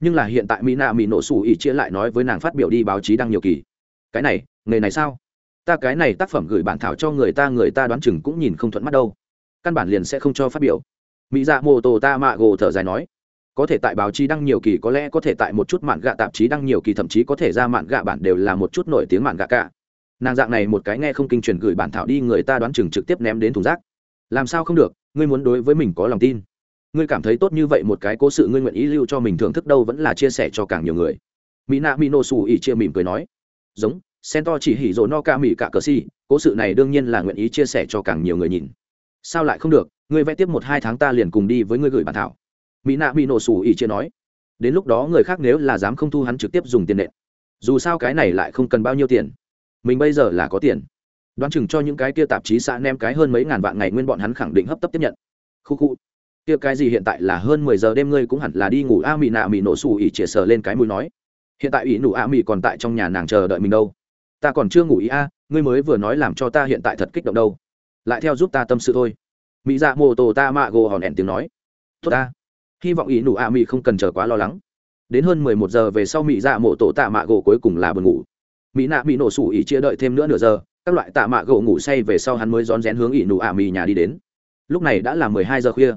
Nhưng là hiện tại mỹ nạ mỹ nổ sủ ỉ chia lại nói với nàng phát biểu đi báo chí đăng nhiều kỳ. Cái này, nghề này sao? Ta cái này tác phẩm gửi bản thảo cho người ta người ta đoán chừng cũng nhìn không thuận mắt đâu. Căn bản liền sẽ không cho phát biểu. Mỹ dạ mô tô ta mạ gồ thở dài nói. Có thể tại báo chí đăng nhiều kỳ có lẽ có thể tại một chút mạn gạ tạp chí đăng nhiều kỳ, thậm chí có thể ra mạn gạ bản đều là một chút nổi tiếng mạn gạ cả nàng dạng này một cái nghe không kinh truyền gửi bản thảo đi người ta đoán chừng trực tiếp ném đến thùng rác. Làm sao không được, ngươi muốn đối với mình có lòng tin. Ngươi cảm thấy tốt như vậy một cái cố sự ngươi nguyện ý lưu cho mình thưởng thức đâu vẫn là chia sẻ cho càng nhiều người. Mỹ nạ mỹ nô xù ỉ chia mỉm cười nói. Giống, sen to chỉ hỉ rồ no ca mỹ cả cờ si cố sự này đương nhiên là nguyện ý chia sẻ cho càng nhiều người nhìn. Sao lại không được, ngươi vẽ tiếp một hai tháng ta liền cùng đi với ngươi gửi bản thảo. Mỹ nạ mỹ nổ xù ỉ chia nói. Đến lúc đó người khác nếu là dám không thu hắn trực tiếp dùng tiền nện. Dù sao cái này lại không cần bao nhiêu tiền mình bây giờ là có tiền. Đoán chừng cho những cái kia tạp chí xã nem cái hơn mấy ngàn vạn ngày nguyên bọn hắn khẳng định hấp tấp tiếp nhận. Khu khu. Kia cái gì hiện tại là hơn mười giờ đêm ngươi cũng hẳn là đi ngủ, a mị nạ mị nổ xù ỉ chĩa sờ lên cái mũi nói. Hiện tại ỉ nụ a mị còn tại trong nhà nàng chờ đợi mình đâu. Ta còn chưa ngủ ý a, ngươi mới vừa nói làm cho ta hiện tại thật kích động đâu. Lại theo giúp ta tâm sự thôi. Mỹ dạ mô tô ta mạ gồ hòn ẻn tiếng nói. Tốt ta. Hy vọng ý nụ a mị không cần chờ quá lo lắng. Đến hơn mười một giờ về sau mỹ dạ mộ tổ tạ mạ gỗ cuối cùng là buồn ngủ mỹ nạ bị nổ sủ ỉ chia đợi thêm nữa nửa giờ, các loại tạ mạ gỗ ngủ say về sau hắn mới rón rén hướng ỉ nụ ạ mì nhà đi đến. Lúc này đã là mười hai giờ khuya.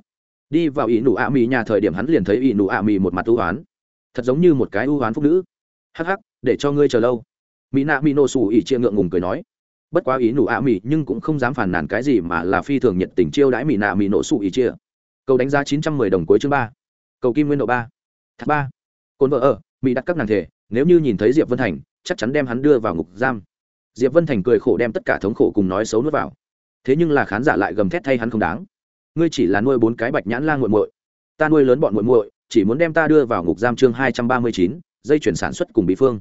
Đi vào ỉ nụ ạ mì nhà thời điểm hắn liền thấy ỉ nụ ạ mì một mặt ưu oán thật giống như một cái ưu oán phúc nữ. Hắc hắc, để cho ngươi chờ lâu. Mỹ nạ mỹ nổ sủ ỉ chia ngượng ngùng cười nói. Bất quá ý nụ ạ mỹ nhưng cũng không dám phản nàn cái gì mà là phi thường nhiệt tình chiêu đãi mỹ nạ mỹ nổ sủ ỉ chia. Cầu đánh giá chín trăm mười đồng cuối chương ba. Cầu kim nguyên độ ba. Thác ba. Cồn vợ ở, mỹ đặt các nàng thể, nếu như nhìn thấy diệp vân thành chắc chắn đem hắn đưa vào ngục giam. Diệp vân thành cười khổ đem tất cả thống khổ cùng nói xấu nuốt vào. Thế nhưng là khán giả lại gầm thét thay hắn không đáng. Ngươi chỉ là nuôi bốn cái bạch nhãn lang nguội muội. Ta nuôi lớn bọn muội muội, chỉ muốn đem ta đưa vào ngục giam chương hai trăm ba mươi chín, dây chuyển sản xuất cùng bí phương.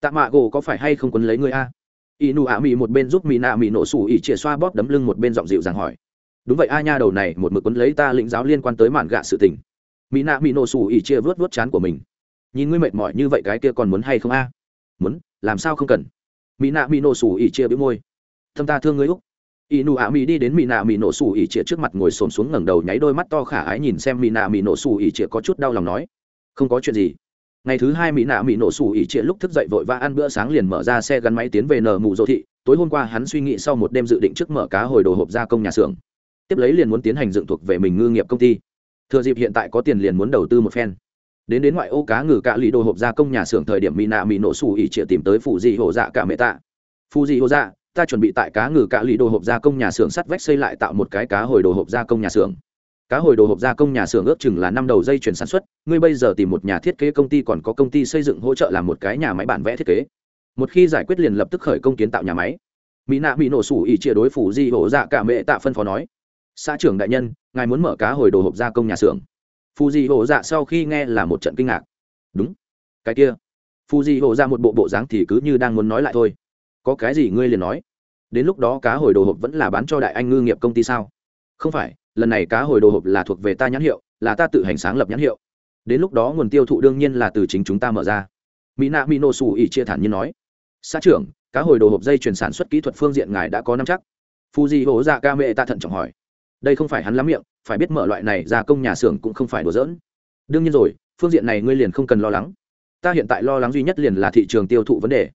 Tạ mạ gỗ có phải hay không quấn lấy ngươi a? Y nụ ạ một bên giúp mị nạ mị nổ sủ ỉ chĩa xoa bóp đấm lưng một bên giọng dịu dàng hỏi. Đúng vậy a nha đầu này, một mực quấn lấy ta lĩnh giáo liên quan tới mạn gạ sự tình. Mỹ nạ mỹ nổ sủ ỉ chĩa vớt vớt chán của mình. Nhìn ngươi mệt mỏi như vậy cái kia còn muốn hay không a? Muốn, làm sao không cần? Mỹ nạ mỹ nổ sủ ỉ chia bĩu môi. Thâm ta thương ngươi úc. Y nụ ạ mỹ đi đến mỹ nạ mỹ nổ sủ ỉ chia trước mặt ngồi xổm xuống ngẩng đầu nháy đôi mắt to khả ái nhìn xem mỹ nạ mỹ nổ sủ ỉ chia có chút đau lòng nói, không có chuyện gì. Ngày thứ hai mỹ nạ mỹ nổ sủ ỉ chia lúc thức dậy vội và ăn bữa sáng liền mở ra xe gắn máy tiến về nở mù dỗ thị. Tối hôm qua hắn suy nghĩ sau một đêm dự định trước mở cá hồi đồ hộp gia công nhà xưởng. Tiếp lấy liền muốn tiến hành dựng thuộc về mình ngư nghiệp công ty. Thừa dịp hiện tại có tiền liền muốn đầu tư một phen đến đến ngoại ô cá ngừ cạ lì đồ hộp gia công nhà xưởng thời điểm mỹ nạ mỹ nổ xù ỉ chĩa tìm tới phụ dị hồ dạ cả mẹ tạ. Phụ dị hồ dạ ta chuẩn bị tại cá ngừ cạ lì đồ hộp gia công nhà xưởng sắt vách xây lại tạo một cái cá hồi đồ hộp gia công nhà xưởng. Cá hồi đồ hộp gia công nhà xưởng ước chừng là năm đầu dây chuyển sản xuất, ngươi bây giờ tìm một nhà thiết kế công ty còn có công ty xây dựng hỗ trợ làm một cái nhà máy bản vẽ thiết kế. Một khi giải quyết liền lập tức khởi công kiến tạo nhà máy. Mỹ nạ bị nổ sủ ỉ chia đối phủ di hổ dạ cả mẹ tạ phân phó nói. Xã trưởng đại nhân, ngài muốn mở cá hồi đồ hộp gia công nhà xưởng phù di hổ dạ sau khi nghe là một trận kinh ngạc. Đúng. Cái kia. Phù di hổ ra dạ một bộ bộ dáng thì cứ như đang muốn nói lại thôi. Có cái gì ngươi liền nói? Đến lúc đó cá hồi đồ hộp vẫn là bán cho đại anh ngư nghiệp công ty sao? Không phải, lần này cá hồi đồ hộp là thuộc về ta nhãn hiệu, là ta tự hành sáng lập nhãn hiệu. Đến lúc đó nguồn tiêu thụ đương nhiên là từ chính chúng ta mở ra. Mỹ nạ mỹ nổ xù ỉ chia thản như nói. Xã trưởng, cá hồi đồ hộp dây chuyển sản xuất kỹ thuật phương diện ngài đã có năm chắc. Fuji di hổ dạ ca mệ ta thận trọng hỏi đây không phải hắn lắm miệng, phải biết mở loại này ra công nhà xưởng cũng không phải đùa giỡn. Đương nhiên rồi, phương diện này ngươi liền không cần lo lắng. Ta hiện tại lo lắng duy nhất liền là thị trường tiêu thụ vấn đề.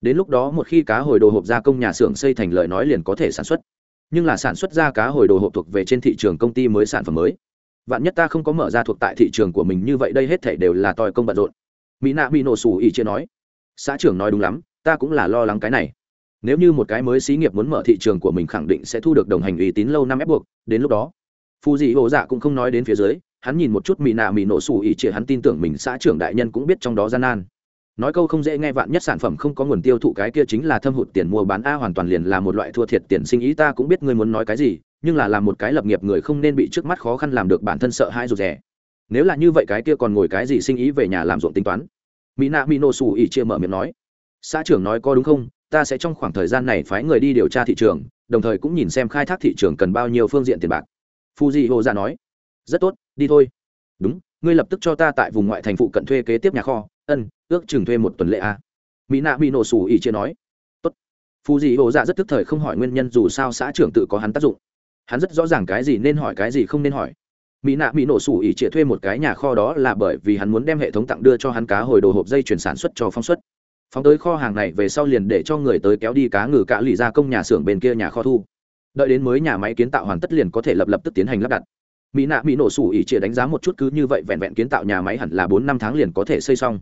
Đến lúc đó một khi cá hồi đồ hộp gia công nhà xưởng xây thành lợi nói liền có thể sản xuất. Nhưng là sản xuất ra cá hồi đồ hộp thuộc về trên thị trường công ty mới sản phẩm mới. Vạn nhất ta không có mở ra thuộc tại thị trường của mình như vậy đây hết thể đều là tòi công bận rộn. Mỹ nạ bị nổ xù ỉ chia nói. Xã trưởng nói đúng lắm, ta cũng là lo lắng cái này nếu như một cái mới xí nghiệp muốn mở thị trường của mình khẳng định sẽ thu được đồng hành uy tín lâu năm ép buộc. Đến lúc đó phù dị hồ dạ cũng không nói đến phía dưới, hắn nhìn một chút mỹ nạ mỹ nổ xù ỉ chỉ hắn tin tưởng mình xã trưởng đại nhân cũng biết trong đó gian nan. Nói câu không dễ nghe vạn nhất sản phẩm không có nguồn tiêu thụ cái kia chính là thâm hụt tiền mua bán a hoàn toàn liền là một loại thua thiệt tiền sinh ý, ta cũng biết ngươi muốn nói cái gì, nhưng là làm một cái lập nghiệp người không nên bị trước mắt khó khăn làm được bản thân sợ hai rụt rẻ nếu là như vậy cái kia còn ngồi cái gì sinh ý về nhà làm ruộng tính toán? Mỹ nạ mỹ nổ xù ỉ chia mở miệng nói. Xã trưởng nói có đúng không? Ta sẽ trong khoảng thời gian này phái người đi điều tra thị trường, đồng thời cũng nhìn xem khai thác thị trường cần bao nhiêu phương diện tiền bạc. Phu di hồ ra nói. Rất tốt, đi thôi. Đúng, ngươi lập tức cho ta tại vùng ngoại thành phụ cận thuê kế tiếp nhà kho. Ân, ước chừng thuê một tuần lễ a à. mỹ nạ mỹ nổ Sủ ỉ chia nói. Tốt. Phù Di hồ dạ rất tức thời không hỏi nguyên nhân dù sao xã trưởng tự có hắn tác dụng. Hắn rất rõ ràng cái gì nên hỏi cái gì không nên hỏi. Mỹ nạ mỹ nổ sủ ỉ trịa thuê một cái nhà kho đó là bởi vì hắn muốn đem hệ thống tặng đưa cho hắn cá hồi đồ hộp dây chuyển sản xuất cho phóng xuất phóng tới kho hàng này về sau liền để cho người tới kéo đi cá ngừ cạ lì ra công nhà xưởng bên kia nhà kho thu. Đợi đến mới nhà máy kiến tạo hoàn tất liền có thể lập lập tức tiến hành lắp đặt. Mỹ nạ mỹ nổ sủ ỉ trịa đánh giá một chút cứ như vậy vẹn vẹn kiến tạo nhà máy hẳn là bốn năm tháng liền có thể xây xong.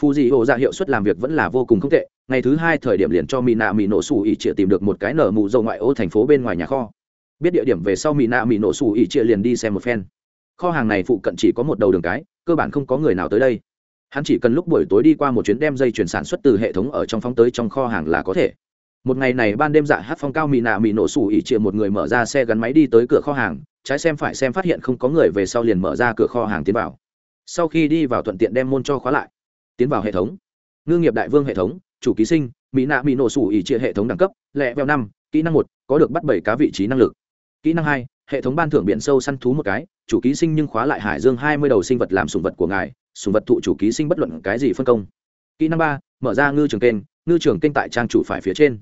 Phù dị hộ ra hiệu suất làm việc vẫn là vô cùng không tệ, ngày thứ hai thời điểm liền cho mỹ nạ mỹ nổ sủ ỉ trịa tìm được một cái nở mù dầu ngoại ô thành phố bên ngoài nhà kho. Biết địa điểm về sau mỹ nạ mỹ nổ sủ ỉ trịa liền đi xem một phen. Kho hàng này phụ cận chỉ có một đầu đường cái, cơ bản không có người nào tới đây hắn chỉ cần lúc buổi tối đi qua một chuyến đem dây chuyển sản xuất từ hệ thống ở trong phóng tới trong kho hàng là có thể. Một ngày này ban đêm dạ hát phong cao mì nạ mì nổ sủ ỉ chịa một người mở ra xe gắn máy đi tới cửa kho hàng, trái xem phải xem phát hiện không có người về sau liền mở ra cửa kho hàng tiến vào. Sau khi đi vào thuận tiện đem môn cho khóa lại, tiến vào hệ thống. Ngư nghiệp đại vương hệ thống, chủ ký sinh mỹ nạ mỹ nổ sủ ỉ chia hệ thống đẳng cấp, lẹ veo năm, kỹ năng một, có được bắt bảy cá vị trí năng lực. Kỹ năng hai, hệ thống ban thưởng biển sâu săn thú một cái, chủ ký sinh nhưng khóa lại hải dương hai mươi đầu sinh vật làm sùng vật của ngài sùng vật thụ chủ ký sinh bất luận cái gì phân công. Kỹ năng ba, mở ra ngư trường kênh, ngư trường kênh tại trang chủ phải phía trên.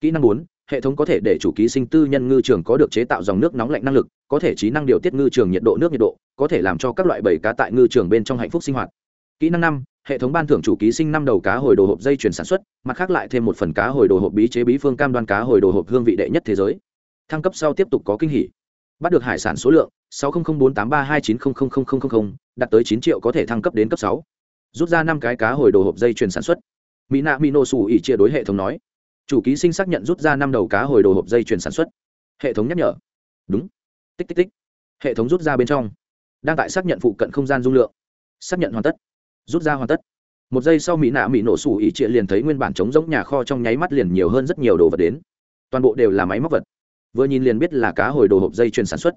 Kỹ năng bốn, hệ thống có thể để chủ ký sinh tư nhân ngư trường có được chế tạo dòng nước nóng lạnh năng lực, có thể trí năng điều tiết ngư trường nhiệt độ, nước nhiệt độ, có thể làm cho các loại bầy cá tại ngư trường bên trong hạnh phúc sinh hoạt. Kỹ năng năm, hệ thống ban thưởng chủ ký sinh năm đầu cá hồi đồ hộp dây chuyển sản xuất, mặt khác lại thêm một phần cá hồi đồ hộp bí chế bí phương cam đoan cá hồi đồ hộp hương vị đệ nhất thế giới. Thăng cấp sau tiếp tục có kinh hỉ. Bắt được hải sản số lượng, sáu bốn tám ba hai chín đạt tới chín triệu có thể thăng cấp đến cấp sáu. Rút ra năm cái cá hồi đồ hộp dây chuyền sản xuất. Mỹ nạ mỹ nổ xù ỉ chia đối hệ thống nói. Chủ ký sinh xác nhận rút ra năm đầu cá hồi đồ hộp dây chuyền sản xuất. Hệ thống nhắc nhở. Đúng. Tích tích tích. Hệ thống rút ra bên trong. Đang tại xác nhận phụ cận không gian dung lượng. Xác nhận hoàn tất. Rút ra hoàn tất. Một giây sau mỹ nạ mỹ nổ sủ ỉ trịa liền thấy nguyên bản trống rỗng nhà kho trong nháy mắt liền nhiều hơn rất nhiều đồ vật đến. Toàn bộ đều là máy móc vật. Vừa nhìn liền biết là cá hồi đồ hộp dây chuyền sản xuất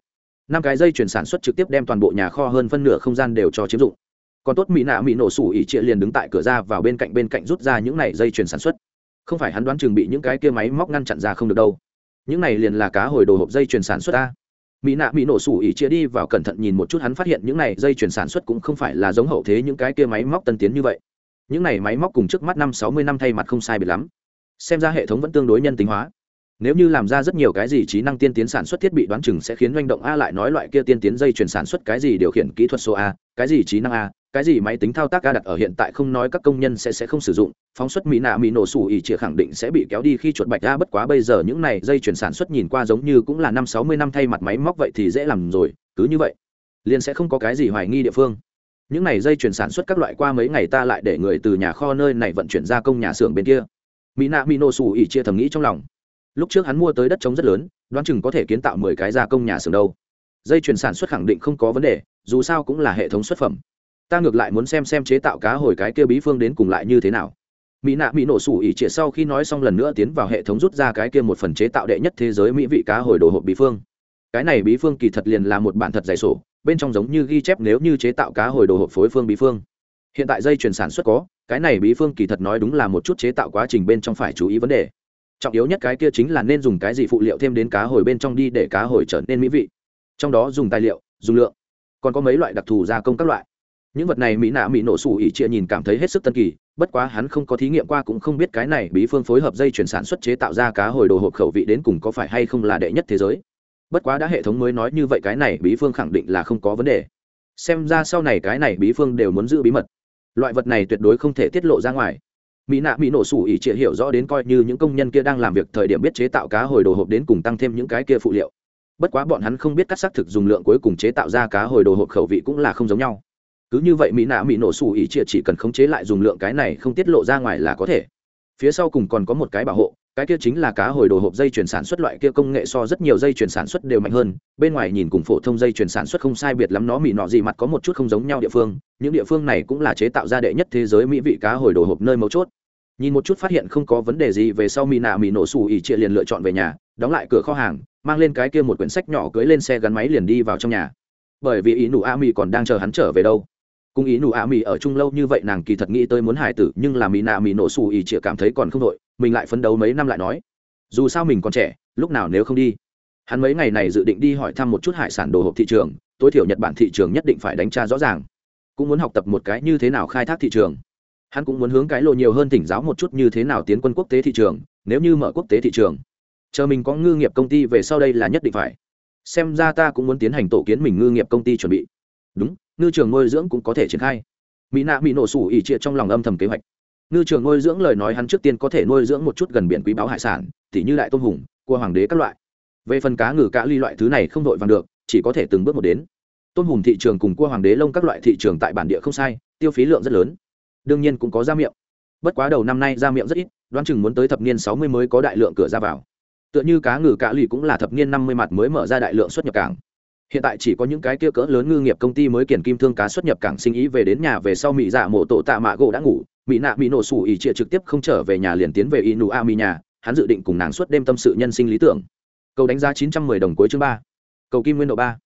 năm cái dây chuyển sản xuất trực tiếp đem toàn bộ nhà kho hơn phân nửa không gian đều cho chiếm dụng. Còn tốt mỹ nạ mỹ nổ sủ ỉ trịa liền đứng tại cửa ra vào bên cạnh bên cạnh rút ra những này dây chuyển sản xuất. Không phải hắn đoán chừng bị những cái kia máy móc ngăn chặn ra không được đâu. Những này liền là cá hồi đồ hộp dây chuyển sản xuất ta. Mỹ nạ mỹ nổ sủ ỉ chia đi vào cẩn thận nhìn một chút hắn phát hiện những này dây chuyển sản xuất cũng không phải là giống hậu thế những cái kia máy móc tân tiến như vậy. Những này máy móc cùng trước mắt năm sáu mươi năm thay mặt không sai biệt lắm. Xem ra hệ thống vẫn tương đối nhân tính hóa nếu như làm ra rất nhiều cái gì trí năng tiên tiến sản xuất thiết bị đoán chừng sẽ khiến doanh động a lại nói loại kia tiên tiến dây chuyển sản xuất cái gì điều khiển kỹ thuật số a, cái gì trí năng a, cái gì máy tính thao tác a đặt ở hiện tại không nói các công nhân sẽ sẽ không sử dụng. Phóng xuất mỹ nạ mỹ nổ sủ ỉ chĩa khẳng định sẽ bị kéo đi khi chuột bạch a, bất quá bây giờ những này dây chuyển sản xuất nhìn qua giống như cũng là năm sáu mươi năm thay mặt máy móc vậy thì dễ làm rồi, cứ như vậy, liền sẽ không có cái gì hoài nghi địa phương. Những này dây chuyển sản xuất các loại qua mấy ngày ta lại để người từ nhà kho nơi này vận chuyển ra công nhà xưởng bên kia. Mỹ nạ mỹ nổ sủ ỉ chĩa thầm nghĩ trong lòng lúc trước hắn mua tới đất trống rất lớn, đoán chừng có thể kiến tạo mười cái gia công nhà xưởng đâu. Dây chuyển sản xuất khẳng định không có vấn đề, dù sao cũng là hệ thống xuất phẩm. Ta ngược lại muốn xem xem chế tạo cá hồi cái kia bí phương đến cùng lại như thế nào. Mỹ nạ mỹ nổ sủ ỉ trịa sau khi nói xong lần nữa tiến vào hệ thống rút ra cái kia một phần chế tạo đệ nhất thế giới mỹ vị cá hồi đồ hộp bí phương. Cái này bí phương kỳ thật liền là một bản thật dày sổ, bên trong giống như ghi chép nếu như chế tạo cá hồi đồ hộp phối phương bí phương. Hiện tại dây chuyển sản xuất có, cái này bí phương kỳ thật nói đúng là một chút chế tạo quá trình bên trong phải chú ý vấn đề trọng yếu nhất cái kia chính là nên dùng cái gì phụ liệu thêm đến cá hồi bên trong đi để cá hồi trở nên mỹ vị. Trong đó dùng tài liệu, dùng lượng, còn có mấy loại đặc thù gia công các loại. Những vật này mỹ nạ mỹ nổ sủ ỉ chia nhìn cảm thấy hết sức tân kỳ, bất quá hắn không có thí nghiệm qua cũng không biết cái này bí phương phối hợp dây chuyển sản xuất chế tạo ra cá hồi đồ hộp khẩu vị đến cùng có phải hay không là đệ nhất thế giới. Bất quá đã hệ thống mới nói như vậy cái này bí phương khẳng định là không có vấn đề. Xem ra sau này cái này bí phương đều muốn giữ bí mật. Loại vật này tuyệt đối không thể tiết lộ ra ngoài mỹ nạ mỹ nổ sủ ỉ trịa hiểu rõ đến coi như những công nhân kia đang làm việc thời điểm biết chế tạo cá hồi đồ hộp đến cùng tăng thêm những cái kia phụ liệu. Bất quá bọn hắn không biết cắt xác thực dùng lượng cuối cùng chế tạo ra cá hồi đồ hộp khẩu vị cũng là không giống nhau. Cứ như vậy mỹ nạ mỹ nổ sủ ỉ trịa chỉ cần khống chế lại dùng lượng cái này không tiết lộ ra ngoài là có thể. Phía sau cùng còn có một cái bảo hộ cái kia chính là cá hồi đồ hộp dây chuyển sản xuất loại kia công nghệ so rất nhiều dây chuyển sản xuất đều mạnh hơn. Bên ngoài nhìn cùng phổ thông dây chuyển sản xuất không sai biệt lắm, nó mỹ nọ gì mặt có một chút không giống nhau địa phương. Những địa phương này cũng là chế tạo ra đệ nhất thế giới mỹ vị cá hồi đồ hộp nơi mấu chốt. Nhìn một chút phát hiện không có vấn đề gì, về sau mỹ nạ mỹ nổ xù ỉ trịa liền lựa chọn về nhà, đóng lại cửa kho hàng, mang lên cái kia một quyển sách nhỏ cưới lên xe gắn máy liền đi vào trong nhà. Bởi vì ý nụ a mỹ còn đang chờ hắn trở về đâu. Cùng ý nụ a mỹ ở chung lâu như vậy, nàng kỳ thật nghĩ tới muốn hải tử, nhưng là mỹ nạ mỹ nổ xù ỉ trịa cảm thấy còn không đội mình lại phấn đấu mấy năm lại nói, dù sao mình còn trẻ, lúc nào nếu không đi. Hắn mấy ngày này dự định đi hỏi thăm một chút hải sản đồ hộp thị trường, tối thiểu nhật bản thị trường nhất định phải đánh tra rõ ràng. Cũng muốn học tập một cái như thế nào khai thác thị trường. Hắn cũng muốn hướng cái lộ nhiều hơn tỉnh giáo một chút như thế nào tiến quân quốc tế thị trường, nếu như mở quốc tế thị trường. Chờ mình có ngư nghiệp công ty về sau đây là nhất định phải. Xem ra ta cũng muốn tiến hành tổ kiến mình ngư nghiệp công ty chuẩn bị. Đúng, ngư trường nuôi dưỡng cũng có thể triển khai. Mỹ nạ bị nổ sủ ỉ triệt trong lòng âm thầm kế hoạch ngư trường nuôi dưỡng lời nói hắn trước tiên có thể nuôi dưỡng một chút gần biển quý báo hải sản, tỉ như đại tôm hùng, cua hoàng đế các loại. Về phần cá ngừ, cá ly loại thứ này không vội vàng được, chỉ có thể từng bước một đến. Tôm hùm thị trường cùng cua hoàng đế lông các loại thị trường tại bản địa không sai, tiêu phí lượng rất lớn. Đương nhiên cũng có ra miệng. Bất quá đầu năm nay ra miệng rất ít, đoán chừng muốn tới thập niên sáu mươi mới có đại lượng cửa ra vào. Tựa như cá ngừ, cá lì cũng là thập niên năm mươi mặt mới mở ra đại lượng xuất nhập cảng. Hiện tại chỉ có những cái kia cỡ lớn ngư nghiệp công ty mới kiển kim thương cá xuất nhập cảng sinh ý về đến nhà về sau mỹ dạ mổ tổ tạ mạ gỗ đã ngủ mỹ nạ mỹ nổ sủ ỉ chia trực tiếp không trở về nhà liền tiến về inu a mi nhà, hắn dự định cùng nàng suốt đêm tâm sự nhân sinh lý tưởng. Cầu đánh giá chín trăm mười đồng cuối chương ba. Cầu kim nguyên độ ba.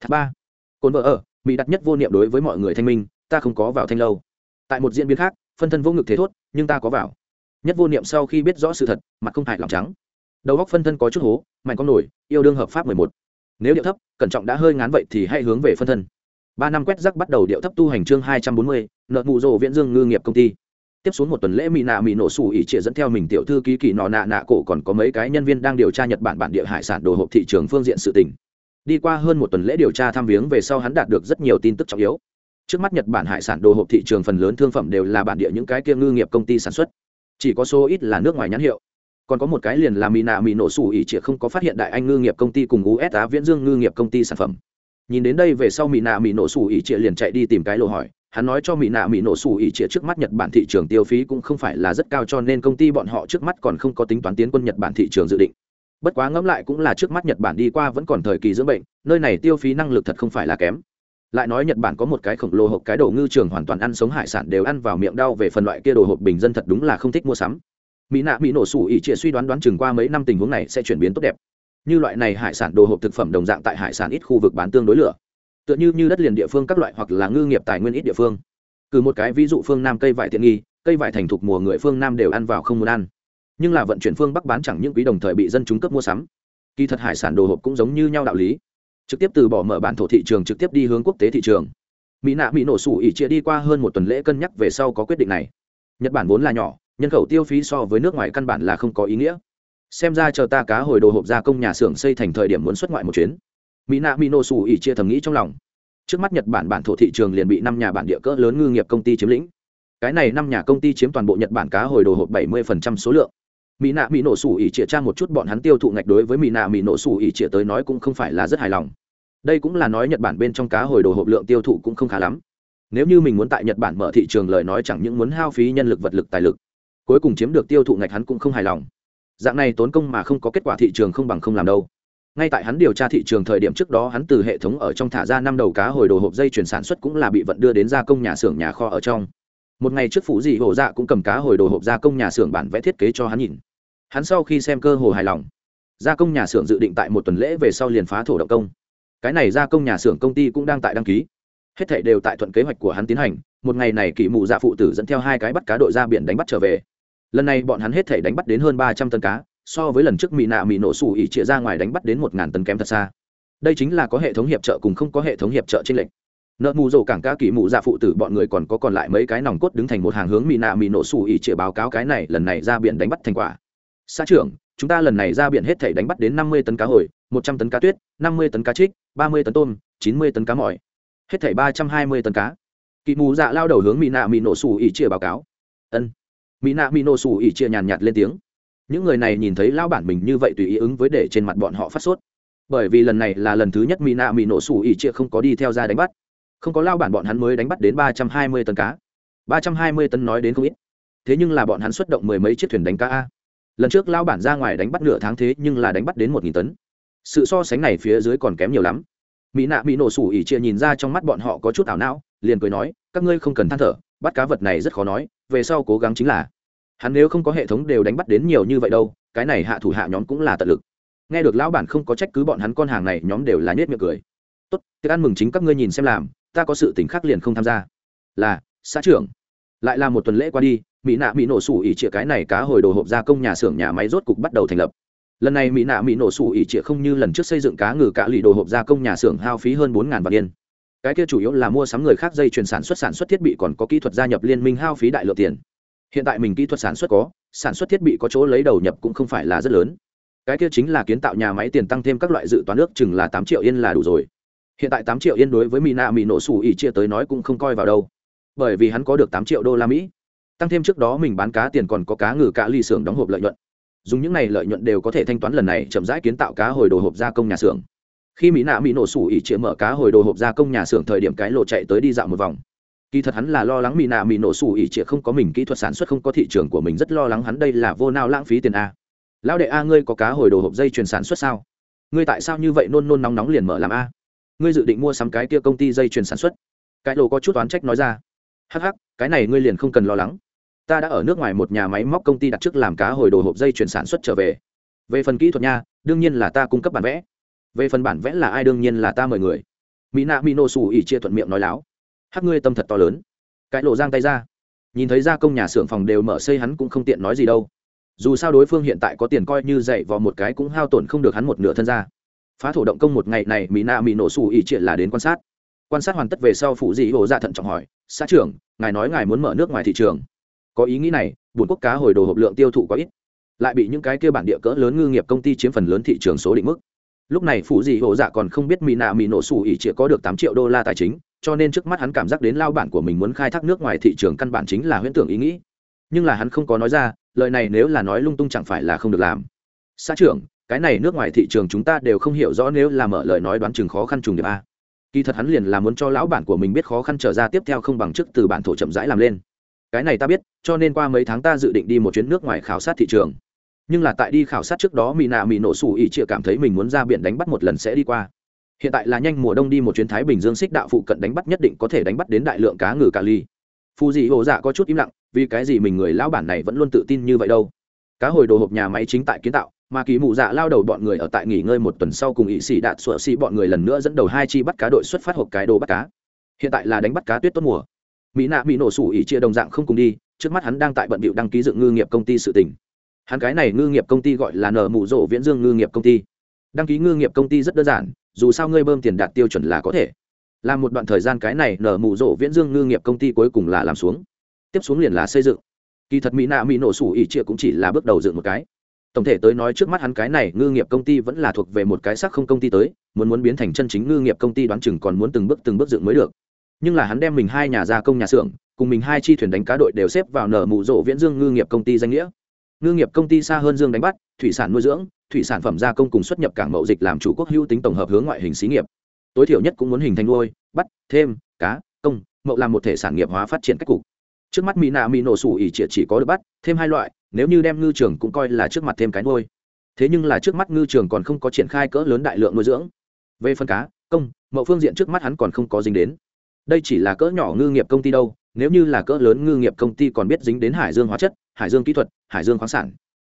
Thác ba. Cồn vợ ở mỹ đặt nhất vô niệm đối với mọi người thanh minh, ta không có vào thanh lâu. Tại một diễn biến khác, phân thân vô ngực thế thốt, nhưng ta có vào. Nhất vô niệm sau khi biết rõ sự thật, mặt không hại lòng trắng. Đầu góc phân thân có chút hố, mạnh con nổi, yêu đương hợp pháp mười một. Nếu điệu thấp, cẩn trọng đã hơi ngán vậy thì hãy hướng về phân thân. Ba năm quét rắc bắt đầu điệu thấp tu hành chương hai trăm bốn mươi, nợ mù rộ viễn dương ngư nghiệp công ty tiếp xuống một tuần lễ mỹ nạ mỹ nổ sủ ỉ trịa dẫn theo mình tiểu thư ký kỳ nọ nạ nạ cổ còn có mấy cái nhân viên đang điều tra nhật bản bản địa hải sản đồ hộp thị trường phương diện sự tỉnh đi qua hơn một tuần lễ điều tra thăm viếng về sau hắn đạt được rất nhiều tin tức trọng yếu. Trước mắt nhật bản hải sản đồ hộp thị trường phần lớn thương phẩm đều là bản địa những cái kia ngư nghiệp công ty sản xuất. Chỉ có số ít là nước ngoài nhãn hiệu. Còn có một cái liền là mỹ nạ mỹ nổ sủ ỉ trịa không có phát hiện đại anh ngư nghiệp công ty cùng usa viễn dương ngư nghiệp công ty sản phẩm. Nhìn đến đây về sau mỹ nạ mỹ nổ sủ ỉ trịa liền chạy đi tìm cái lô hỏi hắn nói cho mỹ nạ mỹ nổ sủ ỉ trịa trước mắt nhật bản thị trường tiêu phí cũng không phải là rất cao cho nên công ty bọn họ trước mắt còn không có tính toán tiến quân nhật bản thị trường dự định. Bất quá ngẫm lại cũng là trước mắt nhật bản đi qua vẫn còn thời kỳ dưỡng bệnh, nơi này tiêu phí năng lực thật không phải là kém. Lại nói nhật bản có một cái khổng lồ hộp cái đồ ngư trường hoàn toàn ăn sống hải sản đều ăn vào miệng đau về phần loại kia đồ hộp bình dân thật đúng là không thích mua sắm. Mỹ nạ mỹ nổ sủ ỉ trịa suy đoán đoán chừng qua mấy năm tình huống này sẽ chuyển biến tốt đẹp. Như loại này hải sản đồ hộp thực phẩm đồng dạng tại hải sản ít khu vực bán tương đối lửa tựa như như đất liền địa phương các loại hoặc là ngư nghiệp tài nguyên ít địa phương. Cử một cái ví dụ phương nam cây vải tiện nghi, cây vải thành thục mùa người phương nam đều ăn vào không muốn ăn. Nhưng là vận chuyển phương bắc bán chẳng những quý đồng thời bị dân chúng cấp mua sắm. Kỳ thật hải sản đồ hộp cũng giống như nhau đạo lý. Trực tiếp từ bỏ mở bản thổ thị trường trực tiếp đi hướng quốc tế thị trường. Mỹ nạ mỹ nổ sủ ỉ chia đi qua hơn một tuần lễ cân nhắc về sau có quyết định này. Nhật bản vốn là nhỏ, nhân khẩu tiêu phí so với nước ngoài căn bản là không có ý nghĩa. Xem ra chờ ta cá hồi đồ hộp gia công nhà xưởng xây thành thời điểm muốn xuất ngoại một chuyến mỹ nạ mỹ nổ xù ỉ chia thầm nghĩ trong lòng. Trước mắt nhật bản bản thổ thị trường liền bị năm nhà bản địa cỡ lớn ngư nghiệp công ty chiếm lĩnh. Cái này năm nhà công ty chiếm toàn bộ nhật bản cá hồi đồ hộp bảy mươi số lượng. Mỹ nạ mỹ nổ sủ ỉ trịa trang một chút bọn hắn tiêu thụ ngạch đối với mỹ nạ mỹ nổ sủ ỉ trịa tới nói cũng không phải là rất hài lòng. Đây cũng là nói nhật bản bên trong cá hồi đồ hộp lượng tiêu thụ cũng không khá lắm. Nếu như mình muốn tại nhật bản mở thị trường lời nói chẳng những muốn hao phí nhân lực vật lực tài lực, cuối cùng chiếm được tiêu thụ ngạch hắn cũng không hài lòng. Dạng này tốn công mà không có kết quả thị trường không bằng không làm đâu ngay tại hắn điều tra thị trường thời điểm trước đó, hắn từ hệ thống ở trong thả ra năm đầu cá hồi đồ hộp dây chuyển sản xuất cũng là bị vận đưa đến gia công nhà xưởng nhà kho ở trong. Một ngày trước phủ dị hồ dạ cũng cầm cá hồi đồ hộp gia công nhà xưởng bản vẽ thiết kế cho hắn nhìn. Hắn sau khi xem cơ hồ hài lòng, gia công nhà xưởng dự định tại một tuần lễ về sau liền phá thổ động công. Cái này gia công nhà xưởng công ty cũng đang tại đăng ký. Hết thảy đều tại thuận kế hoạch của hắn tiến hành. Một ngày này, kỷ mụ dạ phụ tử dẫn theo hai cái bắt cá đội ra biển đánh bắt trở về. Lần này bọn hắn hết thảy đánh bắt đến hơn ba trăm tấn cá so với lần trước mỹ nạ mỹ nổ xù ỉ trịa ra ngoài đánh bắt đến một ngàn tấn kém thật xa. Đây chính là có hệ thống hiệp trợ cùng không có hệ thống hiệp trợ trên lệnh nợ mù rổ cảng ca kỷ mụ dạ phụ tử bọn người còn có còn lại mấy cái nòng cốt đứng thành một hàng hướng mỹ nạ mỹ nổ xù ỉ trịa báo cáo cái này lần này ra biển đánh bắt thành quả. Xã trưởng, chúng ta lần này ra biển hết thảy đánh bắt đến năm mươi tấn cá hồi, một trăm tấn cá tuyết, năm mươi tấn cá trích, ba mươi tấn tôm, chín mươi tấn cá mỏi. Hết thảy ba trăm hai mươi tấn cá. Kỳ mù dạ lao đầu hướng mỹ nạ mỹ nổ xù ỉ chia báo cáo. Ân. Mỹ nạ mỹ nổ xù ỉ chia nhàn nhạt lên tiếng những người này nhìn thấy lão bản mình như vậy tùy ý ứng với để trên mặt bọn họ phát sốt. Bởi vì lần này là lần thứ nhất mỹ nạ mỹ nổ Sủ ỉ chia không có đi theo ra đánh bắt. Không có lao bản bọn hắn mới đánh bắt đến ba trăm hai mươi tấn cá. ba trăm hai mươi tấn nói đến không ít. Thế nhưng là bọn hắn xuất động mười mấy chiếc thuyền đánh cá a. Lần trước lao bản ra ngoài đánh bắt nửa tháng thế nhưng là đánh bắt đến một nghìn tấn. Sự so sánh này phía dưới còn kém nhiều lắm. Mỹ nạ mỹ nổ sủ ỉ chia nhìn ra trong mắt bọn họ có chút ảo não, liền cười nói, các ngươi không cần than thở, bắt cá vật này rất khó nói, về sau cố gắng chính là hắn nếu không có hệ thống đều đánh bắt đến nhiều như vậy đâu, cái này hạ thủ hạ nhóm cũng là tận lực. Nghe được lão bản không có trách cứ bọn hắn con hàng này, nhóm đều là nhét miệng cười. Tốt, tiệc ăn mừng chính các ngươi nhìn xem làm, ta có sự tỉnh khác liền không tham gia. Là, xã trưởng. Lại là một tuần lễ qua đi, mỹ nạ mỹ nổ sủ ỉ trịa cái này cá hồi đồ hộp gia công nhà xưởng nhà máy rốt cục bắt đầu thành lập. Lần này mỹ nạ mỹ nổ sủ ỉ trịa không như lần trước xây dựng cá ngừ cả lì đồ hộp gia công nhà xưởng hao phí hơn bốn vạn yên. Cái kia chủ yếu là mua sắm người khác dây chuyển sản xuất sản xuất thiết bị còn có kỹ thuật gia nhập liên minh hao phí đại lượng tiền hiện tại mình kỹ thuật sản xuất có, sản xuất thiết bị có chỗ lấy đầu nhập cũng không phải là rất lớn. Cái kia chính là kiến tạo nhà máy tiền tăng thêm các loại dự toán nước chừng là tám triệu yên là đủ rồi. Hiện tại tám triệu yên đối với mỹ nạ mỹ nổ xù ỉ chia tới nói cũng không coi vào đâu. Bởi vì hắn có được tám triệu đô la mỹ. Tăng thêm trước đó mình bán cá tiền còn có cá ngừ cá ly xưởng đóng hộp lợi nhuận. Dùng những này lợi nhuận đều có thể thanh toán lần này chậm rãi kiến tạo cá hồi đồ hộp gia công nhà xưởng. Khi mỹ nạ mỹ nổ sủ ỉ chĩa mở cá hồi đồ hộp gia công nhà xưởng thời điểm cái lộ chạy tới đi dạo một vòng kỳ thật hắn là lo lắng mỹ nạ mỹ nổ xù ỉ chĩa không có mình kỹ thuật sản xuất không có thị trường của mình rất lo lắng hắn đây là vô nào lãng phí tiền a. Lão đệ a, ngươi có cá hồi đồ hộp dây chuyền sản xuất sao? Ngươi tại sao như vậy nôn nôn nóng nóng liền mở làm a? Ngươi dự định mua sắm cái kia công ty dây chuyền sản xuất? Cái lô có chút oán trách nói ra. Hắc hắc, cái này ngươi liền không cần lo lắng. Ta đã ở nước ngoài một nhà máy móc công ty đặt trước làm cá hồi đồ hộp dây chuyển sản xuất trở về. Về phần kỹ thuật nha, đương nhiên là ta cung cấp bản vẽ. Về phần bản vẽ là ai đương nhiên là ta mời người. Mỹ nạ mỹ nổ xù ỉ chia thuận miệng nói láo hắc ngươi tâm thật to lớn. Cái lộ giang tay ra. Nhìn thấy gia công nhà xưởng phòng đều mở xây hắn cũng không tiện nói gì đâu. Dù sao đối phương hiện tại có tiền coi như dạy vào một cái cũng hao tổn không được hắn một nửa thân ra phá thổ động công một ngày này, mỹ nạ mỹ nổ xù ỉ triệt là đến quan sát. Quan sát hoàn tất về sau phụ dị hồ ra thận trọng hỏi, xã trưởng, ngài nói ngài muốn mở nước ngoài thị trường. Có ý nghĩ này, buồn quốc cá hồi đồ hộp lượng tiêu thụ quá ít. Lại bị những cái kia bản địa cỡ lớn ngư nghiệp công ty chiếm phần lớn thị trường số định mức. Lúc này phụ dị hồ dạ còn không biết mỹ nạ mỹ nổ xù ỉ triệt có được tám triệu đô la tài chính cho nên trước mắt hắn cảm giác đến lao bản của mình muốn khai thác nước ngoài thị trường căn bản chính là huyễn tưởng ý nghĩ. Nhưng là hắn không có nói ra, lời này nếu là nói lung tung chẳng phải là không được làm. Xã trưởng, cái này nước ngoài thị trường chúng ta đều không hiểu rõ nếu là mở lời nói đoán chừng khó khăn trùng điệp a. Kỳ thật hắn liền là muốn cho lão bản của mình biết khó khăn trở ra tiếp theo không bằng chức từ bản thổ chậm rãi làm lên. Cái này ta biết, cho nên qua mấy tháng ta dự định đi một chuyến nước ngoài khảo sát thị trường. Nhưng là tại đi khảo sát trước đó mỹ nạ mỹ nổ sủ ỉ chịa cảm thấy mình muốn ra biển đánh bắt một lần sẽ đi qua hiện tại là nhanh mùa đông đi một chuyến thái bình dương xích đạo phụ cận đánh bắt nhất định có thể đánh bắt đến đại lượng cá ngừ cà ly. Phù dị hồ dạ có chút im lặng, vì cái gì mình người lão bản này vẫn luôn tự tin như vậy đâu? Cá hồi đồ hộp nhà máy chính tại kiến tạo, mà kỳ mụ dạ lao đầu bọn người ở tại nghỉ ngơi một tuần sau cùng ỵ sĩ đạt sủa xị bọn người lần nữa dẫn đầu hai chi bắt cá đội xuất phát hộp cái đồ bắt cá. Hiện tại là đánh bắt cá tuyết tốt mùa. Mỹ nạ bị nổ sủ ỉ chia đồng dạng không cùng đi, trước mắt hắn đang tại bận bịu đăng ký dựng ngư nghiệp công ty sự tỉnh hắn cái này ngư nghiệp công ty gọi là nở mụ rỗ viễn dương ngư nghiệp công ty đăng ký ngư nghiệp công ty rất đơn giản, dù sao ngươi bơm tiền đạt tiêu chuẩn là có thể. Làm một đoạn thời gian cái này nở mù rộ viễn dương ngư nghiệp công ty cuối cùng là làm xuống. Tiếp xuống liền là xây dựng. Kỳ thật mỹ nạ mỹ nổ sủ ỉ chia cũng chỉ là bước đầu dựng một cái. Tổng thể tới nói trước mắt hắn cái này ngư nghiệp công ty vẫn là thuộc về một cái sắc không công ty tới, muốn muốn biến thành chân chính ngư nghiệp công ty đoán chừng còn muốn từng bước từng bước dựng mới được. Nhưng là hắn đem mình hai nhà gia công nhà xưởng, cùng mình hai chi thuyền đánh cá đội đều xếp vào nở mù rộ viễn dương ngư nghiệp công ty danh nghĩa ngư nghiệp công ty xa hơn dương đánh bắt, thủy sản nuôi dưỡng, thủy sản phẩm gia công cùng xuất nhập cảng mậu dịch làm chủ quốc hữu tính tổng hợp hướng ngoại hình xí nghiệp. Tối thiểu nhất cũng muốn hình thành nuôi, bắt, thêm, cá, công, mậu làm một thể sản nghiệp hóa phát triển cách cục. Trước mắt mỹ nạ mỹ nổ sủ ỉ triệt chỉ có được bắt, thêm hai loại, nếu như đem ngư trường cũng coi là trước mặt thêm cái nuôi. Thế nhưng là trước mắt ngư trường còn không có triển khai cỡ lớn đại lượng nuôi dưỡng. Về phân cá, công, mậu phương diện trước mắt hắn còn không có dính đến. Đây chỉ là cỡ nhỏ ngư nghiệp công ty đâu nếu như là cỡ lớn ngư nghiệp công ty còn biết dính đến hải dương hóa chất, hải dương kỹ thuật, hải dương khoáng sản,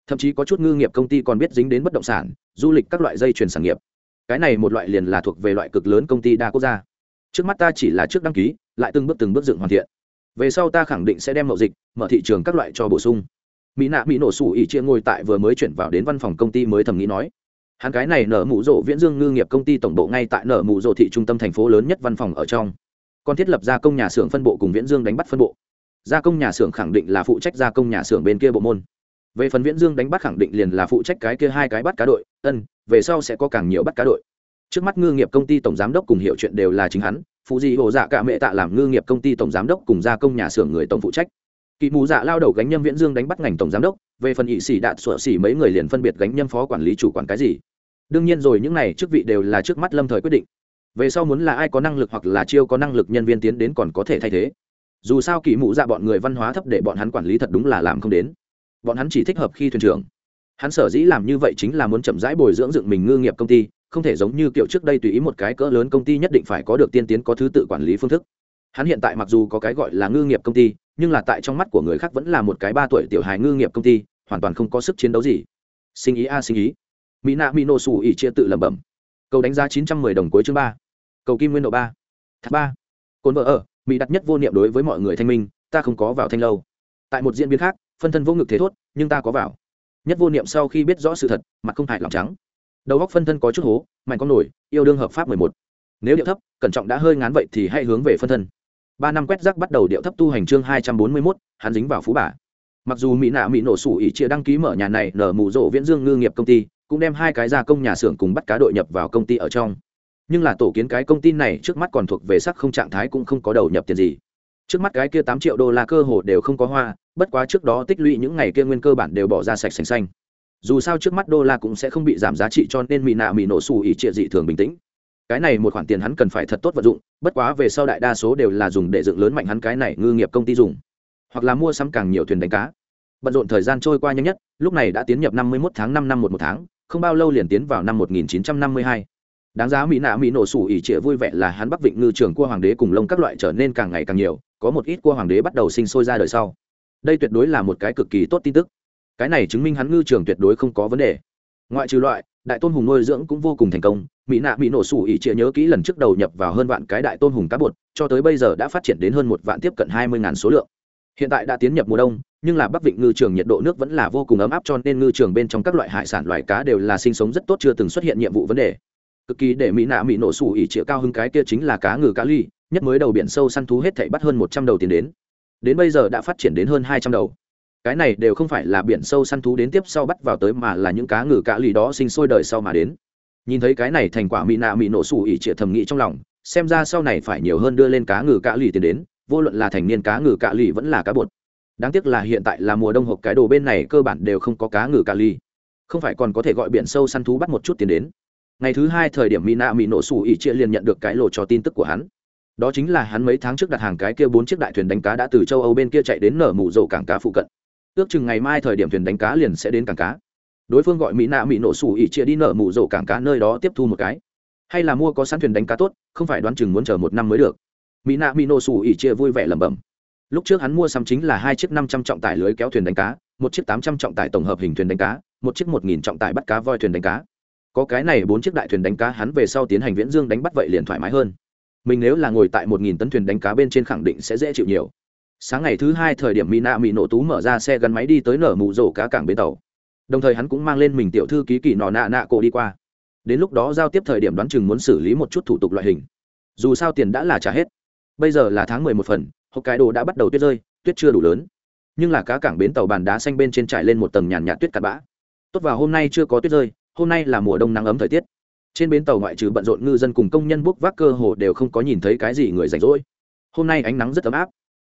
thậm chí có chút ngư nghiệp công ty còn biết dính đến bất động sản, du lịch các loại dây chuyển sản nghiệp. Cái này một loại liền là thuộc về loại cực lớn công ty đa quốc gia. Trước mắt ta chỉ là trước đăng ký, lại từng bước từng bước dựng hoàn thiện. Về sau ta khẳng định sẽ đem mậu dịch, mở thị trường các loại cho bổ sung. Mỹ nạ mỹ nổ sủ ỉ chia ngồi tại vừa mới chuyển vào đến văn phòng công ty mới thầm nghĩ nói. Hắn cái này nở mụ rộ viễn dương ngư nghiệp công ty tổng bộ ngay tại nở mụ rộ thị trung tâm thành phố lớn nhất văn phòng ở trong còn thiết lập gia công nhà xưởng phân bộ cùng viễn dương đánh bắt phân bộ. Gia công nhà xưởng khẳng định là phụ trách gia công nhà xưởng bên kia bộ môn. Về phần viễn dương đánh bắt khẳng định liền là phụ trách cái kia hai cái bắt cá đội, ân, về sau sẽ có càng nhiều bắt cá đội. Trước mắt ngư nghiệp công ty tổng giám đốc cùng hiệu chuyện đều là chính hắn phụ gì hồ dạ cả mẹ tạ làm ngư nghiệp công ty tổng giám đốc cùng gia công nhà xưởng người tổng phụ trách. Kỵ mù dạ lao đầu gánh nhâm viễn dương đánh bắt ngành tổng giám đốc, về phần ỵ sĩ đạt sủa xỉ mấy người liền phân biệt gánh nhâm phó quản lý chủ quản cái gì. Đương nhiên rồi, những này chức vị đều là trước mắt lâm thời quyết định về sau muốn là ai có năng lực hoặc là chiêu có năng lực nhân viên tiến đến còn có thể thay thế. Dù sao kỳ mụ dạ bọn người văn hóa thấp để bọn hắn quản lý thật đúng là làm không đến. Bọn hắn chỉ thích hợp khi thuyền trưởng. Hắn sở dĩ làm như vậy chính là muốn chậm rãi bồi dưỡng dựng mình ngư nghiệp công ty, không thể giống như kiểu trước đây tùy ý một cái cỡ lớn công ty nhất định phải có được tiên tiến có thứ tự quản lý phương thức. Hắn hiện tại mặc dù có cái gọi là ngư nghiệp công ty, nhưng là tại trong mắt của người khác vẫn là một cái ba tuổi tiểu hài ngư nghiệp công ty, hoàn toàn không có sức chiến đấu gì. Sinh ý a, sinh ý. Mỹ nạ mỹ nổ xù ỉ chia tự lẩm bẩm. Cầu đánh giá chín trăm mười đồng cuối chương ba cầu kim nguyên độ ba, thác ba. Cồn vợ ở, mỹ đặt nhất vô niệm đối với mọi người thanh minh, ta không có vào thanh lâu. Tại một diễn biến khác, phân thân vô ngực thế thốt, nhưng ta có vào. Nhất vô niệm sau khi biết rõ sự thật, mặt không hại lòng trắng. Đầu góc phân thân có chút hố, mạnh con nổi, yêu đương hợp pháp mười một. Nếu điệu thấp, cẩn trọng đã hơi ngán vậy thì hãy hướng về phân thân. Ba năm quét rác bắt đầu điệu thấp tu hành chương hai trăm bốn mươi mốt, hắn dính vào phú bà. Mặc dù mỹ nạ mỹ nổ sủ ỉ chia đăng ký mở nhà này nở mù rộ viễn dương ngư nghiệp công ty, cũng đem hai cái gia công nhà xưởng cùng bắt cá đội nhập vào công ty ở trong nhưng là tổ kiến cái công ty này trước mắt còn thuộc về sắc không trạng thái cũng không có đầu nhập tiền gì. Trước mắt cái kia tám triệu đô la cơ hồ đều không có hoa, bất quá trước đó tích lũy những ngày kia nguyên cơ bản đều bỏ ra sạch sành xanh. Dù sao trước mắt đô la cũng sẽ không bị giảm giá trị cho nên mỹ nạ mỹ nổ xù ỉ trịa dị thường bình tĩnh. Cái này một khoản tiền hắn cần phải thật tốt vận dụng, bất quá về sau đại đa số đều là dùng để dựng lớn mạnh hắn cái này ngư nghiệp công ty dùng. Hoặc là mua sắm càng nhiều thuyền đánh cá. Bận rộn thời gian trôi qua nhanh nhất, lúc này đã tiến nhập năm mươi một tháng năm năm một một tháng, không bao lâu liền tiến vào năm một nghìn chín trăm năm mươi hai đáng giá mỹ nạ mỹ nổ sủ ỉ trịa vui vẻ là hắn bắc vịnh ngư trường cua hoàng đế cùng lông các loại trở nên càng ngày càng nhiều, có một ít cua hoàng đế bắt đầu sinh sôi ra đời sau. Đây tuyệt đối là một cái cực kỳ tốt tin tức. Cái này chứng minh hắn ngư trường tuyệt đối không có vấn đề. Ngoại trừ loại, đại tôn hùng nuôi dưỡng cũng vô cùng thành công, mỹ nạ mỹ nổ sủ ỉ trịa nhớ kỹ lần trước đầu nhập vào hơn vạn cái đại tôn hùng cá bột, cho tới bây giờ đã phát triển đến hơn một vạn tiếp cận hai mươi ngàn số lượng. Hiện tại đã tiến nhập mùa đông, nhưng là bắc vịnh ngư trường nhiệt độ nước vẫn là vô cùng ấm áp cho nên ngư trường bên trong các loại hải sản loài cá đều là sinh sống rất tốt chưa từng xuất hiện nhiệm vụ vấn đề cực kỳ để mỹ nạ mỹ nổ sủ ỉ chĩa cao hơn cái kia chính là cá ngừ cá ly, nhất mới đầu biển sâu săn thú hết thảy bắt hơn một trăm đầu tiền đến. Đến bây giờ đã phát triển đến hơn hai trăm đầu. Cái này đều không phải là biển sâu săn thú đến tiếp sau bắt vào tới mà là những cá ngừ cá ly đó sinh sôi đời sau mà đến. Nhìn thấy cái này thành quả mỹ nạ mỹ nổ sủ ỉ chĩa thầm nghĩ trong lòng, xem ra sau này phải nhiều hơn đưa lên cá ngừ cá lì tiền đến, vô luận là thành niên cá ngừ cá lì vẫn là cá bột. Đáng tiếc là hiện tại là mùa đông hộp cái đồ bên này cơ bản đều không có cá ngừ cá lì không phải còn có thể gọi biển sâu săn thú bắt một chút tiền đến ngày thứ hai thời điểm mỹ nạ mỹ nổ sủ ỉ trịa liền nhận được cái lộ cho tin tức của hắn. Đó chính là hắn mấy tháng trước đặt hàng cái kia bốn chiếc đại thuyền đánh cá đã từ châu âu bên kia chạy đến nở mù rổ cảng cá phụ cận. Ước chừng ngày mai thời điểm thuyền đánh cá liền sẽ đến cảng cá. Đối phương gọi mỹ nạ mỹ nổ sủ ỉ chia đi nở mù rổ cảng cá nơi đó tiếp thu một cái. Hay là mua có sẵn thuyền đánh cá tốt, không phải đoán chừng muốn chờ một năm mới được. Mỹ nạ mỹ nổ sủ ỉ chia vui vẻ lẩm bẩm. Lúc trước hắn mua sắm chính là hai chiếc năm trăm trọng tải lưới kéo thuyền đánh cá, một chiếc tám trăm trọng tải tổng hợp hình thuyền đánh cá, một chiếc một nghìn trọng tải bắt cá voi thuyền đánh cá có cái này bốn chiếc đại thuyền đánh cá hắn về sau tiến hành viễn dương đánh bắt vậy liền thoải mái hơn. Mình nếu là ngồi tại một nghìn tấn thuyền đánh cá bên trên khẳng định sẽ dễ chịu nhiều. Sáng ngày thứ hai thời điểm mỹ nạ mỹ nổ tú mở ra xe gắn máy đi tới nở mụ rổ cá cảng bến tàu. Đồng thời hắn cũng mang lên mình tiểu thư ký kỳ nọ nạ nạ cổ đi qua. Đến lúc đó giao tiếp thời điểm đoán chừng muốn xử lý một chút thủ tục loại hình. Dù sao tiền đã là trả hết. Bây giờ là tháng mười một phần hộp cái đồ đã bắt đầu tuyết rơi, tuyết chưa đủ lớn. Nhưng là cá cảng bến tàu bàn đá xanh bên trên trải lên một tầng nhàn nhạt tuyết cặn bã. Tốt vào hôm nay chưa có tuyết rơi hôm nay là mùa đông nắng ấm thời tiết. Trên bến tàu ngoại trừ bận rộn ngư dân cùng công nhân bốc vác cơ hồ đều không có nhìn thấy cái gì người rảnh rỗi. Hôm nay ánh nắng rất ấm áp.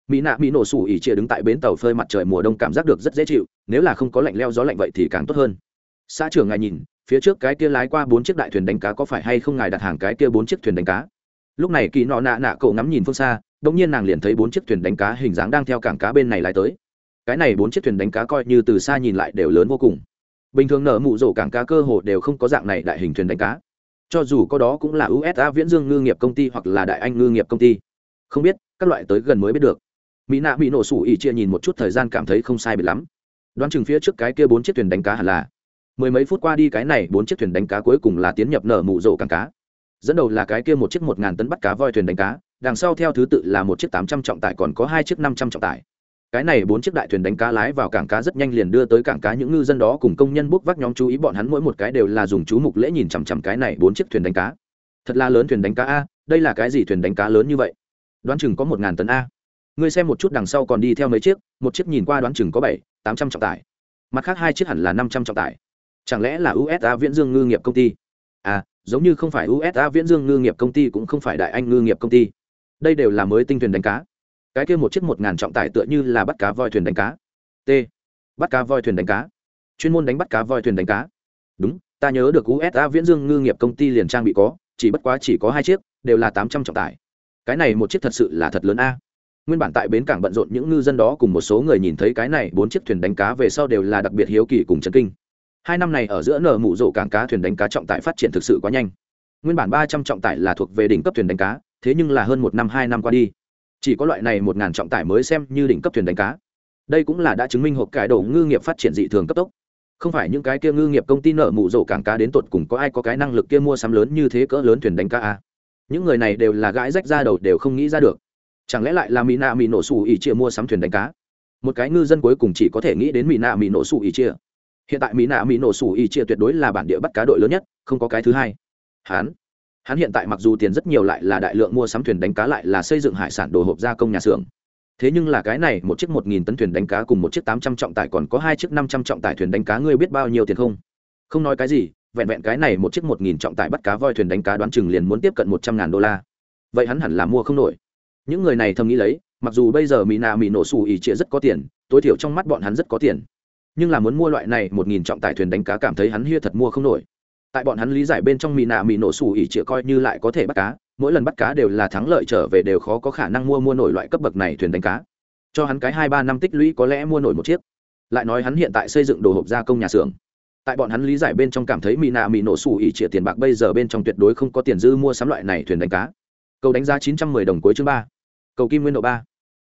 Mỹ nạ mỹ nổ sủ ỉ chia đứng tại bến tàu phơi mặt trời mùa đông cảm giác được rất dễ chịu, nếu là không có lạnh leo gió lạnh vậy thì càng tốt hơn. Xã trưởng ngài nhìn, phía trước cái kia lái qua bốn chiếc đại thuyền đánh cá có phải hay không ngài đặt hàng cái kia bốn chiếc thuyền đánh cá? Lúc này kỳ nọ nạ nạ cậu ngắm nhìn phương xa đ ỗ n g nhiên nàng liền thấy bốn chiếc thuyền đánh cá hình dáng đang theo cảng cá bên này lái tới. Cái này bốn chiếc thuyền đánh cá coi như từ xa nhìn lại đều lớn vô cùng bình thường nở mụ rổ cảng cá cơ hồ đều không có dạng này đại hình thuyền đánh cá. Cho dù có đó cũng là usa viễn dương ngư nghiệp công ty hoặc là đại anh ngư nghiệp công ty. Không biết, các loại tới gần mới biết được. Mỹ nạ bị nổ sủ ỉ chia nhìn một chút thời gian cảm thấy không sai bị lắm. Đoán chừng phía trước cái kia bốn chiếc thuyền đánh cá hẳn là. Mười mấy phút qua đi cái này bốn chiếc thuyền đánh cá cuối cùng là tiến nhập nở mụ rổ cảng cá. Dẫn đầu là cái kia một chiếc một ngàn tấn bắt cá voi thuyền đánh cá, đằng sau theo thứ tự là một chiếc tám trăm trọng tải còn có hai chiếc năm trăm trọng tải cái này bốn chiếc đại thuyền đánh cá lái vào cảng cá rất nhanh liền đưa tới cảng cá những ngư dân đó cùng công nhân bốc vác nhóm chú ý bọn hắn mỗi một cái đều là dùng chú mục lễ nhìn chằm chằm cái này bốn chiếc thuyền đánh cá. Thật là lớn thuyền đánh cá a, đây là cái gì thuyền đánh cá lớn như vậy? Đoán chừng có một ngàn tấn a. Ngươi xem một chút đằng sau còn đi theo mấy chiếc, một chiếc nhìn qua đoán chừng có bảy, tám trăm trọng tải. Mặt khác hai chiếc hẳn là năm trăm trọng tải. Chẳng lẽ là usa viễn dương ngư nghiệp công ty? À giống như không phải usa viễn dương ngư nghiệp công ty cũng không phải đại anh ngư nghiệp công ty. Đây đều là mới tinh thuyền đánh cá cái kia một chiếc một ngàn trọng tải tựa như là bắt cá voi thuyền đánh cá. T. Bắt cá voi thuyền đánh cá. Chuyên môn đánh bắt cá voi thuyền đánh cá. Đúng, ta nhớ được usa viễn dương ngư nghiệp công ty liền trang bị có, chỉ bất quá chỉ có hai chiếc, đều là tám trăm trọng tải. Cái này một chiếc thật sự là thật lớn a. Nguyên bản tại bến cảng bận rộn những ngư dân đó cùng một số người nhìn thấy cái này bốn chiếc thuyền đánh cá về sau đều là đặc biệt hiếu kỳ cùng chấn kinh. Hai năm này ở giữa nở mụ rộ cảng cá thuyền đánh cá trọng tải phát triển thực sự quá nhanh. Nguyên bản ba trăm trọng tải là thuộc về đỉnh cấp thuyền đánh cá, thế nhưng là hơn một năm, hai năm qua đi chỉ có loại này một ngàn trọng tải mới xem như đỉnh cấp thuyền đánh cá. Đây cũng là đã chứng minh hộp cải đồ ngư nghiệp phát triển dị thường cấp tốc. Không phải những cái kia ngư nghiệp công ty nợ mụ rổ cảng cá đến tột cùng có ai có cái năng lực kia mua sắm lớn như thế cỡ lớn thuyền đánh cá à. những người này đều là gãi rách ra đầu đều không nghĩ ra được. Chẳng lẽ lại là mỹ nạ mỹ nổ xù ỉ chia mua sắm thuyền đánh cá? Một cái ngư dân cuối cùng chỉ có thể nghĩ đến mỹ nạ mỹ nổ xù ỉ chia hiện tại mỹ nạ mỹ nổ xù ỉ chia tuyệt đối là bản địa bắt cá đội lớn nhất, không có cái thứ hai. Hán hắn hiện tại mặc dù tiền rất nhiều lại là đại lượng mua sắm thuyền đánh cá lại là xây dựng hải sản đồ hộp gia công nhà xưởng. Thế nhưng là cái này, một chiếc một nghìn tấn thuyền đánh cá cùng một chiếc tám trăm trọng tải còn có hai chiếc năm trăm trọng tải thuyền đánh cá ngươi biết bao nhiêu tiền không? Không nói cái gì, vẹn vẹn cái này một chiếc một nghìn trọng tải bắt cá voi thuyền đánh cá đoán chừng liền muốn tiếp cận một trăm ngàn đô la. Vậy hắn hẳn là mua không nổi. Những người này thầm nghĩ lấy, mặc dù bây giờ mỹ nà mỹ nổ xù ỉ trịa rất có tiền, tối thiểu trong mắt bọn hắn rất có tiền. Nhưng là muốn mua loại này một nghìn trọng tải thuyền đánh cá cảm thấy hắn hia thật mua không nổi tại bọn hắn lý giải bên trong mì nạ mì nổ xù ỉ trịa coi như lại có thể bắt cá, mỗi lần bắt cá đều là thắng lợi trở về đều khó có khả năng mua mua nổi loại cấp bậc này thuyền đánh cá. Cho hắn cái hai ba năm tích lũy có lẽ mua nổi một chiếc. Lại nói hắn hiện tại xây dựng đồ hộp gia công nhà xưởng. Tại bọn hắn lý giải bên trong cảm thấy mì nạ mì nổ xù ỉ trịa tiền bạc bây giờ bên trong tuyệt đối không có tiền dư mua sắm loại này thuyền đánh cá. Cầu đánh giá chín trăm mười đồng cuối chương ba. Cầu kim nguyên độ ba.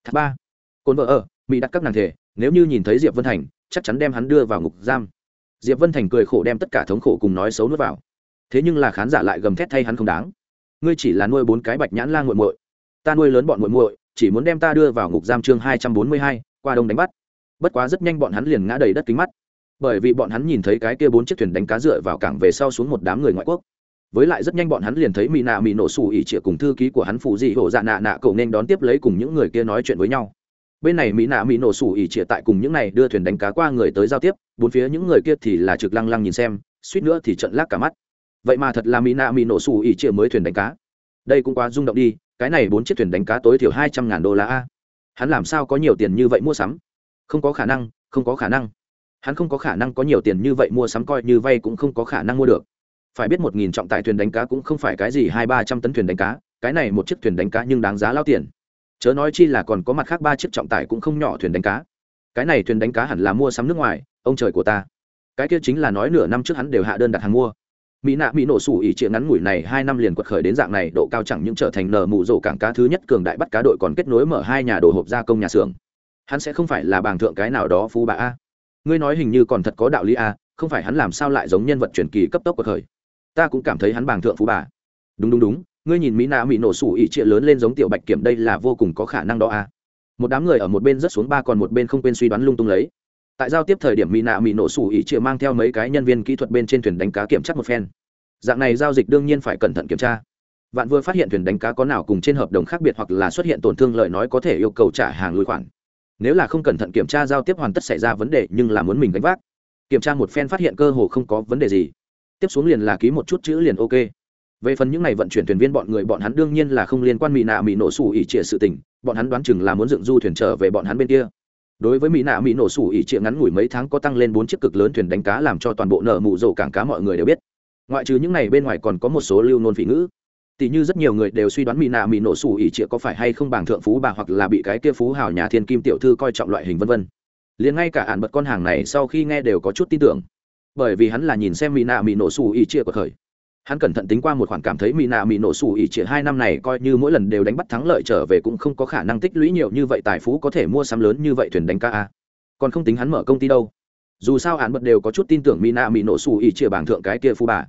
Thác ba. Cồn vợ ở mỹ đặt các nàng thể, nếu như nhìn thấy diệp vân thành, chắc chắn đem hắn đưa vào ngục giam diệp vân thành cười khổ đem tất cả thống khổ cùng nói xấu nuốt vào. Thế nhưng là khán giả lại gầm thét thay hắn không đáng. Ngươi chỉ là nuôi bốn cái bạch nhãn la g muội. Ta nuôi lớn bọn muội muội, chỉ muốn đem ta đưa vào ngục giam chương hai trăm bốn mươi hai, qua đông đánh bắt. Bất quá rất nhanh bọn hắn liền ngã đầy đất kính mắt. Bởi vì bọn hắn nhìn thấy cái kia bốn chiếc thuyền đánh cá dựa vào cảng về sau xuống một đám người ngoại quốc. Với lại rất nhanh bọn hắn liền thấy mỹ nạ mỹ nổ xù ỉ trịa cùng thư ký của hắn phụ dị hổ dạ nạ nạ cậu nên đón tiếp lấy cùng những người kia nói chuyện với nhau bên này mỹ nạ mỹ nổ sủ ỉ trịa tại cùng những này đưa thuyền đánh cá qua người tới giao tiếp, bốn phía những người kia thì là trực lăng lăng nhìn xem, suýt nữa thì trận lác cả mắt. Vậy mà thật là mỹ nạ mỹ nổ sủ ỉ trịa mới thuyền đánh cá. Đây cũng quá rung động đi, cái này bốn chiếc thuyền đánh cá tối thiểu hai trăm ngàn đô la a. Hắn làm sao có nhiều tiền như vậy mua sắm? Không có khả năng, không có khả năng. Hắn không có khả năng có nhiều tiền như vậy mua sắm, coi như vay cũng không có khả năng mua được. Phải biết một nghìn trọng tải thuyền đánh cá cũng không phải cái gì hai ba trăm tấn thuyền đánh cá, cái này một chiếc thuyền đánh cá nhưng đáng giá lao tiền chớ nói chi là còn có mặt khác ba chiếc trọng tải cũng không nhỏ thuyền đánh cá. Cái này thuyền đánh cá hẳn là mua sắm nước ngoài, ông trời của ta. Cái kia chính là nói nửa năm trước hắn đều hạ đơn đặt hàng mua. Mỹ nạ mỹ nổ sủ ỉ chuyện ngắn ngủi này hai năm liền quật khởi đến dạng này, độ cao chẳng những trở thành nở mụ rổ cảng cá thứ nhất cường đại bắt cá đội còn kết nối mở hai nhà đồ hộp gia công nhà xưởng. Hắn sẽ không phải là bàng thượng cái nào đó phú bà a. Ngươi nói hình như còn thật có đạo lý a, không phải hắn làm sao lại giống nhân vật truyền kỳ cấp tốc quật khởi. Ta cũng cảm thấy hắn bàng thượng phú bà. Đúng đúng đúng ngươi nhìn mỹ nạ mỹ nổ sủ ỉ trịa lớn lên giống tiểu bạch kiểm đây là vô cùng có khả năng đó a một đám người ở một bên rất xuống ba còn một bên không quên suy đoán lung tung lấy. Tại giao tiếp thời điểm mỹ nạ mỹ nổ sủ ỉ trịa mang theo mấy cái nhân viên kỹ thuật bên trên thuyền đánh cá kiểm tra một phen. Dạng này giao dịch đương nhiên phải cẩn thận kiểm tra. Vạn vừa phát hiện thuyền đánh cá có nào cùng trên hợp đồng khác biệt hoặc là xuất hiện tổn thương lời nói có thể yêu cầu trả hàng lùi khoản. Nếu là không cẩn thận kiểm tra giao tiếp hoàn tất xảy ra vấn đề nhưng là muốn mình gánh vác. Kiểm tra một phen phát hiện cơ hồ không có vấn đề gì. Tiếp xuống liền là ký một chút chữ liền ok về phần những n à y vận chuyển thuyền viên, bọn người, bọn hắn đương nhiên là không liên quan mỹ nạ mỹ nổ sủ ỉ trịa sự tình, bọn hắn đoán chừng là muốn dựng du thuyền trở về bọn hắn bên kia. Đối với mỹ nạ mỹ nổ sủ ỉ trịa ngắn ngủi mấy tháng có tăng lên bốn chiếc cực lớn thuyền đánh cá làm cho toàn bộ nợ mụ rổ cảng cá mọi người đều biết. Ngoại trừ những này, bên ngoài còn có một số lưu nôn phỉ ngữ. Tỷ như rất nhiều người đều suy đoán mỹ nạ mỹ nổ sủ ỉ trịa có phải hay không bằng thượng phú bà hoặc là bị cái kia phú hào nhà thiên kim tiểu thư coi trọng loại hình vân vân. Liền ngay cả ạn bật con hàng này sau khi nghe đều có chút tin tưởng. Bởi vì hắn là nhìn xem mỹ nạ mỹ nổ sủ ỉ trịa của khởi hắn cẩn thận tính qua một khoản cảm thấy mỹ nạ mỹ nổ sủ ỉ chỉ hai năm này coi như mỗi lần đều đánh bắt thắng lợi trở về cũng không có khả năng tích lũy nhiều như vậy tài phú có thể mua sắm lớn như vậy thuyền đánh ca a. Còn không tính hắn mở công ty đâu. Dù sao hắn bật đều có chút tin tưởng mỹ nạ mỹ nổ sủ ỉ chỉ bảng thượng cái kia phú bà.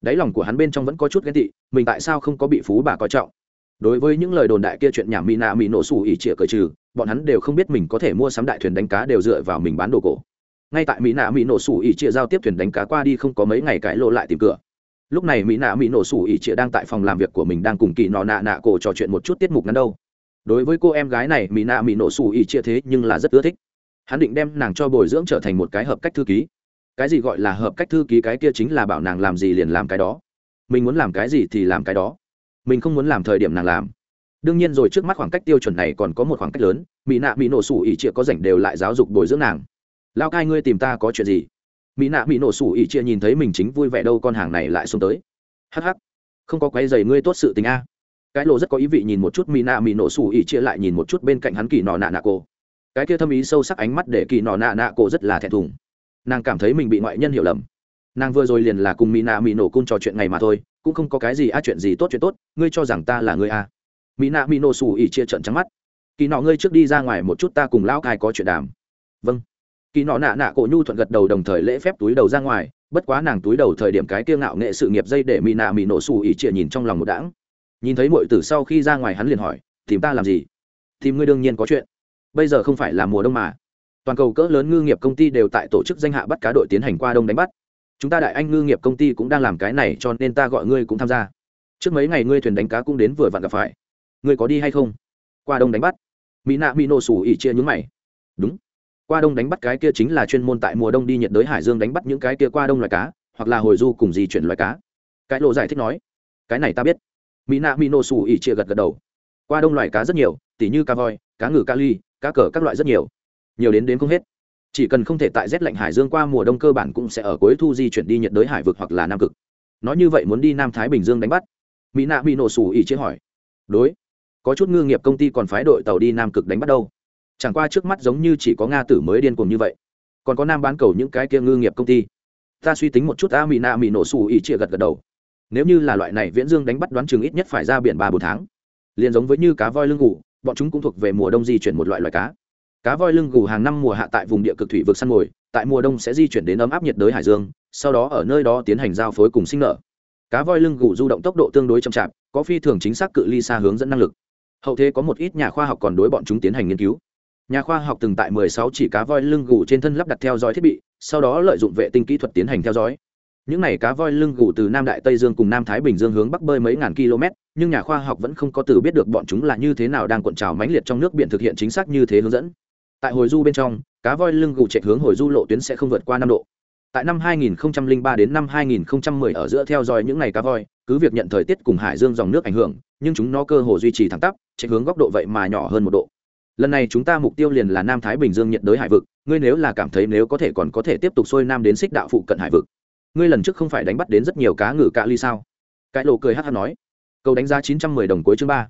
Đáy lòng của hắn bên trong vẫn có chút ghen tị, mình tại sao không có bị phú bà coi trọng? Đối với những lời đồn đại kia chuyện nhà mỹ nạ mỹ nổ sủ ỉ chỉ cởi trừ, bọn hắn đều không biết mình có thể mua sắm đại thuyền đánh cá đều dựa vào mình bán đồ cổ. Ngay tại mỹ nạ mỹ nổ sủ ỉ trịa giao tiếp thuyền đánh cá qua đi không có mấy ngày cãi lộ lại tìm cửa lúc này mỹ nạ mỹ nổ sủ ỉ trịa đang tại phòng làm việc của mình đang cùng kỳ nọ nạ nạ cổ trò chuyện một chút tiết mục ngắn đâu. Đối với cô em gái này, mỹ nạ mỹ nổ sủ ỉ trịa thế nhưng là rất ưa thích. Hắn định đem nàng cho bồi dưỡng trở thành một cái hợp cách thư ký. Cái gì gọi là hợp cách thư ký, cái kia chính là bảo nàng làm gì liền làm cái đó. Mình muốn làm cái gì thì làm cái đó. Mình không muốn làm thời điểm nàng làm. Đương nhiên rồi, trước mắt khoảng cách tiêu chuẩn này còn có một khoảng cách lớn. Mỹ nạ mỹ nổ sủ ỉ chia có rảnh đều lại giáo dục bồi dưỡng nàng. Lao cai, ngươi tìm ta có chuyện gì? Mỹ nạ mỹ nổ sủ ỉ chia nhìn thấy mình chính vui vẻ đâu con hàng này lại xuống tới. Hh không có quái dày ngươi tốt sự tình a. Cái lộ rất có ý vị nhìn một chút mỹ nạ mỹ nổ sủ ỉ chia lại nhìn một chút bên cạnh hắn kỳ nọ nạ nạ cô cái kia thâm ý sâu sắc ánh mắt để kỳ nọ nạ nạ cô rất là thẹn thùng. Nàng cảm thấy mình bị ngoại nhân hiểu lầm. Nàng vừa rồi liền là cùng mỹ nạ mỹ nổ cung trò chuyện ngày mà thôi, cũng không có cái gì a chuyện gì tốt chuyện tốt, ngươi cho rằng ta là ngươi a. Mỹ nạ mỹ nổ sủ ỉ chia trận trắng mắt. Kỳ nọ ngươi trước đi ra ngoài một chút ta cùng lão cai có chuyện đàm. Vâng kỳ nọ nạ nạ cổ nhu thuận gật đầu đồng thời lễ phép túi đầu ra ngoài, bất quá nàng túi đầu thời điểm cái kiêng ngạo nghệ sự nghiệp dây để mỹ nạ mỹ nổ xù ỉ trịa nhìn trong lòng một đãng. Nhìn thấy mọi tử sau khi ra ngoài hắn liền hỏi, tìm ta làm gì? Tìm ngươi đương nhiên có chuyện. Bây giờ không phải là mùa đông mà. Toàn cầu cỡ lớn ngư nghiệp công ty đều tại tổ chức danh hạ bắt cá đội tiến hành qua đông đánh bắt. Chúng ta đại anh ngư nghiệp công ty cũng đang làm cái này cho nên ta gọi ngươi cũng tham gia. Trước mấy ngày ngươi thuyền đánh cá cũng đến vừa vặn gặp phải. Ngươi có đi hay không? Qua đông đánh bắt. Mỹ nạ mỹ nổ xù ỉ chia nhúng mày. Đúng qua đông đánh bắt cái kia chính là chuyên môn tại mùa đông đi nhiệt đới hải dương đánh bắt những cái kia qua đông loài cá, hoặc là hồi du cùng di chuyển loài cá. Cái lộ giải thích nói, cái này ta biết. Mỹ nạ mỹ nổ xù ỉ chia gật gật đầu. Qua đông loài cá rất nhiều, tỉ như cá voi, cá ngừ, cá ly, cá cờ các loại rất nhiều. Nhiều đến đến không hết. Chỉ cần không thể tại rét lạnh hải dương qua mùa đông cơ bản cũng sẽ ở cuối thu di chuyển đi nhiệt đới hải vực hoặc là nam cực. Nói như vậy muốn đi nam thái bình dương đánh bắt? Mỹ nạ bị nổ xù ỉ chế hỏi. Đối, có chút ngư nghiệp công ty còn phái đội tàu đi nam cực đánh bắt đâu chẳng qua trước mắt giống như chỉ có nga tử mới điên cuồng như vậy. Còn có nam bán cầu những cái kia ngư nghiệp công ty. Ta suy tính một chút a mỹ nạ mỹ nổ xù ỉ chia gật gật đầu. Nếu như là loại này, viễn dương đánh bắt đoán chừng ít nhất phải ra biển ba bốn tháng. Liền giống với như cá voi lưng ngủ bọn chúng cũng thuộc về mùa đông di chuyển một loại loài cá. Cá voi lưng gù hàng năm mùa hạ tại vùng địa cực thủy vực săn mồi, tại mùa đông sẽ di chuyển đến ấm áp nhiệt đới hải dương, sau đó ở nơi đó tiến hành giao phối cùng sinh nở. Cá voi lưng gù du động tốc độ tương đối chậm chạp, có phi thường chính xác cự ly xa hướng dẫn năng lực. Hậu thế có một ít nhà khoa học còn đối bọn chúng tiến hành nghiên cứu nhà khoa học từng tại 16 chỉ cá voi lưng gù trên thân lắp đặt theo dõi thiết bị, sau đó lợi dụng vệ tinh kỹ thuật tiến hành theo dõi. Những này cá voi lưng gù từ nam đại tây dương cùng nam thái bình dương hướng bắc bơi mấy ngàn km, nhưng nhà khoa học vẫn không có từ biết được bọn chúng là như thế nào đang cuộn trào mãnh liệt trong nước biển thực hiện chính xác như thế hướng dẫn. Tại hồi du bên trong, cá voi lưng gù chạy hướng hồi du lộ tuyến sẽ không vượt qua năm độ. Tại năm 2003 đến năm 2010 ở giữa theo dõi những ngày cá voi, cứ việc nhận thời tiết cùng hải dương dòng nước ảnh hưởng, nhưng chúng nó cơ hồ duy trì thẳng tắp, chạy hướng góc độ vậy mà nhỏ hơn một độ lần này chúng ta mục tiêu liền là nam thái bình dương nhiệt đới hải vực, ngươi nếu là cảm thấy nếu có thể còn có thể tiếp tục xuôi nam đến xích đạo phụ cận hải vực. Ngươi lần trước không phải đánh bắt đến rất nhiều cá ngừ cạ ly sao? Cái lộ cười hát hát nói. Cầu đánh giá 910 đồng cuối chương ba.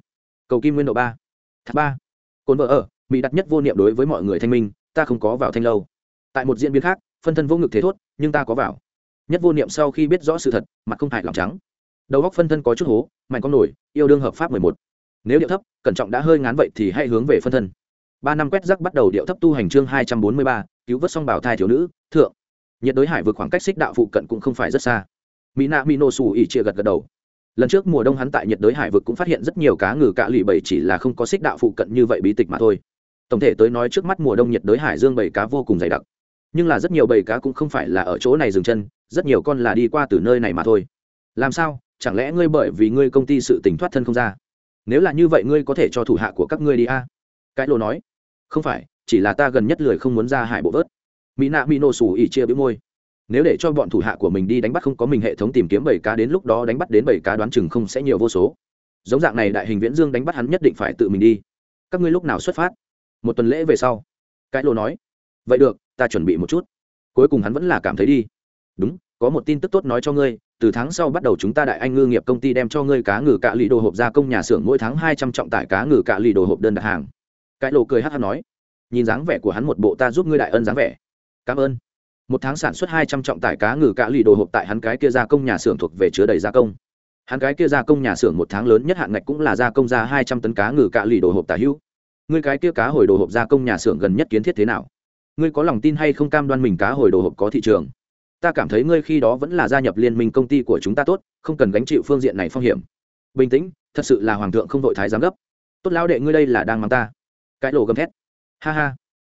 Cầu kim nguyên độ ba. Thác ba. Cồn vợ ở, mỹ đặt nhất vô niệm đối với mọi người thanh minh, ta không có vào thanh lâu. Tại một diễn biến khác, phân thân vô ngực thế thốt, nhưng ta có vào. Nhất vô niệm sau khi biết rõ sự thật, mặt không hại lòng trắng. Đầu góc phân thân có chút hố, mạnh con nổi, yêu đương hợp pháp mười một. Nếu điệu thấp, cẩn trọng đã hơi ngán vậy thì hãy hướng về phân thân ba năm quét rắc bắt đầu điệu thấp tu hành chương hai trăm bốn mươi ba, cứu vớt song bảo thai thiếu nữ, thượng. Nhiệt đới hải vượt khoảng cách xích đạo phụ cận cũng không phải rất xa. Mỹ nạ mỹ nô xù ỉ chia gật gật đầu. Lần trước mùa đông hắn tại nhiệt đới hải vực cũng phát hiện rất nhiều cá ngừ cạ lì bầy chỉ là không có xích đạo phụ cận như vậy bí tịch mà thôi. Tổng thể tới nói trước mắt mùa đông nhiệt đới hải dương bầy cá vô cùng dày đặc. Nhưng là rất nhiều bầy cá cũng không phải là ở chỗ này dừng chân, rất nhiều con là đi qua từ nơi này mà thôi. Làm sao? Chẳng lẽ ngươi bởi vì ngươi công ty sự tỉnh thoát thân không ra? Nếu là như vậy ngươi có thể cho thủ hạ của các ngươi đi a? À? cái lô nói không phải, chỉ là ta gần nhất lười không muốn ra hải bộ vớt. Mỹ nạ mỹ nổ sủ ỉ chia bĩu môi. Nếu để cho bọn thủ hạ của mình đi đánh bắt không có mình hệ thống tìm kiếm bảy cá đến lúc đó đánh bắt đến bảy cá đoán chừng không sẽ nhiều vô số. Giống dạng này đại hình viễn dương đánh bắt hắn nhất định phải tự mình đi. Các ngươi lúc nào xuất phát? Một tuần lễ về sau. Cái lô nói. Vậy được, ta chuẩn bị một chút. Cuối cùng hắn vẫn là cảm thấy đi. Đúng, có một tin tức tốt nói cho ngươi, từ tháng sau bắt đầu chúng ta đại anh ngư nghiệp công ty đem cho ngươi cá ngừ cạ lì đồ hộp gia công nhà xưởng mỗi tháng hai trăm trọng tải cá ngừ cạ lì đồ hộp đơn đặt hàng cái lộ cười hát hát nói, nhìn dáng vẻ của hắn một bộ ta giúp ngươi đại ân dáng vẻ. Cảm ơn. Một tháng sản xuất hai trăm trọng tải cá ngừ cạ lì đồ hộp tại hắn cái kia gia công nhà xưởng thuộc về chứa đầy gia công. Hắn cái kia gia công nhà xưởng một tháng lớn nhất hạn ngạch cũng là gia công ra hai trăm tấn cá ngừ cạ lì đồ hộp tả hữu. Ngươi cái kia cá hồi đồ hộp gia công nhà xưởng gần nhất kiến thiết thế nào? Ngươi có lòng tin hay không cam đoan mình cá hồi đồ hộp có thị trường? Ta cảm thấy ngươi khi đó vẫn là gia nhập liên minh công ty của chúng ta tốt, không cần gánh chịu phương diện này phong hiểm. Bình tĩnh, thật sự là hoàng thượng không vội thái giám gấp. Tốt lao đệ, ngươi đây là đang mang ta cái lộ gầm thét. Ha ha.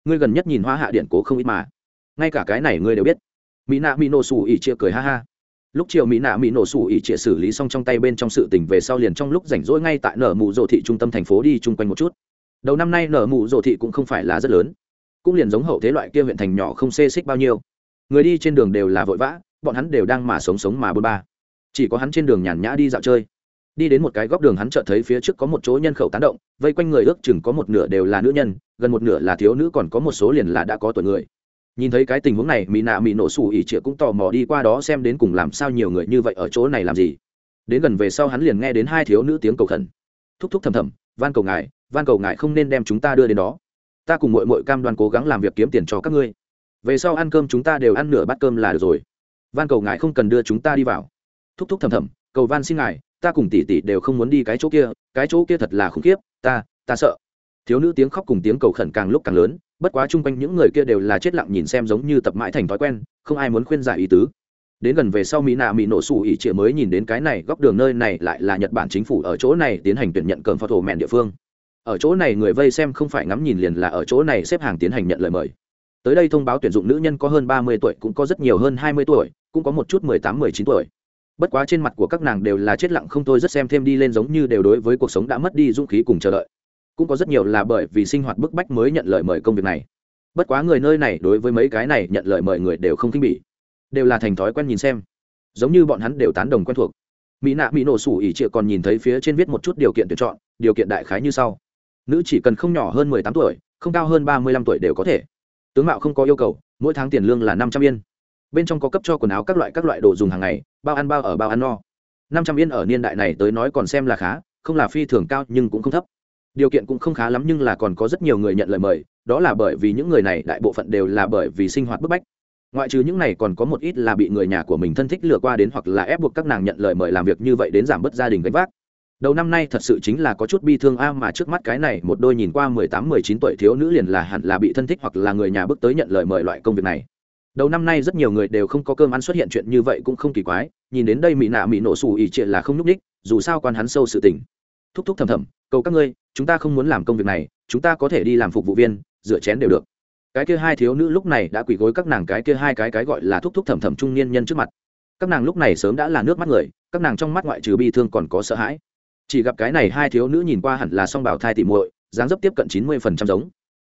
Ngươi gần nhất nhìn hoa hạ điện cố không ít mà. Ngay cả cái này ngươi đều biết. Mỹ nạ mỹ nổ xù ỉ chia cười ha ha. Lúc chiều mỹ nạ mỹ nổ xù ỉ chia xử lý xong trong tay bên trong sự tỉnh về sau liền trong lúc rảnh rỗi ngay tại nở mù rộ thị trung tâm thành phố đi chung quanh một chút. Đầu năm nay nở mù rộ thị cũng không phải là rất lớn. Cũng liền giống hậu thế loại kia huyện thành nhỏ không xê xích bao nhiêu. Người đi trên đường đều là vội vã, bọn hắn đều đang mà sống sống mà bôn ba. Chỉ có hắn trên đường nhàn nhã đi dạo chơi đi đến một cái góc đường hắn chợt thấy phía trước có một chỗ nhân khẩu tán động, vây quanh người ước chừng có một nửa đều là nữ nhân, gần một nửa là thiếu nữ còn có một số liền là đã có tuổi người. Nhìn thấy cái tình huống này mỹ nạ mỹ nổ xù ỉ chĩa cũng tò mò đi qua đó xem đến cùng làm sao nhiều người như vậy ở chỗ này làm gì. Đến gần về sau hắn liền nghe đến hai thiếu nữ tiếng cầu khẩn. Thúc thúc thầm thầm, van cầu ngài, van cầu ngài không nên đem chúng ta đưa đến đó. Ta cùng mội mội cam đoan cố gắng làm việc kiếm tiền cho các ngươi. Về sau ăn cơm chúng ta đều ăn nửa bát cơm là được rồi. Van cầu ngài không cần đưa chúng ta đi vào. Thúc thúc thầm thầm, cầu van xin ngài ta cùng tỷ tỷ đều không muốn đi cái chỗ kia, cái chỗ kia thật là khủng khiếp, ta ta sợ. Thiếu nữ tiếng khóc cùng tiếng cầu khẩn càng lúc càng lớn, bất quá chung quanh những người kia đều là chết lặng nhìn xem giống như tập mãi thành thói quen, không ai muốn khuyên giải ý tứ. Đến gần về sau mỹ nạ mỹ nổ sủ ỉ trịa mới nhìn đến cái này, góc đường nơi này lại là nhật bản chính phủ ở chỗ này tiến hành tuyển nhận cơm phó thổ mẹn địa phương. Ở chỗ này người vây xem không phải ngắm nhìn liền là ở chỗ này xếp hàng tiến hành nhận lời mời. Tới đây thông báo tuyển dụng nữ nhân có hơn ba mươi tuổi cũng có rất nhiều hơn hai mươi tuổi, cũng có một chút mười tám, mười chín tuổi bất quá trên mặt của các nàng đều là chết lặng không thôi, rất xem thêm đi lên giống như đều đối với cuộc sống đã mất đi dũng khí cùng chờ đợi. Cũng có rất nhiều là bởi vì sinh hoạt bức bách mới nhận lời mời công việc này. Bất quá người nơi này đối với mấy cái này nhận lời mời người đều không kinh bỉ. Đều là thành thói quen nhìn xem. Giống như bọn hắn đều tán đồng quen thuộc. Mỹ nạ mỹ nổ sủ ỉ trịa còn nhìn thấy phía trên viết một chút điều kiện tuyển chọn, điều kiện đại khái như sau. Nữ chỉ cần không nhỏ hơn mười tám tuổi, không cao hơn ba mươi lăm tuổi đều có thể. Tướng mạo không có yêu cầu, mỗi tháng tiền lương là năm trăm yên. Bên trong có cấp cho quần áo các loại các loại đồ dùng hàng ngày bao ăn bao ở bao ăn no. Năm trăm yên ở niên đại này tới nói còn xem là khá, không là phi thường cao nhưng cũng không thấp. Điều kiện cũng không khá lắm nhưng là còn có rất nhiều người nhận lời mời, đó là bởi vì những người này đại bộ phận đều là bởi vì sinh hoạt bức bách. Ngoại trừ những này còn có một ít là bị người nhà của mình thân thích lừa qua đến hoặc là ép buộc các nàng nhận lời mời làm việc như vậy đến giảm bớt gia đình gánh vác. Đầu năm nay thật sự chính là có chút bi thương a mà trước mắt cái này một đôi nhìn qua mười tám, mười chín tuổi thiếu nữ liền là hẳn là bị thân thích hoặc là người nhà bước tới nhận lời mời loại công việc này đầu năm nay rất nhiều người đều không có cơm ăn xuất hiện chuyện như vậy cũng không kỳ quái, nhìn đến đây mỹ nạ mỹ nổ xù ỉ chuyện là không nhúc ních dù sao quan hắn sâu sự tình. Thúc thúc thầm thầm, cầu các ngươi, chúng ta không muốn làm công việc này, chúng ta có thể đi làm phục vụ viên, rửa chén đều được. Cái kia hai thiếu nữ lúc này đã quỳ gối các nàng cái kia hai cái cái gọi là thúc thúc thầm thầm trung niên nhân trước mặt. Các nàng lúc này sớm đã là nước mắt người, các nàng trong mắt ngoại trừ bi thương còn có sợ hãi. Chỉ gặp cái này hai thiếu nữ nhìn qua hẳn là song bảo thai tỉ muội, dáng dấp tiếp cận chín mươi phần trăm giống.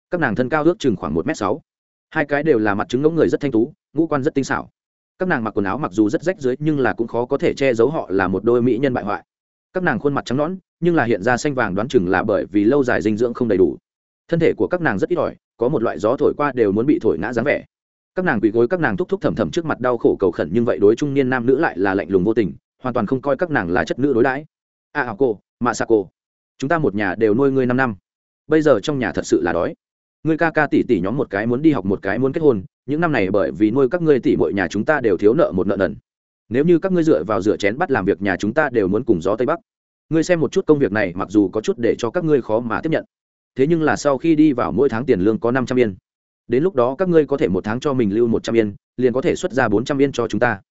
Các nàng thân cao ước chừng khoảng một m sáu hai cái đều là mặt trứng ngỗng người rất thanh tú ngũ quan rất tinh xảo. Các nàng mặc quần áo mặc dù rất rách dưới nhưng là cũng khó có thể che giấu họ là một đôi mỹ nhân bại hoại. Các nàng khuôn mặt trắng nõn nhưng là hiện ra xanh vàng đoán chừng là bởi vì lâu dài dinh dưỡng không đầy đủ. Thân thể của các nàng rất ít ỏi có một loại gió thổi qua đều muốn bị thổi ngã dáng vẻ. Các nàng quỳ gối các nàng thúc thúc thầm thầm trước mặt đau khổ cầu khẩn nhưng vậy đối trung niên nam nữ lại là lạnh lùng vô tình hoàn toàn không coi các nàng là chất nữ đối đãi. A à, cô mạ sa cô chúng ta một nhà đều nuôi ngươi năm năm. Bây giờ trong nhà thật sự là đói ngươi ca ca tỷ tỷ nhóm một cái muốn đi học một cái muốn kết hôn, những năm này bởi vì nuôi các ngươi tỷ mọi nhà chúng ta đều thiếu nợ một nợ nần. Nếu như các ngươi dựa vào rửa chén bắt làm việc nhà chúng ta đều muốn cùng gió tây bắc. Ngươi xem một chút công việc này, mặc dù có chút để cho các ngươi khó mà tiếp nhận. Thế nhưng là sau khi đi vào mỗi tháng tiền lương có năm trăm yên. Đến lúc đó các ngươi có thể một tháng cho mình lưu một trăm yên, liền có thể xuất ra bốn trăm yên cho chúng ta.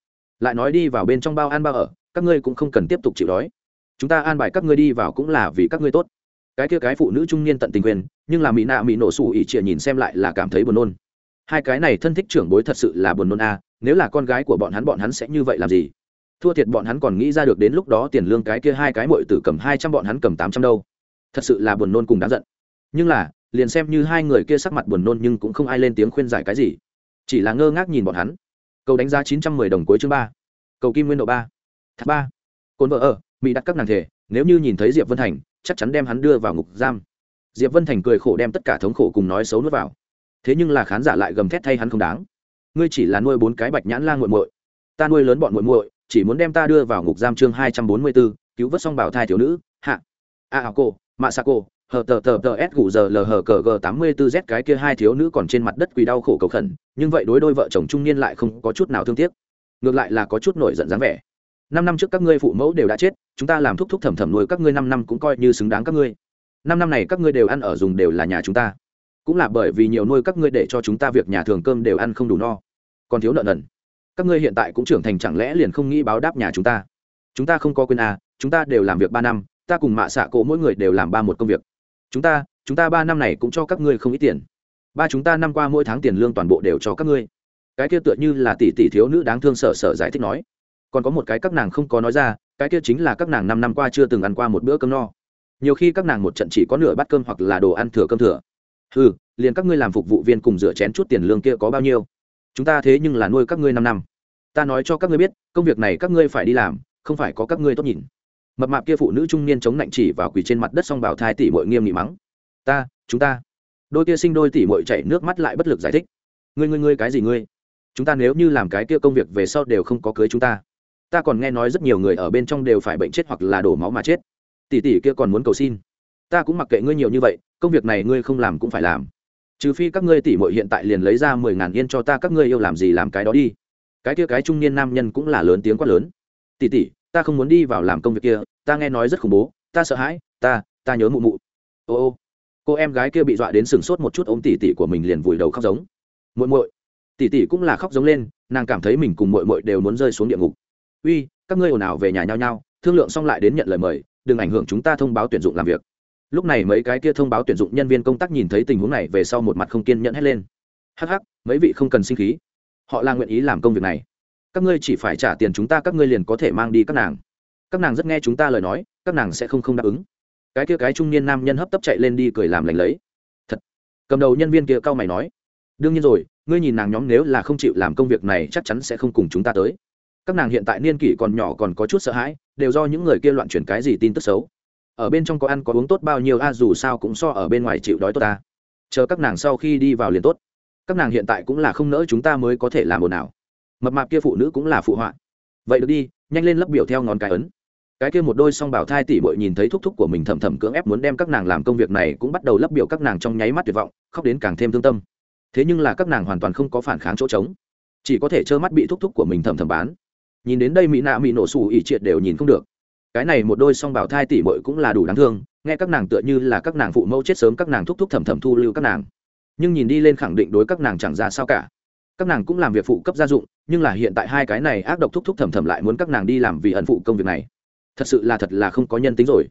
Lại nói đi vào bên trong bao ăn bao ở, các ngươi cũng không cần tiếp tục chịu đói. Chúng ta an bài các ngươi đi vào cũng là vì các ngươi tốt cái kia cái phụ nữ trung niên tận tình quyền nhưng là mỹ nạ mỹ nổ xù ỉ trịa nhìn xem lại là cảm thấy buồn nôn. Hai cái này thân thích trưởng bối thật sự là buồn nôn a, nếu là con gái của bọn hắn bọn hắn sẽ như vậy làm gì? Thua thiệt bọn hắn còn nghĩ ra được đến lúc đó tiền lương cái kia hai cái mội tử cầm hai trăm bọn hắn cầm tám trăm đâu. Thật sự là buồn nôn cùng đáng giận. Nhưng là, liền xem như hai người kia sắc mặt buồn nôn nhưng cũng không ai lên tiếng khuyên giải cái gì. Chỉ là ngơ ngác nhìn bọn hắn. Cầu đánh giá chín trăm mười đồng cuối chương ba. Cầu kim nguyên độ ba. Thác ba. Cồn vợ ở, mỹ đặt các nàng thể, nếu như nhìn thấy diệp vân thành chắc chắn đem hắn đưa vào ngục giam. Diệp vân thành cười khổ đem tất cả thống khổ cùng nói xấu nuốt vào. Thế nhưng là khán giả lại gầm thét thay hắn không đáng. Ngươi chỉ là nuôi bốn cái bạch nhãn la g muội. Ta nuôi lớn bọn muội muội chỉ muốn đem ta đưa vào ngục giam chương hai trăm bốn mươi bốn cứu vớt xong bảo thai thiếu nữ hạ. A à, cô mạ sa cô hờ tờ tờ tờ s gù giờ lờ hờ cờ g tám mươi bốn z cái kia hai thiếu nữ còn trên mặt đất quỳ đau khổ cầu khẩn nhưng vậy đối đôi vợ chồng trung niên lại không có chút nào thương tiếc. Ngược lại là có chút nổi giận dáng vẻ năm năm trước các ngươi phụ mẫu đều đã chết, chúng ta làm thúc thúc thầm thầm nuôi các ngươi năm năm cũng coi như xứng đáng các ngươi. Năm năm này các ngươi đều ăn ở dùng đều là nhà chúng ta. Cũng là bởi vì nhiều nuôi các ngươi để cho chúng ta việc nhà thường cơm đều ăn không đủ no. Còn thiếu nợ nần. Các ngươi hiện tại cũng trưởng thành chẳng lẽ liền không nghĩ báo đáp nhà chúng ta? Chúng ta không có quên à chúng ta đều làm việc ba năm, ta cùng mạ xạ cộ mỗi người đều làm ba một công việc. Chúng ta chúng ta ba năm này cũng cho các ngươi không ít tiền. Ba chúng ta năm qua mỗi tháng tiền lương toàn bộ đều cho các ngươi. Cái kia tựa như là tỷ tỷ thiếu nữ đáng thương sở sở giải thích nói còn có một cái các nàng không có nói ra, cái kia chính là các nàng năm năm qua chưa từng ăn qua một bữa cơm no. Nhiều khi các nàng một trận chỉ có nửa bát cơm hoặc là đồ ăn thừa cơm thừa. Ừ liền các ngươi làm phục vụ viên cùng rửa chén chút tiền lương kia có bao nhiêu? Chúng ta thế nhưng là nuôi các ngươi năm năm. Ta nói cho các ngươi biết, công việc này các ngươi phải đi làm, không phải có các ngươi tốt nhìn. Mập mạp kia phụ nữ trung niên chống nạnh chỉ vào quỳ trên mặt đất xong bảo thai tỷ mội nghiêm nghị mắng. Ta, chúng ta. Đôi kia sinh đôi tỷ mội chảy nước mắt lại bất lực giải thích. Ngươi ngươi ngươi cái gì ngươi? Chúng ta nếu như làm cái kia công việc về sau đều không có cưới chúng ta ta còn nghe nói rất nhiều người ở bên trong đều phải bệnh chết hoặc là đổ máu mà chết. Tỷ tỷ kia còn muốn cầu xin. Ta cũng mặc kệ ngươi nhiều như vậy, công việc này ngươi không làm cũng phải làm. Trừ phi các ngươi tỷ mội hiện tại liền lấy ra mười ngàn yên cho ta, các ngươi yêu làm gì làm cái đó đi. Cái kia cái trung niên nam nhân cũng là lớn tiếng quát lớn. Tỷ tỷ, ta không muốn đi vào làm công việc kia, ta nghe nói rất khủng bố, ta sợ hãi, ta ta nhớ mụ mụ. Ô ô. Cô em gái kia bị dọa đến sừng sốt một chút, ôm tỷ tỷ của mình liền vùi đầu khóc giống. Muội muội. Tỷ tỷ cũng là khóc giống lên, nàng cảm thấy mình cùng muội muội đều muốn rơi xuống địa ngục uy, các ngươi ồn ào về nhà nhau nhau, thương lượng xong lại đến nhận lời mời, đừng ảnh hưởng chúng ta thông báo tuyển dụng làm việc. Lúc này mấy cái kia thông báo tuyển dụng nhân viên công tác nhìn thấy tình huống này về sau một mặt không kiên nhẫn hết lên. Hắc hắc, mấy vị không cần sinh khí. Họ là nguyện ý làm công việc này. Các ngươi chỉ phải trả tiền chúng ta, các ngươi liền có thể mang đi các nàng. Các nàng rất nghe chúng ta lời nói, các nàng sẽ không không đáp ứng. Cái kia cái trung niên nam nhân hấp tấp chạy lên đi cười làm lành lấy. Thật. Cầm đầu nhân viên kia cau mày nói. Đương nhiên rồi, ngươi nhìn nàng nhóm nếu là không chịu làm công việc này chắc chắn sẽ không cùng chúng ta tới các nàng hiện tại niên kỷ còn nhỏ còn có chút sợ hãi, đều do những người kia loạn chuyển cái gì tin tức xấu. Ở bên trong có ăn có uống tốt bao nhiêu, a, dù sao cũng so ở bên ngoài chịu đói tốt ta. Chờ các nàng sau khi đi vào liền tốt. Các nàng hiện tại cũng là không nỡ chúng ta mới có thể làm ồn nào mập mạp kia phụ nữ cũng là phụ họa. Vậy được đi, nhanh lên lấp biểu theo ngón cái ấn. Cái kia một đôi song bảo thai tỷ bội nhìn thấy thúc thúc của mình thầm thầm cưỡng ép muốn đem các nàng làm công việc này cũng bắt đầu lấp biểu các nàng trong nháy mắt tuyệt vọng, khóc đến càng thêm thương tâm. Thế nhưng là các nàng hoàn toàn không có phản kháng chỗ trống. Chỉ có thể trơ mắt bị thúc thúc của mình thầm thầm bán nhìn đến đây mỹ nạ mỹ nổ sủ ỉ triệt đều nhìn không được. Cái này một đôi song bảo thai tỷ bội cũng là đủ đáng thương, nghe các nàng tựa như là các nàng phụ mẫu chết sớm các nàng thúc thúc thầm thầm thu lưu các nàng. Nhưng nhìn đi lên khẳng định đối các nàng chẳng ra sao cả. Các nàng cũng làm việc phụ cấp gia dụng, nhưng là hiện tại hai cái này ác độc thúc thúc thầm thầm lại muốn các nàng đi làm vì ẩn phụ công việc này. Thật sự là thật là không có nhân tính rồi.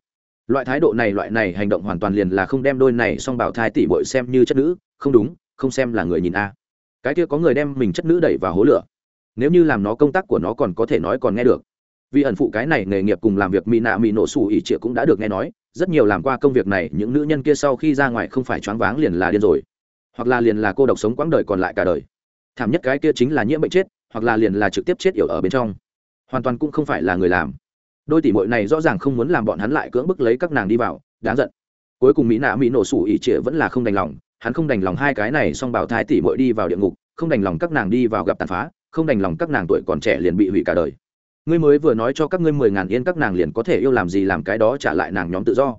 Loại thái độ này, loại này hành động hoàn toàn liền là không đem đôi này song bảo thai tỷ bội xem như chất nữ. Không đúng, không xem là người nhìn a. Cái kia có người đem mình chất nữ đẩy vào hố lửa nếu như làm nó công tác của nó còn có thể nói còn nghe được. Vì ẩn phụ cái này nghề nghiệp cùng làm việc mỹ nạ mỹ nổ xù ỉ trịa cũng đã được nghe nói, rất nhiều làm qua công việc này, những nữ nhân kia sau khi ra ngoài không phải choáng váng liền là điên rồi. Hoặc là liền là cô độc sống quãng đời còn lại cả đời. Thảm nhất cái kia chính là nhiễm bệnh chết, hoặc là liền là trực tiếp chết yểu ở bên trong. Hoàn toàn cũng không phải là người làm. Đôi tỷ mội này rõ ràng không muốn làm bọn hắn lại cưỡng bức lấy các nàng đi vào, đáng giận. Cuối cùng mỹ nạ mỹ nổ sủ ỉ trịa vẫn là không đành lòng, hắn không đành lòng hai cái này xong bảo thai tỷ mội đi vào địa ngục, không đành lòng các nàng đi vào gặp tàn phá không đành lòng các nàng tuổi còn trẻ liền bị hủy cả đời. Ngươi mới vừa nói cho các ngươi mười ngàn yên các nàng liền có thể yêu làm gì làm cái đó trả lại nàng nhóm tự do.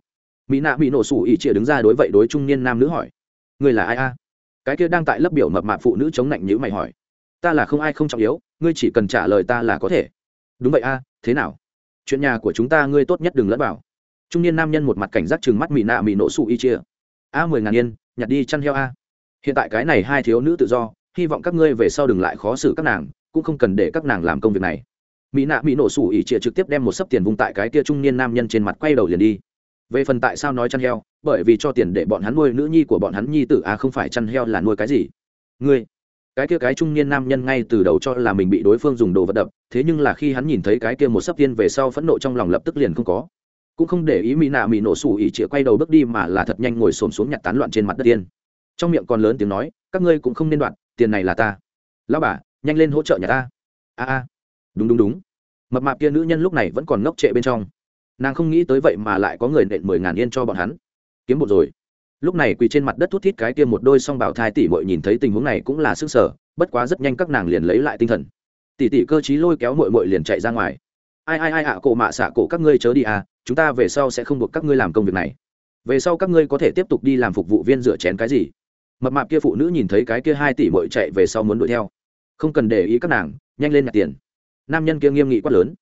Mỹ nạ bị nổ sủ ỉ chia đứng ra đối vậy đối trung niên nam nữ hỏi. Ngươi là ai a? Cái kia đang tại lớp biểu mập mạp phụ nữ chống lạnh nhữ mày hỏi. Ta là không ai không trọng yếu, ngươi chỉ cần trả lời ta là có thể. Đúng vậy a, thế nào? Chuyện nhà của chúng ta ngươi tốt nhất đừng lẫn vào. Trung niên nam nhân một mặt cảnh giác chừng mắt mỹ nạ mỹ nổ sụ y chia a, mười ngàn yên, nhặt đi chăn heo a. Hiện tại cái này hai thiếu nữ tự do hy vọng các ngươi về sau đừng lại khó xử các nàng, cũng không cần để các nàng làm công việc này. Mỹ nạ mỹ nổ sủ ỉ trịa trực tiếp đem một sấp tiền vung tại cái kia trung niên nam nhân trên mặt quay đầu liền đi. Về phần tại sao nói chăn heo, bởi vì cho tiền để bọn hắn nuôi nữ nhi của bọn hắn nhi tử à không phải chăn heo là nuôi cái gì? Ngươi, cái kia cái trung niên nam nhân ngay từ đầu cho là mình bị đối phương dùng đồ vật đập, thế nhưng là khi hắn nhìn thấy cái kia một sấp tiền về sau phẫn nộ trong lòng lập tức liền không có. Cũng không để ý mỹ nạ mỹ nổ sủ ỉ chĩa quay đầu bước đi mà là thật nhanh ngồi xổm xuống nhặt tán loạn trên mặt đất tiên trong miệng còn lớn tiếng nói, các ngươi cũng không nên đoạn tiền này là ta. Lão bà, nhanh lên hỗ trợ nhà ta. A a. Đúng đúng đúng. Mập mạp kia nữ nhân lúc này vẫn còn ngốc trệ bên trong. Nàng không nghĩ tới vậy mà lại có người nện mười ngàn yên cho bọn hắn. Kiếm một rồi. Lúc này quỳ trên mặt đất thút thít cái kia một đôi song bảo thai tỷ mội nhìn thấy tình huống này cũng là sức sở, bất quá rất nhanh các nàng liền lấy lại tinh thần. Tỷ tỷ cơ chí lôi kéo mội mội liền chạy ra ngoài. Ai ai ai ạ, cổ mạ xạ cổ, các ngươi chớ đi à chúng ta về sau sẽ không buộc các ngươi làm công việc này. Về sau các ngươi có thể tiếp tục đi làm phục vụ viên rửa chén cái gì mập mạp kia phụ nữ nhìn thấy cái kia hai tỷ mội chạy về sau muốn đuổi theo. Không cần để ý các nàng, nhanh lên nhặt tiền. Nam nhân kia nghiêm nghị quát lớn.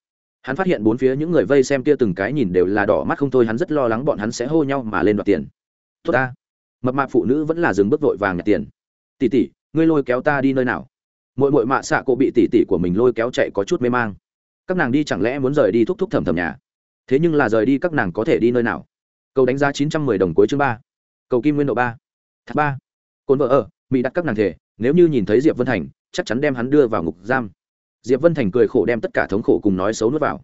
Hắn phát hiện bốn phía những người vây xem kia từng cái nhìn đều là đỏ mắt không thôi, hắn rất lo lắng bọn hắn sẽ hô nhau mà lên đoạt tiền. Tốt ta. Mập mạp phụ nữ vẫn là dừng bước vội vàng nhặt tiền. Tỉ tỉ ngươi lôi kéo ta đi nơi nào? Mỗi mỗi mạ xạ cô bị tỉ tỉ của mình lôi kéo chạy có chút mê mang. Các nàng đi chẳng lẽ muốn rời đi thúc thúc thầm thầm nhà? Thế nhưng là rời đi các nàng có thể đi nơi nào? Cầu đánh giá chín trăm mười đồng cuối chương ba. Cầu kim nguyên độ ba. Thác ba cồn vợ ở mỹ đặt các nàng thể nếu như nhìn thấy diệp vân thành chắc chắn đem hắn đưa vào ngục giam. Diệp vân thành cười khổ đem tất cả thống khổ cùng nói xấu nuốt vào.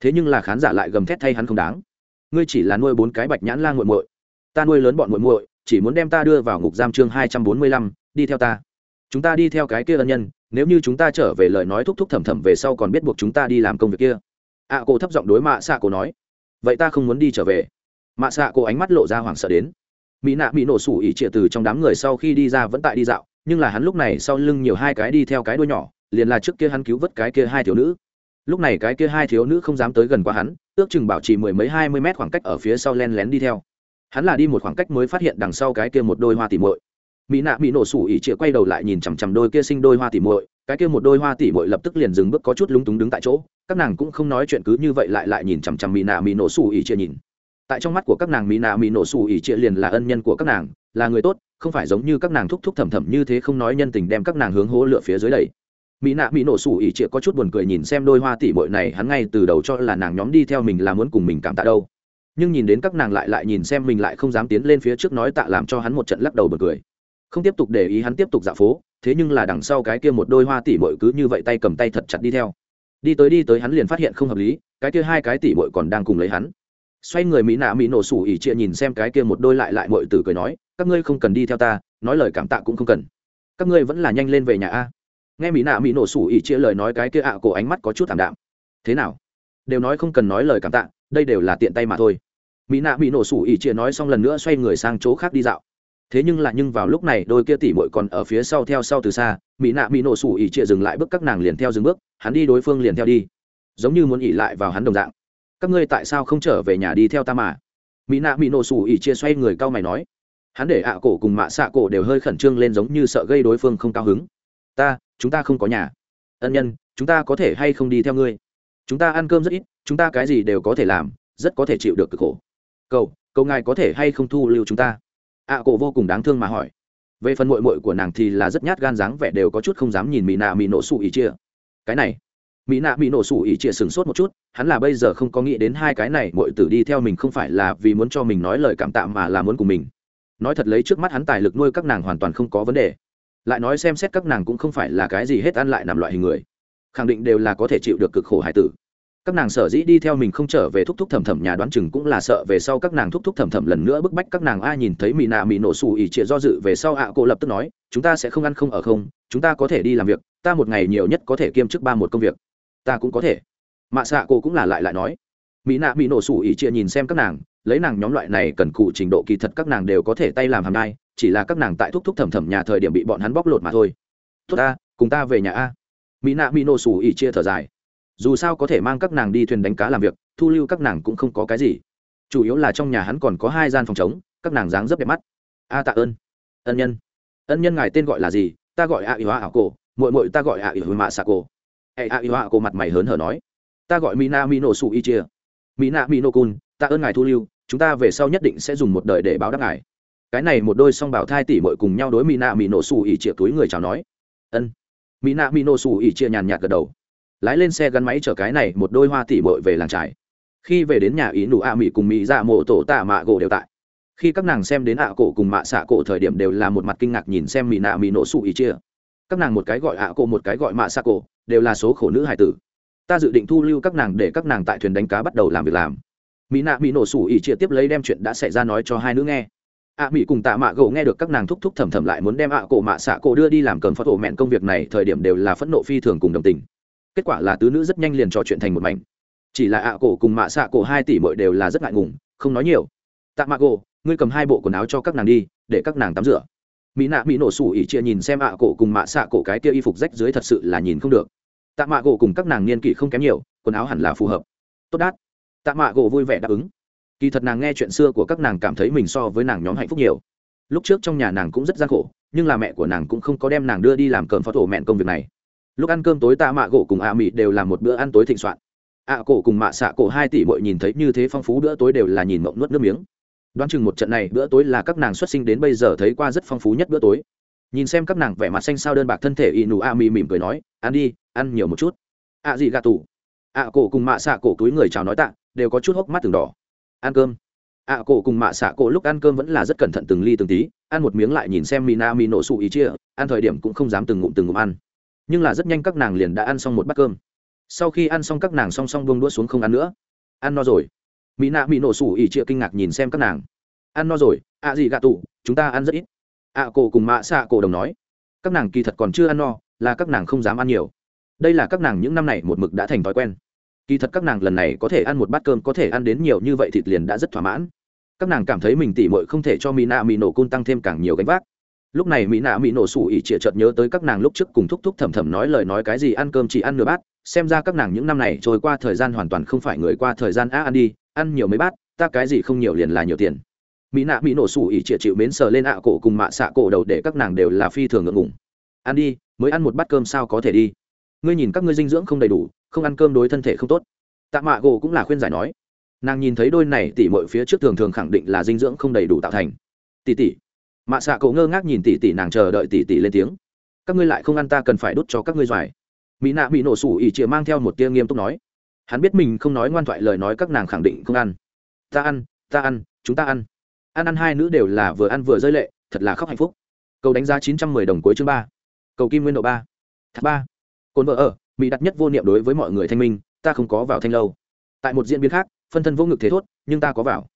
Thế nhưng là khán giả lại gầm thét thay hắn không đáng. Ngươi chỉ là nuôi bốn cái bạch nhãn la muội muội. Ta nuôi lớn bọn muội muội chỉ muốn đem ta đưa vào ngục giam chương hai trăm bốn mươi lăm đi theo ta. Chúng ta đi theo cái kia ân nhân nếu như chúng ta trở về lời nói thúc thúc thầm thầm về sau còn biết buộc chúng ta đi làm công việc kia. Ạ à, cô thấp giọng đối mạ xạ Cô nói. Vậy ta không muốn đi trở về. Mạ xạ cô ánh mắt lộ ra hoảng sợ đến mỹ nạ mỹ nổ sủ ỉ trịa từ trong đám người sau khi đi ra vẫn tại đi dạo, nhưng là hắn lúc này sau lưng nhiều hai cái đi theo cái đuôi nhỏ, liền là trước kia hắn cứu vớt cái kia hai thiếu nữ. Lúc này cái kia hai thiếu nữ không dám tới gần qua hắn, ước chừng bảo trì mười mấy hai mươi mét khoảng cách ở phía sau len lén đi theo. Hắn là đi một khoảng cách mới phát hiện đằng sau cái kia một đôi hoa tỉ muội. Mỹ nạ bị nổ sủ ỉ chĩa quay đầu lại nhìn chằm chằm đôi kia sinh đôi hoa tỉ muội, cái kia một đôi hoa tỉ muội lập tức liền dừng bước có chút lúng túng đứng tại chỗ, các nàng cũng không nói chuyện cứ như vậy lại lại nhìn chằm chằm mỹ nạ mỹ nổ sủ ỉ chĩa nhìn tại trong mắt của các nàng mỹ nạ mỹ nổ xù ỉ trịa liền là ân nhân của các nàng, là người tốt, không phải giống như các nàng thúc thúc thầm thầm như thế không nói nhân tình đem các nàng hướng hố lửa phía dưới đầy mỹ nạ mỹ nổ xù ỉ trịa có chút buồn cười nhìn xem đôi hoa tỉ muội này, hắn ngay từ đầu cho là nàng nhóm đi theo mình là muốn cùng mình cảm tạ đâu. Nhưng nhìn đến các nàng lại lại nhìn xem mình lại không dám tiến lên phía trước nói tạ làm cho hắn một trận lắc đầu bật cười. Không tiếp tục để ý hắn tiếp tục dạo phố, thế nhưng là đằng sau cái kia một đôi hoa tỉ bội cứ như vậy tay cầm tay thật chặt đi theo. Đi tới đi tới hắn liền phát hiện không hợp lý, cái kia hai cái tỉ bội còn đang cùng lấy hắn xoay người mỹ nạ mỹ nổ sủ ỉ chia nhìn xem cái kia một đôi lại lại mội từ cười nói, các ngươi không cần đi theo ta, nói lời cảm tạ cũng không cần. Các ngươi vẫn là nhanh lên về nhà a. Nghe mỹ nạ mỹ nổ sủ ỉ chia lời nói cái kia ạ cổ ánh mắt có chút thảm đạm. Thế nào? Đều nói không cần nói lời cảm tạ, đây đều là tiện tay mà thôi. Mỹ nạ mỹ nổ sủ ỉ chia nói xong lần nữa xoay người sang chỗ khác đi dạo. Thế nhưng là nhưng vào lúc này, đôi kia tỉ mội còn ở phía sau theo sau từ xa, mỹ nạ mỹ nổ sủ ỉ chia dừng lại bước các nàng liền theo dừng bước, hắn đi đối phương liền theo đi. Giống như muốn ỉ lại vào hắn đồng dạng các ngươi tại sao không trở về nhà đi theo ta mà? Mỹ nạ mỹ nổ sủ ỉ chia xoay người cao mày nói. Hắn để ạ cổ cùng mạ xạ cổ đều hơi khẩn trương lên giống như sợ gây đối phương không cao hứng. Ta, chúng ta không có nhà. Ân nhân, chúng ta có thể hay không đi theo ngươi? Chúng ta ăn cơm rất ít, chúng ta cái gì đều có thể làm, rất có thể chịu được cực khổ. Cầu cầu ngài có thể hay không thu lưu chúng ta? Ạ cổ vô cùng đáng thương mà hỏi. Về phần mội mội của nàng thì là rất nhát gan dáng vẻ đều có chút không dám nhìn mỹ nạ mỹ nổ sủ ỉ chia. Cái này mỹ nạ mỹ nổ sủ ỉ trịa sửng sốt một chút, hắn là bây giờ không có nghĩ đến hai cái này mội tử đi theo mình không phải là vì muốn cho mình nói lời cảm tạ mà là muốn cùng mình. Nói thật lấy trước mắt hắn tài lực nuôi các nàng hoàn toàn không có vấn đề. Lại nói xem xét các nàng cũng không phải là cái gì hết ăn lại nằm loại hình người. Khẳng định đều là có thể chịu được cực khổ hải tử. Các nàng sở dĩ đi theo mình không trở về thúc thúc thầm thầm nhà đoán chừng cũng là sợ về sau các nàng thúc thúc thầm thầm lần nữa bức bách các nàng ai nhìn thấy mỹ nạ mỹ nổ xù ỉ trịa do dự về sau ạ, cô lập tức nói, chúng ta sẽ không ăn không ở không, chúng ta có thể đi làm việc, ta một ngày nhiều nhất có thể kiêm chức ba một công việc ta cũng có thể. Mạ xạ cô cũng là lại lại nói. Mỹ nạ mỹ nổ sủ ỉ chia nhìn xem các nàng, lấy nàng nhóm loại này cần cụ trình độ kỳ thật các nàng đều có thể tay làm hàm đai chỉ là các nàng tại thúc thúc thầm thầm nhà thời điểm bị bọn hắn bóc lột mà thôi. Tốt ta, cùng ta về nhà a. Mỹ nạ mỹ nổ sủ ỉ chia thở dài. Dù sao có thể mang các nàng đi thuyền đánh cá làm việc, thu lưu các nàng cũng không có cái gì. Chủ yếu là trong nhà hắn còn có hai gian phòng chống các nàng dáng rất đẹp mắt. A tạ ơn. Ân nhân. Ân nhân ngài tên gọi là gì? Ta gọi a y hoa ảo cổ mội mội ta gọi a y hồi mạ xạ cổ hệ a y họa cô mặt mày hớn hở nói. Ta gọi mina mino su y chia mina mino kun, ta ơn ngài thu lưu, chúng ta về sau nhất định sẽ dùng một đời để báo đáp ngài. Cái này một đôi song bảo thai tỷ mội cùng nhau đối mina mino su y chia túi người chào nói. Ân. Mina mino su y chia nhàn nhạt gật đầu. Lái lên xe gắn máy chở cái này một đôi hoa tỉ mội về làng trải khi về đến nhà, ý nụ a mỹ cùng mỹ dạ mộ tổ tạ mạ gỗ đều tại. Khi các nàng xem đến ạ cổ cùng mạ xạ cổ thời điểm đều là một mặt kinh ngạc nhìn xem mỹ nạ mỹ nổ sụ ý chia các nàng một cái gọi ạ cổ, một cái gọi mạ xạ cổ đều là số khổ nữ hải tử. Ta dự định thu lưu các nàng để các nàng tại thuyền đánh cá bắt đầu làm việc làm. Mỹ nạ mỹ nổ sủ ỉ chia tiếp lấy đem chuyện đã xảy ra nói cho hai nữ nghe. Ạ mỹ cùng tạ mạ gỗ nghe được các nàng thúc thúc thầm thầm lại muốn đem ạ cổ mạ xạ cổ đưa đi làm cầm phó tổ mẹn công việc này, thời điểm đều là phẫn nộ phi thường cùng đồng tình. Kết quả là tứ nữ rất nhanh liền trò chuyện thành một mảnh. Chỉ là ạ cổ cùng mạ xạ cổ hai tỷ bội đều là rất ngại ngùng, không nói nhiều. Tạ mạ gỗ, ngươi cầm hai bộ quần áo cho các nàng đi, để các nàng tắm rửa. Mỹ nạ mỹ nổ sủ ỉ chia nhìn xem ạ cổ cùng mạ xạ cổ cái kia y phục rách dưới thật sự là nhìn không được tạ mạ cổ cùng các nàng niên kỷ không kém nhiều, quần áo hẳn là phù hợp. Tốt đát. Tạ mạ cổ vui vẻ đáp ứng. Kỳ thật nàng nghe chuyện xưa của các nàng cảm thấy mình so với nàng nhóm hạnh phúc nhiều. Lúc trước trong nhà nàng cũng rất gian khổ, nhưng là mẹ của nàng cũng không có đem nàng đưa đi làm cơm phó thổ mẹn công việc này. Lúc ăn cơm tối tạ mạ gỗ cùng ạ mị đều làm một bữa ăn tối thịnh soạn. Ạ cổ cùng mạ xạ cổ hai tỷ bội nhìn thấy như thế phong phú bữa tối đều là nhìn mộng nuốt nước miếng. Đoán chừng một trận này bữa tối là các nàng xuất sinh đến bây giờ thấy qua rất phong phú nhất bữa tối nhìn xem các nàng vẻ mặt xanh sao đơn bạc thân thể y nụ a mì mỉm cười nói, ăn đi, ăn nhiều một chút. Ạ gì gà tủ. Ạ cổ cùng mạ xạ cổ túi người chào nói tạ, đều có chút hốc mắt từng đỏ. Ăn cơm. Ạ cổ cùng mạ xạ cổ lúc ăn cơm vẫn là rất cẩn thận từng ly từng tí, ăn một miếng lại nhìn xem mina mi nổ sụ ý chia, ăn thời điểm cũng không dám từng ngụm từng ngụm ăn. Nhưng là rất nhanh các nàng liền đã ăn xong một bát cơm. Sau khi ăn xong các nàng song song buông đũa xuống không ăn nữa. Ăn no rồi. Mỹ nạ mỹ nổ sủ ỉ trịa kinh ngạc nhìn xem các nàng. Ăn no rồi ạ à gì gạ tụ chúng ta ăn rất ít ạ à cổ cùng mạ xạ cổ đồng nói, các nàng kỳ thật còn chưa ăn no, là các nàng không dám ăn nhiều. Đây là các nàng những năm này một mực đã thành thói quen. Kỳ thật các nàng lần này có thể ăn một bát cơm, có thể ăn đến nhiều như vậy thịt liền đã rất thỏa mãn. Các nàng cảm thấy mình tỉ mội không thể cho mỹ nạ mỹ nổ cun tăng thêm càng nhiều gánh vác. Lúc này mỹ nạ mỹ nổ sủ ỉ chĩa chợt nhớ tới các nàng lúc trước cùng thúc thúc thầm thầm nói lời nói cái gì ăn cơm chỉ ăn nửa bát, xem ra các nàng những năm này trôi qua thời gian hoàn toàn không phải người qua thời gian á ăn đi, ăn nhiều mấy bát, ta cái gì không nhiều liền là nhiều tiền mỹ nạ mỹ nổ sủ ỉ chịa chịu mến sờ lên ạ cổ cùng mạ xạ cổ đầu để các nàng đều là phi thường ngượng ngùng. Ăn đi, mới ăn một bát cơm sao có thể đi? Ngươi nhìn các ngươi dinh dưỡng không đầy đủ, không ăn cơm đối thân thể không tốt. Tạ mạ gỗ cũng là khuyên giải nói. Nàng nhìn thấy đôi này tỉ mọi phía trước thường thường khẳng định là dinh dưỡng không đầy đủ tạo thành. Tỉ tỉ. Mạ xạ cậu ngơ ngác nhìn tỉ tỉ, nàng chờ đợi tỉ tỉ lên tiếng. Các ngươi lại không ăn ta cần phải đốt cho các ngươi doài mỹ nạ bị nổ sủ ỉ chịa mang theo một tia nghiêm túc nói. Hắn biết mình không nói ngoan thoại lời nói các nàng khẳng định không ăn. Ta ăn ta ăn, chúng ta ăn ăn ăn hai nữ đều là vừa ăn vừa rơi lệ, thật là khóc hạnh phúc. Cầu đánh giá chín trăm mười đồng cuối chương ba. Cầu kim nguyên độ ba. Thác ba. Cồn vợ ở, mỹ đặt nhất vô niệm đối với mọi người thanh minh, ta không có vào thanh lâu. Tại một diễn biến khác, phân thân vô ngực thế thốt, nhưng ta có vào.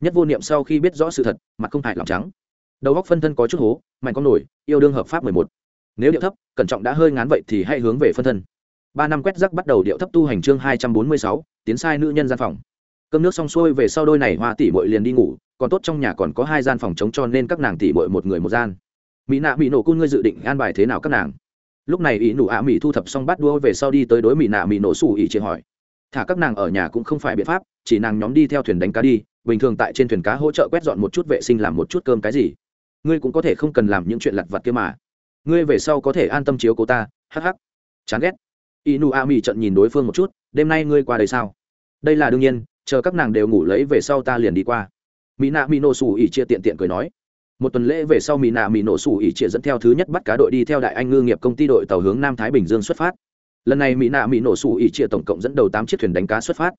Nhất vô niệm sau khi biết rõ sự thật, mặt không hại lòng trắng. Đầu góc phân thân có chút hố, mạnh con nổi, yêu đương hợp pháp mười một. Nếu điệu thấp, cẩn trọng đã hơi ngán vậy thì hãy hướng về phân thân. Ba năm quét rắc bắt đầu điệu thấp tu hành chương hai trăm bốn mươi sáu, tiến sai nữ nhân gian phòng. Cơm nước xong xuôi về sau đôi này hoa tỷ bội liền đi ngủ còn tốt trong nhà còn có hai gian phòng chống cho nên các nàng tỉ bội một người một gian. Mỹ nạ mỹ nổ cun ngươi dự định an bài thế nào các nàng? Lúc này ý nụ ạ mỹ thu thập xong bắt đua về sau đi tới đối mỹ nạ mỹ nổ xù ý chị hỏi. Thả các nàng ở nhà cũng không phải biện pháp, chỉ nàng nhóm đi theo thuyền đánh cá đi, bình thường tại trên thuyền cá hỗ trợ quét dọn một chút vệ sinh làm một chút cơm cái gì. Ngươi cũng có thể không cần làm những chuyện lặt vặt kia mà. Ngươi về sau có thể an tâm chiếu cô ta, hắc hắc. Chán ghét. Inu a mi trận nhìn đối phương một chút, đêm nay ngươi qua đây sao? Đây là đương nhiên, chờ các nàng đều ngủ lấy về sau ta liền đi qua mỹ nạ mỹ nổ sủ ỉ chia tiện tiện cười nói. Một tuần lễ về sau mỹ nạ mỹ nổ sủ ỉ chia dẫn theo thứ nhất bắt cá đội đi theo đại anh ngư nghiệp công ty đội tàu hướng nam thái bình dương xuất phát. Lần này mỹ nạ mỹ nổ sủ ỉ chia tổng cộng dẫn đầu tám chiếc thuyền đánh cá xuất phát.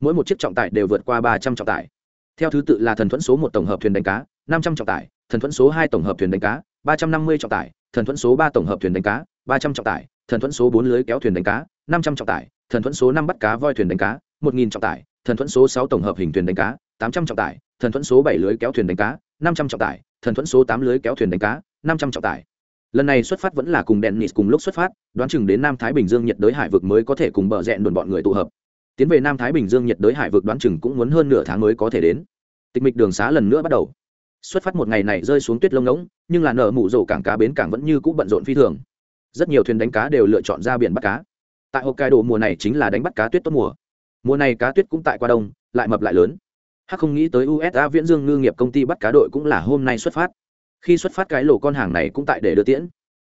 Mỗi một chiếc trọng tải đều vượt qua ba trăm trọng tải. Theo thứ tự là thần thuẫn số một tổng hợp thuyền đánh cá, năm trăm trọng tải, thần thuẫn số hai tổng hợp thuyền đánh cá, ba trăm năm mươi trọng tải, thần thuẫn số ba tổng hợp thuyền đánh cá, ba trăm trọng tải, thần thuẫn số bốn lưới kéo thuyền đánh cá, năm trăm trọng tải, thần thuẫn số năm bắt cá voi thuyền đánh cá, một nghìn trọng tải, thần thuẫn số sáu tổng hợp hình thuyền đánh cá, tám trăm trọng tải thần thuẫn số bảy lưới kéo thuyền đánh cá, năm trăm trọng tải, thần thuẫn số tám lưới kéo thuyền đánh cá, năm trăm trọng tải. Lần này xuất phát vẫn là cùng đèn nịt cùng lúc xuất phát, đoán chừng đến nam thái bình dương nhiệt đới hải vực mới có thể cùng bờ rẽ đồn bọn người tụ hợp. Tiến về nam thái bình dương nhiệt đới hải vực đoán chừng cũng muốn hơn nửa tháng mới có thể đến. Tịch mịch đường xá lần nữa bắt đầu. Xuất phát một ngày này rơi xuống tuyết lông ngỗng, nhưng là nở mụ rổ cảng cá bến cảng vẫn như cũ bận rộn phi thường. Rất nhiều thuyền đánh cá đều lựa chọn ra biển bắt cá. Tại hokkaido mùa này chính là đánh bắt cá tuyết tốt mùa. Mùa này cá tuyết cũng tại qua đông, lại mập lại lớn hắc không nghĩ tới usa viễn dương ngư nghiệp công ty bắt cá đội cũng là hôm nay xuất phát. Khi xuất phát cái lỗ con hàng này cũng tại để đưa tiễn.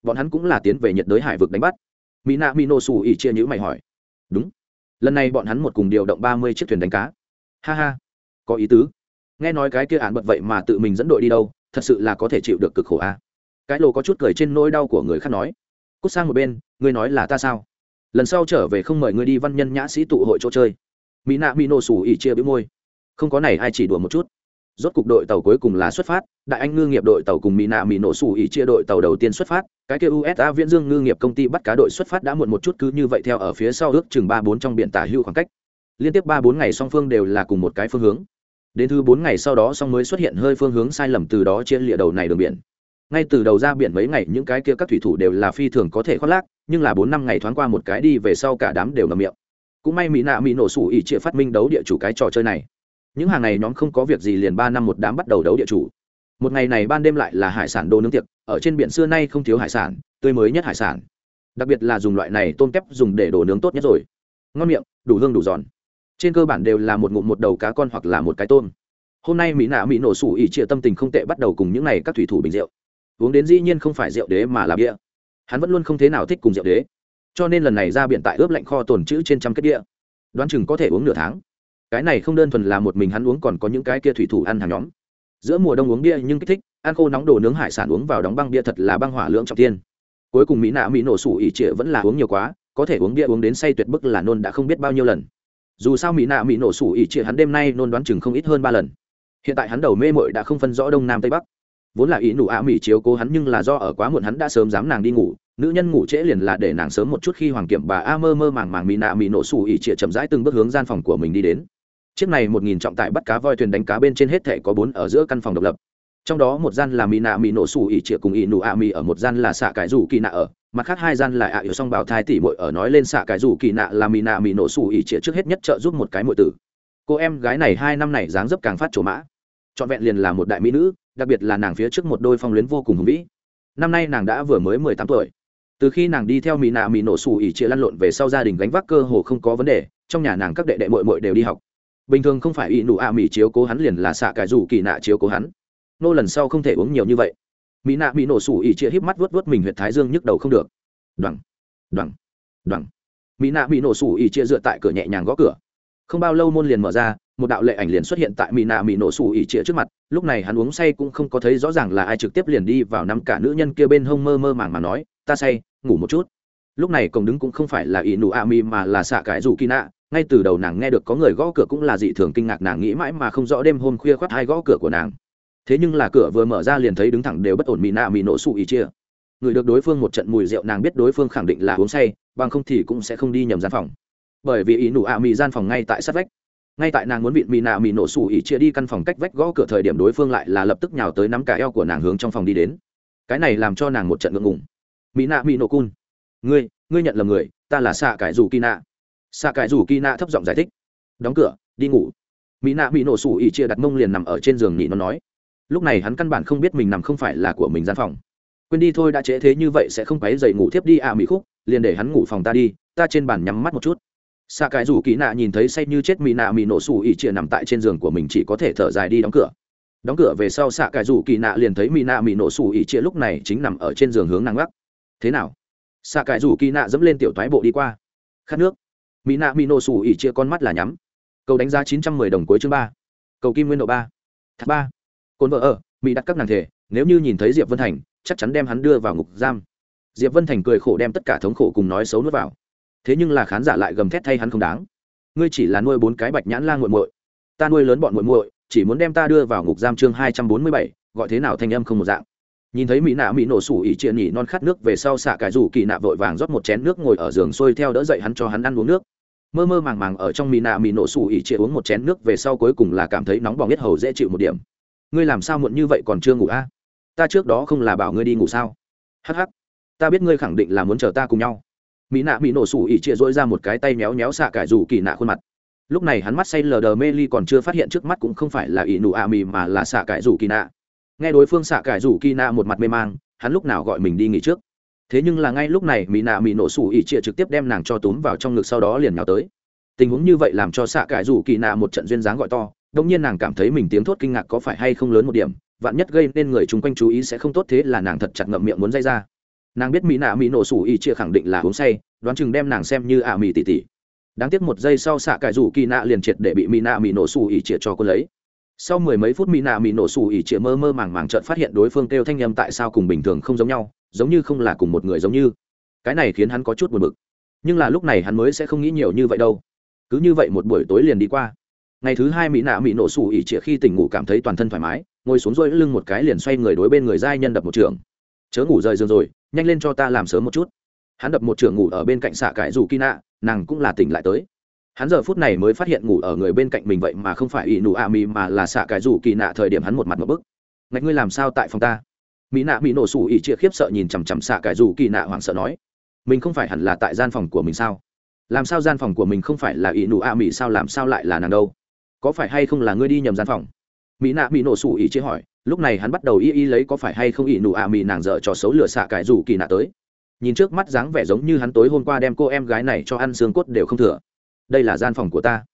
Bọn hắn cũng là tiến về nhiệt đới hải vực đánh bắt. Mỹ nạ mỹ nổ xù ỉ chia nhữ mày hỏi. Đúng. Lần này bọn hắn một cùng điều động ba mươi chiếc thuyền đánh cá. Ha ha. Có ý tứ. Nghe nói cái kia án bật vậy mà tự mình dẫn đội đi đâu, thật sự là có thể chịu được cực khổ a. À? cái lồ có chút cười trên nỗi đau của người khác nói. Cút sang một bên, ngươi nói là ta sao? Lần sau trở về không mời ngươi đi văn nhân nhã sĩ tụ hội chỗ chơi. Mỹ nạ mỹ nổ xù ỉ chia bĩu môi không có này ai chỉ đùa một chút. Rốt cục đội tàu cuối cùng là xuất phát, đại anh ngư nghiệp đội tàu cùng mỹ nạ mỹ nổ xù ỉ chia đội tàu đầu tiên xuất phát, cái kia usa viễn dương ngư nghiệp công ty bắt cá đội xuất phát đã muộn một chút cứ như vậy theo ở phía sau ước chừng ba bốn trong biển tả hưu khoảng cách. Liên tiếp ba bốn ngày song phương đều là cùng một cái phương hướng. Đến thứ bốn ngày sau đó song mới xuất hiện hơi phương hướng sai lầm từ đó chia lịa đầu này đường biển. Ngay từ đầu ra biển mấy ngày, những cái kia các thủy thủ đều là phi thường có thể khoác lác, nhưng là bốn năm ngày thoáng qua một cái đi về sau cả đám đều ngầm miệng. Cũng may mỹ nạ mỹ nổ sủ ỉ chia phát minh đấu địa chủ cái trò chơi này những hàng này nhóm không có việc gì liền ba năm một đám bắt đầu đấu địa chủ. Một ngày này ban đêm lại là hải sản đồ nướng tiệc, ở trên biển xưa nay không thiếu hải sản, tươi mới nhất hải sản. Đặc biệt là dùng loại này tôm kép dùng để đồ nướng tốt nhất rồi. Ngon miệng, đủ hương đủ giòn. Trên cơ bản đều là một ngụm một đầu cá con hoặc là một cái tôm. Hôm nay mỹ nạ mỹ nổ sủ ỉ trịa tâm tình không tệ bắt đầu cùng những n à y các thủy thủ bình rượu. Uống đến dĩ nhiên không phải rượu đế mà là bia. Hắn vẫn luôn không thế nào thích cùng rượu đế. Cho nên lần này ra biển tại ướp lạnh kho tồn chữ trên trăm kết đĩa đoán chừng có thể uống nửa tháng cái này không đơn thuần là một mình hắn uống, còn có những cái kia thủy thủ ăn hàng nhóm. Giữa mùa đông uống bia nhưng kích thích, ăn khô nóng đồ nướng hải sản uống vào đóng băng bia thật là băng hỏa lưỡng trọng tiên cuối cùng mỹ nạ mỹ nổ sủ ỉ trịa vẫn là uống nhiều quá, có thể uống bia uống đến say tuyệt bức là nôn đã không biết bao nhiêu lần. Dù sao mỹ nạ mỹ nổ sủ ỉ trịa hắn đêm nay nôn đoán chừng không ít hơn ba lần. Hiện tại hắn đầu mê mội đã không phân rõ đông nam tây bắc. Vốn là ý nụ ạ mỹ chiếu cố hắn nhưng là do ở quá muộn hắn đã sớm dám nàng đi ngủ, nữ nhân ngủ trễ liền là để nàng sớm một chút khi hoàng kiểm bà a mơ mơ màng màng mỹ nạ mỹ nổ sủ ỉ trịa chậm rãi từng bước hướng gian phòng của mình đi đến chiếc này một nghìn trọng tải bắt cá voi thuyền đánh cá bên trên hết thể có bốn ở giữa căn phòng độc lập. Trong đó một gian là mỹ nạ mỹ nổ sủ ỉ trịa cùng ỉ nụ ạ mỹ ở, một gian là xạ cái rủ kỳ nạ ở, mặt khác hai gian là ạ à song bảo thai tỷ muội ở. Nói lên xạ cái rủ kỳ nạ là mỹ nạ mỹ nổ xù ỉ trịa trước hết nhất trợ giúp một cái muội tử. Cô em gái này hai năm này dáng dấp càng phát trổ mã. Trọn vẹn liền là một đại mỹ nữ, đặc biệt là nàng phía trước một đôi phong luyến vô cùng hùng vĩ. Năm nay nàng đã vừa mới mười tám tuổi. Từ khi nàng đi theo mỹ nạ mỹ nổ xù ỉ chia lăn lộn về sau gia đình gánh vác cơ hồ không có vấn đề, trong nhà nàng các đệ đệ mội mội đều đi học bình thường không phải ỷ nụ ạ mỹ chiếu cố hắn liền là xạ cải rủ kỳ nạ chiếu cố hắn. Nô lần sau không thể uống nhiều như vậy. Mỹ nạ mỹ nổ sủ ỉ chia híp mắt vớt vớt mình huyện thái dương nhức đầu không được. Đoằng đoằng đoằng mỹ nạ mỹ nổ sủ ỉ chia dựa tại cửa nhẹ nhàng gõ cửa. Không bao lâu môn liền mở ra, một đạo lệ ảnh liền xuất hiện tại mỹ nạ mỹ nổ sủ ỉ chia trước mặt. Lúc này hắn uống say cũng không có thấy rõ ràng là ai trực tiếp liền đi vào nắm cả nữ nhân kia bên hông mơ mơ màng mà nói, ta say, ngủ một chút. Lúc này cổng đứng cũng không phải là ỷ nụ a mi mà là xạ cái dù kỳ nạ ngay từ đầu nàng nghe được có người gõ cửa cũng là dị thường kinh ngạc, nàng nghĩ mãi mà không rõ đêm hôm khuya khoác hai gõ cửa của nàng. Thế nhưng là cửa vừa mở ra liền thấy đứng thẳng đều bất ổn mỹ nạ mỹ nổ sụ ý chia. Người được đối phương một trận mùi rượu, nàng biết đối phương khẳng định là uống say, bằng không thì cũng sẽ không đi nhầm gian phòng. Bởi vì ý nụ ạ mỹ gian phòng ngay tại sát vách. Ngay tại nàng muốn bị mỹ nạ mỹ nổ xù ỉ chia đi căn phòng cách vách gõ cửa thời điểm đối phương lại là lập tức nhào tới nắm cả eo của nàng hướng trong phòng đi đến. Cái này làm cho nàng một trận ngượng ngùng. Mỹ nạ mỹ nổ cun. Ngươi ngươi nhận là người, ta là xạ cải dù kỳ nạ xạ cải rủ kỳ nạ thấp giọng giải thích. Đóng cửa, đi ngủ. Mỹ nạ bị nổ sủ ỉ chia đặt mông liền nằm ở trên giường nhị nó nói. Lúc này hắn căn bản không biết mình nằm không phải là của mình gian phòng. Quên đi thôi, đã trễ thế như vậy sẽ không quấy dậy ngủ thiếp đi à mỹ khúc, liền để hắn ngủ phòng ta đi, ta trên bàn nhắm mắt một chút. Xạ Cải rủ kỳ nạ nhìn thấy say như chết mỹ nạ mỹ nổ sủ ỉ chia nằm tại trên giường của mình chỉ có thể thở dài đi đóng cửa. Đóng cửa về sau xạ Cải rủ kỳ nạ liền thấy mỹ nạ mỹ nổ sủ ỉ chia lúc này chính nằm ở trên giường hướng nàng gác. Thế nào? Xạ Cải rủ kỳ nạ dẫm lên tiểu thoái bộ đi qua. Khát nước mỹ nạ mỹ nổ sủ ỉ chia con mắt là nhắm. Cầu đánh giá chín trăm mười đồng cuối chương ba. Cầu kim nguyên độ ba. Thác ba. Cồn vợ ở, mỹ đặt các nàng thể, nếu như nhìn thấy diệp vân thành, chắc chắn đem hắn đưa vào ngục giam. Diệp vân thành cười khổ đem tất cả thống khổ cùng nói xấu nuốt vào. Thế nhưng là khán giả lại gầm thét thay hắn không đáng. Ngươi chỉ là nuôi bốn cái bạch nhãn la nguội muội. Ta nuôi lớn bọn muội muội, chỉ muốn đem ta đưa vào ngục giam chương hai trăm bốn mươi bảy, gọi thế nào thanh âm không một dạng nhìn thấy mỹ nạ mỹ nổ sủ ỉ triện nhỉ non khát nước về sau xạ cải rủ kỳ nạ vội vàng rót một chén nước ngồi ở giường xuôi theo đỡ dậy hắn cho hắn ăn uống nước. Mơ mơ màng màng ở trong mỹ nạ mỹ nổ sủ ỉ triện uống một chén nước về sau cuối cùng là cảm thấy nóng bỏng nhất hầu dễ chịu một điểm. Ngươi làm sao muộn như vậy còn chưa ngủ a? Ta trước đó không là bảo ngươi đi ngủ sao? Hắc hắc. Ta biết ngươi khẳng định là muốn chờ ta cùng nhau. Mỹ nạ mỹ nổ sủ ỉ chia dỗi ra một cái tay méo méo xạ cải rủ kỳ nạ khuôn mặt. Lúc này hắn mắt say lờ đờ mê ly còn chưa phát hiện trước mắt cũng không phải là ỉ nụ ạ mì mà là xạ cải rủ kỳ nạ nghe đối phương xạ cải rủ kỳ nạ một mặt mê mang, hắn lúc nào gọi mình đi nghỉ trước. Thế nhưng là ngay lúc này mỹ nạ mỹ nổ sủ ỉ chia trực tiếp đem nàng cho túm vào trong ngực sau đó liền nào tới. Tình huống như vậy làm cho xạ cải rủ kỳ nạ một trận duyên dáng gọi to đông nhiên nàng cảm thấy mình tiếng thốt kinh ngạc có phải hay không lớn một điểm, vạn nhất gây nên người chung quanh chú ý sẽ không tốt thế là nàng thật chặt ngậm miệng muốn dây ra. Nàng biết mỹ nạ mỹ nổ sủ y chia khẳng định là uống say, đoán chừng đem nàng xem như ả mỹ tỉ tỉ. Đáng tiếc một giây sau xạ cải rủ kỳ nạ liền triệt để bị mỹ nạ mỹ nổ sủ y chia cho cô lấy sau mười mấy phút mỹ nạ mỹ nổ xù ỉ chĩa mơ mơ màng màng trợn phát hiện đối phương kêu thanh â m tại sao cùng bình thường không giống nhau, giống như không là cùng một người giống như. Cái này khiến hắn có chút buồn bực. Nhưng là lúc này hắn mới sẽ không nghĩ nhiều như vậy đâu. Cứ như vậy một buổi tối liền đi qua. Ngày thứ hai mỹ nạ mỹ nổ xù ỉ chĩa khi tỉnh ngủ cảm thấy toàn thân thoải mái, ngồi xuống rỗi lưng một cái liền xoay người đối bên người giai nhân đập một trường. Chớ ngủ rời giường rồi, nhanh lên cho ta làm sớm một chút. Hắn đập một trường ngủ ở bên cạnh xạ cải dù kỳ nạ nàng cũng là tỉnh lại tới hắn giờ phút này mới phát hiện ngủ ở người bên cạnh mình vậy mà không phải ỷ nụ a mi mà là xạ cải rủ kỳ nạ thời điểm hắn một mặt một bức. Ngạch ngươi làm sao tại phòng ta? Mỹ nạ mỹ nổ sủ ỷ chia khiếp sợ nhìn chằm chằm xạ cải rủ kỳ nạ hoảng sợ nói. Mình không phải hẳn là tại gian phòng của mình sao? Làm sao gian phòng của mình không phải là ỷ nụ a mì sao làm sao lại là nàng đâu? Có phải hay không là ngươi đi nhầm gian phòng? Mỹ nạ mỹ nổ sủ ỷ chia hỏi, lúc này hắn bắt đầu y y lấy có phải hay không ỷ nụ a mì nàng dở trò xấu lửa xạ cải rủ kỳ nạ tới. Nhìn trước mắt dáng vẻ giống như hắn tối hôm qua đem cô em gái này cho ăn xương cốt đều không thừa đây là gian phòng của ta.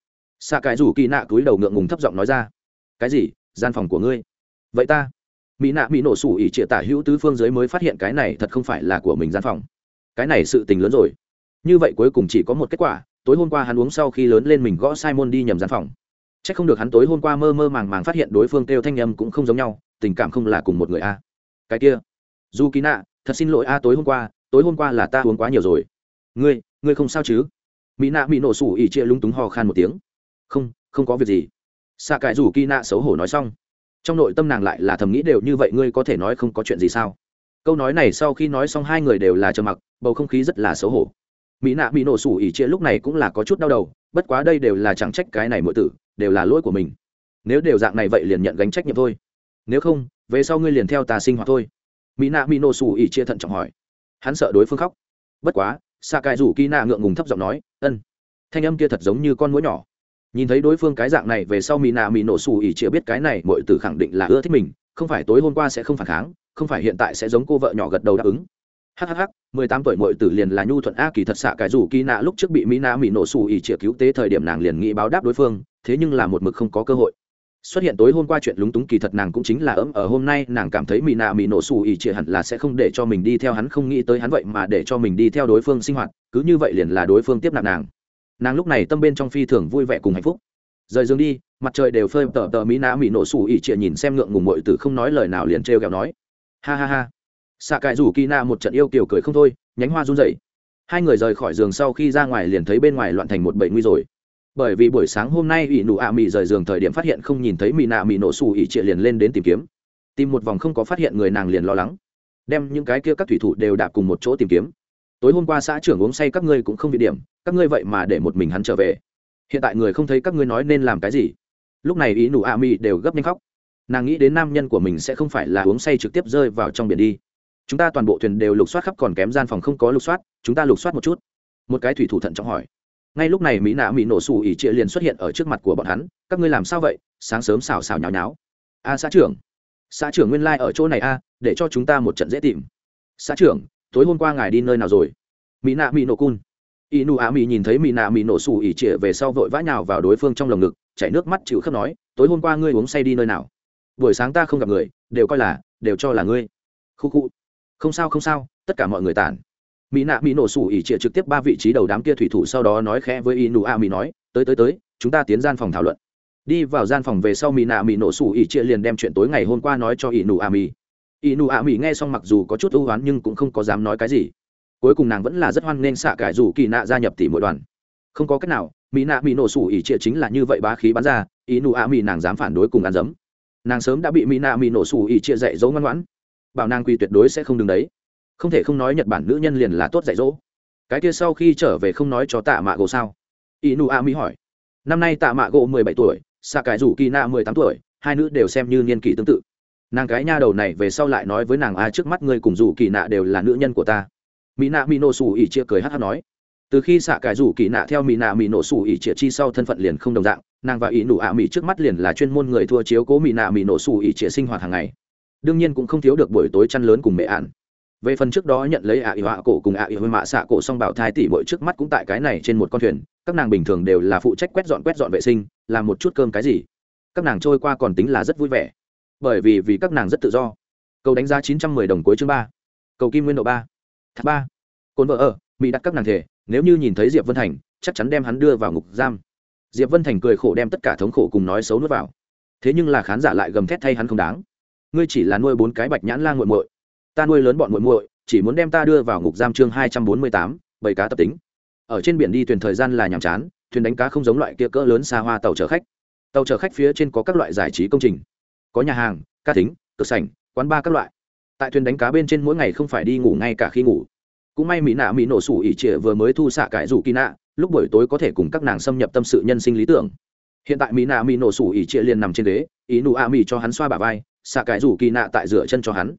Xạ cái rủ kỳ nạ túi đầu ngượng ngùng thấp giọng nói ra. Cái gì? Gian phòng của ngươi? Vậy ta? Mỹ nạ mỹ nổ sủ ỉ trịa tả hữu tứ phương giới mới phát hiện cái này thật không phải là của mình gian phòng. Cái này sự tình lớn rồi. Như vậy cuối cùng chỉ có một kết quả, tối hôm qua hắn uống sau khi lớn lên mình gõ sai môn đi nhầm gian phòng. C h ắ c không được hắn tối hôm qua mơ mơ màng màng phát hiện đối phương kêu thanh âm cũng không giống nhau, tình cảm không là cùng một người a. Cái kia. Dù kỳ nạ, thật xin lỗi a, tối hôm qua, tối hôm qua là ta uống quá nhiều rồi. Ngươi ngươi không sao chứ? Mỹ nạ mỹ nổ sủ ỉ chia lúng túng ho khan một tiếng. Không không có việc gì. Xạ cải rủ kỳ nạ xấu hổ nói xong. Trong nội tâm nàng lại là thầm nghĩ đều như vậy ngươi có thể nói không có chuyện gì sao? Câu nói này sau khi nói xong hai người đều là trầm mặc, bầu không khí rất là xấu hổ. Mỹ nạ bị nổ sủ ỉ chia lúc này cũng là có chút đau đầu, bất quá đây đều là chẳng trách cái này mọi tử, đều là lỗi của mình. Nếu đều dạng này vậy liền nhận gánh trách nhiệm thôi. Nếu không, về sau ngươi liền theo tà sinh hoạt thôi. Mỹ nạ bị nổ sủ ỉ chia thận trọng hỏi. Hắn sợ đối phương khóc. Bất quá xạ cải rủ kỳ nạ ngượng ngùng thấp giọng nói, ân. Thanh âm kia thật giống như con mũi nhỏ. Nhìn thấy đối phương cái dạng này về sau mỹ nạ mỹ nổ xù ỉ chĩa biết cái này mọi từ khẳng định là ưa thích mình, không phải tối hôm qua sẽ không phản kháng, không phải hiện tại sẽ giống cô vợ nhỏ gật đầu đáp ứng. Hhh mười tám tuổi mọi tử liền là nhu thuận a kỳ thật xạ cài rủ kỳ nạ lúc trước bị mỹ nạ mỹ nổ xù ỉ chĩa cứu tế thời điểm nàng liền nghĩ báo đáp đối phương, thế nhưng là một mực không có cơ hội xuất hiện tối hôm qua chuyện lúng túng kỳ thật nàng cũng chính là ấm, ở hôm nay nàng cảm thấy mỹ nạ mỹ nổ xù ỉ chĩa hẳn là sẽ không để cho mình đi theo hắn, không nghĩ tới hắn vậy mà để cho mình đi theo đối phương sinh hoạt, cứ như vậy liền là đối phương tiếp nạp nàng. Nàng lúc này tâm bên trong phi thường vui vẻ cùng hạnh phúc. Rời giường đi, mặt trời đều phơi, tờ tờ mỹ nạ mỹ nổ xù ỉ chĩa nhìn xem ngượng ngùng mội tử không nói lời nào liền trêu kẹo nói. Ha ha ha. Xạ cải rủ kỳ nạ một trận yêu kiểu cười không thôi, nhánh hoa run rẩy. Hai người rời khỏi giường sau khi ra ngoài liền thấy bên ngoài loạn thành một bầy nguy rồi bởi vì buổi sáng hôm nay ỷ nụ ạ mị rời giường thời điểm phát hiện không nhìn thấy mị nạ mị nổ xù ỷ trịa liền lên đến tìm kiếm. Tìm một vòng không có phát hiện người nàng liền lo lắng. Đem những cái kia các thủy thủ đều đạp cùng một chỗ tìm kiếm. Tối hôm qua xã trưởng uống say các ngươi cũng không bị điểm, các ngươi vậy mà để một mình hắn trở về. Hiện tại người không thấy các ngươi nói nên làm cái gì. Lúc này ý nụ ạ mị đều gấp nhanh khóc. Nàng nghĩ đến nam nhân của mình sẽ không phải là uống say trực tiếp rơi vào trong biển đi. Chúng ta toàn bộ thuyền đều lục soát khắp còn kém gian phòng không có lục soát, chúng ta lục soát một chút. Một cái thủy thủ thận trọng hỏi ngay lúc này mỹ nạ mỹ nổ xù ỉ trịa liền xuất hiện ở trước mặt của bọn hắn. Các ngươi làm sao vậy? Sáng sớm xào xào nháo nháo. A, xã trưởng. Xã trưởng nguyên lai、like、ở chỗ này a, để cho chúng ta một trận dễ tìm. Xã trưởng, tối hôm qua ngài đi nơi nào rồi? Mỹ nạ mỹ nổ cun. Y nụ á mỹ nhìn thấy mỹ nạ mỹ nổ xù ỉ trịa về sau vội vã nhào vào đối phương trong lồng ngực, chảy nước mắt chịu khớp nói, tối hôm qua ngươi uống say đi nơi nào? Buổi sáng ta không gặp người, đều coi là, đều cho là ngươi. Khu khu. Không sao không sao, tất cả mọi người tản mỹ nạ mỹ nổ sủ ỉ trịa trực tiếp ba vị trí đầu đám kia thủy thủ sau đó nói khẽ với inu a mỹ nói, tới tới tới, chúng ta tiến gian phòng thảo luận. Đi vào gian phòng về sau mỹ nạ mỹ nổ sủ ỉ trịa liền đem chuyện tối ngày hôm qua nói cho inu a mỹ inu a mỹ nghe xong mặc dù có chút ưu oán nhưng cũng không có dám nói cái gì. Cuối cùng nàng vẫn là rất hoan nghênh xạ cải dù kỳ nạ gia nhập tỷ mỗi đoàn. Không có cách nào, mỹ nạ mỹ nổ sủ ỉ trịa chính là như vậy bá khí bắn ra, inu a mỹ nàng dám phản đối cùng ăn dấm. Nàng sớm đã bị mỹ nạ mỹ nổ sủ ỉ trịa dạy dỗ ngoan ngoãn. Bảo nàng quy tuyệt đối sẽ không đứng đấy không thể không nói nhật bản nữ nhân liền là tốt dạy dỗ. Cái kia sau khi trở về không nói cho tạ mạ gỗ sao? Inu a mỹ hỏi. Năm nay tạ mạ gỗ mười bảy tuổi xạ cải rủ kỳ na mười tám tuổi, hai nữ đều xem như niên kỷ tương tự. Nàng cái nha đầu này về sau lại nói với nàng, a, trước mắt ngươi cùng rủ kỳ nạ đều là nữ nhân của ta. Mỹ nạ mỹ nổ xù ỉ chia cười hát hát nói. Từ khi xạ cải rủ kỳ nạ theo mỹ nạ mỹ nổ xù ỉ chia chi sau thân phận liền không đồng dạng, nàng và ỷ nụ ạ mỹ trước mắt liền là chuyên môn người thua chiếu cố mỹ nạ mỹ nổ xù ỉ chia sinh hoạt hàng ngày. Đương nhiên cũng không thiếu được buổi tối chăn lớn cùng mẹ ạn về phần trước đó nhận lấy ạ ỉ họa cổ cùng ạ ỉ hơi mạ xạ cổ song bảo thai tỷ bội trước mắt cũng tại cái này trên một con thuyền, các nàng bình thường đều là phụ trách quét dọn quét dọn vệ sinh, làm một chút cơm cái gì. Các nàng trôi qua còn tính là rất vui vẻ. Bởi vì vì các nàng rất tự do. Cầu đánh giá chín trăm mười đồng cuối chương ba. Cầu kim nguyên độ ba. Thác ba. Cồn vợ ở, mỹ đặt các nàng thể, nếu như nhìn thấy diệp vân thành, chắc chắn đem hắn đưa vào ngục giam. Diệp vân thành cười khổ đem tất cả thống khổ cùng nói xấu nuốt vào. Thế nhưng là khán giả lại gầm thét thay hắn không đáng. Ngươi chỉ là nuôi bốn cái bạch nhãn la nguội muội ta nuôi lớn bọn muội muội chỉ muốn đem ta đưa vào ngục giam chương hai trăm bốn mươi tám bảy cá tập tính. Ở trên biển đi thuyền thời gian là nhàm chán thuyền đánh cá không giống loại kia cỡ lớn xa hoa tàu chở khách. Tàu chở khách phía trên có các loại giải trí công trình. Có nhà hàng ca tính, cực sảnh quán bar các loại. Tại thuyền đánh cá bên trên mỗi ngày không phải đi ngủ ngay cả khi ngủ. Cũng may mỹ nạ mỹ nổ sủ ỉ trịa vừa mới thu xạ cải rủ kỳ nạ lúc buổi tối có thể cùng các nàng xâm nhập tâm sự nhân sinh lý tưởng. Hiện tại mỹ nạ mỹ nổ sủ ỉ trịa liền nằm trên ghế ý nụ a mỹ cho hắn xoa bả vai xạ cải rủ kỳ nạ tại rửa chân cho hắn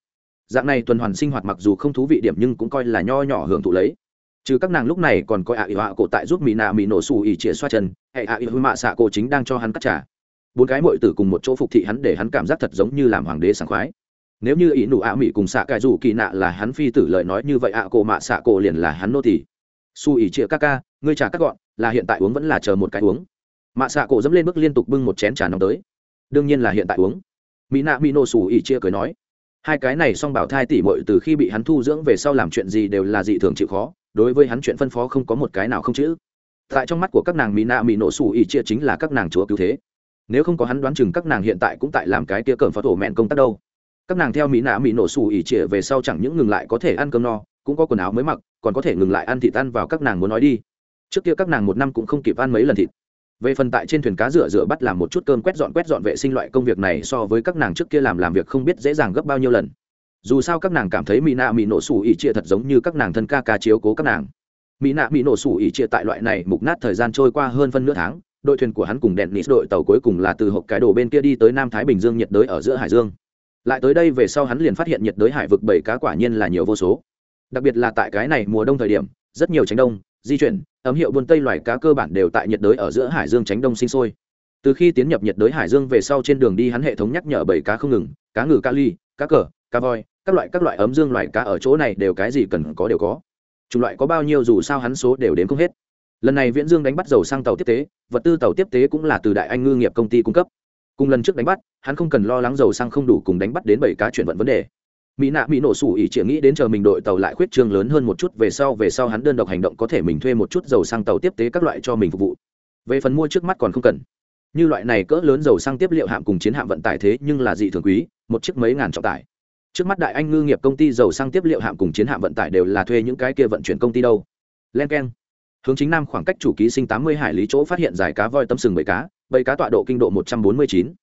dạng này tuần hoàn sinh hoạt mặc dù không thú vị điểm nhưng cũng coi là nho nhỏ hưởng thụ lấy. Trừ các nàng lúc này còn coi ạ ỉ họa cổ tại giúp mỹ nạ mỹ nổ xù ỉ chĩa xoa chân, hệ ạ ỉ hư mạ xạ cổ chính đang cho hắn cắt trả bốn cái mội tử cùng một chỗ phục thị hắn để hắn cảm giác thật giống như làm hoàng đế sảng khoái. Nếu như ỷ nụ ạ mỹ cùng xạ cài dù kỳ nạ là hắn phi tử lời nói như vậy ạ cổ mạ xạ cổ liền là hắn nô tỳ. Su ỉ chĩa các ca, ngươi trả cắt gọn, là hiện tại uống vẫn là chờ một cái uống. Mạ xạ cổ dẫm lên bước liên tục bưng một chén trà nóng tới. Đương nhiên là hiện tại uống. Mỹ nạ mỹ nổ xù ỉ chia cười nói hai cái này song bảo thai tỷ muội từ khi bị hắn thu dưỡng về sau làm chuyện gì đều là dị thường chịu khó, đối với hắn chuyện phân phó không có một cái nào không chữ. Tại trong mắt của các nàng mỹ nạ mỹ nổ xù ỉ chia chính là các nàng chúa cứu thế. Nếu không có hắn đoán chừng các nàng hiện tại cũng tại làm cái tia cờm phó tổ mẹn công tác đâu. Các nàng theo mỹ nạ mỹ nổ xù ỉ chia về sau chẳng những ngừng lại có thể ăn cơm no, cũng có quần áo mới mặc, còn có thể ngừng lại ăn thịt ăn vào các nàng muốn nói đi. Trước kia các nàng một năm cũng không kịp ăn mấy lần thịt về phần tại trên thuyền cá rửa rửa bắt làm một chút cơm quét dọn quét dọn vệ sinh loại công việc này so với các nàng trước kia làm làm việc không biết dễ dàng gấp bao nhiêu lần. Dù sao các nàng cảm thấy mỹ nạ mỹ nổ sủ ỉ chia thật giống như các nàng thân ca ca chiếu cố các nàng. Mỹ nạ mỹ nổ sủ ỉ chia tại loại này mục nát thời gian trôi qua hơn phân nửa tháng, đội thuyền của hắn cùng đèn nít đội tàu cuối cùng là từ hộp cái đồ bên kia đi tới nam thái bình dương nhiệt đới ở giữa hải dương. Lại tới đây về sau hắn liền phát hiện nhiệt đới hải vực bảy cá quả nhiên là nhiều vô số. Đặc biệt là tại cái này mùa đông thời điểm, rất nhiều tránh đông, di chuyển ấm hiệu buôn tây loài cá cơ bản đều tại nhiệt đới ở giữa hải dương tránh đông sinh sôi. Từ khi tiến nhập nhiệt đới hải dương về sau trên đường đi hắn hệ thống nhắc nhở bảy cá không ngừng, cá ngừ, cá ly, cá cờ, cá voi, các loại các loại ấm dương loài cá ở chỗ này đều cái gì cần có đều có. Chủng loại có bao nhiêu dù sao hắn số đều đến không hết. Lần này viễn dương đánh bắt dầu sang tàu tiếp tế, vật tư tàu tiếp tế cũng là từ đại anh ngư nghiệp công ty cung cấp. Cùng lần trước đánh bắt, hắn không cần lo lắng dầu sang không đủ cùng đánh bắt đến bảy cá chuyển vận vấn đề mỹ nạ mỹ nổ sủ ỉ chỉ nghĩ đến chờ mình đội tàu lại khuyết trương lớn hơn một chút, về sau về sau hắn đơn độc hành động có thể mình thuê một chút dầu sang tàu tiếp tế các loại cho mình phục vụ. Về phần mua trước mắt còn không cần. Như loại này cỡ lớn dầu sang tiếp liệu hạm cùng chiến hạm vận tải thế nhưng là dị thường quý, một chiếc mấy ngàn trọng tải. Trước mắt đại anh ngư nghiệp công ty dầu sang tiếp liệu hạm cùng chiến hạm vận tải đều là thuê những cái kia vận chuyển công ty đâu. Len k e n hướng chính nam khoảng cách chủ ký sinh tám mươi hải lý chỗ phát hiện giải cá voi tâm sừng bảy cá bảy cá tọa độ kinh độ một trăm bốn mươi chín.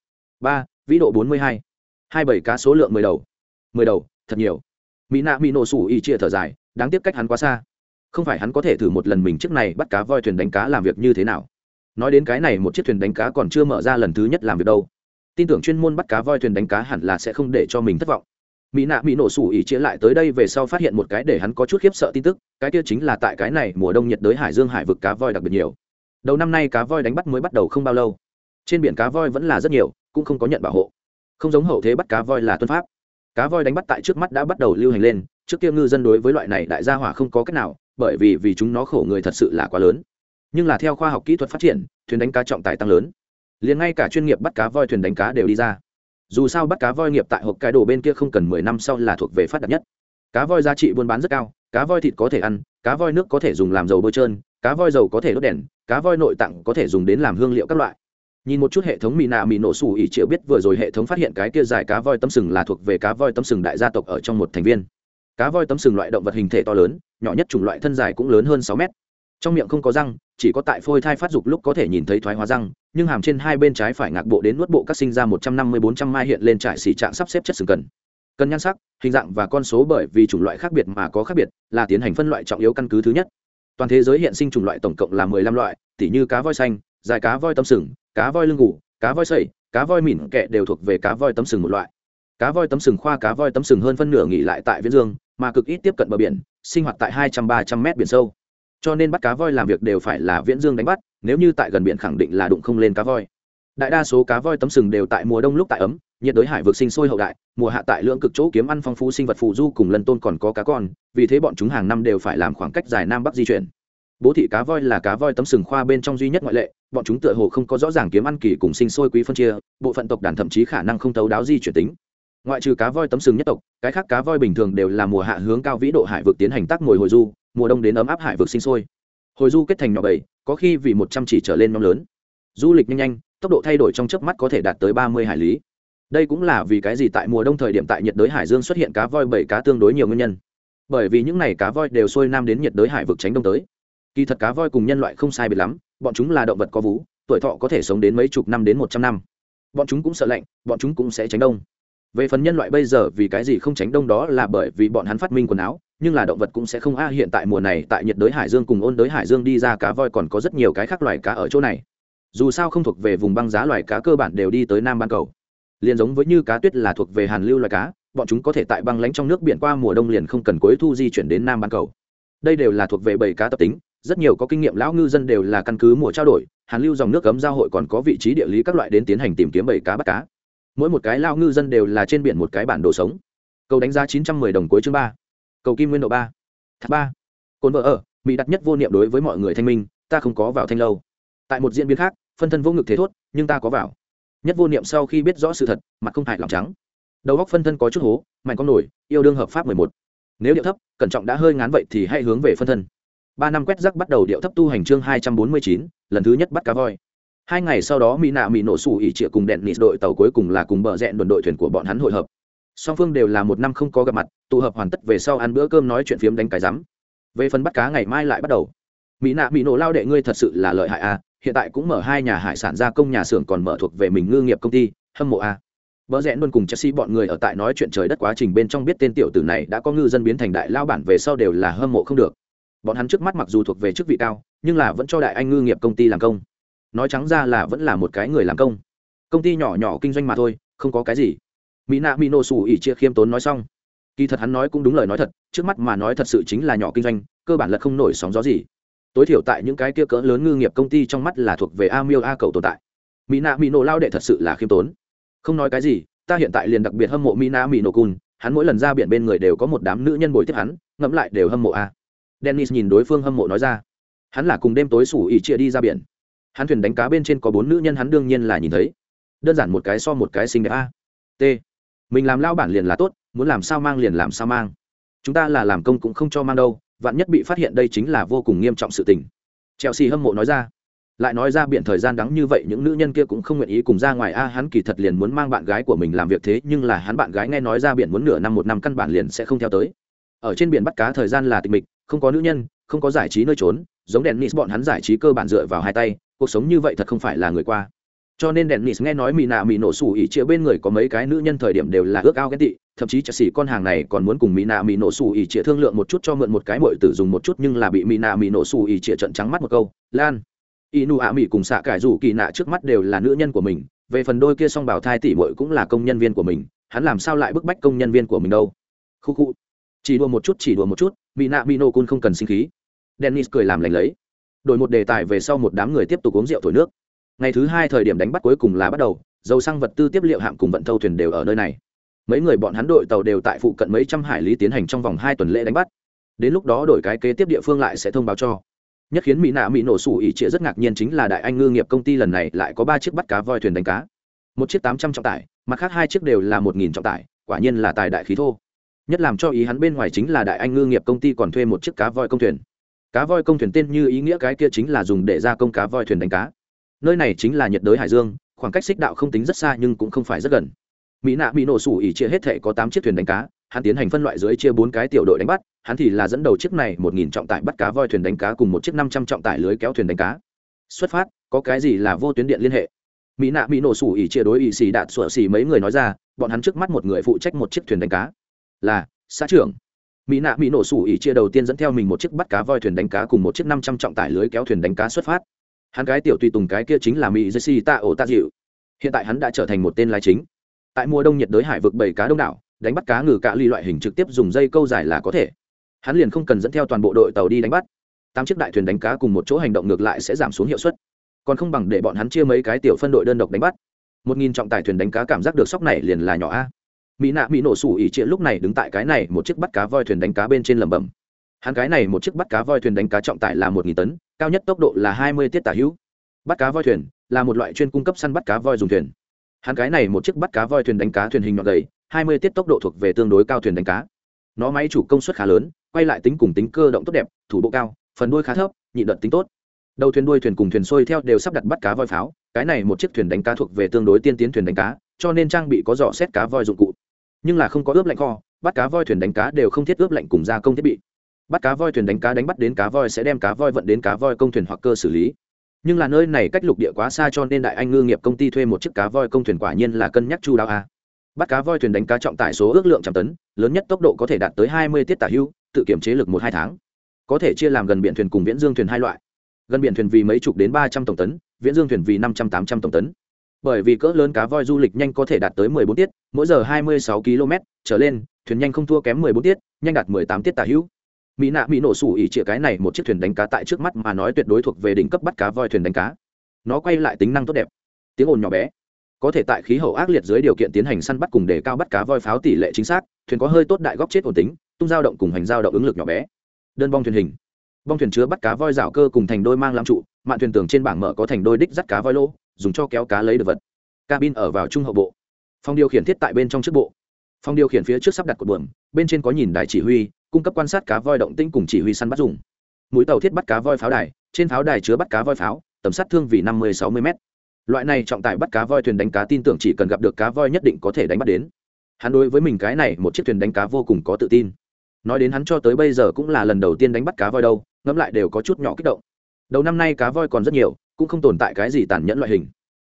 Ba, vĩ độ bốn mươi hai. Hai bảy cá số lượng mười đầu mười đầu, thật nhiều. Mỹ nạ mỹ nổ sủ y chia thở dài, đáng tiếc cách hắn quá xa. Không phải hắn có thể thử một lần mình trước này bắt cá voi thuyền đánh cá làm việc như thế nào. Nói đến cái này, một chiếc thuyền đánh cá còn chưa mở ra lần thứ nhất làm việc đâu. Tin tưởng chuyên môn bắt cá voi thuyền đánh cá hẳn là sẽ không để cho mình thất vọng. Mỹ nạ mỹ nổ sủ ỉ chia lại tới đây về sau phát hiện một cái để hắn có chút khiếp sợ tin tức, cái kia chính là tại cái này mùa đông nhiệt đới hải dương hải vực cá voi đặc biệt nhiều. Đầu năm nay cá voi đánh bắt mới bắt đầu không bao lâu. Trên biển cá voi vẫn là rất nhiều, cũng không có nhận bảo hộ. Không giống hậu thế bắt cá voi là tuân pháp cá voi đánh bắt tại trước mắt đã bắt đầu lưu hành lên, trước kia ngư dân đối với loại này đại gia hỏa không có cách nào, bởi vì vì chúng nó khổ người thật sự là quá lớn. Nhưng là theo khoa học kỹ thuật phát triển, thuyền đánh cá trọng tài tăng lớn. Liền ngay cả chuyên nghiệp bắt cá voi thuyền đánh cá đều đi ra. Dù sao bắt cá voi nghiệp tại hộp cái đồ bên kia không cần mười năm sau là thuộc về phát đạt nhất. Cá voi giá trị buôn bán rất cao, cá voi thịt có thể ăn, cá voi nước có thể dùng làm dầu bôi trơn, cá voi dầu có thể đốt đèn, cá voi nội tặng có thể dùng đến làm hương liệu các loại nhìn một chút hệ thống mì nạ mì nổ xù ỉ triệu biết vừa rồi hệ thống phát hiện cái kia dài cá voi tấm sừng là thuộc về cá voi tấm sừng đại gia tộc ở trong một thành viên. Cá voi tấm sừng loại động vật hình thể to lớn, nhỏ nhất chủng loại thân dài cũng lớn hơn sáu mét. Trong miệng không có răng, chỉ có tại phôi thai phát dục lúc có thể nhìn thấy thoái hóa răng, nhưng hàm trên hai bên trái phải ngạc bộ đến nuốt bộ các sinh ra một trăm năm mươi bốn trăm mai hiện lên trải xỉ trạng sắp xếp chất sừng cần. Cần nhan sắc, hình dạng và con số bởi vì chủng loại khác biệt mà có khác biệt, là tiến hành phân loại trọng yếu căn cứ thứ nhất. Toàn thế giới hiện sinh chủng loại tổng cộng là mười lăm loại, tỉ như cá voi xanh, dài cá voi tấm sừng cá voi lưng ngủ cá voi sẩy cá voi mỉn kẹ đều thuộc về cá voi tấm sừng một loại. Cá voi tấm sừng khoa, cá voi tấm sừng hơn phân nửa nghỉ lại tại viễn dương, mà cực ít tiếp cận bờ biển, sinh hoạt tại hai trăm, ba trăm mét biển sâu. Cho nên bắt cá voi làm việc đều phải là viễn dương đánh bắt, nếu như tại gần biển khẳng định là đụng không lên cá voi. Đại đa số cá voi tấm sừng đều tại mùa đông lúc tại ấm, nhiệt đới hải vực sinh sôi hậu đại, mùa hạ tại lượng cực chỗ kiếm ăn phong phú sinh vật phù du cùng lân tôn còn có cá con, vì thế bọn chúng hàng năm đều phải làm khoảng cách dài nam bắc di chuyển. Bố thị cá voi là cá voi tấm sừng khoa bên trong duy nhất ngoại lệ bọn chúng tựa hồ không có rõ ràng kiếm ăn kỳ cùng sinh sôi quý phân chia bộ phận tộc đàn thậm chí khả năng không thấu đáo di chuyển tính. Ngoại trừ cá voi tấm sừng nhất tộc cái khác cá voi bình thường đều là mùa hạ hướng cao vĩ độ hải vực tiến hành tác ngồi hồi du mùa đông đến ấm áp hải vực sinh sôi. Hồi du kết thành nhỏ bầy, có khi vì một trăm chỉ trở lên nhóm lớn. Du lịch nhanh nhanh tốc độ thay đổi trong chớp mắt có thể đạt tới ba mươi hải lý. Đây cũng là vì cái gì tại mùa đông thời điểm tại nhiệt đới hải dương xuất hiện cá voi bảy cá tương đối nhiều nguyên nhân. Bởi vì những n à y cá voi đều xuôi nam đến nhiệt đới hải vực tránh đông tới. Kỳ thật cá voi cùng nhân loại không sai biệt lắm bọn chúng là động vật có vú, tuổi thọ có thể sống đến mấy chục năm đến một trăm năm. Bọn chúng cũng sợ lạnh, bọn chúng cũng sẽ tránh đông. Về phần nhân loại bây giờ vì cái gì không tránh đông đó là bởi vì bọn hắn phát minh quần áo, nhưng là động vật cũng sẽ không, a, hiện tại mùa này, tại nhiệt đới hải dương cùng ôn đới hải dương đi ra cá voi còn có rất nhiều cái khác loài cá ở chỗ này. Dù sao không thuộc về vùng băng giá loài cá cơ bản đều đi tới nam ban cầu. Liền giống với như cá tuyết là thuộc về hàn lưu loài cá, bọn chúng có thể tại băng lánh trong nước biển qua mùa đông liền không cần cuối thu di chuyển đến nam ban cầu. Đây đều là thuộc về bảy cá tập tính rất nhiều có kinh nghiệm lão ngư dân đều là căn cứ mùa trao đổi, hàn lưu dòng nước cấm giao hội còn có vị trí địa lý các loại đến tiến hành tìm kiếm bảy cá bắt cá. Mỗi một cái lao ngư dân đều là trên biển một cái bản đồ sống. Cầu đánh giá chín trăm mười đồng cuối chương ba. Cầu kim nguyên độ ba. Thác ba. Cồn vợ ở, mỹ đặt nhất vô niệm đối với mọi người thanh minh, ta không có vào thanh lâu. Tại một diễn biến khác, phân thân vô ngực thế thốt, nhưng ta có vào. Nhất vô niệm sau khi biết rõ sự thật, mặt không hại lòng trắng. Đầu góc phân thân có chút hố, mạnh con nổi, yêu đương hợp pháp mười một. Nếu điệu thấp, cẩn trọng đã hơi ngán vậy thì hãy hướng về phân thân ba năm quét rắc bắt đầu điệu thấp tu hành chương hai trăm bốn mươi chín, lần thứ nhất bắt cá voi. Hai ngày sau đó, mỹ nạ mỹ nổ sủ ỉ trịa cùng đèn nịt đội tàu cuối cùng là cùng bờ rẽn đoàn đội thuyền của bọn hắn hội hợp. Song phương đều là một năm không có gặp mặt, tụ hợp hoàn tất về sau ăn bữa cơm nói chuyện phiếm đánh cái rắm. Về phần bắt cá ngày mai lại bắt đầu. Mỹ nạ mỹ nổ lao đệ ngươi thật sự là lợi hại a, hiện tại cũng mở hai nhà hải sản gia công nhà xưởng còn mở thuộc về mình ngư nghiệp công ty, hâm mộ a. Bỡ rẽ luôn cùng Chelsea bọn người ở tại nói chuyện trời đất quá trình bên trong biết tên tiểu tử này đã có ngư dân biến thành đại lao bản về sau đều là hâm mộ không được. Bọn hắn trước mắt mặc dù thuộc về chức vị cao, nhưng là vẫn cho đại anh ngư nghiệp công ty làm công. Nói trắng ra là vẫn là một cái người làm công. Công ty nhỏ nhỏ kinh doanh mà thôi, không có cái gì. Mỹ nạ Mino xù ỉ chia khiêm tốn nói xong. kỳ thật hắn nói cũng đúng lời nói thật trước mắt mà nói thật sự chính là nhỏ kinh doanh cơ bản là không nổi sóng gió gì tối thiểu tại những cái kia cỡ lớn ngư nghiệp công ty trong mắt là thuộc về a miêu a cầu tồn tại mỹ nạ mỹ nổ lao đệ thật sự là khiêm tốn không nói cái gì ta hiện tại liền đặc biệt hâm mộ mỹ nạ mỹ nổ cun hắn mỗi lần ra biển bên người đều có một đám nữ nhân bồi tiếp hắn ngẫm lại đều hâm mộ a dennis nhìn đối phương hâm mộ nói ra. Hắn là cùng đêm tối sủ ỉ chia đi ra biển. Hắn thuyền đánh cá bên trên có bốn nữ nhân hắn đương nhiên là nhìn thấy. Đơn giản một cái so một cái xinh đẹp a. T. Mình làm lao bản liền là tốt, muốn làm sao mang liền làm sao mang. Chúng ta là làm công cũng không cho mang đâu, vạn nhất bị phát hiện đây chính là vô cùng nghiêm trọng sự tình. Chelsea hâm mộ nói ra. Lại nói ra biện thời gian đắng như vậy, những nữ nhân kia cũng không nguyện ý cùng ra ngoài a, hắn kỳ thật liền muốn mang bạn gái của mình làm việc thế, nhưng là hắn bạn gái nghe nói ra biển muốn nửa năm một năm căn bản liền sẽ không theo tới. Ở trên biển bắt cá thời gian là tịch mịch không có nữ nhân, không có giải trí nơi trốn, giống đèn nis bọn hắn giải trí cơ bản dựa vào hai tay, cuộc sống như vậy thật không phải là người qua. Cho nên đèn nis nghe nói mỹ nạ mỹ nổ sủ ỉ chia bên người có mấy cái nữ nhân thời điểm đều là ước ao ghét tị, thậm chí chả xỉ con hàng này còn muốn cùng mỹ nạ mỹ nổ sủ ỉ chia thương lượng một chút cho mượn một cái mội tử dùng một chút nhưng là bị mỹ nạ mỹ nổ sủ ỉ chia trận trắng mắt một câu, lan. Inu ạ mỹ cùng xạ cải rủ kỳ nạ trước mắt đều là nữ nhân của mình, về phần đôi kia song bảo thai tỷ mội cũng là công nhân viên của mình, hắn làm sao lại bức bách công nhân viên của mình đâu? Khu khu chỉ đùa một chút, chỉ đùa một chút mỹ nạ mỹ nô cun không cần sinh khí. Dennis cười làm lành lấy. Đổi một đề tài về sau một đám người tiếp tục uống rượu thổi nước. Ngày thứ hai thời điểm đánh bắt cuối cùng là bắt đầu, dầu xăng vật tư tiếp liệu hạm cùng vận thâu thuyền đều ở nơi này. Mấy người bọn hắn đội tàu đều tại phụ cận mấy trăm hải lý tiến hành trong vòng hai tuần lễ đánh bắt. Đến lúc đó đổi cái kế tiếp địa phương lại sẽ thông báo cho. Nhất khiến mỹ nạ mỹ nổ sủ ỉ trịa rất ngạc nhiên chính là đại anh ngư nghiệp công ty lần này lại có ba chiếc bắt cá voi thuyền đánh cá. Một chiếc tám trăm trọng tải, mặt khác hai chiếc đều là một nghìn trọng tải, quả nhiên là tài đại khí thô nhất làm cho ý hắn bên ngoài chính là đại anh ngư nghiệp công ty còn thuê một chiếc cá voi công thuyền. Cá voi công thuyền tên như ý nghĩa cái kia chính là dùng để ra công cá voi thuyền đánh cá. Nơi này chính là nhiệt đới hải dương, khoảng cách xích đạo không tính rất xa nhưng cũng không phải rất gần. Mỹ nạ bị nổ sủ ỉ chia hết thể có tám chiếc thuyền đánh cá, hắn tiến hành phân loại dưới chia bốn cái tiểu đội đánh bắt, hắn thì là dẫn đầu chiếc này một nghìn trọng tải bắt cá voi thuyền đánh cá cùng một chiếc năm trăm trọng tải lưới kéo thuyền đánh cá. Xuất phát, có cái gì là vô tuyến điện liên hệ? Mỹ nạ bị nổ sủ ỉ chia đối ỉ xì đạt sủa xì mấy người nói ra, bọn hắn trước mắt một người phụ trách một chiếc thuyền đánh cá là, xã trưởng. Mỹ nạ mỹ nổ sủ ỉ chia đầu tiên dẫn theo mình một chiếc bắt cá voi thuyền đánh cá cùng một chiếc năm trăm trọng tải lưới kéo thuyền đánh cá xuất phát. Hắn cái tiểu tùy tùng cái kia chính là mỹ jesse tạ ổ tạ dịu. Hiện tại hắn đã trở thành một tên lái chính. Tại mùa đông nhiệt đới hải vực bảy cá đông đảo, đánh bắt cá ngừ cạ ly loại hình trực tiếp dùng dây câu dài là có thể. Hắn liền không cần dẫn theo toàn bộ đội tàu đi đánh bắt. Tám chiếc đại thuyền đánh cá cùng một chỗ hành động ngược lại sẽ giảm xuống hiệu suất. Còn không bằng để bọn hắn chia mấy cái tiểu phân đội đơn độc đánh bắt. Một nghìn trọng tải thuyền đánh cá cảm giác được sóc này liền là nhỏ a mỹ nạ mỹ nổ sủ ỉ trịa lúc này đứng tại cái này một chiếc bắt cá voi thuyền đánh cá bên trên lầm bầm hắn cái này một chiếc bắt cá voi thuyền đánh cá trọng tải là một nghìn tấn, cao nhất tốc độ là hai mươi tiết tả hữu. Bắt cá voi thuyền là một loại chuyên cung cấp săn bắt cá voi dùng thuyền. Hắn cái này một chiếc bắt cá voi thuyền đánh cá thuyền hình nhọn gầy, hai mươi tiết tốc độ thuộc về tương đối cao thuyền đánh cá. Nó máy chủ công suất khá lớn, quay lại tính cùng tính cơ động tốt đẹp, thủ bộ cao, phần đuôi khá thấp, nhịn đợt tính tốt. Đầu thuyền đuôi thuyền cùng thuyền xuôi theo đều sắp đặt bắt cá voi pháo, cái này một chiếc thuyền đánh cá thuộc về tương đối tiên tiến thuyền đánh cá, cho nên trang bị có dò xét cá voi dụng cụ nhưng là không có ướp lạnh kho, bắt cá voi thuyền đánh cá đều không thiết ướp lạnh cùng gia công thiết bị. Bắt cá voi thuyền đánh cá đánh bắt đến cá voi sẽ đem cá voi vận đến cá voi công thuyền hoặc cơ xử lý. Nhưng là nơi này cách lục địa quá xa cho nên đại anh ngư nghiệp công ty thuê một chiếc cá voi công thuyền quả nhiên là cân nhắc chu đáo a. Bắt cá voi thuyền đánh cá trọng tải số ước lượng trăm tấn, lớn nhất tốc độ có thể đạt tới hai mươi tiết tả hưu, tự kiểm chế lực một hai tháng. Có thể chia làm gần biển thuyền cùng viễn dương thuyền hai loại. Gần biển thuyền vì mấy chục đến ba trăm tổng tấn, viễn dương thuyền vì năm trăm tám trăm tổng tấn bởi vì cỡ lớn cá voi du lịch nhanh có thể đạt tới 14 tiết, mỗi giờ 26 km trở lên, thuyền nhanh không thua kém 14 tiết, nhanh đạt 18 tiết tả hữu. Mỹ nạ mỹ nổ sủ ỉ chĩa cái này một chiếc thuyền đánh cá tại trước mắt mà nói tuyệt đối thuộc về đỉnh cấp bắt cá voi thuyền đánh cá. Nó quay lại tính năng tốt đẹp. Tiếng ồn nhỏ bé. Có thể tại khí hậu ác liệt dưới điều kiện tiến hành săn bắt cùng đề cao bắt cá voi pháo tỷ lệ chính xác, thuyền có hơi tốt đại góc chết ổn tính, tung dao động cùng hành dao động ứng lực nhỏ bé. Đơn bong thuyền hình. Bong thuyền chứa bắt cá voi rào cơ cùng thành đôi mang làm trụ, mạn thuyền tường trên bảng mở có thành đôi đích dắt cá voi lô dùng cho kéo cá lấy được vật. Cabin ở vào trung hậu bộ. Phòng điều khiển thiết tại bên trong trước bộ. Phòng điều khiển phía trước sắp đặt cột buồm, bên trên có nhìn đài chỉ huy, cung cấp quan sát cá voi động tĩnh cùng chỉ huy săn bắt dùng. Mũi tàu thiết bắt cá voi pháo đài, trên pháo đài chứa bắt cá voi pháo, tầm sát thương vì năm mươi sáu mươi m loại này trọng tải bắt cá voi thuyền đánh cá tin tưởng chỉ cần gặp được cá voi nhất định có thể đánh bắt đến. Hắn đối với mình cái này, một chiếc thuyền đánh cá vô cùng có tự tin. Nói đến hắn cho tới bây giờ cũng là lần đầu tiên đánh bắt cá voi đâu, ngẫm lại đều có chút nhỏ kích động. Đầu năm nay cá voi còn rất nhiều cũng không tồn tại cái gì tàn nhẫn loại hình.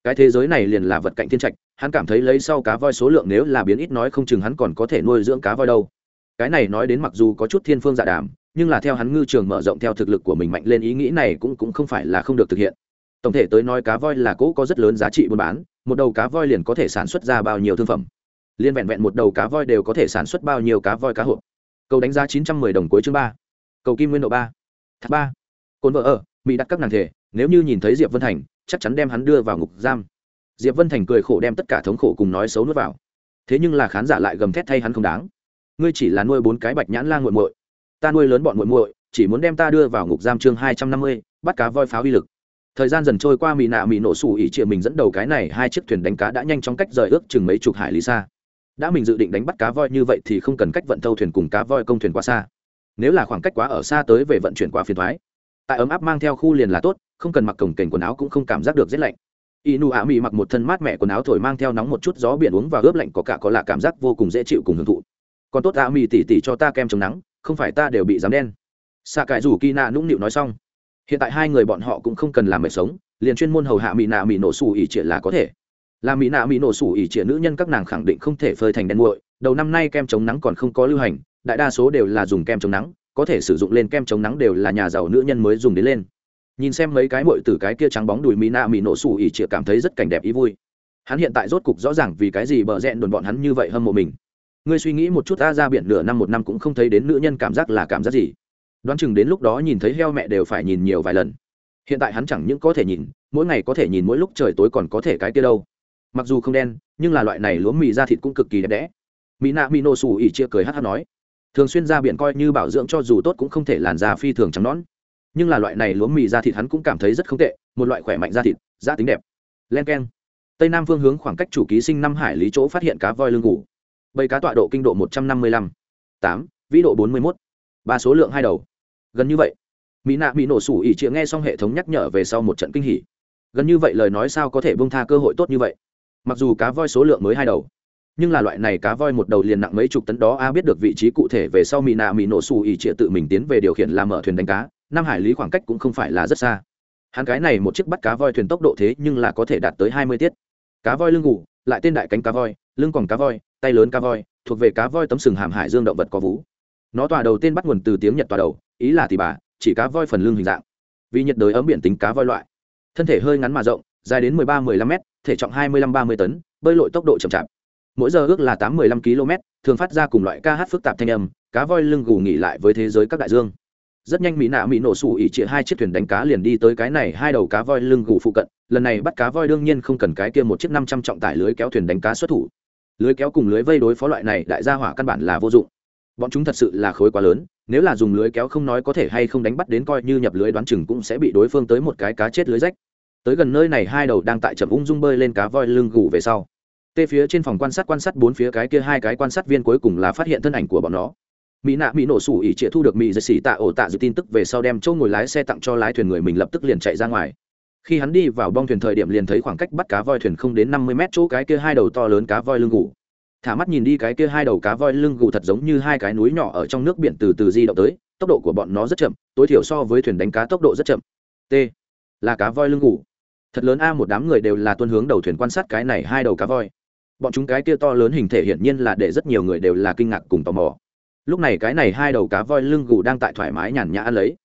Cái thế giới này liền là vật cạnh thiên trạch, hắn cảm thấy lấy sau cá voi số lượng nếu là biến ít nói không chừng hắn còn có thể nuôi dưỡng cá voi đâu. Cái này nói đến mặc dù có chút thiên phương dạ đàm, nhưng là theo hắn ngư trường mở rộng theo thực lực của mình mạnh lên ý nghĩ này cũng cũng không phải là không được thực hiện. Tổng thể tới nói cá voi là cỗ có rất lớn giá trị buôn bán, một đầu cá voi liền có thể sản xuất ra bao nhiêu thương phẩm. Liên vẹn vẹn một đầu cá voi đều có thể sản xuất bao nhiêu cá voi cá hộp. Cầu đánh giá chín trăm mười đồng cuối chương ba. Cầu kim nguyên độ ba. Thác ba. Cồn vợ ở, mỹ đặt các nàng thể nếu như nhìn thấy diệp vân thành, chắc chắn đem hắn đưa vào ngục giam. Diệp vân thành cười khổ đem tất cả thống khổ cùng nói xấu nuốt vào. Thế nhưng là khán giả lại gầm thét thay hắn không đáng. Ngươi chỉ là nuôi bốn cái bạch nhãn lan g u muội. Ta nuôi lớn bọn muội muội, chỉ muốn đem ta đưa vào ngục giam chương hai trăm năm mươi, bắt cá voi pháo uy lực. Thời gian dần trôi qua mỹ nạ mỹ nổ sủ ỉ chịa mình dẫn đầu cái này hai chiếc thuyền đánh cá đã nhanh chóng cách rời ước chừng mấy chục hải lý xa. Đã mình dự định đánh bắt cá voi như vậy thì không cần cách vận thâu thuyền cùng cá voi công thuyền quá xa. Nếu là khoảng cách quá ở xa tới về vận chuyển quá phiền thoái tại ấm áp mang theo khu liền là tốt, không cần mặc cổng kềnh quần áo cũng không cảm giác được rét lạnh. Inu ả mị mặc một thân mát mẻ quần áo thổi mang theo nóng một chút gió biển uống và ướp lạnh có cả có là cảm giác vô cùng dễ chịu cùng hưởng thụ. Còn tốt ả mị tỉ tỉ cho ta kem chống nắng, không phải ta đều bị dám đen. Xạ cải rủ kỳ nạ nũng nịu nói xong. Hiện tại hai người bọn họ cũng không cần làm mệt sống, liền chuyên môn hầu hạ mỹ nạ mỹ nổ xù ỉ trịa là có thể. Là mỹ nạ mỹ nổ xù ỉ trịa nữ nhân các nàng khẳng định không thể phơi thành đen nguội, đầu năm nay kem chống nắng còn không có lưu hành, đại đa số đều là dùng kem chống nắng có thể sử dụng lên kem chống nắng đều là nhà giàu nữ nhân mới dùng đến lên. Nhìn xem mấy cái mội từ cái kia trắng bóng đùi mỹ nạ mỹ nổ xù ỉ trịa cảm thấy rất cảnh đẹp ý vui. Hắn hiện tại rốt cục rõ ràng vì cái gì bợ rẽn đồn bọn hắn như vậy hâm mộ mình. Ngươi suy nghĩ một chút ta ra biển nửa năm một năm cũng không thấy đến nữ nhân cảm giác là cảm giác gì. Đoán chừng đến lúc đó nhìn thấy heo mẹ đều phải nhìn nhiều vài lần. Hiện tại hắn chẳng những có thể nhìn, mỗi ngày có thể nhìn mỗi lúc trời tối còn có thể cái kia đâu. Mặc dù không đen, nhưng là loại này lúa mì ra thịt cũng cực kỳ đẹp đẽ. Mỹ nạ mỹ nổ xù ỉ chia cười hát hát nói thường xuyên ra biển coi như bảo dưỡng cho dù tốt cũng không thể làn da phi thường trắng nón nhưng là loại này lúa mì da thịt hắn cũng cảm thấy rất không tệ, một loại khỏe mạnh da thịt, da tính đẹp. Len k e n tây nam phương hướng khoảng cách chủ ký sinh năm hải lý chỗ phát hiện cá voi lương ngủ bầy cá tọa độ kinh độ một trăm năm mươi lăm. Tám, vĩ độ bốn mươi mốt. Ba số lượng hai đầu. Gần như vậy. Mỹ nạ bị nổ sủ ỉ chịa nghe xong hệ thống nhắc nhở về sau một trận kinh hỉ. Gần như vậy lời nói sao có thể bông tha cơ hội tốt như vậy? Mặc dù cá voi số lượng mới hai đầu nhưng là loại này cá voi một đầu liền nặng mấy chục tấn đó, a biết được vị trí cụ thể về sau mỹ nạ mỹ nổ xù ỉ trịa tự mình tiến về điều khiển làm mở thuyền đánh cá. Nam hải lý khoảng cách cũng không phải là rất xa. Hắn cái này một chiếc bắt cá voi thuyền tốc độ thế nhưng là có thể đạt tới hai mươi tiết. Cá voi lưng ngủ lại tên đại cánh cá voi, lưng còn cá voi, tay lớn cá voi, thuộc về cá voi tấm sừng hàm hải dương động vật có vú. Nó tòa đầu tên bắt nguồn từ tiếng nhật tòa đầu, ý là thì bà, chỉ cá voi phần lưng hình dạng. Vì nhiệt đới ấm biển tính cá voi loại. Thân thể hơi ngắn mà rộng, dài đến 13-15 m thể trọng 25-30 tấn, bơi lội tốc độ chậm chạp mỗi giờ ước là 8-15 km, thường phát ra cùng loại ca hát phức tạp thanh âm, cá voi lưng gù nghỉ lại với thế giới các đại dương. Rất nhanh mỹ nạ mỹ nổ sủ ỉ chĩa hai chiếc thuyền đánh cá liền đi tới cái này hai đầu cá voi lưng gù phụ cận, lần này bắt cá voi đương nhiên không cần cái kia một chiếc năm trăm trọng tải lưới kéo thuyền đánh cá xuất thủ. Lưới kéo cùng lưới vây đối phó loại này đại gia hỏa căn bản là vô dụng. Bọn chúng thật sự là khối quá lớn, nếu là dùng lưới kéo không nói có thể hay không đánh bắt đến coi như nhập lưới đoán chừng cũng sẽ bị đối phương tới một cái cá chết lưới rách. Tới gần nơi này hai đầu đang tại chậm ung dung bơi lên cá voi lưng gù về sau tê phía trên phòng quan sát quan sát bốn phía cái kia hai cái quan sát viên cuối cùng là phát hiện thân ảnh của bọn nó. Mỹ nạ, mỹ nổ sủ ỉ trịa thu được mỹ dạy xỉ tạ ổ tạ dự tin tức về sau đem chỗ ngồi lái xe tặng cho lái thuyền người mình lập tức liền chạy ra ngoài. Khi hắn đi vào bong thuyền thời điểm liền thấy khoảng cách bắt cá voi thuyền không đến năm mươi mét chỗ cái kia hai đầu to lớn cá voi lưng gù. Thả mắt nhìn đi cái kia hai đầu cá voi lưng gù thật giống như hai cái núi nhỏ ở trong nước biển từ từ di động tới, tốc độ của bọn nó rất chậm, tối thiểu so với thuyền đánh cá tốc độ rất chậm. T, là cá voi lưng gù. Thật lớn a, một đám người đều là tuân hướng đầu thuyền quan sát cái này hai đầu cá voi bọn chúng cái kia to lớn hình thể hiển nhiên là để rất nhiều người đều là kinh ngạc cùng tò mò. Lúc này cái này hai đầu cá voi lưng gù đang tại thoải mái nhàn nhã ăn lấy.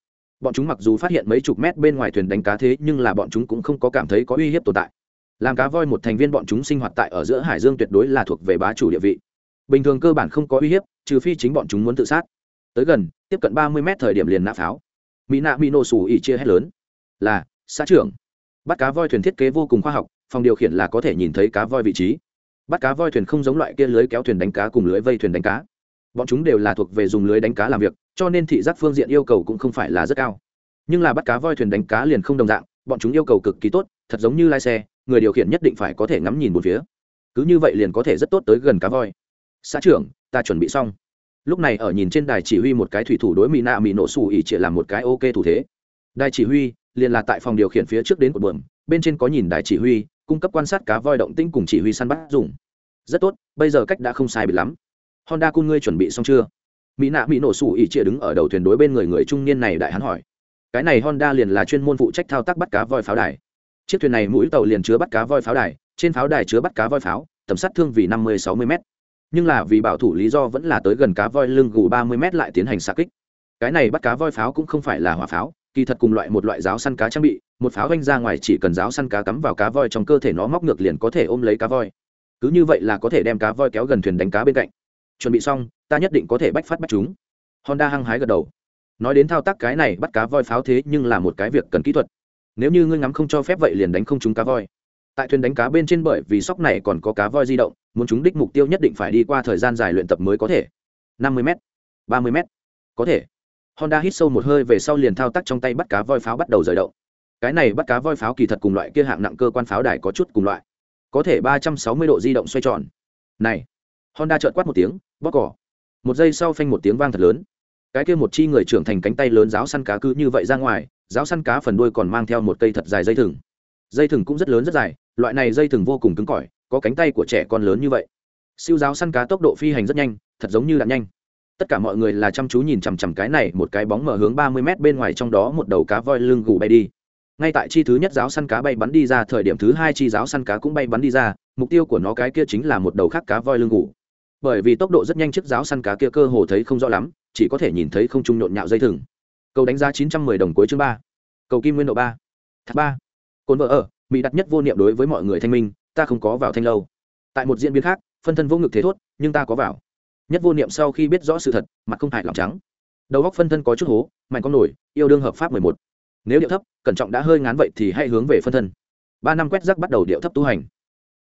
Bọn chúng mặc dù phát hiện mấy chục mét bên ngoài thuyền đánh cá thế, nhưng là bọn chúng cũng không có cảm thấy có uy hiếp tồn tại. Làm cá voi một thành viên bọn chúng sinh hoạt tại ở giữa hải dương tuyệt đối là thuộc về bá chủ địa vị. Bình thường cơ bản không có uy hiếp, trừ phi chính bọn chúng muốn tự sát. Tới gần, tiếp cận ba mươi mét thời điểm liền nã pháo. Mỹ nạ mỹ nổ xù ỉ chia hết lớn. Là, xã trưởng. Bắt cá voi thuyền thiết kế vô cùng khoa học, phòng điều khiển là có thể nhìn thấy cá voi vị trí bắt cá voi thuyền không giống loại kia lưới kéo thuyền đánh cá cùng lưới vây thuyền đánh cá. Bọn chúng đều là thuộc về dùng lưới đánh cá làm việc, cho nên thị giác phương diện yêu cầu cũng không phải là rất cao. Nhưng là bắt cá voi thuyền đánh cá liền không đồng dạng, bọn chúng yêu cầu cực kỳ tốt, thật giống như lai xe, người điều khiển nhất định phải có thể ngắm nhìn một phía. Cứ như vậy liền có thể rất tốt tới gần cá voi. Xã trưởng, ta chuẩn bị xong. Lúc này ở nhìn trên đài chỉ huy một cái thủy thủ đối mỹ nạ mỹ nổ xù ỉ chỉ làm một cái ok thủ thế. Đài chỉ huy liền là tại phòng điều khiển phía trước đến cột buồm bên trên có nhìn đài chỉ huy cung cấp quan sát cá voi động tĩnh cùng chỉ huy săn bắt dùng. Rất tốt, bây giờ cách đã không sai bị lắm. Honda cung ngươi chuẩn bị xong chưa? Mỹ nạ mỹ nổ sủ ỉ chia đứng ở đầu thuyền đối bên người người trung niên này đại hắn hỏi. Cái này honda liền là chuyên môn phụ trách thao tác bắt cá voi pháo đài. Chiếc thuyền này mũi tàu liền chứa bắt cá voi pháo đài, trên pháo đài chứa bắt cá voi pháo, tầm sát thương vì năm mươi sáu mươi m nhưng là vì bảo thủ lý do vẫn là tới gần cá voi lưng gù ba mươi m lại tiến hành xa kích. Cái này bắt cá voi pháo cũng không phải là hỏa pháo kỳ thật cùng loại một loại giáo săn cá trang bị, một pháo vanh ra ngoài chỉ cần giáo săn cá cắm vào cá voi trong cơ thể nó móc ngược liền có thể ôm lấy cá voi. Cứ như vậy là có thể đem cá voi kéo gần thuyền đánh cá bên cạnh. Chuẩn bị xong, ta nhất định có thể bách phát bách chúng. Honda hăng hái gật đầu. Nói đến thao tác cái này bắt cá voi pháo thế nhưng là một cái việc cần kỹ thuật. Nếu như ngươi ngắm không cho phép vậy liền đánh không trúng cá voi. Tại thuyền đánh cá bên trên bởi vì sóc này còn có cá voi di động, muốn chúng đích mục tiêu nhất định phải đi qua thời gian dài luyện tập mới có thể. năm mươi m ba mươi m có thể honda hít sâu một hơi về sau liền thao tác trong tay bắt cá voi pháo bắt đầu rời động. Cái này bắt cá voi pháo kỳ thật cùng loại kia hạng nặng cơ quan pháo đài có chút cùng loại. Có thể ba trăm sáu mươi độ di động xoay tròn. Này, honda trợn quát một tiếng, bóp cỏ. Một giây sau phanh một tiếng vang thật lớn. Cái kia một chi người trưởng thành cánh tay lớn giáo săn cá cứ như vậy ra ngoài, giáo săn cá phần đuôi còn mang theo một cây thật dài dây thừng. Dây thừng cũng rất lớn rất dài, loại này dây thừng vô cùng cứng cỏi, có cánh tay của trẻ con lớn như vậy. Siêu giáo săn cá tốc độ phi hành rất nhanh, thật giống như đạn nhanh tất cả mọi người là chăm chú nhìn chằm chằm cái này, một cái bóng mở hướng ba mươi m bên ngoài trong đó một đầu cá voi lưng gù bay đi. Ngay tại chi thứ nhất giáo săn cá bay bắn đi ra, thời điểm thứ hai chi giáo săn cá cũng bay bắn đi ra, mục tiêu của nó cái kia chính là một đầu khác cá voi lưng gù. Bởi vì tốc độ rất nhanh chiếc giáo săn cá kia cơ hồ thấy không rõ lắm, chỉ có thể nhìn thấy không trung nhộn nhạo dây thừng. Cầu đánh giá chín trăm mười đồng cuối chương ba. Cầu kim nguyên độ ba. Thác ba. Cồn vợ ở, mỹ đặt nhất vô niệm đối với mọi người thanh minh, ta không có vào thanh lâu. Tại một diễn biến khác, phân thân vô ngực thế thốt, nhưng ta có vào nhất vô niệm sau khi biết rõ sự thật, mặt không hại lòng trắng. Đầu góc phân thân có chút hố, mạnh con nổi, yêu đương hợp pháp mười một. Nếu điệu thấp, cẩn trọng đã hơi ngán vậy thì hãy hướng về phân thân. Ba năm quét rắc bắt đầu điệu thấp tu hành.